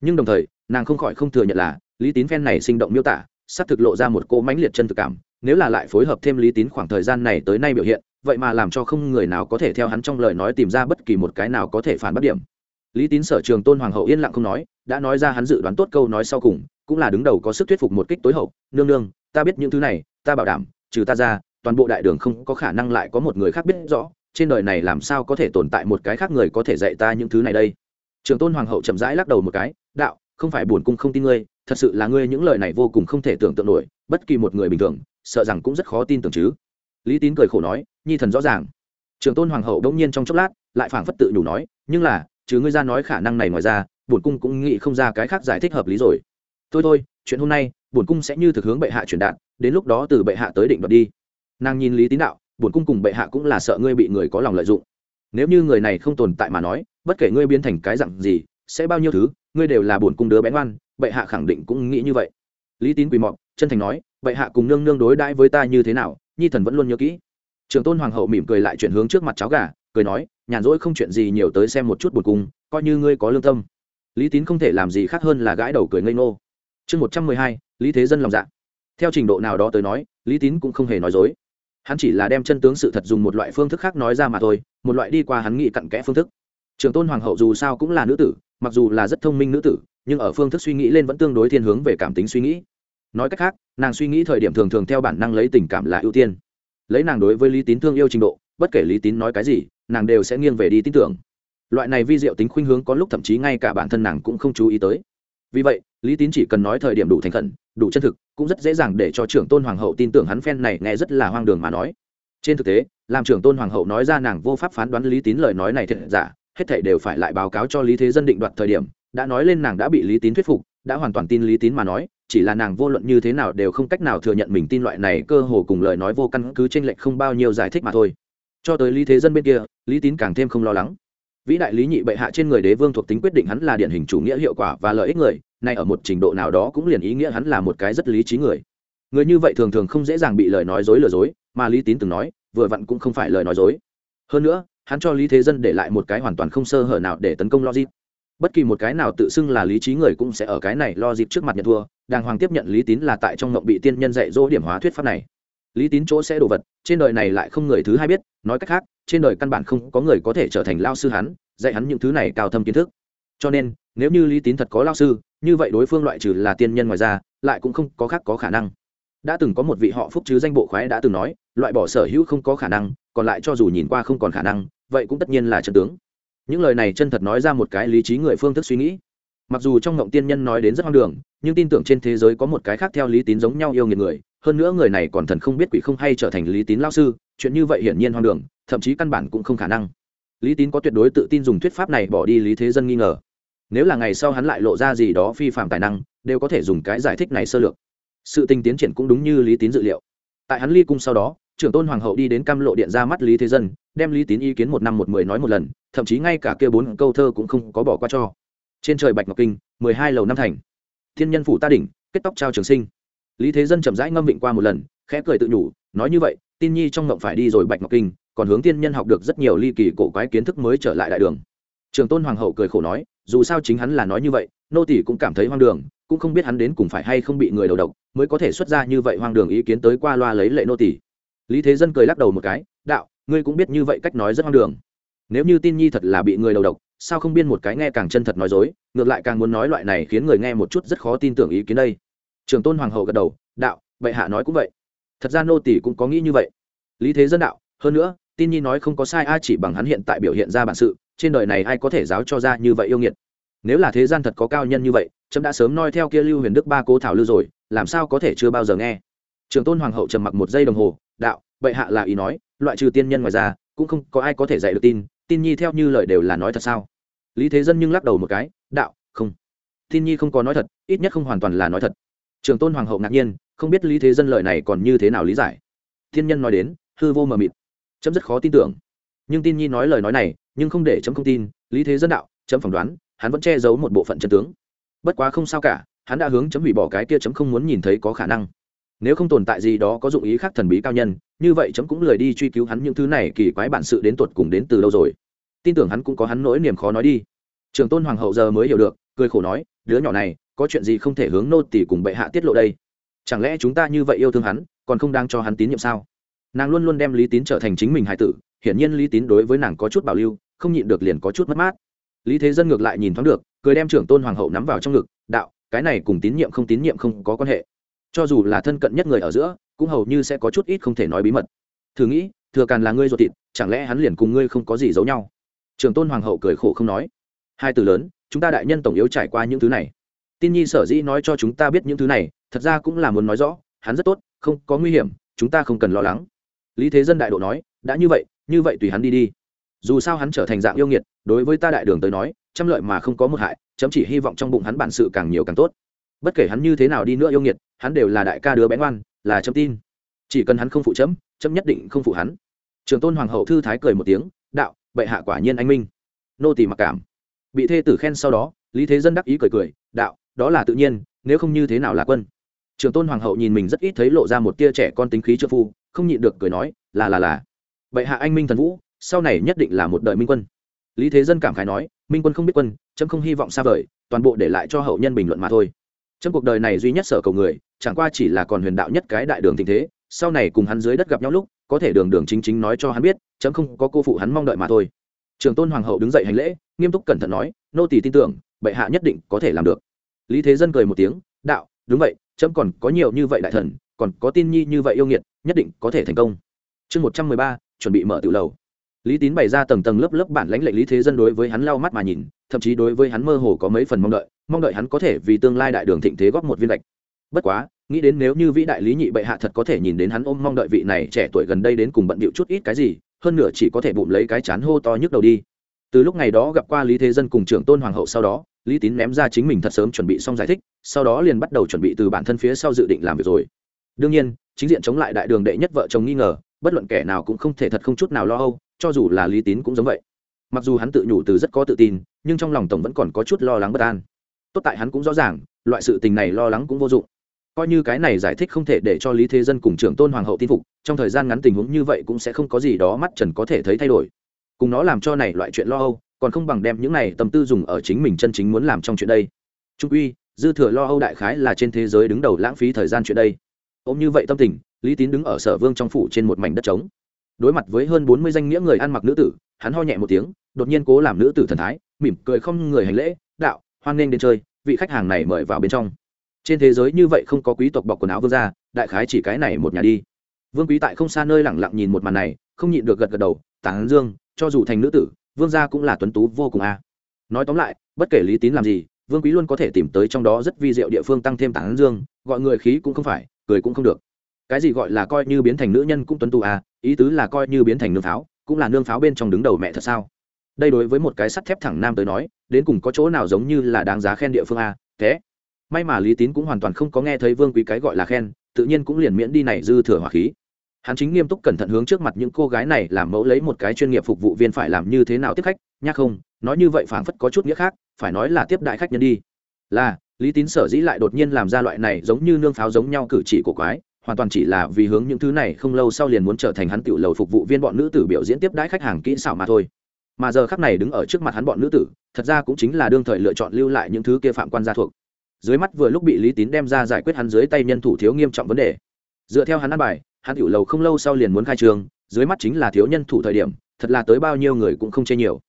Nhưng đồng thời, nàng không khỏi không thừa nhận là, lý tín phen này sinh động miêu tả sắp thực lộ ra một cô mãnh liệt chân thực cảm, nếu là lại phối hợp thêm lý tín khoảng thời gian này tới nay biểu hiện, vậy mà làm cho không người nào có thể theo hắn trong lời nói tìm ra bất kỳ một cái nào có thể phản bất điểm. Lý tín sở trường tôn hoàng hậu yên lặng không nói, đã nói ra hắn dự đoán tốt câu nói sau cùng, cũng là đứng đầu có sức thuyết phục một kích tối hậu, nương nương, ta biết những thứ này, ta bảo đảm, trừ ta ra toàn bộ đại đường không có khả năng lại có một người khác biết rõ, trên đời này làm sao có thể tồn tại một cái khác người có thể dạy ta những thứ này đây? Trường tôn hoàng hậu chậm rãi lắc đầu một cái, đạo, không phải buồn cung không tin ngươi, thật sự là ngươi những lời này vô cùng không thể tưởng tượng nổi, bất kỳ một người bình thường, sợ rằng cũng rất khó tin tưởng chứ. Lý tín cười khổ nói, nhi thần rõ ràng. Trường tôn hoàng hậu đống nhiên trong chốc lát, lại phảng phất tự nhủ nói, nhưng là, chứ ngươi ra nói khả năng này ngoài ra bổn cung cũng nghĩ không ra cái khác giải thích hợp lý rồi. Thôi thôi, chuyện hôm nay bổn cung sẽ như thực hướng bệ hạ truyền đạt, đến lúc đó từ bệ hạ tới định đoạt đi nàng nhìn lý tín đạo, bổn cung cùng bệ hạ cũng là sợ ngươi bị người có lòng lợi dụng. Nếu như người này không tồn tại mà nói, bất kể ngươi biến thành cái dặn gì, sẽ bao nhiêu thứ, ngươi đều là bổn cung đứa bén oan bệ hạ khẳng định cũng nghĩ như vậy. Lý tín quỳ mọc chân thành nói, bệ hạ cùng nương nương đối đãi với ta như thế nào, nhi thần vẫn luôn nhớ kỹ. Trường tôn hoàng hậu mỉm cười lại chuyển hướng trước mặt cháu gà, cười nói, nhàn rỗi không chuyện gì nhiều tới xem một chút bổn cung, coi như ngươi có lương tâm. Lý tín không thể làm gì khác hơn là gãi đầu cười ngây ngô. Chương một trăm mười hai, lý thế dân lòng dạ. Theo trình độ nào đó tới nói, lý tín cũng không hề nói dối hắn chỉ là đem chân tướng sự thật dùng một loại phương thức khác nói ra mà thôi, một loại đi qua hắn nghĩ cặn kẽ phương thức. Trường tôn hoàng hậu dù sao cũng là nữ tử, mặc dù là rất thông minh nữ tử, nhưng ở phương thức suy nghĩ lên vẫn tương đối thiên hướng về cảm tính suy nghĩ. Nói cách khác, nàng suy nghĩ thời điểm thường thường theo bản năng lấy tình cảm là ưu tiên. Lấy nàng đối với lý tín thương yêu trình độ, bất kể lý tín nói cái gì, nàng đều sẽ nghiêng về đi tin tưởng. Loại này vi diệu tính khuynh hướng có lúc thậm chí ngay cả bản thân nàng cũng không chú ý tới vì vậy, lý tín chỉ cần nói thời điểm đủ thành khẩn, đủ chân thực, cũng rất dễ dàng để cho trưởng tôn hoàng hậu tin tưởng hắn phen này nghe rất là hoang đường mà nói. Trên thực tế, làm trưởng tôn hoàng hậu nói ra nàng vô pháp phán đoán lý tín lời nói này thật giả, hết thảy đều phải lại báo cáo cho lý thế dân định đoạt thời điểm, đã nói lên nàng đã bị lý tín thuyết phục, đã hoàn toàn tin lý tín mà nói, chỉ là nàng vô luận như thế nào đều không cách nào thừa nhận mình tin loại này cơ hồ cùng lời nói vô căn cứ t r ê n lệch không bao nhiêu giải thích mà thôi. Cho tới lý thế dân bên kia, lý tín càng thêm không lo lắng vĩ đại lý nhị bệ hạ trên người đế vương thuộc tính quyết định hắn là điển hình chủ nghĩa hiệu quả và lợi ích người, nay ở một trình độ nào đó cũng liền ý nghĩa hắn là một cái rất lý trí người. Người như vậy thường thường không dễ dàng bị lời nói dối lừa dối, mà lý tín từng nói, vừa vặn cũng không phải lời nói dối. Hơn nữa, hắn cho lý thế dân để lại một cái hoàn toàn không sơ hở nào để tấn công logic. Bất kỳ một cái nào tự xưng là lý trí người cũng sẽ ở cái này lo dịp trước mặt nhận thua, đàng hoàng tiếp nhận lý tín là tại trong ngộng bị tiên nhân dạy dỗ điểm hóa thuyết pháp này. Lý tín chỗ sẽ đồ vật, trên đời này lại không người thứ hai biết, nói cách khác trên đời căn bản không có người có thể trở thành lao sư hắn, dạy hắn những thứ này cao thâm kiến thức. Cho nên, nếu như lý tín thật có lao sư, như vậy đối phương loại trừ là tiên nhân ngoài ra, lại cũng không có khác có khả năng. Đã từng có một vị họ phúc chứ danh bộ khoái đã từng nói, loại bỏ sở hữu không có khả năng, còn lại cho dù nhìn qua không còn khả năng, vậy cũng tất nhiên là chân tướng. Những lời này chân thật nói ra một cái lý trí người phương thức suy nghĩ. Mặc dù trong ngộng tiên nhân nói đến rất hoang đường, nhưng tin tưởng trên thế giới có một cái khác theo lý tín giống nhau yêu nghiệt người hơn nữa người này còn thần không biết quỷ không hay trở thành lý tín lao sư, chuyện như vậy hiển nhiên hoang đường, thậm chí căn bản cũng không khả năng. Lý tín có tuyệt đối tự tin dùng thuyết pháp này bỏ đi lý thế dân nghi ngờ. Nếu là ngày sau hắn lại lộ ra gì đó phi phạm tài năng, đều có thể dùng cái giải thích này sơ lược. Sự tình tiến triển cũng đúng như lý tín dự liệu. Tại hắn ly cung sau đó, trưởng tôn hoàng hậu đi đến cam lộ điện ra mắt lý thế dân, đem lý tín ý kiến một năm một mười nói một lần, thậm chí ngay cả kia bốn câu thơ cũng không có bỏ qua cho. Trên trời bạch ngọc kinh, mười hai lầu năm thành. Thiên nhân phủ ta đỉnh, kết tóc trao trường sinh lý thế dân chậm rãi ngâm vịnh qua một lần, khẽ cười tự nhủ, nói như vậy, tin nhi trong ngộng phải đi rồi bạch ngọc kinh, còn hướng tiên nhân học được rất nhiều ly kỳ cổ quái kiến thức mới trở lại đại đường. Trường tôn hoàng hậu cười khổ nói, dù sao chính hắn là nói như vậy, nô tỷ cũng cảm thấy hoang đường, cũng không biết hắn đến cùng phải hay không bị người đầu độc, mới có thể xuất ra như vậy hoang đường ý kiến tới qua loa lấy lệ nô tỷ lý thế dân cười lắc đầu một cái, đạo, ngươi cũng biết như vậy cách nói rất hoang đường. Nếu như tin nhi thật là bị người đầu độc, sao không biên một cái nghe càng chân thật nói dối, ngược lại càng muốn nói loại này khiến người nghe một chút rất khó tin tưởng ý kiến đây trường tôn hoàng hậu gật đầu, đạo, bệ hạ nói cũng vậy. Thật ra nô tỷ cũng có nghĩ như vậy. Lý thế dân đạo, hơn nữa, tin nhi nói không có sai ai chỉ bằng hắn hiện tại biểu hiện ra bản sự, trên đời này ai có thể giáo cho ra như vậy yêu nghiệt? Nếu là thế gian thật có cao nhân như vậy trẫm đã sớm noi theo kia lưu huyền đức ba cố thảo lưu rồi, làm sao có thể chưa bao giờ nghe? Trường tôn hoàng hậu trầm mặc một giây đồng hồ, đạo, bệ hạ là ý nói, loại trừ tiên nhân ngoài ra, cũng không có ai có thể dạy được tin tin nhi theo như lời đều là nói thật sao? Lý thế dân nhưng lắc đầu một cái, đạo, không. Tin nhi không có nói thật, ít nhất không hoàn toàn là nói thật trường tôn hoàng hậu ngạc nhiên, không biết lý thế dân lời này còn như thế nào lý giải. Thiên nhân nói đến, hư vô mờ mịt. Chấm rất khó tin tưởng. Nhưng tin nhi nói lời nói này, nhưng không để chấm không tin, lý thế dân đạo, chấm phỏng đoán, hắn vẫn che giấu một bộ phận chân tướng. Bất quá không sao cả, hắn đã hướng chấm hủy bỏ cái kia chấm không muốn nhìn thấy có khả năng. Nếu không tồn tại gì đó có dụng ý khác thần bí cao nhân, như vậy chấm cũng lười đi truy cứu hắn những thứ này, kỳ quái bản sự đến tuột cùng đến từ đâu rồi. Tin tưởng hắn cũng có hắn nỗi niềm khó nói đi. Trường tôn hoàng hậu giờ mới hiểu được, cười khổ nói, đứa nhỏ này có chuyện gì không thể hướng nô tỷ cùng bệ hạ tiết lộ đây? Chẳng lẽ chúng ta như vậy yêu thương hắn, còn không đang cho hắn tín nhiệm sao? Nàng luôn luôn đem lý tín trở thành chính mình hải tử, hiển nhiên lý tín đối với nàng có chút bảo lưu, không nhịn được liền có chút mất mát. Lý thế dân ngược lại nhìn thoáng được, cười đem trưởng tôn hoàng hậu nắm vào trong ngực, đạo, cái này cùng tín nhiệm không tín nhiệm không có quan hệ. Cho dù là thân cận nhất người ở giữa, cũng hầu như sẽ có chút ít không thể nói bí mật. Thử nghĩ, thừa càn là ngươi ruột thịt, chẳng lẽ hắn liền cùng ngươi không có gì giấu nhau? Trường tôn hoàng hậu cười khổ không nói, hai từ lớn, chúng ta đại nhân tổng yếu trải qua những thứ này tin nhi sở dĩ nói cho chúng ta biết những thứ này, thật ra cũng là muốn nói rõ, hắn rất tốt, không có nguy hiểm, chúng ta không cần lo lắng. Lý thế dân đại độ nói, đã như vậy như vậy tùy hắn đi đi. Dù sao hắn trở thành dạng yêu nghiệt, đối với ta đại đường tới nói, trăm lợi mà không có một hại, chấm chỉ hy vọng trong bụng hắn bản sự càng nhiều càng tốt. Bất kể hắn như thế nào đi nữa yêu nghiệt, hắn đều là đại ca đứa bén ngoan, là chấm tin. Chỉ cần hắn không phụ chấm chấm nhất định không phụ hắn. Trường tôn hoàng hậu thư thái cười một tiếng, đạo, bệ hạ quả nhiên anh minh. Nô tỳ mặc cảm. Bị thê tử khen sau đó, lý thế dân đắc ý cười cười, đạo đó là tự nhiên, nếu không như thế nào là quân. Trường tôn hoàng hậu nhìn mình rất ít thấy lộ ra một tia trẻ con tính khí trợ phu, không nhịn được cười nói, là là là. Bệ hạ anh minh thần vũ, sau này nhất định là một đời minh quân. Lý thế dân cảm khái nói, minh quân không biết quân trâm không hy vọng xa vời, toàn bộ để lại cho hậu nhân bình luận mà thôi. Trong cuộc đời này duy nhất sở cầu người, chẳng qua chỉ là còn huyền đạo nhất cái đại đường tình thế, sau này cùng hắn dưới đất gặp nhau lúc, có thể đường đường chính chính nói cho hắn biết, chấm không có cô phụ hắn mong đợi mà thôi. Trường tôn hoàng hậu đứng dậy hành lễ, nghiêm túc cẩn thận nói, nô tỳ tin tưởng, bệ hạ nhất định có thể làm được lý thế dân cười một tiếng, đạo, đúng vậy trẫm còn có nhiều như vậy đại thần, còn có tin nhi như vậy yêu nghiệt, nhất định có thể thành công. Chương một trăm mười ba, chuẩn bị mở tự lầu. Lý tín bày ra tầng tầng lớp lớp bản lãnh lệnh lý thế dân đối với hắn lau mắt mà nhìn, thậm chí đối với hắn mơ hồ có mấy phần mong đợi mong đợi hắn có thể vì tương lai đại đường thịnh thế góp một viên lệch bất quá, nghĩ đến nếu như vĩ đại lý nhị bệ hạ thật có thể nhìn đến hắn ôm mong đợi vị này trẻ tuổi gần đây đến cùng bận bịu chút ít cái gì, hơn nữa chỉ có thể bụng lấy cái chán hô to nhức đầu đi. Từ lúc ngày đó gặp qua lý thế dân cùng trưởng tôn hoàng hậu sau đó lý tín ném ra chính mình thật sớm chuẩn bị xong giải thích, sau đó liền bắt đầu chuẩn bị từ bản thân phía sau dự định làm việc rồi. Đương nhiên, chính diện chống lại đại đường đệ nhất vợ chồng nghi ngờ, bất luận kẻ nào cũng không thể thật không chút nào lo âu, cho dù là lý tín cũng giống vậy. Mặc dù hắn tự nhủ từ rất có tự tin, nhưng trong lòng tổng vẫn còn có chút lo lắng bất an. Tốt tại hắn cũng rõ ràng, loại sự tình này lo lắng cũng vô dụng. Coi như cái này giải thích không thể để cho lý thế dân cùng trưởng tôn hoàng hậu tin phục, trong thời gian ngắn tình huống như vậy cũng sẽ không có gì đó mắt trần có thể thấy thay đổi. Cùng nó làm cho này loại chuyện lo âu còn không bằng đem những này tâm tư dùng ở chính mình chân chính muốn làm trong chuyện đây. Trung uy dư thừa lo âu đại khái là trên thế giới đứng đầu lãng phí thời gian chuyện đây. Ôm như vậy tâm tình, lý tín đứng ở sở vương trong phủ trên một mảnh đất trống. Đối mặt với hơn bốn mươi danh nghĩa người ăn mặc nữ tử, hắn ho nhẹ một tiếng, đột nhiên cố làm nữ tử thần thái, mỉm cười không người hành lễ, đạo, hoan nghênh đến chơi, vị khách hàng này mời vào bên trong. Trên thế giới như vậy không có quý tộc bọc quần áo vương gia, đại khái chỉ cái này một nhà đi. Vương quý tại không xa nơi lẳng lặng nhìn một màn này, không nhịn được gật gật đầu, tán dương, cho dù thành nữ tử vương gia cũng là tuấn tú vô cùng a. Nói tóm lại, bất kể lý tín làm gì, vương quý luôn có thể tìm tới trong đó rất vi diệu địa phương tăng thêm tảng dương, gọi người khí cũng không phải, cười cũng không được. Cái gì gọi là coi như biến thành nữ nhân cũng tuấn tú a, ý tứ là coi như biến thành nương pháo, cũng là nương pháo bên trong đứng đầu mẹ thật sao? Đây đối với một cái sắt thép thẳng nam tới nói, đến cùng có chỗ nào giống như là đáng giá khen địa phương a, thế. May mà lý tín cũng hoàn toàn không có nghe thấy vương quý cái gọi là khen, tự nhiên cũng liền miễn đi này dư thừa hỏa khí hắn chính nghiêm túc cẩn thận hướng trước mặt những cô gái này làm mẫu lấy một cái chuyên nghiệp phục vụ viên phải làm như thế nào tiếp khách nhắc không, nói như vậy phảng phất có chút nghĩa khác, phải nói là tiếp đại khách nhân đi. Là, lý tín sở dĩ lại đột nhiên làm ra loại này giống như nương pháo giống nhau cử chỉ của quái, hoàn toàn chỉ là vì hướng những thứ này không lâu sau liền muốn trở thành hắn tiểu lầu phục vụ viên bọn nữ tử biểu diễn tiếp đãi khách hàng kỹ xảo mà thôi. Mà giờ khắc này đứng ở trước mặt hắn bọn nữ tử, thật ra cũng chính là đương thời lựa chọn lưu lại những thứ kia phạm quan gia thuộc. Dưới mắt vừa lúc bị lý tín đem ra giải quyết hắn dưới tay nhân thủ thiếu nghiêm trọng vấn đề. Dựa theo hắn ăn bài hắn tiểu lầu không lâu sau liền muốn khai trường, dưới mắt chính là thiếu nhân thủ thời điểm, thật là tới bao nhiêu người cũng không chê nhiều.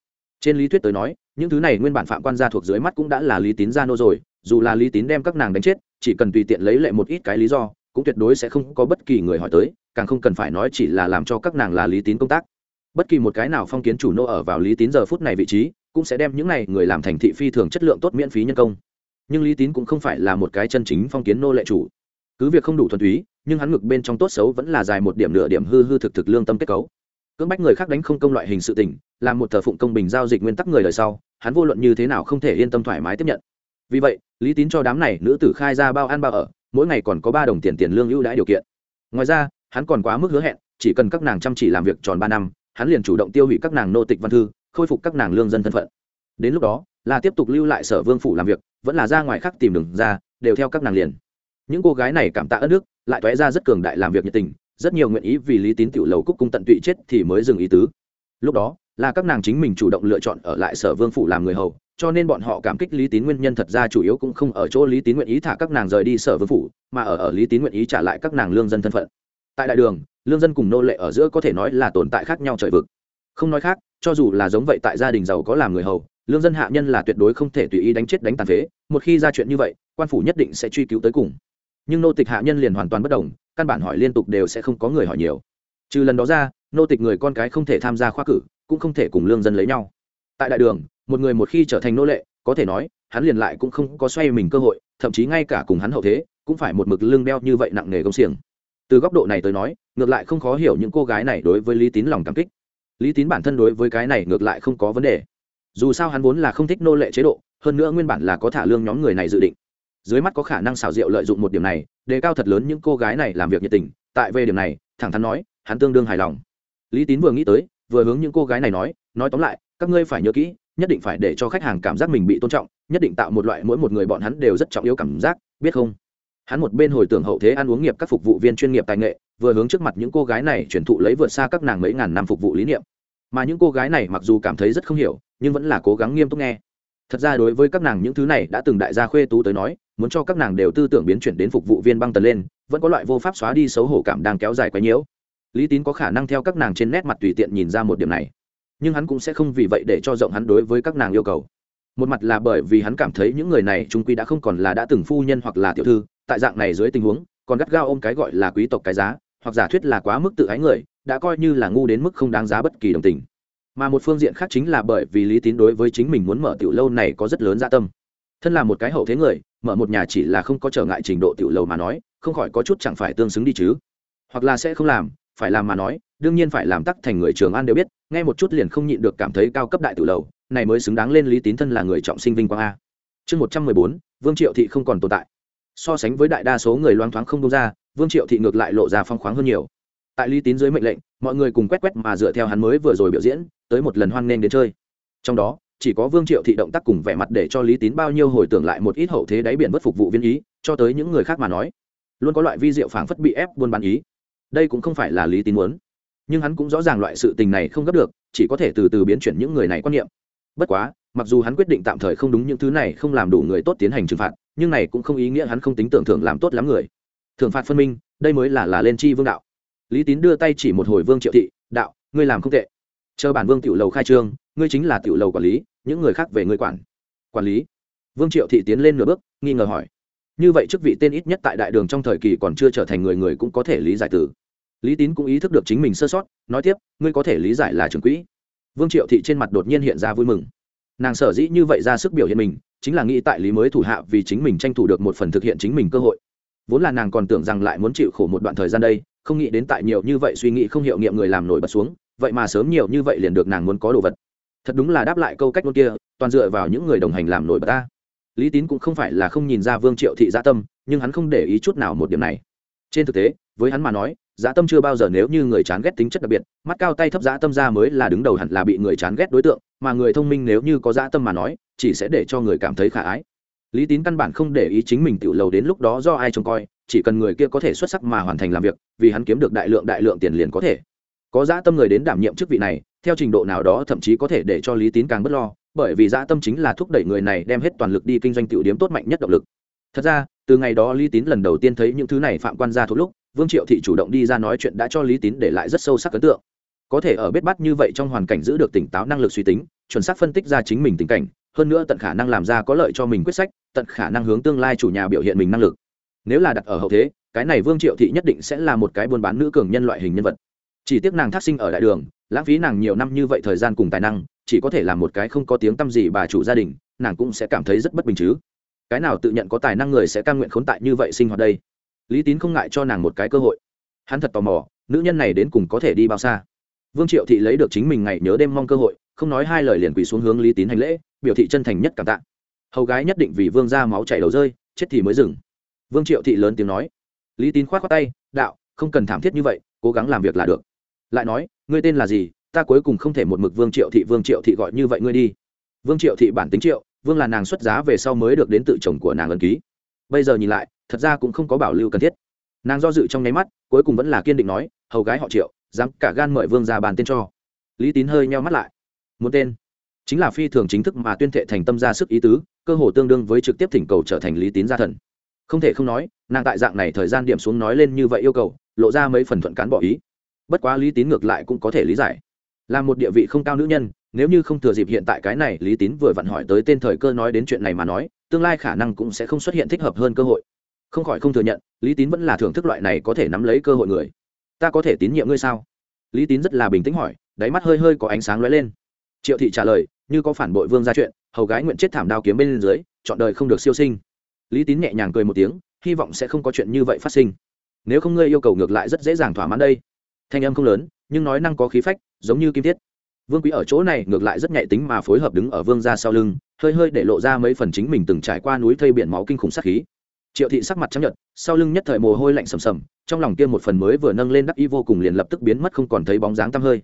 Trên lý thuyết tới nói, những thứ này nguyên bản phạm quan gia thuộc dưới mắt cũng đã là lý tín gia nô rồi, dù là lý tín đem các nàng đánh chết, chỉ cần tùy tiện lấy lệ một ít cái lý do, cũng tuyệt đối sẽ không có bất kỳ người hỏi tới, càng không cần phải nói chỉ là làm cho các nàng là lý tín công tác. Bất kỳ một cái nào phong kiến chủ nô ở vào lý tín giờ phút này vị trí, cũng sẽ đem những này người làm thành thị phi thường chất lượng tốt miễn phí nhân công. Nhưng lý tín cũng không phải là một cái chân chính phong kiến nô lệ chủ cứ việc không đủ thuần túy, nhưng hắn ngực bên trong tốt xấu vẫn là dài một điểm nửa điểm hư hư thực thực lương tâm kết cấu. Cưỡng bách người khác đánh không công loại hình sự tình, làm một thờ phụng công bình giao dịch nguyên tắc người đời sau, hắn vô luận như thế nào không thể yên tâm thoải mái tiếp nhận. Vì vậy, lý tín cho đám này nữ tử khai ra bao ăn bao ở, mỗi ngày còn có ba đồng tiền tiền lương ưu đãi điều kiện. Ngoài ra, hắn còn quá mức hứa hẹn, chỉ cần các nàng chăm chỉ làm việc tròn ba năm, hắn liền chủ động tiêu hủy các nàng nô tịch văn thư, khôi phục các nàng lương dân thân phận. Đến lúc đó, là tiếp tục lưu lại sở vương phủ làm việc, vẫn là ra ngoài khác tìm đường ra, đều theo các nàng liền những cô gái này cảm tạ ơn nước lại toé ra rất cường đại làm việc nhiệt tình, rất nhiều nguyện ý vì lý tín tiểu lầu cúc cung tận tụy chết thì mới dừng ý tứ. Lúc đó, là các nàng chính mình chủ động lựa chọn ở lại sở vương phủ làm người hầu, cho nên bọn họ cảm kích lý tín nguyên nhân thật ra chủ yếu cũng không ở chỗ lý tín nguyện ý thả các nàng rời đi sở vương phủ, mà ở ở lý tín nguyện ý trả lại các nàng lương dân thân phận. Tại đại đường, lương dân cùng nô lệ ở giữa có thể nói là tồn tại khác nhau trời vực. Không nói khác, cho dù là giống vậy tại gia đình giàu có làm người hầu, lương dân hạ nhân là tuyệt đối không thể tùy ý đánh chết đánh tàn phế, một khi ra chuyện như vậy, quan phủ nhất định sẽ truy cứu tới cùng nhưng nô tịch hạ nhân liền hoàn toàn bất đồng, căn bản hỏi liên tục đều sẽ không có người hỏi nhiều. Trừ lần đó ra, nô tịch người con cái không thể tham gia khoa cử, cũng không thể cùng lương dân lấy nhau. Tại đại đường, một người một khi trở thành nô lệ, có thể nói, hắn liền lại cũng không có xoay mình cơ hội, thậm chí ngay cả cùng hắn hậu thế, cũng phải một mực lương đeo như vậy nặng nề công xiềng. Từ góc độ này tới nói, ngược lại không khó hiểu những cô gái này đối với lý tín lòng cảm kích. Lý tín bản thân đối với cái này ngược lại không có vấn đề. Dù sao hắn vốn là không thích nô lệ chế độ, hơn nữa nguyên bản là có thả lương nhóm người này dự định dưới mắt có khả năng xảo diệu lợi dụng một điểm này, đề cao thật lớn những cô gái này làm việc nhiệt tình. Tại về điểm này, thẳng thắn nói, hắn tương đương hài lòng. Lý tín vừa nghĩ tới, vừa hướng những cô gái này nói nói tóm lại, các ngươi phải nhớ kỹ, nhất định phải để cho khách hàng cảm giác mình bị tôn trọng, nhất định tạo một loại mỗi một người bọn hắn đều rất trọng yếu cảm giác, biết không? Hắn một bên hồi tưởng hậu thế ăn uống nghiệp các phục vụ viên chuyên nghiệp tài nghệ, vừa hướng trước mặt những cô gái này chuyển thụ lấy vượt xa các nàng mấy ngàn năm phục vụ lý niệm. Mà những cô gái này mặc dù cảm thấy rất không hiểu, nhưng vẫn là cố gắng nghiêm túc nghe. Thật ra đối với các nàng những thứ này đã từng đại gia khuê tú tới nói muốn cho các nàng đều tư tưởng biến chuyển đến phục vụ viên băng tần lên, vẫn có loại vô pháp xóa đi xấu hổ cảm đang kéo dài quá nhiễu. Lý tín có khả năng theo các nàng trên nét mặt tùy tiện nhìn ra một điểm này, nhưng hắn cũng sẽ không vì vậy để cho rộng hắn đối với các nàng yêu cầu. Một mặt là bởi vì hắn cảm thấy những người này trung quy đã không còn là đã từng phu nhân hoặc là tiểu thư, tại dạng này dưới tình huống, còn gắt gao ôm cái gọi là quý tộc cái giá, hoặc giả thuyết là quá mức tự ái người, đã coi như là ngu đến mức không đáng giá bất kỳ đồng tình. Mà một phương diện khác chính là bởi vì lý tín đối với chính mình muốn mở tiểu lâu này có rất lớn dạ tâm. Thân là một cái hậu thế người mở một nhà chỉ là không có trở ngại trình độ tiểu lầu mà nói, không khỏi có chút chẳng phải tương xứng đi chứ. Hoặc là sẽ không làm, phải làm mà nói, đương nhiên phải làm tắc thành người trường an đều biết, nghe một chút liền không nhịn được cảm thấy cao cấp đại tiểu lầu, này mới xứng đáng lên lý tín thân là người trọng sinh vinh quang a. Chương một trăm mười bốn, vương triệu thị không còn tồn tại. So sánh với đại đa số người loang thoáng không công ra, vương triệu thị ngược lại lộ ra phong khoáng hơn nhiều. Tại lý tín dưới mệnh lệnh, mọi người cùng quét quét mà dựa theo hắn mới vừa rồi biểu diễn, tới một lần hoan nghênh đến chơi. Trong đó chỉ có vương triệu thị động tác cùng vẻ mặt để cho lý tín bao nhiêu hồi tưởng lại một ít hậu thế đáy biển bất phục vụ viên ý, cho tới những người khác mà nói. Luôn có loại vi diệu phảng phất bị ép buôn bán ý. Đây cũng không phải là lý tín muốn. Nhưng hắn cũng rõ ràng loại sự tình này không gấp được, chỉ có thể từ từ biến chuyển những người này quan niệm. Bất quá, mặc dù hắn quyết định tạm thời không đúng những thứ này không làm đủ người tốt tiến hành trừng phạt, nhưng này cũng không ý nghĩa hắn không tính tưởng thưởng làm tốt lắm người. Thưởng phạt phân minh, đây mới là là lên chi vương đạo. Lý tín đưa tay chỉ một hồi vương triệu thị, đạo, ngươi làm không tệ chờ bản vương tiểu lầu khai trương, ngươi chính là tiểu lầu quản lý, những người khác về ngươi quản. Quản lý? Vương triệu thị tiến lên nửa bước, nghi ngờ hỏi. Như vậy chức vị tên ít nhất tại đại đường trong thời kỳ còn chưa trở thành người người cũng có thể lý giải từ. Lý tín cũng ý thức được chính mình sơ sót, nói tiếp, ngươi có thể lý giải là trưởng quỹ. Vương triệu thị trên mặt đột nhiên hiện ra vui mừng. Nàng sở dĩ như vậy ra sức biểu hiện mình, chính là nghĩ tại lý mới thủ hạ vì chính mình tranh thủ được một phần thực hiện chính mình cơ hội. Vốn là nàng còn tưởng rằng lại muốn chịu khổ một đoạn thời gian đây, không nghĩ đến tại nhiều như vậy suy nghĩ không hiệu nghiệm người làm nổi bật xuống vậy mà sớm nhiều như vậy liền được nàng muốn có đồ vật. Thật đúng là đáp lại câu cách luôn kia, toàn dựa vào những người đồng hành làm nổi bật ta. Lý tín cũng không phải là không nhìn ra vương triệu thị gia tâm, nhưng hắn không để ý chút nào một điểm này. Trên thực tế, với hắn mà nói, dã tâm chưa bao giờ nếu như người chán ghét tính chất đặc biệt, mắt cao tay thấp dã tâm ra mới là đứng đầu hẳn là bị người chán ghét đối tượng, mà người thông minh nếu như có dã tâm mà nói, chỉ sẽ để cho người cảm thấy khả ái. Lý tín căn bản không để ý chính mình tiểu lầu đến lúc đó do ai trông coi, chỉ cần người kia có thể xuất sắc mà hoàn thành làm việc, vì hắn kiếm được đại lượng đại lượng tiền liền có thể có dã tâm người đến đảm nhiệm chức vị này, theo trình độ nào đó thậm chí có thể để cho lý tín càng b ấ t lo, bởi vì dã tâm chính là thúc đẩy người này đem hết toàn lực đi kinh doanh tiểu điếm tốt mạnh nhất động lực. Thật ra, từ ngày đó lý tín lần đầu tiên thấy những thứ này phạm quan ra thuộc lúc, vương triệu thị chủ động đi ra nói chuyện đã cho lý tín để lại rất sâu sắc ấn tượng. Có thể ở bết bắt như vậy trong hoàn cảnh giữ được tỉnh táo năng lực suy tính, chuẩn xác phân tích ra chính mình tình cảnh, hơn nữa tận khả năng làm ra có lợi cho mình quyết sách, tận khả năng hướng tương lai chủ nhà biểu hiện mình năng lực. Nếu là đặt ở hậu thế, cái này vương triệu thị nhất định sẽ là một cái buôn bán nữ cường nhân loại hình nhân vật chỉ tiếc nàng thác sinh ở đại đường, lãng phí nàng nhiều năm như vậy thời gian cùng tài năng, chỉ có thể làm một cái không có tiếng tăm gì bà chủ gia đình, nàng cũng sẽ cảm thấy rất bất bình chứ. Cái nào tự nhận có tài năng người sẽ cam nguyện khốn tại như vậy sinh hoạt đây? Lý tín không ngại cho nàng một cái cơ hội. Hắn thật tò mò, nữ nhân này đến cùng có thể đi bao xa? Vương triệu thị lấy được chính mình ngày nhớ đêm mong cơ hội, không nói hai lời liền quỳ xuống hướng lý tín hành lễ, biểu thị chân thành nhất cảm tạ. Hầu gái nhất định vì vương ra máu chảy đầu rơi, chết thì mới dừng. Vương triệu thị lớn tiếng nói. Lý tín k h o á t khoác tay, đạo, không cần thảm thiết như vậy, cố gắng làm việc là được lại nói, ngươi tên là gì? Ta cuối cùng không thể một mực vương triệu thị, vương triệu thị gọi như vậy ngươi đi. Vương triệu thị bản tính triệu, vương là nàng xuất giá về sau mới được đến tự chồng của nàng ân ký. Bây giờ nhìn lại, thật ra cũng không có bảo lưu cần thiết. Nàng do dự trong nháy mắt, cuối cùng vẫn là kiên định nói, hầu gái họ triệu, dám cả gan mời vương ra bàn tên cho. Lý tín hơi nheo mắt lại. Muốn tên? Chính là phi thường chính thức mà tuyên thệ thành tâm ra sức ý tứ, cơ hồ tương đương với trực tiếp thỉnh cầu trở thành lý tín gia thần. Không thể không nói, nàng tại dạng này thời gian điểm xuống nói lên như vậy yêu cầu, lộ ra mấy phần thuận cán bỏ ý bất quá lý tín ngược lại cũng có thể lý giải. Là một địa vị không cao nữ nhân, nếu như không thừa dịp hiện tại cái này, lý tín vừa vặn hỏi tới tên thời cơ nói đến chuyện này mà nói, tương lai khả năng cũng sẽ không xuất hiện thích hợp hơn cơ hội. Không khỏi không thừa nhận, lý tín vẫn là thưởng thức loại này có thể nắm lấy cơ hội người. Ta có thể tín nhiệm ngươi sao? Lý tín rất là bình tĩnh hỏi, đáy mắt hơi hơi có ánh sáng lóe lên. Triệu thị trả lời, như có phản bội vương ra chuyện, hầu gái nguyện chết thảm đao kiếm bên dưới, chọn đời không được siêu sinh. Lý tín nhẹ nhàng cười một tiếng, hy vọng sẽ không có chuyện như vậy phát sinh. Nếu không ngươi yêu cầu ngược lại rất dễ dàng thỏa mãn đây thanh âm không lớn, nhưng nói năng có khí phách, giống như kim thiết. Vương quý ở chỗ này ngược lại rất nhạy tính mà phối hợp đứng ở vương ra sau lưng, hơi hơi để lộ ra mấy phần chính mình từng trải qua núi thây biển máu kinh khủng sát khí. Triệu thị sắc mặt chấp nhận sau lưng nhất thời mồ hôi lạnh sầm sầm, trong lòng kia một phần mới vừa nâng lên đắc y vô cùng liền lập tức biến mất không còn thấy bóng dáng tăm hơi.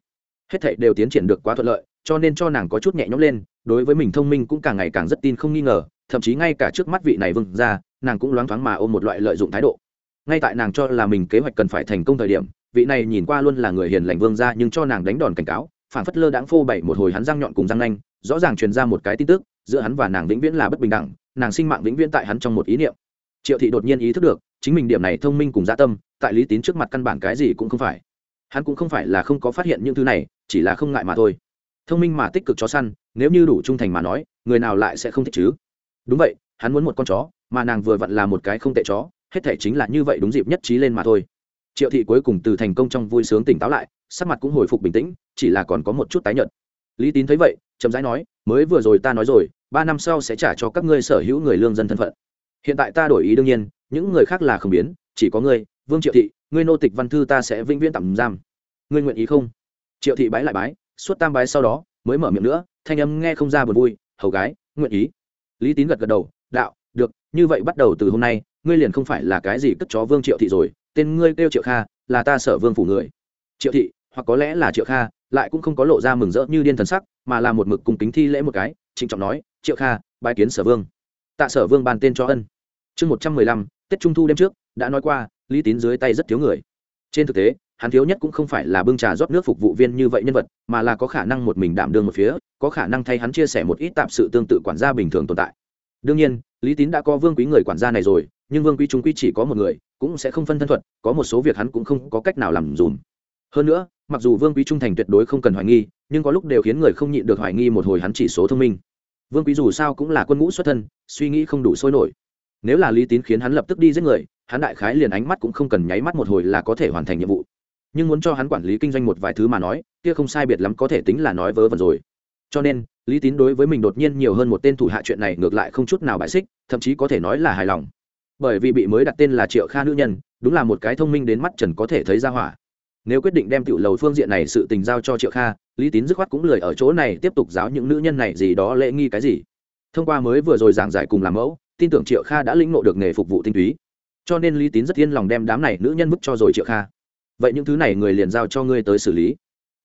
Hết thảy đều tiến triển được quá thuận lợi, cho nên cho nàng có chút nhẹ nhõm lên, đối với mình thông minh cũng càng ngày càng rất tin không nghi ngờ, thậm chí ngay cả trước mắt vị này vâng ra nàng cũng loáng thoáng mà ôm một loại lợi dụng thái độ. Ngay tại nàng cho là mình kế hoạch cần phải thành công thời điểm vị này nhìn qua luôn là người hiền lành vương ra nhưng cho nàng đánh đòn cảnh cáo phản phất lơ đãng phô bày một hồi hắn răng nhọn cùng răng nanh, rõ ràng truyền ra một cái tin tức, giữa hắn và nàng vĩnh viễn là bất bình đẳng, nàng sinh mạng vĩnh viễn tại hắn trong một ý niệm. Triệu thị đột nhiên ý thức được, chính mình điểm này thông minh cùng gia dạ tâm, tại lý tín trước mặt căn bản cái gì cũng không phải. Hắn cũng không phải là không có phát hiện những thứ này, chỉ là không ngại mà thôi. Thông minh mà tích cực chó săn, nếu như đủ trung thành mà nói, người nào lại sẽ không thích chứ? Đúng vậy, hắn muốn một con chó, mà nàng vừa vặn là một cái không tệ chó, hết thể chính là như vậy đúng dịp nhất trí lên mà thôi triệu thị cuối cùng từ thành công trong vui sướng tỉnh táo lại, sắc mặt cũng hồi phục bình tĩnh, chỉ là còn có một chút tái nhợt. Lý tín thấy vậy, chậm rãi nói, mới vừa rồi ta nói rồi, ba năm sau sẽ trả cho các ngươi sở hữu người lương dân thân phận. Hiện tại ta đổi ý đương nhiên, những người khác là không biến, chỉ có ngươi, vương triệu thị, ngươi nô tịch văn thư ta sẽ vĩnh viễn tạm giam. Ngươi nguyện ý không? Triệu thị bái lại bái, suốt tam bái sau đó, mới mở miệng nữa, thanh âm nghe không ra buồn vui, hầu gái, nguyện ý. Lý tín gật gật đầu, đạo, được, như vậy bắt đầu từ hôm nay, ngươi liền không phải là cái gì cất chó vương triệu thị rồi tên ngươi kêu triệu kha, là ta sở vương phủ người. Triệu thị, hoặc có lẽ là triệu kha, lại cũng không có lộ ra mừng rỡ như điên thần sắc, mà là một mực cùng kính thi lễ một cái, trịnh trọng nói, triệu kha, bái kiến sở vương. Tạ sở vương ban tên cho ân. Chương một trăm mười lăm, tết trung thu đêm trước, đã nói qua, lý tín dưới tay rất thiếu người. Trên thực tế, hắn thiếu nhất cũng không phải là bưng trà rót nước phục vụ viên như vậy nhân vật, mà là có khả năng một mình đảm đương một phía, có khả năng thay hắn chia sẻ một ít tạm sự tương tự quản gia bình thường tồn tại. Đương nhiên, lý tín đã có vương quý người quản gia này rồi nhưng vương quý Trung quy chỉ có một người, cũng sẽ không phân thân thuật, có một số việc hắn cũng không có cách nào làm dùm. Hơn nữa, mặc dù vương quý trung thành tuyệt đối không cần hoài nghi, nhưng có lúc đều khiến người không nhịn được hoài nghi một hồi hắn chỉ số thông minh. Vương quý dù sao cũng là quân ngũ xuất thân, suy nghĩ không đủ sôi nổi. Nếu là lý tín khiến hắn lập tức đi giết người, hắn đại khái liền ánh mắt cũng không cần nháy mắt một hồi là có thể hoàn thành nhiệm vụ. Nhưng muốn cho hắn quản lý kinh doanh một vài thứ mà nói, kia không sai biệt lắm có thể tính là nói vớ vẩn rồi. Cho nên, lý tín đối với mình đột nhiên nhiều hơn một tên thủ hạ chuyện này ngược lại không chút nào bại xích, thậm chí có thể nói là hài lòng bởi vì bị mới đặt tên là triệu kha nữ nhân, đúng là một cái thông minh đến mắt trần có thể thấy ra hỏa. Nếu quyết định đem tiểu lầu phương diện này sự tình giao cho triệu kha, lý tín dứt khoát cũng lười ở chỗ này tiếp tục giáo những nữ nhân này gì đó lễ nghi cái gì. Thông qua mới vừa rồi giảng giải cùng làm mẫu, tin tưởng triệu kha đã lĩnh ngộ được nghề phục vụ tinh túy. Cho nên lý tín rất yên lòng đem đám này nữ nhân mức cho rồi triệu kha. Vậy những thứ này người liền giao cho ngươi tới xử lý.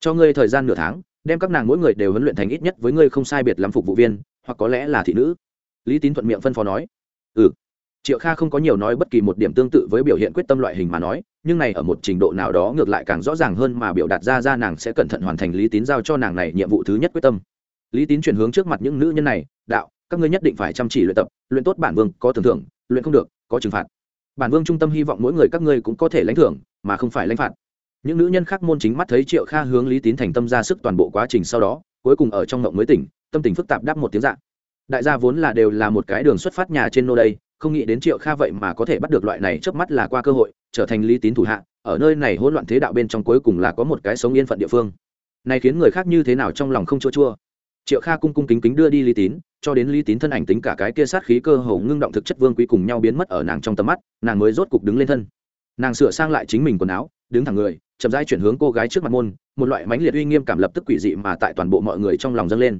Cho ngươi thời gian nửa tháng, đem các nàng mỗi người đều huấn luyện thành ít nhất với ngươi không sai biệt lắm phục vụ viên, hoặc có lẽ là thị nữ. Lý tín thuận miệng phân phó nói. Ừ triệu kha không có nhiều nói bất kỳ một điểm tương tự với biểu hiện quyết tâm loại hình mà nói, nhưng này ở một trình độ nào đó ngược lại càng rõ ràng hơn mà biểu đạt ra ra nàng sẽ cẩn thận hoàn thành lý tín giao cho nàng này nhiệm vụ thứ nhất quyết tâm. Lý tín chuyển hướng trước mặt những nữ nhân này, đạo, các ngươi nhất định phải chăm chỉ luyện tập, luyện tốt bản vương, có tưởng thưởng, luyện không được, có trừng phạt. Bản vương trung tâm hy vọng mỗi người các ngươi cũng có thể lãnh thưởng, mà không phải lãnh phạt. Những nữ nhân khác môn chính mắt thấy triệu kha hướng lý tín thành tâm ra sức toàn bộ quá trình sau đó, cuối cùng ở trong ngộng mới tỉnh, tâm tình phức tạp đáp một tiếng dạng đại gia vốn là đều là một cái đường xuất phát nhà trên nô đây không nghĩ đến triệu kha vậy mà có thể bắt được loại này trước mắt là qua cơ hội, trở thành lý tín thủ hạ, ở nơi này hỗn loạn thế đạo bên trong cuối cùng là có một cái sống yên phận địa phương. Này khiến người khác như thế nào trong lòng không chua chua. Triệu kha cung cung kính kính đưa đi lý tín, cho đến lý tín thân ảnh tính cả cái kia sát khí cơ hồ ngưng động thực chất vương quý cùng nhau biến mất ở nàng trong tầm mắt, nàng mới rốt cục đứng lên thân. Nàng sửa sang lại chính mình quần áo, đứng thẳng người, chậm rãi chuyển hướng cô gái trước mặt môn, một loại mãnh liệt uy nghiêm cảm lập tức quỷ dị mà tại toàn bộ mọi người trong lòng dâng lên.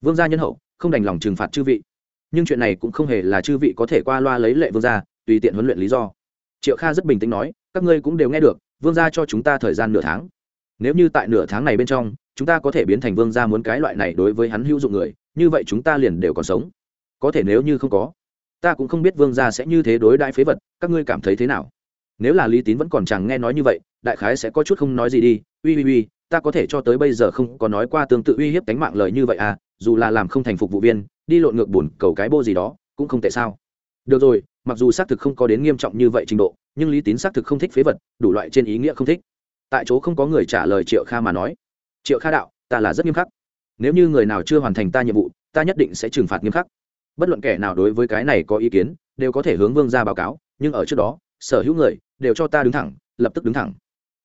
Vương gia nhân hậu, không đành lòng trừng phạt chư vị nhưng chuyện này cũng không hề là chư vị có thể qua loa lấy lệ vương gia, tùy tiện huấn luyện lý do. Triệu kha rất bình tĩnh nói, các ngươi cũng đều nghe được, vương gia cho chúng ta thời gian nửa tháng. Nếu như tại nửa tháng này bên trong, chúng ta có thể biến thành vương gia muốn cái loại này đối với hắn hữu dụng người, như vậy chúng ta liền đều còn sống. Có thể nếu như không có, ta cũng không biết vương gia sẽ như thế đối đại phế vật, các ngươi cảm thấy thế nào? Nếu là lý tín vẫn còn chẳng nghe nói như vậy, đại khái sẽ có chút không nói gì đi. Uy uy uy, ta có thể cho tới bây giờ không có nói qua tương tự uy hiếp tánh mạng lời như vậy à dù là làm không thành phục vụ viên đi lộn ngược buồn cầu cái bô gì đó, cũng không tệ sao. Được rồi, mặc dù xác thực không có đến nghiêm trọng như vậy trình độ, nhưng lý tín xác thực không thích phế vật, đủ loại trên ý nghĩa không thích. Tại chỗ không có người trả lời triệu kha mà nói, triệu kha đạo, ta là rất nghiêm khắc. Nếu như người nào chưa hoàn thành ta nhiệm vụ, ta nhất định sẽ trừng phạt nghiêm khắc. Bất luận kẻ nào đối với cái này có ý kiến, đều có thể hướng vương ra báo cáo, nhưng ở trước đó, sở hữu người đều cho ta đứng thẳng, lập tức đứng thẳng.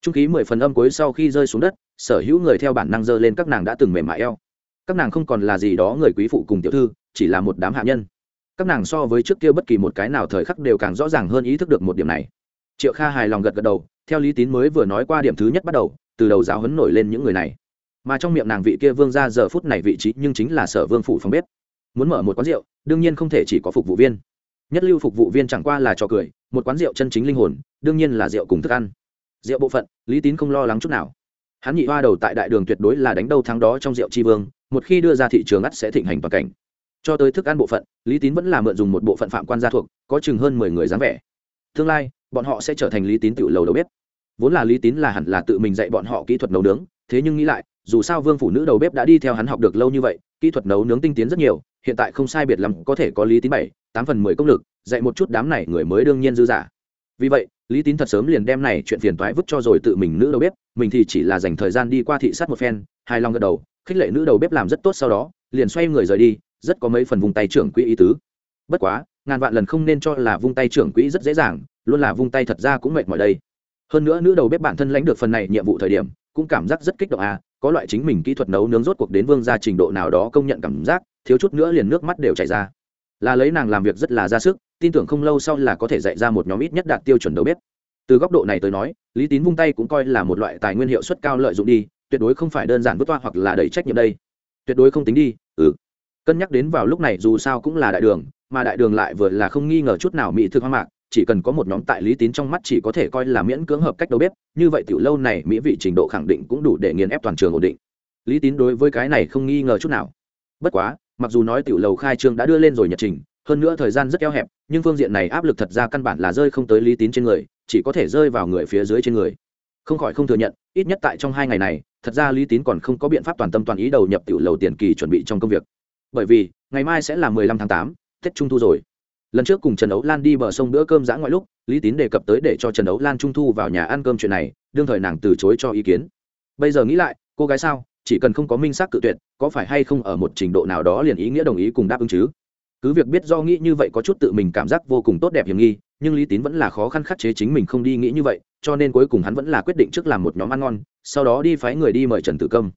Trung khí mười phần âm cuối sau khi rơi xuống đất, sở hữu người theo bản năng giơ lên các nàng đã từng mềm mại eo các nàng không còn là gì đó người quý phụ cùng tiểu thư, chỉ là một đám hạ nhân. Các nàng so với trước kia bất kỳ một cái nào thời khắc đều càng rõ ràng hơn ý thức được một điểm này. Triệu kha hài lòng gật gật đầu, theo lý tín mới vừa nói qua điểm thứ nhất bắt đầu, từ đầu giáo hấn nổi lên những người này. Mà trong miệng nàng vị kia vương ra giờ phút này vị trí nhưng chính là sở vương phủ phòng bếp. Muốn mở một quán rượu, đương nhiên không thể chỉ có phục vụ viên. Nhất lưu phục vụ viên chẳng qua là trò cười, một quán rượu chân chính linh hồn, đương nhiên là rượu cùng thức ăn. Rượu bộ phận, lý tín không lo lắng chút nào hắn nhị hoa đầu tại đại đường tuyệt đối là đánh đâu thắng đó trong rượu tri vương, một khi đưa ra thị trường ắt sẽ thịnh hành toàn cảnh. Cho tới thức ăn bộ phận, lý tín vẫn là mượn dùng một bộ phận phạm quan gia thuộc, có chừng hơn mười người dáng vẻ. Tương lai, bọn họ sẽ trở thành lý tín tự lầu đầu bếp. Vốn là lý tín là hẳn là tự mình dạy bọn họ kỹ thuật nấu nướng, thế nhưng nghĩ lại, dù sao vương phủ nữ đầu bếp đã đi theo hắn học được lâu như vậy, kỹ thuật nấu nướng tinh tiến rất nhiều, hiện tại không sai biệt lắm, có thể có lý tín bảy, tám phần mười công lực, dạy một chút đám này người mới đương nhiên dư giả vì vậy lý tín thật sớm liền đem này chuyện phiền toái vứt cho rồi tự mình nữ đầu bếp, mình thì chỉ là dành thời gian đi qua thị sát một phen, hài lòng gật đầu, khích lệ nữ đầu bếp làm rất tốt sau đó, liền xoay người rời đi, rất có mấy phần vùng tay trưởng quỹ ý tứ. Bất quá, ngàn vạn lần không nên cho là vung tay trưởng quỹ rất dễ dàng, luôn là vung tay thật ra cũng mệt mỏi đây. Hơn nữa nữ đầu bếp bản thân lãnh được phần này nhiệm vụ thời điểm, cũng cảm giác rất kích động à có loại chính mình kỹ thuật nấu nướng rốt cuộc đến vương ra trình độ nào đó công nhận cảm giác, thiếu chút nữa liền nước mắt đều chảy ra là lấy nàng làm việc rất là ra sức, tin tưởng không lâu sau là có thể dạy ra một nhóm ít nhất đạt tiêu chuẩn đầu bếp. Từ góc độ này tới nói, lý tín vung tay cũng coi là một loại tài nguyên hiệu suất cao lợi dụng đi, tuyệt đối không phải đơn giản vứt toa hoặc là đẩy trách nhiệm đây. Tuyệt đối không tính đi ừ. Cân nhắc đến vào lúc này dù sao cũng là đại đường, mà đại đường lại vừa là không nghi ngờ chút nào mỹ thực hoang mạc, chỉ cần có một nhóm tại lý tín trong mắt chỉ có thể coi là miễn cưỡng hợp cách đầu bếp, như vậy tiểu lâu này mỹ vị trình độ khẳng định cũng đủ để nghiền ép toàn trường ổn định. Lý tín đối với cái này không nghi ngờ chút nào. Bất quá mặc dù nói tiểu lầu khai trương đã đưa lên rồi nhật trình, hơn nữa thời gian rất eo hẹp, nhưng phương diện này áp lực thật ra căn bản là rơi không tới lý tín trên người, chỉ có thể rơi vào người phía dưới trên người. Không khỏi không thừa nhận, ít nhất tại trong hai ngày này, thật ra lý tín còn không có biện pháp toàn tâm toàn ý đầu nhập tiểu lầu tiền kỳ chuẩn bị trong công việc. Bởi vì, ngày mai sẽ là mười lăm tháng tám, tết trung thu rồi. Lần trước cùng trần ấu lan đi bờ sông bữa cơm giã ngoại lúc, lý tín đề cập tới để cho trần ấu lan trung thu vào nhà ăn cơm chuyện này, đương thời nàng từ chối cho ý kiến. Bây giờ nghĩ lại, cô gái sao? Chỉ cần không có minh xác cự tuyệt, có phải hay không ở một trình độ nào đó liền ý nghĩa đồng ý cùng đáp ứng chứ? Cứ việc biết do nghĩ như vậy có chút tự mình cảm giác vô cùng tốt đẹp hiểm nghi, nhưng lý tín vẫn là khó khăn khắc chế chính mình không đi nghĩ như vậy, cho nên cuối cùng hắn vẫn là quyết định trước làm một nhóm ăn ngon, sau đó đi phái người đi mời trần tử công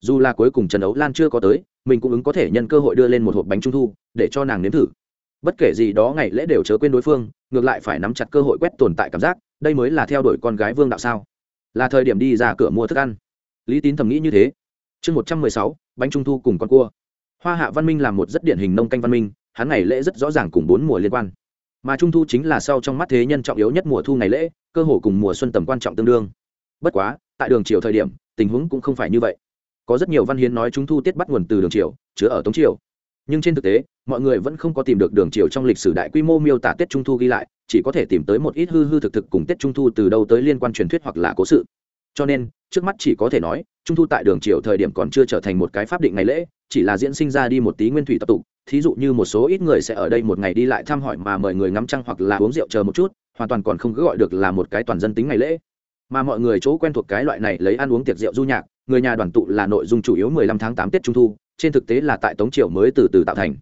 dù là cuối cùng trần ấu lan chưa có tới, mình cũng ứng có thể nhân cơ hội đưa lên một hộp bánh trung thu, để cho nàng nếm thử. Bất kể gì đó ngày lễ đều chớ quên đối phương, ngược lại phải nắm chặt cơ hội quét tồn tại cảm giác, đây mới là theo đuổi con gái vương đạo sao? Là thời điểm đi ra cửa mua thức ăn. Lý tín thầm nghĩ như thế chương một trăm mười sáu, bánh trung thu cùng con cua. Hoa hạ văn minh là một rất điển hình nông canh văn minh, hắn ngày lễ rất rõ ràng cùng bốn mùa liên quan. Mà trung thu chính là sau trong mắt thế nhân trọng yếu nhất mùa thu ngày lễ, cơ hồ cùng mùa xuân tầm quan trọng tương đương. Bất quá, tại đường triều thời điểm, tình huống cũng không phải như vậy. Có rất nhiều văn hiến nói trung thu tiết bắt nguồn từ đường triều, chứa ở tống triều. Nhưng trên thực tế, mọi người vẫn không có tìm được đường triều trong lịch sử đại quy mô miêu tả tết trung thu ghi lại, chỉ có thể tìm tới một ít hư hư thực thực cùng tết trung thu từ đâu tới liên quan truyền thuyết hoặc là cố sự cho nên trước mắt chỉ có thể nói trung thu tại đường triều thời điểm còn chưa trở thành một cái pháp định ngày lễ chỉ là diễn sinh ra đi một tí nguyên thủy tập tục thí dụ như một số ít người sẽ ở đây một ngày đi lại thăm hỏi mà mời người ngắm trăng hoặc là uống rượu chờ một chút hoàn toàn còn không cứ gọi được là một cái toàn dân tính ngày lễ mà mọi người chỗ quen thuộc cái loại này lấy ăn uống tiệc rượu du nhạc người nhà đoàn tụ là nội dung chủ yếu 15 tháng 8 Tết Trung thu, trên thực tế là tại Tống Triều mới từ từ tạo thành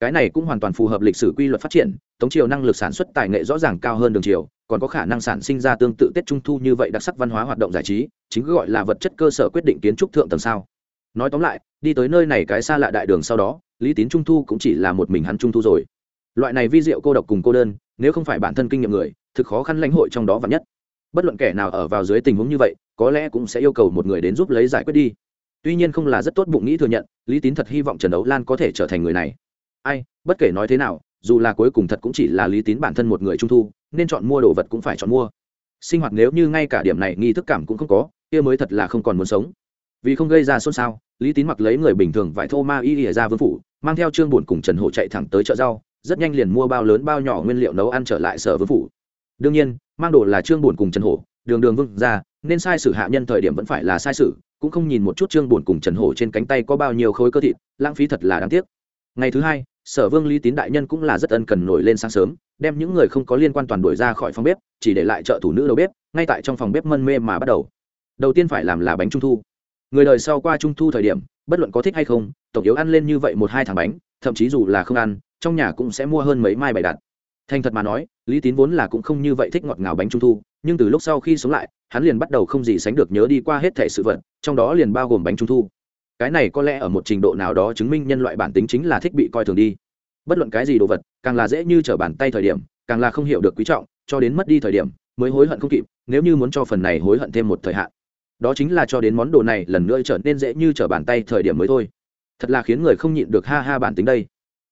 cái này cũng hoàn toàn phù hợp lịch sử quy luật phát triển, tống triều năng lực sản xuất tài nghệ rõ ràng cao hơn đường triều, còn có khả năng sản sinh ra tương tự tết trung thu như vậy đặc sắc văn hóa hoạt động giải trí, chính cứ gọi là vật chất cơ sở quyết định kiến trúc thượng tầng sao. Nói tóm lại, đi tới nơi này cái xa lạ đại đường sau đó, lý tín trung thu cũng chỉ là một mình hắn trung thu rồi. Loại này vi diệu cô độc cùng cô đơn, nếu không phải bản thân kinh nghiệm người, thực khó khăn lãnh hội trong đó và nhất. Bất luận kẻ nào ở vào dưới tình huống như vậy, có lẽ cũng sẽ yêu cầu một người đến giúp lấy giải quyết đi. Tuy nhiên không là rất tốt bụng nghĩ thừa nhận, lý tín thật hy vọng trần đấu lan có thể trở thành người này ai, bất kể nói thế nào, dù là cuối cùng thật cũng chỉ là lý tín bản thân một người trung thu, nên chọn mua đồ vật cũng phải chọn mua. Sinh hoạt nếu như ngay cả điểm này nghi thức cảm cũng không có, kia mới thật là không còn muốn sống. Vì không gây ra xôn xao, lý tín mặc lấy người bình thường vải thô ma y ỉa ra vương phủ, mang theo trương bổn cùng trần hổ chạy thẳng tới chợ rau, rất nhanh liền mua bao lớn bao nhỏ nguyên liệu nấu ăn trở lại sở vương phủ. Đương nhiên, mang đồ là trương bổn cùng trần hổ, đường đường vương ra, nên sai sử hạ nhân thời điểm vẫn phải là sai sử, cũng không nhìn một chút trương bổn cùng trần hổ trên cánh tay có bao nhiêu khối cơ thịt, lãng phí thật là đáng tiếc ngày thứ hai, sở vương lý tín đại nhân cũng là rất ân cần nổi lên sáng sớm, đem những người không có liên quan toàn đuổi ra khỏi phòng bếp, chỉ để lại trợ thủ nữ đầu bếp, ngay tại trong phòng bếp mân mê mà bắt đầu. Đầu tiên phải làm là bánh trung thu. Người đời sau qua trung thu thời điểm, bất luận có thích hay không, tổng yếu ăn lên như vậy một hai thằng bánh, thậm chí dù là không ăn, trong nhà cũng sẽ mua hơn mấy mai bày đặt thành thật mà nói, lý tín vốn là cũng không như vậy thích ngọt ngào bánh trung thu, nhưng từ lúc sau khi sống lại, hắn liền bắt đầu không gì sánh được nhớ đi qua hết thể sự vật, trong đó liền bao gồm bánh trung thu cái này có lẽ ở một trình độ nào đó chứng minh nhân loại bản tính chính là thích bị coi thường đi. Bất luận cái gì đồ vật, càng là dễ như trở bàn tay thời điểm, càng là không hiểu được quý trọng, cho đến mất đi thời điểm, mới hối hận không kịp, nếu như muốn cho phần này hối hận thêm một thời hạn. Đó chính là cho đến món đồ này lần nữa trở nên dễ như trở bàn tay thời điểm mới thôi. Thật là khiến người không nhịn được ha ha bản tính đây.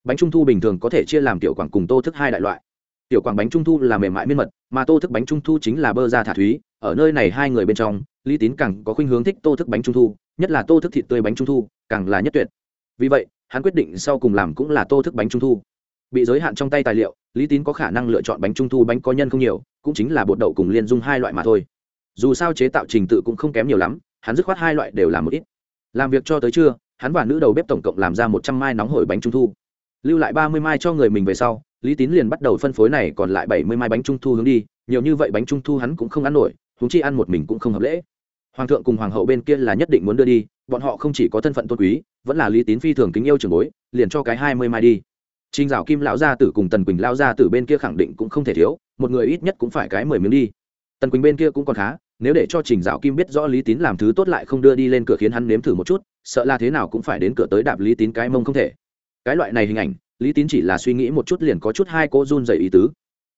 Bánh trung thu bình thường có thể chia làm tiểu quảng cùng tô thức hai đại loại. Tiểu quảng bánh trung thu là mềm mại miên mật, mà tô thức bánh trung thu chính là bơ ra thả thúy. Ở nơi này hai người bên trong, lý tín càng có khuynh hướng thích tô thức bánh trung thu nhất là tô thức thịt tươi bánh trung thu, càng là nhất tuyệt. Vì vậy, hắn quyết định sau cùng làm cũng là tô thức bánh trung thu. Bị giới hạn trong tay tài liệu, lý tín có khả năng lựa chọn bánh trung thu bánh có nhân không nhiều, cũng chính là bột đậu cùng liên dung hai loại mà thôi. Dù sao chế tạo trình tự cũng không kém nhiều lắm, hắn dứt khoát hai loại đều làm một ít. Làm việc cho tới trưa, hắn và nữ đầu bếp tổng cộng làm ra một trăm mai nóng hổi bánh trung thu. Lưu lại ba mươi mai cho người mình về sau, lý tín liền bắt đầu phân phối này còn lại bảy mươi mai bánh trung thu hướng đi, nhiều như vậy bánh trung thu hắn cũng không ăn nổi húng chi ăn một mình cũng không hợp lễ hoàng thượng cùng hoàng hậu bên kia là nhất định muốn đưa đi bọn họ không chỉ có thân phận tôn quý vẫn là lý tín phi thường kính yêu trường bối liền cho cái hai mươi mai đi Trình Dạo Kim lão gia tử cùng Tần Quỳnh lão gia tử bên kia khẳng định cũng không thể thiếu, một người ít nhất cũng phải cái mười miếng đi. Tần Quỳnh bên kia cũng còn khá, nếu để cho Trình Dạo Kim biết rõ Lý Tín làm thứ tốt lại không đưa đi lên cửa khiến hắn nếm thử một chút, sợ là thế nào cũng phải đến cửa tới đạp Lý Tín cái mông không thể. Cái loại này hình ảnh, Lý Tín chỉ là suy nghĩ một chút liền có chút hai cô run rẩy ý tứ.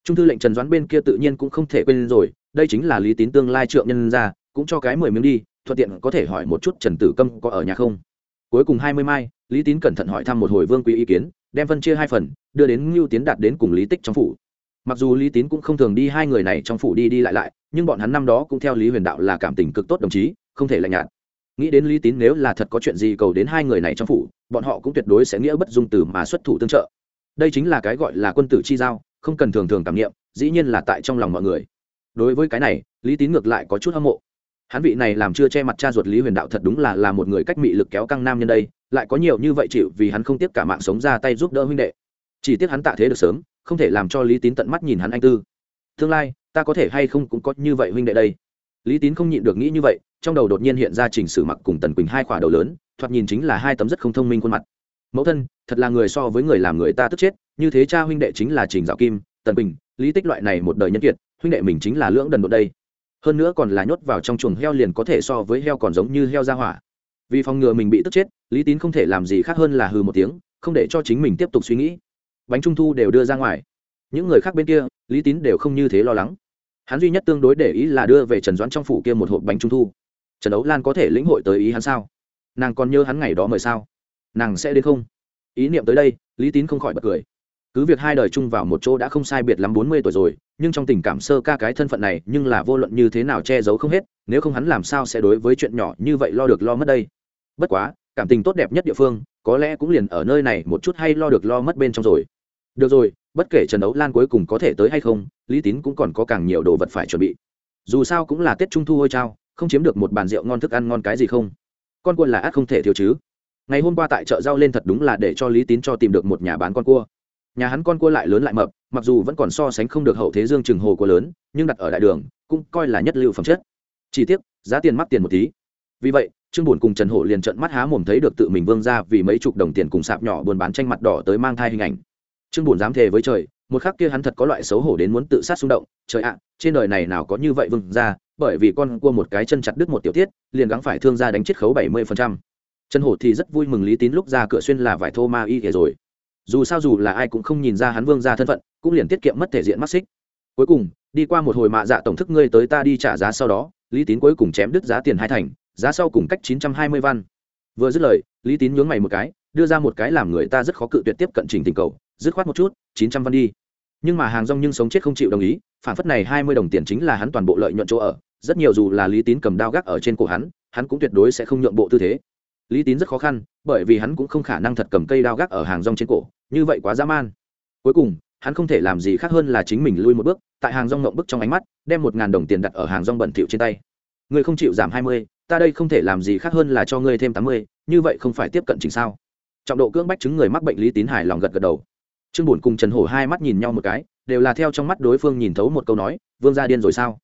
Trung thư lệnh Trần Doãn bên kia tự nhiên cũng không thể quên rồi, đây chính là Lý Tín tương lai trượng nhân ra, cũng cho cái mười miếng đi, thuận tiện có thể hỏi một chút Trần Tử Câm có ở nhà không. Cuối cùng hai mươi mai, Lý Tín cẩn thận hỏi thăm một hồi Vương Quý ý kiến, đem phân chia hai phần đưa đến ngưu tiến đạt đến cùng lý tích trong phủ. Mặc dù lý tín cũng không thường đi hai người này trong phủ đi đi lại lại nhưng bọn hắn năm đó cũng theo lý huyền đạo là cảm tình cực tốt đồng chí không thể lạnh nhạt. Nghĩ đến lý tín nếu là thật có chuyện gì cầu đến hai người này trong phủ bọn họ cũng tuyệt đối sẽ nghĩa bất dung từ mà xuất thủ tương trợ. Đây chính là cái gọi là quân tử chi giao không cần thường thường cảm nghiệm dĩ nhiên là tại trong lòng mọi người. Đối với cái này lý tín ngược lại có chút hâm mộ hắn vị này làm chưa che mặt cha ruột lý huyền đạo thật đúng là là một người cách mị lực kéo căng nam nhân đây, lại có nhiều như vậy chịu vì hắn không tiếp cả mạng sống ra tay giúp đỡ huynh đệ. Chỉ tiếc hắn tạ thế được sớm, không thể làm cho lý tín tận mắt nhìn hắn anh tư. Tương lai, ta có thể hay không cũng có như vậy huynh đệ đây. Lý tín không nhịn được nghĩ như vậy, trong đầu đột nhiên hiện ra trình sử mặc cùng tần quỳnh hai khỏa đầu lớn, thoạt nhìn chính là hai tấm rất không thông minh khuôn mặt. Mẫu thân, thật là người so với người làm người ta tức chết, như thế cha huynh đệ chính là trình dạo kim, tần quỳnh, lý tích loại này một đời nhân kiệt, huynh đệ mình chính là lưỡng đần đột đây hơn nữa còn là nhốt vào trong chuồng heo liền có thể so với heo còn giống như heo ra hỏa. Vì phòng ngừa mình bị tức chết, lý tín không thể làm gì khác hơn là hừ một tiếng, không để cho chính mình tiếp tục suy nghĩ. Bánh trung thu đều đưa ra ngoài. Những người khác bên kia, lý tín đều không như thế lo lắng. Hắn duy nhất tương đối để ý là đưa về trần doãn trong phủ kia một hộp bánh trung thu. Trần ấu lan có thể lĩnh hội tới ý hắn sao? Nàng còn nhớ hắn ngày đó mời sao? Nàng sẽ đến không? Ý niệm tới đây, lý tín không khỏi bật cười cứ việc hai đời chung vào một chỗ đã không sai biệt lắm bốn mươi tuổi rồi, nhưng trong tình cảm sơ ca cái thân phận này nhưng là vô luận như thế nào che giấu không hết, nếu không hắn làm sao sẽ đối với chuyện nhỏ như vậy lo được lo mất đây? Bất quá, cảm tình tốt đẹp nhất địa phương, có lẽ cũng liền ở nơi này một chút hay lo được lo mất bên trong rồi. Được rồi, bất kể trần đấu lan cuối cùng có thể tới hay không, lý tín cũng còn có càng nhiều đồ vật phải chuẩn bị. Dù sao cũng là tết trung thu hôi trao, không chiếm được một bàn rượu ngon thức ăn ngon cái gì không? Con cua là ác không thể thiếu chứ. Ngày hôm qua tại chợ rau lên thật đúng là để cho lý tín cho tìm được một nhà bán con cua nhà hắn con cua lại lớn lại mập, mặc dù vẫn còn so sánh không được hậu thế dương trừng hồ cua lớn, nhưng đặt ở đại đường, cũng coi là nhất lưu phẩm chất. Chỉ tiếc, giá tiền mắc tiền một tí. Vì vậy, trương bùn cùng trần hổ liền trận mắt há mồm thấy được tự mình vương ra vì mấy chục đồng tiền cùng sạp nhỏ buôn bán tranh mặt đỏ tới mang thai hình ảnh. Trương bùn dám thề với trời, một khắc kia hắn thật có loại xấu hổ đến muốn tự sát xung động. Trời ạ, trên đời này nào có như vậy vương ra, bởi vì con cua một cái chân chặt đứt một tiểu tiết, liền gắng phải thương ra đánh chiết khấu bảy mươi phần trăm. Trần hổ thì rất vui mừng lý tín lúc ra cửa xuyên là vải thô ma y kể rồi dù sao dù là ai cũng không nhìn ra hắn vương ra thân phận, cũng liền tiết kiệm mất thể diện mắt xích. Cuối cùng, đi qua một hồi mạ dạ tổng thức ngươi tới ta đi trả giá sau đó, lý tín cuối cùng chém đứt giá tiền hai thành, giá sau cùng cách chín trăm hai mươi văn. Vừa dứt lời, lý tín nhướng mày một cái, đưa ra một cái làm người ta rất khó cự tuyệt tiếp cận trình tình cầu, dứt khoát một chút, chín trăm văn đi. Nhưng mà hàng rong nhưng sống chết không chịu đồng ý, phản phất này hai mươi đồng tiền chính là hắn toàn bộ lợi nhuận chỗ ở, rất nhiều dù là lý tín cầm đao gác ở trên cổ hắn hắn cũng tuyệt đối sẽ không nhượng bộ tư thế lý tín rất khó khăn, bởi vì hắn cũng không khả năng thật cầm cây đao gác ở hàng rong trên cổ, như vậy quá dã man. Cuối cùng, hắn không thể làm gì khác hơn là chính mình lui một bước, tại hàng rong ngộng bức trong ánh mắt, đem một ngàn đồng tiền đặt ở hàng rong bẩn thỉu trên tay. Người không chịu giảm hai mươi, ta đây không thể làm gì khác hơn là cho ngươi thêm tám mươi, như vậy không phải tiếp cận chỉnh sao? Trọng độ cưỡng bách chứng người mắc bệnh lý tín hài lòng gật gật đầu. Trương Bùn cùng trần hổ hai mắt nhìn nhau một cái, đều là theo trong mắt đối phương nhìn thấu một câu nói, vương gia điên rồi sao?